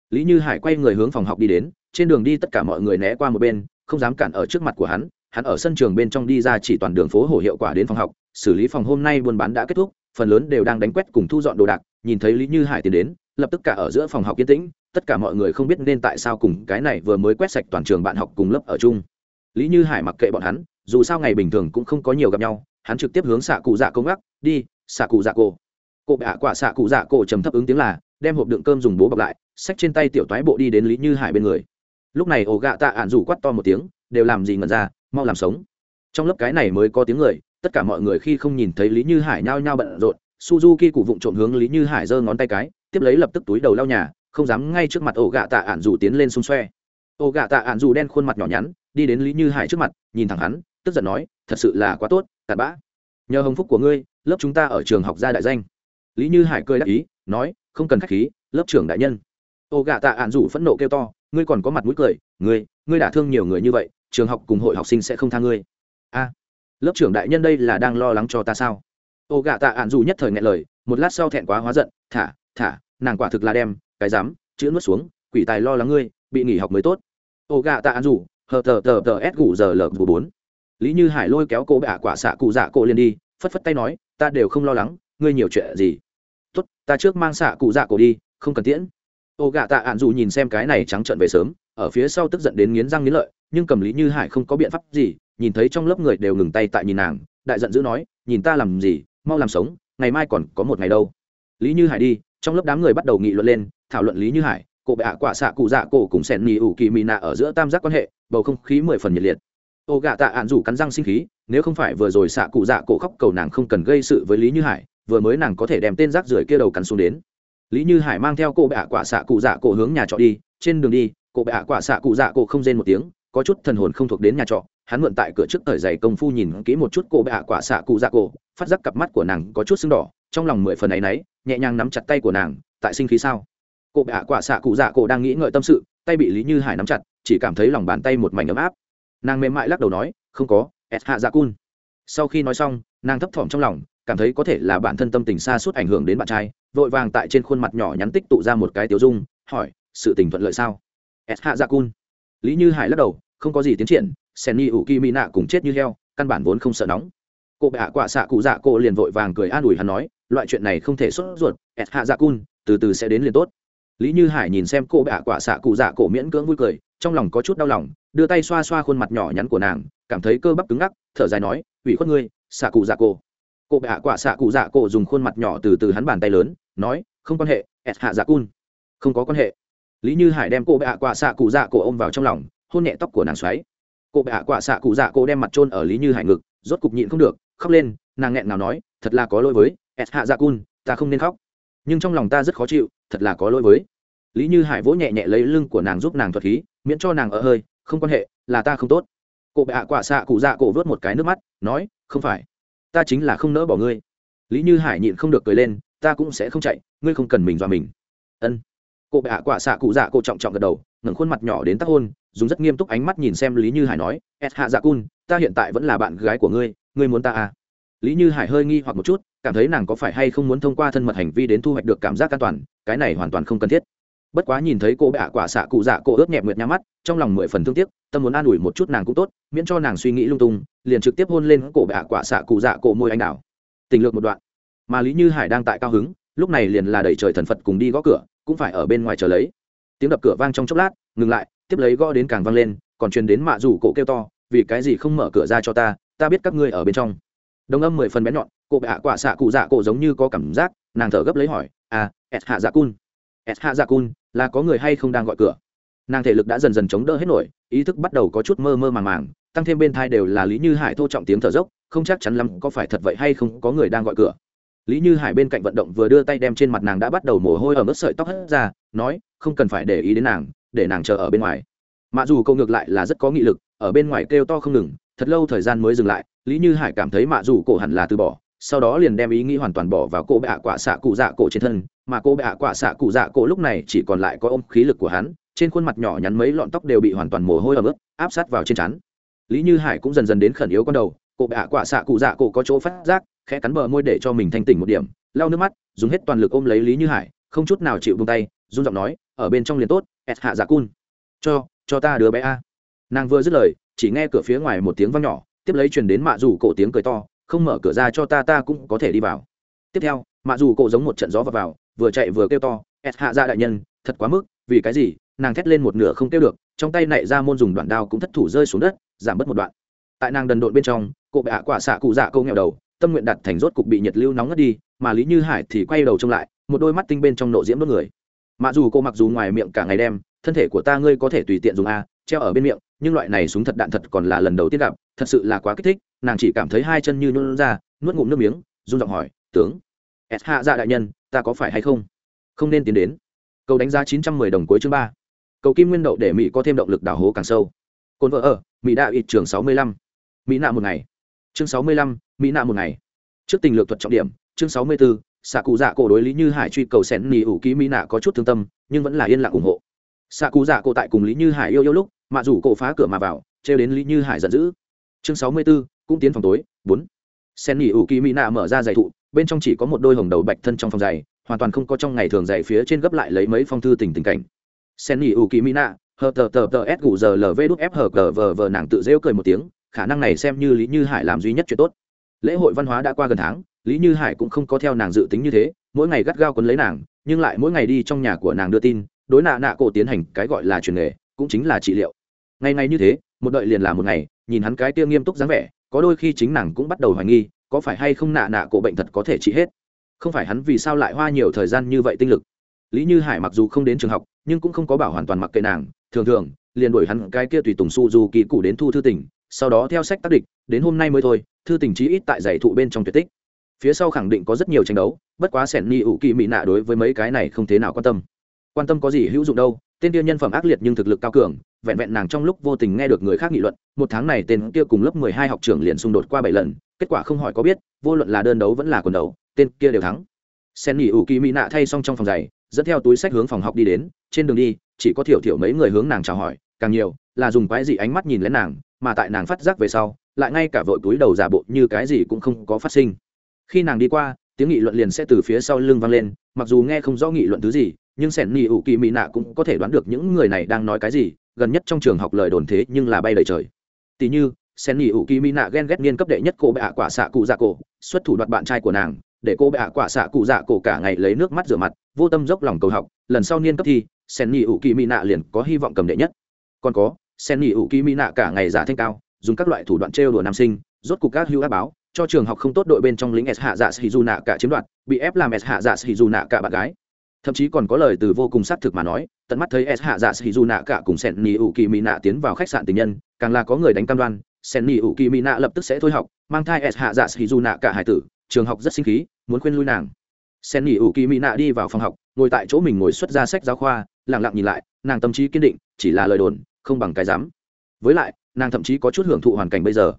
Lý như hải quay người hướng phòng học đi đến, trên đường đi tất cả mọi người né qua một bên, không dám cản ở trước mặt của hắn hắn ở sân trường bên trong đi ra chỉ toàn đường phố hổ hiệu quả đến phòng học, xử lý phòng hôm nay buôn bán đã kết thúc phần lớn đều đang đánh quét cùng thu dọn đồ đạc, nhìn thấy lý như hải tiến đến, lập tức cả ở giữa phòng học yên tĩnh, tất cả mọi người không biết nên tại sao cùng cái này vừa mới quét sạch toàn trường bạn học cùng lớp ở chung. Lý như hải mặc kệ bọn hắn, dù sao ngày bình thường cũng không có nhiều gặp nhau, hắn trực tiếp hướng xạ cụ dạ công gác, đi, xạ cụ dạ cổ. Cụ bạ quả xạ cụ dạ cổ trầm thấp ứng tiếng là, đem hộp đựng cơm dùng bố bọc lại, xách trên tay tiểu toái bộ đi đến lý như hải bên người. Lúc này ổ gạ tạ ạn rủ quắt to một tiếng, đều làm gì ngẩn ra, mau làm sống. Trong lớp cái này mới có tiếng người tất cả mọi người khi không nhìn thấy lý như hải nhao nhao bận rộn, suzuki cụ vụng trộm hướng lý như hải giơ ngón tay cái, tiếp lấy lập tức túi đầu lau nhà, không dám ngay trước mặt ổ gạ tạ ạn dù tiến lên xung xoe. Ổ gạ tạ ạn dù đen khuôn mặt nhỏ nhắn, đi đến lý như hải trước mặt, nhìn thẳng hắn, tức giận nói, thật sự là quá tốt tạt bã. Nhờ hồng phúc của ngươi, lớp chúng ta ở trường học gia đại danh. Lý như hải cười đáp ý, nói, không cần k h á c h khí, lớp trưởng đại nhân. Ô gạ tạ ạn dù phẫn nộ kêu to, ngươi còn có mặt mũi cười, ngươi ngươi đả thương nhiều người như vậy, trường học cùng hội học sinh sẽ không tha ngươi. A lớp trưởng đại nhân đây là đang lo lắng cho ta sao? Ô gạ tạ ạn dù nhất thời ngại lời, một lát sau thẹn quá hóa giận, thả thả, nàng quả thực là đem cái dám chữ nuốt xuống, quỷ tài lo lắng ngươi, bị nghỉ học mới tốt. Ô gạ tạ ạn dù, hờ tờ tờ tờ s gủ giờ lờ vụ bốn. Lý như hải lôi kéo cô bạ quả xạ cụ dạ cổ liền đi, phất phất tay nói, ta đều không lo lắng, ngươi nhiều chuyện gì? Tốt, ta trước mang xạ cụ dạ cổ đi, không cần tiễn. Ô gạ tạ ạn dù nhìn xem cái này trắng trợn về sớm, ở phía sau tức giận đến nghiến răng nghiến lợi, nhưng cầm lý như hải không có biện pháp gì nhìn thấy trong lớp người đều ngừng tay tại nhìn nàng, đại giận dữ nói, nhìn ta làm gì, mau làm sống, ngày mai còn có một ngày đâu. Lý như hải đi, trong lớp đám người bắt đầu nghị luận lên, thảo luận lý như hải cổ bệ ạ quả xạ cụ dạ cổ cùng sẹn nhì ủ kỳ mì nạ ở giữa tam giác quan hệ, bầu không khí mười phần nhiệt liệt. Ô gạ tạ ạn rủ cắn răng sinh khí, nếu không phải vừa rồi xạ cụ dạ cổ khóc cầu nàng không cần gây sự với lý như hải, vừa mới nàng có thể đem tên rác rưởi kia đầu cắn xuống đến. Lý như hải mang theo cô bệ ạ quả xạ cụ dạ cổ hướng nhà trọ đi, trên đường đi, cô bệ ạ quả xạ cụ dạ cổ không rên một tiếng, có chút thần hồn không thuộc đến nhà trọ hắn mượn tại cửa trước thời giày công phu nhìn kỹ một chút cô bệ hạ quả xạ cụ dạ cổ, phát giác cặp mắt của nàng có chút sưng đỏ, trong lòng mười phần ấ y náy, nhẹ nhàng nắm chặt tay của nàng, tại sinh khí sao? Cô bệ hạ quả xạ cụ dạ cổ đang nghĩ ngợi tâm sự, tay bị lý như hải nắm chặt, chỉ cảm thấy lòng bàn tay một mảnh ấm áp. Nàng mềm mại lắc đầu nói, không có, Et hạ dạ cun. Sau khi nói xong, nàng thấp thỏm trong lòng, cảm thấy có thể là bản thân tâm tình xa suốt ảnh hưởng đến bạn trai, vội vàng tại trên khuôn mặt nhỏ nhắn tích tụ ra một cái tiểu dung, hỏi, sự tình thuận lợi sao? Et hạ dạ cun. Lý như hải lắc đầu, không có gì tiến triển sen ni ủ kỳ mỹ nạ cùng chết như heo, căn bản vốn không sợ nóng. Cô bệ hạ quả xạ cụ dạ cô liền vội vàng cười an ủi hắn nói, loại chuyện này không thể sốt ruột s hạ dạ cun, từ từ sẽ đến liền tốt. Lý như hải nhìn xem cô bệ hạ quả xạ cụ dạ cổ miễn cưỡng vui cười, trong lòng có chút đau lòng, đưa tay xoa xoa khuôn mặt nhỏ nhắn của nàng, cảm thấy cơ bắp cứng ngắc, thở dài nói, ủy khuất ngươi, xạ cụ dạ cổ. Cô bệ hạ quả xạ cụ dạ cổ dùng khuôn mặt nhỏ từ từ hắn bàn tay lớn, nói, không quan hệ s hạ dạ cun. Không có quan hệ. Lý như hải đem cô bệ hạ quả xạ cụ dạ cổ ôm vào trong lòng, hôn nhẹ tóc của nàng xoáy cô bệ hạ quả xạ cụ dạ cô đem mặt trôn ở lý như hải ngực, rốt cục nhịn không được, khóc lên, nàng nghẹn nào nói, thật là có lỗi với s hạ dạ cun, ta không nên khóc. Nhưng trong lòng ta rất khó chịu, thật là có lỗi với. Lý như hải vỗ nhẹ nhẹ lấy lưng của nàng giúp nàng thuật khí, miễn cho nàng ở hơi, không quan hệ, là ta không tốt. Cô bệ hạ quả xạ cụ dạ cổ vớt một cái nước mắt, nói, không phải, ta chính là không nỡ bỏ ngươi. Lý như hải nhịn không được cười lên, ta cũng sẽ không chạy, ngươi không cần mình dọa mình. Ân. Cô bệ hạ quả xạ cụ dạ cổ trọng trọng gật đầu, ngẩng khuôn mặt nhỏ đến tắc hôn dùng rất nghiêm túc ánh mắt nhìn xem lý như hải nói s hạ dạ cun, ta hiện tại vẫn là bạn gái của ngươi ngươi muốn ta à? Lý như hải hơi nghi hoặc một chút, cảm thấy nàng có phải hay không muốn thông qua thân mật hành vi đến thu hoạch được cảm giác an toàn, cái này hoàn toàn không cần thiết. Bất quá nhìn thấy cô bạ hạ quả xạ cụ dạ cô ướt nhẹ nguyệt nhắm mắt, trong lòng mười phần thương tiếc, tâm muốn an ủi một chút nàng cũng tốt, miễn cho nàng suy nghĩ lung tung, liền trực tiếp hôn lên cổ bạ hạ quả xạ cụ dạ cổ môi anh đào. Tình lược một đoạn. Mà lý như hải đang tại cao hứng, lúc này liền là đẩy trời thần phật cùng đi gõ cửa, cũng phải ở bên ngoài chờ lấy. Tiếng đập cửa vang trong chốc lát, ngừng lại tiếp lấy gõ đến càng vang lên, còn truyền đến mạ rủ cổ kêu to, vì cái gì không mở cửa ra cho ta ta biết các ngươi ở bên trong. Đồng âm mười phần bén nhọn, cô bệ hạ quả xạ cụ dạ cổ giống như có cảm giác, nàng thở gấp lấy hỏi à s hạ dạ cun s hạ dạ cun, là có người hay không đang gọi cửa? Nàng thể lực đã dần dần chống đỡ hết nổi, ý thức bắt đầu có chút mơ mơ màng màng, tăng thêm bên thai đều là lý như hải thô trọng tiếng thở dốc, không chắc chắn lắm có phải thật vậy hay không có người đang gọi cửa. Lý như hải bên cạnh vận động vừa đưa tay đem trên mặt nàng đã bắt đầu mồ hôi ở mức sợi tóc hất ra, nói, không cần phải để ý đến nàng để nàng chờ ở bên ngoài. Mặc dù cậu ngược lại là rất có nghị lực ở bên ngoài kêu to không ngừng thật lâu thời gian mới dừng lại lý như hải cảm thấy mạ dù cổ hẳn là từ bỏ sau đó liền đem ý nghĩ hoàn toàn bỏ vào cô bệ hạ quả xạ cụ dạ cổ trên thân mà cô bệ hạ quả xạ cụ dạ cổ lúc này chỉ còn lại có ôm khí lực của hắn trên khuôn mặt nhỏ nhắn mấy lọn tóc đều bị hoàn toàn mồ hôi ẩm ướt, áp sát vào trên chắn lý như hải cũng dần dần đến khẩn yếu con đầu cô bệ hạ quả xạ cụ dạ cổ có chỗ phát giác khẽ cắn bờ môi để cho mình thanh tỉnh một điểm lau nước mắt dùng hết toàn lực ôm lấy lý như hải không chút nào chịu buông tay run giọng nói ở bên trong liền tốt ẹt hạ giả cun. Cho cho ta đứa bé a. Nàng vừa dứt lời chỉ nghe cửa phía ngoài một tiếng vang nhỏ tiếp lấy truyền đến mạ dù cổ tiếng cười to không mở cửa ra cho ta ta cũng có thể đi vào. Tiếp theo mạ dù cổ giống một trận gió vào, vào vừa chạy vừa kêu to ẹt hạ ra đại nhân thật quá mức vì cái gì? Nàng thét lên một nửa không kêu được trong tay nạy ra môn dùng đoạn đao cũng thất thủ rơi xuống đất giảm bớt một đoạn. Tại nàng đần độn bên trong cụ bệ hạ quả xạ cụ dạ câu nghèo đầu tâm nguyện đặt thành rốt cục bị nhiệt lưu nóng ngất đi mà lý như hải thì quay đầu trông lại một đôi mắt tinh bên trong nộ diễm đốt người mặc dù cô mặc dù ngoài miệng cả ngày đem, thân thể của ta ngươi có thể tùy tiện dùng a, treo ở bên miệng, nhưng loại này súng thật đạn thật còn là lần đầu tiên gặp, thật sự là quá kích thích, nàng chỉ cảm thấy hai chân như nôn ra, nuốt ngụm nước miếng, run giọng hỏi, tướng, s hạ dạ đại nhân, ta có phải hay không? Không nên tiến đến. Cầu đánh giá chín trăm mười đồng cuối chương ba. Cầu kim nguyên đậu để mỹ có thêm động lực đào hố càng sâu. Cồn vợ ở, mỹ đã ít trường sáu mươi lăm. Mỹ nạ một ngày. Chương sáu mươi lăm, mỹ nạ một ngày. Trước tình lược thuật trọng điểm, chương sáu mươi bốn xạ cụ dạ cổ đối lý như hải truy cầu xén nỉ ủ ký mỹ nạ có chút thương tâm, nhưng vẫn là yên lặng ủng hộ. Xạ cụ dạ cổ tại cùng lý như hải yêu yêu lúc mạ rủ cổ phá cửa mà vào, trêu đến lý như hải giận dữ. Chương sáu mươi b ố cũng tiến phòng tối, bốn. Sen nỉ ủ ký mỹ nạ mở ra giày thụ, bên trong chỉ có một đôi hồng đầu bạch thân trong phòng giày, hoàn toàn không có trong ngày thường giày phía trên gấp lại lấy mấy phong thư tình tình cảnh. Sen nỉ ủ ký mỹ nạ, hờ tờ tờ tờ s gù giờ lv đút f hờ cờ vờ vờ nàng tự rêu cười một tiếng, khả năng này xem như lý như hải làm duy nhất chuyện tốt. Lễ hội văn hóa đã qua gần tháng lý như hải cũng không có theo nàng dự tính như thế, mỗi ngày gắt gao quấn lấy nàng, nhưng lại mỗi ngày đi trong nhà của nàng đưa tin, đối nạ nạ cổ tiến hành cái gọi là truyền nghề, cũng chính là trị liệu. Ngày ngày như thế, một đợi liền là một ngày, nhìn hắn cái tiêu nghiêm túc dáng vẻ, có đôi khi chính nàng cũng bắt đầu hoài nghi, có phải hay không nạ nạ cổ bệnh thật có thể trị hết? Không phải hắn vì sao lại hoa nhiều thời gian như vậy tinh lực? Lý như hải mặc dù không đến trường học, nhưng cũng không có bảo hoàn toàn mặc kệ nàng, thường thường, liền đuổi hắn cái kia tùy tùng su dù kỳ cụ đến thu thư tỉnh sau đó theo sách tác địch, đến hôm nay mới thôi, thư tình chí ít tại giải thụ bên trong tuyệt tích phía sau khẳng định có rất nhiều tranh đấu, bất quá sẻn ni ủ kỳ mỹ nạ đối với mấy cái này không thế nào quan tâm. Quan tâm có gì hữu dụng đâu, tên kia nhân phẩm ác liệt nhưng thực lực cao cường, vẹn vẹn nàng trong lúc vô tình nghe được người khác nghị luận, một tháng này tên kia cùng lớp mười hai học trưởng liền xung đột qua bảy lần, kết quả không hỏi có biết, vô luận là đơn đấu vẫn là quần đấu, tên kia đều thắng. Sen nghỉ ủ kỳ mỹ nạ thay xong trong phòng giày, dẫn theo túi sách hướng phòng học đi đến, trên đường đi, chỉ có thiểu thiểu mấy người hướng nàng chào hỏi, càng nhiều, là dùng quái dị ánh mắt nhìn lén nàng, mà tại nàng phát giác về sau, lại ngay cả vội túi đầu giả bộ như cái gì cũng không có phát sinh khi nàng đi qua, tiếng nghị luận liền sẽ từ phía sau lưng vang lên, mặc dù nghe không rõ nghị luận thứ gì, nhưng sẻn nghị ủ kỳ mỹ nạ cũng có thể đoán được những người này đang nói cái gì, gần nhất trong trường học lời đồn thế nhưng là bay đầy trời. Tỉ như, sẻn nghị ủ kỳ mỹ nạ ghen ghét niên cấp đệ nhất cô bệ hạ quả xạ cụ dạ cổ, xuất thủ đoạt bạn trai của nàng, để cô bệ hạ quả xạ cụ dạ cổ cả ngày lấy nước mắt rửa mặt, vô tâm dốc lòng cầu học, lần sau niên cấp thi, sẻn nghị ủ kỳ mỹ nạ liền có hy vọng cầm đệ nhất. Còn có, sẻn nghị ủ kỳ mỹ nạ cả ngày giả thanh cao, dùng các loại thủ đoạn trêu đùa nam sinh, rốt cục các hữu áp báo cho trường học không tốt đội bên trong lính s hạ dạ sĩ dù nạ cả chiếm đoạt, bị ép làm s hạ dạ sĩ dù nạ cả bạn gái. Thậm chí còn có lời từ vô cùng xác thực mà nói, tận mắt thấy s hạ dạ sĩ dù nạ cả cùng sen ni ủ kỳ mỹ nạ tiến vào khách sạn tình nhân, càng là có người đánh cam đoan sen ni ủ kỳ mỹ nạ lập tức sẽ thôi học, mang thai s hạ dạ sĩ dù nạ cả hải tử, trường học rất sinh khí, muốn khuyên lui nàng. Sen ni ủ kỳ mỹ nạ đi vào phòng học, ngồi tại chỗ mình ngồi xuất ra sách giáo khoa lẳng lặng nhìn lại, nàng tâm trí kiên định, chỉ là lời đồn, không bằng cái dám. Với lại, nàng thậm chí có chút hưởng thụ hoàn cảnh bây giờ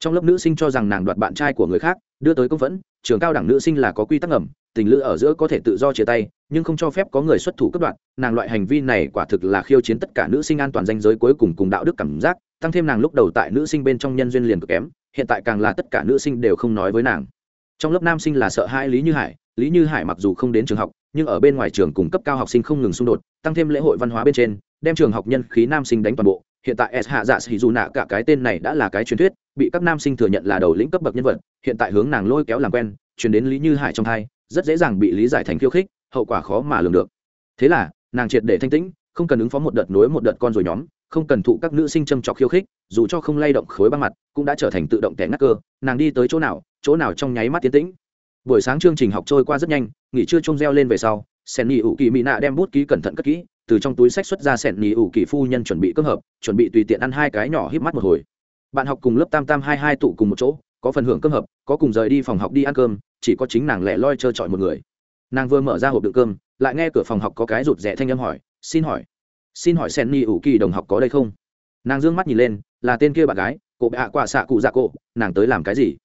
trong lớp nữ sinh cho rằng nàng đoạt bạn trai của người khác, đưa tới công phẫn, trường cao đẳng nữ sinh là có quy tắc ngầm, tình lữ ở giữa có thể tự do chia tay, nhưng không cho phép có người xuất thủ cấp đoạn nàng loại hành vi này quả thực là khiêu chiến tất cả nữ sinh an toàn danh giới cuối cùng cùng đạo đức cảm giác, tăng thêm nàng lúc đầu tại nữ sinh bên trong nhân duyên liền cực kém, hiện tại càng là tất cả nữ sinh đều không nói với nàng. Trong lớp nam sinh là sợ hai lý như hải, lý như hải mặc dù không đến trường học, nhưng ở bên ngoài trường cùng cấp cao học sinh không ngừng xung đột, tăng thêm lễ hội văn hóa bên trên, đem trường học nhân khí nam sinh đánh toàn bộ, hiện tại s hạ dạ sĩ dù nạ cả cái tên này đã là cái truyền thuyết bị các nam sinh thừa nhận là đầu lĩnh cấp bậc nhân vật, hiện tại hướng nàng lôi kéo làm quen chuyển đến lý như hải trong thai, rất dễ dàng bị lý giải thành khiêu khích, hậu quả khó mà lường được. Thế là, nàng triệt để thanh tĩnh, không cần ứng phó một đợt nối một đợt con rồi nhóm, không cần thụ các nữ sinh châm trọc khiêu khích, dù cho không lay động khối băng mặt, cũng đã trở thành tự động tẻ ngắt cơ, nàng đi tới chỗ nào chỗ nào trong nháy mắt tiến tĩnh. Buổi sáng chương trình học trôi qua rất nhanh, nghỉ trưa trông reo lên về sau, sen nghỉ ủ kỳ mỹ nạ đem bút ký cẩn thận cất kỹ, từ trong túi sách xuất ra sen nghỉ ủ kỳ phu nhân chuẩn bị cơ hợp chuẩn bị tùy tiện ăn hai cái nhỏ híp mắt một hồi bạn học cùng lớp tam tam hai hai tụ cùng một chỗ, có phần hưởng cơm hợp, có cùng rời đi phòng học đi ăn cơm, chỉ có chính nàng lẻ loi trơ trọi một người. Nàng vừa mở ra hộp đựng cơm, lại nghe cửa phòng học có cái rụt rẽ thanh âm hỏi, xin hỏi xin hỏi sen ni ủ kỳ đồng học có đây không? Nàng d ư ơ n g mắt nhìn lên, là tên kia bạn gái, cô bạ quả xạ cụ dạ cô, nàng tới làm cái gì?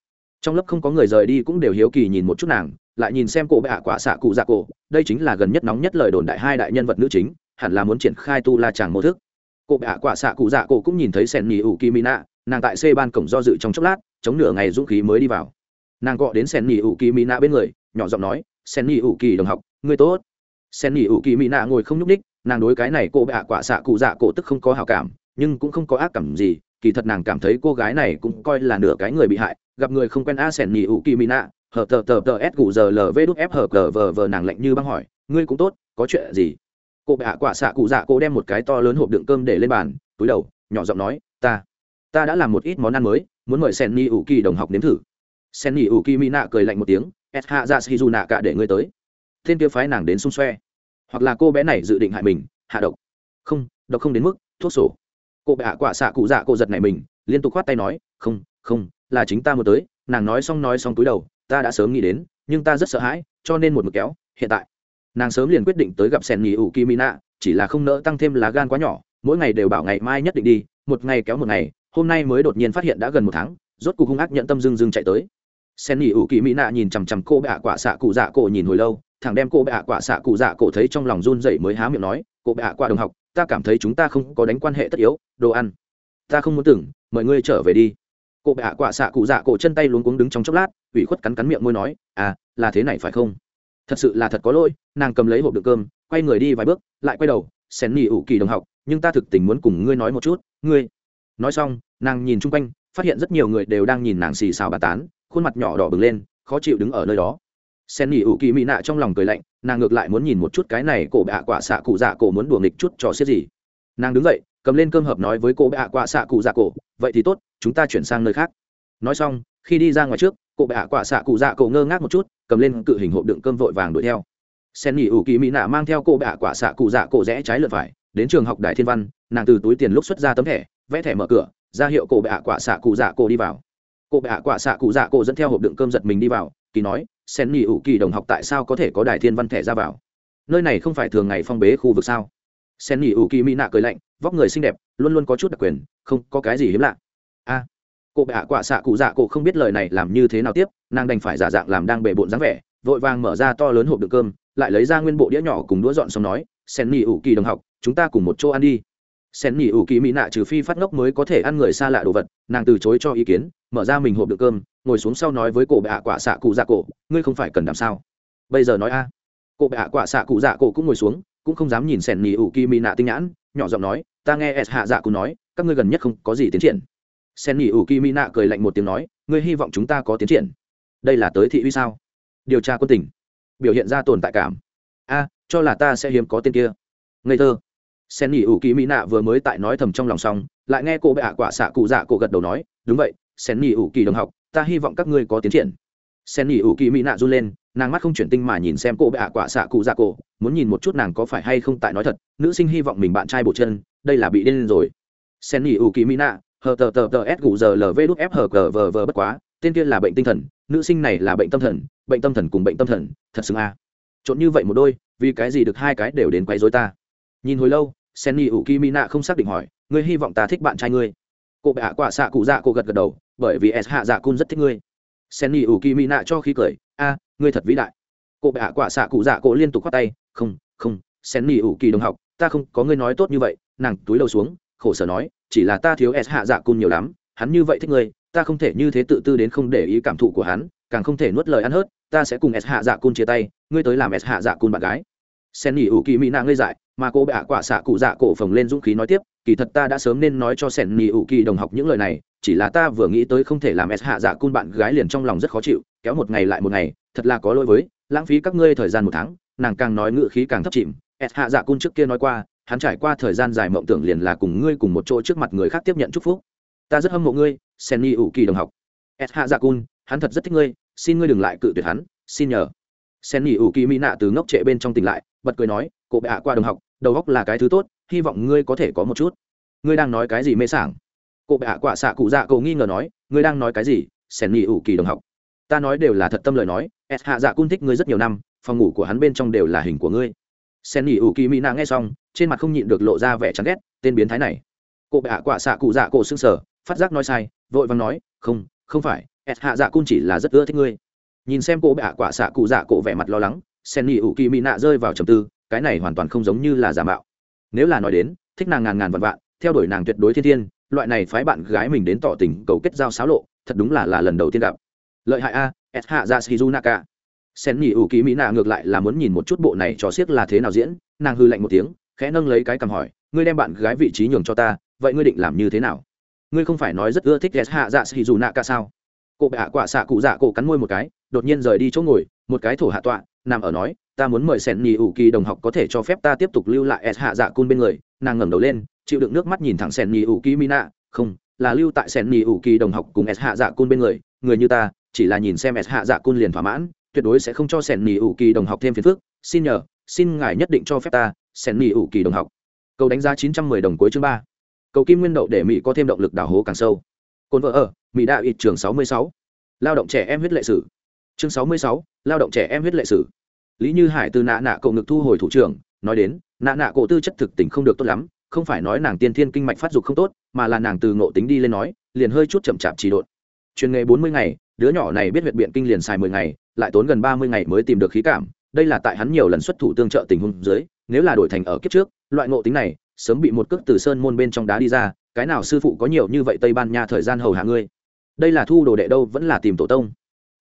Trong lớp không có người rời đi cũng đều hiếu kỳ nhìn một chút nàng, lại nhìn xem cô bạ quả xạ cụ dạ cô, đây chính là gần nhất nóng nhất lời đồn đại hai đại nhân vật nữ chính, hẳn là muốn triển khai tu la chàng mô thức. Cô bạ quả xạ cụ dạ cô cũng nhìn thấy sen ni ủ kỳ mina nàng tại c ban cổng do dự trong chốc lát chống nửa ngày dũng khí mới đi vào. Nàng gọi đến sen nỉ ủ kỳ Nạ bên người nhỏ giọng nói sen nỉ ủ kỳ đồng học người tốt. Sen nỉ ủ kỳ Nạ ngồi không nhúc ních nàng đối cái này cô bạ quả xạ cụ dạ cổ tức không có hào cảm nhưng cũng không có ác cảm gì kỳ thật nàng cảm thấy cô gái này cũng coi là nửa cái người bị hại gặp người không quen a sen nỉ ủ kỳ Nạ, hờ tờ tờ tờ s cụ giờ lv đúc f hờ cờ vờ vờ nàng lạnh như băng hỏi ngươi cũng tốt có chuyện gì? Cô bạ quả xạ cụ dạ cô đem một cái to lớn hộp đựng cơm để lên bàn túi đầu nhỏ giọng nói ta ta đã làm một ít món ăn mới, muốn mời sen ni ủ kỳ đồng học nếm thử. Sen ni ủ kỳ mỹ nạ cười lạnh một tiếng s hạ ra shizu nạ cả để ngươi tới. Thiên kia phái nàng đến xung xoe. Hoặc là cô bé này dự định hại mình, hạ độc. Không độc không đến mức, thuốc sổ. Cô bé hạ quả xạ cụ dạ cô giật này mình, liên tục khoát tay nói, không không, là chính ta muốn tới. Nàng nói xong nói xong túi đầu, ta đã sớm nghĩ đến, nhưng ta rất sợ hãi, cho nên một mực kéo, hiện tại. Nàng sớm liền quyết định tới gặp sen nghỉ ủ kỳ mỹ nạ chỉ là không nỡ tăng thêm lá gan quá nhỏ, mỗi ngày đều bảo ngày mai nhất định đi, một ngày kéo một ngày hôm nay mới đột nhiên phát hiện đã gần một tháng, rốt cuộc hung ác nhận tâm dưng dưng chạy tới. Sen nghỉ ủ kỳ mỹ nạ nhìn chằm chằm cô bệ ạ quả xạ cụ dạ cổ nhìn hồi lâu thằng đem cô bệ ạ quả xạ cụ dạ cổ thấy trong lòng run dậy mới há miệng nói, cô bệ ạ quả đồng học, ta cảm thấy chúng ta không có đánh quan hệ tất yếu, đồ ăn. Ta không muốn tưởng, mời ngươi trở về đi. Cô bệ ạ quả xạ cụ dạ cổ chân tay luống cuống đứng trong chốc lát, ủy khuất cắn cắn miệng môi nói à là thế này phải không? Thật sự là thật có lỗi, nàng cầm lấy hộp đựng cơm, quay người đi vài bước, lại quay đầu, sen nghỉ ủ kỳ đồng học, nhưng ta thực tình muốn cùng ngươi nói một chút, ngươi nói xong, nàng nhìn chung quanh, phát hiện rất nhiều người đều đang nhìn nàng xì xào bà tán, khuôn mặt nhỏ đỏ bừng lên, khó chịu đứng ở nơi đó. Sen nghỉ ủ kỳ mỹ nạ trong lòng cười lạnh, nàng ngược lại muốn nhìn một chút cái này cổ bạ quả xạ cụ dạ cổ muốn đùa nghịch chút trò xiết gì. Nàng đứng dậy, cầm lên cơm hợp nói với cô bạ quả xạ cụ dạ cổ, vậy thì tốt, chúng ta chuyển sang nơi khác. Nói xong, khi đi ra ngoài trước cô bạ quả xạ cụ dạ cổ ngơ ngác một chút, cầm lên cự hình hộp đựng cơm vội vàng đuổi theo. Sen nghỉ ủ kỳ mỹ nạ mang theo cô bạ quả xạ cụ dạ cổ rẽ trái lượt phải, đến trường học đại thiên văn, nàng từ túi tiền lúc xuất ra tấm thẻ vẽ thẻ mở cửa, ra hiệu cổ bạ quả xạ cụ dạ cổ đi vào. Cô ạ quả xạ cụ dạ cổ dẫn theo hộp đựng cơm giật mình đi vào, kỳ nói, sen nghỉ ủ kỳ đồng học tại sao có thể có đài thiên văn thẻ ra vào? Nơi này không phải thường ngày phong bế khu vực sao? Sen nghỉ ủ kỳ mỹ nạ cười lạnh, vóc người xinh đẹp, luôn luôn có chút đặc quyền, không có cái gì hiếm lạ. A cô bệ hạ quả xạ cụ dạ cổ không biết lời này làm như thế nào tiếp, nàng đành phải giả dạng làm đang bề bộn dáng vẻ, vội vàng mở ra to lớn hộp đựng cơm, lại lấy ra nguyên bộ đĩa nhỏ cùng đũa dọn xong nói, sen nghỉ ủ kỳ đồng học, chúng ta cùng một chỗ ăn đi sen nghỉ ủ kỳ mỹ nạ trừ phi phát ngốc mới có thể ăn người xa lạ đồ vật, nàng từ chối cho ý kiến, mở ra mình hộp đựng cơm, ngồi xuống sau nói với cổ bệ hạ quả xạ cụ dạ cổ, ngươi không phải cần làm sao? Bây giờ nói a. À. cổ bệ hạ quả xạ cụ dạ cổ cũng ngồi xuống, cũng không dám nhìn sen nghỉ ủ kỳ mỹ nạ tinh nhãn, nhỏ giọng nói, ta nghe s hạ dạ cụ nói, các ngươi gần nhất không có gì tiến triển. Sen nghỉ ủ kỳ mỹ nạ cười lạnh một tiếng nói, ngươi hy vọng chúng ta có tiến triển? Đây là tới thị uy sao? Điều tra quân tình, biểu hiện ra tồn tại cảm. A, cho là ta sẽ hiếm có tên kia. Ngây thơ sen nghỉ ủ kỳ mỹ nạ vừa mới tại nói thầm trong lòng xong, lại nghe cô bệ ạ quả xạ cụ dạ cổ gật đầu nói, đúng vậy, sen nghỉ ủ kỳ đồng học, ta hy vọng các ngươi có tiến triển. Sen nghỉ ủ kỳ mỹ nạ run lên, nàng mắt không chuyển tinh mà nhìn xem cô bệ ạ quả xạ cụ dạ cổ, muốn nhìn một chút nàng có phải hay không tại nói thật, nữ sinh hy vọng mình bạn trai bổ chân, đây là bị điên rồi. Sen nghỉ ủ kỳ mỹ nạ, hờ tờ tờ tờ s gù giờ lv đút f hờ cờ vờ vờ bất quá, tên kia là bệnh tinh thần, nữ sinh này là bệnh tâm thần, bệnh tâm thần cùng bệnh tâm thần, thật xứng a. À. trộn như vậy một đôi, vì cái gì được hai cái đều đến quấy dối ta? Nhìn hồi lâu senni ủ ki mina không xác định hỏi, ngươi hy vọng ta thích bạn trai ngươi? Cô bệ hạ quả xạ cụ dạ cô gật gật đầu, bởi vì s hạ dạ cun rất thích ngươi. Senni ủ ki mina cho khí cười, a, ngươi thật vĩ đại. Cô bệ hạ quả xạ cụ dạ cô liên tục khoát tay, không không, senni ủ kỳ đồng học, ta không có ngươi nói tốt như vậy. Nàng túi đầu xuống, khổ sở nói, chỉ là ta thiếu s hạ dạ cun nhiều lắm, hắn như vậy thích ngươi, ta không thể như thế tự tư đến không để ý cảm thụ của hắn, càng không thể nuốt lời ăn hớt, ta sẽ cùng s hạ dạ cun chia tay, ngươi tới làm s hạ dạ cun bạn gái sen nghỉ ủ kỳ mỹ nạ ngây dại, mà cô bạ quả xạ cụ dạ cổ phồng lên dũng khí nói tiếp, kỳ thật ta đã sớm nên nói cho sen nghỉ ủ kỳ đồng học những lời này, chỉ là ta vừa nghĩ tới không thể làm s hạ dạ cun bạn gái liền trong lòng rất khó chịu, kéo một ngày lại một ngày, thật là có lỗi với, lãng phí các ngươi thời gian một tháng, nàng càng nói ngự khí càng thấp chìm, s hạ dạ cun trước kia nói qua, hắn trải qua thời gian dài mộng tưởng liền là cùng ngươi cùng một chỗ trước mặt người khác tiếp nhận chúc phúc. Ta rất hâm mộ ngươi, sen nghỉ ủ kỳ đồng học. S hạ dạ cun, hắn thật rất thích ngươi, xin ngươi đừng lại cự tuyệt hắn, xin nhờ. Sen nghỉ ủ kỳ mỹ nạ từ ngốc trệ bên trong tỉnh lại bật cười nói, cổ bệ ạ, qua đồng học, đầu góc là cái thứ tốt, hy vọng ngươi có thể có một chút. Ngươi đang nói cái gì mê sảng? Cổ bệ ạ, quả xạ cụ dạ cầu nghi ngờ nói, ngươi đang nói cái gì? Sẻn ni ủ kỳ đồng học. Ta nói đều là thật tâm lời nói, s hạ dạ cun thích ngươi rất nhiều năm, phòng ngủ của hắn bên trong đều là hình của ngươi. Sẻn ni ủ kỳ mỹ nạ nghe xong, trên mặt không nhịn được lộ ra vẻ chán ghét, tên biến thái này. Cổ bệ ạ, quả xạ cụ dạ cổ xương sở phát giác nói sai, vội vàng nói, không không phải, s hạ dạ cun chỉ là rất ưa thích ngươi. Nhìn xem cổ bệ ạ, quả xạ cụ dạ cổ vẻ mặt lo lắng sen ni ủ kỳ mỹ nạ rơi vào trầm tư, cái này hoàn toàn không giống như là giả mạo. Nếu là nói đến, thích nàng ngàn ngàn vạn vạn, theo đuổi nàng tuyệt đối thiên thiên, loại này phái bạn gái mình đến tỏ tình, cầu kết giao xáo lộ, thật đúng là là lần đầu tiên gặp. Lợi hại a s hạ dạ ra shizu naka sen nhỉ ủ kỳ mỹ nạ ngược lại là muốn nhìn một chút bộ này cho siếc là thế nào diễn, nàng hư lạnh một tiếng, khẽ nâng lấy cái cầm hỏi, ngươi đem bạn gái vị trí nhường cho ta, vậy ngươi định làm như thế nào? Ngươi không phải nói rất ưa thích s hạ dạ shizu naka sao? Cô bệ hạ quả xạ cụ dạ cổ cắn môi một cái, đột nhiên rời đi chỗ ngồi, một cái thổ hạ tọa nằm ở nói, ta muốn mời sẻn nhì ủ kỳ đồng học có thể cho phép ta tiếp tục lưu lại s hạ dạ cun bên người. Nàng ngẩng đầu lên, chịu đựng nước mắt nhìn thẳng sẻn nhì ủ kỳ mina, không, là lưu tại sẻn nhì ủ kỳ đồng học cùng s hạ dạ cun bên người người như ta, chỉ là nhìn xem s hạ dạ cun liền thỏa mãn, tuyệt đối sẽ không cho sẻn nhì ủ kỳ đồng học thêm phiền phức. Xin nhờ, xin ngài nhất định cho phép ta sẻn nhì ủ kỳ đồng học. Câu đánh giá chín trăm mười đồng cuối chương ba. Cầu kim nguyên đậu để mỹ có thêm động lực đào hố càng sâu. Cồn vợ ở, mỹ đạo ít trường sáu mươi sáu. Lao động trẻ em huyết lệ sử. Chương sáu mươi sáu lao động trẻ em huyết lệ sử. Lý như hải từ nạ nạ cậu ngực thu hồi thủ trưởng, nói đến, nạ nạ cổ tư chất thực tình không được tốt lắm, không phải nói nàng tiên thiên kinh mạch phát dục không tốt, mà là nàng từ ngộ tính đi lên nói, liền hơi chút chậm chạp chỉ độn. Truyền nghề bốn mươi ngày, đứa nhỏ này biết huyệt biện kinh liền xài mười ngày, lại tốn gần ba mươi ngày mới tìm được khí cảm, đây là tại hắn nhiều lần xuất thủ tương trợ tình huống dưới, nếu là đổi thành ở kiếp trước, loại ngộ tính này, sớm bị một cước từ sơn môn bên trong đá đi ra, cái nào sư phụ có nhiều như vậy tây ban nha thời gian hầu hạ ngươi? Đây là thu đồ đệ đâu vẫn là tìm tổ tông.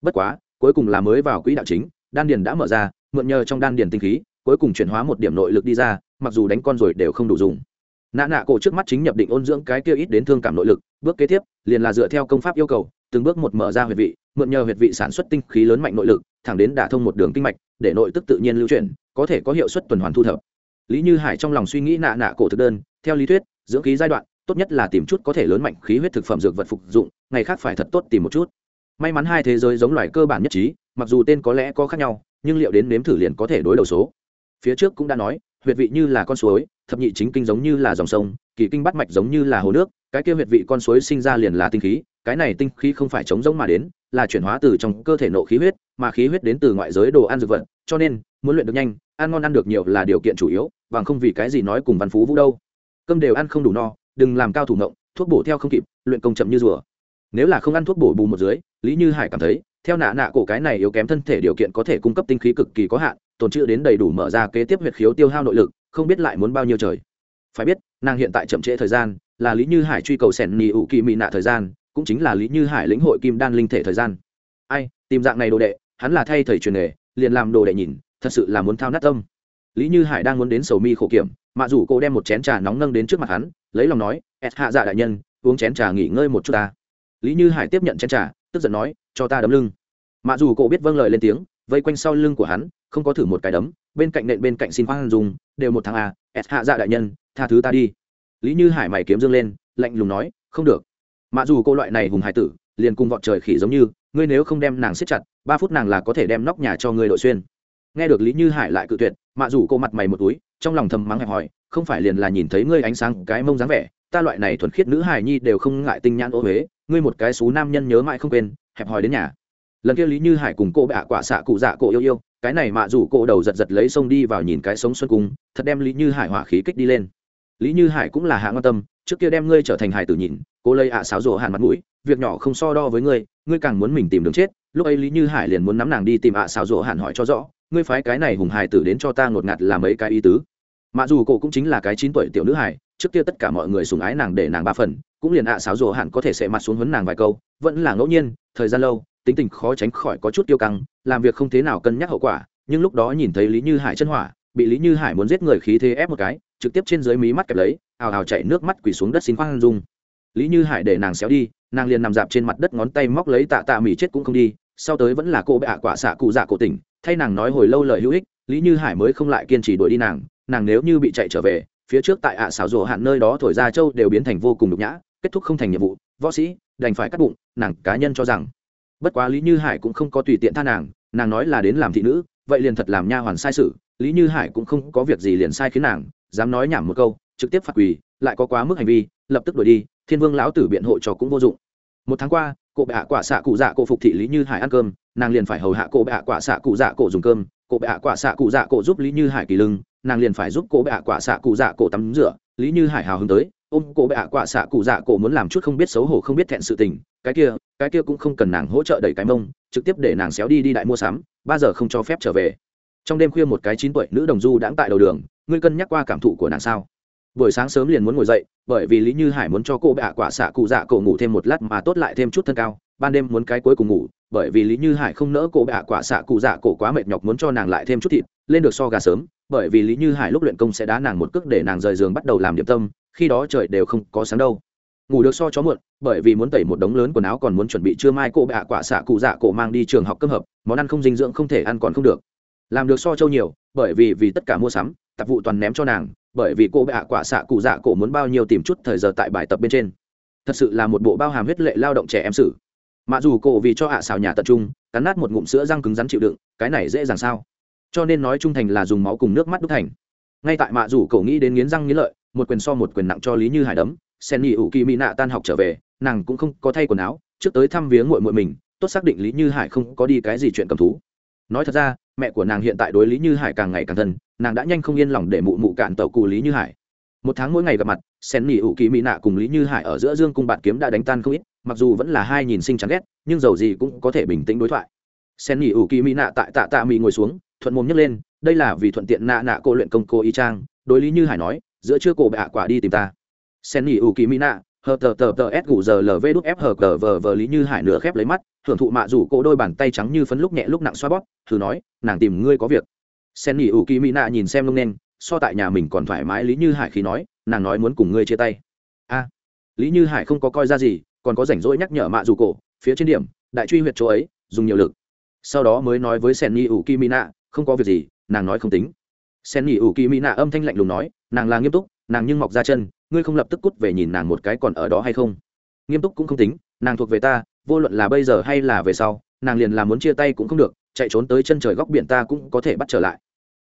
Bất quá cuối cùng là mới vào quỹ đạo chính, đan điền đã mở ra, mượn nhờ trong đan điền tinh khí, cuối cùng chuyển hóa một điểm nội lực đi ra, mặc dù đánh con rồi đều không đủ dùng. Nạ nạ cổ trước mắt chính nhập định ôn dưỡng cái kia ít đến thương cảm nội lực, bước kế tiếp, liền là dựa theo công pháp yêu cầu, từng bước một mở ra huyệt vị, mượn nhờ huyệt vị sản xuất tinh khí lớn mạnh nội lực, thẳng đến đả thông một đường kinh mạch, để nội tức tự nhiên lưu chuyển, có thể có hiệu suất tuần hoàn thu thập. Lý như hải trong lòng suy nghĩ nạ nạ cổ thực đơn, theo lý thuyết, dưỡng khí giai đoạn, tốt nhất là tìm chút có thể lớn mạnh khí huyết thực phẩm dược vật phục dụng, ngày khác phải thật tốt tìm một chút may mắn hai thế giới giống loài cơ bản nhất trí, mặc dù tên có lẽ có khác nhau, nhưng liệu đến nếm thử liền có thể đối đầu số. Phía trước cũng đã nói, huyệt vị như là con suối, thập nhị chính kinh giống như là dòng sông, kỳ kinh bắt mạch giống như là hồ nước, cái kia huyệt vị con suối sinh ra liền là tinh khí, cái này tinh khí không phải chống giống mà đến, là chuyển hóa từ trong cơ thể nộ khí huyết, mà khí huyết đến từ ngoại giới đồ ăn dược vật, cho nên, muốn luyện được nhanh, ăn ngon ăn được nhiều là điều kiện chủ yếu, bằng không vì cái gì nói cùng văn phú vũ đâu. Cơm đều ăn không đủ no, đừng làm cao thủ ngộng, thuốc bổ theo không kịp, luyện công chậm như rùa nếu là không ăn thuốc bổ bù một dưới, lý như hải cảm thấy, theo nạ nạ cổ cái này yếu kém thân thể điều kiện có thể cung cấp tinh khí cực kỳ có hạn, tồn trữ đến đầy đủ mở ra kế tiếp huyệt khiếu tiêu hao nội lực, không biết lại muốn bao nhiêu trời. Phải biết, nàng hiện tại chậm trễ thời gian, là lý như hải truy cầu sẻn nỉ ủ kỳ mị nạ thời gian, cũng chính là lý như hải lĩnh hội kim đan linh thể thời gian. Ai, tìm dạng này đồ đệ, hắn là thay thầy truyền nghề, liền làm đồ đệ nhìn, thật sự là muốn thao nát tâm. Lý như hải đang muốn đến sầu mi khổ kiểm mạ dù cô đem một chén trà nóng nâng đến trước mặt hắn, lấy lòng nói, ẹt hạ dạ đại nhân, uống chén trà nghỉ ngơi một chút ta lý như hải tiếp nhận chén trà, tức giận nói, cho ta đấm lưng. Mạ dù cô biết vâng lời lên tiếng, vây quanh sau lưng của hắn, không có thử một cái đấm, bên cạnh nện bên cạnh xin khoan dùng, đều một thằng à s hạ dạ đại nhân, tha thứ ta đi. Lý như hải mày kiếm dương lên, lạnh lùng nói, không được. Mạ dù cô loại này hùng hải tử, liền cùng vọt trời khỉ giống như, ngươi nếu không đem nàng siết chặt, ba phút nàng là có thể đem nóc nhà cho ngươi đội xuyên. Nghe được lý như hải lại cự tuyệt mạ dù cô mặt mày một túi, trong lòng thầm mắng hẹp hỏi không phải liền là nhìn thấy ngươi ánh sáng cái mông dáng vẻ, ta loại này thuần khiết nữ hài nhi đều không ngại tinh nhãn ô huế ngươi một cái xú nam nhân nhớ mãi không quên, hẹp hòi đến nhà. Lần kia lý như hải cùng cô bạ quả xạ cụ dạ cổ yêu yêu, cái này mạ rủ cô đầu giật giật lấy sông đi vào nhìn cái sống xuân cung thật đem lý như hải hỏa khí kích đi lên. Lý như hải cũng là hạ ngon tâm, trước kia đem ngươi trở thành hải tử nhìn, cô lây ạ à sáo rộ hàn mặt mũi, việc nhỏ không so đo với ngươi ngươi càng muốn mình tìm đường chết. Lúc ấy lý như hải liền muốn nắm nàng đi tìm ạ à xáo rổ hàn hỏi cho rõ, ngươi phái cái này hùng hải tử đến cho ta ngột ngạt làm mấy cái ý tứ? Mặc dù cô cũng chính là cái chín tuổi tiểu nữ hải trước kia tất cả mọi người sùng ái nàng để nàng ba phần, cũng liền ạ à xáo rộ hẳn có thể sẽ mặt xuống huấn nàng vài câu, vẫn là ngẫu nhiên, thời gian lâu, tính tình khó tránh khỏi có chút tiêu căng, làm việc không thế nào cân nhắc hậu quả, nhưng lúc đó nhìn thấy lý như hải chân hỏa, bị lý như hải muốn giết người khí thế ép một cái, trực tiếp trên dưới mí mắt kẹp lấy, ào ào chạy nước mắt quỳ xuống đất xin khoan dung. Lý như hải để nàng xéo đi, nàng liền nằm dạp trên mặt đất ngón tay móc lấy tạ tạ mỉ chết cũng không đi, sau tới vẫn là cô bệ ạ quả xạ cụ dạ cổ tỉnh, thay nàng nói hồi lâu lời hữu ích, lý như hải mới không lại kiên trì đuổi đi nàng nàng nếu như bị chạy trở về phía trước tại ạ à xảo rổ hạn nơi đó thổi ra châu đều biến thành vô cùng nhục nhã, kết thúc không thành nhiệm vụ, võ sĩ, đành phải cắt bụng, nàng cá nhân cho rằng. Bất quá lý như hải cũng không có tùy tiện tha nàng nàng nói là đến làm thị nữ, vậy liền thật làm nha hoàn sai sự, lý như hải cũng không có việc gì liền sai khiến nàng, dám nói nhảm một câu, trực tiếp phạt quỳ, lại có quá mức hành vi, lập tức đuổi đi, thiên vương lão tử biện hộ cho cũng vô dụng. Một tháng qua, cô bệ hạ quả xạ cụ dạ cổ phục thị lý như hải ăn cơm, nàng liền phải hầu hạ cô bệ hạ quả xạ cụ dạ cổ dùng cơm, cô bệ hạ quả xạ cụ dạ cổ giúp lý như hải kỳ lưng nàng liền phải giúp cô bệ ạ quả xạ cụ dạ cổ tắm rửa. Lý như hải hào hứng tới, ôm cô bệ ạ quả xạ cụ dạ cổ muốn làm chút không biết xấu hổ, không biết thẹn sự tình. Cái kia cái kia cũng không cần nàng hỗ trợ đẩy cái mông, trực tiếp để nàng xéo đi đi đại mua sắm, ba giờ không cho phép trở về. Trong đêm khuya một cái chín tuổi nữ đồng du đãng tại đầu đường, ngươi cân nhắc qua cảm thụ của nàng sao? Buổi sáng sớm liền muốn ngồi dậy, bởi vì lý như hải muốn cho cô bạ quả xạ cụ dạ cổ ngủ thêm một lát mà tốt lại thêm chút thân cao. Ban đêm muốn cái cuối cùng ngủ, bởi vì lý như hải không nỡ cô bạ quả xạ cụ dạ cổ quá mệt nhọc muốn cho nàng lại thêm chút thịt, lên được so gà sớm bởi vì lý như hải lúc luyện công sẽ đá nàng một cước để nàng rời giường bắt đầu làm điểm tâm, khi đó trời đều không có sáng đâu. Ngủ được so chó muộn, bởi vì muốn tẩy một đống lớn quần áo còn muốn chuẩn bị trưa mai cô bạ quả xạ cụ dạ cổ mang đi trường học cấp hợp, món ăn không dinh dưỡng không thể ăn còn không được. Làm được so châu nhiều, bởi vì vì tất cả mua sắm, tạp vụ toàn ném cho nàng, bởi vì cô bạ quả xạ cụ dạ cổ muốn bao nhiêu tìm chút thời giờ tại bài tập bên trên. Thật sự là một bộ bao hàm huyết lệ lao động trẻ em sử. Mặc dù cổ vì cho hạ xào nhà tập trung, cắn nát một ngụm sữa răng cứng rắn chịu đựng, cái này dễ dàng sao? Cho nên nói trung thành là dùng máu cùng nước mắt đúc thành. Ngay tại mạ rủ cổ nghĩ đến nghiến răng nghiến lợi, một quyền so một quyền nặng cho lý như hải đấm, sen nhị ủ kỳ mỹ nạ tan học trở về, nàng cũng không có thay quần áo, trước tới thăm viếng muội muội mình, tốt xác định lý như hải không có đi cái gì chuyện cầm thú. Nói thật ra, mẹ của nàng hiện tại đối lý như hải càng ngày càng thân, nàng đã nhanh không yên lòng để mụ mụ cạn tàu cụ lý như hải. Một tháng mỗi ngày gặp mặt, sen nỉ ủ kỳ mỹ nạ cùng lý như hải ở giữa dương cung bạn kiếm đã đánh tan không ít, mặc dù vẫn là hai nhìn sinh chán ghét, nhưng dầu gì cũng có thể bình tĩnh đối thoại. Sen nỉ ủ kỳ mỹ nạ tại tạ tạ mỹ ngồi xuống thuận mồm nhấc lên, đây là vì thuận tiện nạ nạ cô luyện công cô y trang đối lý như hải nói, giữa chưa cổ bạ quả đi tìm ta. Sen nghỉ ủ kỳ mỹ nạ, hờ tờ tờ tờ s gù giờ lv đúc f hờ cờ vờ vờ lý như hải nửa khép lấy mắt, hưởng thụ mạ rủ cỗ đôi bàn tay trắng như phấn lúc nhẹ lúc nặng xoa bóp, thử nói, nàng tìm ngươi có việc. Sen nghỉ ủ kỳ mỹ nạ nhìn xem lông nen so tại nhà mình còn thoải mái lý như hải khi nói, nàng nói muốn cùng ngươi chia tay. A, lý như hải không có coi ra gì, còn có rảnh rỗi nhắc nhở mạ rủ cổ phía trên điểm, đại truy huyệt chỗ ấy, dùng nhiều lực. Sau đó mới nói với sen nghỉ ủ kỳ mỹ nạ không có việc gì, nàng nói không tính. Sen nghỉ ủ kỳ mỹ nạ âm thanh lạnh lùng nói, nàng là nghiêm túc, nàng nhưng mọc ra chân, ngươi không lập tức cút về nhìn nàng một cái còn ở đó hay không? Nghiêm túc cũng không tính, nàng thuộc về ta, vô luận là bây giờ hay là về sau, nàng liền là muốn chia tay cũng không được, chạy trốn tới chân trời góc biển ta cũng có thể bắt trở lại.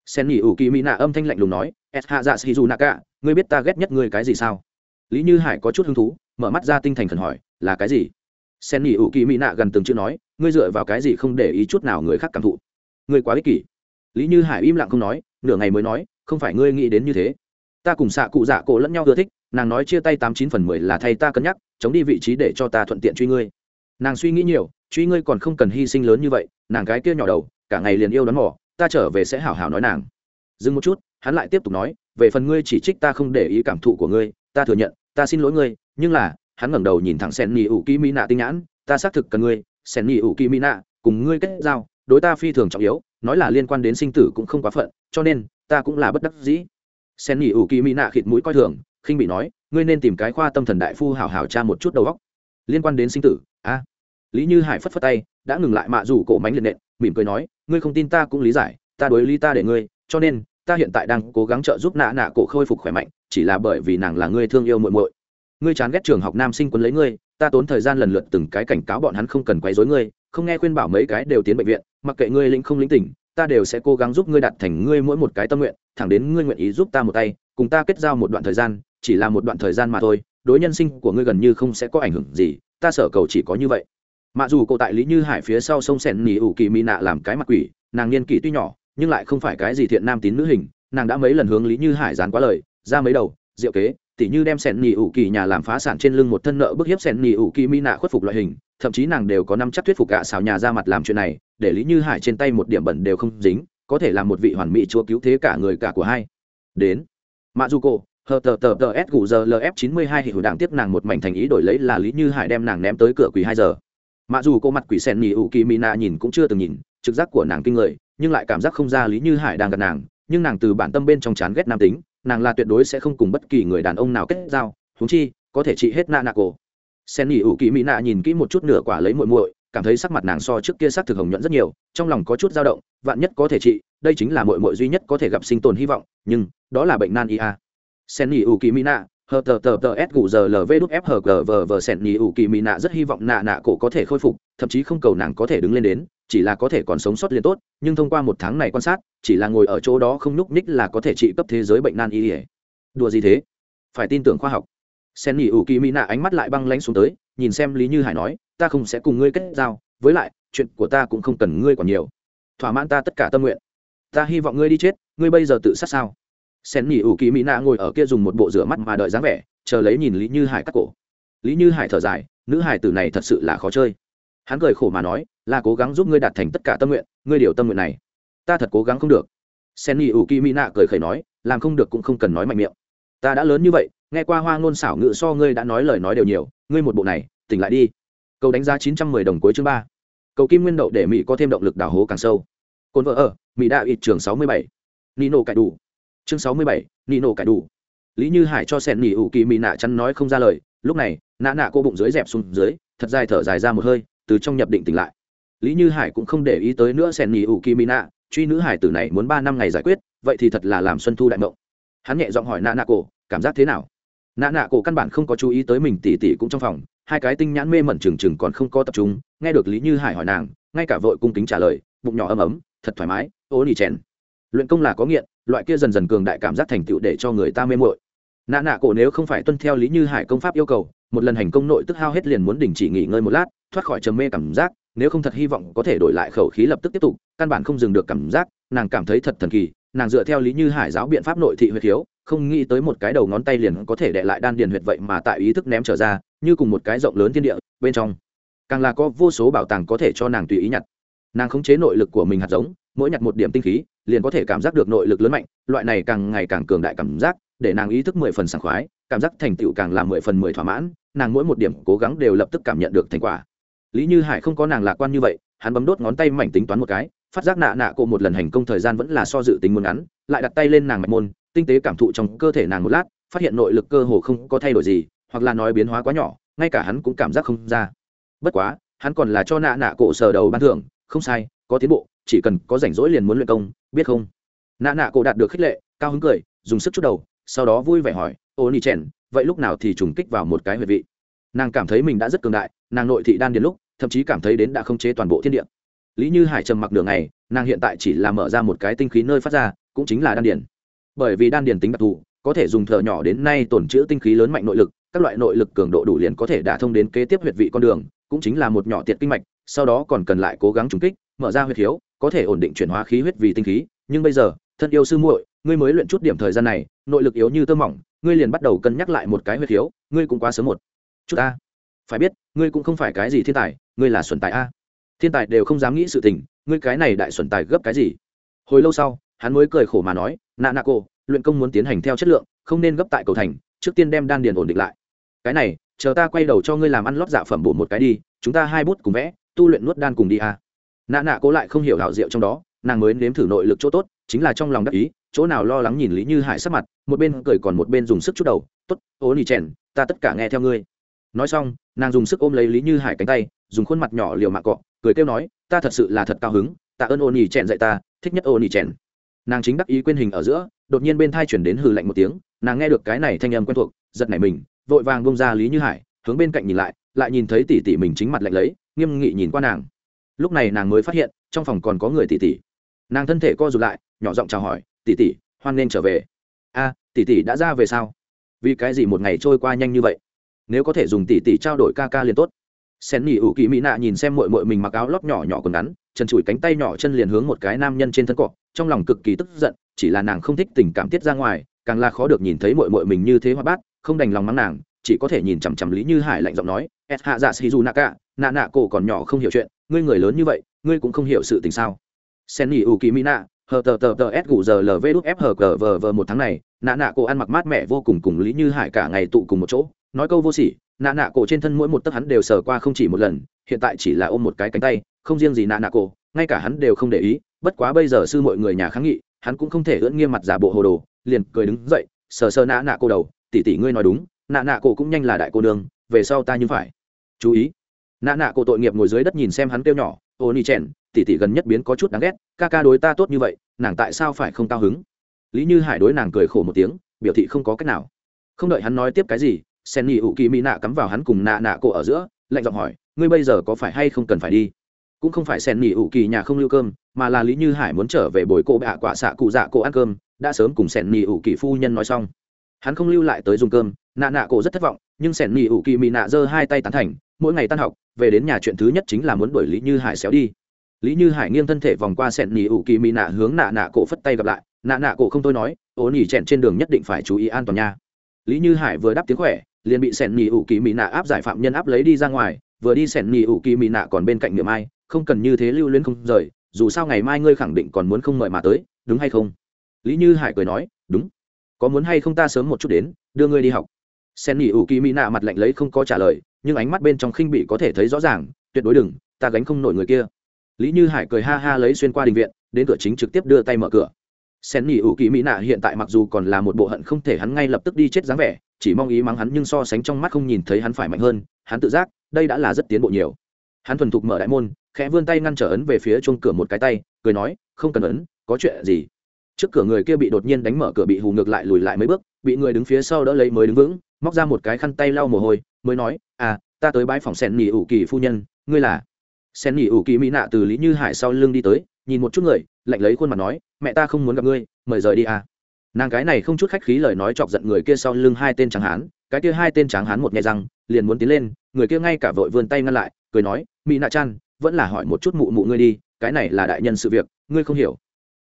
Sen nghỉ ủ kỳ mỹ nạ âm thanh lạnh lùng nói s hạ dạ shizu naka ngươi biết ta ghét nhất ngươi cái gì sao? Lý như hải có chút hứng thú, mở mắt ra tinh thành khẩn hỏi, là cái gì? Sen nghỉ ủ kỳ mỹ nạ gần từng chữ nói, ngươi dựa vào cái gì không để ý chút nào người khác cảm thụ? Ngươi quá ích kỷ lý như hải im lặng không nói, nửa ngày mới nói, không phải ngươi nghĩ đến như thế. Ta cùng xạ cụ dạ cổ lẫn nhau ưa thích, nàng nói chia tay tám chín phần mười là thay ta cân nhắc, chống đi vị trí để cho ta thuận tiện truy ngươi. Nàng suy nghĩ nhiều, truy ngươi còn không cần hy sinh lớn như vậy, nàng gái kia nhỏ đầu, cả ngày liền yêu đón mỏ ta trở về sẽ hảo hảo nói nàng. Dừng một chút, hắn lại tiếp tục nói, về phần ngươi chỉ trích ta không để ý cảm thụ của ngươi, ta thừa nhận, ta xin lỗi ngươi, nhưng là, hắn ngẩng đầu nhìn thẳng sen nỉ ủ kỹ mỹ nạ tinh nhãn, ta xác thực cần ngươi, sen nỉ ủ kỹ mỹ nạ, cùng ngươi kết giao, đối ta phi thường trọng yếu nói là liên quan đến sinh tử cũng không quá phận, cho nên, ta cũng là bất đắc dĩ. Sen nỉ ủ kỳ mỹ nạ khịt mũi coi thường, khinh bị nói, ngươi nên tìm cái khoa tâm thần đại phu hảo hảo tra một chút đầu óc. Liên quan đến sinh tử, a. Lý như hải phất phất tay, đã ngừng lại mạ dù cổ mánh liệt nện, mỉm cười nói, ngươi không tin ta cũng lý giải, ta đối lý ta để ngươi, cho nên, ta hiện tại đang cố gắng trợ giúp nạ nạ cổ khôi phục khỏe mạnh, chỉ là bởi vì nàng là ngươi thương yêu muội muội. Ngươi chán ghét trường học nam sinh quấn lấy ngươi, ta tốn thời gian lần lượt từng cái cảnh cáo bọn hắn không cần quấy rối ngươi không nghe khuyên bảo mấy cái đều tiến bệnh viện, mặc kệ ngươi lĩnh không lĩnh tỉnh, ta đều sẽ cố gắng giúp ngươi đạt thành ngươi mỗi một cái tâm nguyện, thẳng đến ngươi nguyện ý giúp ta một tay, cùng ta kết giao một đoạn thời gian, chỉ là một đoạn thời gian mà thôi, đối nhân sinh của ngươi gần như không sẽ có ảnh hưởng gì, ta sở cầu chỉ có như vậy. Mà dù cô tại lý như hải phía sau sông sẻn nỉ ủ kỳ mỹ nạ làm cái mặt quỷ, nàng niên kỷ tuy nhỏ, nhưng lại không phải cái gì thiện nam tín nữ hình, nàng đã mấy lần hướng lý như hải dán quá lời, ra mấy đầu diệu kế tỉ như đem sẻn nỉ ủ kỳ nhà làm phá sản trên lưng một thân nợ bức hiếp sẻn nỉ ủ kỳ mỹ nạ khuất phục loại hình, thậm chí nàng đều có năm chắc thuyết phục gạ xào nhà ra mặt làm chuyện này, để lý như hải trên tay một điểm bẩn đều không dính, có thể là một vị hoàn mỹ chúa cứu thế cả người cả của hai. Đến mạ du cô hờ tờ tờ tờ s gù giờ lf chín mươi hai hữu đảng tiếp nàng một mảnh thành ý đổi lấy là lý như hải đem nàng ném tới cửa quỷ hai giờ. Mạ dù cô mặt quỷ sen nhì ủ kỳ mỹ nạ nhìn cũng chưa từng nhìn, trực giác của nàng kinh người, nhưng lại cảm giác không ra lý như hải đang gặp nàng, nhưng nàng từ bản tâm bên trong chán ghét nam tính nàng là tuyệt đối sẽ không cùng bất kỳ người đàn ông nào kết giao húng chi, có thể trị hết nạ nạ cổ. Sen nghỉ ủ kỳ mỹ nạ nhìn kỹ một chút nửa quả lấy muội muội, cảm thấy sắc mặt nàng so trước kia sắc thực hồng nhuận rất nhiều, trong lòng có chút dao động, vạn nhất có thể trị, đây chính là muội muội duy nhất có thể gặp sinh tồn hy vọng, nhưng, đó là bệnh nan ia sen nghỉ ủ kỳ mỹ nạ hờ tờ tờ tờ s gù giờ lv đúc f hờ gờ vờ vờ sẹn nhì ủ kỳ mỹ nạ rất hy vọng nạ nạ cổ có thể khôi phục, thậm chí không cầu nàng có thể đứng lên đến, chỉ là có thể còn sống sót liền tốt, nhưng thông qua một tháng này quan sát, chỉ là ngồi ở chỗ đó không nhúc ních là có thể trị cấp thế giới bệnh nan y ỉa đùa gì thế? Phải tin tưởng khoa học. Sen nhì ủ kỳ mỹ nạ ánh mắt lại băng lanh xuống tới, nhìn xem lý như hải nói, ta không sẽ cùng ngươi kết giao, với lại, chuyện của ta cũng không cần ngươi còn nhiều. Thỏa mãn ta tất cả tâm nguyện. Ta hy vọng ngươi đi chết, ngươi bây giờ tự sát sao? Sen nhị ủ kỳ mỹ nạ ngồi ở kia dùng một bộ rửa mắt mà đợi dáng vẻ, chờ lấy nhìn lý như hải cắt cổ. Lý như hải thở dài, nữ hải tử này thật sự là khó chơi. Hắn cười khổ mà nói, là cố gắng giúp ngươi đạt thành tất cả tâm nguyện, ngươi điều tâm nguyện này, ta thật cố gắng không được. Sen nhị ủ kỳ mỹ nạ cười khẩy nói, làm không được cũng không cần nói mạnh miệng. Ta đã lớn như vậy, nghe qua hoa ngôn xảo ngự so ngươi đã nói lời nói đều nhiều, ngươi một bộ này, tỉnh lại đi. Câu đánh giá chín trăm mười đồng cuối chương ba. Cầu kim nguyên đậu để mỹ có thêm động lực đào hố càng sâu. Cồn vợ ở, mỹ đã ít trường sáu mươi bảy. Nino cải đủ chương sáu mươi bảy nino cải đủ. Lý như hải cho sẻn nỉ ủ kỳ mỹ nạ chắn nói không ra lời, lúc này, nạ nạ cô bụng dưới dẹp xuống dưới, thật dài thở dài ra một hơi, từ trong nhập định tỉnh lại. Lý như hải cũng không để ý tới nữa sẻn nỉ ủ kỳ mỹ nạ, truy nữ hải tử này muốn ba năm ngày giải quyết, vậy thì thật là làm xuân thu đại mộng. Hắn nhẹ giọng hỏi nạ nạ cổ cảm giác thế nào? Nạ nạ cổ căn bản không có chú ý tới mình tỉ tỉ cũng trong phòng, hai cái tinh nhãn mê mẩn trừng trừng còn không có tập trung, nghe được lý như hải hỏi nàng, ngay cả vội cung kính trả lời, bụng nhỏ ấm ấm, thật thoải mái, ố nỉ chèn. Luyện công là có nghiện loại kia dần dần cường đại cảm giác thành tựu để cho người ta mê mội nạ nạ cổ nếu không phải tuân theo lý như hải công pháp yêu cầu, một lần hành công nội tức hao hết liền muốn đình chỉ nghỉ ngơi một lát, thoát khỏi trầm mê cảm giác, nếu không thật hy vọng có thể đổi lại khẩu khí lập tức tiếp tục, căn bản không dừng được cảm giác, nàng cảm thấy thật thần kỳ, nàng dựa theo lý như hải giáo biện pháp nội thị huyệt thiếu, không nghĩ tới một cái đầu ngón tay liền có thể đệ lại đan điền huyệt vậy mà tại ý thức ném trở ra, như cùng một cái rộng lớn thiên địa, bên trong, càng là có vô số bảo tàng có thể cho nàng tùy ý nhặt. Nàng khống chế nội lực của mình hạt giống mỗi nhặt một điểm tinh khí, liền có thể cảm giác được nội lực lớn mạnh, loại này càng ngày càng cường đại cảm giác, để nàng ý thức mười phần sảng khoái, cảm giác thành tựu càng là mười phần mười thỏa mãn, nàng mỗi một điểm cố gắng đều lập tức cảm nhận được thành quả. Lý như hải không có nàng lạc quan như vậy, hắn bấm đốt ngón tay mảnh tính toán một cái, phát giác nạ nạ cô một lần hành công thời gian vẫn là so dự tính muốn ngắn, lại đặt tay lên nàng mạch môn, tinh tế cảm thụ trong cơ thể nàng một lát, phát hiện nội lực cơ hồ không có thay đổi gì, hoặc là nói biến hóa quá nhỏ, ngay cả hắn cũng cảm giác không ra. Bất quá, hắn còn là cho nạ nạ cổ sờ đầu ban thưởng, không sai, có tiến bộ chỉ cần có rảnh rỗi liền muốn luyện công, biết không? Nạ nạ cổ đạt được khích lệ, cao hứng cười, dùng sức chút đầu, sau đó vui vẻ hỏi, ô ni chèn, vậy lúc nào thì trùng kích vào một cái huyệt vị? Nàng cảm thấy mình đã rất cường đại, nàng nội thị đan điền lúc, thậm chí cảm thấy đến đã không chế toàn bộ thiên địa. Lý như hải trầm mặc đường này nàng hiện tại chỉ là mở ra một cái tinh khí nơi phát ra, cũng chính là đan điền. Bởi vì đan điền tính đặc thù, có thể dùng thợ nhỏ đến nay tổn chữ tinh khí lớn mạnh nội lực, các loại nội lực cường độ đủ liền có thể đả thông đến kế tiếp huyệt vị con đường, cũng chính là một nhỏ tiệt kinh mạch, sau đó còn cần lại cố gắng trùng kích mở ra huyết thiếu có thể ổn định chuyển hóa khí huyết vì tinh khí, nhưng bây giờ, thân yêu sư muội, ngươi mới luyện chút điểm thời gian này, nội lực yếu như tơ mỏng, ngươi liền bắt đầu cân nhắc lại một cái huyết thiếu ngươi cũng quá sớm một chút a phải biết, ngươi cũng không phải cái gì thiên tài, ngươi là xuẩn tài a. Thiên tài đều không dám nghĩ sự tình, ngươi cái này đại xuẩn tài gấp cái gì? Hồi lâu sau, hắn mới cười khổ mà nói, nạ nạ cô, luyện công muốn tiến hành theo chất lượng, không nên gấp tại cầu thành, trước tiên đem đan điền ổn định lại. Cái này, chờ ta quay đầu cho ngươi làm ăn lót dạ phẩm bổ một cái đi, chúng ta hai bút cùng vẽ, tu luyện nuốt đan cùng đi a nạ nạ cố lại không hiểu đạo diệu trong đó, nàng mới nếm thử nội lực chỗ tốt, chính là trong lòng đắc ý, chỗ nào lo lắng nhìn lý như hải sắc mặt, một bên cười còn một bên dùng sức chút đầu t ố t ố nỉ chèn, ta tất cả nghe theo ngươi. Nói xong, nàng dùng sức ôm lấy lý như hải cánh tay, dùng khuôn mặt nhỏ liều mạng cọ, cười kêu nói, ta thật sự là thật cao hứng, tạ ơn ô nỉ chèn dạy ta, thích nhất ô nỉ chèn. Nàng chính đắc ý quên hình ở giữa, đột nhiên bên thai chuyển đến hừ lạnh một tiếng, nàng nghe được cái này thanh âm quen thuộc, giật nảy mình, vội vàng bông ra lý như hải, hướng bên cạnh nhìn lại lại nhìn thấy tỷ tỷ mình chính mặt lạnh lấy, nghiêm nghị nhìn qua nàng lúc này nàng mới phát hiện trong phòng còn có người tỷ tỷ nàng thân thể co rụt lại nhỏ giọng chào hỏi tỷ tỷ hoan nên trở về. A tỷ tỷ đã ra về sao? Vì cái gì một ngày trôi qua nhanh như vậy? Nếu có thể dùng tỷ tỷ trao đổi ca ca liền tốt. Sen nỉ ủ kỳ mỹ nạ nhìn xem mội mội mình mặc áo lót nhỏ nhỏ còn ngắn chân trụi cánh tay nhỏ chân liền hướng một cái nam nhân trên thân cọ trong lòng cực kỳ tức giận chỉ là nàng không thích tình cảm tiết ra ngoài càng là khó được nhìn thấy mội mội mình như thế hoa bát không đành lòng mắng nàng chỉ có thể nhìn chằm chằm lý như hải lạnh giọng nói et hạ dạ xìu nạ cả, nạ nạ cổ còn nhỏ không hiểu chuyện ngươi người lớn như vậy, ngươi cũng không hiểu sự tình sao? Sen nghỉ ủ kỳ mỹ nạ hờ tờ tờ tờ s gù giờ lv đúc f hờ cờ vờ vờ một tháng này, nạ nạ cổ ăn mặc mát mẻ vô cùng cùng lý như hải cả ngày tụ cùng một chỗ. Nói câu vô sỉ, nạ nạ cổ trên thân mỗi một tấc hắn đều sờ qua không chỉ một lần, hiện tại chỉ là ôm một cái cánh tay, không riêng gì nạ nạ cổ, ngay cả hắn đều không để ý. Bất quá bây giờ sư mọi người nhà kháng nghị, hắn cũng không thể ưỡn nghiêm mặt giả bộ hồ đồ, liền cười đứng dậy, sờ sờ nạ nạ cổ đầu, tỷ tỷ ngươi nói đúng, nạ nạ cổ cũng nhanh là đại cô đường về sau ta như phải. Chú ý nạ nạ cổ tội nghiệp ngồi dưới đất nhìn xem hắn kêu nhỏ, ô ni chèn, tỷ tỷ gần nhất biến có chút đáng ghét, ca ca đối ta tốt như vậy, nàng tại sao phải không cao hứng? Lý như hải đối nàng cười khổ một tiếng, biểu thị không có cách nào. Không đợi hắn nói tiếp cái gì, sen nhị ụ kỳ mỹ nạ cắm vào hắn cùng nạ nạ cổ ở giữa, lạnh giọng hỏi, ngươi bây giờ có phải hay không cần phải đi? Cũng không phải sen nhị ụ kỳ nhà không lưu cơm, mà là lý như hải muốn trở về bồi cô bạ quả xạ cụ dạ cổ ăn cơm, đã sớm cùng sen nhị ụ kỳ phu nhân nói xong. Hắn không lưu lại tới dùng cơm, nạ nạ cổ rất thất vọng, nhưng sen nhị ụ kỳ mỹ nạ giơ hai tay tán thành mỗi ngày tan học, về đến nhà chuyện thứ nhất chính là muốn đuổi lý như hải xéo đi. Lý như hải nghiêng thân thể vòng qua sẹn nỉ ủ kỳ mỹ nạ hướng nạ nạ cổ phất tay gặp lại. Nạ nạ cổ không tôi nói ố nhỉ chẹn trên đường nhất định phải chú ý an toàn nha. Lý như hải vừa đáp tiếng khỏe, liền bị sẹn nỉ ủ kỳ mỹ nạ áp giải phạm nhân áp lấy đi ra ngoài. Vừa đi sẹn nỉ ủ kỳ mỹ nạ còn bên cạnh miệng ai, không cần như thế lưu luyến không rời, dù sao ngày mai ngươi khẳng định còn muốn không mời mà tới, đúng hay không? Lý như hải cười nói, đúng. Có muốn hay không ta sớm một chút đến, đưa ngươi đi học. Sen nhị ủ kỳ mỹ nạ mặt lạnh lấy không có trả lời nhưng ánh mắt bên trong khinh bị có thể thấy rõ ràng, tuyệt đối đừng, ta gánh không nổi người kia. Lý như hải cười ha ha lấy xuyên qua đình viện, đến cửa chính trực tiếp đưa tay mở cửa. Sen nghỉ ủ kỳ mỹ nạ hiện tại mặc dù còn là một bộ hận không thể hắn ngay lập tức đi chết dáng vẻ, chỉ mong ý mắng hắn nhưng so sánh trong mắt không nhìn thấy hắn phải mạnh hơn, hắn tự giác, đây đã là rất tiến bộ nhiều. Hắn thuần thục mở đại môn, khẽ vươn tay ngăn trở ấn về phía chuông cửa một cái tay, cười nói, không cần ấn, có chuyện gì? Trước cửa người kia bị đột nhiên đánh mở cửa bị hù ngược lại lùi lại mấy bước, bị người đứng phía sau đỡ lấy mới đứng vững, móc ra một cái khăn tay lau mồ hôi mới nói à ta tới bãi phòng sen nhị ủ kỳ phu nhân, ngươi là? Sen nhị ủ kỳ mỹ nạ từ lý như hải sau lưng đi tới, nhìn một chút người, lạnh lấy khuôn mặt nói, mẹ ta không muốn gặp ngươi, mời rời đi à. Nàng cái này không chút khách khí lời nói chọc giận người kia sau lưng hai tên tráng hán, cái kia hai tên tráng hán một nghe răng, liền muốn tiến lên, người kia ngay cả vội vươn tay ngăn lại, cười nói, mỹ nạ chan, vẫn là hỏi một chút mụ mụ ngươi đi, cái này là đại nhân sự việc, ngươi không hiểu.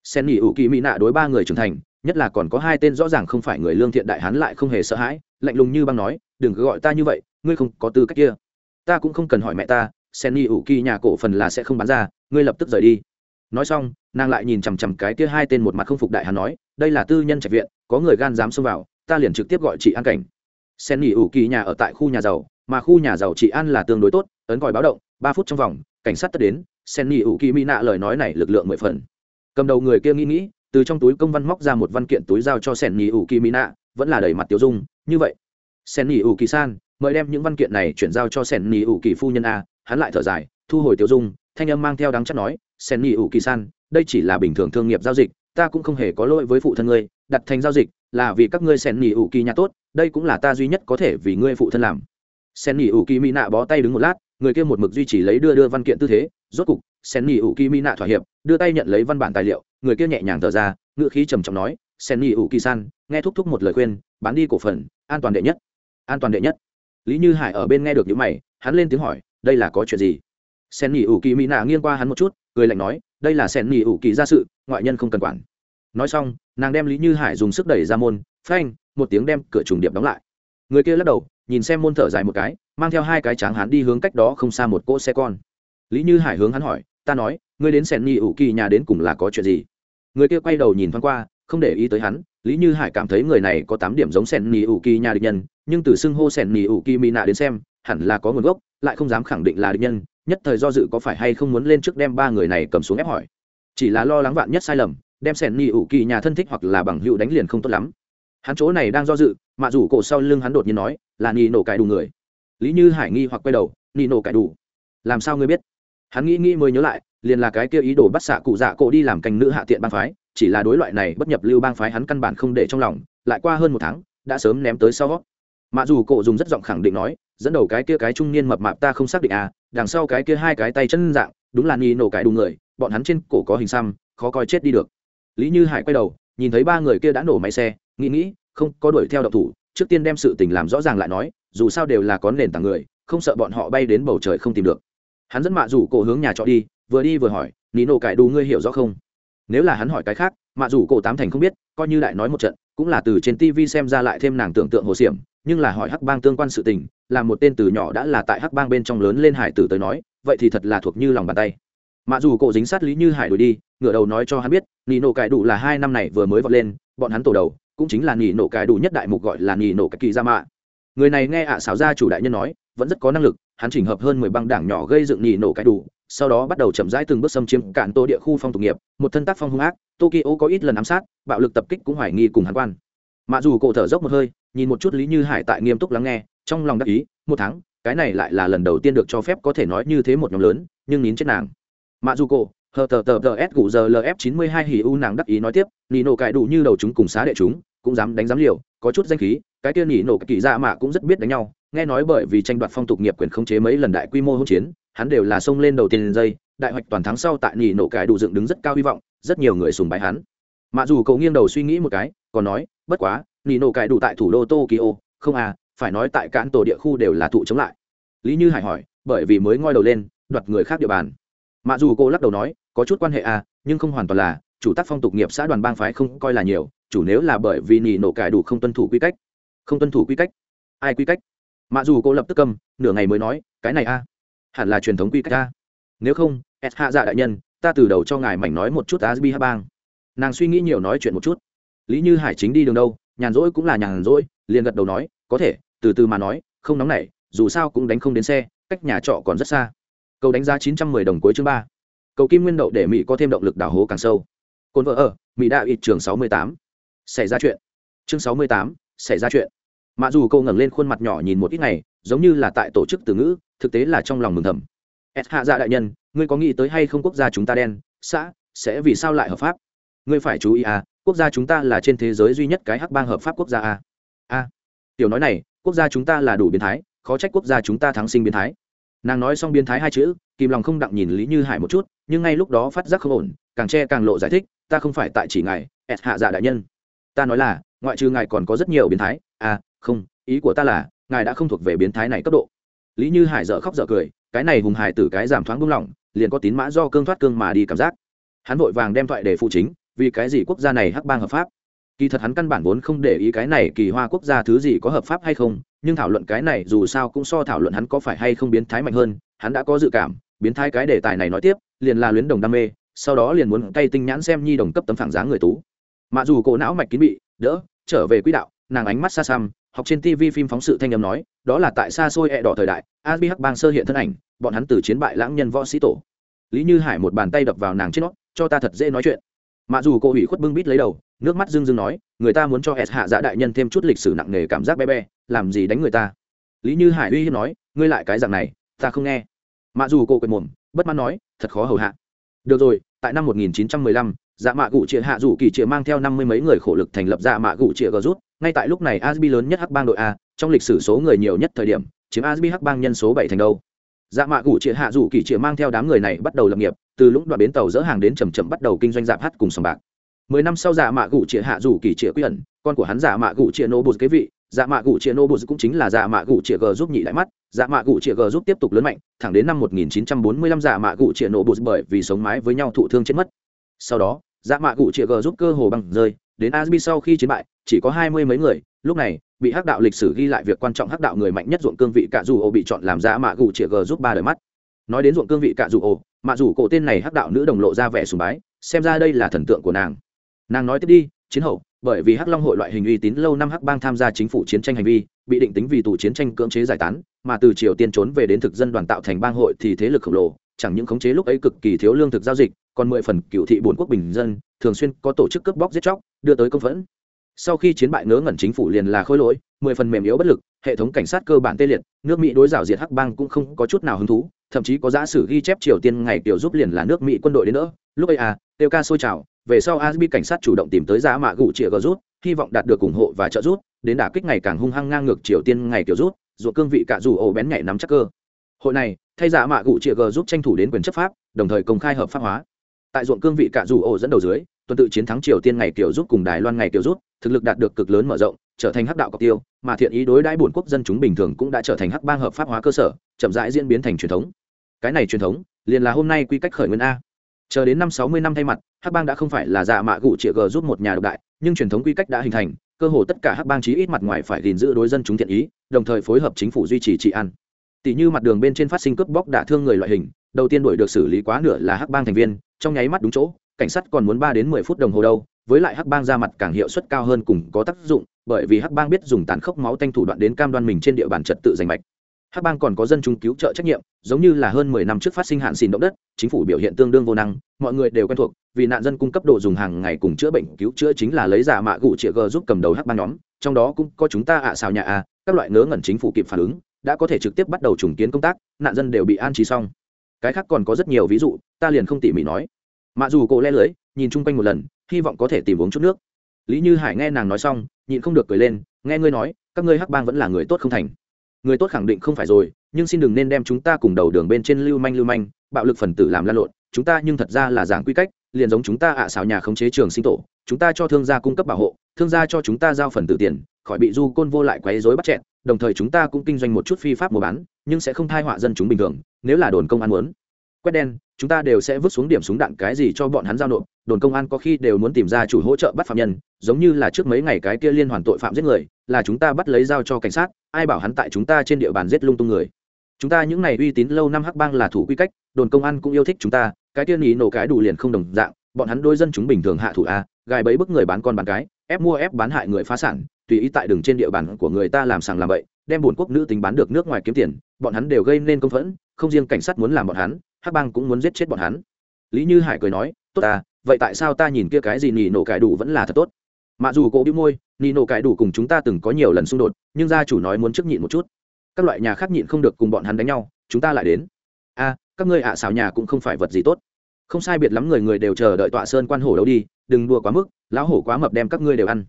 Sen nhị ủ kỳ mỹ nạ đối ba người trưởng thành, nhất là còn có hai tên rõ ràng không phải người lương thiện đại hán lại không hề sợ hãi, lạnh lùng như băng nói đừng cứ gọi ta như vậy, ngươi không có tư cách kia. Ta cũng không cần hỏi mẹ ta, sen ni ủ kỳ nhà cổ phần là sẽ không bán ra, ngươi lập tức rời đi. Nói xong, nàng lại nhìn chằm chằm cái kia hai tên một mặt không phục đại hắn nói, đây là tư nhân trạch viện, có người gan dám xông vào, ta liền trực tiếp gọi chị an cảnh. Sen y ủ kỳ nhà ở tại khu nhà giàu, mà khu nhà giàu chị an là tương đối tốt, ấn còi báo động, ba phút trong vòng, cảnh sát tất đến, sen y ủ kỳ mỹ nạ lời nói này lực lượng mười phần. Cầm đầu người kia nghĩ nghĩ, từ trong túi công văn móc ra một văn kiện túi giao cho sen y ủ kỳ mỹ nạ, vẫn là đầy mặt tiêu dung, như vậy sen y ủ kỳ san, mời đem những văn kiện này chuyển giao cho sen y ủ kỳ phu nhân a, hắn lại thở dài, thu hồi tiêu dung, thanh âm mang theo đáng chắc nói, sen ni ủ kỳ san, đây chỉ là bình thường thương nghiệp giao dịch, ta cũng không hề có lỗi với phụ thân ngươi, đặt thành giao dịch là vì các ngươi sen ni ủ kỳ nhà tốt, đây cũng là ta duy nhất có thể vì ngươi phụ thân làm. Sen ni ủ kỳ mỹ nạ bó tay đứng một lát, người kia một mực duy trì lấy đưa đưa văn kiện tư thế, rốt cục, sen ni ủ kỳ mỹ nạ thỏa hiệp, đưa tay nhận lấy văn bản tài liệu, người kia nhẹ nhàng thở ra ngựa khí trầm trọng nói, sen ni ủ kỳ san, nghe thúc thúc một lời khuyên, bán đi cổ phần, an toàn đệ nhất an toàn đệ nhất. Lý như hải ở bên nghe được những mày, hắn lên tiếng hỏi, đây là có chuyện gì? Sen nghỉ ủ kỳ mỹ nạ nghiêng qua hắn một chút, cười lạnh nói, đây là sen nghỉ ủ kỳ ra sự, ngoại nhân không cần quản. Nói xong, nàng đem lý như hải dùng sức đẩy ra môn, phanh, một tiếng đem cửa trùng điệp đóng lại. Người kia lắc đầu, nhìn xem môn thở dài một cái, mang theo hai cái tráng hắn đi hướng cách đó không xa một cỗ xe con. Lý như hải hướng hắn hỏi, ta nói, ngươi đến sen nghỉ ủ kỳ nhà đến cùng là có chuyện gì? Người kia quay đầu nhìn thoáng qua, không để ý tới hắn, lý như hải cảm thấy người này có tám điểm giống sen nghỉ ủ kỳ nhà địch nhân nhưng từ xưng hô sẻn nỉ ủ kỳ mỹ nạ đến xem, hẳn là có nguồn gốc, lại không dám khẳng định là địch nhân, nhất thời do dự có phải hay không muốn lên trước đem ba người này cầm xuống ép hỏi. Chỉ là lo lắng vạn nhất sai lầm, đem sẻn nỉ ủ kỳ nhà thân thích hoặc là bằng hữu đánh liền không tốt lắm. Hắn chỗ này đang do dự mạ rủ cổ sau lưng hắn đột nhiên nói, là nỉ nổ cải đủ người. Lý như hải nghi hoặc quay đầu nỉ nổ cải đủ? Làm sao ngươi biết? Hắn nghĩ nghĩ mới nhớ lại, liền là cái kia ý đồ bắt xạ cụ dạ cổ đi làm canh nữ hạ tiện bang phái, chỉ là đối loại này bất nhập lưu bang phái hắn căn bản không để trong lòng, lại qua hơn một tháng, đã sớm ném tới sau mạ dù cổ dùng rất giọng khẳng định nói, dẫn đầu cái kia cái trung niên mập mạp ta không xác định à đằng sau cái kia hai cái tay chân dạng, đúng là ni nổ cái đúng người, bọn hắn trên cổ có hình xăm, khó coi chết đi được. Lý như hải quay đầu, nhìn thấy ba người kia đã nổ máy xe, nghĩ nghĩ, không có đuổi theo độc thủ, trước tiên đem sự tình làm rõ ràng lại nói, dù sao đều là có nền tảng người, không sợ bọn họ bay đến bầu trời không tìm được. Hắn dẫn mạ rủ cổ hướng nhà trọ đi, vừa đi vừa hỏi ní nổ cải đủ ngươi hiểu rõ không? Nếu là hắn hỏi cái khác mạ rủ cổ tám thành không biết, coi như lại nói một trận, cũng là từ trên tv xem ra lại thêm nàng tưởng tượng hồ xiểm nhưng là hỏi hắc bang tương quan sự tình, là một tên từ nhỏ đã là tại hắc bang bên trong lớn lên hải tử tới nói, vậy thì thật là thuộc như lòng bàn tay. Mà dù cổ dính sát lý như hải đuổi đi ngửa đầu nói cho hắn biết nị nổ cải đủ là hai năm này vừa mới vọt lên, bọn hắn tổ đầu, cũng chính là nị nổ cải đủ nhất đại mục gọi là nị nổ cải kỳ ra mạ. Người này nghe ạ à xảo gia chủ đại nhân nói, vẫn rất có năng lực, hắn chỉnh hợp hơn mười băng đảng nhỏ gây dựng nị nổ cải đủ, sau đó bắt đầu chậm rãi từng bước xâm chiếm cản tô địa khu phong tục nghiệp, một thân tác phong hung ác, tokyo có ít lần ám sát, bạo lực tập kích cũng hoài nghi cùng hắn quan mạ dù cổ thở dốc một hơi, nhìn một chút lý như hải tại nghiêm túc lắng nghe, trong lòng đắc ý, một tháng, cái này lại là lần đầu tiên được cho phép có thể nói như thế một nhóm lớn, nhưng nín chết nàng. Mạ dù cổ, hờ tờ tờ tờ s gù giờ lf chín mươi hai hỉ u nàng đắc ý nói tiếp, nỉ nổ cải đủ như đầu chúng cùng xá đệ chúng, cũng dám đánh dám liều, có chút danh khí, cái kia nị nổ kỳ ra mạ cũng rất biết đánh nhau, nghe nói bởi vì tranh đoạt phong tục nghiệp quyền khống chế mấy lần đại quy mô hỗn chiến, hắn đều là xông lên đầu tiên dây, đại hoạch toàn thắng sau tại nị nổ cải đủ dựng đứng rất cao hy vọng, rất nhiều người sùng bái hắn. Mà dù cậu nghiêng đầu suy nghĩ một cái, còn nói, bất quá nỉ nổ cải đủ tại thủ đô tokyo. Không à phải nói tại cạn tổ địa khu đều là thụ chống lại. Lý như hải hỏi, bởi vì mới ngoi đầu lên, đoạt người khác địa bàn. Mà dù cô lắc đầu nói, có chút quan hệ à nhưng không hoàn toàn là, chủ tác phong tục nghiệp xã đoàn bang phái không coi là nhiều, chủ nếu là bởi vì nỉ nổ cải đủ không tuân thủ quy cách. Không tuân thủ quy cách? Ai quy cách? Mà dù cô lập tức cầm, nửa ngày mới nói, cái này a à? hẳn là truyền thống quy cách a nếu không, s hạ dạ đại nhân, ta từ đầu cho ngài mảnh nói một chút asbi ha bang nàng suy nghĩ nhiều nói chuyện một chút. Lý như hải chính đi đường đâu, nhàn rỗi cũng là nhàn rỗi, liền gật đầu nói, có thể, từ từ mà nói, không nóng nảy, dù sao cũng đánh không đến xe, cách nhà trọ còn rất xa. Cầu đánh giá chín trăm mười đồng cuối chương ba. Cầu kim nguyên đậu để mỹ có thêm động lực đào hố càng sâu. Cồn vợ ở, mỹ đạo ít trường sáu mươi tám. Xảy ra chuyện. Chương sáu mươi tám, xảy ra chuyện. Mặc dù câu ngẩng lên khuôn mặt nhỏ nhìn một ít ngày, giống như là tại tổ chức từ ngữ, thực tế là trong lòng mừng thầm. S hạ dạ đại nhân, ngươi có nghĩ tới hay không quốc gia chúng ta đen, xã, sẽ vì sao lại hợp pháp? Ngươi phải chú ý à quốc gia chúng ta là trên thế giới duy nhất cái hắc bang hợp pháp quốc gia a a tiểu nói này, quốc gia chúng ta là đủ biến thái, khó trách quốc gia chúng ta thắng sinh biến thái. Nàng nói xong biến thái hai chữ, kìm lòng không đặng nhìn lý như hải một chút, nhưng ngay lúc đó phát giác không ổn, càng che càng lộ giải thích, ta không phải tại chỉ ngài, ẹt hạ dạ đại nhân. Ta nói là, ngoại trừ ngài còn có rất nhiều biến thái. À không, ý của ta là, ngài đã không thuộc về biến thái này cấp độ. Lý như hải dở khóc dở cười, cái này hùng hải từ cái giảm thoáng buông lỏng, liền có tín mã do cương thoát cương mà đi cảm giác. Hắn vội vàng đem thoại để phụ chính vì cái gì quốc gia này hắc bang hợp pháp? Kỳ thật hắn căn bản vốn không để ý cái này kỳ hoa quốc gia thứ gì có hợp pháp hay không, nhưng thảo luận cái này dù sao cũng so thảo luận hắn có phải hay không biến thái mạnh hơn, hắn đã có dự cảm, biến thái cái đề tài này nói tiếp, liền là luyến đồng đam mê, sau đó liền muốn cay tinh nhãn xem nhi đồng cấp tấm phản giá người tú. Mà dù cổ não mạch kín bị, đỡ, trở về quỹ đạo, nàng ánh mắt xa xăm, học trên tv phim phóng sự thanh âm nói, đó là tại xa xôi ẹ đỏ thời đại, A B hắc bang sơ hiện thân ảnh, bọn hắn từ chiến bại lãng nhân võ sĩ tổ. Lý như hải một bàn tay đập vào nàng trên nót cho ta thật dễ nói chuyện mà dù cô ủy khuất bưng bít lấy đầu nước mắt dưng dưng nói người ta muốn cho s hạ dạ đại nhân thêm chút lịch sử nặng nề cảm giác bé bé làm gì đánh người ta? Lý như hải uy hiếp nói ngươi lại cái dạng này ta không nghe. Mà dù cô quệt mồm bất mãn nói thật khó hầu hạ. Được rồi tại năm 1915, dạ mạ cụ chĩa hạ rủ kỳ chĩa mang theo năm mươi mấy người khổ lực thành lập dạ mạ cụ chĩa gờ rút ngay tại lúc này asbi lớn nhất hắc bang đội a trong lịch sử số người nhiều nhất thời điểm chiếm asbi hắc bang nhân số bảy thành đâu dạ mạ cụ chĩa hạ rủ kỳ chĩa mang theo đám người này bắt đầu lập nghiệp, từ lúc đoạn bến tàu dỡ hàng đến chầm chậm bắt đầu kinh doanh dạp hát cùng sòng bạc. Mười năm sau dạ mạ cụ chĩa hạ rủ kỳ chĩa quy ẩn, con của hắn dạ mạ cụ chĩa nô bụt kế vị dạ mạ cụ chĩa nô bụt cũng chính là dạ mạ cụ chĩa g giúp nhị đại mắt dạ mạ cụ chĩa g giúp tiếp tục lớn mạnh, thẳng đến năm 1945 dạ mạ cụ chĩa nô bụt bởi vì sống mái với nhau thụ thương chết mất. Sau đó dạ mạ cụ chĩa g giúp cơ hồ bằng rơi đến asbi sau khi chiến bại, chỉ có hai mươi mấy người, lúc này, bị hắc đạo lịch sử ghi lại việc quan trọng hắc đạo người mạnh nhất ruộng cương vị cả dù ô bị chọn làm ra mạ gù chĩa g giúp ba đời mắt. Nói đến ruộng cương vị cả dù ô mạ dù cổ tên này hắc đạo nữ đồng lộ ra vẻ sùng bái, xem ra đây là thần tượng của nàng. Nàng nói tiếp đi, chiến hậu, bởi vì hắc long hội loại hình uy tín lâu năm hắc bang tham gia chính phủ chiến tranh hành vi, bị định tính vì tù chiến tranh cưỡng chế giải tán, mà từ triều tiên trốn về đến thực dân đoàn tạo thành bang hội thì thế lực khổng lồ, chẳng những khống chế lúc ấy cực kỳ thiếu lương thực giao dịch còn mười phần cựu thị bốn quốc bình dân, thường xuyên có tổ chức cướp bóc giết chóc, đưa tới công phẫn. Sau khi chiến bại ngớ ngẩn chính phủ liền là khôi lỗi, mười phần mềm yếu bất lực, hệ thống cảnh sát cơ bản tê liệt, nước mỹ đối rào diệt hắc bang cũng không có chút nào hứng thú, thậm chí có giả sử ghi chép triều tiên ngày kiểu giúp liền là nước mỹ quân đội đến nữa lúc ấy à tiêu ca sôi trào về sau asbi cảnh sát chủ động tìm tới giá mạ gụ chĩa gờ rút, hy vọng đạt được ủng hộ và trợ rút đến đả kích ngày càng hung hăng ngang ngược triều tiên ngày kiểu rút ruột cương vị cả dù ổ bén nhảy nắm chắc cơ. Hội này, thay giả mạ gụ chĩa gờ giúp tranh thủ đến quyền chấp pháp, đồng thời công khai hợp pháp hóa tại ruộng cương vị cả dù ổ dẫn đầu dưới, tuần tự chiến thắng triều tiên ngày kiểu rút cùng đài loan ngày kiểu rút, thực lực đạt được cực lớn mở rộng, trở thành hắc đạo cọc tiêu, mà thiện ý đối đãi bổn quốc dân chúng bình thường cũng đã trở thành hắc bang hợp pháp hóa cơ sở, chậm rãi diễn biến thành truyền thống. Cái này truyền thống, liền là hôm nay quy cách khởi nguyên a. Chờ đến năm sáu mươi năm thay mặt, hắc bang đã không phải là dạ mạ gụ chĩa g giúp một nhà độc đại, nhưng truyền thống quy cách đã hình thành, cơ hồ tất cả hắc bang chí ít mặt ngoài phải gìn giữ đối dân chúng thiện ý, đồng thời phối hợp chính phủ duy trì trị an. Tỷ như mặt đường bên trên phát sinh cướp bóc đả thương người loại hình đầu tiên đuổi được xử lý quá nửa là hắc bang thành viên, trong nháy mắt đúng chỗ, cảnh sát còn muốn ba đến mười phút đồng hồ đâu, với lại hắc bang ra mặt càng hiệu suất cao hơn cùng có tác dụng, bởi vì hắc bang biết dùng tàn khốc máu tanh thủ đoạn đến cam đoan mình trên địa bàn trật tự giành mạch. Hắc bang còn có dân chúng cứu trợ trách nhiệm, giống như là hơn mười năm trước phát sinh hạn xìn động đất, chính phủ biểu hiện tương đương vô năng, mọi người đều quen thuộc, vì nạn dân cung cấp đồ dùng hàng ngày cùng chữa bệnh cứu chữa chính là lấy giả mạ gụ chĩa g giúp cầm đầu hắc bang nhóm, trong đó cũng có chúng ta ạ à xào nhà a, các loại ngớ ngẩn chính phủ kịp phản ứng, đã có thể trực tiếp bắt đầu trùng kiến công tác, nạn dân đều bị an trí xong cái khác còn có rất nhiều ví dụ, ta liền không tỉ mỉ nói. Mặc dù cổ le lưới, nhìn chung quanh một lần, hy vọng có thể tìm uống chút nước. Lý như hải nghe nàng nói xong, nhịn không được cười lên, nghe ngươi nói, các ngươi hắc bang vẫn là người tốt không thành. Người tốt khẳng định không phải rồi, nhưng xin đừng nên đem chúng ta cùng đầu đường bên trên lưu manh lưu manh, bạo lực phần tử làm lan lộn, chúng ta nhưng thật ra là giảng quy cách, liền giống chúng ta ạ à xào nhà khống chế trường sinh tổ, chúng ta cho thương gia cung cấp bảo hộ, thương gia cho chúng ta giao phần tử tiền khỏi bị du côn vô lại quấy rối bắt chẹn đồng thời chúng ta cũng kinh doanh một chút phi pháp mua bán, nhưng sẽ không thai họa dân chúng bình thường, nếu là đồn công an muốn. Quét đen, chúng ta đều sẽ vứt xuống điểm súng đạn cái gì cho bọn hắn giao nộp, đồn công an có khi đều muốn tìm ra chủ hỗ trợ bắt phạm nhân, giống như là trước mấy ngày cái kia liên hoàn tội phạm giết người, là chúng ta bắt lấy giao cho cảnh sát, ai bảo hắn tại chúng ta trên địa bàn giết lung tung người. Chúng ta những ngày uy tín lâu năm hắc bang là thủ quy cách, đồn công an cũng yêu thích chúng ta, cái tiên ý nổ cái đủ liền không đồng dạng, bọn hắn đôi dân chúng bình thường hạ thủ a, gài bẫy bức người bán con bán cái ép mua ép bán hại người phá sản, tùy ý tại đường trên địa bàn của người ta làm sàng làm bậy, đem bổn quốc nữ tính bán được nước ngoài kiếm tiền, bọn hắn đều gây nên công phẫn, không riêng cảnh sát muốn làm bọn hắn hắc bang cũng muốn giết chết bọn hắn. Lý như hải cười nói, tốt ta, vậy tại sao ta nhìn kia cái gì nỉ nổ cải đủ vẫn là thật tốt? Mà dù cô bĩu môi, nỉ nổ cải đủ cùng chúng ta từng có nhiều lần xung đột, nhưng gia chủ nói muốn trước nhịn một chút. Các loại nhà khác nhịn không được cùng bọn hắn đánh nhau, chúng ta lại đến. A, các ngươi ạ à xào nhà cũng không phải vật gì tốt không sai biệt lắm người người đều chờ đợi tọa sơn quan hổ đâu đi, đừng đùa quá mức, lão hổ quá mập đem các ngươi đều ăn.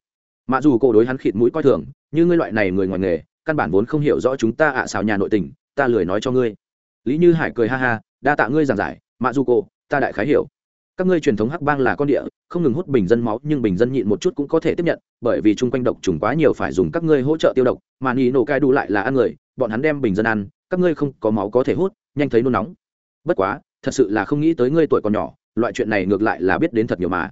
Mặc dù cô đối hắn khịt mũi coi thường, như ngươi loại này người ngoài nghề, căn bản vốn không hiểu rõ chúng ta ạ à xào nhà nội tình, ta lười nói cho ngươi. Lý như hải cười ha ha, đa tạ ngươi giảng giải mạ dù cô ta đại khái hiểu. Các ngươi truyền thống hắc bang là con địa, không ngừng hút bình dân máu, nhưng bình dân nhịn một chút cũng có thể tiếp nhận, bởi vì chung quanh độc trùng quá nhiều phải dùng các ngươi hỗ trợ tiêu độc, mà nỉ nổ cai đủ lại là ăn người, bọn hắn đem bình dân ăn, các ngươi không có máu có thể hút, nhanh thấy nôn nóng. Bất quá thật sự là không nghĩ tới ngươi tuổi còn nhỏ, loại chuyện này ngược lại là biết đến thật nhiều mà.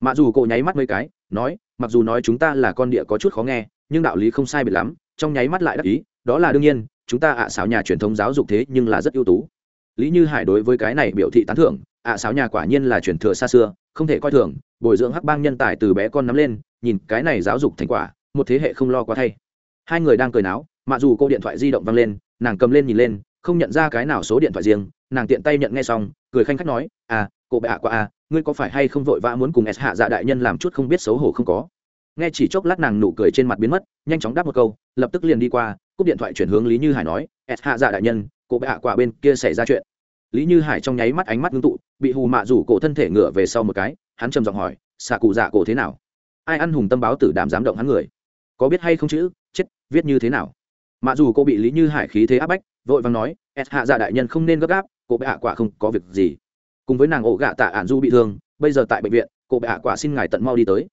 Mà dù cô nháy mắt mấy cái, nói, mặc dù nói chúng ta là con địa có chút khó nghe, nhưng đạo lý không sai biệt lắm, trong nháy mắt lại đắc ý, đó là đương nhiên, chúng ta ạ à nhà truyền thống giáo dục thế nhưng là rất ưu tú. Lý như hải đối với cái này biểu thị tán thưởng, ạ à nhà quả nhiên là truyền thừa xa xưa, không thể coi thường, bồi dưỡng hắc bang nhân tài từ bé con nắm lên, nhìn cái này giáo dục thành quả, một thế hệ không lo quá thay. Hai người đang cười náo mặc dù cô điện thoại di động văng lên, nàng cầm lên nhìn lên, không nhận ra cái nào số điện thoại riêng nàng tiện tay nhận nghe xong, cười khanh khách nói à cô bệ ạ qua à ngươi có phải hay không vội vã muốn cùng s hạ dạ đại nhân làm chút không biết xấu hổ không có? Nghe chỉ chốc lát nàng nụ cười trên mặt biến mất, nhanh chóng đáp một câu, lập tức liền đi qua, cúp điện thoại chuyển hướng lý như hải nói, s hạ dạ đại nhân, cô bệ ạ quả bên kia xảy ra chuyện. Lý như hải trong nháy mắt ánh mắt ngưng tụ, bị hù mạ rủ cổ thân thể ngựa về sau một cái, hắn trầm giọng hỏi, xạ cụ dạ cổ thế nào? Ai ăn hùng tâm báo tử đàm dám động hắn người. Có biết hay không chữ chết, viết như thế nào? Mạ dù cô bị lý như hải khí thế áp bách, vội vàng nói, s hạ dạ đại nhân không nên gấp gáp cô bệ hạ quả không có việc gì. Cùng với nàng ổ gạ tạ ạn du bị thương, bây giờ tại bệnh viện, cô bệ hạ quả xin ngài tận mau đi tới.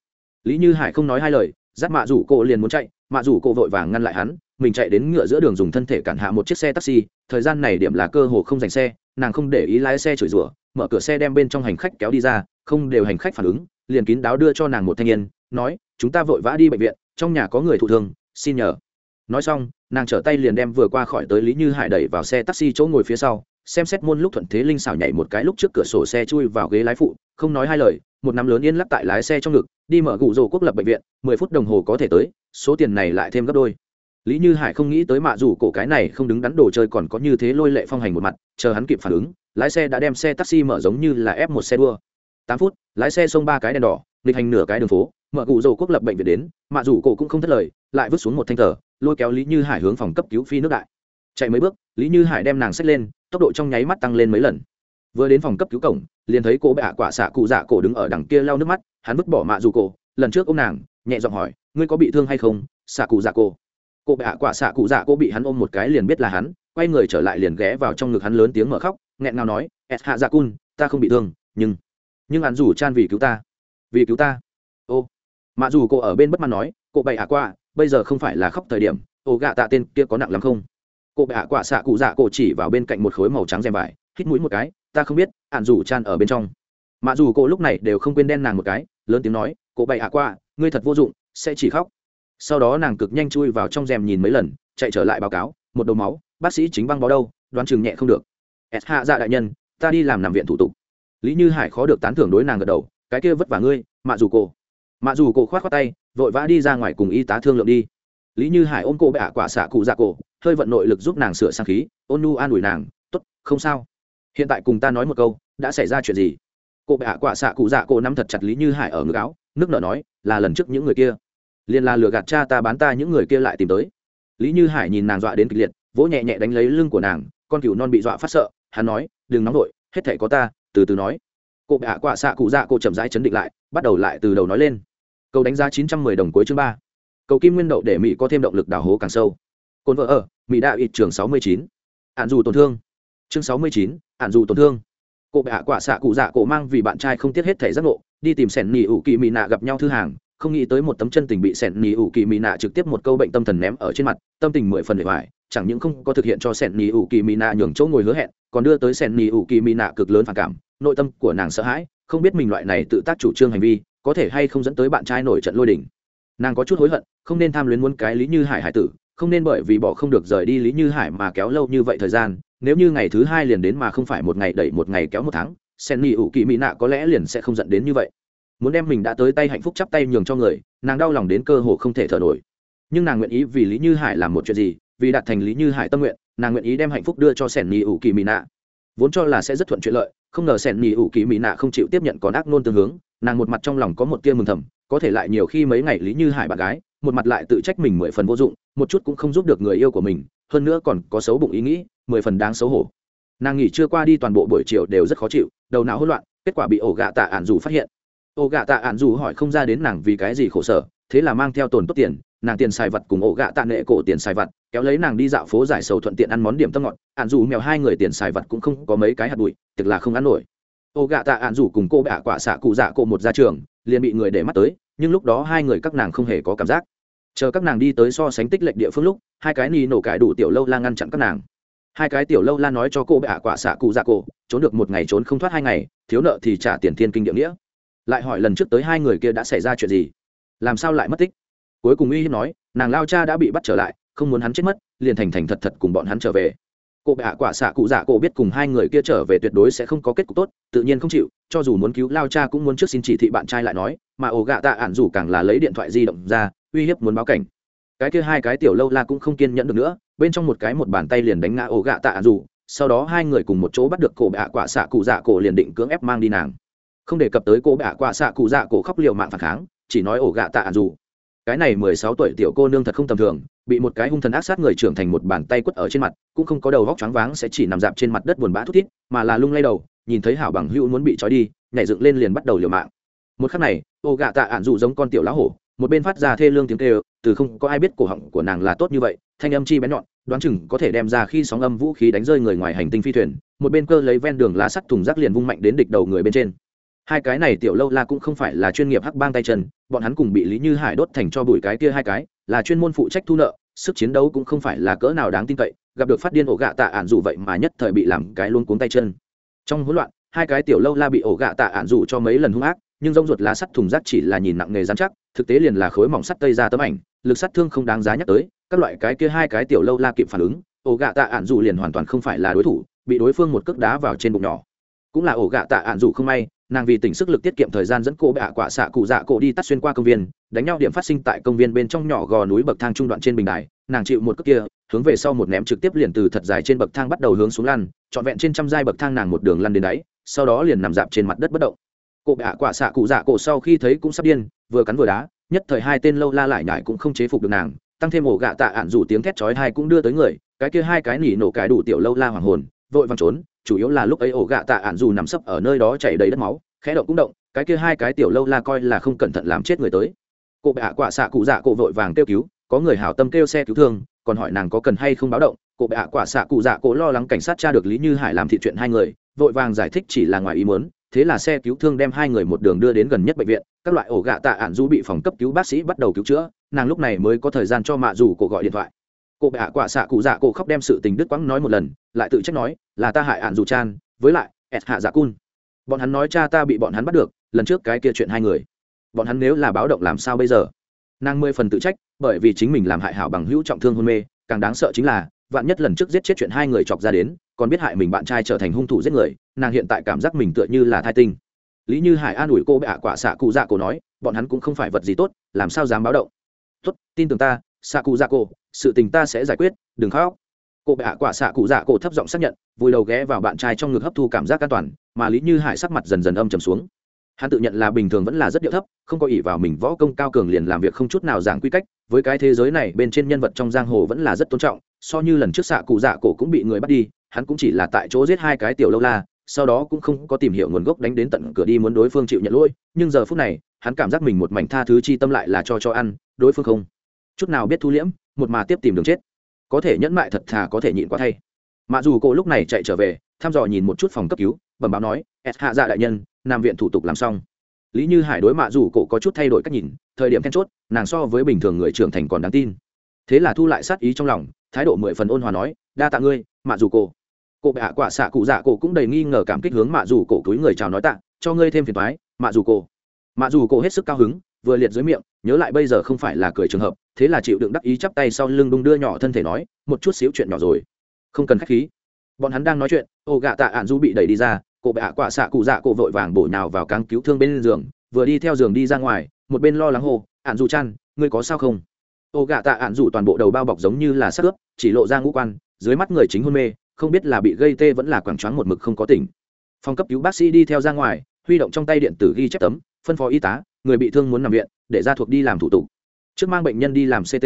Lý như hải không nói hai lời, dắt mạ rủ cô liền muốn chạy, mạ rủ cô vội vàng ngăn lại hắn, mình chạy đến ngựa giữa đường dùng thân thể cản hạ một chiếc xe taxi, thời gian này điểm là cơ hồ không dành xe, nàng không để ý lái xe chửi rủa, mở cửa xe đem bên trong hành khách kéo đi ra, không đều hành khách phản ứng, liền kín đáo đưa cho nàng một thanh niên, nói, chúng ta vội vã đi bệnh viện, trong nhà có người thụ thương, xin nhờ. Nói xong, nàng trở tay liền đem vừa qua khỏi tới lý như hải đẩy vào xe taxi chỗ ngồi phía sau xem xét môn lúc thuận thế linh xảo nhảy một cái lúc trước cửa sổ xe chui vào ghế lái phụ, không nói hai lời, một năm lớn yên lắc tại lái xe trong ngực, đi mở gụ rồ quốc lập bệnh viện, mười phút đồng hồ có thể tới, số tiền này lại thêm gấp đôi. Lý như hải không nghĩ tới mạ dù cổ cái này không đứng đắn đồ chơi còn có như thế lôi lệ phong hành một mặt, chờ hắn kịp phản ứng, lái xe đã đem xe taxi mở giống như là ép một xe đua. Tám phút, lái xe xông ba cái đèn đỏ lịch hành nửa cái đường phố, mở gụ rồ quốc lập bệnh viện đến, mạ dù cổ cũng không thất lời, lại vứt xuống một thanh thờ, lôi kéo lý như hải hướng phòng cấp cứu phi nước đại. Chạy mấy bước, lý như hải đem nàng xách lên tốc độ trong nháy mắt tăng lên mấy lần. Vừa đến phòng cấp cứu cổng, liền thấy cô bạ quả xạ cụ dạ cổ đứng ở đằng kia lau nước mắt, hắn vứt bỏ mạ dù cổ, lần trước ô m nàng, nhẹ giọng hỏi, ngươi có bị thương hay không, xạ cụ dạ cổ? Cô bạ quả xạ cụ dạ cổ bị hắn ôm một cái liền biết là hắn, quay người trở lại liền ghé vào trong ngực hắn lớn tiếng mở khóc, nghẹn ngào nói, Et hạ dạ cun, ta không bị thương, nhưng nhưng hắn rủ chan vì cứu ta, vì cứu ta. Ô, mạ dù cô ở bên bất mãn nói, cô bậy hạ qua bây giờ không phải là khóc thời điểm, Ô gạ tạ tên kia có nặng lắm không? Cô bệ hạ quả xạ cụ dạ cổ chỉ vào bên cạnh một khối màu trắng rèm vải, hít mũi một cái, ta không biết, ạn dù chan ở bên trong. Mặc dù cô lúc này đều không quên đen nàng một cái, lớn tiếng nói, cô bệ hạ quả, ngươi thật vô dụng, sẽ chỉ khóc. Sau đó nàng cực nhanh chui vào trong rèm nhìn mấy lần, chạy trở lại báo cáo, một đầu máu, bác sĩ chính băng bó đâu, đoán chừng nhẹ không được. S hạ dạ đại nhân, ta đi làm nằm viện thủ tục. Lý như hải khó được tán thưởng đối nàng gật đầu, cái kia vất vả ngươi, mạ dù cổ. Mạ dù cổ khoát khoát tay, vội vã đi ra ngoài cùng y tá thương lượng đi lý như hải ôm cô bệ ạ quả xạ cụ dạ cổ hơi vận nội lực giúp nàng sửa sang khí. Ôn nu an ủi nàng t ố t không sao. Hiện tại cùng ta nói một câu đã xảy ra chuyện gì? Cô bệ ạ quả xạ cụ dạ cổ nắm thật chặt lý như hải ở ngực áo nước nở nói là lần trước những người kia. Liền là lừa gạt cha ta bán ta những người kia lại tìm tới. Lý như hải nhìn nàng dọa đến kịch liệt vỗ nhẹ nhẹ đánh lấy lưng của nàng con cừu non bị dọa phát sợ hắn nói đừng nóng nổi, hết thể có ta từ từ nói. Cô bệ ạ quả xạ cụ dạ cổ chậm rãi chấn định lại bắt đầu lại từ đầu nói lên. Câu đánh giá chín trăm mười đồng cuối chương ba cầu kim nguyên đậu để mỹ có thêm động lực đào hố càng sâu cồn vợ ở mỹ đã ít trường sáu mươi chín ạn dù tổn thương chương sáu mươi chín ạn dù tổn thương cụ bệ hạ quả xạ cụ dạ cổ mang vì bạn trai không tiếc hết thể giác ngộ đi tìm sẻn nỉ ủ kỳ mỹ nạ gặp nhau thư hàng không nghĩ tới một tấm chân tình bị sẻn nỉ ủ kỳ mỹ nạ trực tiếp một câu bệnh tâm thần ném ở trên mặt tâm tình mười phần để hoài, chẳng những không có thực hiện cho sẻn nỉ ủ kỳ mỹ nạ nhường chỗ ngồi hứa hẹn còn đưa tới sẻn nỉ ủ kỳ mỹ nạ cực lớn phản cảm nội tâm của nàng sợ hãi không biết mình loại này tự tác chủ trương hành vi có thể hay không dẫn tới bạn trai nổi trận lôi đình nàng có chút hối hận, không nên tham luyến muốn cái lý như hải hải tử, không nên bởi vì bỏ không được rời đi lý như hải mà kéo lâu như vậy thời gian, nếu như ngày thứ hai liền đến mà không phải một ngày đẩy một ngày kéo một tháng, sen nghỉ ủ kỳ mỹ nạ có lẽ liền sẽ không giận đến như vậy. Muốn đem mình đã tới tay hạnh phúc chắp tay nhường cho người, nàng đau lòng đến cơ hồ không thể thở nổi. Nhưng nàng nguyện ý vì lý như hải làm một chuyện gì, vì đạt thành lý như hải tâm nguyện, nàng nguyện ý đem hạnh phúc đưa cho sẻn nghỉ ủ kỳ mỹ nạ. Vốn cho là sẽ rất thuận chuyện lợi, không ngờ sẻn nghỉ ủ kỳ mỹ nạ không chịu tiếp nhận còn ác nôn tương hướng, nàng một mặt trong lòng có một tia mừng thầm có thể lại nhiều khi mấy ngày lý như hải bạn gái, một mặt lại tự trách mình mười phần vô dụng, một chút cũng không giúp được người yêu của mình, hơn nữa còn có xấu bụng ý nghĩ, mười phần đáng xấu hổ. Nàng nghỉ chưa qua đi toàn bộ buổi chiều đều rất khó chịu, đầu não hỗn loạn, kết quả bị ổ gạ tạ ạn dù phát hiện. Ổ gạ tạ ạn dù hỏi không ra đến nàng vì cái gì khổ sở, thế là mang theo tồn tốt tiền, nàng tiền xài vật cùng ổ gạ tạ nệ cổ tiền xài vật, kéo lấy nàng đi dạo phố giải sầu thuận tiện ăn món điểm tâm ngọt ạn dù mèo hai người tiền xài vật cũng không có mấy cái hạt bụi, thực là không ăn nổi. Ổ gạ tạ ạn dù cùng cô bạ quả xạ cụ dạ cô một ra trường liền bị người để mắt tới, nhưng lúc đó hai người các nàng không hề có cảm giác. Chờ các nàng đi tới so sánh tích lệch địa phương lúc, hai cái ni nổ cải đủ tiểu lâu la ngăn chặn các nàng. Hai cái tiểu lâu la nói cho cô bạ quả xạ cụ dạ cổ, trốn được một ngày trốn không thoát hai ngày, thiếu nợ thì trả tiền thiên kinh địa nghĩa. Lại hỏi lần trước tới hai người kia đã xảy ra chuyện gì? Làm sao lại mất tích? Cuối cùng uy hiếp nói, nàng lao cha đã bị bắt trở lại, không muốn hắn chết mất, liền thành thành thật thật cùng bọn hắn trở về cô bệ hạ quả xạ cụ dạ cổ biết cùng hai người kia trở về tuyệt đối sẽ không có kết cục tốt, tự nhiên không chịu, cho dù muốn cứu lao cha cũng muốn trước xin chỉ thị bạn trai lại nói, mà ổ gạ tạ ản dù càng là lấy điện thoại di động ra, uy hiếp muốn báo cảnh. Cái kia hai cái tiểu lâu la cũng không kiên nhẫn được nữa, bên trong một cái một bàn tay liền đánh ngã ổ gạ tạ ản dù, sau đó hai người cùng một chỗ bắt được cổ bệ hạ quả xạ cụ dạ cổ liền định cưỡng ép mang đi nàng. Không đề cập tới cô bệ hạ quả xạ cụ dạ cổ khóc liều mạng phản kháng, chỉ nói ổ gạ tạ ản dù. Cái này mười sáu tuổi tiểu cô nương thật không tầm thường bị một cái hung thần ác sát người trưởng thành một bàn tay quất ở trên mặt, cũng không có đầu vóc choáng váng sẽ chỉ nằm dạp trên mặt đất buồn bã thút thít, mà là lung lay đầu, nhìn thấy hảo bằng hữu muốn bị trói đi, nhảy dựng lên liền bắt đầu liều mạng. Một khắc này, ô gạ tạ ạn dụ giống con tiểu lá hổ, một bên phát ra thê lương tiếng kêu, từ không có ai biết cổ họng của nàng là tốt như vậy, thanh âm chi bén nhọn, đoán chừng có thể đem ra khi sóng âm vũ khí đánh rơi người ngoài hành tinh phi thuyền, một bên cơ lấy ven đường lá sắt thùng rác liền vung mạnh đến địch đầu người bên trên. Hai cái này tiểu lâu la cũng không phải là chuyên nghiệp hắc bang tay chân, bọn hắn cùng bị lý như hải đốt thành cho bụi cái kia hai cái, là chuyên môn phụ trách thu nợ sức chiến đấu cũng không phải là cỡ nào đáng tin cậy, gặp được phát điên ổ gạ tạ ạn dù vậy mà nhất thời bị làm cái luôn cuống tay chân. Trong hỗn loạn, hai cái tiểu lâu la bị ổ gạ tạ ạn dù cho mấy lần hung ác, nhưng rông ruột lá sắt thùng rác chỉ là nhìn nặng nghề dán chắc, thực tế liền là khối mỏng sắt tây ra tấm ảnh, lực sát thương không đáng giá nhắc tới, các loại cái kia hai cái tiểu lâu la kịp phản ứng, ổ gạ tạ ạn dù liền hoàn toàn không phải là đối thủ, bị đối phương một cước đá vào trên bụng nhỏ. Cũng là ổ gạ tạ ạn dù không may nàng vì tỉnh sức lực tiết kiệm thời gian dẫn cô bạ quả xạ cụ dạ cổ đi tắt xuyên qua công viên, đánh nhau điểm phát sinh tại công viên bên trong nhỏ gò núi bậc thang trung đoạn trên bình đài, nàng chịu một cước kia, hướng về sau một ném trực tiếp liền từ thật dài trên bậc thang bắt đầu hướng xuống lăn, trọn vẹn trên trăm giai bậc thang nàng một đường lăn đến đáy, sau đó liền nằm dạp trên mặt đất bất động. Cô bạ quả xạ cụ dạ cổ sau khi thấy cũng sắp điên, vừa cắn vừa đá, nhất thời hai tên lâu la lại nhải cũng không chế phục được nàng, tăng thêm ổ gạ tạ ạn rủ tiếng thét chói hai cũng đưa tới người, cái kia hai cái nỉ nổ cái đủ tiểu lâu la hoàng hồn, vội vàng trốn chủ yếu là lúc ấy ổ gạ tạ ạn dù nằm sấp ở nơi đó chảy đầy đất máu, khẽ động cũng động, cái kia hai cái tiểu lâu la coi là không cẩn thận làm chết người tới. Cụ bệ hạ quả xạ cụ dạ cụ vội vàng kêu cứu, có người hảo tâm kêu xe cứu thương, còn hỏi nàng có cần hay không báo động. Cụ bệ hạ quả xạ cụ dạ cụ lo lắng cảnh sát tra được lý như hải làm thị chuyện hai người, vội vàng giải thích chỉ là ngoài ý muốn, thế là xe cứu thương đem hai người một đường đưa đến gần nhất bệnh viện. Các loại ổ gạ tạ ạn du bị phòng cấp cứu bác sĩ bắt đầu cứu chữa, nàng lúc này mới có thời gian cho mạ dù cổ gọi điện thoại cô bệ hạ quả xạ cụ dạ cổ khóc đem sự tình đức quãng nói một lần, lại tự trách nói, là ta hại ạn dù chan, với lại, ẹt hạ dạ cun. Bọn hắn nói, cha ta bị bọn hắn bắt được, lần trước cái kia chuyện hai người. Bọn hắn nếu là báo động làm sao bây giờ? Nàng mười phần tự trách, bởi vì chính mình làm hại hảo bằng hữu trọng thương hôn mê, càng đáng sợ chính là, vạn nhất lần trước giết chết chuyện hai người chọc ra đến, còn biết hại mình bạn trai trở thành hung thủ giết người, nàng hiện tại cảm giác mình tựa như là thai tinh. Lý như hải an ủi cô bệ hạ quả xạ cụ dạ cổ nói, bọn hắn cũng không phải vật gì tốt, làm sao dám báo động? Tốt, tin tưởng ta, xạ cụ dạ cổ sự tình ta sẽ giải quyết, đừng khóc. Cô bệ hạ quả xạ cụ dạ cổ thấp giọng xác nhận, vùi đầu ghé vào bạn trai trong ngực hấp thu cảm giác an toàn, mà lý như hải sắc mặt dần dần âm trầm xuống. Hắn tự nhận là bình thường vẫn là rất điệu thấp, không có ỷ vào mình võ công cao cường liền làm việc không chút nào giảng quy cách, với cái thế giới này bên trên nhân vật trong giang hồ vẫn là rất tôn trọng, so như lần trước xạ cụ dạ cổ cũng bị người bắt đi, hắn cũng chỉ là tại chỗ giết hai cái tiểu lâu la, sau đó cũng không có tìm hiểu nguồn gốc đánh đến tận cửa đi muốn đối phương chịu nhận lỗi, nhưng giờ phút này, hắn cảm giác mình một mảnh tha thứ chi tâm lại là cho cho ăn, đối phương không. Chút nào biết thu liễm một mà tiếp tìm đường chết. Có thể nhẫn mại thật thà có thể nhịn quá thay. Mà dù cô lúc này chạy trở về, thăm dò nhìn một chút phòng cấp cứu, bẩm báo nói s hạ dạ đại nhân nam viện thủ tục làm xong. Lý như hải đối mạ dù cổ có chút thay đổi cách nhìn, thời điểm then chốt, nàng so với bình thường người trưởng thành còn đáng tin. Thế là thu lại sát ý trong lòng, thái độ mười phần ôn hòa nói, đa tạ ngươi, mạ dù cổ. Cụ bệ hạ quả xạ cụ dạ cổ cũng đầy nghi ngờ cảm kích hướng mạ dù cổ túi người chào nói tạ, cho ngươi thêm phiền thoái mạ dù cổ. Mạ dù cổ hết sức cao hứng vừa liệt dưới miệng, nhớ lại bây giờ không phải là cười trường hợp, thế là chịu đựng đắc ý chắp tay sau lưng đung đưa nhỏ thân thể nói, một chút xíu chuyện nhỏ rồi. Không cần khách khí. Bọn hắn đang nói chuyện, ô gạ tạ ạn du bị đẩy đi ra cụ bạ quạ xạ cụ dạ cụ vội vàng bổ nhào vào càng cứu thương bên giường, vừa đi theo giường đi ra ngoài, một bên lo lắng hô, ạn du chăn ngươi có sao không? Ô gạ tạ ạn du toàn bộ đầu bao bọc giống như là sắc ướp, chỉ lộ ra ngũ quan, dưới mắt người chính hôn mê, không biết là bị gây tê vẫn là quảng choáng một mực không có tỉnh. Phòng cấp cứu bác sĩ đi theo ra ngoài, huy động trong tay điện tử ghi chép tấm, phân phó y tá người bị thương muốn nằm viện, để ra thuộc đi làm thủ tục. Trước mang bệnh nhân đi làm ct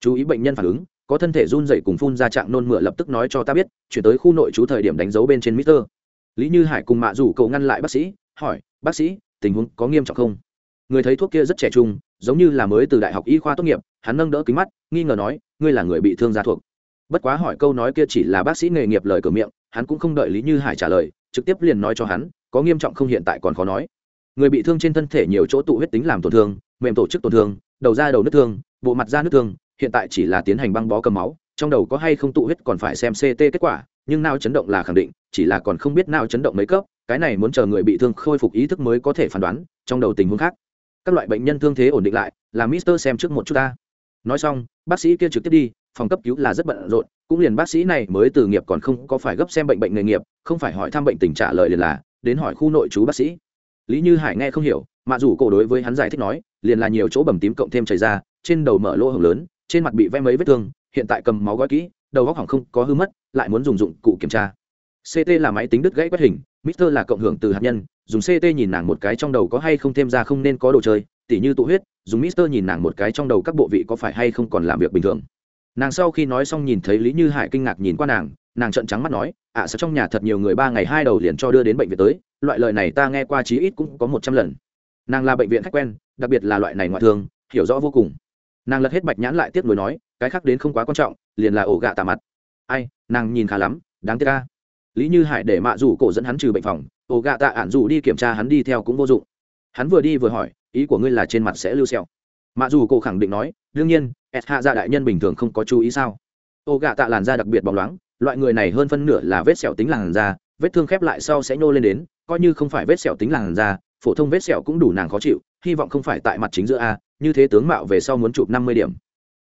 chú ý bệnh nhân phản ứng, có thân thể run dậy cùng phun ra trạng nôn mửa lập tức nói cho ta biết, chuyển tới khu nội trú thời điểm đánh dấu bên trên mister. Lý như hải cùng mạ rủ cậu ngăn lại bác sĩ, hỏi, bác sĩ, tình huống có nghiêm trọng không? Người thấy thuốc kia rất trẻ trung, giống như là mới từ đại học y khoa tốt nghiệp, hắn nâng đỡ kính mắt, nghi ngờ nói, ngươi là người bị thương gia thuộc. Bất quá hỏi câu nói kia chỉ là bác sĩ nghề nghiệp lời cửa miệng, hắn cũng không đợi lý như hải trả lời, trực tiếp liền nói cho hắn, có nghiêm trọng không hiện tại còn khó nói người bị thương trên thân thể nhiều chỗ tụ huyết tính làm tổn thương, mềm tổ chức tổn thương, đầu da đầu nứt thương, bộ mặt da nứt thương, hiện tại chỉ là tiến hành băng bó cầm máu, trong đầu có hay không tụ huyết còn phải xem ct kết quả, nhưng nao chấn động là khẳng định, chỉ là còn không biết nao chấn động mấy cấp, cái này muốn chờ người bị thương khôi phục ý thức mới có thể phán đoán, trong đầu tình huống khác. Các loại bệnh nhân thương thế ổn định lại, là mister xem trước một chút ta. Nói xong, bác sĩ kia trực tiếp đi, phòng cấp cứu là rất bận rộn, cũng liền bác sĩ này mới từ nghiệp còn không có phải gấp xem bệnh bệnh nghề nghiệp, không phải hỏi thăm bệnh tình trả lời liền là, đến hỏi khu nội chú bác sĩ lý như hải nghe không hiểu mà dù cổ đối với hắn giải thích nói liền là nhiều chỗ bầm tím cộng thêm chảy ra trên đầu mở lỗ hồng lớn trên mặt bị vẽ mấy vết thương hiện tại cầm máu gói kỹ đầu góc hỏng không có hư mất lại muốn dùng dụng cụ kiểm tra. Ct là máy tính đứt gãy quét hình mister là cộng hưởng từ hạt nhân dùng ct nhìn nàng một cái trong đầu có hay không thêm ra không nên có đồ chơi tỉ như tụ huyết dùng mister nhìn nàng một cái trong đầu các bộ vị có phải hay không còn làm việc bình thường. Nàng sau khi nói xong nhìn thấy lý như hải kinh ngạc nhìn qua nàng nàng trợn trắng mắt nói ạ à, sao trong nhà thật nhiều người ba ngày hai đầu liền cho đưa đến bệnh viện tới loại lời này ta nghe qua chí ít cũng có một trăm lần. Nàng là bệnh viện khách quen, đặc biệt là loại này ngoại thương, hiểu rõ vô cùng. Nàng lật hết bạch nhãn lại tiếp nối nói, cái khác đến không quá quan trọng, liền là ổ gạ tà mặt. Ai, nàng nhìn khá lắm, đáng tiếc ca lý như hải để mạ rủ cổ dẫn hắn trừ bệnh phòng, ổ gạ tạ ản rủ đi kiểm tra hắn đi theo cũng vô dụng. Hắn vừa đi vừa hỏi, ý của ngươi là trên mặt sẽ lưu xẹo mạ dù cổ khẳng định nói, đương nhiên s hạ gia đại nhân bình thường không có chú ý sao? Ô gạ tạ làn da đặc biệt bóng loáng, loại người này hơn phân nửa là vết sẹo tính làn da vết thương khép lại sau sẽ nhô lên đến, coi như không phải vết sẹo tính làn da, phổ thông vết sẹo cũng đủ nàng khó chịu, hy vọng không phải tại mặt chính giữa a, như thế tướng mạo về sau muốn chụp năm mươi điểm.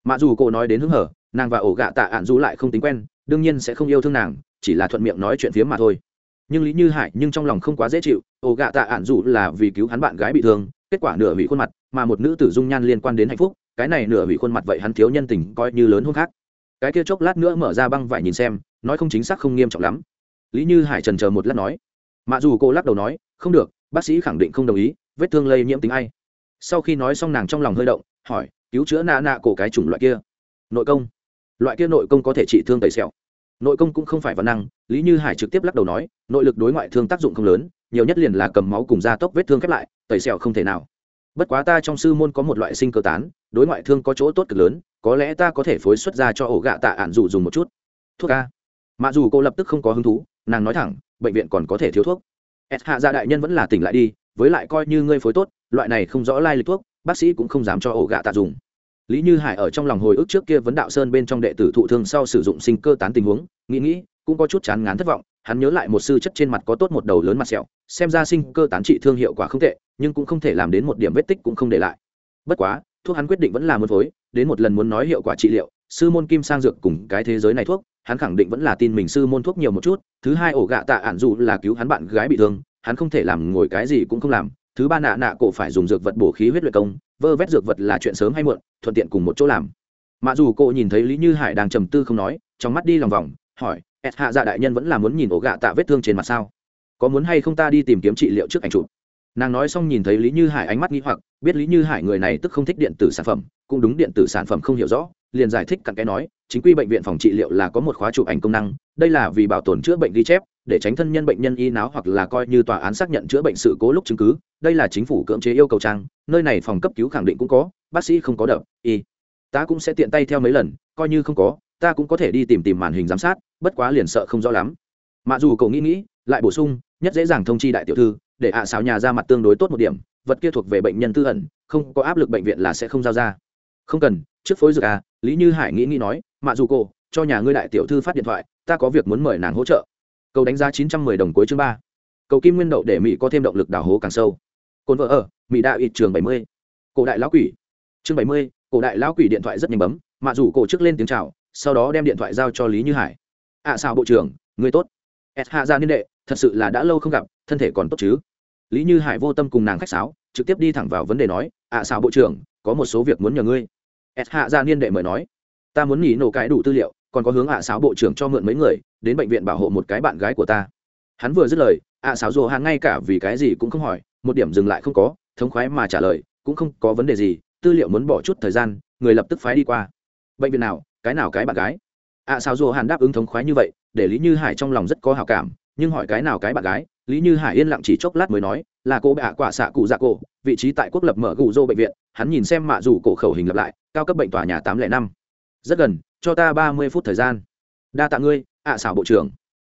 Mà dù cô nói đến hứng hở, nàng và ổ gạ tạ ạn du lại không tính quen, đương nhiên sẽ không yêu thương nàng, chỉ là thuận miệng nói chuyện phiếm mà thôi. Nhưng lý như hải nhưng trong lòng không quá dễ chịu, ổ gạ tạ ạn du là vì cứu hắn bạn gái bị thương, kết quả nửa hủy khuôn mặt, mà một nữ tử dung nhan liên quan đến hạnh phúc, cái này nửa hủy khuôn mặt vậy hắn thiếu nhân tình coi như lớn hơn khác. Cái kia chốc lát nữa mở ra băng vải nhìn xem, nói không chính xác không nghiêm trọng lắm lý như hải trần chờ một lát nói. Mặc dù cô lắc đầu nói, không được, bác sĩ khẳng định không đồng ý, vết thương lây nhiễm tính ai. Sau khi nói xong nàng trong lòng hơi động, hỏi, cứu chữa nạ nạ cổ cái chủng loại kia? Nội công. Loại kia nội công có thể trị thương tẩy sẹo. Nội công cũng không phải văn năng. Lý như hải trực tiếp lắc đầu nói, nội lực đối ngoại thương tác dụng không lớn, nhiều nhất liền là cầm máu cùng gia tốc vết thương khép lại, tẩy sẹo không thể nào. Bất quá ta trong sư môn có một loại sinh cơ tán, đối ngoại thương có chỗ tốt cực lớn, có lẽ ta có thể phối xuất ra cho ổ gạ tạ ản dù dùng một chút. Thuốc a. Mặc dù cô lập tức không có hứng thú nàng nói thẳng, bệnh viện còn có thể thiếu thuốc. S hạ gia đại nhân vẫn là tỉnh lại đi, với lại coi như ngươi phối tốt, loại này không rõ lai lịch thuốc, bác sĩ cũng không dám cho ổ gạ tạ dùng. Lý như hải ở trong lòng hồi ức trước kia vấn đạo sơn bên trong đệ tử thụ thương sau sử dụng sinh cơ tán tình huống, nghĩ nghĩ, cũng có chút chán ngán thất vọng, hắn nhớ lại một sư chất trên mặt có tốt một đầu lớn mặt sẹo, xem ra sinh cơ tán trị thương hiệu quả không tệ, nhưng cũng không thể làm đến một điểm vết tích cũng không để lại. Bất quá, thuốc hắn quyết định vẫn là muốn phối, đến một lần muốn nói hiệu quả trị liệu, sư môn kim sang dược cùng cái thế giới này thuốc hắn khẳng định vẫn là tin mình sư môn thuốc nhiều một chút, thứ hai ổ gạ tạ ản dù là cứu hắn bạn gái bị thương, hắn không thể làm ngồi cái gì cũng không làm, thứ ba nạ nạ cổ phải dùng dược vật bổ khí huyết luyện công, vơ vét dược vật là chuyện sớm hay muộn, thuận tiện cùng một chỗ làm. Mà dù cô nhìn thấy lý như hải đang trầm tư không nói, trong mắt đi lòng vòng, hỏi s hạ dạ đại nhân vẫn là muốn nhìn ổ gạ tạ vết thương trên mặt sao? Có muốn hay không ta đi tìm kiếm trị liệu trước ảnh chụp? Nàng nói xong nhìn thấy lý như hải ánh mắt nghĩ hoặc, biết lý như hải người này tức không thích điện tử sản phẩm, cũng đúng điện tử sản phẩm không hiểu rõ, liền giải thích cặn cái nói chính quy bệnh viện phòng trị liệu là có một khóa chụp ảnh công năng, đây là vì bảo tồn chữa bệnh ghi chép, để tránh thân nhân bệnh nhân y náo hoặc là coi như tòa án xác nhận chữa bệnh sự cố lúc chứng cứ, đây là chính phủ cưỡng chế yêu cầu trang, nơi này phòng cấp cứu khẳng định cũng có, bác sĩ không có đập, y, ta cũng sẽ tiện tay theo mấy lần, coi như không có, ta cũng có thể đi tìm tìm màn hình giám sát, bất quá liền sợ không rõ lắm. Mặc dù cậu nghĩ nghĩ, lại bổ sung, nhất dễ dàng thông chi đại tiểu thư, để ạ à xào nhà ra mặt tương đối tốt một điểm, vật kia thuộc về bệnh nhân tư ẩn, không có áp lực bệnh viện là sẽ không giao ra. Không cần, trước phối dược à lý như hải nghĩ nghĩ nói mạ dù cô cho nhà ngươi đại tiểu thư phát điện thoại ta có việc muốn mời nàng hỗ trợ. Cầu đánh giá chín trăm mười đồng cuối chương ba. Cầu kim nguyên đậu để mỹ có thêm động lực đào hố càng sâu. Cồn vợ ở mỹ đạo ít trường bảy mươi. Cổ đại lão quỷ. Chương bảy mươi cổ đại lão quỷ điện thoại rất nhanh bấm mạ dù cổ trước lên tiếng chào sau đó đem điện thoại giao cho lý như hải. Ạ à, sao bộ trưởng người tốt. S hạ ra niên đệ thật sự là đã lâu không gặp thân thể còn tốt chứ? Lý như hải vô tâm cùng nàng khách sáo trực tiếp đi thẳng vào vấn đề nói ạ à, sao bộ trưởng có một số việc muốn nhờ ngươi. S hạ ra niên đệ mời nói ta muốn nghỉ nổ cái đủ tư liệu, còn có hướng ạ à sáo bộ trưởng cho mượn mấy người, đến bệnh viện bảo hộ một cái bạn gái của ta. Hắn vừa dứt lời, ạ sáo rồ hàng ngay cả vì cái gì cũng không hỏi, một điểm dừng lại không có, thống khoái mà trả lời, cũng không có vấn đề gì, tư liệu muốn bỏ chút thời gian, người lập tức phái đi qua. Bệnh viện nào, cái nào cái bạn gái? Ạ sáo rồ hàn đáp ứng thống khoái như vậy, để lý như hải trong lòng rất có hào cảm, nhưng hỏi cái nào cái bạn gái, lý như hải yên lặng chỉ chốc lát mới nói, là cô bạ quả xạ cụ dạ cổ, vị trí tại quốc lập mở gù dô bệnh viện, hắn nhìn xem mạ rủ cổ khẩu hình lập lại, cao cấp bệnh tòa nhà tám lẻ năm rất gần, cho ta ba mươi phút thời gian. Đa tạ ngươi, ạ à xảo bộ trưởng.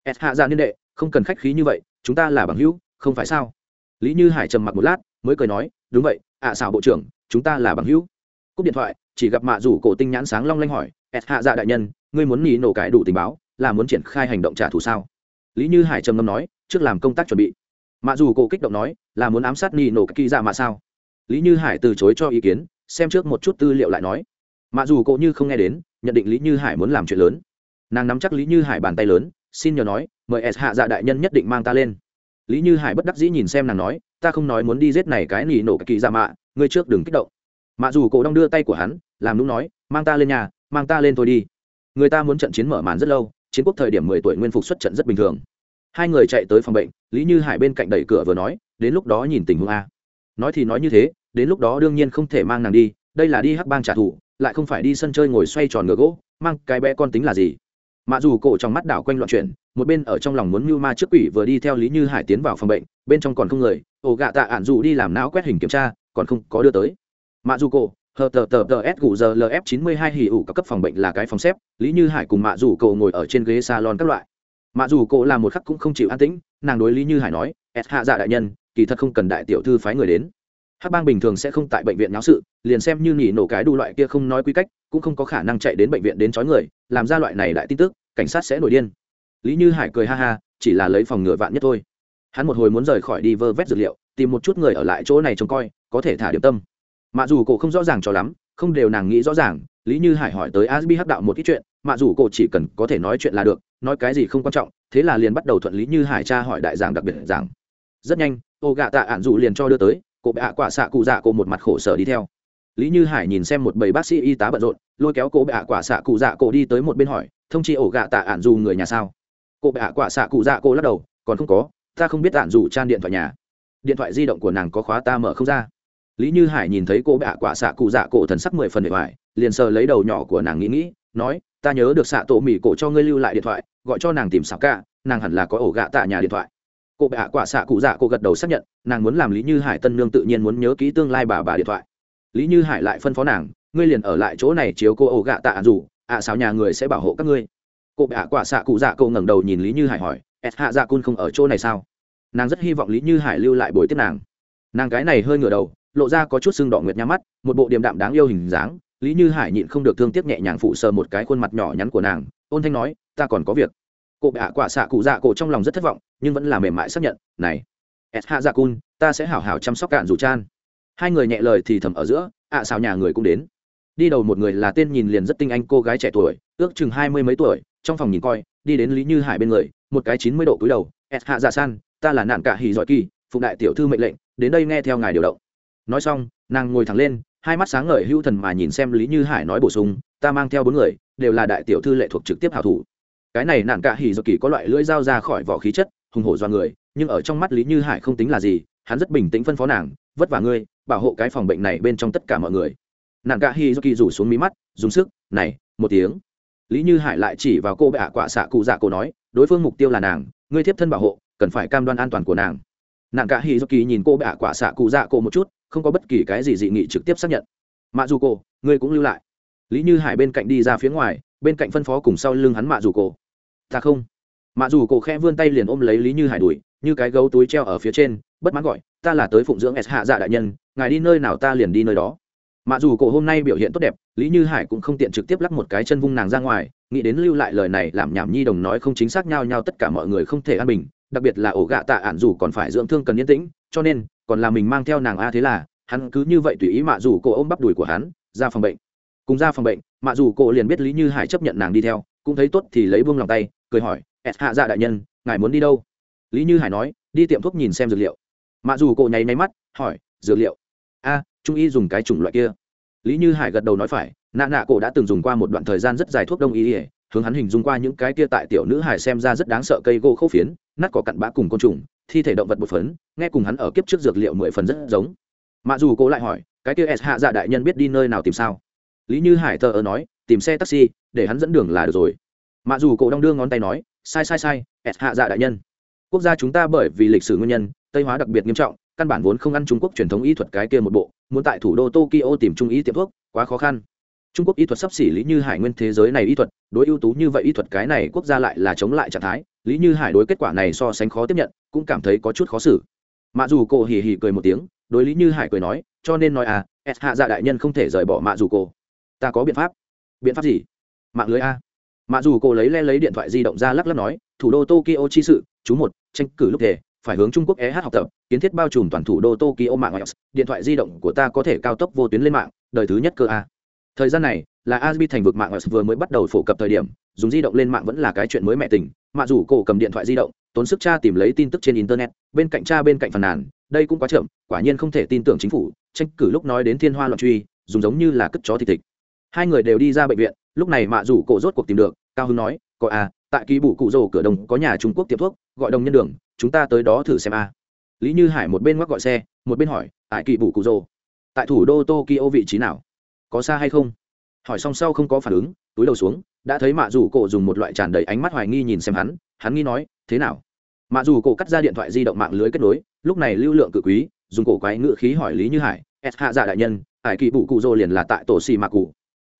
S hạ ra niên đệ, không cần khách khí như vậy, chúng ta là bằng hữu, không phải sao? Lý như hải trầm mặc một lát, mới cười nói, đúng vậy, ạ à xảo bộ trưởng, chúng ta là bằng hữu. Cúp điện thoại, chỉ gặp mạ rủ cổ tinh nhãn sáng long lanh hỏi s hạ dạ đại nhân, ngươi muốn nỉ nổ cải đủ tình báo, là muốn triển khai hành động trả thù sao? Lý như hải trầm ngâm nói, trước làm công tác chuẩn bị. Mạ dù cổ kích động nói, là muốn ám sát nỉ nổ kỳ dạ mà sao? Lý như hải từ chối cho ý kiến, xem trước một chút tư liệu lại nói mạ dù cổ như không nghe đến, nhận định lý như hải muốn làm chuyện lớn. Nàng nắm chắc lý như hải bàn tay lớn, xin nhờ nói, mời s hạ dạ đại nhân nhất định mang ta lên. Lý như hải bất đắc dĩ nhìn xem nàng nói, ta không nói muốn đi giết này cái nỉ nổ kỳ dạ mạ, ngươi trước đừng kích động. Mạ dù cổ đong đưa tay của hắn, làm lúc nói, mang ta lên nhà, mang ta lên thôi đi. Người ta muốn trận chiến mở màn rất lâu, chiến quốc thời điểm mười tuổi nguyên phục xuất trận rất bình thường. Hai người chạy tới phòng bệnh, lý như hải bên cạnh đẩy cửa vừa nói, đến lúc đó nhìn tình huống a. Nói thì nói như thế, đến lúc đó đương nhiên không thể mang nàng đi, đây là đi hắc bang trả thù lại không phải đi sân chơi ngồi xoay tròn ngựa gỗ, mang cái bé con tính là gì? Mặc dù cổ trong mắt đảo quanh loạn chuyển, một bên ở trong lòng muốn mưu ma trước quỷ vừa đi theo lý như hải tiến vào phòng bệnh, bên trong còn không người, ổ gạ tạ ạn dù đi làm não quét hình kiểm tra, còn không có đưa tới. Mạ dù cổ, hờ tờ tờ tờ s gù giờ lf chín mươi hai hỉ ủ các cấp phòng bệnh là cái phòng xếp, lý như hải cùng mạ dù cổ ngồi ở trên ghế salon các loại. Mạ dù cổ làm một khắc cũng không chịu an tĩnh, nàng đối lý như hải nói s hạ dạ đại nhân, kỳ thật không cần đại tiểu thư phái người đến hắc bang bình thường sẽ không tại bệnh viện náo sự, liền xem như nhỉ nổ cái đủ loại kia không nói quy cách, cũng không có khả năng chạy đến bệnh viện đến chói người, làm ra loại này đại tin tức, cảnh sát sẽ nổi điên. Lý như hải cười ha ha, chỉ là lấy phòng ngừa vạn nhất thôi. Hắn một hồi muốn rời khỏi đi vơ vét dược liệu, tìm một chút người ở lại chỗ này trông coi, có thể thả điểm tâm. Mạ dù cổ không rõ ràng cho lắm, không đều nàng nghĩ rõ ràng, lý như hải hỏi tới asbi hắc đạo một ít chuyện, mạ dù cổ chỉ cần có thể nói chuyện là được, nói cái gì không quan trọng, thế là liền bắt đầu thuận lý như hải tra hỏi đại giảng đặc biệt giảng. Rất nhanh ô gạ tạ ạn dù liền cho đưa tới cụ bệ hạ quả xạ cụ dạ cổ một mặt khổ sở đi theo. Lý như hải nhìn xem một bầy bác sĩ y tá bận rộn, lôi kéo cụ bệ hạ quả xạ cụ dạ cổ đi tới một bên hỏi, thông chi ổ gạ tạ ạn dù người nhà sao? Cụ bệ hạ quả xạ cụ dạ cổ lắc đầu, còn không có, ta không biết ạn dù trang điện thoại nhà. Điện thoại di động của nàng có khóa ta mở không ra. Lý như hải nhìn thấy cô bệ hạ quả xạ cụ dạ cổ thần sắc mười phần bề ngoài liền sờ lấy đầu nhỏ của nàng nghĩ nghĩ, nói, ta nhớ được xạ tổ mỹ cổ cho ngươi lưu lại điện thoại, gọi cho nàng tìm xảo cả nàng hẳn là có ổ gạ tạ nhà điện thoại cô bệ hạ quả xạ cụ dạ cô gật đầu xác nhận, nàng muốn làm lý như hải tân nương tự nhiên muốn nhớ kỹ tương lai bà bà điện thoại. Lý như hải lại phân phó nàng, ngươi liền ở lại chỗ này chiếu cô ổ gạ tạ dù, ạ à sao nhà người sẽ bảo hộ các ngươi. Cô bệ hạ quả xạ cụ dạ cô ngẩng đầu nhìn lý như hải hỏi s hạ dạ cun không ở chỗ này sao? Nàng rất hy vọng lý như hải lưu lại buổi tiếp nàng. Nàng cái này hơi ngửa đầu, lộ ra có chút sưng đỏ nguyệt nhắm mắt, một bộ điềm đạm đáng yêu hình dáng, lý như hải nhịn không được thương tiếc nhẹ nhàng phụ sờ một cái khuôn mặt nhỏ nhắn của nàng, ôn thanh nói, ta còn có việc. Cô bệ hạ quả xạ cụ dạ cổ trong lòng rất thất vọng nhưng vẫn là mềm mại xác nhận, này s hạ dạ cun ta sẽ hảo hảo chăm sóc cạn dù chan. Hai người nhẹ lời thì thầm ở giữa, ạ à xào nhà người cũng đến. Đi đầu một người là tên nhìn liền rất tinh anh cô gái trẻ tuổi, ước chừng hai mươi mấy tuổi, trong phòng nhìn coi, đi đến lý như hải bên người, một cái chín mươi độ cúi đầu s hạ dạ san ta là nạn cả hì giỏi kỳ, phụng đại tiểu thư mệnh lệnh, đến đây nghe theo ngài điều động. Nói xong, nàng ngồi thẳng lên, hai mắt sáng ngời hưu thần mà nhìn xem lý như hải nói bổ sung, ta mang theo bốn người, đều là đại tiểu thư lệ thuộc trực tiếp hảo thủ. Cái này nạn cả hỉ giỏi kỳ có loại lưỡi dao ra khỏi vỏ khí chất hùng hổ do người, nhưng ở trong mắt lý như hải không tính là gì, hắn rất bình tĩnh phân phó nàng, vất vả ngươi, bảo hộ cái phòng bệnh này bên trong tất cả mọi người. Nạn cả Hi do kỳ rủ xuống mí mắt, dùng sức, này, một tiếng. Lý như hải lại chỉ vào cô bệ hạ quả xạ cụ dạ cổ nói, đối phương mục tiêu là nàng, ngươi tiếp thân bảo hộ, cần phải cam đoan an toàn của nàng. Nạn cả Hi do kỳ nhìn cô bệ hạ quả xạ cụ dạ cổ một chút, không có bất kỳ cái gì dị nghị trực tiếp xác nhận. Mạ dù cổ ngươi cũng lưu lại. Lý như hải bên cạnh đi ra phía ngoài, bên cạnh phân phó cùng sau lưng hắn mạ dù cổ ta không mạ dù cổ khẽ vươn tay liền ôm lấy lý như hải đuổi, như cái gấu túi treo ở phía trên, bất mãn gọi, ta là tới phụng dưỡng s hạ dạ đại nhân, ngài đi nơi nào ta liền đi nơi đó. Mạ dù cổ hôm nay biểu hiện tốt đẹp, lý như hải cũng không tiện trực tiếp lắc một cái chân vung nàng ra ngoài, nghĩ đến lưu lại lời này làm nhảm nhi đồng nói không chính xác nhau nhau tất cả mọi người không thể an bình, đặc biệt là ổ gạ tạ ản dù còn phải dưỡng thương cần yên tĩnh, cho nên, còn là mình mang theo nàng a thế là, hắn cứ như vậy tùy ý mạ dù cổ ôm bắp đùi của hắn, ra phòng bệnh. Cùng ra phòng bệnh mạ dù cổ liền biết lý như hải chấp nhận nàng đi theo, cũng thấy tốt thì lấy buông lòng tay cười hỏi s hạ dạ đại nhân, ngài muốn đi đâu? Lý như hải nói, đi tiệm thuốc nhìn xem dược liệu. Mạ dù cổ nháy máy mắt, hỏi, dược liệu? A, trung y dùng cái chủng loại kia. Lý như hải gật đầu nói phải, nạ nạ cổ đã từng dùng qua một đoạn thời gian rất dài thuốc đông y ỉa hướng hắn hình dung qua những cái kia tại tiểu nữ hải xem ra rất đáng sợ cây gỗ khâu phiến, nát có cặn bã cùng côn trùng, thi thể động vật bột phấn, nghe cùng hắn ở kiếp trước dược liệu mười phần rất giống. Mạ dù cô lại hỏi, cái kia s hạ dạ đại nhân biết đi nơi nào tìm sao? Lý như hải thờ ơ nói, tìm xe taxi, để hắn dẫn đường là được rồi mạ dù cổ đong đưa ngón tay nói, sai sai sai s hạ dạ đại nhân. Quốc gia chúng ta bởi vì lịch sử nguyên nhân, tây hóa đặc biệt nghiêm trọng, căn bản vốn không ăn trung quốc truyền thống y thuật cái kia một bộ, muốn tại thủ đô tokyo tìm trung y tiệm thuốc, quá khó khăn. Trung quốc y thuật sắp xỉ lý như hải nguyên thế giới này y thuật, đối ưu tú như vậy y thuật cái này quốc gia lại là chống lại trạng thái, lý như hải đối kết quả này so sánh khó tiếp nhận, cũng cảm thấy có chút khó xử. Mạ dù cổ hì hì cười một tiếng, đối lý như hải cười nói, cho nên nói à s hạ dạ đại nhân không thể rời bỏ mạ dù cổ. Ta có biện pháp. Biện pháp gì? Mạng lưới a mặc dù cô lấy le lấy điện thoại di động ra lắc lắc nói, thủ đô tokyo chi sự, chú một, tranh cử lúc thể phải hướng trung quốc eh học tập, kiến thiết bao trùm toàn thủ đô tokyo mạng điện thoại di động của ta có thể cao tốc vô tuyến lên mạng, đời thứ nhất cơ a. Thời gian này, là asbi thành vực mạng vừa mới bắt đầu phổ cập thời điểm, dùng di động lên mạng vẫn là cái chuyện mới mẹ tình mặc dù cô cầm điện thoại di động, tốn sức cha tìm lấy tin tức trên internet, bên cạnh cha bên cạnh phàn nàn, đây cũng quá chậm, quả nhiên không thể tin tưởng chính phủ, tranh cử lúc nói đến thiên hoa loạn truy, dùng giống như là cất chó thịt thịt hai người đều đi ra bệnh viện, lúc này mạ rủ cổ rốt cuộc tìm được, cao hưng nói, có à tại kỳ bù cụ rồ cửa đồng có nhà trung quốc tiệm thuốc, gọi đồng nhân đường, chúng ta tới đó thử xem a à. lý như hải một bên ngoắc gọi xe, một bên hỏi, tại kỳ bù cụ rồ, tại thủ đô tokyo vị trí nào? Có xa hay không? Hỏi xong sau không có phản ứng, túi đầu xuống, đã thấy mạ rủ cổ dùng một loại tràn đầy ánh mắt hoài nghi nhìn xem hắn hắn nghi nói, thế nào? Mạ rủ cổ cắt ra điện thoại di động mạng lưới kết nối, lúc này lưu lượng cự quý, dùng cổ quái ngự khí hỏi lý như hải s hạ dạ đại nhân, tại kỳ bù cụ rồ liền là tại tổ xì mạ cụ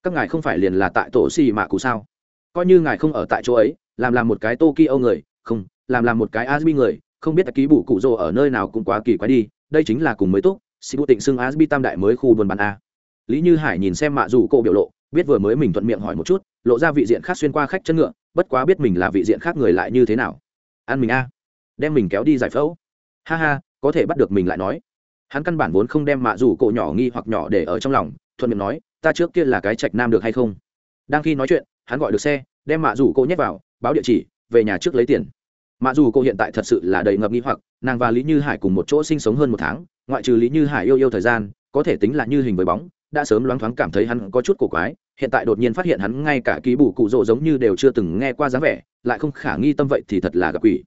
các ngài không phải liền là tại tổ xì mạ cụ sao? Coi như ngài không ở tại chỗ ấy, làm làm một cái tokyo người, không, làm làm một cái asbi người, không biết ký bụ cụ rồ ở nơi nào cũng quá kỳ quái đi, đây chính là cùng mới tốt sĩ bụ tịnh xưng asbi tam đại mới khu buôn bán a. Lý như hải nhìn xem mạ dù cổ biểu lộ, biết vừa mới mình thuận miệng hỏi một chút, lộ ra vị diện khác xuyên qua khách chân ngựa, bất quá biết mình là vị diện khác người lại như thế nào. Ăn mình a. Đem mình kéo đi giải phẫu. Ha ha, có thể bắt được mình lại nói. Hắn căn bản vốn không đem mạ dù cổ nhỏ nghi hoặc nhỏ để ở trong lòng, thuận miệng nói ta trước kia là cái trạch nam được hay không? Đang khi nói chuyện, hắn gọi được xe, đem mạ dù cô nhét vào, báo địa chỉ, về nhà trước lấy tiền. Mạ dù cô hiện tại thật sự là đầy ngập nghi hoặc, nàng và lý như hải cùng một chỗ sinh sống hơn một tháng, ngoại trừ lý như hải yêu yêu thời gian, có thể tính là như hình với bóng, đã sớm loáng thoáng cảm thấy hắn có chút cổ quái, hiện tại đột nhiên phát hiện hắn ngay cả ký bù cụ rỗ giống như đều chưa từng nghe qua dáng vẻ, lại không khả nghi tâm vậy thì thật là gặp quỷ.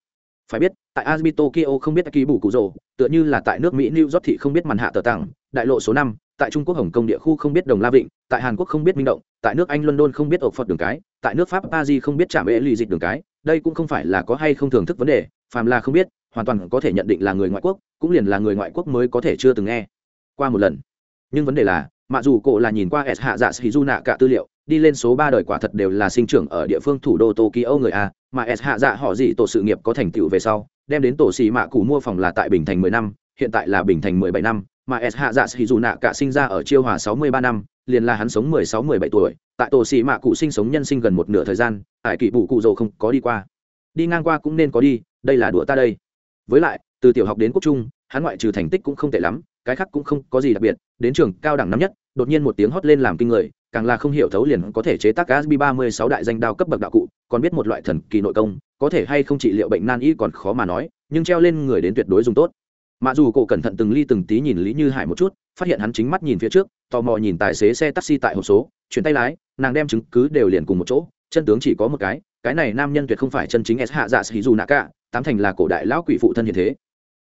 Phải biết, tại Azbi Tokyo không biết ký bù cụ rỗ, tựa như là tại nước Mỹ, New York thị không biết màn hạ tờ tặng, đại lộ số năm tại Trung Quốc Hồng Kông địa khu không biết Đồng La Vịnh, tại Hàn Quốc không biết Minh Động, tại nước Anh London không biết ổ Phật đường cái, tại nước Pháp Paris không biết trạm ế lì dịch đường cái, đây cũng không phải là có hay không thưởng thức vấn đề, phàm là không biết, hoàn toàn có thể nhận định là người ngoại quốc, cũng liền là người ngoại quốc mới có thể chưa từng nghe. Qua một lần. Nhưng vấn đề là mặc dù cổ là nhìn qua s hạ dạ shizu nạ cả tư liệu, đi lên số ba đời quả thật đều là sinh trưởng ở địa phương thủ đô tokyo người a, mà s hạ dạ họ gì tổ sự nghiệp có thành tựu về sau, đem đến tổ xì mạ cụ mua phòng là tại bình thành mười năm, hiện tại là bình thành mười bảy năm mà s hạ dạ sĩ dù nạ cả sinh ra ở chiêu hòa sáu mươi ba năm, liền là hắn sống mười sáu, mười bảy tuổi. Tại tổ sĩ mạ cụ sinh sống nhân sinh gần một nửa thời gian ải kỷ bù cụ dầu không có đi qua. Đi ngang qua cũng nên có đi, đây là đùa ta đây. Với lại, từ tiểu học đến quốc trung, hắn ngoại trừ thành tích cũng không tệ lắm, cái khác cũng không có gì đặc biệt. Đến trường cao đẳng năm nhất, đột nhiên một tiếng hót lên làm kinh người, càng là không hiểu thấu liền có thể chế tác gasbi ba mươi sáu đại danh đao cấp bậc đạo cụ, còn biết một loại thần kỳ nội công, có thể hay không trị liệu bệnh nan y còn khó mà nói, nhưng treo lên người đến tuyệt đối dùng tốt mặc dù cổ cẩn thận từng ly từng tí nhìn lý như hải một chút, phát hiện hắn chính mắt nhìn phía trước, tò mò nhìn tài xế xe taxi tại hộp số, chuyển tay lái, nàng đem chứng cứ đều liền cùng một chỗ, chân tướng chỉ có một cái cái này nam nhân tuyệt không phải chân chính s hạ dạ sĩ dù nạ cả, tám thành là cổ đại lão quỷ phụ thân hiện thế.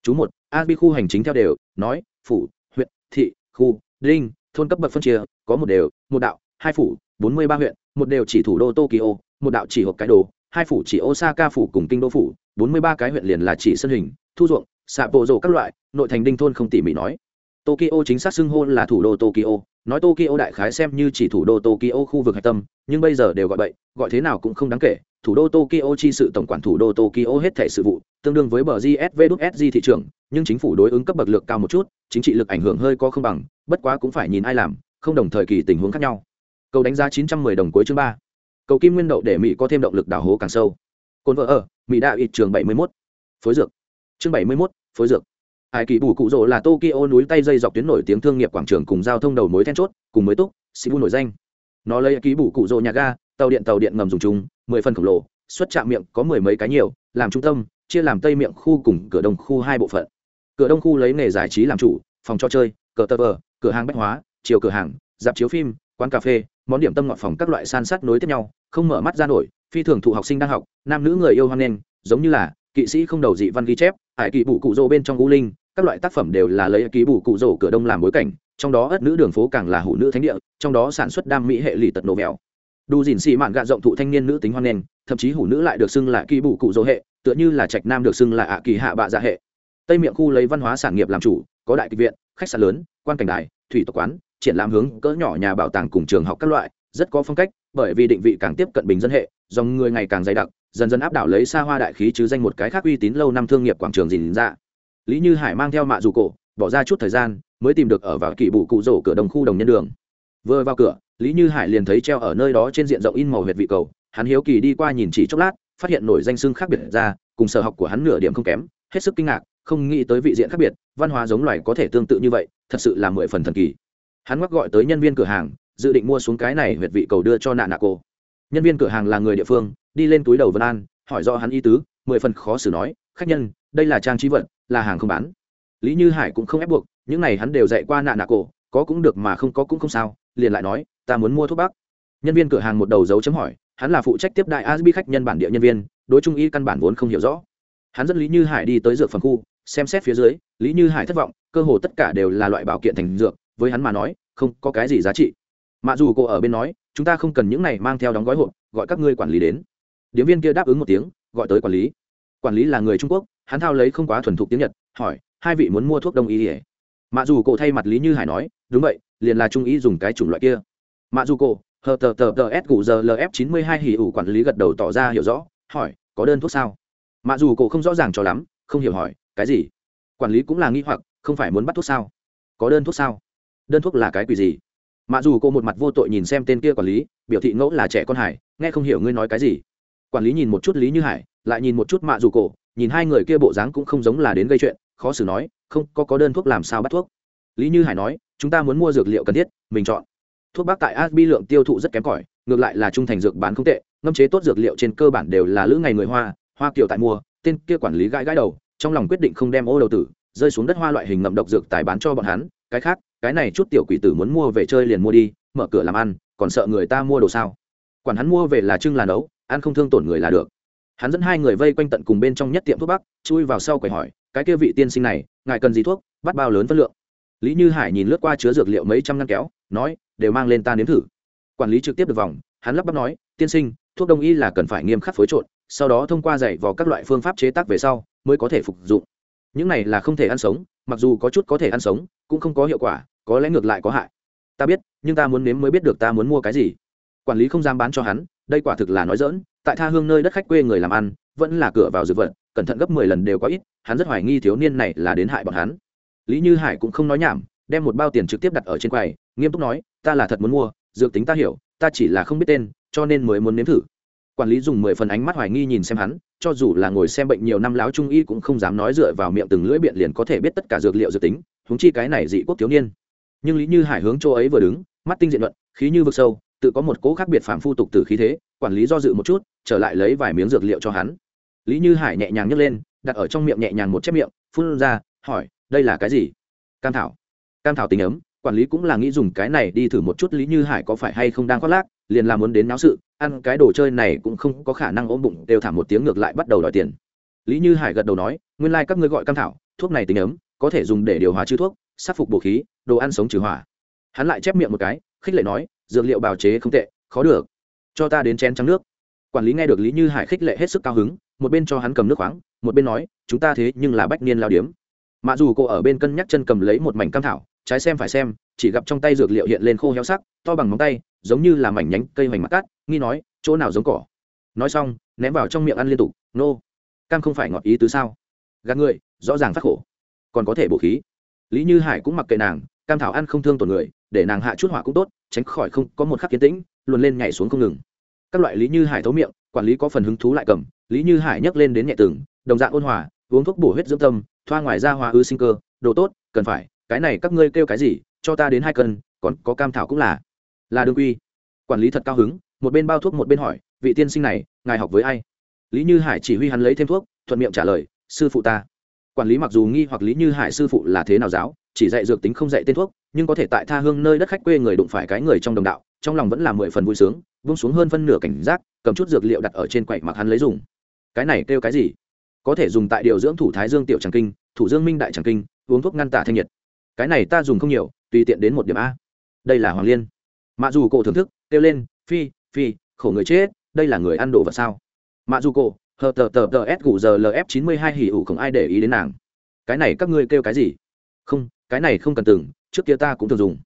Chú một, a bi khu hành chính theo đều, nói, phủ, huyện, thị, khu, đinh, thôn cấp bậc phân chia, có một đều, một đạo, hai phủ, bốn mươi ba huyện, một đều chỉ thủ đô tokyo, một đạo chỉ hộp cái đồ, hai phủ chỉ osaka phủ cùng kinh đô phủ bốn mươi ba cái huyện liền là chỉ sân hình, thu ruộng, xạ bộ rổ các loại, nội thành đinh thôn không tỉ mỉ nói. Tokyo chính xác xưng hô là thủ đô tokyo, nói tokyo đại khái xem như chỉ thủ đô tokyo khu vực hạch tâm, nhưng bây giờ đều gọi vậy, gọi thế nào cũng không đáng kể. Thủ đô tokyo chi sự tổng quản thủ đô tokyo hết thể sự vụ, tương đương với bờ gsv sg thị trường nhưng chính phủ đối ứng cấp bậc lực cao một chút, chính trị lực ảnh hưởng hơi có không bằng, bất quá cũng phải nhìn ai làm, không đồng thời kỳ tình huống khác nhau. Cầu đánh giá 910 đồng cuối chương ba. Cầu kim nguyên đậu để mỹ có thêm động lực đào hố càng sâu. Cồn vợ ở mỹ đạo ít trường 71. phối dược. Chương 71, phối dược. Hai kỳ bù cụ rỗ là tokyo núi tay dây dọc tuyến nổi tiếng thương nghiệp quảng trường cùng giao thông đầu mối then chốt cùng mới túc sibu nổi danh. Nó lấy ký bù cụ rỗ nhà ga tàu điện tàu điện ngầm dùng chung mười phần khổng lồ xuất trạm miệng có mười mấy cái nhiều làm trung tâm chia làm tây miệng khu cùng cửa đông khu hai bộ phận. Cửa đông khu lấy nghề giải trí làm chủ phòng cho chơi cờ tờ vờ cửa hàng bách hóa chiều cửa hàng dạp chiếu phim quán cà phê món điểm tâm ngọt phòng các loại san sát nối tiếp nhau không mở mắt ra nổi phi thường thụ học sinh đang học, nam nữ người yêu hoan nghênh, giống như là kỵ sĩ không đầu dị văn ghi chép, hải kỵ bù cụ rỗ bên trong u linh, các loại tác phẩm đều là lấy ký bù cụ rỗ cửa đông làm bối cảnh, trong đó ất nữ đường phố càng là hủ nữ thánh địa, trong đó sản xuất đam mỹ hệ lì tật nổ mèo đủ dìn xì mạn gạ rộng thụ thanh niên nữ tính hoan nghênh, thậm chí hủ nữ lại được xưng là kỳ bù cụ dỗ hệ, tựa như là trạch nam được xưng là ạ kỳ hạ bạ dạ hệ. Tây miệng khu lấy văn hóa sản nghiệp làm chủ, có đại kịch viện, khách sạn lớn, quan cảnh đài, thủy tộc quán, triển lãm hướng cỡ nhỏ nhà bảo tàng cùng trường học các loại, rất có phong cách, bởi vì định vị càng tiếp cận bình dân hệ dòng người ngày càng dày đặc, dần dần áp đảo lấy xa hoa đại khí chứ danh một cái khác uy tín lâu năm thương nghiệp quảng trường dìn ra. Lý như hải mang theo mạ dù cổ, bỏ ra chút thời gian, mới tìm được ở vào kỳ bụ cụ rổ cửa đồng khu đồng nhân đường. Vừa vào cửa, lý như hải liền thấy treo ở nơi đó trên diện rộng in màu huyệt vị cầu, hắn hiếu kỳ đi qua nhìn chỉ chốc lát, phát hiện nổi danh xưng khác biệt ra, cùng sở học của hắn nửa điểm không kém, hết sức kinh ngạc, không nghĩ tới vị diện khác biệt, văn hóa giống loài có thể tương tự như vậy, thật sự là mười phần thần kỳ. Hắn mắc gọi tới nhân viên cửa hàng, dự định mua xuống cái này huyệt vị cầu đưa cho nạn nạ cô nhân viên cửa hàng là người địa phương, đi lên túi đầu vân an, hỏi do hắn ý tứ, mười phần khó xử nói, khách nhân, đây là trang trí vật, là hàng không bán. Lý như hải cũng không ép buộc, những này hắn đều dạy qua nạ nạ cổ, có cũng được mà không có cũng không sao, liền lại nói, ta muốn mua thuốc bắc. Nhân viên cửa hàng một đầu dấu chấm hỏi, hắn là phụ trách tiếp đại asbi khách nhân bản địa nhân viên, đối trung y căn bản vốn không hiểu rõ. Hắn dẫn lý như hải đi tới dược phẩm khu, xem xét phía dưới, lý như hải thất vọng, cơ hồ tất cả đều là loại bảo kiện thành dược, với hắn mà nói, không có cái gì giá trị. Mặc dù cô ở bên nói chúng ta không cần những này mang theo đóng gói hộp, gọi các ngươi quản lý đến. Điếm viên kia đáp ứng một tiếng, gọi tới quản lý. Quản lý là người trung quốc, hắn thao lấy không quá thuần thục tiếng nhật, hỏi, hai vị muốn mua thuốc đông y ỉa mặc dù cổ thay mặt lý như hải nói, đúng vậy, liền là trung ý dùng cái chủng loại kia. Mặc dù cổ, hờ tờ tờ tờ s cụ giờ lf chín mươi hai hỉ ủ quản lý gật đầu tỏ ra hiểu rõ, hỏi, có đơn thuốc sao? Mặc dù cổ không rõ ràng cho lắm, không hiểu hỏi, cái gì? Quản lý cũng là nghi hoặc, không phải muốn bắt thuốc sao? Có đơn thuốc sao? Đơn thuốc là cái quỷ gì? Mà dù cô một mặt vô tội nhìn xem tên kia quản lý, biểu thị ngẫu là trẻ con hải, nghe không hiểu ngươi nói cái gì. Quản lý nhìn một chút lý như hải, lại nhìn một chút mạ dù cổ, nhìn hai người kia bộ dáng cũng không giống là đến gây chuyện, khó xử nói, không, có có đơn thuốc làm sao bắt thuốc? Lý như hải nói, chúng ta muốn mua dược liệu cần thiết, mình chọn. Thuốc bắc tại asbi lượng tiêu thụ rất kém cỏi, ngược lại là trung thành dược bán không tệ, ngâm chế tốt dược liệu trên cơ bản đều là lữ ngày người hoa hoa kiều tại mua, tên kia quản lý gãi gãi đầu, trong lòng quyết định không đem ô đầu tử, rơi xuống đất hoa loại hình ngậm độc dược tài bán cho bọn hắn cái khác, cái này chút tiểu quỷ tử muốn mua về chơi liền mua đi, mở cửa làm ăn, còn sợ người ta mua đồ sao? Quản hắn mua về là trưng là nấu, ăn không thương tổn người là được. Hắn dẫn hai người vây quanh tận cùng bên trong nhất tiệm thuốc bắc, chui vào sau quầy hỏi, cái kia vị tiên sinh này, ngài cần gì thuốc, bắt bao lớn phân lượng? Lý như hải nhìn lướt qua chứa dược liệu mấy trăm ngăn kéo, nói, đều mang lên ta nếm thử. Quản lý trực tiếp được vòng, hắn lắp bắp nói, tiên sinh, thuốc đông y là cần phải nghiêm khắc phối trộn, sau đó thông qua dạy vào các loại phương pháp chế tác về sau, mới có thể phục dụng những này là không thể ăn sống, mặc dù có chút có thể ăn sống, cũng không có hiệu quả, có lẽ ngược lại có hại. Ta biết, nhưng ta muốn nếm mới biết được ta muốn mua cái gì. Quản lý không dám bán cho hắn, đây quả thực là nói dỡn tại tha hương nơi đất khách quê người làm ăn, vẫn là cửa vào dược vật, cẩn thận gấp mười lần đều có ít, hắn rất hoài nghi thiếu niên này là đến hại bọn hắn. Lý như hải cũng không nói nhảm, đem một bao tiền trực tiếp đặt ở trên quầy, nghiêm túc nói, ta là thật muốn mua, dược tính ta hiểu, ta chỉ là không biết tên, cho nên mới muốn nếm thử quản lý dùng mười phần ánh mắt hoài nghi nhìn xem hắn, cho dù là ngồi xem bệnh nhiều năm láo trung y cũng không dám nói dựa vào miệng từng lưỡi biện liền có thể biết tất cả dược liệu dược tính húng chi cái này dị quốc thiếu niên. Nhưng lý như hải hướng chỗ ấy vừa đứng, mắt tinh diện luận, khí như vực sâu, tự có một cỗ khác biệt phàm phu tục từ khí thế, quản lý do dự một chút, trở lại lấy vài miếng dược liệu cho hắn. Lý như hải nhẹ nhàng nhấc lên, đặt ở trong miệng nhẹ nhàng một chép miệng, phun ra, hỏi, đây là cái gì? Cam thảo. Cam thảo tình ấm. Quản lý cũng là nghĩ dùng cái này đi thử một chút lý như hải có phải hay không đang khoác lác, liền là muốn đến náo sự ăn cái đồ chơi này cũng không có khả năng ôm bụng đều thả một tiếng ngược lại bắt đầu đòi tiền. Lý như hải gật đầu nói, nguyên lai、like、các ngươi gọi cam thảo, thuốc này tính ấm, có thể dùng để điều hòa chư thuốc sát phục bổ khí, đồ ăn sống trừ hỏa. Hắn lại chép miệng một cái, khích lệ nói, dược liệu bào chế không tệ, khó được. Cho ta đến chén trắng nước. Quản lý nghe được lý như hải khích lệ hết sức cao hứng, một bên cho hắn cầm nước khoáng, một bên nói, chúng ta thế nhưng là bách niên lao điếm. Mặc dù cô ở bên cân nhắc chân cầm lấy một mảnh cam thảo, trái xem phải xem, chỉ gặp trong tay dược liệu hiện lên khô héo sắc, to bằng móng tay giống như là mảnh nhánh cây hoành mặt cát, nghi nói, chỗ nào giống cỏ? Nói xong, ném vào trong miệng ăn liên tục, nô, cam không phải ngọt ý tứ sao? Gạt người, rõ ràng phát khổ. Còn có thể bổ khí. Lý như hải cũng mặc kệ nàng, cam thảo ăn không thương tổn người, để nàng hạ chút hỏa cũng tốt, tránh khỏi không có một khắc kiến tĩnh, luồn lên nhảy xuống không ngừng. Các loại lý như hải thấu miệng, quản lý có phần hứng thú lại cầm, lý như hải nhấc lên đến nhẹ tường, đồng dạng ôn hòa, uống thuốc bổ huyết dưỡng tâm, thoa ngoài ra hòa ư sinh cơ, đồ tốt, cần phải, cái này các ngươi kêu cái gì, cho ta đến hai cân, còn có cam thảo cũng là là đương quy. Quản lý thật cao hứng, một bên bao thuốc một bên hỏi, vị tiên sinh này, ngài học với ai? Lý như hải chỉ huy hắn lấy thêm thuốc, thuận miệng trả lời, sư phụ ta. Quản lý mặc dù nghi hoặc lý như hải sư phụ là thế nào giáo, chỉ dạy dược tính không dạy tên thuốc, nhưng có thể tại tha hương nơi đất khách quê người đụng phải cái người trong đồng đạo, trong lòng vẫn là mười phần vui sướng vung xuống hơn phân nửa cảnh giác, cầm chút dược liệu đặt ở trên quậy mặc hắn lấy dùng. Cái này kêu cái gì? Có thể dùng tại điều dưỡng thủ thái dương tiểu tràng kinh, thủ dương minh đại tràng kinh, uống thuốc ngăn tả thanh nhiệt. Cái này ta dùng không nhiều, tùy tiện đến một điểm a. Đây là hoàng liên mạ dù cổ thưởng thức, kêu lên, phi phi, khổ người chết, đây là người ăn đồ vật sao? Mạ dù cổ, hờ, tờ tờ tờ, s, gù, giờ lf chín mươi hai hỉ ủ, không ai để ý đến nàng. Cái này các ngươi kêu cái gì? Không, cái này không cần từng trước kia ta cũng thường dùng.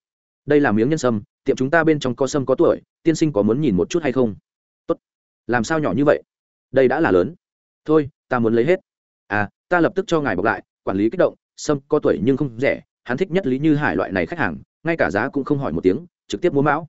Đây là miếng nhân sâm, tiệm chúng ta bên trong có sâm có tuổi, tiên sinh có muốn nhìn một chút hay không? Tốt. Làm sao nhỏ như vậy? Đây đã là lớn. Thôi, ta muốn lấy hết. À ta lập tức cho ngài bọc lại, quản lý kích động, sâm có tuổi nhưng không rẻ, hắn thích nhất lý như hải loại này khách hàng, ngay cả giá cũng không hỏi một tiếng trực tiếp mua mão.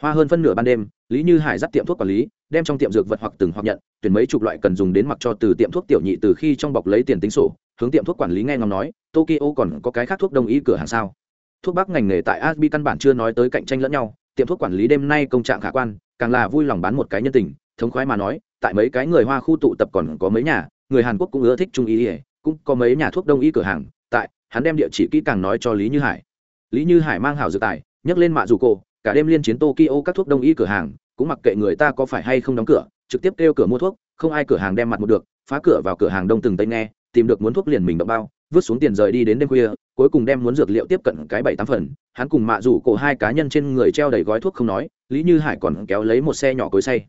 Hoa hơn phân nửa ban đêm, lý như hải dắt tiệm thuốc quản lý, đem trong tiệm dược vật hoặc từng hoặc nhận, tuyển mấy chục loại cần dùng đến mặc cho từ tiệm thuốc tiểu nhị từ khi trong bọc lấy tiền tính sổ, hướng tiệm thuốc quản lý nghe ngóng nói, tokyo còn có cái khác thuốc đông y cửa hàng sao? Thuốc bắc ngành nghề tại asbi căn bản chưa nói tới cạnh tranh lẫn nhau, tiệm thuốc quản lý đêm nay công trạng khả quan, càng là vui lòng bán một cái nhân tình, thống khoái mà nói, tại mấy cái người hoa khu tụ tập còn có mấy nhà, người hàn quốc cũng ưa thích trung y cũng có mấy nhà thuốc đông y cửa hàng, tại, hắn đem địa chỉ kỹ càng nói cho lý như hải. Lý như hải mang hảo dự tài nhấc lên mạ dù cổ, cả đêm liên chiến tokyo các thuốc đông y cửa hàng, cũng mặc kệ người ta có phải hay không đóng cửa, trực tiếp kêu cửa mua thuốc, không ai cửa hàng đem mặt một được, phá cửa vào cửa hàng đông từng tây nghe, tìm được muốn thuốc liền mình động bao, vứt xuống tiền rời đi đến đêm khuya, cuối cùng đem muốn dược liệu tiếp cận cái bảy tám phần, hắn cùng mạ rủ cổ hai cá nhân trên người treo đầy gói thuốc không nói, lý như hải còn kéo lấy một xe nhỏ cối say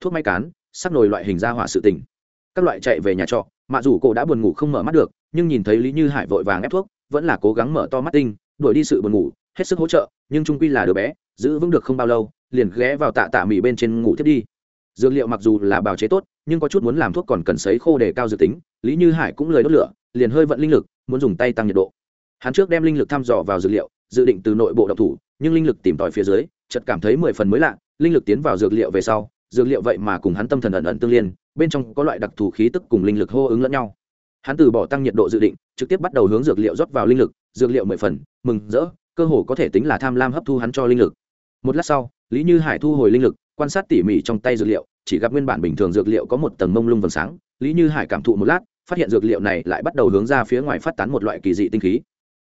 thuốc may cán, sắc nồi loại hình ra hỏa sự tình. Các loại chạy về nhà trọ, mạ rủ cổ đã buồn ngủ không mở mắt được, nhưng nhìn thấy lý như hải vội vàng ép thuốc, vẫn là cố gắng mở to mắt tinh, đuổi đi sự buồn ngủ hết sức hỗ trợ, nhưng trung quy là đứa bé, giữ vững được không bao lâu, liền ghé vào tạ tạ mì bên trên ngủ thiết đi. Dược liệu mặc dù là bào chế tốt, nhưng có chút muốn làm thuốc còn cần sấy khô để cao dự tính, lý như hải cũng lời đốt lửa, liền hơi vận linh lực, muốn dùng tay tăng nhiệt độ. Hắn trước đem linh lực thăm dò vào dược liệu, dự định từ nội bộ độc thủ, nhưng linh lực tìm tòi phía dưới, chợt cảm thấy mười phần mới lạ, linh lực tiến vào dược liệu về sau, dược liệu vậy mà cùng hắn tâm thần ẩn ẩn tương liên, bên trong có loại đặc thù khí tức cùng linh lực hô ứng lẫn nhau. Hắn từ bỏ tăng nhiệt độ dự định, trực tiếp bắt đầu hướng dược liệu rót vào linh lực, dược liệu mười phần, mừng rỡ cơ hồ có thể tính là tham lam hấp thu hắn cho linh lực. Một lát sau, lý như hải thu hồi linh lực, quan sát tỉ mỉ trong tay dược liệu, chỉ gặp nguyên bản bình thường dược liệu có một tầng mông lung vầng sáng. Lý như hải cảm thụ một lát, phát hiện dược liệu này lại bắt đầu hướng ra phía ngoài phát tán một loại kỳ dị tinh khí.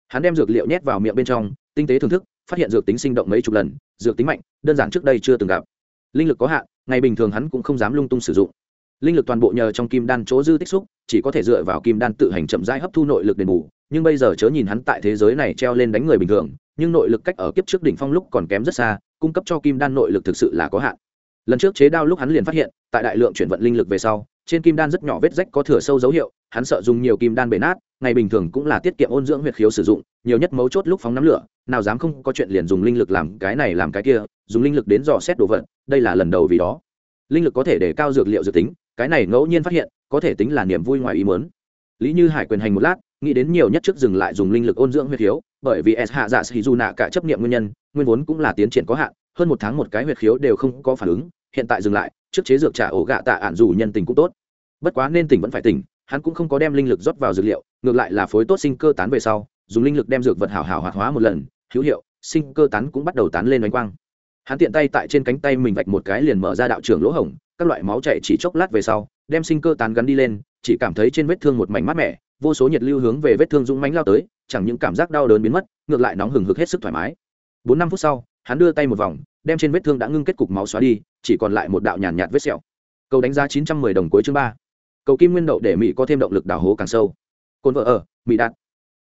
Hắn đem dược liệu nhét vào miệng bên trong, tinh tế thưởng thức, phát hiện dược tính sinh động mấy chục lần, dược tính mạnh, đơn giản trước đây chưa từng gặp. Linh lực có hạn, ngày bình thường hắn cũng không dám lung tung sử dụng linh lực toàn bộ nhờ trong kim đan chỗ dư tích xúc, chỉ có thể dựa vào kim đan tự hành chậm rãi hấp thu nội lực đền bù. Nhưng bây giờ chớ nhìn hắn tại thế giới này treo lên đánh người bình thường, nhưng nội lực cách ở kiếp trước đỉnh phong lúc còn kém rất xa, cung cấp cho kim đan nội lực thực sự là có hạn. Lần trước chế đao lúc hắn liền phát hiện, tại đại lượng chuyển vận linh lực về sau, trên kim đan rất nhỏ vết rách có thừa sâu dấu hiệu, hắn sợ dùng nhiều kim đan bể nát, ngày bình thường cũng là tiết kiệm ôn dưỡng huyệt khiếu sử dụng, nhiều nhất mấu chốt lúc phóng nắm lửa, nào dám không có chuyện liền dùng linh lực làm cái này làm cái kia, dùng linh lực đến dò xét đồ vật, đây là lần đầu vì đó. Linh lực có thể để cao dược liệu dự tính cái này ngẫu nhiên phát hiện, có thể tính là niềm vui ngoài ý mớn lý như hải quyền hành một lát, nghĩ đến nhiều nhất trước dừng lại dùng linh lực ôn dưỡng huyệt khiếu, bởi vì s hạ dạ sĩ dù nạ cả chấp nghiệm nguyên nhân, nguyên vốn cũng là tiến triển có hạn, hơn một tháng một cái huyệt khiếu đều không có phản ứng, hiện tại dừng lại, trước chế dược trả ổ gạ tạ ản dù nhân tình cũng tốt. Bất quá nên tỉnh vẫn phải tỉnh, hắn cũng không có đem linh lực rót vào dược liệu, ngược lại là phối tốt sinh cơ tán về sau, dùng linh lực đem dược vật hảo hảo hoạt hóa một lần, hữu hiệu, sinh cơ tán cũng bắt đầu tán lên đánh quang. Hắn tiện tay tại trên cánh tay mình vạch một cái liền mở ra đạo trưởng lỗ hổng các loại máu chảy chỉ chốc lát về sau, đem sinh cơ tán gắn đi lên, chỉ cảm thấy trên vết thương một mảnh mát mẻ, vô số nhiệt lưu hướng về vết thương dũng mánh lao tới, chẳng những cảm giác đau đớn biến mất, ngược lại nóng hừng hực hết sức thoải mái. Bốn năm phút sau, hắn đưa tay một vòng, đem trên vết thương đã ngưng kết cục máu xóa đi, chỉ còn lại một đạo nhàn nhạt vết sẹo. Cầu đánh giá chín trăm mười đồng cuối chương ba. Cầu kim nguyên đậu để mỹ có thêm động lực đào hố càng sâu. Cồn vợ ở, mỹ đạt.